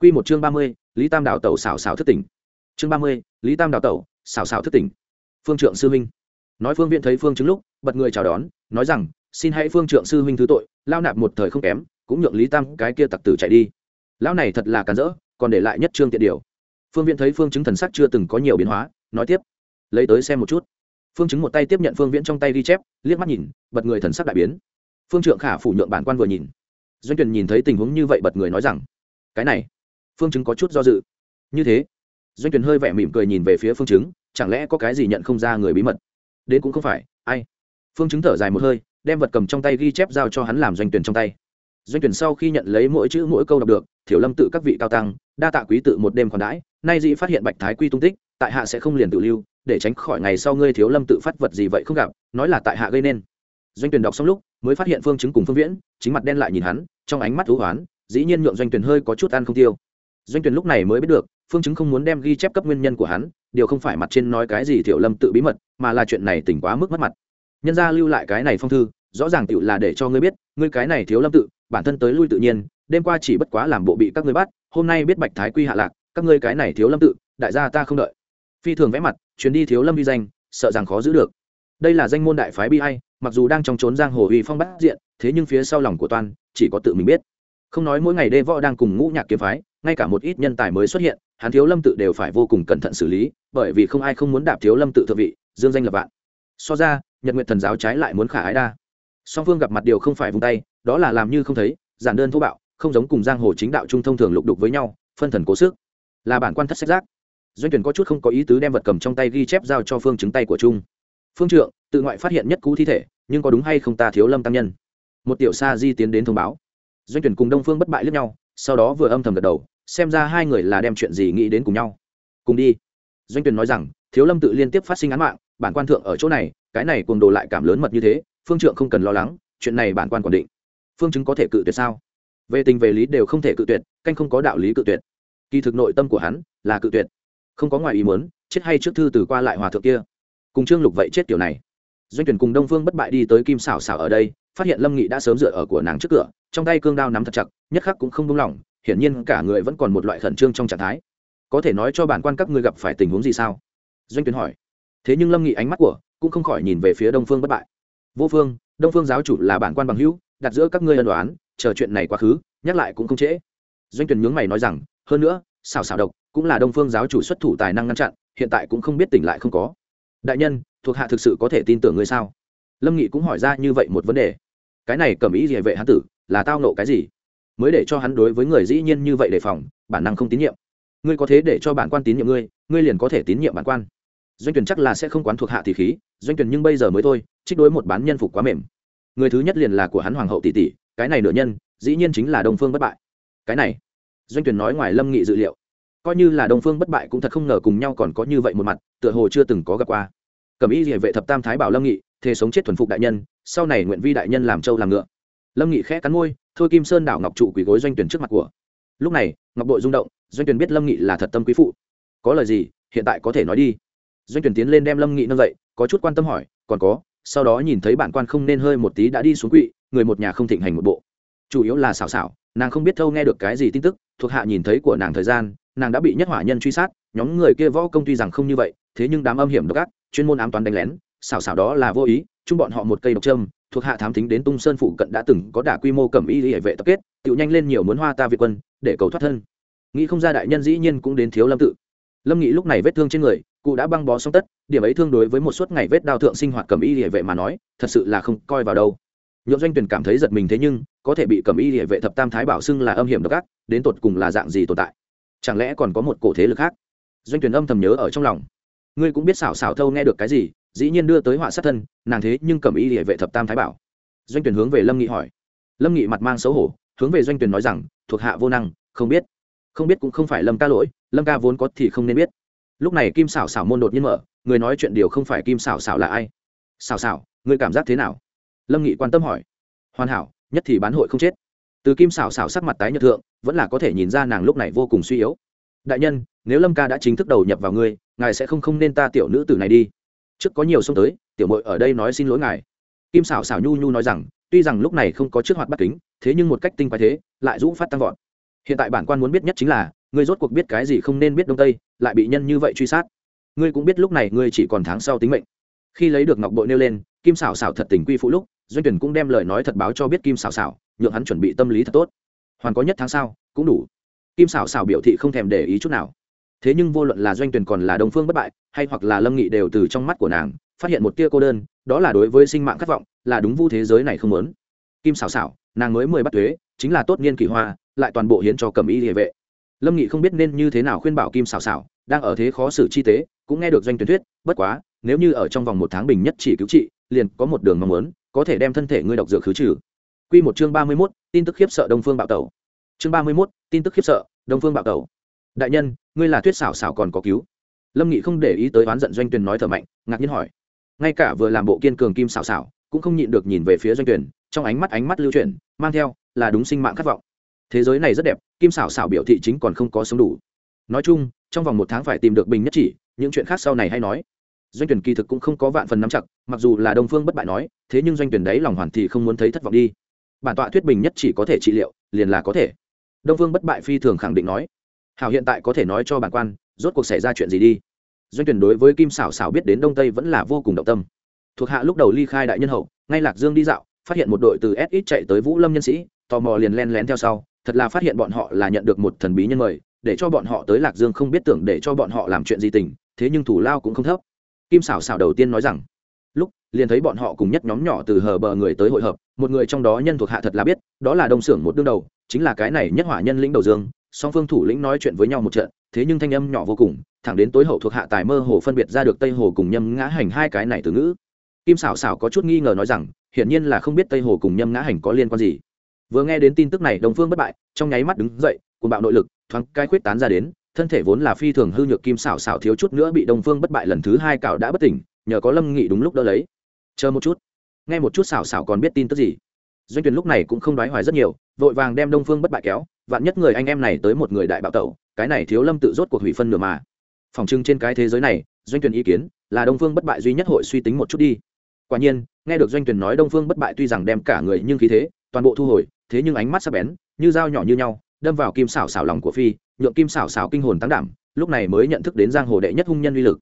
Quy một chương ba mươi, lý tam đảo tẩu xảo xảo thất tỉnh. Chương ba mươi, lý tam đảo tẩu xảo xảo thất tỉnh. Phương trượng sư minh nói phương viễn thấy phương chứng lúc, bật người chào đón, nói rằng, xin hãy phương trượng sư huynh thứ tội, lao nạp một thời không kém, cũng nhượng lý tam cái kia tặc tử chạy đi. Lão này thật là càn rỡ, còn để lại nhất trương tiện điều. Phương viễn thấy phương chứng thần sắc chưa từng có nhiều biến hóa, nói tiếp, lấy tới xem một chút phương chứng một tay tiếp nhận phương viễn trong tay ghi chép, liếc mắt nhìn, bật người thần sắc đại biến. Phương trượng khả phủ nhượng bản quan vừa nhìn. Doanh tuyển nhìn thấy tình huống như vậy bật người nói rằng, cái này, phương chứng có chút do dự. Như thế? Doanh tuyển hơi vẻ mỉm cười nhìn về phía phương chứng, chẳng lẽ có cái gì nhận không ra người bí mật? Đến cũng không phải, ai? Phương chứng thở dài một hơi, đem vật cầm trong tay ghi chép giao cho hắn làm doanh tuyển trong tay. Doanh tuyển sau khi nhận lấy mỗi chữ mỗi câu đọc được, thiểu lâm tự các vị cao tăng, đa tạ quý tự một đêm còn đãi, nay dĩ phát hiện bạch thái quy tung tích, tại hạ sẽ không liền tự lưu để tránh khỏi ngày sau ngươi thiếu lâm tự phát vật gì vậy không gặp, nói là tại hạ gây nên. Doanh tuyển đọc xong lúc, mới phát hiện phương chứng cùng phương viễn, chính mặt đen lại nhìn hắn, trong ánh mắt thú hoán, dĩ nhiên nhượng doanh tuyển hơi có chút ăn không tiêu. Doanh tuyển lúc này mới biết được, phương chứng không muốn đem ghi chép cấp nguyên nhân của hắn, điều không phải mặt trên nói cái gì thiểu lâm tự bí mật, mà là chuyện này tỉnh quá mức mất mặt. Nhân ra lưu lại cái này phong thư, rõ ràng tựu là để cho ngươi biết, ngươi cái này thiếu lâm tự, bản thân tới lui tự nhiên, đêm qua chỉ bất quá làm bộ bị các ngươi bắt, hôm nay biết bạch thái quy hạ lạc, các ngươi cái này thiếu lâm tự, đại gia ta không đợi. Phi thường vẽ mặt chuyến đi thiếu lâm vi danh, sợ rằng khó giữ được. Đây là danh môn đại phái bi hay mặc dù đang trong trốn giang hồ uy phong bắt diện, thế nhưng phía sau lòng của toan chỉ có tự mình biết. Không nói mỗi ngày đê võ đang cùng ngũ nhạc kiếm phái, ngay cả một ít nhân tài mới xuất hiện, hắn thiếu lâm tự đều phải vô cùng cẩn thận xử lý, bởi vì không ai không muốn đạp thiếu lâm tự thượng vị, dương danh lập vạn. So ra, nhật nguyện thần giáo trái lại muốn khả ái đa. Song phương gặp mặt điều không phải vung tay, đó là làm như không thấy, giản đơn thô bạo, không giống cùng giang hồ chính đạo trung thông thường lục đục với nhau, phân thần cố sức. Là bản quan thất sách giác doanh tuyển có chút không có ý tứ đem vật cầm trong tay ghi chép giao cho phương chứng tay của trung. Phương trượng, tự ngoại phát hiện nhất cũ thi thể, nhưng có đúng hay không ta thiếu lâm tăng nhân? Một tiểu sa di tiến đến thông báo. Doanh tuyển cùng đông phương bất bại lướt nhau, sau đó vừa âm thầm gật đầu, xem ra hai người là đem chuyện gì nghĩ đến cùng nhau. Cùng đi. Doanh tuyển nói rằng, thiếu lâm tự liên tiếp phát sinh án mạng, bản quan thượng ở chỗ này, cái này cuồng đồ lại cảm lớn mật như thế, phương trượng không cần lo lắng, chuyện này bản quan quản định. Phương chứng có thể cự tuyệt sao? Về tình về lý đều không thể cự tuyệt, canh không có đạo lý cự tuyệt. Kỳ thực nội tâm của hắn là cự tuyệt không có ngoài ý muốn, chết hay trước thư từ qua lại hòa thượng kia. Cùng trương lục vậy chết kiểu này. Doanh tuyển cùng đông phương bất bại đi tới kim xảo xảo ở đây, phát hiện lâm nghị đã sớm dựa ở của nàng trước cửa, trong tay cương đao nắm thật chặt, nhất khắc cũng không buông lỏng, hiển nhiên cả người vẫn còn một loại khẩn trương trong trạng thái. Có thể nói cho bản quan các ngươi gặp phải tình huống gì sao? Doanh tuyển hỏi. Thế nhưng lâm nghị ánh mắt của cũng không khỏi nhìn về phía đông phương bất bại. Vô phương, đông phương giáo chủ là bản quan bằng hữu, đặt giữa các ngươi ân đoán chờ chuyện này quá khứ, nhắc lại cũng không trễ. Doanh tuyển nhướng mày nói rằng, hơn nữa xảo xảo độc cũng là đông phương giáo chủ xuất thủ tài năng ngăn chặn, hiện tại cũng không biết tỉnh lại không có. Đại nhân, thuộc hạ thực sự có thể tin tưởng ngươi sao? Lâm nghị cũng hỏi ra như vậy một vấn đề. Cái này cầm ý gì vệ hắn tử, là tao nộ cái gì? Mới để cho hắn đối với người dĩ nhiên như vậy đề phòng, bản năng không tín nhiệm. Ngươi có thế để cho bản quan tín nhiệm ngươi ngươi liền có thể tín nhiệm bản quan. Doanh tuyển chắc là sẽ không quán thuộc hạ tỷ khí, doanh tuyển nhưng bây giờ mới thôi, trích đối một bán nhân phục quá mềm. Người thứ nhất liền là của hắn hoàng hậu tỷ tỷ, cái này nửa nhân, dĩ nhiên chính là đông phương bất bại. Cái này, doanh tuyển nói ngoài lâm nghị dự liệu coi như là đồng phương bất bại cũng thật không ngờ cùng nhau còn có như vậy một mặt, tựa hồ chưa từng có gặp qua. Cẩm ý địa vệ thập tam thái bảo lâm nghị, thề sống chết thuần phục đại nhân, sau này nguyện vi đại nhân làm trâu làm ngựa. Lâm nghị khẽ cắn môi, thôi kim sơn đảo ngọc trụ quỳ gối doanh tuyển trước mặt của. Lúc này, ngọc bội rung động, doanh tuyển biết lâm nghị là thật tâm quý phụ. Có lời gì, hiện tại có thể nói đi. Doanh tuyển tiến lên đem lâm nghị nâng dậy, có chút quan tâm hỏi, còn có, sau đó nhìn thấy bản quan không nên hơi một tí đã đi xuống quỵ, người một nhà không thịnh hành một bộ. Chủ yếu là xảo xảo, nàng không biết thâu nghe được cái gì tin tức, thuộc hạ nhìn thấy của nàng thời gian nàng đã bị nhất hỏa nhân truy sát, nhóm người kia võ công tuy rằng không như vậy, thế nhưng đám âm hiểm độc ác, chuyên môn ám toán đánh lén, xảo xảo đó là vô ý, chung bọn họ một cây độc trâm thuộc hạ thám tính đến tung sơn phụ cận đã từng có đả quy mô cẩm y hệ vệ tập kết tự nhanh lên nhiều muốn hoa ta việt quân, để cầu thoát thân. Nghĩ không ra đại nhân dĩ nhiên cũng đến thiếu lâm tự. Lâm nghĩ lúc này vết thương trên người, cụ đã băng bó xong tất, điểm ấy thương đối với một suốt ngày vết đao thượng sinh hoạt cẩm y hệ vệ mà nói, thật sự là không coi vào đâu. Nhộn doanh tuyển cảm thấy giật mình thế nhưng, có thể bị cẩm y hệ vệ thập tam thái bảo xưng là âm hiểm độc ác, đến tột cùng là dạng gì tồn tại? Chẳng lẽ còn có một cổ thế lực khác? Doanh tuyển âm thầm nhớ ở trong lòng. Ngươi cũng biết xảo xảo thâu nghe được cái gì, dĩ nhiên đưa tới họa sát thân, nàng thế nhưng cầm ý địa vệ thập tam thái bảo. Doanh tuyển hướng về lâm nghị hỏi. Lâm nghị mặt mang xấu hổ, hướng về doanh tuyển nói rằng, thuộc hạ vô năng, không biết. Không biết cũng không phải lâm ca lỗi, lâm ca vốn có thì không nên biết. Lúc này kim xảo xảo môn đột nhiên mở, người nói chuyện điều không phải kim xảo xảo là ai? Xảo xảo người cảm giác thế nào? Lâm nghị quan tâm hỏi. Hoàn hảo, nhất thì bán hội không chết từ kim xảo xảo sắc mặt tái nhợt thượng, vẫn là có thể nhìn ra nàng lúc này vô cùng suy yếu. Đại nhân, nếu lâm ca đã chính thức đầu nhập vào ngươi, ngài sẽ không không nên ta tiểu nữ tử này đi. Trước có nhiều xông tới, tiểu mội ở đây nói xin lỗi ngài. Kim xảo xảo nhu nhu nói rằng, tuy rằng lúc này không có trước hoạt bắt kính, thế nhưng một cách tinh quái thế, lại rũ phát tăng vọt. Hiện tại bản quan muốn biết nhất chính là, ngươi rốt cuộc biết cái gì không nên biết đông tây, lại bị nhân như vậy truy sát. Ngươi cũng biết lúc này ngươi chỉ còn tháng sau tính mệnh. Khi lấy được ngọc bội nêu lên, kim xảo xảo thật tình quy phụ lúc doanh tuyển cũng đem lời nói thật báo cho biết kim xảo xảo, nhượng hắn chuẩn bị tâm lý thật tốt. Hoàn có nhất tháng sau, cũng đủ. Kim xảo xảo biểu thị không thèm để ý chút nào. Thế nhưng vô luận là doanh tuyển còn là đồng phương bất bại, hay hoặc là lâm nghị đều từ trong mắt của nàng, phát hiện một tia cô đơn, đó là đối với sinh mạng khát vọng, là đúng vu thế giới này không muốn. Kim xảo xảo, nàng mới mười bắt thuế chính là tốt niên kỳ hoa, lại toàn bộ hiến cho cầm y địa vệ. Lâm nghị không biết nên như thế nào khuyên bảo kim xảo xảo, đang ở thế khó xử chi tế, cũng nghe được doanh tuyển thuyết, bất quá, nếu như ở trong vòng một tháng bình nhất chỉ cứu trị, liền có một đường mong muốn có thể đem thân thể ngươi độc dược khứ trừ Quy một chương ba mươi 31, tin tức khiếp sợ Đông Phương Bạo Tẩu. Chương ba mươi 31, tin tức khiếp sợ, Đông Phương Bạo Tẩu. Đại nhân, ngươi là Tuyết xảo xảo còn có cứu. Lâm Nghị không để ý tới oán giận doanh tuyền nói thở mạnh, ngạc nhiên hỏi. Ngay cả vừa làm bộ kiên cường kim xảo xảo, cũng không nhịn được nhìn về phía doanh tuyển, trong ánh mắt ánh mắt lưu chuyển, mang theo là đúng sinh mạng khát vọng. Thế giới này rất đẹp, kim xảo xảo biểu thị chính còn không có sống đủ. Nói chung, trong vòng một tháng phải tìm được bình nhất chỉ, những chuyện khác sau này hay nói doanh tuyển kỳ thực cũng không có vạn phần nắm chặt, mặc dù là đông phương bất bại nói, thế nhưng doanh tuyển đấy lòng hoàn thì không muốn thấy thất vọng đi. Bản tọa thuyết bình nhất chỉ có thể trị liệu, liền là có thể. Đông phương bất bại phi thường khẳng định nói. Hảo hiện tại có thể nói cho bản quan, rốt cuộc xảy ra chuyện gì đi. Doanh tuyển đối với kim xảo xảo biết đến đông tây vẫn là vô cùng động tâm. Thuộc hạ lúc đầu ly khai đại nhân hậu, ngay lạc dương đi dạo, phát hiện một đội từ s ít chạy tới vũ lâm nhân sĩ, tò mò liền len lén theo sau, thật là phát hiện bọn họ là nhận được một thần bí nhân mời, để cho bọn họ tới lạc dương không biết tưởng để cho bọn họ làm chuyện gì tình, thế nhưng thủ lao cũng không thấp kim xảo xảo đầu tiên nói rằng, lúc, liền thấy bọn họ cùng nhất nhóm nhỏ từ hờ bờ người tới hội hợp, một người trong đó nhân thuộc hạ thật là biết, đó là đông xưởng một đương đầu, chính là cái này nhất hỏa nhân lĩnh đầu dương. Song phương thủ lĩnh nói chuyện với nhau một trận, thế nhưng thanh âm nhỏ vô cùng, thẳng đến tối hậu thuộc hạ tài mơ hồ phân biệt ra được tây hồ cùng nhâm ngã hành hai cái này từ ngữ. Kim xảo xảo có chút nghi ngờ nói rằng, hiển nhiên là không biết tây hồ cùng nhâm ngã hành có liên quan gì. Vừa nghe đến tin tức này, đông phương bất bại, trong nháy mắt đứng dậy cùng bạo nội lực, thoáng cai khuyết tán ra đến thân thể vốn là phi thường hư nhược kim xảo xảo thiếu chút nữa bị đông phương bất bại lần thứ hai cạo đã bất tỉnh, nhờ có lâm nghị đúng lúc đỡ lấy. Chờ một chút. Nghe một chút xảo xảo còn biết tin tức gì. Doanh tuyển lúc này cũng không đoái hoài rất nhiều, vội vàng đem đông phương bất bại kéo, vạn nhất người anh em này tới một người đại bạo tẩu, cái này thiếu lâm tự rốt cuộc hủy phân nửa mà. Phòng trưng trên cái thế giới này, doanh tuyển ý kiến là đông phương bất bại duy nhất hội suy tính một chút đi. Quả nhiên, nghe được doanh tuyển nói đông phương bất bại tuy rằng đem cả người nhưng khí thế, toàn bộ thu hồi, thế nhưng ánh mắt sắc bén, như dao nhỏ như nhau, đâm vào kim xảo xảo lòng của phi nhượng kim xảo xảo kinh hồn tăng đảm, lúc này mới nhận thức đến giang hồ đệ nhất hung nhân uy lực.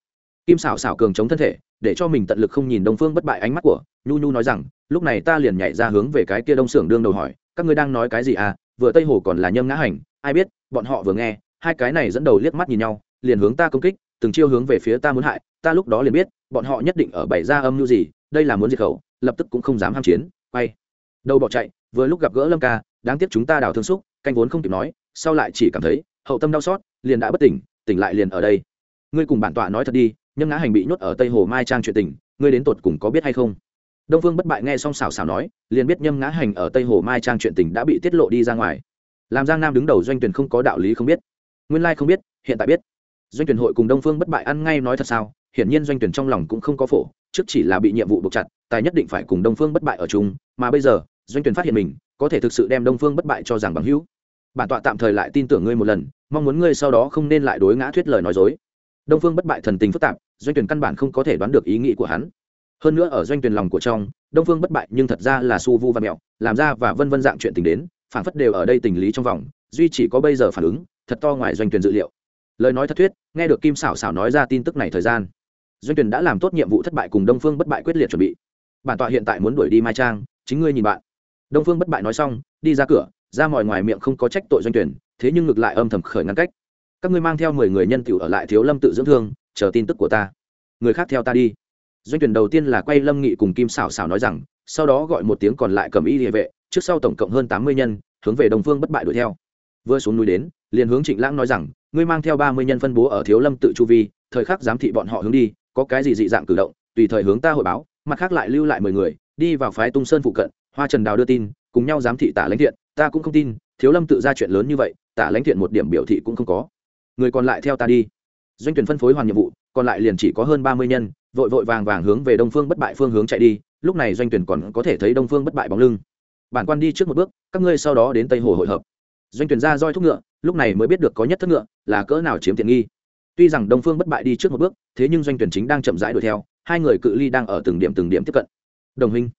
Kim xảo xảo cường chống thân thể, để cho mình tận lực không nhìn đông phương bất bại ánh mắt của nhu nhu nói rằng, lúc này ta liền nhảy ra hướng về cái kia đông xưởng đương đầu hỏi, các ngươi đang nói cái gì à? Vừa tây hồ còn là nhâm ngã hành, ai biết, bọn họ vừa nghe, hai cái này dẫn đầu liếc mắt nhìn nhau, liền hướng ta công kích, từng chiêu hướng về phía ta muốn hại, ta lúc đó liền biết, bọn họ nhất định ở bảy gia âm mưu gì, đây là muốn diệt khẩu, lập tức cũng không dám ham chiến, quay. Đầu bỏ chạy, vừa lúc gặp gỡ lâm ca, đáng tiếc chúng ta đào thương xúc, canh vốn không kịp nói, sau lại chỉ cảm thấy hậu tâm đau xót, liền đã bất tỉnh tỉnh lại liền ở đây. Ngươi cùng bản tọa nói thật đi, nhâm ngã hành bị nhốt ở tây hồ mai trang chuyện tình, ngươi đến tột cùng có biết hay không? Đông phương bất bại nghe xong xào xào nói, liền biết nhâm ngã hành ở tây hồ mai trang chuyện tình đã bị tiết lộ đi ra ngoài. Làm giang nam đứng đầu doanh tuyển không có đạo lý không biết. Nguyên lai không biết, hiện tại biết. Doanh tuyển hội cùng đông phương bất bại ăn ngay nói thật sao? Hiển nhiên doanh tuyển trong lòng cũng không có phổ, trước chỉ là bị nhiệm vụ buộc chặt, tài nhất định phải cùng đông phương bất bại ở chung, mà bây giờ, doanh tuyển phát hiện mình, có thể thực sự đem đông phương bất bại cho rằng bằng hữu bản tọa tạm thời lại tin tưởng ngươi một lần, mong muốn ngươi sau đó không nên lại đối ngã thuyết lời nói dối. Đông phương bất bại thần tình phức tạp, doanh tuyển căn bản không có thể đoán được ý nghĩ của hắn. Hơn nữa ở doanh tuyển lòng của trong, đông phương bất bại nhưng thật ra là su vu và mẹo, làm ra và vân vân dạng chuyện tình đến phản phất đều ở đây tình lý trong vòng, duy chỉ có bây giờ phản ứng, thật to ngoài doanh tuyển dự liệu. Lời nói thật thuyết, nghe được kim xảo xảo nói ra tin tức này thời gian, doanh tuyển đã làm tốt nhiệm vụ thất bại cùng đông phương bất bại quyết liệt chuẩn bị. Bản tọa hiện tại muốn đuổi đi mai trang, chính ngươi nhìn bạn. Đông phương bất bại nói xong, đi ra cửa ra mọi ngoài miệng không có trách tội doanh tuyển, thế nhưng ngược lại âm thầm khởi ngăn cách. Các ngươi mang theo mười người nhân tiểu ở lại thiếu lâm tự dưỡng thương, chờ tin tức của ta. Người khác theo ta đi. Doanh tuyển đầu tiên là quay lâm nghị cùng kim xảo xảo nói rằng, sau đó gọi một tiếng còn lại cầm y địa vệ, trước sau tổng cộng hơn tám mươi nhân, hướng về đồng phương bất bại đuổi theo. Vừa xuống núi đến, liền hướng trịnh lãng nói rằng, ngươi mang theo ba mươi nhân phân bố ở thiếu lâm tự chu vi, thời khắc giám thị bọn họ hướng đi, có cái gì dị dạng cử động, tùy thời hướng ta hội báo, mặt khác lại lưu lại mười người, đi vào phái tung sơn phụ cận, hoa trần đào đưa tin, cùng nhau giám thị tả lãnh thiện ta cũng không tin, thiếu lâm tự ra chuyện lớn như vậy, tả lãnh thiện một điểm biểu thị cũng không có. Người còn lại theo ta đi. Doanh tuyển phân phối hoàn nhiệm vụ, còn lại liền chỉ có hơn ba mươi nhân, vội vội vàng vàng hướng về đông phương bất bại phương hướng chạy đi, lúc này doanh tuyển còn có thể thấy đông phương bất bại bóng lưng. Bản quan đi trước một bước, các ngươi sau đó đến tây hồ hội hợp. Doanh tuyển ra roi thúc ngựa, lúc này mới biết được có nhất thất ngựa, là cỡ nào chiếm tiện nghi. Tuy rằng đông phương bất bại đi trước một bước, thế nhưng doanh tuyển chính đang chậm rãi đuổi theo, hai người cự ly đang ở từng điểm từng điểm tiếp cận. Đồng huynh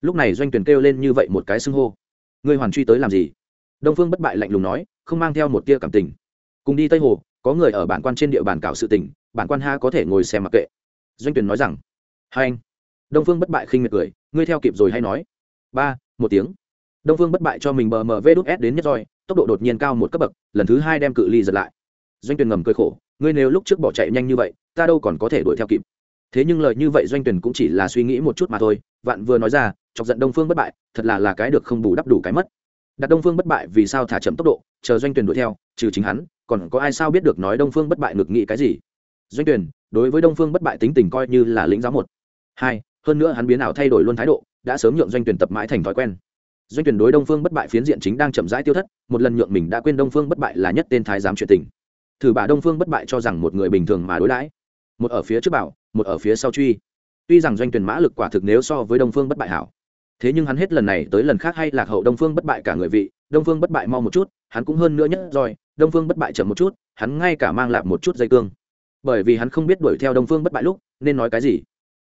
lúc này doanh tuyển kêu lên như vậy một cái xưng hô ngươi hoàn truy tới làm gì? Đông phương bất bại lạnh lùng nói, không mang theo một tia cảm tình. Cùng đi tây hồ, có người ở bản quan trên địa bàn cảo sự tình, bản quan ha có thể ngồi xem mặc kệ. Doanh Tuyền nói rằng, hai anh. Đông phương bất bại khinh miệt cười, ngươi theo kịp rồi hay nói? Ba, một tiếng. Đông phương bất bại cho mình bờ mờ vê đút s đến nhất roi, tốc độ đột nhiên cao một cấp bậc, lần thứ hai đem cự ly giật lại. Doanh Tuyền ngầm cười khổ, ngươi nếu lúc trước bỏ chạy nhanh như vậy, ta đâu còn có thể đuổi theo kịp thế nhưng lời như vậy doanh tuyển cũng chỉ là suy nghĩ một chút mà thôi, vạn vừa nói ra, chọc giận đông phương bất bại, thật là là cái được không bù đắp đủ cái mất. Đặt đông phương bất bại vì sao thả chậm tốc độ, chờ doanh tuyển đuổi theo, trừ chính hắn, còn có ai sao biết được nói đông phương bất bại ngược nghĩ cái gì? Doanh tuyển đối với đông phương bất bại tính tình coi như là lĩnh giáo một. Hai, hơn nữa hắn biến ảo thay đổi luôn thái độ, đã sớm nhượng doanh tuyển tập mãi thành thói quen. Doanh tuyển đối đông phương bất bại phiến diện chính đang chậm rãi tiêu thất, một lần nhượng mình đã quên đông phương bất bại là nhất tên thái giám chuyện tình. Thử bà đông phương bất bại cho rằng một người bình thường mà đối đãi một ở phía trước bảo một ở phía sau truy tuy rằng doanh tuyển mã lực quả thực nếu so với đông phương bất bại hảo thế nhưng hắn hết lần này tới lần khác hay lạc hậu đông phương bất bại cả người vị đông phương bất bại mau một chút hắn cũng hơn nữa nhất rồi đông phương bất bại chậm một chút hắn ngay cả mang lại một chút dây cương bởi vì hắn không biết đuổi theo đông phương bất bại lúc nên nói cái gì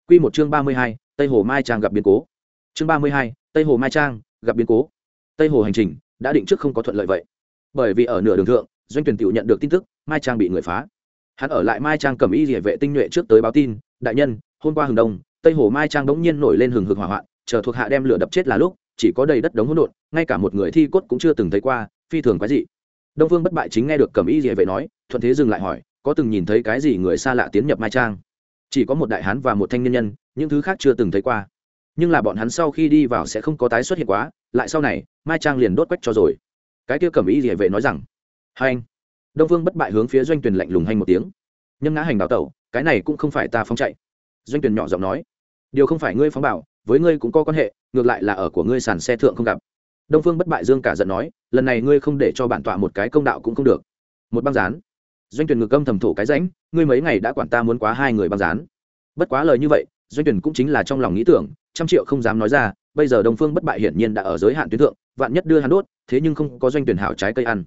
Quy một chương ba mươi hai, Tây Hồ Mai Trang gặp biến cố. Chương ba mươi hai, Tây Hồ Mai Trang gặp biến cố. Tây Hồ hành trình đã định trước không có thuận lợi vậy. Bởi vì ở nửa đường thượng, doanh tuyển tiểu nhận được tin tức, Mai Trang bị người phá. Hắn ở lại Mai Trang cầm y địa vệ tinh nhuệ trước tới báo tin, đại nhân, hôm qua hừng đông, Tây Hồ Mai Trang đống nhiên nổi lên hừng hực hỏa hoạn, chờ thuộc hạ đem lửa đập chết là lúc, chỉ có đầy đất đống hỗn độn, ngay cả một người thi cốt cũng chưa từng thấy qua, phi thường quái dị. Đông Phương bất bại chính nghe được cầm y địa vệ nói, thuận thế dừng lại hỏi, có từng nhìn thấy cái gì người xa lạ tiến nhập Mai Trang? Chỉ có một đại hán và một thanh niên nhân, những thứ khác chưa từng thấy qua nhưng là bọn hắn sau khi đi vào sẽ không có tái xuất hiện quá lại sau này mai trang liền đốt quách cho rồi cái kia cầm ý địa vệ nói rằng hai anh đông phương bất bại hướng phía doanh tuyển lạnh lùng hành một tiếng. Nhâm ngã hành đào tẩu, cái này cũng không phải ta phóng chạy. Doanh tuyển nhỏ giọng nói, điều không phải ngươi phóng bảo, với ngươi cũng có quan hệ, ngược lại là ở của ngươi sàn xe thượng không gặp. Đông phương bất bại dương cả giận nói, lần này ngươi không để cho bản tọa một cái công đạo cũng không được. Một băng dán. doanh tuyển ngược âm thầm thổ cái rãnh, ngươi mấy ngày đã quản ta muốn quá hai người băng dán. bất quá lời như vậy, doanh tuyển cũng chính là trong lòng nghĩ tưởng, trăm triệu không dám nói ra, bây giờ đông phương bất bại hiển nhiên đã ở giới hạn tuyến thượng, vạn nhất đưa hắn đốt, thế nhưng không có doanh tuyển hảo trái cây ăn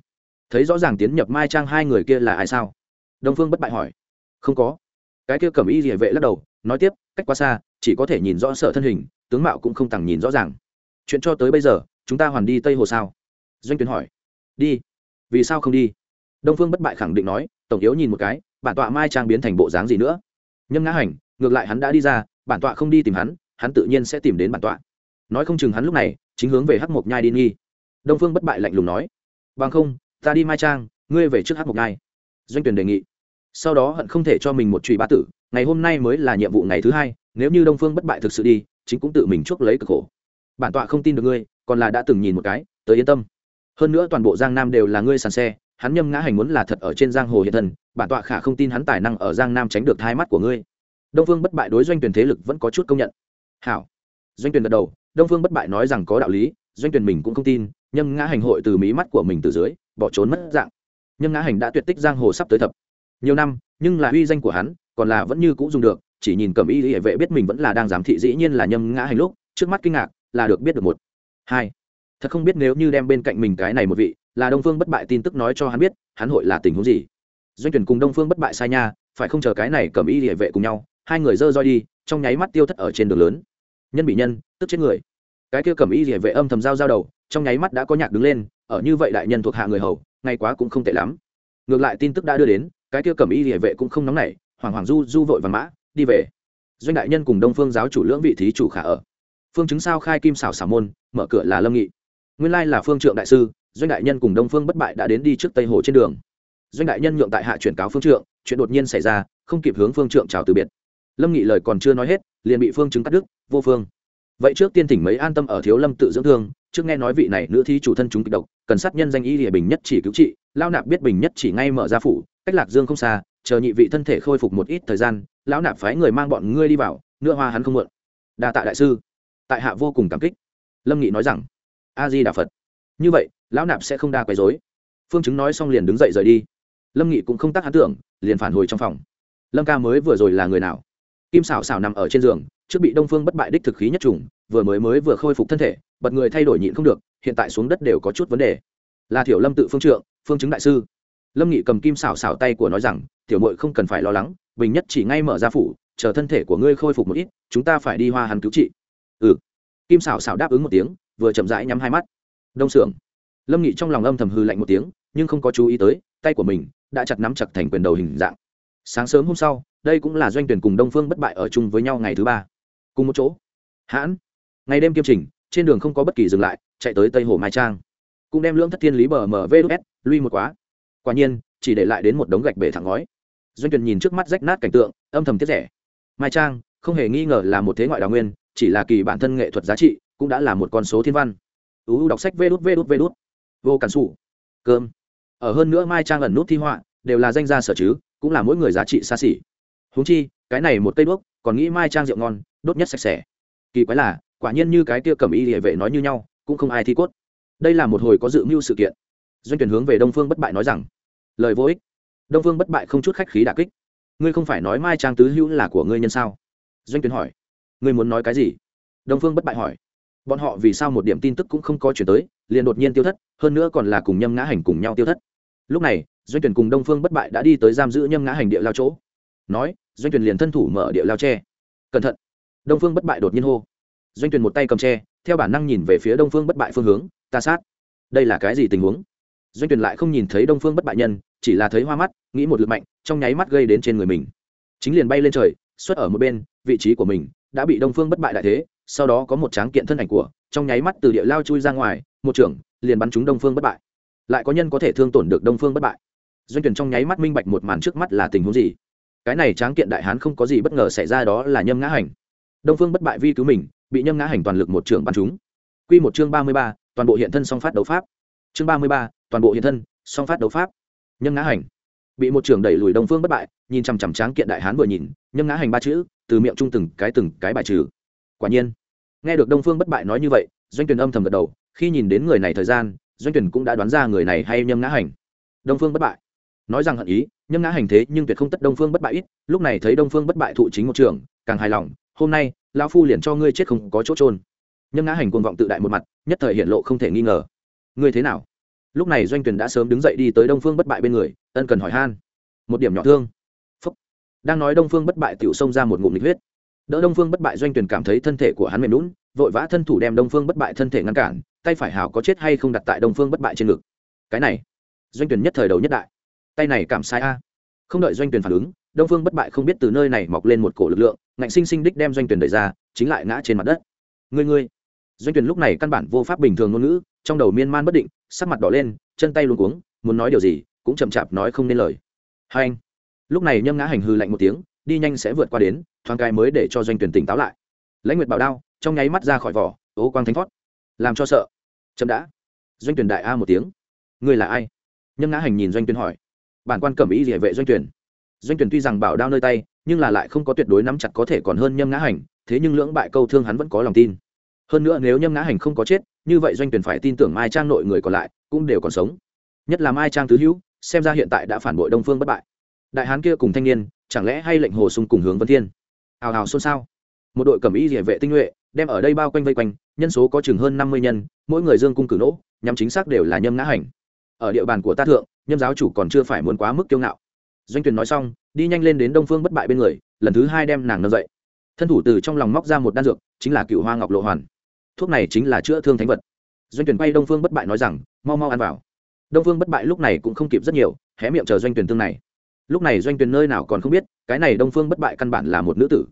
thấy rõ ràng tiến nhập mai trang hai người kia là ai sao? Đông phương bất bại hỏi. Không có. Cái kia cầm y địa vệ lắc đầu, nói tiếp, cách quá xa, chỉ có thể nhìn rõ sở thân hình, tướng mạo cũng không tằng nhìn rõ ràng. Chuyện cho tới bây giờ, chúng ta hoàn đi tây hồ sao? Doanh tuyến hỏi. Đi. Vì sao không đi? Đông phương bất bại khẳng định nói, tổng yếu nhìn một cái, bản tọa mai trang biến thành bộ dáng gì nữa? Nhâm ngã hành, ngược lại hắn đã đi ra, bản tọa không đi tìm hắn hắn tự nhiên sẽ tìm đến bản tọa. Nói không chừng hắn lúc này, chính hướng về hắc mộc nhai đi nghi. Đông phương bất bại lạnh lùng nói. Bằng không ta đi mai trang ngươi về trước hát mục nhai. Doanh tuyển đề nghị. Sau đó hận không thể cho mình một trùy bá tử ngày hôm nay mới là nhiệm vụ ngày thứ hai nếu như đông phương bất bại thực sự đi chính cũng tự mình chuốc lấy cực khổ. Bản tọa không tin được ngươi còn là đã từng nhìn một cái tới yên tâm. Hơn nữa toàn bộ giang nam đều là ngươi sàn xe hắn nhâm ngã hành muốn là thật ở trên giang hồ hiện thần, bản tọa khả không tin hắn tài năng ở giang nam tránh được hai mắt của ngươi. Đông phương bất bại đối doanh tuyển thế lực vẫn có chút công nhận. Hảo. Doanh tuyển gật đầu đông phương bất bại nói rằng có đạo lý doanh tuyển mình cũng không tin nhâm ngã hành hội từ mí mắt của mình từ dưới bỏ trốn mất dạng. Nhâm ngã hành đã tuyệt tích giang hồ sắp tới thập. Nhiều năm, nhưng là uy danh của hắn, còn là vẫn như cũ dùng được, chỉ nhìn cầm y hệ vệ biết mình vẫn là đang giám thị dĩ nhiên là nhâm ngã hành lúc, trước mắt kinh ngạc là được biết được một. Hai, thật không biết nếu như đem bên cạnh mình cái này một vị, là đông phương bất bại tin tức nói cho hắn biết, hắn hội là tình huống gì? Doanh tuyển cùng đông phương bất bại sai nha, phải không chờ cái này cầm y hệ vệ cùng nhau, hai người dơ roi đi, trong nháy mắt tiêu thất ở trên đường lớn. Nhân bị nhân, tức chết người. Cái kia cầm y hệ vệ âm thầm giao giao đầu trong nháy mắt đã có nhạc đứng lên, ở như vậy đại nhân thuộc hạ người hầu, ngay quá cũng không tệ lắm. Ngược lại tin tức đã đưa đến, cái kia cầm y địa vệ cũng không nóng nảy, hoàng hoàng du du vội vàng mã, đi về. Doanh đại nhân cùng đông phương giáo chủ lưỡng vị thí chủ khả ở. Phương chứng sao khai kim xảo xảo môn, mở cửa là lâm nghị. Nguyên lai là phương trượng đại sư, doanh đại nhân cùng đông phương bất bại đã đến đi trước tây hồ trên đường. Doanh đại nhân nhượng tại hạ chuyển cáo phương trượng, chuyện đột nhiên xảy ra, không kịp hướng phương trượng chào từ biệt. Lâm nghị lời còn chưa nói hết, liền bị phương chứng cắt đứt, vô phương, vậy trước tiên tỉnh mấy an tâm ở thiếu lâm tự dưỡng thương trước nghe nói vị này nữ thi chủ thân chúng kịch độc, cần sát nhân danh y địa bình nhất chỉ cứu trị lao nạp biết bình nhất chỉ ngay mở ra phủ, cách lạc dương không xa, chờ nhị vị thân thể khôi phục một ít thời gian, lão nạp phái người mang bọn ngươi đi vào, nữa hoa hắn không mượn đa tạ đại sư. Tại hạ vô cùng cảm kích. Lâm nghị nói rằng a di đà phật. Như vậy, lão nạp sẽ không đa quấy dối phương chứng nói xong liền đứng dậy rời đi. Lâm nghị cũng không tác hắn tưởng, liền phản hồi trong phòng. Lâm ca mới vừa rồi là người nào? Kim xảo xảo nằm ở trên giường, trước bị đông phương bất bại đích thực khí nhất trùng, vừa mới mới vừa khôi phục thân thể bật người thay đổi nhịn không được, hiện tại xuống đất đều có chút vấn đề. Là thiểu lâm tự phương trượng, phương chứng đại sư. Lâm nghị cầm kim xảo xảo tay của nói rằng, tiểu mội không cần phải lo lắng, bình nhất chỉ ngay mở ra phủ, chờ thân thể của ngươi khôi phục một ít, chúng ta phải đi hoa hắn cứu trị. Ừ. Kim xảo xảo đáp ứng một tiếng, vừa chậm rãi nhắm hai mắt. Đông xưởng lâm nghị trong lòng âm thầm hư lạnh một tiếng, nhưng không có chú ý tới, tay của mình đã chặt nắm chặt thành quyền đầu hình dạng. Sáng sớm hôm sau, đây cũng là doanh tuyển cùng đông phương bất bại ở chung với nhau ngày thứ ba. Cùng một chỗ. Hãn. Ngày đêm kiêm trình trên đường không có bất kỳ dừng lại, chạy tới tây hồ mai trang. Cũng đem lưỡng thất thiên lý bờ mv s, lui một quá. Quả nhiên, chỉ để lại đến một đống gạch bể thẳng ngói. Doanh tuyển nhìn trước mắt rách nát cảnh tượng, âm thầm tiết rẻ. Mai trang, không hề nghi ngờ là một thế ngoại đào nguyên, chỉ là kỳ bản thân nghệ thuật giá trị, cũng đã là một con số thiên văn. Uu đọc sách vê đút vê đút vê đút. Vô cản sủ. Cơm. Ở hơn nữa mai trang ẩn nút thi họa, đều là danh gia sở chứ, cũng là mỗi người giá trị xa xỉ. Huống chi, cái này một cây đuốc, còn nghĩ mai trang rượu ngon, đốt nhất sạch sẽ. Kỳ quái là quả nhiên như cái kia cầm y địa vệ nói như nhau, cũng không ai thi cốt. Đây là một hồi có dự mưu sự kiện. Doanh tuyển hướng về đông phương bất bại nói rằng, lời vô ích. Đông phương bất bại không chút khách khí đả kích. Ngươi không phải nói mai trang tứ hữu là của ngươi nhân sao? Doanh tuyển hỏi, ngươi muốn nói cái gì? Đông phương bất bại hỏi, bọn họ vì sao một điểm tin tức cũng không có chuyển tới, liền đột nhiên tiêu thất, hơn nữa còn là cùng nhâm ngã hành cùng nhau tiêu thất. Lúc này, doanh tuyển cùng đông phương bất bại đã đi tới giam giữ nhâm ngã hành địa lao chỗ. Nói, doanh tuyển liền thân thủ mở địa lao tre. Cẩn thận. Đông phương bất bại đột nhiên hô doanh tuyển một tay cầm tre, theo bản năng nhìn về phía đông phương bất bại phương hướng, ta sát. Đây là cái gì tình huống? Doanh tuyển lại không nhìn thấy đông phương bất bại nhân, chỉ là thấy hoa mắt, nghĩ một lực mạnh, trong nháy mắt gây đến trên người mình. Chính liền bay lên trời, xuất ở một bên, vị trí của mình đã bị đông phương bất bại đại thế, sau đó có một tráng kiện thân ảnh của, trong nháy mắt từ địa lao chui ra ngoài, một trưởng, liền bắn trúng đông phương bất bại. Lại có nhân có thể thương tổn được đông phương bất bại. Doanh tuyển trong nháy mắt minh bạch một màn trước mắt là tình huống gì. Cái này tráng kiện đại hán không có gì bất ngờ xảy ra, đó là nhâm ngã hành. Đông phương bất bại vi cứu mình bị nhâm ngã hành toàn lực một trưởng bắn chúng. Quy một chương ba mươi ba, toàn bộ hiện thân song phát đấu pháp. Chương ba mươi ba, toàn bộ hiện thân song phát đấu pháp. Nhâm ngã hành. Bị một trưởng đẩy lùi đông phương bất bại nhìn chằm chằm tráng kiện đại hán vừa nhìn nhâm ngã hành ba chữ từ miệng trung từng cái từng cái bài trừ. Quả nhiên nghe được đông phương bất bại nói như vậy doanh tuyển âm thầm gật đầu khi nhìn đến người này thời gian doanh tuyển cũng đã đoán ra người này hay nhâm ngã hành. Đông phương bất bại. Nói rằng hận ý nhâm ngã hành thế nhưng tuyệt không tất đông phương bất bại ít lúc này thấy đông phương bất bại thụ chính một trường càng hài lòng hôm nay lão phu liền cho ngươi chết không có chỗ trôn nhâm ngã hành cuồng vọng tự đại một mặt, nhất thời hiện lộ không thể nghi ngờ. Ngươi thế nào? Lúc này doanh tuyển đã sớm đứng dậy đi tới đông phương bất bại bên người, ân cần hỏi han. Một điểm nhỏ thương. Phúc. đang nói đông phương bất bại tiểu xông ra một ngụm nhiệt huyết. Đỡ đông phương bất bại doanh tuyển cảm thấy thân thể của hắn mềm lún vội vã thân thủ đem đông phương bất bại thân thể ngăn cản, tay phải hảo có chết hay không đặt tại đông phương bất bại trên ngực. Cái này, doanh tuyển nhất thời đầu nhất đại. Tay này cảm sai a. Không đợi doanh tuyển phản ứng đông phương bất bại không biết từ nơi này mọc lên một cổ lực lượng, ngạnh sinh sinh đích đem doanh tuyển đẩy ra, chính lại ngã trên mặt đất. Ngươi ngươi. Doanh tuyển lúc này căn bản vô pháp bình thường ngôn ngữ, trong đầu miên man bất định, sắc mặt đỏ lên, chân tay luôn cuống, muốn nói điều gì, cũng chậm chạp nói không nên lời. Hai anh. Lúc này nhâm ngã hành hư lạnh một tiếng, đi nhanh sẽ vượt qua đến, thoáng cái mới để cho doanh tuyển tỉnh táo lại. Lãnh nguyệt bảo đao, trong nháy mắt ra khỏi vỏ ố quang thánh thoát. Làm cho sợ. Chậm đã. Doanh tuyển đại a một tiếng. Ngươi là ai? Nhâm ngã hành nhìn doanh tuyển hỏi. Bản quan cẩm ý địa vệ doanh tuyển doanh tuyển tuy rằng bảo đao nơi tay, nhưng là lại không có tuyệt đối nắm chặt có thể còn hơn nhâm ngã hành, thế nhưng lưỡng bại câu thương hắn vẫn có lòng tin. Hơn nữa nếu nhâm ngã hành không có chết, như vậy doanh tuyển phải tin tưởng mai trang nội người còn lại cũng đều còn sống. Nhất là mai trang tứ hữu, xem ra hiện tại đã phản bội đông phương bất bại. Đại hán kia cùng thanh niên, chẳng lẽ hay lệnh hồ sung cùng hướng vân thiên? Hào hào xôn xao. Một đội cẩm y địa vệ tinh nhuệ, đem ở đây bao quanh vây quanh, nhân số có chừng hơn năm mươi nhân, mỗi người dương cung cử nỗ nhằm chính xác đều là nhâm ngã hành. Ở địa bàn của ta thượng, nhâm giáo chủ còn chưa phải muốn quá mức kiêu ngạo doanh tuyền nói xong, đi nhanh lên đến đông phương bất bại bên người, lần thứ hai đem nàng nâng dậy. Thân thủ từ trong lòng móc ra một đan dược, chính là cựu hoa ngọc lộ hoàn. Thuốc này chính là chữa thương thánh vật. Doanh tuyển quay đông phương bất bại nói rằng, mau mau ăn vào. Đông phương bất bại lúc này cũng không kịp rất nhiều, hé miệng chờ doanh tuyển tương này. Lúc này doanh tuyển nơi nào còn không biết, cái này đông phương bất bại căn bản là một nữ tử.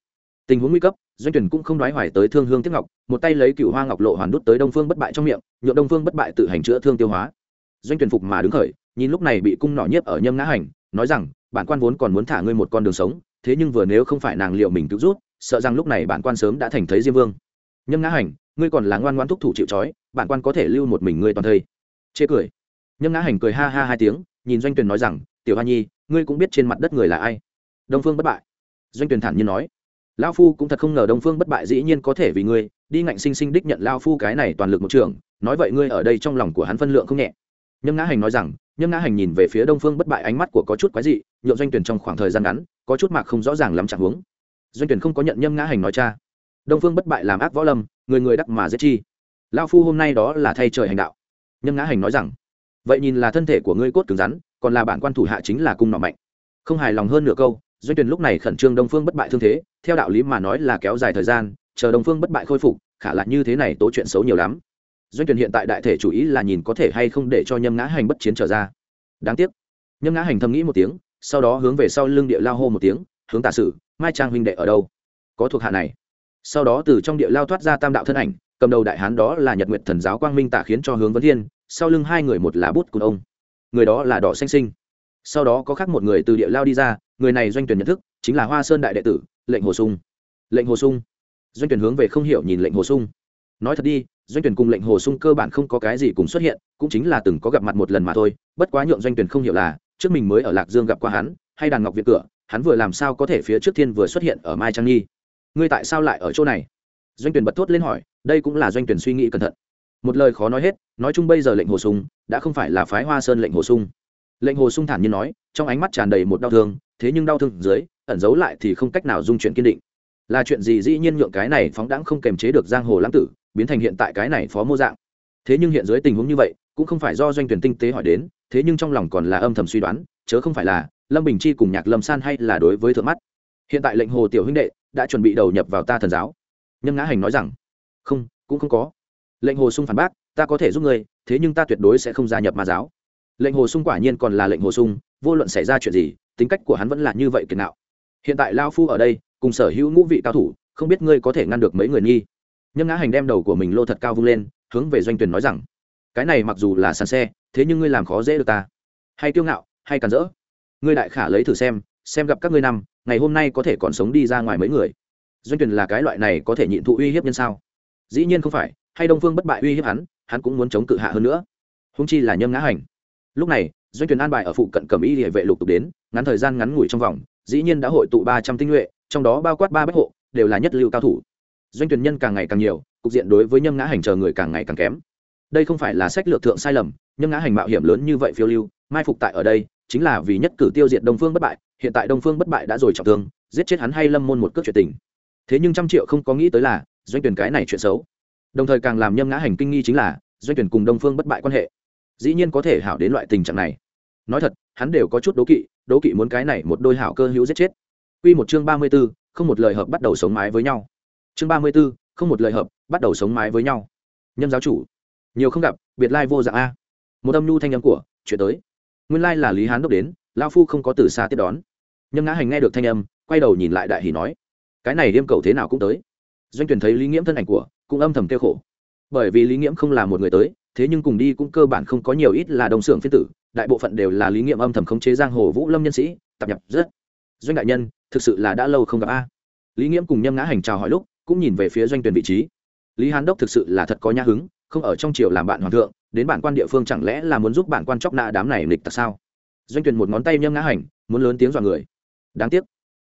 Tình huống nguy cấp, doanh tuyển cũng không đoái hoài tới thương hương tiếc ngọc, một tay lấy cựu hoa ngọc lộ hoàn đút tới đông phương bất bại trong miệng, nhượng đông phương bất bại tự hành chữa thương tiêu hóa. Doanh tuyển phục mà đứng khởi, nhìn lúc này bị cung nỏ nhiếp ở nhâm ngã hành, nói rằng bản quan vốn còn muốn thả ngươi một con đường sống, thế nhưng vừa nếu không phải nàng liệu mình cứu rút sợ rằng lúc này bản quan sớm đã thành thấy diêm vương. Nhâm ngã hành, ngươi còn là ngoan ngoan thúc thủ chịu trói, bản quan có thể lưu một mình ngươi toàn thây. Chê cười. Nhâm ngã hành cười ha ha hai tiếng, nhìn doanh tuyền nói rằng, tiểu hoa nhi, ngươi cũng biết trên mặt đất người là ai. Đông phương bất bại. Doanh tuyền thản nhiên nói, lão phu cũng thật không ngờ đông phương bất bại dĩ nhiên có thể vì ngươi, đi ngạnh sinh sinh đích nhận lao phu cái này toàn lực một trường, nói vậy ngươi ở đây trong lòng của hắn phân lượng không nhẹ nhâm ngã hành nói rằng, nhâm ngã hành nhìn về phía đông phương bất bại ánh mắt của có chút quái dị, nhượng doanh tuyển trong khoảng thời gian ngắn, có chút mạc không rõ ràng lắm trạng huống. Doanh tuyển không có nhận nhâm ngã hành nói cha. Đông phương bất bại làm ác võ lâm, người người đắc mà giết chi. Lao phu hôm nay đó là thay trời hành đạo. Nhâm ngã hành nói rằng, vậy nhìn là thân thể của ngươi cốt cứng rắn, còn là bản quan thủ hạ chính là cung nọ mạnh. Không hài lòng hơn nửa câu, doanh tuyển lúc này khẩn trương đông phương bất bại thương thế, theo đạo lý mà nói là kéo dài thời gian, chờ đông phương bất bại khôi phục, khả là như thế này tố chuyện xấu nhiều lắm doanh tuyển hiện tại đại thể chủ ý là nhìn có thể hay không để cho nhâm ngã hành bất chiến trở ra. Đáng tiếc. Nhâm ngã hành thầm nghĩ một tiếng, sau đó hướng về sau lưng địa lao hô một tiếng, hướng tả sử, mai trang huynh đệ ở đâu? Có thuộc hạ này. Sau đó từ trong địa lao thoát ra tam đạo thân ảnh, cầm đầu đại hán đó là nhật nguyệt thần giáo quang minh tả khiến cho hướng vấn thiên, sau lưng hai người một là bút cùng ông, người đó là đỏ xanh sinh. Sau đó có khác một người từ địa lao đi ra, người này doanh tuyển nhận thức, chính là hoa sơn đại đệ tử, lệnh hồ sung. Lệnh hồ sung. Doanh tuyển hướng về không hiểu nhìn lệnh hồ sung. Nói thật đi doanh tuyển cùng lệnh hồ sung cơ bản không có cái gì cùng xuất hiện, cũng chính là từng có gặp mặt một lần mà thôi, bất quá nhượng doanh tuyển không hiểu là, trước mình mới ở lạc dương gặp qua hắn, hay đàn ngọc việt cửa, hắn vừa làm sao có thể phía trước thiên vừa xuất hiện ở mai trang nhi? Ngươi tại sao lại ở chỗ này? Doanh tuyển bật thốt lên hỏi, đây cũng là doanh tuyển suy nghĩ cẩn thận. Một lời khó nói hết, nói chung bây giờ lệnh hồ sung, đã không phải là phái hoa sơn lệnh hồ sung. Lệnh hồ sung thản nhiên nói, trong ánh mắt tràn đầy một đau thương, thế nhưng đau thương dưới, ẩn giấu lại thì không cách nào dung chuyện kiên định. Là chuyện gì dĩ nhiên nhượng cái này phóng đãng không kềm chế được giang hồ lãng tử biến thành hiện tại cái này phó mô dạng. Thế nhưng hiện dưới tình huống như vậy, cũng không phải do doanh tuyển tinh tế hỏi đến, thế nhưng trong lòng còn là âm thầm suy đoán, chớ không phải là, lâm bình chi cùng nhạc lâm san hay là đối với thượng mắt. Hiện tại lệnh hồ tiểu huynh đệ đã chuẩn bị đầu nhập vào ta thần giáo. Nhâm ngã hành nói rằng, không, cũng không có. Lệnh hồ sung phản bác, ta có thể giúp ngươi, thế nhưng ta tuyệt đối sẽ không gia nhập ma giáo. Lệnh hồ sung quả nhiên còn là lệnh hồ sung, vô luận xảy ra chuyện gì, tính cách của hắn vẫn là như vậy kiệt nạo. Hiện tại lao phu ở đây, cùng sở hữu ngũ vị cao thủ, không biết ngươi có thể ngăn được mấy người nghi nhâm ngã hành đem đầu của mình lô thật cao vung lên, hướng về doanh tuyển nói rằng, cái này mặc dù là sàn xe, thế nhưng ngươi làm khó dễ được ta. Hay kiêu ngạo, hay cản rỡ. Ngươi đại khả lấy thử xem xem gặp các ngươi năm, ngày hôm nay có thể còn sống đi ra ngoài mấy người. Doanh tuyển là cái loại này có thể nhịn thụ uy hiếp nhân sao? Dĩ nhiên không phải, hay đông phương bất bại uy hiếp hắn hắn cũng muốn chống cự hạ hơn nữa. Húng chi là nhâm ngã hành. Lúc này, doanh tuyển an bài ở phụ cận cầm y địa vệ lục tục đến, ngắn thời gian ngắn ngủi trong vòng, dĩ nhiên đã hội tụ ba trăm tinh nhuệ, trong đó bao quát ba bách hộ, đều là nhất lưu cao thủ doanh tuyển nhân càng ngày càng nhiều cục diện đối với nhâm ngã hành chờ người càng ngày càng kém. Đây không phải là sách lược thượng sai lầm nhâm ngã hành mạo hiểm lớn như vậy phiêu lưu mai phục tại ở đây chính là vì nhất cử tiêu diệt đông phương bất bại hiện tại đông phương bất bại đã rồi trọng thương giết chết hắn hay lâm môn một cước chuyện tình. Thế nhưng trăm triệu không có nghĩ tới là doanh tuyển cái này chuyện xấu. Đồng thời càng làm nhâm ngã hành kinh nghi chính là doanh tuyển cùng đông phương bất bại quan hệ dĩ nhiên có thể hảo đến loại tình trạng này. Nói thật hắn đều có chút đố kỵ đố kỵ muốn cái này một đôi hảo cơ hữu giết chết. Quy một chương ba mươi 34, không một lời hợp bắt đầu sống mái với nhau. Chương ba mươi 34, không một lời hợp, bắt đầu sống mái với nhau. Nhâm giáo chủ, nhiều không gặp, biệt lai vô dạng a. Một âm nhu thanh âm của, chuyện tới. Nguyên lai là Lý Hán đốc đến, lao phu không có từ xa tiếp đón. Nhâm Ngã Hành nghe được thanh âm, quay đầu nhìn lại đại hỉ nói: "Cái này liêm cầu thế nào cũng tới." Doanh Tuyển thấy Lý Nghiễm thân ảnh của, cũng âm thầm kêu khổ. Bởi vì Lý Nghiễm không là một người tới, thế nhưng cùng đi cũng cơ bản không có nhiều ít là đồng xưởng phiên tử, đại bộ phận đều là Lý Nghiễm âm thầm khống chế giang hồ Vũ Lâm nhân sĩ, tập nhập rất. Doanh đại nhân, thực sự là đã lâu không gặp a lý nghiễm cùng nhâm ngã hành chào hỏi lúc cũng nhìn về phía doanh tuyển vị trí. Lý hán đốc thực sự là thật có nhã hứng, không ở trong triều làm bạn hoàng thượng, đến bản quan địa phương chẳng lẽ là muốn giúp bản quan chóc nạ đám này lịch tặc sao? Doanh tuyển một ngón tay nhâm ngã hành, muốn lớn tiếng dọa người. Đáng tiếc.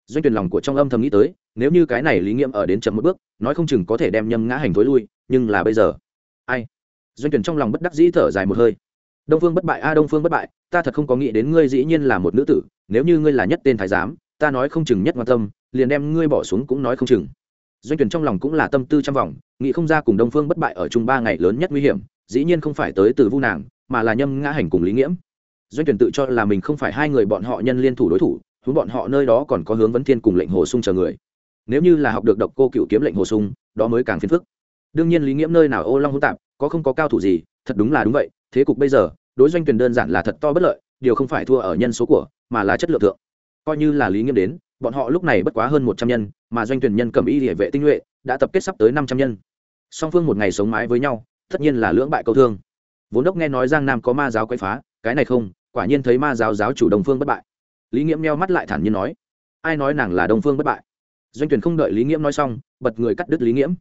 Doanh tuyển lòng của trong âm thầm nghĩ tới, nếu như cái này lý nghiệm ở đến chậm một bước, nói không chừng có thể đem nhâm ngã hành thối lui, nhưng là bây giờ. Ai? Doanh tuyển trong lòng bất đắc dĩ thở dài một hơi. Đông phương bất bại, a, đông phương bất bại, ta thật không có nghĩ đến ngươi dĩ nhiên là một nữ tử, nếu như ngươi là nhất tên thái giám, ta nói không chừng nhất quan tâm, liền đem ngươi bỏ xuống cũng nói không chừng doanh tuyển trong lòng cũng là tâm tư trăm vòng, nghĩ không ra cùng đông phương bất bại ở chung ba ngày lớn nhất nguy hiểm, dĩ nhiên không phải tới từ vu nàng, mà là nhâm ngã hành cùng lý nghiễm. Doanh tuyển tự cho là mình không phải hai người bọn họ nhân liên thủ đối thủ hướng bọn họ nơi đó còn có hướng vấn thiên cùng lệnh hồ sung chờ người. Nếu như là học được độc cô cựu kiếm lệnh hồ sung, đó mới càng phiền phức. Đương nhiên lý nghiễm nơi nào ô long hỗn tạp, có không có cao thủ gì, thật đúng là đúng vậy, thế cục bây giờ, đối doanh tuyển đơn giản là thật to bất lợi, điều không phải thua ở nhân số của, mà là chất lượng thượng coi như là lý nghiêm đến, bọn họ lúc này bất quá hơn một trăm nhân, mà doanh tuyển nhân cầm y địa vệ tinh nhuệ đã tập kết sắp tới năm trăm nhân. Song phương một ngày sống mái với nhau, tất nhiên là lưỡng bại câu thương. Vốn đốc nghe nói giang nam có ma giáo quấy phá, cái này không, quả nhiên thấy ma giáo giáo chủ đồng phương bất bại. Lý nghiễm neo mắt lại thản nhiên nói, ai nói nàng là đồng phương bất bại? Doanh tuyển không đợi lý nghiễm nói xong, bật người cắt đứt lý nghiễm.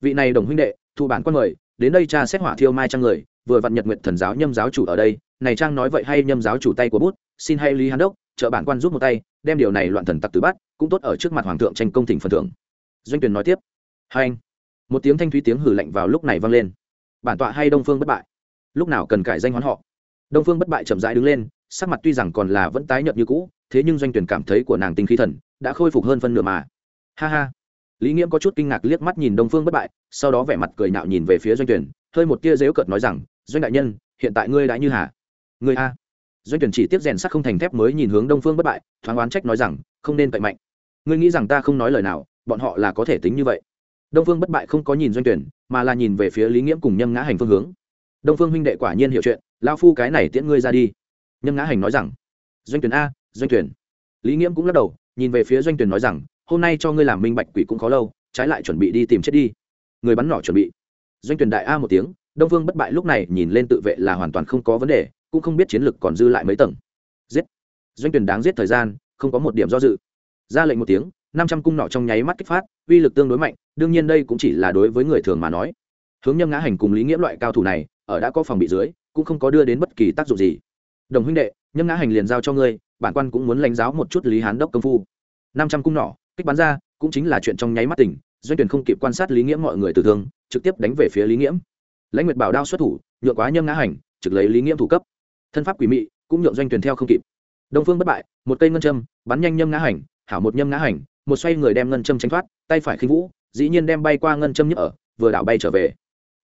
Vị này đồng huynh đệ thu bản quan mời, đến đây cha xét hỏa thiêu mai trang người, vừa vặn nhật nguyện thần giáo nhâm giáo chủ ở đây, này trang nói vậy hay nhâm giáo chủ tay của bút, xin hay lý hán đốc, trợ bản quan giúp một tay đem điều này loạn thần tặc từ bắt, cũng tốt ở trước mặt hoàng thượng tranh công thỉnh phần thưởng. Doanh tuyền nói tiếp, hai anh. Một tiếng thanh thúy tiếng hử lạnh vào lúc này vang lên. Bản tọa hay đông phương bất bại. Lúc nào cần cải danh hoán họ. Đông phương bất bại chậm rãi đứng lên, sắc mặt tuy rằng còn là vẫn tái nhợt như cũ, thế nhưng doanh tuyển cảm thấy của nàng tinh khí thần đã khôi phục hơn phân nửa mà. Ha ha. Lý nghiễm có chút kinh ngạc liếc mắt nhìn đông phương bất bại, sau đó vẻ mặt cười nạo nhìn về phía doanh tuyển hơi một tia dếu cợt nói rằng, doanh đại nhân, hiện tại ngươi đã như hà? Ngươi a doanh tuyển chỉ tiếp rèn sắt không thành thép mới nhìn hướng đông phương bất bại, thoáng oán trách nói rằng, không nên cậy mạnh. Ngươi nghĩ rằng ta không nói lời nào, bọn họ là có thể tính như vậy. Đông phương bất bại không có nhìn doanh tuyển mà là nhìn về phía lý nghiễm cùng nhâm ngã hành phương hướng. Đông phương huynh đệ quả nhiên hiểu chuyện lao phu cái này tiễn ngươi ra đi. Nhâm ngã hành nói rằng, doanh tuyển a, doanh tuyển lý nghiễm cũng lắc đầu, nhìn về phía doanh tuyển nói rằng, hôm nay cho ngươi làm minh bạch quỷ cũng khó lâu, trái lại chuẩn bị đi tìm chết đi. Người bắn nỏ chuẩn bị. Doanh tuyển đại a một tiếng, đông phương bất bại lúc này nhìn lên tự vệ là hoàn toàn không có vấn đề cũng không biết chiến lực còn dư lại mấy tầng. Giết. Doanh tuyển đáng giết thời gian, không có một điểm do dự. Ra lệnh một tiếng, năm trăm cung nọ trong nháy mắt kích phát, uy lực tương đối mạnh, đương nhiên đây cũng chỉ là đối với người thường mà nói. Hướng nhâm ngã hành cùng lý nghiễm loại cao thủ này, ở đã có phòng bị dưới, cũng không có đưa đến bất kỳ tác dụng gì. Đồng huynh đệ, nhâm ngã hành liền giao cho ngươi, bản quan cũng muốn lãnh giáo một chút lý hán đốc công phu. Năm trăm cung nỏ kích bắn ra, cũng chính là chuyện trong nháy mắt tỉnh doanh tuyển không kịp quan sát lý nghiễm mọi người tử thương, trực tiếp đánh về phía lý nghiễm lãnh nguyệt bảo đao xuất thủ, nhượng quá nhâm ngã hành, trực lấy lý nghiễm thủ cấp thân pháp quỷ mị, cũng nhượng doanh tuyển theo không kịp. Đông phương bất bại, một cây ngân châm, bắn nhanh nhâm ngã hành, hảo một nhâm ngã hành, một xoay người đem ngân châm tránh thoát, tay phải khinh vũ, dĩ nhiên đem bay qua ngân châm nhấp ở, vừa đảo bay trở về.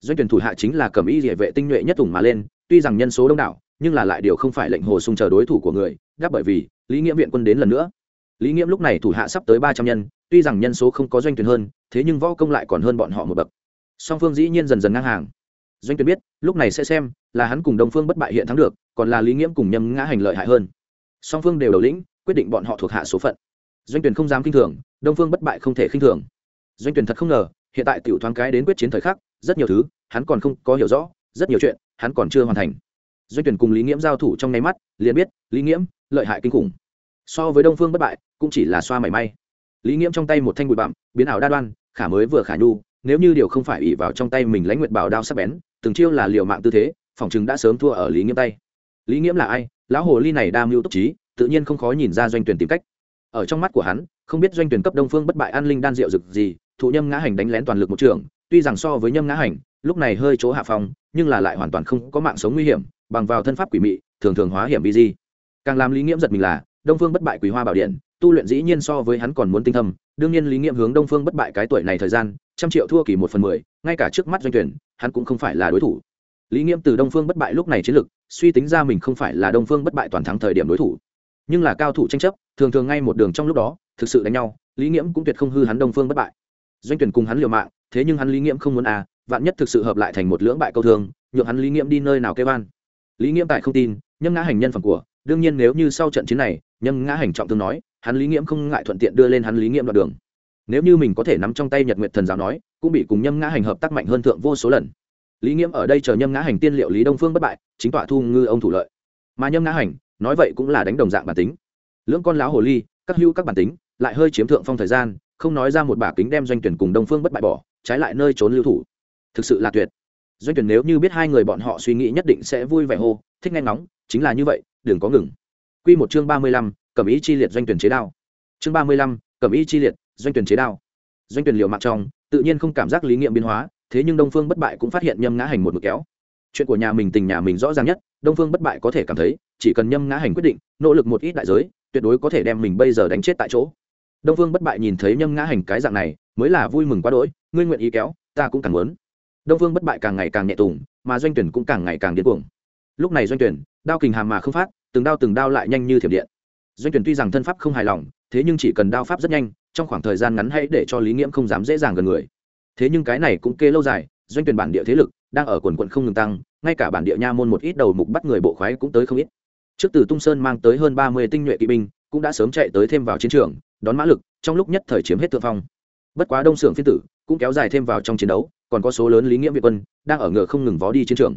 Doanh tuyển thủ hạ chính là cầm y địa vệ tinh nhuệ nhất tùng mà lên, tuy rằng nhân số đông đảo, nhưng là lại điều không phải lệnh hồ sung chờ đối thủ của người đáp bởi vì, lý nghĩa viện quân đến lần nữa. Lý nghiễm lúc này thủ hạ sắp tới ba trăm nhân, tuy rằng nhân số không có doanh tuyển hơn, thế nhưng võ công lại còn hơn bọn họ một bậc. Song phương dĩ nhiên dần dần ngang hàng. Doanh tuyển biết, lúc này sẽ xem, là hắn cùng đông phương bất bại hiện thắng được còn là lý nghiễm cùng nhâm ngã hành lợi hại hơn. Song phương đều đầu lĩnh, quyết định bọn họ thuộc hạ số phận. Doanh tuyển không dám khinh thường, đông phương bất bại không thể khinh thường. Doanh tuyển thật không ngờ, hiện tại tiểu thoáng cái đến quyết chiến thời khắc, rất nhiều thứ, hắn còn không có hiểu rõ, rất nhiều chuyện, hắn còn chưa hoàn thành. Doanh tuyển cùng lý nghiễm giao thủ trong nháy mắt, liền biết, lý nghiễm, lợi hại kinh khủng. So với đông phương bất bại, cũng chỉ là xoa mảy may. Lý nghiễm trong tay một thanh bụi bặm, biến ảo đa đoan, khả mới vừa khả nhu, nếu như điều không phải ỉ vào trong tay mình lãnh nguyệt bảo đao sắc bén, từng chiêu là liều mạng tư thế, phòng chứng đã sớm thua ở lý nghiễm tay lý nghiễm là ai? Lão hồ ly này đa mưu túc trí, tự nhiên không khó nhìn ra doanh tuyển tìm cách. Ở trong mắt của hắn, không biết doanh tuyển cấp đông phương bất bại an linh đan rượu rực gì, thụ nhâm ngã hành đánh lén toàn lực một trường, tuy rằng so với nhâm ngã hành, lúc này hơi chỗ hạ phong, nhưng là lại hoàn toàn không có mạng sống nguy hiểm, bằng vào thân pháp quỷ mị, thường thường hóa hiểm vi di. Càng làm lý nghiễm giật mình là, đông phương bất bại quý hoa bảo điện, tu luyện dĩ nhiên so với hắn còn muốn tinh thâm, đương nhiên lý nghiệm hướng đông phương bất bại cái tuổi này thời gian, trăm triệu thua kỳ một phần mười, ngay cả trước mắt doanh tuyển, hắn cũng không phải là đối thủ lý nghiệm từ đông phương bất bại lúc này chiến lực, suy tính ra mình không phải là đông phương bất bại toàn thắng thời điểm đối thủ. Nhưng là cao thủ tranh chấp, thường thường ngay một đường trong lúc đó, thực sự đánh nhau, lý nghiễm cũng tuyệt không hư hắn đông phương bất bại. Doanh tuyển cùng hắn liều mạng, thế nhưng hắn lý nghiễm không muốn à vạn nhất thực sự hợp lại thành một lưỡng bại câu thương, nhượng hắn lý nghiễm đi nơi nào kêu an lý nghiễm tại không tin, nhâm ngã hành nhân phẩm của, đương nhiên nếu như sau trận chiến này, nhâm ngã hành trọng thương nói, hắn lý nghiễm không ngại thuận tiện đưa lên hắn lý nghiễm đoạn đường. Nếu như mình có thể nắm trong tay nhật nguyện thần giáo nói, cũng bị cùng nhâm ngã hành hợp tác mạnh hơn thượng vô số lần lý nghiễm ở đây chờ nhâm ngã hành tiên liệu lý đông phương bất bại chính tọa thu ngư ông thủ lợi. Mà nhâm ngã hành nói vậy cũng là đánh đồng dạng bản tính. Lưỡng con láo hồ ly các hữu các bản tính lại hơi chiếm thượng phong thời gian không nói ra một bả kính đem doanh tuyển cùng đông phương bất bại bỏ trái lại nơi trốn lưu thủ. Thực sự là tuyệt. Doanh tuyển nếu như biết hai người bọn họ suy nghĩ nhất định sẽ vui vẻ hô thích nghe ngóng chính là như vậy đừng có ngừng. Quy một chương ba mươi lăm, cẩm ý chi liệt doanh tuyển chế đao. Chương ba mươi lăm, cẩm ý chi liệt doanh tuyển chế đao. Doanh tuyển liệu mạng trong tự nhiên không cảm giác lý nghiệm biến hóa thế nhưng đông phương bất bại cũng phát hiện nhâm ngã hành một mực kéo. Chuyện của nhà mình tình nhà mình rõ ràng nhất, đông phương bất bại có thể cảm thấy, chỉ cần nhâm ngã hành quyết định, nỗ lực một ít đại giới, tuyệt đối có thể đem mình bây giờ đánh chết tại chỗ. Đông phương bất bại nhìn thấy nhâm ngã hành cái dạng này, mới là vui mừng quá đỗi, ngươi nguyện ý kéo, ta cũng càng muốn. Đông phương bất bại càng ngày càng nhẹ tùng, mà doanh tuyển cũng càng ngày càng điên cuồng. Lúc này doanh tuyển, đao kình hàm mà không phát, từng đao từng đao lại nhanh như thiểm điện. Doanh tuyển tuy rằng thân pháp không hài lòng, thế nhưng chỉ cần đao pháp rất nhanh, trong khoảng thời gian ngắn hãy để cho lý nghiễm không dám dễ dàng gần người thế nhưng cái này cũng kê lâu dài, doanh tuyển bản địa thế lực đang ở quần quận không ngừng tăng, ngay cả bản địa nha môn một ít đầu mục bắt người bộ khoái cũng tới không ít. Trước từ tung sơn mang tới hơn ba mươi tinh nhuệ kỵ binh, cũng đã sớm chạy tới thêm vào chiến trường, đón mã lực, trong lúc nhất thời chiếm hết thượng phong. Bất quá đông xưởng phiên tử cũng kéo dài thêm vào trong chiến đấu, còn có số lớn lý nghĩa việt quân đang ở ngựa không ngừng vó đi chiến trường.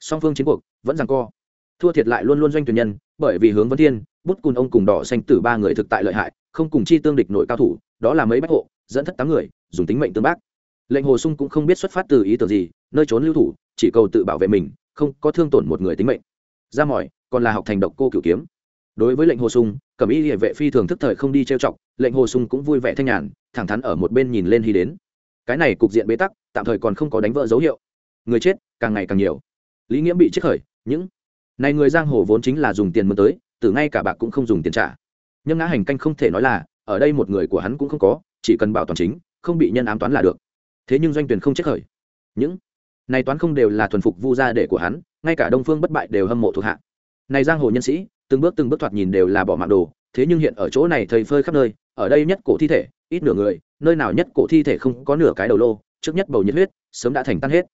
Song phương chiến cuộc vẫn rằng co. Thua thiệt lại luôn luôn doanh tuyển nhân, bởi vì hướng vấn thiên, bút cùn ông cùng đỏ xanh tử ba người thực tại lợi hại, không cùng chi tương địch nội cao thủ, đó là mấy bách hộ, dẫn thất tám người, dùng tính mệnh tương bác lệnh hồ sung cũng không biết xuất phát từ ý tưởng gì, nơi trốn lưu thủ, chỉ cầu tự bảo vệ mình, không có thương tổn một người tính mệnh. Ra mỏi còn là học thành độc cô cửu kiếm. Đối với lệnh hồ sung, cẩm y địa vệ phi thường thức thời không đi trêu chọc, lệnh hồ sung cũng vui vẻ thanh nhàn, thẳng thắn ở một bên nhìn lên hy đến. Cái này cục diện bế tắc, tạm thời còn không có đánh vỡ dấu hiệu. Người chết, càng ngày càng nhiều. Lý nghĩa bị chết khởi, những này người giang hồ vốn chính là dùng tiền mướn tới, từ ngay cả bạc cũng không dùng tiền trả. Nhưng ngã hành canh không thể nói là, ở đây một người của hắn cũng không có, chỉ cần bảo toàn chính, không bị nhân ám toán là được thế nhưng doanh tuyển không chết khởi. Những này toán không đều là thuần phục vu gia để của hắn, ngay cả đông phương bất bại đều hâm mộ thuộc hạ. Này giang hồ nhân sĩ, từng bước từng bước thoạt nhìn đều là bỏ mạng đồ, thế nhưng hiện ở chỗ này thầy phơi khắp nơi, ở đây nhất cổ thi thể, ít nửa người, nơi nào nhất cổ thi thể không có nửa cái đầu lô, trước nhất bầu nhiệt huyết, sớm đã thành tan hết.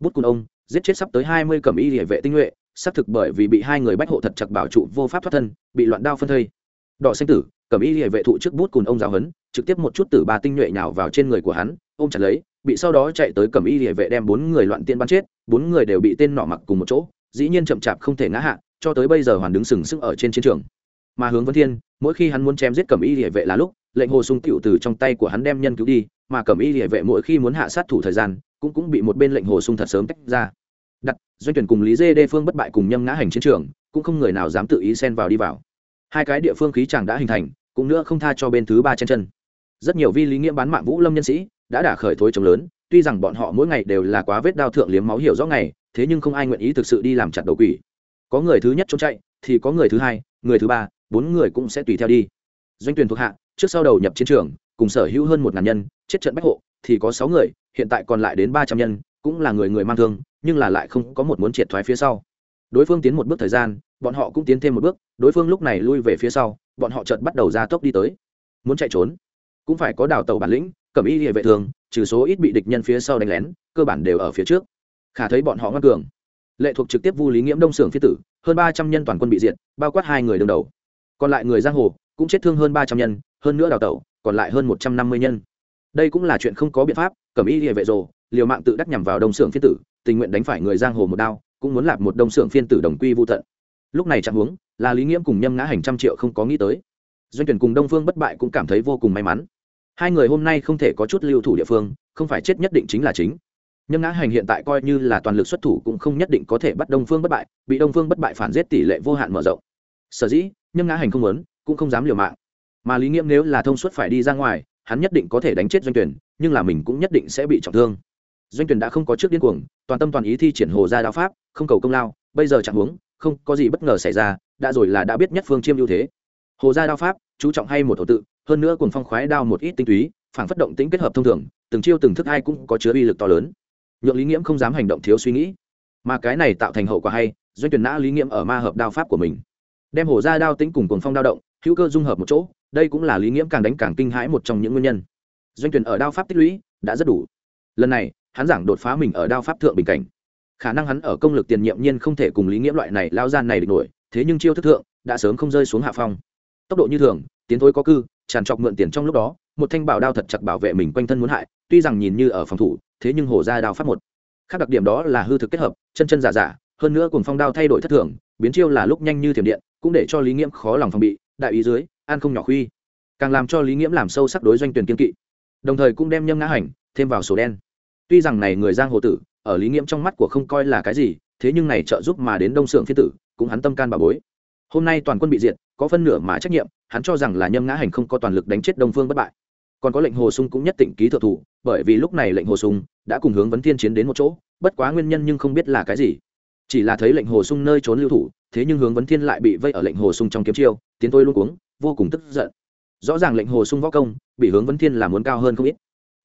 Bút cùng ông, giết chết sắp tới hai mươi cẩm y địa vệ tinh nhuệ, xác thực bởi vì bị hai người bách hộ thật chặt bảo trụ vô pháp thoát thân, bị loạn đao phân thây. Đỏ xanh tử, cẩm y địa vệ thụ trước bút cùng ông giáo hấn trực tiếp một chút tử ba tinh nhuệ nhào vào trên người của hắn, ôm chặt lấy bị sau đó chạy tới cẩm y địa vệ đem bốn người loạn tiên bắn chết, bốn người đều bị tên nọ mặc cùng một chỗ, dĩ nhiên chậm chạp không thể ngã hạ, cho tới bây giờ hoàn đứng sừng sững ở trên chiến trường. Mà hướng vân thiên, mỗi khi hắn muốn chém giết cẩm y địa vệ là lúc, lệnh hồ sung tiểu từ trong tay của hắn đem nhân cứu đi, mà cẩm y địa vệ mỗi khi muốn hạ sát thủ thời gian, cũng cũng bị một bên lệnh hồ sung thật sớm tách ra. Đặt, doanh tuyển cùng lý dê đê phương bất bại cùng nhâm ngã hành chiến trường, cũng không người nào dám tự ý xen vào đi vào. Hai cái địa phương khí chẳng đã hình thành, cũng nữa không tha cho bên thứ ba chân chân. Rất nhiều vi lý nghĩa bán mạng vũ lâm nhân sĩ đã đả khởi thối trống lớn, tuy rằng bọn họ mỗi ngày đều là quá vết đao thượng liếm máu hiểu rõ ngày, thế nhưng không ai nguyện ý thực sự đi làm chặt đầu quỷ. Có người thứ nhất trốn chạy, thì có người thứ hai, người thứ ba, bốn người cũng sẽ tùy theo đi. Doanh tuyển thuộc hạ, trước sau đầu nhập chiến trường, cùng sở hữu hơn một ngàn nhân, chết trận bách hộ, thì có sáu người, hiện tại còn lại đến ba trăm nhân, cũng là người người mang thương, nhưng là lại không có một muốn triệt thoái phía sau. Đối phương tiến một bước thời gian, bọn họ cũng tiến thêm một bước, đối phương lúc này lui về phía sau, bọn họ chợt bắt đầu ra tốc đi tới. Muốn chạy trốn, cũng phải có đào tàu bản lĩnh Cẩm y địa vệ thường, trừ số ít bị địch nhân phía sau đánh lén, cơ bản đều ở phía trước. Khả thấy bọn họ ngoan cường. Lệ thuộc trực tiếp vu lý nghiễm đông xưởng phía tử, hơn ba trăm nhân toàn quân bị diệt, bao quát hai người đương đầu. Còn lại người giang hồ, cũng chết thương hơn ba trăm nhân, hơn nữa đào tẩu, còn lại hơn một trăm năm mươi nhân. Đây cũng là chuyện không có biện pháp cẩm y địa vệ rồ, liều mạng tự đắc nhằm vào đông xưởng phiên tử, tình nguyện đánh phải người giang hồ một đao, cũng muốn lạp một đông xưởng phiên tử đồng quy vô tận. Lúc này chẳng huống, là lý nghiễm cùng nhâm ngã hành trăm triệu không có nghĩ tới. Doanh tuyển cùng đông phương bất bại cũng cảm thấy vô cùng may mắn hai người hôm nay không thể có chút lưu thủ địa phương, không phải chết nhất định chính là chính. Nhâm ngã hành hiện tại coi như là toàn lực xuất thủ cũng không nhất định có thể bắt đông phương bất bại, bị đông phương bất bại phản giết tỷ lệ vô hạn mở rộng. Sở dĩ, nhâm ngã hành không muốn, cũng không dám liều mạng. Mà lý nghiễm nếu là thông suất phải đi ra ngoài, hắn nhất định có thể đánh chết doanh tuyển nhưng là mình cũng nhất định sẽ bị trọng thương. Doanh tuyển đã không có trước điên cuồng, toàn tâm toàn ý thi triển hồ ra đạo pháp, không cầu công lao, bây giờ chẳng huống, không có gì bất ngờ xảy ra, đã rồi là đã biết nhất phương chiêm ưu thế. Hồ gia đao pháp, chú trọng hay một thổ tự hơn nữa cùng phong khoái đao một ít tinh túy phản phất động tính kết hợp thông thường, từng chiêu từng thức ai cũng có chứa uy lực to lớn. Nhượng lý nghiễm không dám hành động thiếu suy nghĩ, mà cái này tạo thành hậu quả hay, doanh tuyển nã lý nghiễm ở ma hợp đao pháp của mình. Đem hổ gia đao tính cùng cuồng phong đao động, hữu cơ dung hợp một chỗ, đây cũng là lý nghiễm càng đánh càng kinh hãi một trong những nguyên nhân. Doanh tuyển ở đao pháp tích lũy đã rất đủ. Lần này, hắn giảng đột phá mình ở đao pháp thượng bình cảnh. Khả năng hắn ở công lực tiền nhiệm nhiên không thể cùng lý nghiễm loại này lao gian này địch nổi, thế nhưng chiêu thức thượng đã sớm không rơi xuống hạ phong. Tốc độ như thường, tiến thối có cư tràn trọc mượn tiền trong lúc đó, một thanh bảo đao thật chặt bảo vệ mình quanh thân muốn hại, tuy rằng nhìn như ở phòng thủ, thế nhưng hổ ra đao phát một. Khác đặc điểm đó là hư thực kết hợp, chân chân giả giả, hơn nữa cùng phong đao thay đổi thất thường, biến chiêu là lúc nhanh như thiểm điện, cũng để cho lý nghiễm khó lòng phòng bị, đại ý dưới, an không nhỏ khuy. Càng làm cho lý nghiễm làm sâu sắc đối doanh tuyển kiên kỵ. Đồng thời cũng đem nhâm ngã hành, thêm vào sổ đen. Tuy rằng này người giang hồ tử, ở lý nghiễm trong mắt của không coi là cái gì, thế nhưng này trợ giúp mà đến đông sượng phi tử, cũng hắn tâm can bà bối hôm nay toàn quân bị diệt, có phân nửa mà trách nhiệm, hắn cho rằng là nhâm ngã hành không có toàn lực đánh chết đông phương bất bại. Còn có lệnh hồ sung cũng nhất định ký thượng thủ, bởi vì lúc này lệnh hồ sung đã cùng hướng vấn thiên chiến đến một chỗ, bất quá nguyên nhân nhưng không biết là cái gì. Chỉ là thấy lệnh hồ sung nơi trốn lưu thủ, thế nhưng hướng vấn thiên lại bị vây ở lệnh hồ sung trong kiếm chiêu, tiến tôi luôn cuống, vô cùng tức giận. Rõ ràng lệnh hồ sung võ công, bị hướng vấn thiên là muốn cao hơn không ít.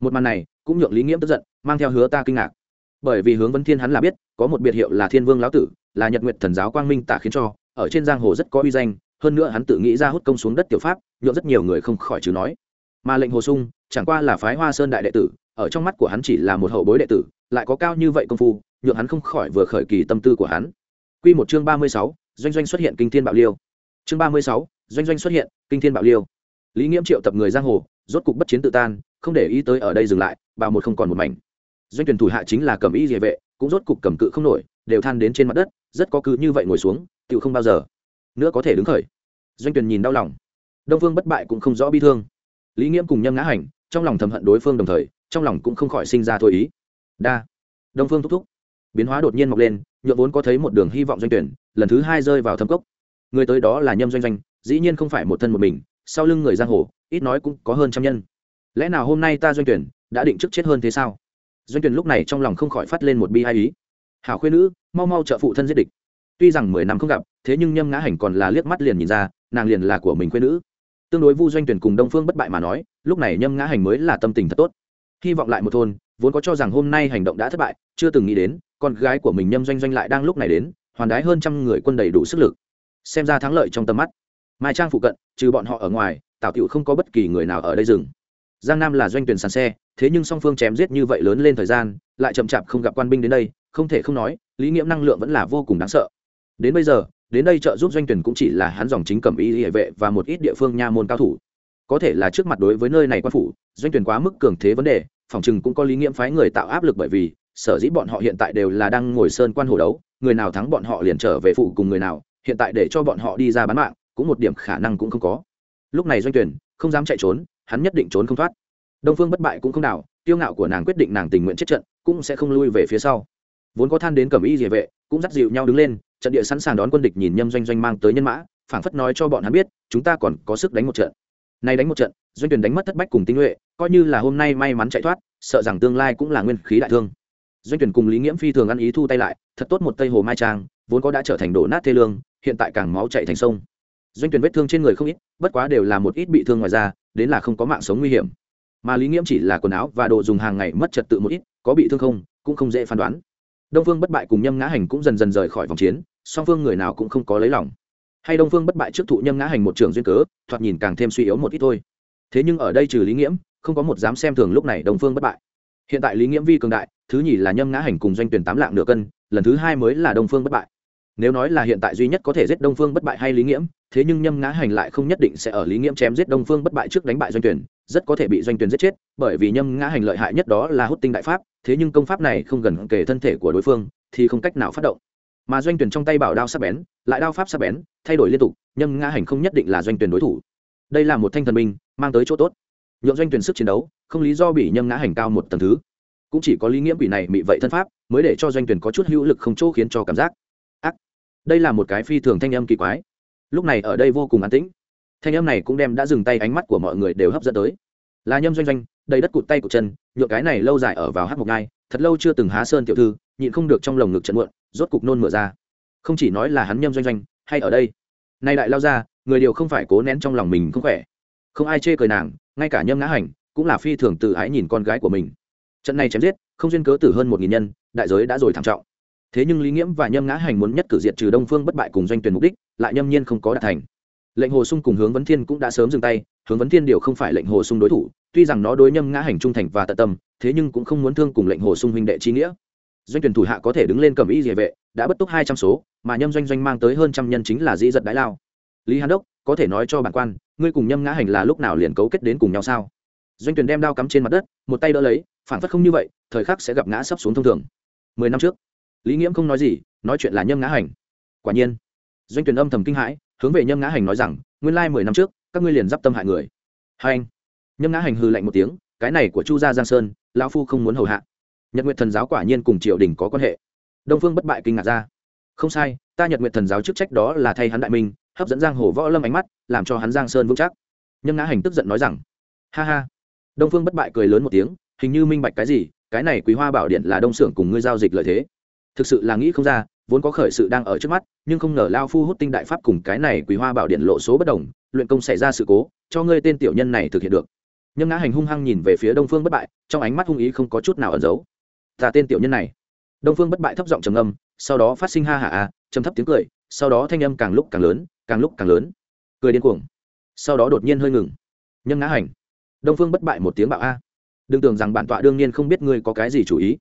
Một màn này, cũng nhượng lý nghiễm tức giận, mang theo hứa ta kinh ngạc. Bởi vì hướng vấn thiên hắn là biết, có một biệt hiệu là thiên vương lão tử, là nhật nguyện thần giáo quang minh tả khiến cho ở trên giang hồ rất có uy danh hơn nữa hắn tự nghĩ ra hút công xuống đất tiểu pháp nhượng rất nhiều người không khỏi chứ nói mà lệnh hồ sung chẳng qua là phái hoa sơn đại đệ tử ở trong mắt của hắn chỉ là một hậu bối đệ tử lại có cao như vậy công phu nhượng hắn không khỏi vừa khởi kỳ tâm tư của hắn Quy một chương ba mươi sáu, doanh doanh xuất hiện kinh thiên bạo liêu. Chương ba mươi sáu, doanh doanh xuất hiện, kinh thiên bạo liêu. Lý Nghiễm triệu tập người giang hồ, rốt cục bất chiến tự tan, không để ý tới ở đây dừng lại, bảo một không còn một mảnh. Doanh tuyển thủ hạ chính là cầm y liề vệ, cũng rốt cục cầm cự không nổi, đều than đến trên mặt đất, rất có cứ như vậy ngồi xuống, tiểu không bao giờ. Nữa có thể đứng khởi. Doanh Tuyền nhìn đau lòng. Đông phương bất bại cũng không rõ bi thương. Lý nghiễm cùng nhâm ngã hành, trong lòng thầm hận đối phương đồng thời, trong lòng cũng không khỏi sinh ra thôi ý. Đa. Đông phương thúc thúc. Biến hóa đột nhiên mọc lên, nhượng vốn có thấy một đường hy vọng doanh tuyển lần thứ hai rơi vào thâm cốc. Người tới đó là nhâm doanh doanh, dĩ nhiên không phải một thân một mình, sau lưng người giang hồ, ít nói cũng có hơn trăm nhân. Lẽ nào hôm nay ta doanh tuyển đã định trước chết hơn thế sao? Doanh tuyển lúc này trong lòng không khỏi phát lên một bi hai ý. Hảo khuyên nữ, mau mau trợ phụ thân giết địch tuy rằng mười năm không gặp, thế nhưng nhâm ngã hành còn là liếc mắt liền nhìn ra, nàng liền là của mình quê nữ. Tương đối vu doanh tuyển cùng đông phương bất bại mà nói, lúc này nhâm ngã hành mới là tâm tình thật tốt. Hy vọng lại một thôn, vốn có cho rằng hôm nay hành động đã thất bại, chưa từng nghĩ đến, con gái của mình nhâm doanh doanh lại đang lúc này đến, hoàn đái hơn trăm người quân đầy đủ sức lực. Xem ra thắng lợi trong tầm mắt. Mai trang phụ cận, trừ bọn họ ở ngoài, tào tiểu không có bất kỳ người nào ở đây dừng. Giang nam là doanh tuyển sàn xe, thế nhưng song phương chém giết như vậy lớn lên thời gian, lại chậm chạp không gặp quan binh đến đây, không thể không nói, lý nghiệm năng lượng vẫn là vô cùng đáng sợ đến bây giờ, đến đây trợ giúp doanh tuyển cũng chỉ là hắn dòng chính cầm y hệ vệ và một ít địa phương nha môn cao thủ. Có thể là trước mặt đối với nơi này quan phủ, doanh tuyển quá mức cường thế vấn đề, phòng chừng cũng có lý nghiệm phái người tạo áp lực bởi vì, sở dĩ bọn họ hiện tại đều là đang ngồi sơn quan hồ đấu, người nào thắng bọn họ liền trở về phụ cùng người nào, hiện tại để cho bọn họ đi ra bán mạng, cũng một điểm khả năng cũng không có. Lúc này doanh tuyển không dám chạy trốn, hắn nhất định trốn không thoát. Đông phương bất bại cũng không nào tiêu ngạo của nàng quyết định nàng tình nguyện chết trận, cũng sẽ không lui về phía sau. Vốn có than đến cầm y địa vệ, cũng dắt dịu nhau đứng lên trận địa sẵn sàng đón quân địch nhìn nhâm doanh doanh mang tới nhân mã, phảng phất nói cho bọn hắn biết, chúng ta còn có sức đánh một trận. Nay đánh một trận, doanh tuyển đánh mất thất bách cùng tinh nhuệ, coi như là hôm nay may mắn chạy thoát, sợ rằng tương lai cũng là nguyên khí đại thương. Doanh tuyển cùng lý nghiễm phi thường ăn ý thu tay lại, thật tốt một tây hồ mai trang, vốn có đã trở thành đổ nát thê lương, hiện tại càng máu chạy thành sông. Doanh tuyển vết thương trên người không ít, bất quá đều là một ít bị thương ngoài ra đến là không có mạng sống nguy hiểm. Mà lý nghiễm chỉ là quần áo và đồ dùng hàng ngày mất trật tự một ít, có bị thương không, cũng không dễ phán đoán. Đông phương bất bại cùng nhâm ngã hành cũng dần dần rời khỏi vòng chiến song phương người nào cũng không có lấy lòng. Hay đông phương bất bại trước thụ nhâm ngã hành một trường duyên cớ, thoạt nhìn càng thêm suy yếu một ít thôi. Thế nhưng ở đây trừ lý nghiễm, không có một dám xem thường lúc này đông phương bất bại. Hiện tại lý nghiễm vi cường đại, thứ nhì là nhâm ngã hành cùng doanh tuyển tám lạng nửa cân, lần thứ hai mới là đông phương bất bại. Nếu nói là hiện tại duy nhất có thể giết đông phương bất bại hay lý nghiễm, thế nhưng nhâm ngã hành lại không nhất định sẽ ở lý nghiễm chém giết đông phương bất bại trước đánh bại doanh tuyển, rất có thể bị doanh tuyển giết chết, bởi vì nhâm ngã hành lợi hại nhất đó là hút tinh đại pháp, thế nhưng công pháp này không gần kể thân thể của đối phương, thì không cách nào phát động mà doanh tuyển trong tay bảo đao sắc bén, lại đao pháp sắc bén, thay đổi liên tục nhâm ngã hành không nhất định là doanh tuyển đối thủ. Đây là một thanh thần binh, mang tới chỗ tốt. Nhượng doanh tuyển sức chiến đấu, không lý do bị nhâm ngã hành cao một tầng thứ. Cũng chỉ có lý nghiễm quỷ này bị vậy thân pháp, mới để cho doanh tuyển có chút hữu lực không chỗ khiến cho cảm giác. Ác! Đây là một cái phi thường thanh âm kỳ quái. Lúc này ở đây vô cùng an tĩnh. Thanh âm này cũng đem đã dừng tay ánh mắt của mọi người đều hấp dẫn tới. Là nhâm doanh doanh, đầy đất cụt tay cụt chân nhựa cái này lâu dài ở vào hát một ngai, thật lâu chưa từng há sơn tiểu thư, nhịn không được trong lồng ngực trận muộn rốt cục nôn mửa ra. Không chỉ nói là hắn nhâm doanh doanh, hay ở đây. Nay đại lao ra, người điều không phải cố nén trong lòng mình không khỏe. Không ai chê cười nàng, ngay cả nhâm ngã hành, cũng là phi thường tự ái nhìn con gái của mình. Trận này chém giết, không duyên cớ tử hơn một nghìn nhân, đại giới đã rồi thảm trọng. Thế nhưng lý nghiễm và nhâm ngã hành muốn nhất cử diệt trừ đông phương bất bại cùng doanh tuyển mục đích, lại nhâm nhiên không có đạt thành. Lệnh hồ sung cùng hướng vấn thiên cũng đã sớm dừng tay, hướng vấn thiên điều không phải lệnh hồ sung đối thủ, tuy rằng nó đối nhâm ngã hành trung thành và tận tâm, thế nhưng cũng không muốn thương cùng lệnh hồ sung huynh đệ chi nghĩa doanh tuyển thủ hạ có thể đứng lên cầm y địa vệ, đã bất túc hai trăm số, mà nhâm doanh doanh mang tới hơn trăm nhân chính là dĩ giật đái lao. Lý hán đốc, có thể nói cho bản quan, ngươi cùng nhâm ngã hành là lúc nào liền cấu kết đến cùng nhau sao? Doanh tuyển đem đao cắm trên mặt đất, một tay đỡ lấy phản phất không như vậy, thời khắc sẽ gặp ngã sắp xuống thông thường. Mười năm trước, lý nghiễm không nói gì, nói chuyện là nhâm ngã hành. Quả nhiên, doanh tuyển âm thầm kinh hãi, hướng về nhâm ngã hành nói rằng, nguyên lai mười năm trước, các ngươi liền d tâm hại người. Hai anh, nhâm ngã hành hư lạnh một tiếng, cái này của chu gia giang sơn, lão phu không muốn hầu hạ nhật nguyện thần giáo quả nhiên cùng triều đình có quan hệ. Đông phương bất bại kinh ngạc ra. Không sai, ta nhật nguyện thần giáo chức trách đó là thay hắn đại minh, hấp dẫn giang hồ võ lâm ánh mắt, làm cho hắn giang sơn vững chắc. Nhân ngã hành tức giận nói rằng, ha ha. Đông phương bất bại cười lớn một tiếng, hình như minh bạch cái gì, cái này quý hoa bảo điện là đông xưởng cùng ngươi giao dịch lợi thế. Thực sự là nghĩ không ra, vốn có khởi sự đang ở trước mắt, nhưng không ngờ lao phu hút tinh đại pháp cùng cái này quý hoa bảo điện lộ số bất đồng, luyện công xảy ra sự cố, cho ngươi tên tiểu nhân này thực hiện được. Nhâm ngã hành hung hăng nhìn về phía đông phương bất bại, trong ánh mắt hung ý không có chút nào ẩn giấu ta tên tiểu nhân này. Đông phương bất bại thấp giọng trầm âm sau đó phát sinh ha hạ a à, trầm thấp tiếng cười, sau đó thanh âm càng lúc càng lớn, càng lúc càng lớn. Cười điên cuồng. Sau đó đột nhiên hơi ngừng. Nhâm ngã hành. Đông phương bất bại một tiếng bạo a. Đừng tưởng rằng bản tọa đương nhiên không biết ngươi có cái gì chủ ý.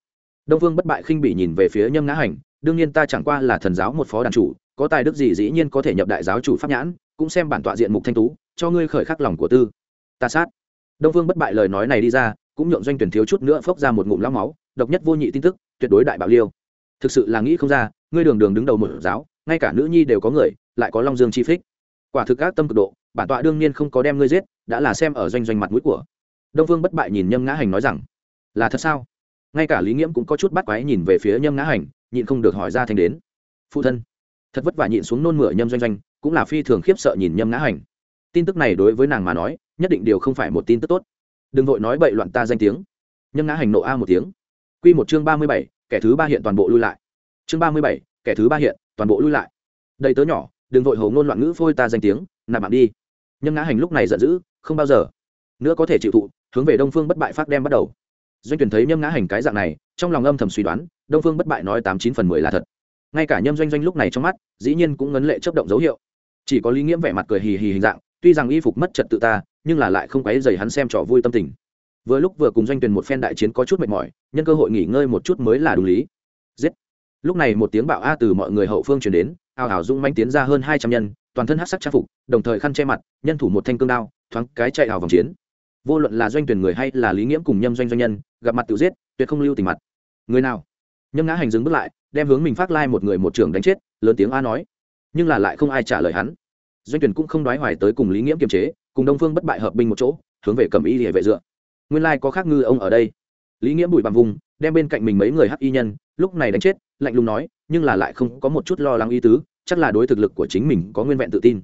Đông phương bất bại khinh bị nhìn về phía nhâm ngã hành, đương nhiên ta chẳng qua là thần giáo một phó đàn chủ, có tài đức gì dĩ nhiên có thể nhập đại giáo chủ pháp nhãn, cũng xem bản tọa diện mục thanh tú, cho ngươi khởi khắc lòng của tư. Ta sát. Đông phương bất bại lời nói này đi ra, cũng nhượng doanh tuyển thiếu chút nữa phốc ra một ngụm lao máu độc nhất vô nhị tin tức, tuyệt đối đại bảo liêu. Thực sự là nghĩ không ra, ngươi đường đường đứng đầu một giáo, ngay cả nữ nhi đều có người, lại có long dương chi phích. Quả thực các tâm cực độ, bản tọa đương nhiên không có đem ngươi giết, đã là xem ở doanh doanh mặt mũi của. Đông phương bất bại nhìn nhâm ngã hành nói rằng, là thật sao? Ngay cả lý nghiễm cũng có chút bắt quái nhìn về phía nhâm ngã hành, nhịn không được hỏi ra thành đến. Phụ thân. Thật vất vả nhịn xuống nôn mửa nhâm doanh doanh, cũng là phi thường khiếp sợ nhìn nhâm ngã hành. Tin tức này đối với nàng mà nói, nhất định điều không phải một tin tức tốt. Đừng vội nói bậy loạn ta danh tiếng. Nhâm ngã hành nộ a một tiếng quy một chương ba mươi bảy, kẻ thứ ba hiện toàn bộ lui lại. Chương ba mươi bảy, kẻ thứ ba hiện toàn bộ lui lại. Đầy tớ nhỏ, đừng vội hồ ngôn loạn ngữ phôi ta danh tiếng, nạp mạng đi. Nhâm ngã hành lúc này giận dữ, không bao giờ nữa có thể chịu thụ, hướng về đông phương bất bại phát đem bắt đầu. Doanh tuyển thấy nhâm ngã hành cái dạng này, trong lòng âm thầm suy đoán, đông phương bất bại nói tám chín phần mười là thật. Ngay cả nhâm doanh doanh lúc này trong mắt, dĩ nhiên cũng ngấn lệ chớp động dấu hiệu. Chỉ có lý nghiễm vẻ mặt cười hì hì hình dạng, tuy rằng y phục mất trật tự ta, nhưng là lại không quấy rầy hắn xem trò vui tâm tình vừa lúc vừa cùng doanh tuyển một phen đại chiến có chút mệt mỏi, nhân cơ hội nghỉ ngơi một chút mới là đúng lý. Giết! Lúc này một tiếng bạo a từ mọi người hậu phương truyền đến, ào ào dung manh tiến ra hơn hai trăm nhân, toàn thân hát sắc trang phục, đồng thời khăn che mặt, nhân thủ một thanh cương đao, thoáng cái chạy ảo vòng chiến. Vô luận là doanh tuyển người hay là lý nghiễm cùng nhâm doanh doanh nhân, gặp mặt tự giết, tuyệt không lưu tình mặt. Người nào? Nhâm ngã hành dừng bước lại, đem hướng mình phát lai một người một trưởng đánh chết, lớn tiếng a nói. Nhưng là lại không ai trả lời hắn. Doanh tuyển cũng không đoái hoài tới cùng lý nghiễm kiềm chế, cùng đông phương bất bại hợp binh một chỗ, hướng về cầm y địa vệ dựa nguyên lai có khác ngư ông ở đây. Lý nghĩa bụi bằng vùng, đem bên cạnh mình mấy người hắc y nhân, lúc này đánh chết, lạnh lùng nói, nhưng là lại không có một chút lo lắng y tứ, chắc là đối thực lực của chính mình có nguyên vẹn tự tin.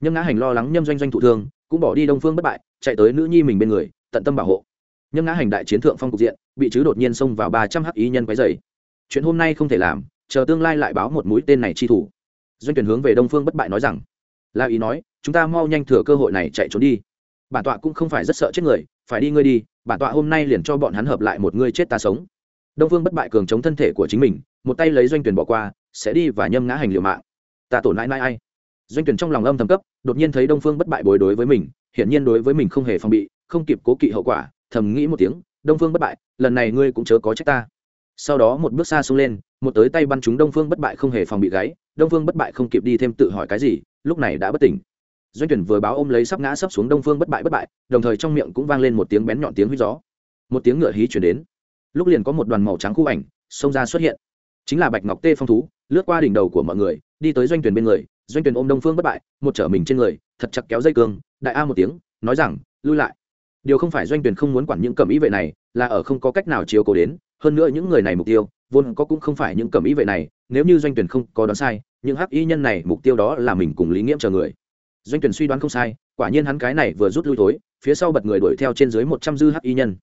Nhâm ngã hành lo lắng nhâm doanh doanh thụ thương, cũng bỏ đi đông phương bất bại, chạy tới nữ nhi mình bên người, tận tâm bảo hộ. Nhâm ngã hành đại chiến thượng phong cục diện, bị chứ đột nhiên xông vào ba trăm hắc Y nhân quấy dày chuyện hôm nay không thể làm, chờ tương lai lại báo một mũi tên này chi thủ. Doanh tuyển hướng về đông phương bất bại nói rằng la ý nói, chúng ta mau nhanh thừa cơ hội này chạy trốn đi. Bản tọa cũng không phải rất sợ chết người phải đi ngươi đi, bản tọa hôm nay liền cho bọn hắn hợp lại một ngươi chết ta sống. Đông phương bất bại cường chống thân thể của chính mình, một tay lấy doanh tuyển bỏ qua, sẽ đi và nhâm ngã hành liệu mạng. Ta tổn nãi nãi ai? Doanh tuyển trong lòng âm thầm cấp, đột nhiên thấy đông phương bất bại bối đối với mình, hiển nhiên đối với mình không hề phòng bị, không kịp cố kỵ hậu quả, thầm nghĩ một tiếng, đông phương bất bại, lần này ngươi cũng chớ có trách ta. Sau đó một bước xa xuống lên, một tới tay bắn chúng đông phương bất bại không hề phòng bị gáy, đông phương bất bại không kịp đi thêm tự hỏi cái gì, lúc này đã bất tỉnh doanh tuyển vừa báo ôm lấy sắp ngã sắp xuống đông phương bất bại bất bại, đồng thời trong miệng cũng vang lên một tiếng bén nhọn tiếng huyết gió. Một tiếng ngựa hí chuyển đến. Lúc liền có một đoàn màu trắng khu ảnh xông ra xuất hiện. Chính là bạch ngọc tê phong thú, lướt qua đỉnh đầu của mọi người, đi tới doanh tuyển bên người, doanh tuyển ôm đông phương bất bại, một trở mình trên người, thật chặt kéo dây cương, đại a một tiếng, nói rằng, lui lại. Điều không phải doanh tuyển không muốn quản những cẩm ý vệ này, là ở không có cách nào chiếu cố đến, hơn nữa những người này mục tiêu, vốn có cũng không phải những cẩm ý vệ này, nếu như doanh tuyển không có đoán sai, những hắc y nhân này mục tiêu đó là mình cùng lý nghiễm chờ người doanh tuyển suy đoán không sai, quả nhiên hắn cái này vừa rút lui thối, phía sau bật người đuổi theo trên dưới một trăm dư hắc y nhân.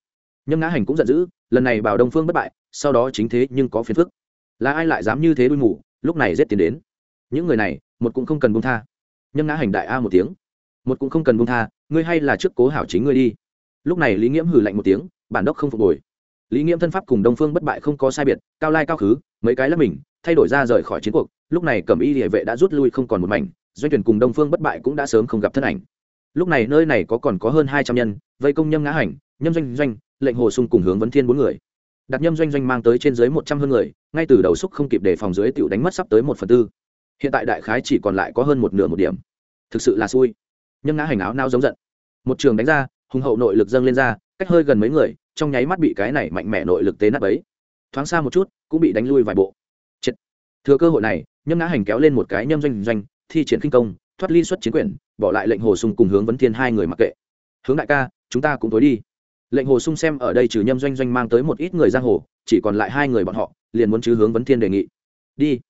Nhâm ngã hành cũng giận dữ, lần này bảo đông phương bất bại, sau đó chính thế nhưng có phiền phức. Là ai lại dám như thế đuôi mù, lúc này giết tiền đến. Những người này, một cũng không cần buông tha. Nhâm ngã hành đại a một tiếng. Một cũng không cần buông tha, ngươi hay là trước cố hảo chính ngươi đi. Lúc này lý nghiễm hừ lạnh một tiếng, bản đốc không phục hồi. Lý nghiễm thân pháp cùng đông phương bất bại không có sai biệt, cao lai cao khứ, mấy cái lắp mình, thay đổi ra rời khỏi chiến cuộc, lúc này cẩm y địa vệ đã rút lui không còn một mảnh doanh tuyển cùng đông phương bất bại cũng đã sớm không gặp thân ảnh. Lúc này nơi này có còn có hơn hai trăm nhân, vây công nhâm ngã hành, nhâm doanh doanh, lệnh hồ sung cùng hướng vấn thiên bốn người. Đặt nhâm doanh doanh mang tới trên dưới một trăm hơn người, ngay từ đầu xúc không kịp để phòng dưới tiểu đánh mất sắp tới một phần tư. Hiện tại đại khái chỉ còn lại có hơn một nửa một điểm. Thực sự là xui. Nhâm ngã hành áo nao giống giận. Một trường đánh ra, hùng hậu nội lực dâng lên ra, cách hơi gần mấy người, trong nháy mắt bị cái này mạnh mẽ nội lực tế nát ấy thoáng xa một chút, cũng bị đánh lui vài bộ. Chết. thừa cơ hội này, nhâm ngã hành kéo lên một cái nhâm doanh doanh thi triển kinh công, thoát ly xuất chiến quyền, bỏ lại lệnh hồ sung cùng hướng vấn thiên hai người mặc kệ. Hướng đại ca, chúng ta cũng tối đi. Lệnh hồ sung xem ở đây trừ nhâm doanh doanh mang tới một ít người giang hồ, chỉ còn lại hai người bọn họ, liền muốn chứ hướng vấn thiên đề nghị. Đi.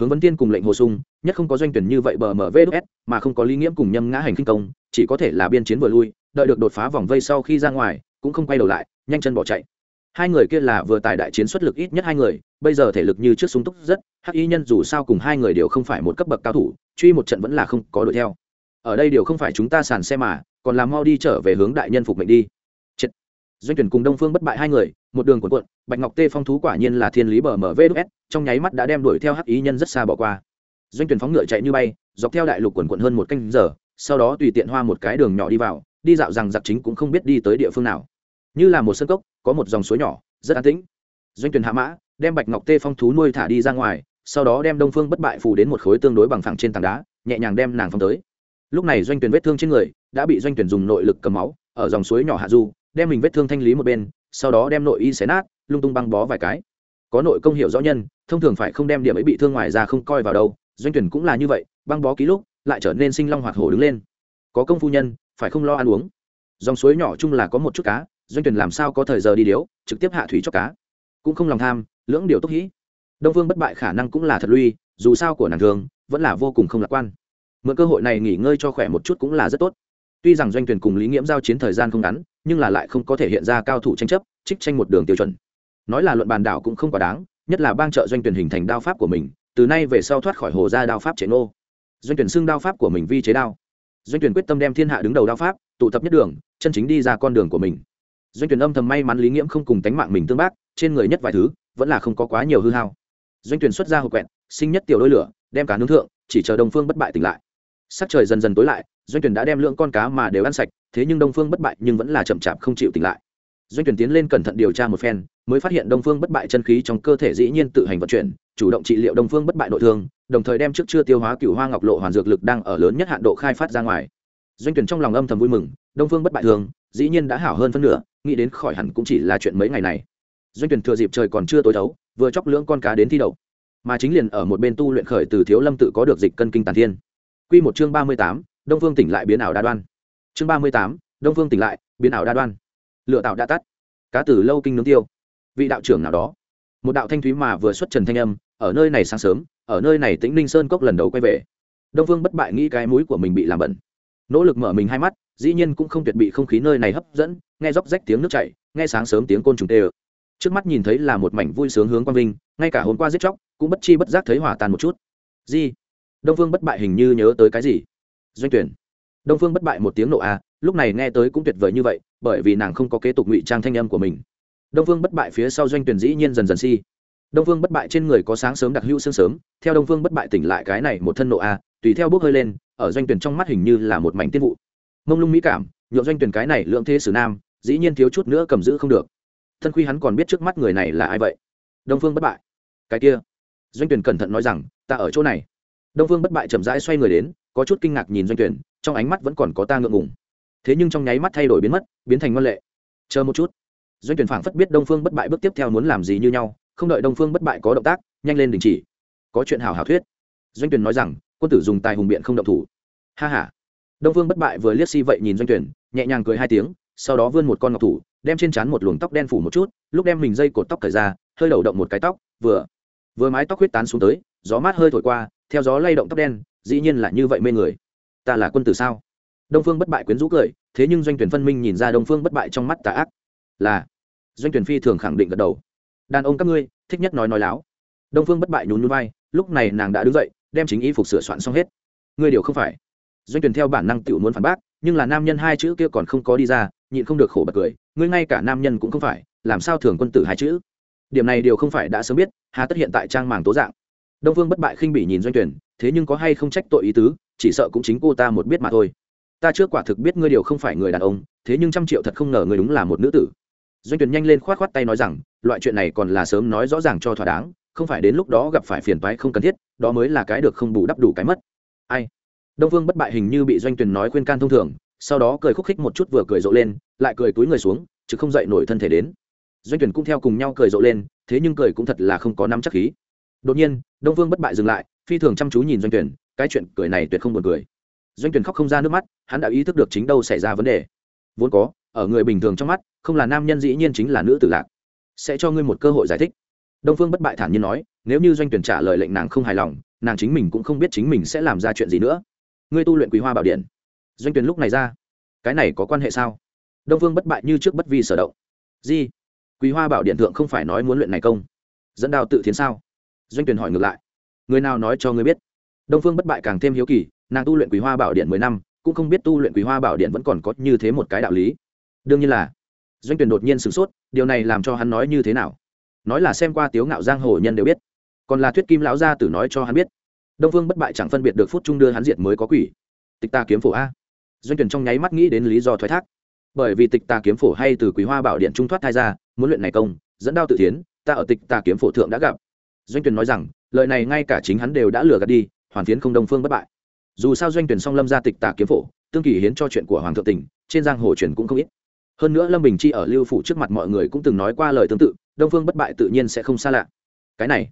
Hướng vấn thiên cùng lệnh hồ sung, nhất không có doanh tuyển như vậy bờ mở vs mà không có lý nghiễm cùng nhâm ngã hành kinh công, chỉ có thể là biên chiến vừa lui, đợi được đột phá vòng vây sau khi ra ngoài, cũng không quay đầu lại, nhanh chân bỏ chạy hai người kia là vừa tài đại chiến xuất lực ít nhất hai người, bây giờ thể lực như trước súng túc rất, hắc y nhân dù sao cùng hai người đều không phải một cấp bậc cao thủ, truy một trận vẫn là không có đuổi theo. Ở đây đều không phải chúng ta sàn xe mà, còn làm mau đi trở về hướng đại nhân phục mệnh đi. Chết. doanh tuyển cùng đông phương bất bại hai người, một đường cuộn cuộn, bạch ngọc tê phong thú quả nhiên là thiên lý bờ mở vs trong nháy mắt đã đem đuổi theo hắc y nhân rất xa bỏ qua. Doanh tuyển phóng ngựa chạy như bay, dọc theo đại lục quần quận hơn một canh giờ, sau đó tùy tiện hoa một cái đường nhỏ đi vào, đi dạo rằng giặc chính cũng không biết đi tới địa phương nào. Như là một sân cốc có một dòng suối nhỏ, rất an tĩnh. Doanh tuyển hạ mã, đem bạch ngọc tê phong thú nuôi thả đi ra ngoài, sau đó đem đông phương bất bại phủ đến một khối tương đối bằng phẳng trên tảng đá, nhẹ nhàng đem nàng phong tới. Lúc này doanh tuyển vết thương trên người, đã bị doanh tuyển dùng nội lực cầm máu, ở dòng suối nhỏ hạ du, đem mình vết thương thanh lý một bên, sau đó đem nội y xé nát, lung tung băng bó vài cái. Có nội công hiểu rõ nhân, thông thường phải không đem điểm ấy bị thương ngoài ra không coi vào đâu, doanh tuyển cũng là như vậy, băng bó ký lúc, lại trở nên sinh long hoạt hổ đứng lên. Có công phu nhân, phải không lo ăn uống. Dòng suối nhỏ chung là có một chút cá doanh tuyển làm sao có thời giờ đi điếu, trực tiếp hạ thủy cho cá. Cũng không lòng tham, lưỡng điều túc hĩ. Đông vương bất bại khả năng cũng là thật lui, dù sao của nàng thường, vẫn là vô cùng không lạc quan. Mượn cơ hội này nghỉ ngơi cho khỏe một chút cũng là rất tốt. Tuy rằng doanh tuyển cùng lý nghiễm giao chiến thời gian không ngắn, nhưng là lại không có thể hiện ra cao thủ tranh chấp, trích tranh một đường tiêu chuẩn. Nói là luận bàn đảo cũng không quá đáng, nhất là bang trợ doanh tuyển hình thành đao pháp của mình, từ nay về sau thoát khỏi hồ ra đao pháp chế nô doanh tuyển xưng đao pháp của mình vi chế đao. Doanh tuyển quyết tâm đem thiên hạ đứng đầu đao pháp, tụ tập nhất đường, chân chính đi ra con đường của mình doanh tuyển âm thầm may mắn lý nghiễm không cùng tánh mạng mình tương bác, trên người nhất vài thứ, vẫn là không có quá nhiều hư hao. Doanh tuyển xuất ra hộp quẹt, sinh nhất tiểu đôi lửa, đem cá nướng thượng, chỉ chờ đông phương bất bại tỉnh lại. Sắc trời dần dần tối lại, doanh tuyển đã đem lượng con cá mà đều ăn sạch, thế nhưng đông phương bất bại nhưng vẫn là chậm chạp không chịu tỉnh lại. Doanh tuyển tiến lên cẩn thận điều tra một phen, mới phát hiện đông phương bất bại chân khí trong cơ thể dĩ nhiên tự hành vận chuyển, chủ động trị liệu đông phương bất bại nội thương, đồng thời đem trước chưa tiêu hóa cửu hoa ngọc lộ hoàn dược lực đang ở lớn nhất hạn độ khai phát ra ngoài. Doanh tuyển trong lòng âm thầm vui mừng, đông phương bất bại thường dĩ nhiên đã hảo hơn phân nửa nghĩ đến khỏi hẳn cũng chỉ là chuyện mấy ngày này. Doanh tuyển thừa dịp trời còn chưa tối thấu vừa chóc lưỡng con cá đến thi đậu. Mà chính liền ở một bên tu luyện khởi từ thiếu lâm tự có được dịch cân kinh tàn thiên. Quy một chương ba mươi tám, đông phương tỉnh lại biến ảo đa đoan. Chương ba mươi tám, đông phương tỉnh lại biến ảo đa đoan. Lựa tạo đã tắt. Cá tử lâu kinh nướng tiêu. Vị đạo trưởng nào đó. Một đạo thanh thúy mà vừa xuất trần thanh âm ở nơi này sáng sớm ở nơi này tĩnh ninh sơn cốc lần đầu quay về. Đông phương bất bại nghĩ cái mũi của mình bị làm bẩn. Nỗ lực mở mình hai mắt dĩ nhiên cũng không tuyệt bị không khí nơi này hấp dẫn, nghe róc rách tiếng nước chảy, nghe sáng sớm tiếng côn trùng tê ơ. Trước mắt nhìn thấy là một mảnh vui sướng hướng quang vinh, ngay cả hôm qua giết chóc, cũng bất chi bất giác thấy hỏa tàn một chút. Di đông phương bất bại hình như nhớ tới cái gì? Doanh tuyển. Đông phương bất bại một tiếng nộ a, lúc này nghe tới cũng tuyệt vời như vậy, bởi vì nàng không có kế tục ngụy trang thanh âm của mình. Đông phương bất bại phía sau doanh tuyển dĩ nhiên dần dần si. Đông phương bất bại trên người có sáng sớm đặc hữu sương sớm, theo đông phương bất bại tỉnh lại cái này một thân nộ a, tùy theo bước hơi lên, ở doanh tuyển trong mắt hình như là một mảnh tiên vụ mông lung mỹ cảm, nhượng doanh tuyển cái này lượng thế sử nam, dĩ nhiên thiếu chút nữa cầm giữ không được. Thân khuy hắn còn biết trước mắt người này là ai vậy? Đông phương bất bại. Cái kia. Doanh tuyển cẩn thận nói rằng, ta ở chỗ này. Đông phương bất bại chậm rãi xoay người đến, có chút kinh ngạc nhìn doanh tuyển, trong ánh mắt vẫn còn có ta ngượng ngùng. Thế nhưng trong nháy mắt thay đổi biến mất, biến thành ngoan lệ. Chờ một chút. Doanh tuyển phảng phất biết đông phương bất bại bước tiếp theo muốn làm gì như nhau, không đợi đông phương bất bại có động tác, nhanh lên đình chỉ. Có chuyện hào hào thuyết. Doanh tuyển nói rằng, quân tử dùng tài hùng biện không động thủ. Ha ha đông phương bất bại vừa liếc si vậy nhìn doanh tuyển, nhẹ nhàng cười hai tiếng, sau đó vươn một con ngọc thủ, đem trên trán một luồng tóc đen phủ một chút, lúc đem mình dây cột tóc cởi ra, hơi đầu động một cái tóc, vừa vừa mái tóc huyết tán xuống tới, gió mát hơi thổi qua, theo gió lay động tóc đen, dĩ nhiên là như vậy mê người. Ta là quân tử sao? Đông phương bất bại quyến rũ cười, thế nhưng doanh tuyển phân minh nhìn ra đông phương bất bại trong mắt tà ác, là, doanh tuyển phi thường khẳng định gật đầu. Đàn ông các ngươi, thích nhất nói nói láo. Đông phương bất bại nhún nhún vai, lúc này nàng đã đứng dậy, đem chính y phục sửa soạn xong hết. Ngươi điều không phải doanh tuyển theo bản năng tiểu muốn phản bác, nhưng là nam nhân hai chữ kia còn không có đi ra, nhịn không được khổ bật cười, ngươi ngay cả nam nhân cũng không phải, làm sao thường quân tử hai chữ? Điểm này điều không phải đã sớm biết, hà tất hiện tại trang màng tố dạng. Đông phương bất bại khinh bỉ nhìn doanh tuyển thế nhưng có hay không trách tội ý tứ, chỉ sợ cũng chính cô ta một biết mà thôi. Ta trước quả thực biết ngươi điều không phải người đàn ông, thế nhưng trăm triệu thật không ngờ ngươi đúng là một nữ tử. Doanh tuyển nhanh lên khoát khoát tay nói rằng, loại chuyện này còn là sớm nói rõ ràng cho thỏa đáng, không phải đến lúc đó gặp phải phiền toái không cần thiết, đó mới là cái được không bù đắp đủ cái mất. Ai? Đông phương bất bại hình như bị doanh tuyền nói khuyên can thông thường, sau đó cười khúc khích một chút vừa cười rộ lên, lại cười túi người xuống, chứ không dậy nổi thân thể đến. Doanh tuyển cũng theo cùng nhau cười rộ lên, thế nhưng cười cũng thật là không có nắm chắc khí. Đột nhiên, đông phương bất bại dừng lại, phi thường chăm chú nhìn doanh tuyển cái chuyện cười này tuyệt không buồn cười. Doanh tuyển khóc không ra nước mắt, hắn đã ý thức được chính đâu xảy ra vấn đề. Vốn có, ở người bình thường trong mắt, không là nam nhân dĩ nhiên chính là nữ tử lạc. Sẽ cho ngươi một cơ hội giải thích. Đông phương bất bại thản nhiên nói, nếu như doanh tuyển trả lời lệnh nàng không hài lòng, nàng chính mình cũng không biết chính mình sẽ làm ra chuyện gì nữa ngươi tu luyện quý hoa bảo điện. Doanh tuyển lúc này ra. Cái này có quan hệ sao? Đông phương bất bại như trước bất vi sở động. Gì quý hoa bảo điện thượng không phải nói muốn luyện này công. Dẫn đào tự thiến sao? Doanh tuyển hỏi ngược lại. Người nào nói cho ngươi biết? Đông phương bất bại càng thêm hiếu kỳ, nàng tu luyện quý hoa bảo điện mười năm, cũng không biết tu luyện quý hoa bảo điện vẫn còn có như thế một cái đạo lý. Đương nhiên là, doanh tuyển đột nhiên sửng sốt, điều này làm cho hắn nói như thế nào? Nói là xem qua tiếu ngạo giang hồ nhân đều biết, còn là thuyết kim lão gia tử nói cho hắn biết đông vương bất bại chẳng phân biệt được phút trung đưa hắn diệt mới có quỷ. Tịch ta kiếm phổ a. Doanh tuyển trong nháy mắt nghĩ đến lý do thoái thác. Bởi vì tịch ta kiếm phổ hay từ quý hoa bảo điện trung thoát thai ra, muốn luyện này công, dẫn đao tự tiến ta ở tịch ta kiếm phổ thượng đã gặp. Doanh tuyển nói rằng, lời này ngay cả chính hắn đều đã lừa gạt đi, hoàn phiến không đông phương bất bại. Dù sao doanh tuyển song lâm ra tịch tà kiếm phổ, tương kỳ hiến cho chuyện của hoàng thượng tỉnh, trên giang hồ truyền cũng không ít. Hơn nữa lâm bình chi ở lưu phủ trước mặt mọi người cũng từng nói qua lời tương tự, đông phương bất bại tự nhiên sẽ không xa lạ. Cái này,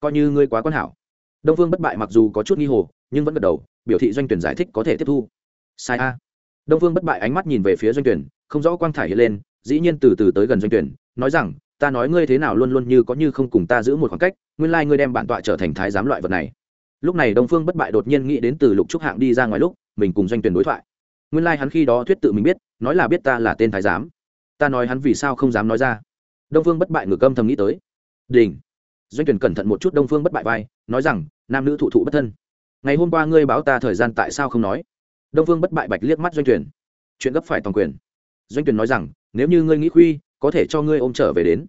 coi như ngươi quá quan hảo đông phương bất bại mặc dù có chút nghi hồ, nhưng vẫn gật đầu, biểu thị doanh tuyển giải thích có thể tiếp thu. Sai a. Đông phương bất bại ánh mắt nhìn về phía doanh tuyển, không rõ quang thải hiện lên, dĩ nhiên từ từ tới gần doanh tuyển, nói rằng, ta nói ngươi thế nào luôn luôn như có như không cùng ta giữ một khoảng cách, nguyên lai ngươi đem bản tọa trở thành thái giám loại vật này. Lúc này đông phương bất bại đột nhiên nghĩ đến từ lục trúc hạng đi ra ngoài lúc, mình cùng doanh tuyển đối thoại. Nguyên lai hắn khi đó thuyết tự mình biết, nói là biết ta là tên thái giám. Ta nói hắn vì sao không dám nói ra. Đông phương bất bại ngược âm thầm nghĩ tới. Đình. Doanh tuyển cẩn thận một chút đông phương bất bại vai, nói rằng nam nữ thụ thụ bất thân. Ngày hôm qua ngươi báo ta thời gian tại sao không nói? Đông phương bất bại bạch liếc mắt doanh tuyển chuyện gấp phải toàn quyền. Doanh tuyển nói rằng, nếu như ngươi nghĩ khuy, có thể cho ngươi ôm trở về đến.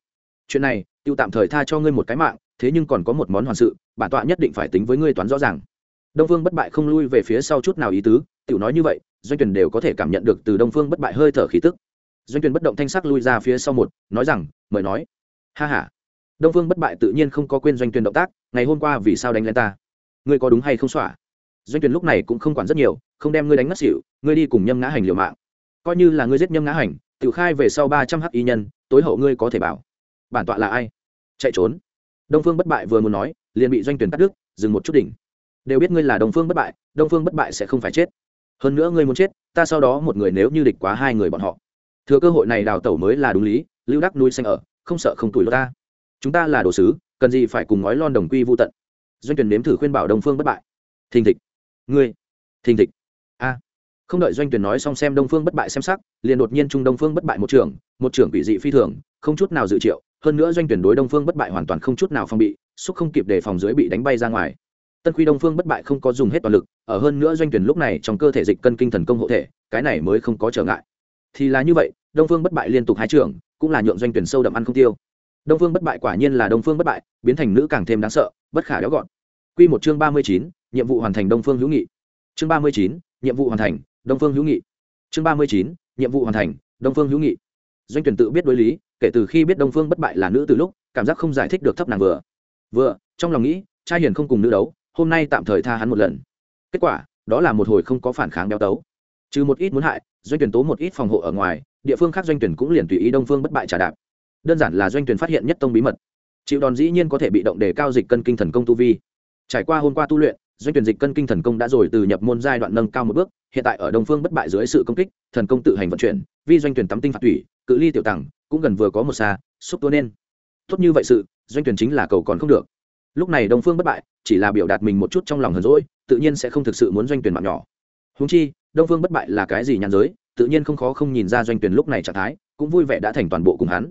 Chuyện này, tiêu tạm thời tha cho ngươi một cái mạng, thế nhưng còn có một món hoàn sự, bản tọa nhất định phải tính với ngươi toán rõ ràng. Đông phương bất bại không lui về phía sau chút nào ý tứ, tiểu nói như vậy, doanh tuyển đều có thể cảm nhận được từ đông phương bất bại hơi thở khí tức. Doanh tuyển bất động thanh sắc lui ra phía sau một, nói rằng, mời nói. Ha ha. Đông phương bất bại tự nhiên không có quên doanh tuyển động tác ngày hôm qua vì sao đánh lên ta? Ngươi có đúng hay không xỏa? Doanh tuyển lúc này cũng không quản rất nhiều, không đem ngươi đánh mất xỉu, ngươi đi cùng nhâm ngã hành liều mạng. Coi như là ngươi giết nhâm ngã hành tự khai về sau ba trăm h y nhân, tối hậu ngươi có thể bảo. Bản tọa là ai? Chạy trốn. Đông phương bất bại vừa muốn nói, liền bị doanh tuyển cắt đứt, dừng một chút đỉnh. Đều biết ngươi là đông phương bất bại, đông phương bất bại sẽ không phải chết. Hơn nữa ngươi muốn chết, ta sau đó một người nếu như địch quá hai người bọn họ. Thừa cơ hội này đào tẩu mới là đúng lý, lưu đắc nuôi xanh ở, không sợ không tuổi ta. Chúng ta là đồ sứ cần gì phải cùng ngói lon đồng quy vô tận. Doanh tuyển nếm thử khuyên bảo đồng phương bất bại. Thình thịch. Ngươi. Thình thịch. A. Không đợi doanh tuyển nói xong xem đông phương bất bại xem sắc, liền đột nhiên trung đông phương bất bại một trường, một trưởng quỷ dị phi thường, không chút nào dự triệu. Hơn nữa doanh tuyển đối đông phương bất bại hoàn toàn không chút nào phòng bị, xúc không kịp để phòng dưới bị đánh bay ra ngoài. Tân quy đông phương bất bại không có dùng hết toàn lực, ở hơn nữa doanh tuyển lúc này trong cơ thể dịch cân kinh thần công hộ thể, cái này mới không có trở ngại. Thì là như vậy, đông phương bất bại liên tục hai trưởng cũng là nhượng doanh tuyển sâu đậm ăn không tiêu đông phương bất bại quả nhiên là đông phương bất bại biến thành nữ càng thêm đáng sợ bất khả đéo gọn. Quy một chương ba mươi chín, nhiệm vụ hoàn thành đông phương hữu nghị. Chương ba mươi chín, nhiệm vụ hoàn thành đông phương hữu nghị. Chương ba mươi chín, nhiệm vụ hoàn thành đông phương hữu nghị. Doanh tuyển tự biết đối lý kể từ khi biết đông phương bất bại là nữ từ lúc cảm giác không giải thích được thấp nàng vừa. Vừa trong lòng nghĩ trai hiền không cùng nữ đấu hôm nay tạm thời tha hắn một lần. Kết quả đó là một hồi không có phản kháng béo tấu. Trừ một ít muốn hại doanh tuyển tố một ít phòng hộ ở ngoài địa phương khác doanh tuyển cũng liền tùy ý đông phương bất bại trả đạp đơn giản là doanh tuyển phát hiện nhất tông bí mật. Chịu đòn dĩ nhiên có thể bị động để cao dịch cân kinh thần công tu vi. Trải qua hôm qua tu luyện, doanh tuyển dịch cân kinh thần công đã rồi từ nhập môn giai đoạn nâng cao một bước, hiện tại ở đông phương bất bại dưới sự công kích, thần công tự hành vận chuyển, vi doanh tuyển tắm tinh phạt thủy, cự ly tiểu tặng cũng gần vừa có một xa, xúc tua nên. Tốt như vậy sự, doanh tuyển chính là cầu còn không được. Lúc này đông phương bất bại, chỉ là biểu đạt mình một chút trong lòng hờn rỗi tự nhiên sẽ không thực sự muốn doanh tuyển mạng nhỏ. Húng chi, đông phương bất bại là cái gì nhàn giới, tự nhiên không khó không nhìn ra doanh tuyển lúc này trạng thái, cũng vui vẻ đã thành toàn bộ cùng hắn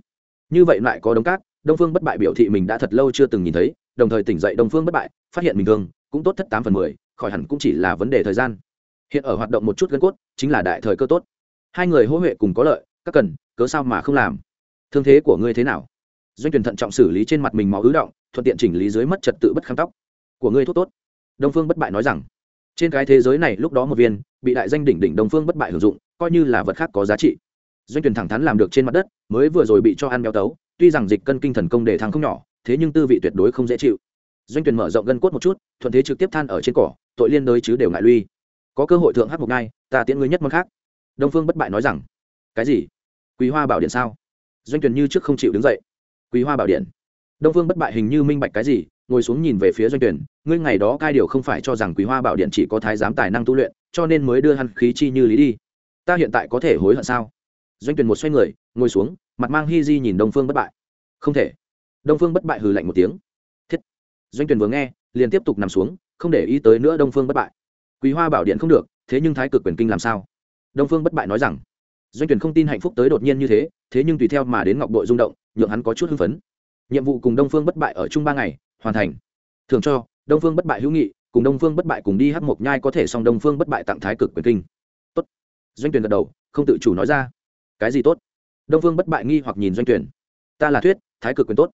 như vậy lại có đống cát, đông phương bất bại biểu thị mình đã thật lâu chưa từng nhìn thấy, đồng thời tỉnh dậy đông phương bất bại, phát hiện mình thường cũng tốt thất tám phần mười, khỏi hẳn cũng chỉ là vấn đề thời gian. Hiện ở hoạt động một chút gân cốt, chính là đại thời cơ tốt. Hai người hỗ huệ cùng có lợi, các cần, cớ sao mà không làm? Thương thế của ngươi thế nào? Doanh tuyển thận trọng xử lý trên mặt mình máu ứ động, thuận tiện chỉnh lý dưới mất trật tự bất khám tóc. Của ngươi thuốc tốt. Đông phương bất bại nói rằng. Trên cái thế giới này lúc đó một viên, bị đại danh đỉnh đỉnh đông phương bất bại hưởng dụng, coi như là vật khác có giá trị doanh tuyển thẳng thắn làm được trên mặt đất mới vừa rồi bị cho ăn béo tấu tuy rằng dịch cân kinh thần công để thắng không nhỏ thế nhưng tư vị tuyệt đối không dễ chịu. Doanh tuyển mở rộng gân cốt một chút thuận thế trực tiếp than ở trên cỏ tội liên đới chứ đều ngại lui. Có cơ hội thượng hát một ngay, ta tiễn ngươi nhất món khác. Đông phương bất bại nói rằng cái gì? Quý hoa bảo điện sao? Doanh tuyển như trước không chịu đứng dậy. Quý hoa bảo điện. Đông phương bất bại hình như minh bạch cái gì ngồi xuống nhìn về phía doanh tuyển ngươi ngày đó cai điều không phải cho rằng quý hoa bảo điện chỉ có thái giám tài năng tu luyện cho nên mới đưa hắn khí chi như lý đi. Ta hiện tại có thể hối hận sao? Doanh tuyển một xoay người, ngồi xuống, mặt mang hi di nhìn đông phương bất bại. Không thể. Đông phương bất bại hừ lạnh một tiếng. Thiết. Doanh tuyển vừa nghe, liền tiếp tục nằm xuống, không để ý tới nữa đông phương bất bại. Quý hoa bảo điện không được, thế nhưng thái cực quyền kinh làm sao? Đông phương bất bại nói rằng, doanh tuyển không tin hạnh phúc tới đột nhiên như thế thế nhưng tùy theo mà đến ngọc bội rung động, nhượng hắn có chút hưng phấn. Nhiệm vụ cùng đông phương bất bại ở chung ba ngày, hoàn thành. Thường cho, đông phương bất bại hữu nghị, cùng đông phương bất bại cùng đi hát mộc nhai có thể xong đông phương bất bại tặng thái cực quyền kinh. Tốt. Doanh tuyển gật đầu, không tự chủ nói ra cái gì tốt? Đông phương bất bại nghi hoặc nhìn doanh tuyển ta là thuyết, thái cực quyền tốt.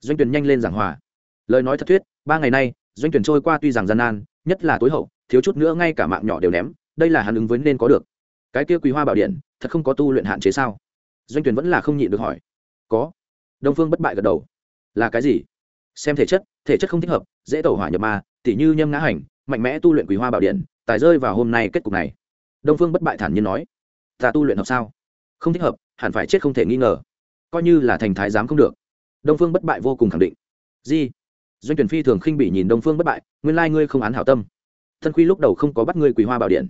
Doanh tuyển nhanh lên giảng hòa. Lời nói thật thuyết, ba ngày nay, doanh tuyển trôi qua tuy rằng gian nan, nhất là tối hậu, thiếu chút nữa ngay cả mạng nhỏ đều ném, đây là hắn ứng với nên có được. Cái kia quý hoa bảo điện, thật không có tu luyện hạn chế sao? Doanh tuyển vẫn là không nhịn được hỏi. Có. Đông phương bất bại gật đầu. Là cái gì? Xem thể chất thể chất không thích hợp, dễ tẩu hỏa nhập ma, tỉ như nhâm ngã hành, mạnh mẽ tu luyện quý hoa bảo điện, tài rơi vào hôm nay kết cục này. Đông phương bất bại thản nhiên nói. Ta tu luyện hợp sao? Không thích hợp, hẳn phải chết không thể nghi ngờ. Coi như là thành thái giám không được. Đông phương bất bại vô cùng khẳng định. Di, doanh tuyển phi thường khinh bỉ nhìn đông phương bất bại, nguyên lai ngươi không án hảo tâm. Thân quy lúc đầu không có bắt ngươi quỳ hoa bảo điện.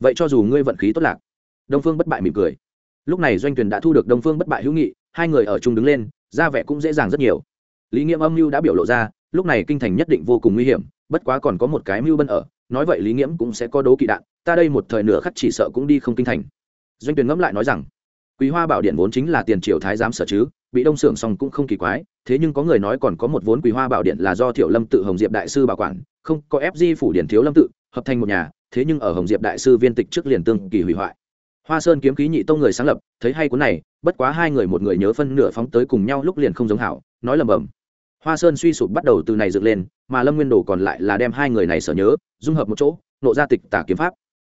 Vậy cho dù ngươi vận khí tốt lạc, đông phương bất bại mỉm cười. Lúc này doanh tuyển đã thu được đông phương bất bại hữu nghị, hai người ở chung đứng lên, ra vẻ cũng dễ dàng rất nhiều. Lý nghiễm âm mưu đã biểu lộ ra, lúc này kinh thành nhất định vô cùng nguy hiểm, bất quá còn có một cái mưu bân ở, nói vậy lý nghiễm cũng sẽ có đố kỵ đạn, ta đây một thời nửa khắc chỉ sợ cũng đi không kinh thành. Doanh tuyển ngẫm lại nói rằng quý hoa bảo điện vốn chính là tiền triều thái giám sở chứ, bị đông xưởng xong cũng không kỳ quái, thế nhưng có người nói còn có một vốn quý hoa bảo điện là do thiệu lâm tự hồng diệp đại sư bảo quản, không có ép di phủ điển thiếu lâm tự, hợp thành một nhà, thế nhưng ở hồng diệp đại sư viên tịch trước liền tương kỳ hủy hoại. Hoa sơn kiếm khí nhị tông người sáng lập, thấy hay cuốn này, bất quá hai người một người nhớ phân nửa phóng tới cùng nhau lúc liền không giống hảo, nói lầm bầm. Hoa sơn suy sụp bắt đầu từ này dựng lên, mà lâm nguyên đồ còn lại là đem hai người này sở nhớ, dung hợp một chỗ, nộ ra tịch tả kiếm pháp.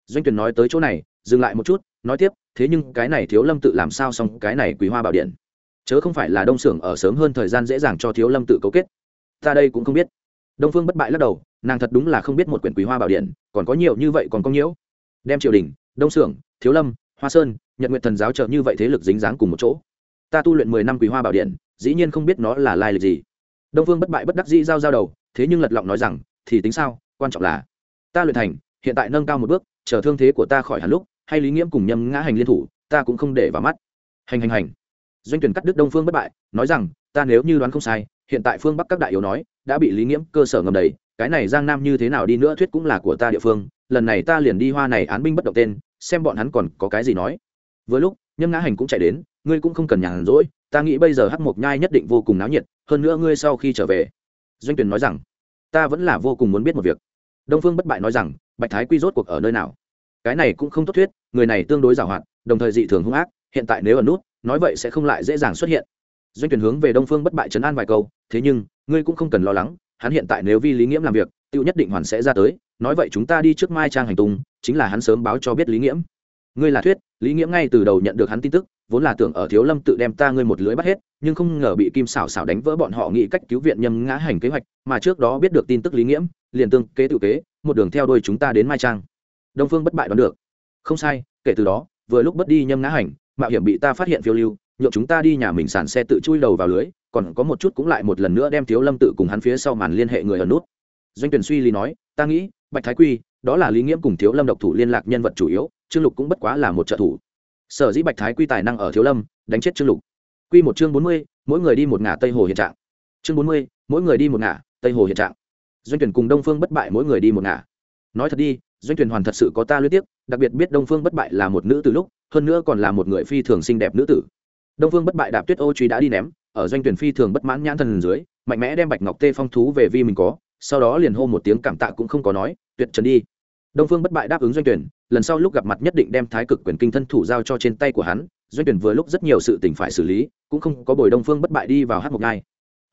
Doanh tuyền nói tới chỗ này dừng lại một chút, nói tiếp, thế nhưng cái này thiếu lâm tự làm sao xong cái này quý hoa bảo điện? Chớ không phải là đông xưởng ở sớm hơn thời gian dễ dàng cho thiếu lâm tự cấu kết. Ta đây cũng không biết. Đông phương bất bại lắc đầu, nàng thật đúng là không biết một quyển quý hoa bảo điện, còn có nhiều như vậy còn có nhiễu. Đem triều đình, đông xưởng thiếu lâm, hoa sơn, nhật nguyện thần giáo trợ như vậy thế lực dính dáng cùng một chỗ. Ta tu luyện mười năm quý hoa bảo điện, dĩ nhiên không biết nó là lai lịch gì. Đông phương bất bại bất đắc dĩ giao giao đầu, thế nhưng lật lọng nói rằng, thì tính sao, quan trọng là ta luyện thành, hiện tại nâng cao một bước, chờ thương thế của ta khỏi hẳn lúc hay lý nghiễm cùng nhâm ngã hành liên thủ, ta cũng không để vào mắt. Hành hành hành. Doanh tuyển cắt đứt đông phương bất bại, nói rằng, ta nếu như đoán không sai, hiện tại phương bắc các đại yếu nói, đã bị lý nghiễm cơ sở ngầm đầy, cái này giang nam như thế nào đi nữa thuyết cũng là của ta địa phương, lần này ta liền đi hoa này án binh bất động tên, xem bọn hắn còn có cái gì nói. Vừa lúc, nhâm ngã hành cũng chạy đến, ngươi cũng không cần nhàn rỗi, ta nghĩ bây giờ hắc mộc nhai nhất định vô cùng náo nhiệt, hơn nữa ngươi sau khi trở về, doanh tuyển nói rằng, ta vẫn là vô cùng muốn biết một việc. Đông phương bất bại nói rằng, bạch thái quy rốt cuộc ở nơi nào? Cái này cũng không tốt thuyết, người này tương đối giàu hạn, đồng thời dị thường hung ác, hiện tại nếu ở nút, nói vậy sẽ không lại dễ dàng xuất hiện. Doanh tuyển hướng về đông phương bất bại trấn an vài câu, thế nhưng, ngươi cũng không cần lo lắng, hắn hiện tại nếu vi lý nghiễm làm việc tiêu nhất định hoàn sẽ ra tới, nói vậy chúng ta đi trước mai trang hành tung, chính là hắn sớm báo cho biết lý nghiễm. Ngươi là thuyết, lý nghiễm ngay từ đầu nhận được hắn tin tức, vốn là tưởng ở thiếu lâm tự đem ta ngươi một lưới bắt hết, nhưng không ngờ bị kim xảo xảo đánh vỡ bọn họ nghĩ cách cứu viện nhâm ngã hành kế hoạch, mà trước đó biết được tin tức lý nghiễm, liền tương kế tự kế, một đường theo đuôi chúng ta đến mai trang đông phương bất bại đoán được. Không sai, kể từ đó, vừa lúc bất đi nhâm ngã hành, mạo hiểm bị ta phát hiện phiêu lưu nhộn chúng ta đi nhà mình sàn xe tự chui đầu vào lưới, còn có một chút cũng lại một lần nữa đem thiếu lâm tự cùng hắn phía sau màn liên hệ người ở nút. Doanh tuyển suy lý nói, ta nghĩ, bạch thái quy, đó là lý nghiễm cùng thiếu lâm độc thủ liên lạc nhân vật chủ yếu, trương lục cũng bất quá là một trợ thủ. Sở dĩ bạch thái quy tài năng ở thiếu lâm, đánh chết trương lục. Quy một chương bốn mươi, mỗi người đi một ngả tây hồ hiện trạng. Chương bốn mươi, mỗi người đi một ngả tây hồ hiện trạng. Doanh tuyển cùng đông phương bất bại mỗi người đi một ngả. Nói thật đi doanh tuyển hoàn thật sự có ta liên tiếc đặc biệt biết đông phương bất bại là một nữ từ lúc, hơn nữa còn là một người phi thường xinh đẹp nữ tử. Đông phương bất bại đạp tuyết ô truy đã đi ném, ở doanh tuyển phi thường bất mãn nhãn thần dưới, mạnh mẽ đem bạch ngọc tê phong thú về vi mình có, sau đó liền hô một tiếng cảm tạ cũng không có nói, tuyệt trần đi. Đông phương bất bại đáp ứng doanh tuyển lần sau lúc gặp mặt nhất định đem thái cực quyền kinh thân thủ giao cho trên tay của hắn, doanh tuyển vừa lúc rất nhiều sự tình phải xử lý, cũng không có bồi đông phương bất bại đi vào hát một ngai.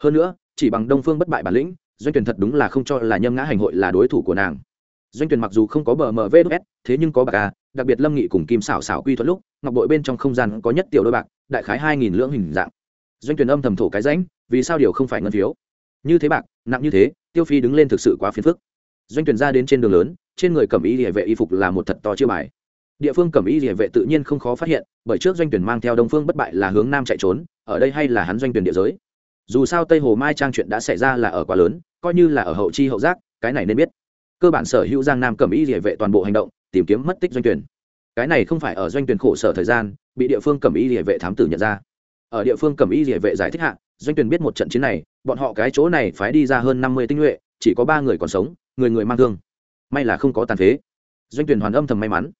Hơn nữa, chỉ bằng đông phương bất bại bản lĩnh, doanh tuyển thật đúng là không cho là nhâm ngã hành hội là đối thủ của nàng doanh tuyển mặc dù không có bờ mờ vs thế nhưng có bạc a đặc biệt lâm nghị cùng kim xảo xảo quy thuận lúc, ngọc bội bên trong không gian có nhất tiểu đôi bạc, đại khái hai nghìn lưỡng hình dạng. Doanh tuyển âm thầm thổ cái rãnh, vì sao điều không phải ngân phiếu? Như thế bạc, nặng như thế, tiêu phi đứng lên thực sự quá phiền phức. Doanh tuyển ra đến trên đường lớn, trên người cẩm y địa vệ y phục là một thật to chưa bài. Địa phương cẩm y địa vệ tự nhiên không khó phát hiện, bởi trước doanh tuyển mang theo đông phương bất bại là hướng nam chạy trốn, ở đây hay là hắn doanh tuyển địa giới? Dù sao tây hồ mai trang chuyện đã xảy ra là ở quá lớn, coi như là ở hậu chi hậu giác, cái này nên biết cơ bản sở hữu giang nam cẩm y địa vệ toàn bộ hành động, tìm kiếm mất tích doanh tuyển. Cái này không phải ở doanh tuyển khổ sở thời gian, bị địa phương cẩm y địa vệ thám tử nhận ra. Ở địa phương cẩm y địa vệ giải thích hạ, doanh tuyển biết một trận chiến này, bọn họ cái chỗ này phái đi ra hơn năm mươi tinh nhuệ, chỉ có ba người còn sống, người người mang thương. May là không có tàn phế. Doanh tuyển hoàn âm thầm may mắn.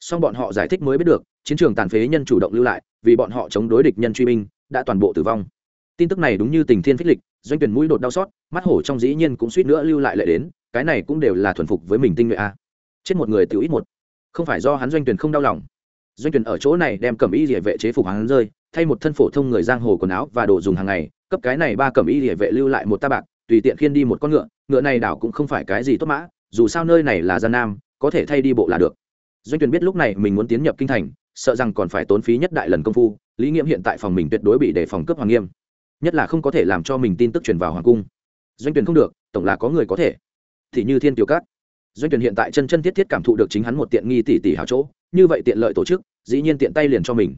Song bọn họ giải thích mới biết được, chiến trường tàn phế nhân chủ động lưu lại, vì bọn họ chống đối địch nhân truy binh, đã toàn bộ tử vong. Tin tức này đúng như tình thiên phích lịch, doanh tuyển mũi đột đau xót, mắt hổ trong dĩ nhiên cũng suýt nữa lưu lại lại đến cái này cũng đều là thuần phục với mình tinh nhuệ a. Chết một người tiểu ít một. Không phải do hắn doanh tuyển không đau lòng. Doanh tuyển ở chỗ này đem cẩm y địa vệ chế phục hắn rơi, thay một thân phổ thông người giang hồ quần áo và đồ dùng hàng ngày, cấp cái này ba cẩm y địa vệ lưu lại một ta bạc, tùy tiện khiên đi một con ngựa ngựa này đảo cũng không phải cái gì tốt mã, dù sao nơi này là gian nam, có thể thay đi bộ là được. Doanh tuyển biết lúc này mình muốn tiến nhập kinh thành, sợ rằng còn phải tốn phí nhất đại lần công phu, lý nghiệm hiện tại phòng mình tuyệt đối bị đề phòng cướp hoàng nghiêm. Nhất là không có thể làm cho mình tin tức truyền vào hoàng cung. Doanh tuyển không được, tổng là có người có thể thì như thiên tiểu cát. Doanh tuyển hiện tại chân chân thiết thiết cảm thụ được chính hắn một tiện nghi tỷ tỷ hảo chỗ, như vậy tiện lợi tổ chức, dĩ nhiên tiện tay liền cho mình.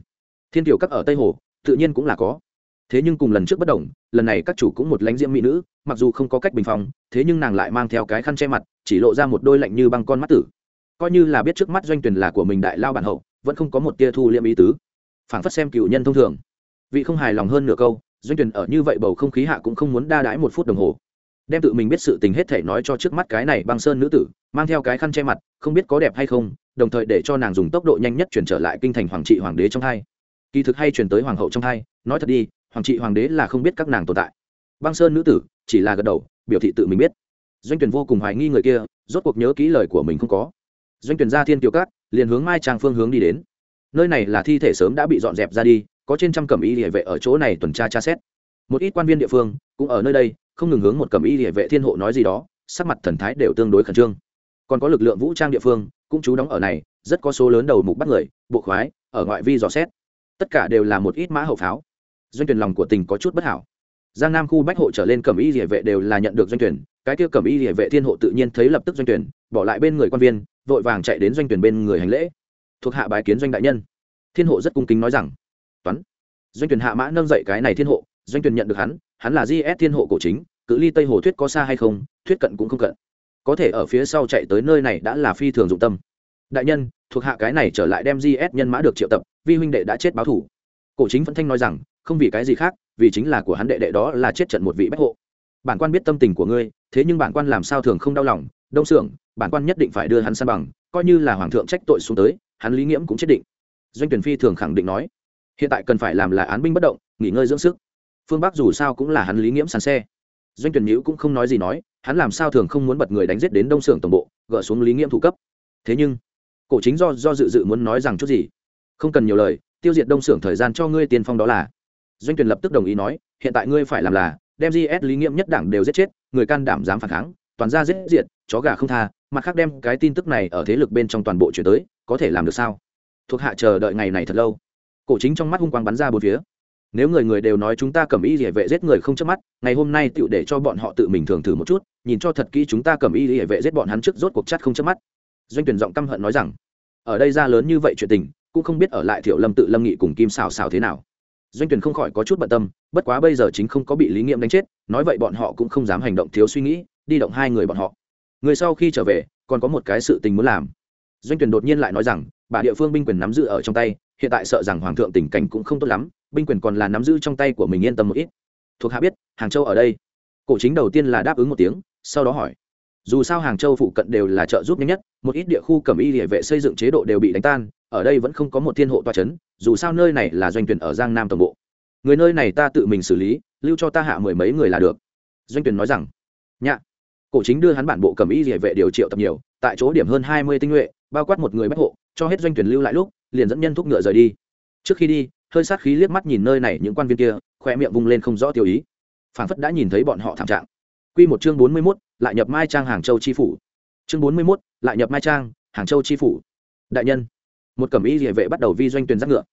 Thiên tiểu các ở tây hồ, tự nhiên cũng là có. Thế nhưng cùng lần trước bất đồng, lần này các chủ cũng một lãnh diễm mỹ nữ, mặc dù không có cách bình phòng thế nhưng nàng lại mang theo cái khăn che mặt, chỉ lộ ra một đôi lạnh như băng con mắt tử. Coi như là biết trước mắt doanh tuyển là của mình đại lao bản hậu, vẫn không có một tia thu liêm ý tứ. Phảng phất xem cựu nhân thông thường. Vị không hài lòng hơn nửa câu, doanh tuyển ở như vậy bầu không khí hạ cũng không muốn đa đãi một phút đồng hồ đem tự mình biết sự tình hết thể nói cho trước mắt cái này băng sơn nữ tử, mang theo cái khăn che mặt, không biết có đẹp hay không, đồng thời để cho nàng dùng tốc độ nhanh nhất chuyển trở lại kinh thành hoàng trị hoàng đế trong hai. Kỳ thực hay chuyển tới hoàng hậu trong hai, nói thật đi, hoàng trị hoàng đế là không biết các nàng tồn tại. Băng sơn nữ tử, chỉ là gật đầu, biểu thị tự mình biết. Doanh tuyển vô cùng hoài nghi người kia, rốt cuộc nhớ kỹ lời của mình không có. Doanh tuyển ra thiên kiều cát, liền hướng mai trang phương hướng đi đến. Nơi này là thi thể sớm đã bị dọn dẹp ra đi, có trên trăm cẩm y địa vệ ở chỗ này tuần tra tra xét. Một ít quan viên địa phương, cũng ở nơi đây không ngừng hướng một cẩm y địa vệ thiên hộ nói gì đó, sắc mặt thần thái đều tương đối khẩn trương. Còn có lực lượng vũ trang địa phương, cũng trú đóng ở này, rất có số lớn đầu mục bắt người, bộ khoái, ở ngoại vi dò xét. Tất cả đều là một ít mã hậu pháo. Doanh tuyển lòng của tình có chút bất hảo. Giang nam khu bách hộ trở lên cẩm y địa vệ đều là nhận được doanh tuyển cái kia cẩm y địa vệ thiên hộ tự nhiên thấy lập tức doanh tuyển bỏ lại bên người quan viên, vội vàng chạy đến doanh tuyển bên người hành lễ. Thuộc hạ bái kiến doanh đại nhân. Thiên hộ rất cung kính nói rằng, toán. Doanh tuyển hạ mã nâng dậy cái này thiên hộ doanh tuyển nhận được hắn hắn là gs thiên hộ cổ chính, cự ly tây hồ thuyết có xa hay không, thuyết cận cũng không cận. Có thể ở phía sau chạy tới nơi này đã là phi thường dụng tâm. Đại nhân, thuộc hạ cái này trở lại đem gs nhân mã được triệu tập, vi huynh đệ đã chết báo thủ. Cổ chính vẫn thanh nói rằng, không vì cái gì khác, vì chính là của hắn đệ đệ đó là chết trận một vị bách hộ. Bản quan biết tâm tình của ngươi, thế nhưng bản quan làm sao thường không đau lòng? Đông xưởng bản quan nhất định phải đưa hắn san bằng, coi như là hoàng thượng trách tội xuống tới, hắn lý nghiễm cũng chết định. Doanh tuyển phi thường khẳng định nói, hiện tại cần phải làm là án binh bất động, nghỉ ngơi dưỡng sức phương bắc dù sao cũng là hắn lý nghiễm sàn xe. Doanh tuyển nhữ cũng không nói gì nói, hắn làm sao thường không muốn bật người đánh giết đến đông xưởng tổng bộ, gỡ xuống lý nghiễm thủ cấp. Thế nhưng, cổ chính do do dự dự muốn nói rằng chút gì? Không cần nhiều lời, tiêu diệt đông xưởng thời gian cho ngươi tiền phong đó là. Doanh tuyển lập tức đồng ý nói, hiện tại ngươi phải làm là, đem gs lý nghiệm nhất đảng đều giết chết, người can đảm dám phản kháng, toàn ra giết diệt, chó gà không tha, mặt khác đem cái tin tức này ở thế lực bên trong toàn bộ chuyển tới, có thể làm được sao? Thuộc hạ chờ đợi ngày này thật lâu. Cổ chính trong mắt hung quang bắn ra bốn phía nếu người người đều nói chúng ta cầm y địa vệ giết người không chớp mắt, ngày hôm nay tựu để cho bọn họ tự mình thường thử một chút, nhìn cho thật kỹ chúng ta cầm y địa vệ giết bọn hắn trước rốt cuộc chắt không chớp mắt. Doanh tuyển giọng căm hận nói rằng, ở đây ra lớn như vậy chuyện tình, cũng không biết ở lại thiệu lâm tự lâm nghị cùng kim xào xào thế nào. Doanh tuyển không khỏi có chút bận tâm, bất quá bây giờ chính không có bị lý nghiệm đánh chết, nói vậy bọn họ cũng không dám hành động thiếu suy nghĩ, đi động hai người bọn họ. Người sau khi trở về, còn có một cái sự tình muốn làm. Doanh tuyển đột nhiên lại nói rằng, bà địa phương binh quyền nắm giữ ở trong tay, hiện tại sợ rằng hoàng thượng tình cảnh cũng không tốt lắm binh quyền còn là nắm giữ trong tay của mình yên tâm một ít. Thuộc hạ biết, hàng châu ở đây. Cổ chính đầu tiên là đáp ứng một tiếng, sau đó hỏi. Dù sao hàng châu phụ cận đều là trợ giúp nhanh nhất, một ít địa khu cầm y địa vệ xây dựng chế độ đều bị đánh tan, ở đây vẫn không có một thiên hộ toa c h ấ n dù sao nơi này là doanh tuyển ở giang nam tổng bộ. Người nơi này ta tự mình xử lý, lưu cho ta hạ mười mấy người là được. Doanh tuyển nói rằng, nhạ. Cổ chính đưa hắn bản bộ cầm y địa vệ điều triệu tập nhiều, tại chỗ điểm hơn hai mươi tinh nhuệ, bao quát một người bách hộ, cho hết doanh tuyển lưu lại lúc, liền dẫn nhân thúc ngựa rời đi. Trước khi đi hơi sát khí liếc mắt nhìn nơi này những quan viên kia khoe miệng vung lên không rõ tiêu ý phản phất đã nhìn thấy bọn họ thảm trạng Quy một chương 41, lại nhập Mai Trang Hàng Châu chi phủ. Chương 41, lại nhập Mai Trang, Hàng Châu chi phủ. Đại nhân, một cẩm y liề vệ bắt đầu vi doanh tuyển dắt ngựa.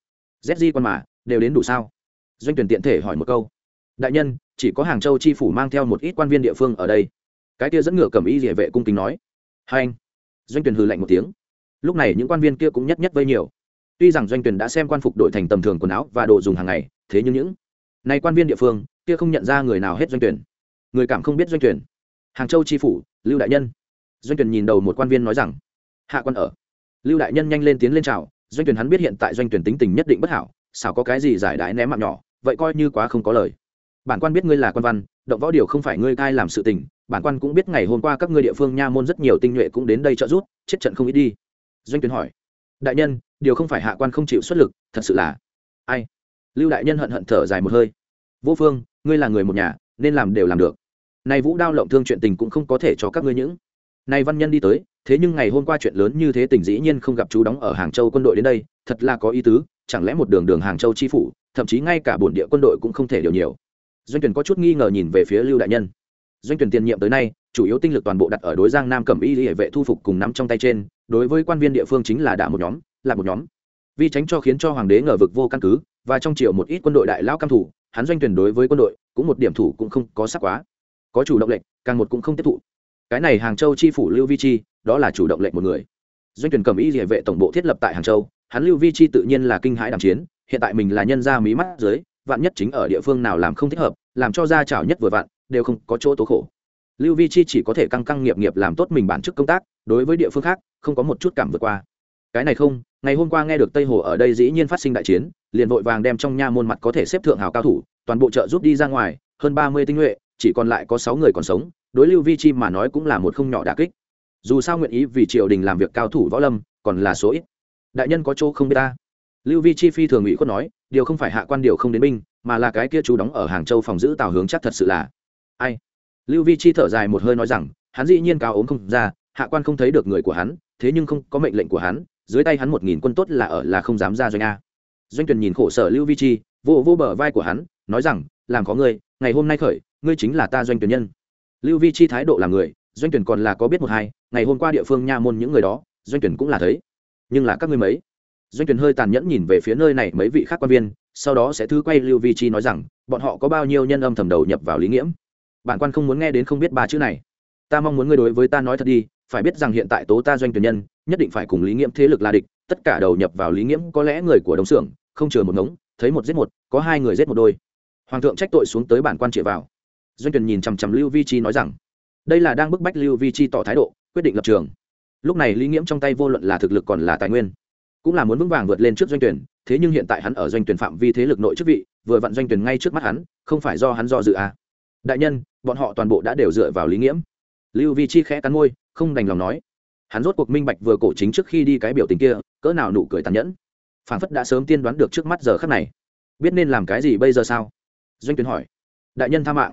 ZG quan mà, đều đến đủ sao? Doanh tuyển tiện thể hỏi một câu. Đại nhân, chỉ có Hàng Châu chi phủ mang theo một ít quan viên địa phương ở đây. Cái kia dẫn ngựa cẩm y liề vệ cung kính nói. Hành. Doanh tuyển hừ lạnh một tiếng. Lúc này những quan viên kia cũng nhất nhất vây nhiều. Tuy rằng doanh tuyển đã xem quan phục đổi thành tầm thường quần áo và đồ dùng hàng ngày, thế nhưng những này quan viên địa phương kia không nhận ra người nào hết doanh tuyển. Người cảm không biết doanh tuyển. Hàng châu tri phủ lưu đại nhân. Doanh tuyển nhìn đầu một quan viên nói rằng hạ quan ở. Lưu đại nhân nhanh lên tiến lên chào doanh tuyển hắn biết hiện tại doanh tuyển tính tình nhất định bất hảo sao có cái gì giải đái ném mạng nhỏ vậy coi như quá không có lời. Bản quan biết ngươi là quan văn động võ điều không phải ngươi cai làm sự tình bản quan cũng biết ngày hôm qua các ngươi địa phương nha môn rất nhiều tinh nhuệ cũng đến đây trợ giúp chết trận không ít đi. Doanh tuyển hỏi đại nhân điều không phải hạ quan không chịu xuất lực, thật sự là, ai? Lưu đại nhân hận hận thở dài một hơi. Vô phương, ngươi là người một nhà, nên làm đều làm được. Này vũ đao lộng thương chuyện tình cũng không có thể cho các ngươi những. Này văn nhân đi tới, thế nhưng ngày hôm qua chuyện lớn như thế tình dĩ nhiên không gặp chú đóng ở hàng châu quân đội đến đây, thật là có ý tứ, chẳng lẽ một đường đường hàng châu chi phủ, thậm chí ngay cả bổn địa quân đội cũng không thể điều nhiều. Doanh tuyển có chút nghi ngờ nhìn về phía lưu đại nhân. Doanh tuyển tiền nhiệm tới nay chủ yếu tinh lực toàn bộ đặt ở đối giang nam cẩm y hệ vệ thu phục cùng nắm trong tay trên, đối với quan viên địa phương chính là đả một nhóm, là một nhóm. Vì tránh cho khiến cho hoàng đế ngờ vực vô căn cứ, và trong triều một ít quân đội đại lao cam thủ, hắn doanh tuyển đối với quân đội, cũng một điểm thủ cũng không có sắc quá. Có chủ động lệnh, càng một cũng không tiếp thụ. Cái này hàng châu chi phủ lưu vi chi, đó là chủ động lệnh một người. Doanh tuyển cầm y địa vệ tổng bộ thiết lập tại hàng châu, hắn lưu vi chi tự nhiên là kinh hãi đàm chiến, hiện tại mình là nhân gia mí mắt dưới, vạn nhất chính ở địa phương nào làm không thích hợp, làm cho gia trảo nhất vừa vặn đều không có chỗ tố khổ lưu vi chi chỉ có thể căng căng nghiệp nghiệp làm tốt mình bản chức công tác, đối với địa phương khác, không có một chút cảm vượt qua. Cái này không, ngày hôm qua nghe được tây hồ ở đây dĩ nhiên phát sinh đại chiến, liền vội vàng đem trong nha môn mặt có thể xếp thượng hào cao thủ, toàn bộ trợ giúp đi ra ngoài, hơn ba mươi tinh nhuệ, chỉ còn lại có sáu người còn sống, đối lưu vi chi mà nói cũng là một không nhỏ đà kích. Dù sao nguyện ý vì triều đình làm việc cao thủ võ lâm, còn là số ít. Đại nhân có chỗ không biết ta? Lưu vi chi phi thường ủy khuất nói, điều không phải hạ quan điều không đến binh, mà là cái kia chú đóng ở hàng châu phòng giữ tào hướng chắc thật sự là. Ai? Lưu vi chi thở dài một hơi nói rằng, hắn dĩ nhiên cao ốm không ra, hạ quan không thấy được người của hắn, thế nhưng không có mệnh lệnh của hắn, dưới tay hắn một nghìn quân tốt là ở là không dám ra doanh a. Doanh Tuyền nhìn khổ sở lưu vi chi, vô vô bờ vai của hắn, nói rằng, làm có ngươi, ngày hôm nay khởi, ngươi chính là ta doanh tuyển nhân. Lưu vi chi thái độ là người, doanh tuyển còn là có biết một hai, ngày hôm qua địa phương nha môn những người đó, doanh tuyển cũng là thấy. Nhưng là các ngươi mấy? Doanh tuyển hơi tàn nhẫn nhìn về phía nơi này mấy vị khác quan viên, sau đó sẽ thứ quay lưu vi chi nói rằng, bọn họ có bao nhiêu nhân âm thầm đầu nhập vào lý nghiễm? Bản quan không muốn nghe đến không biết ba chữ này. Ta mong muốn ngươi đối với ta nói thật đi, phải biết rằng hiện tại tố ta doanh tuyển nhân, nhất định phải cùng lý nghiễm thế lực là địch, tất cả đầu nhập vào lý nghiễm có lẽ người của đồng xưởng không chừa một ngống, thấy một giết một, có hai người giết một đôi. Hoàng thượng trách tội xuống tới bản quan chĩa vào. Doanh tuyển nhìn chằm chằm lưu vi chi nói rằng, đây là đang bức bách lưu vi chi tỏ thái độ, quyết định lập trường. Lúc này lý nghiễm trong tay vô luận là thực lực còn là tài nguyên, cũng là muốn vững vàng vượt lên trước doanh tuyển, thế nhưng hiện tại hắn ở doanh tuyển phạm vi thế lực nội chức vị, vừa vặn doanh tuyển ngay trước mắt hắn, không phải do hắn do dự à đại nhân, bọn họ toàn bộ đã đều dựa vào lý nghiễm. Lưu vi chi khẽ cắn môi, không đành lòng nói. Hắn rốt cuộc minh bạch vừa cổ chính trước khi đi cái biểu tình kia, cỡ nào nụ cười tàn nhẫn. Phảng phất đã sớm tiên đoán được trước mắt giờ khắc này. Biết nên làm cái gì bây giờ sao? Doanh tuyến hỏi. Đại nhân tha mạng.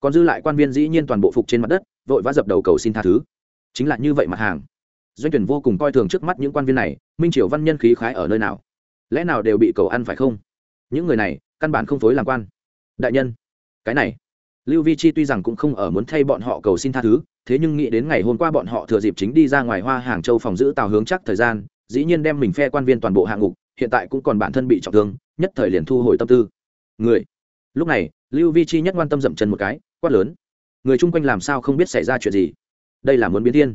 Còn dư lại quan viên dĩ nhiên toàn bộ phục trên mặt đất, vội vã dập đầu cầu xin tha thứ. Chính là như vậy mặt hàng. Doanh tuyển vô cùng coi thường trước mắt những quan viên này, minh triều văn nhân khí khái ở nơi nào? Lẽ nào đều bị cầu ăn phải không? Những người này, căn bản không phối làm quan. Đại nhân, cái này lưu vi chi tuy rằng cũng không ở muốn thay bọn họ cầu xin tha thứ, thế nhưng nghĩ đến ngày hôm qua bọn họ thừa dịp chính đi ra ngoài hoa hàng châu phòng giữ tàu hướng chắc thời gian, dĩ nhiên đem mình phe quan viên toàn bộ hạng ngục, hiện tại cũng còn bản thân bị trọng thương, nhất thời liền thu hồi tâm tư. Người. Lúc này, lưu vi chi nhất quan tâm dậm chân một cái, quát lớn. Người chung quanh làm sao không biết xảy ra chuyện gì? Đây là muốn biến thiên.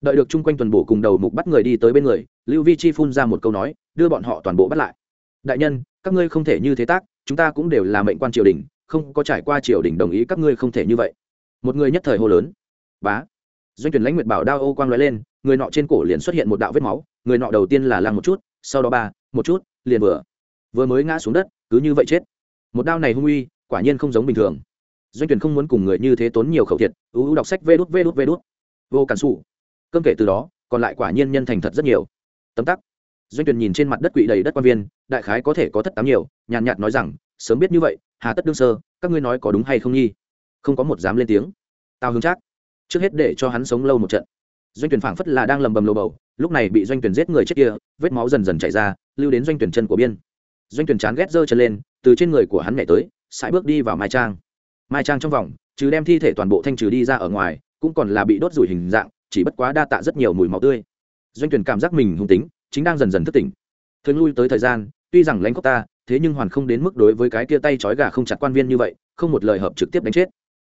Đợi được chung quanh tuần bổ cùng đầu mục bắt người đi tới bên người, lưu vi chi phun ra một câu nói, đưa bọn họ toàn bộ bắt lại. Đại nhân, các ngươi không thể như thế tác, chúng ta cũng đều là mệnh quan triều đình không có trải qua triều đình đồng ý các ngươi không thể như vậy. Một người nhất thời hô lớn. Bá. Doanh tuyển lãnh nguyệt bảo đao ô quang loại lên, người nọ trên cổ liền xuất hiện một đạo vết máu, người nọ đầu tiên là lăng một chút, sau đó ba, một chút, liền vừa. Vừa mới ngã xuống đất, cứ như vậy chết. Một đao này hung uy, quả nhiên không giống bình thường. Doanh tuyển không muốn cùng người như thế tốn nhiều khẩu thiệt ưu đọc sách vê đút vê đút vê đút. Vô cản sụ cơm kể từ đó, còn lại quả nhiên nhân thành thật rất nhiều. Tấm tắc. Doanh tuyển nhìn trên mặt đất quỵ đầy đất quan viên, đại khái có thể có thất tám nhiều, nhàn nhạt nói rằng, sớm biết như vậy hà tất đương sơ, các ngươi nói có đúng hay không nhi không có một dám lên tiếng. Tao hướng chắc trước hết để cho hắn sống lâu một trận. Doanh tuyển phảng phất là đang lầm bầm lầu bầu, lúc này bị doanh tuyển giết người chết kia, vết máu dần dần chảy ra, lưu đến doanh tuyển chân của biên. Doanh tuyển chán ghét giơ chân lên, từ trên người của hắn nhảy tới, sải bước đi vào mai trang. Mai trang trong vòng, trừ đem thi thể toàn bộ thanh trừ đi ra ở ngoài, cũng còn là bị đốt rủi hình dạng, chỉ bất quá đa tạ rất nhiều mùi máu tươi. Doanh tuyển cảm giác mình hung tính, chính đang dần dần thức tỉnh. Thường lui tới thời gian, tuy rằng lãnh cốc ta thế nhưng hoàn không đến mức đối với cái kia tay trói gà không chặt quan viên như vậy, không một lời hợp trực tiếp đánh chết.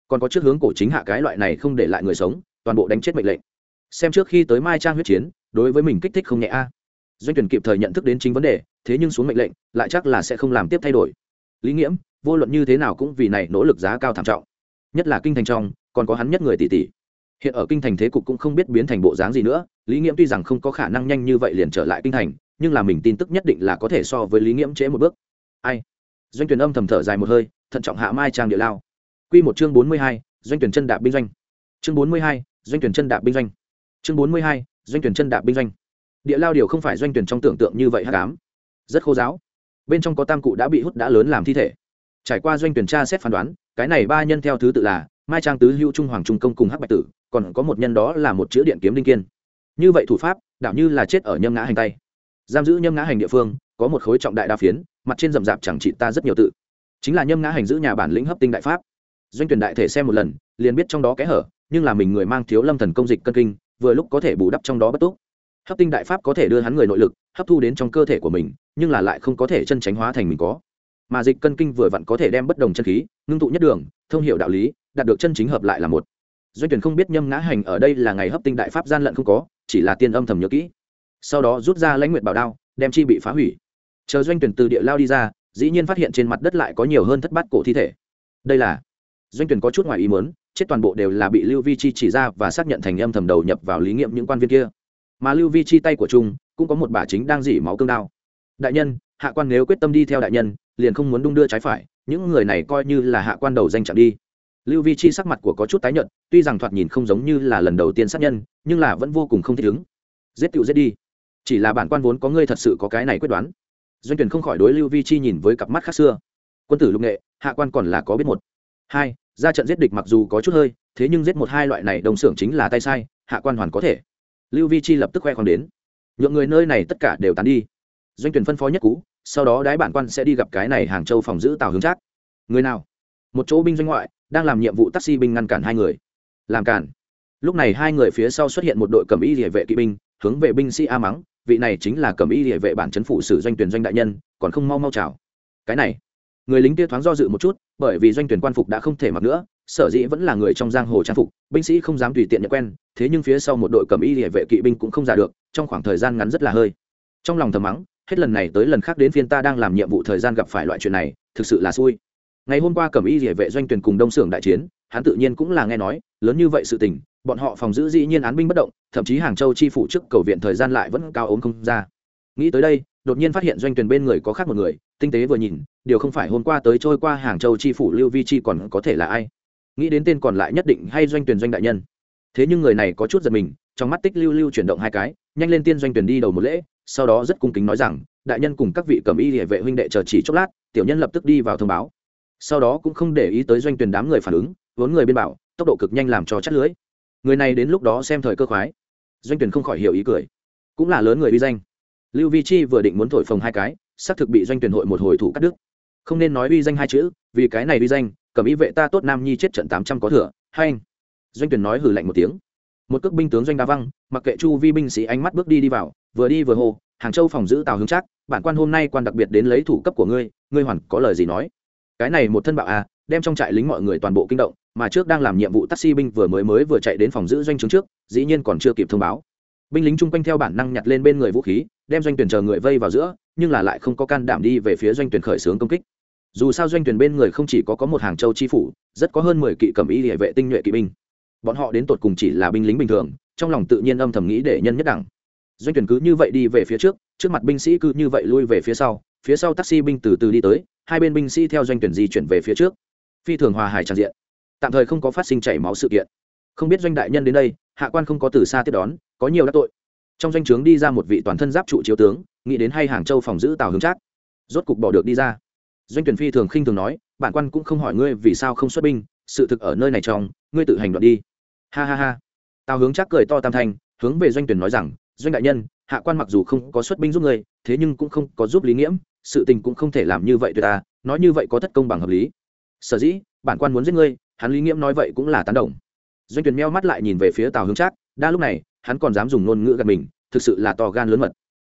Còn có trước hướng cổ chính hạ cái loại này không để lại người sống, toàn bộ đánh chết mệnh lệnh. Xem trước khi tới mai trang huyết chiến, đối với mình kích thích không nhẹ a. Doanh tuyển kịp thời nhận thức đến chính vấn đề, thế nhưng xuống mệnh lệnh, lại chắc là sẽ không làm tiếp thay đổi. Lý nghiễm, vô luận như thế nào cũng vì này nỗ lực giá cao thảm trọng. Nhất là kinh thành trong, còn có hắn nhất người tỷ tỷ. Hiện ở kinh thành thế cục cũng không biết biến thành bộ dáng gì nữa, lý nghiễm tuy rằng không có khả năng nhanh như vậy liền trở lại kinh thành, nhưng là mình tin tức nhất định là có thể so với lý nghiễm trễ một bước ai? Doanh tuyển âm thầm thở dài một hơi thận trọng hạ mai trang địa lao. Quy một chương bốn mươi hai, doanh tuyển chân đạp binh doanh. Chương bốn mươi hai, doanh tuyển chân đạp binh doanh. Chương bốn mươi hai, doanh tuyển chân đạp binh doanh. Địa lao điều không phải doanh tuyển trong tưởng tượng như vậy hắc ám. Rất khô giáo. Bên trong có tam cụ đã bị hút đã lớn làm thi thể. Trải qua doanh tuyển tra xét phán đoán cái này ba nhân theo thứ tự là mai trang tứ hữu trung hoàng trung công cùng hắc bạch tử còn có một nhân đó là một chữ điện kiếm linh kiên. Như vậy thủ pháp đạo như là chết ở nhâm ngã hành tay. Giam giữ nhâm ngã hành địa phương có một khối trọng đại đa phiến mặt trên rậm rạp chẳng trị ta rất nhiều tự. Chính là nhâm ngã hành giữ nhà bản lĩnh hấp tinh đại pháp. Doanh tuyển đại thể xem một lần, liền biết trong đó kẽ hở, nhưng là mình người mang thiếu lâm thần công dịch cân kinh, vừa lúc có thể bù đắp trong đó bất túc. Hấp tinh đại pháp có thể đưa hắn người nội lực, hấp thu đến trong cơ thể của mình, nhưng là lại không có thể chân tránh hóa thành mình có. Mà dịch cân kinh vừa vặn có thể đem bất đồng chân khí, ngưng tụ nhất đường, thông hiểu đạo lý, đạt được chân chính hợp lại là một. Doanh tuyển không biết nhâm ngã hành ở đây là ngày hấp tinh đại pháp gian lận không có, chỉ là tiên âm thầm nhớ kỹ. Sau đó rút ra lãnh nguyện bảo đao, đem chi bị phá hủy chờ doanh tuyển từ địa lao đi ra, dĩ nhiên phát hiện trên mặt đất lại có nhiều hơn thất bát cổ thi thể. Đây là, doanh tuyển có chút ngoài ý muốn, chết toàn bộ đều là bị lưu vi chi chỉ ra và xác nhận thành âm thầm đầu nhập vào lý nghiệm những quan viên kia. Mà lưu vi chi tay của trung cũng có một bà chính đang dỉ máu cương đao. Đại nhân, hạ quan nếu quyết tâm đi theo đại nhân, liền không muốn đung đưa trái phải, những người này coi như là hạ quan đầu danh chẳng đi. Lưu vi chi sắc mặt của có chút tái nhợt, tuy rằng thoạt nhìn không giống như là lần đầu tiên sát nhân, nhưng là vẫn vô cùng không thích ứng. Giết tựu giết đi. Chỉ là bản quan vốn có ngươi thật sự có cái này quyết đoán doanh tuyển không khỏi đối lưu vi chi nhìn với cặp mắt khác xưa. Quân tử lục nghệ hạ quan còn là có biết một. Hai ra trận giết địch mặc dù có chút hơi thế nhưng giết một hai loại này đồng xưởng chính là tay sai hạ quan hoàn có thể. Lưu vi chi lập tức khoe khoang đến. Nhượng người nơi này tất cả đều tán đi. Doanh tuyển phân phó nhất cũ, sau đó đái bản quan sẽ đi gặp cái này hàng châu phòng giữ tào hướng trác. Người nào? Một chỗ binh doanh ngoại đang làm nhiệm vụ taxi binh ngăn cản hai người. Làm cản. Lúc này hai người phía sau xuất hiện một đội cầm y địa vệ kỵ binh hướng về binh sĩ a mắng vị này chính là cầm y địa vệ bản chấn phủ sử doanh tuyển doanh đại nhân, còn không mau mau chào. Cái này, người lính kia thoáng do dự một chút, bởi vì doanh tuyển quan phục đã không thể mặc nữa, sở dĩ vẫn là người trong giang hồ trang phục, binh sĩ không dám tùy tiện nhận quen, thế nhưng phía sau một đội cầm y địa vệ kỵ binh cũng không giả được, trong khoảng thời gian ngắn rất là hơi. Trong lòng thầm mắng, hết lần này tới lần khác đến phiên ta đang làm nhiệm vụ thời gian gặp phải loại chuyện này, thực sự là xui. Ngày hôm qua cầm y địa vệ doanh tuyển cùng đông xưởng đại chiến, hắn tự nhiên cũng là nghe nói, lớn như vậy sự tình bọn họ phòng giữ dĩ nhiên án binh bất động, thậm chí hàng châu chi phủ trước cầu viện thời gian lại vẫn cao ốm không ra. Nghĩ tới đây, đột nhiên phát hiện doanh tuyển bên người có khác một người, tinh tế vừa nhìn, điều không phải hôm qua tới trôi qua hàng châu chi phủ lưu vi chi còn có thể là ai? Nghĩ đến tên còn lại nhất định hay doanh tuyển doanh đại nhân. Thế nhưng người này có chút giật mình, trong mắt tích lưu lưu chuyển động hai cái, nhanh lên tiên doanh tuyển đi đầu một lễ, sau đó rất cung kính nói rằng, đại nhân cùng các vị cầm y địa vệ huynh đệ chờ chỉ chốc lát, tiểu nhân lập tức đi vào thông báo. Sau đó cũng không để ý tới doanh tuyển đám người phản ứng, vốn người bên bảo, tốc độ cực nhanh làm cho chắt lưới người này đến lúc đó xem thời cơ khoái. Doanh tuyển không khỏi hiểu ý cười. Cũng là lớn người uy danh. Lưu vi chi vừa định muốn thổi phồng hai cái, xác thực bị doanh tuyển hội một hồi thủ cắt đứt. Không nên nói uy danh hai chữ, vì cái này uy danh, cầm ý vệ ta tốt nam nhi chết trận tám trăm có thừa, hay anh. Doanh tuyển nói hử lạnh một tiếng. Một cước binh tướng doanh đa văng, mặc kệ chu vi binh sĩ ánh mắt bước đi đi vào, vừa đi vừa hô, hàng châu phòng giữ tào hướng chắc bản quan hôm nay quan đặc biệt đến lấy thủ cấp của ngươi ngươi hoàn có lời gì nói? Cái này một thân bạo à đem trong trại lính mọi người toàn bộ kinh động, mà trước đang làm nhiệm vụ taxi binh vừa mới mới vừa chạy đến phòng giữ doanh trướng trước, dĩ nhiên còn chưa kịp thông báo. Binh lính chung quanh theo bản năng nhặt lên bên người vũ khí, đem doanh tuyển chờ người vây vào giữa, nhưng là lại không có can đảm đi về phía doanh tuyển khởi xướng công kích. Dù sao doanh tuyển bên người không chỉ có có một hàng châu chi phủ, rất có hơn mười kỵ cẩm y hệ vệ tinh nhuệ kỵ binh. Bọn họ đến tột cùng chỉ là binh lính bình thường, trong lòng tự nhiên âm thầm nghĩ để nhân nhất đẳng. Doanh tuyển cứ như vậy đi về phía trước trước mặt binh sĩ cứ như vậy lui về phía sau phía sau taxi binh từ từ đi tới, hai bên binh sĩ theo doanh tuyển di chuyển về phía trước phi thường hòa hải tràn diện. Tạm thời không có phát sinh chảy máu sự kiện. Không biết doanh đại nhân đến đây, hạ quan không có từ xa tiếp đón, có nhiều đắc tội. Trong doanh trướng đi ra một vị toàn thân giáp trụ chiếu tướng, nghĩ đến hay hàng châu phòng giữ tào hướng trác. Rốt cục bỏ được đi ra. Doanh tuyển phi thường khinh thường nói, bản quan cũng không hỏi ngươi vì sao không xuất binh, sự thực ở nơi này trong, ngươi tự hành đoạn đi. Ha ha ha. Tào hướng chắc cười to tam thanh, hướng về doanh tuyển nói rằng, doanh đại nhân, hạ quan mặc dù không có xuất binh giúp ngươi, thế nhưng cũng không có giúp lý nghiễm, sự tình cũng không thể làm như vậy tuyệt ta nói như vậy có thất công bằng hợp lý sở dĩ, bản quan muốn giết ngươi, hắn lý nghiễm nói vậy cũng là tán đồng. Doanh tuyển meo mắt lại nhìn về phía tào hướng trác, đa lúc này, hắn còn dám dùng ngôn ngữ gạt mình, thực sự là to gan lớn mật.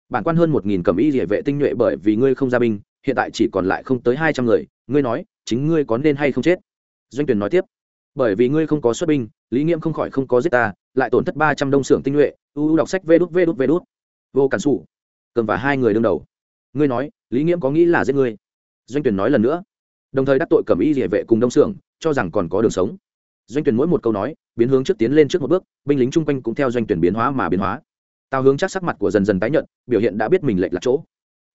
Bản quan hơn một nghìn cầm y địa vệ tinh nhuệ bởi vì ngươi không ra binh, hiện tại chỉ còn lại không tới hai trăm người, ngươi nói, chính ngươi có nên hay không chết? Doanh tuyển nói tiếp, bởi vì ngươi không có xuất binh, lý nghiễm không khỏi không có giết ta, lại tổn thất ba trăm đông xưởng tinh nhuệ, u đọc sách vê đút vê đút vê đút. Vô cản sụ cầm và hai người đương đầu. Ngươi nói, lý nghiễm có nghĩ là giết ngươi? Doanh tuyển nói lần nữa đồng thời đắc tội cẩm y địa vệ cùng đông xưởng, cho rằng còn có đường sống. Doanh tuyển mỗi một câu nói, biến hướng trước tiến lên trước một bước, binh lính chung quanh cũng theo doanh tuyển biến hóa mà biến hóa. Tào hướng chắc sắc mặt của dần dần tái nhận biểu hiện đã biết mình lệch lạc chỗ.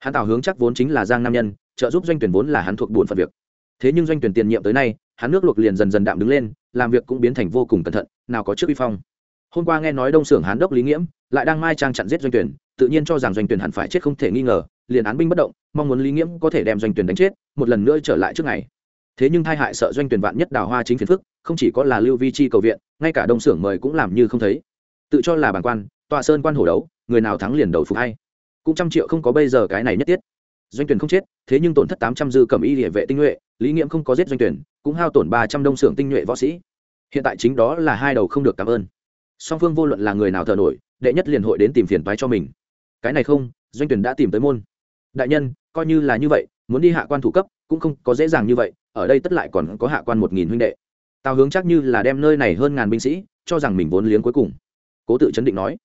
Hắn tào hướng chắc vốn chính là giang nam nhân, trợ giúp doanh tuyển vốn là hắn thuộc buồn phận việc. Thế nhưng doanh tuyển tiền nhiệm tới nay, hắn nước luộc liền dần dần đạm đứng lên, làm việc cũng biến thành vô cùng cẩn thận, nào có trước uy phong. Hôm qua nghe nói đông xưởng hán đốc lý nghiễm, lại đang mai trang chặn giết doanh tuyển tự nhiên cho rằng doanh tuyển hẳn phải chết không thể nghi ngờ, liền án binh bất động, mong muốn lý nghiễm có thể đem doanh tuyển đánh chết, một lần nữa trở lại trước ngày. Thế nhưng thai hại sợ doanh tuyển vạn nhất đào hoa chính phiền phức, không chỉ có là lưu vi chi cầu viện, ngay cả đông xưởng mời cũng làm như không thấy. Tự cho là bản quan, tọa sơn quan hổ đấu, người nào thắng liền đầu phục hay. Cũng trăm triệu không có bây giờ cái này nhất tiết. Doanh tuyển không chết, thế nhưng tổn thất tám trăm dư cầm y địa vệ tinh nhuệ, lý nghiệm không có giết doanh tuyển, cũng hao tổn ba trăm đông xưởng tinh nhuệ võ sĩ. Hiện tại chính đó là hai đầu không được cảm ơn. Song phương vô luận là người nào thờ nổi, đệ nhất liền hội đến tìm phiền toái cho mình cái này không, doanh tuyển đã tìm tới môn. Đại nhân, coi như là như vậy, muốn đi hạ quan thủ cấp, cũng không có dễ dàng như vậy, ở đây tất lại còn có hạ quan một nghìn huynh đệ. Tào hướng chắc như là đem nơi này hơn ngàn binh sĩ, cho rằng mình vốn liếng cuối cùng. Cố tự chấn định nói.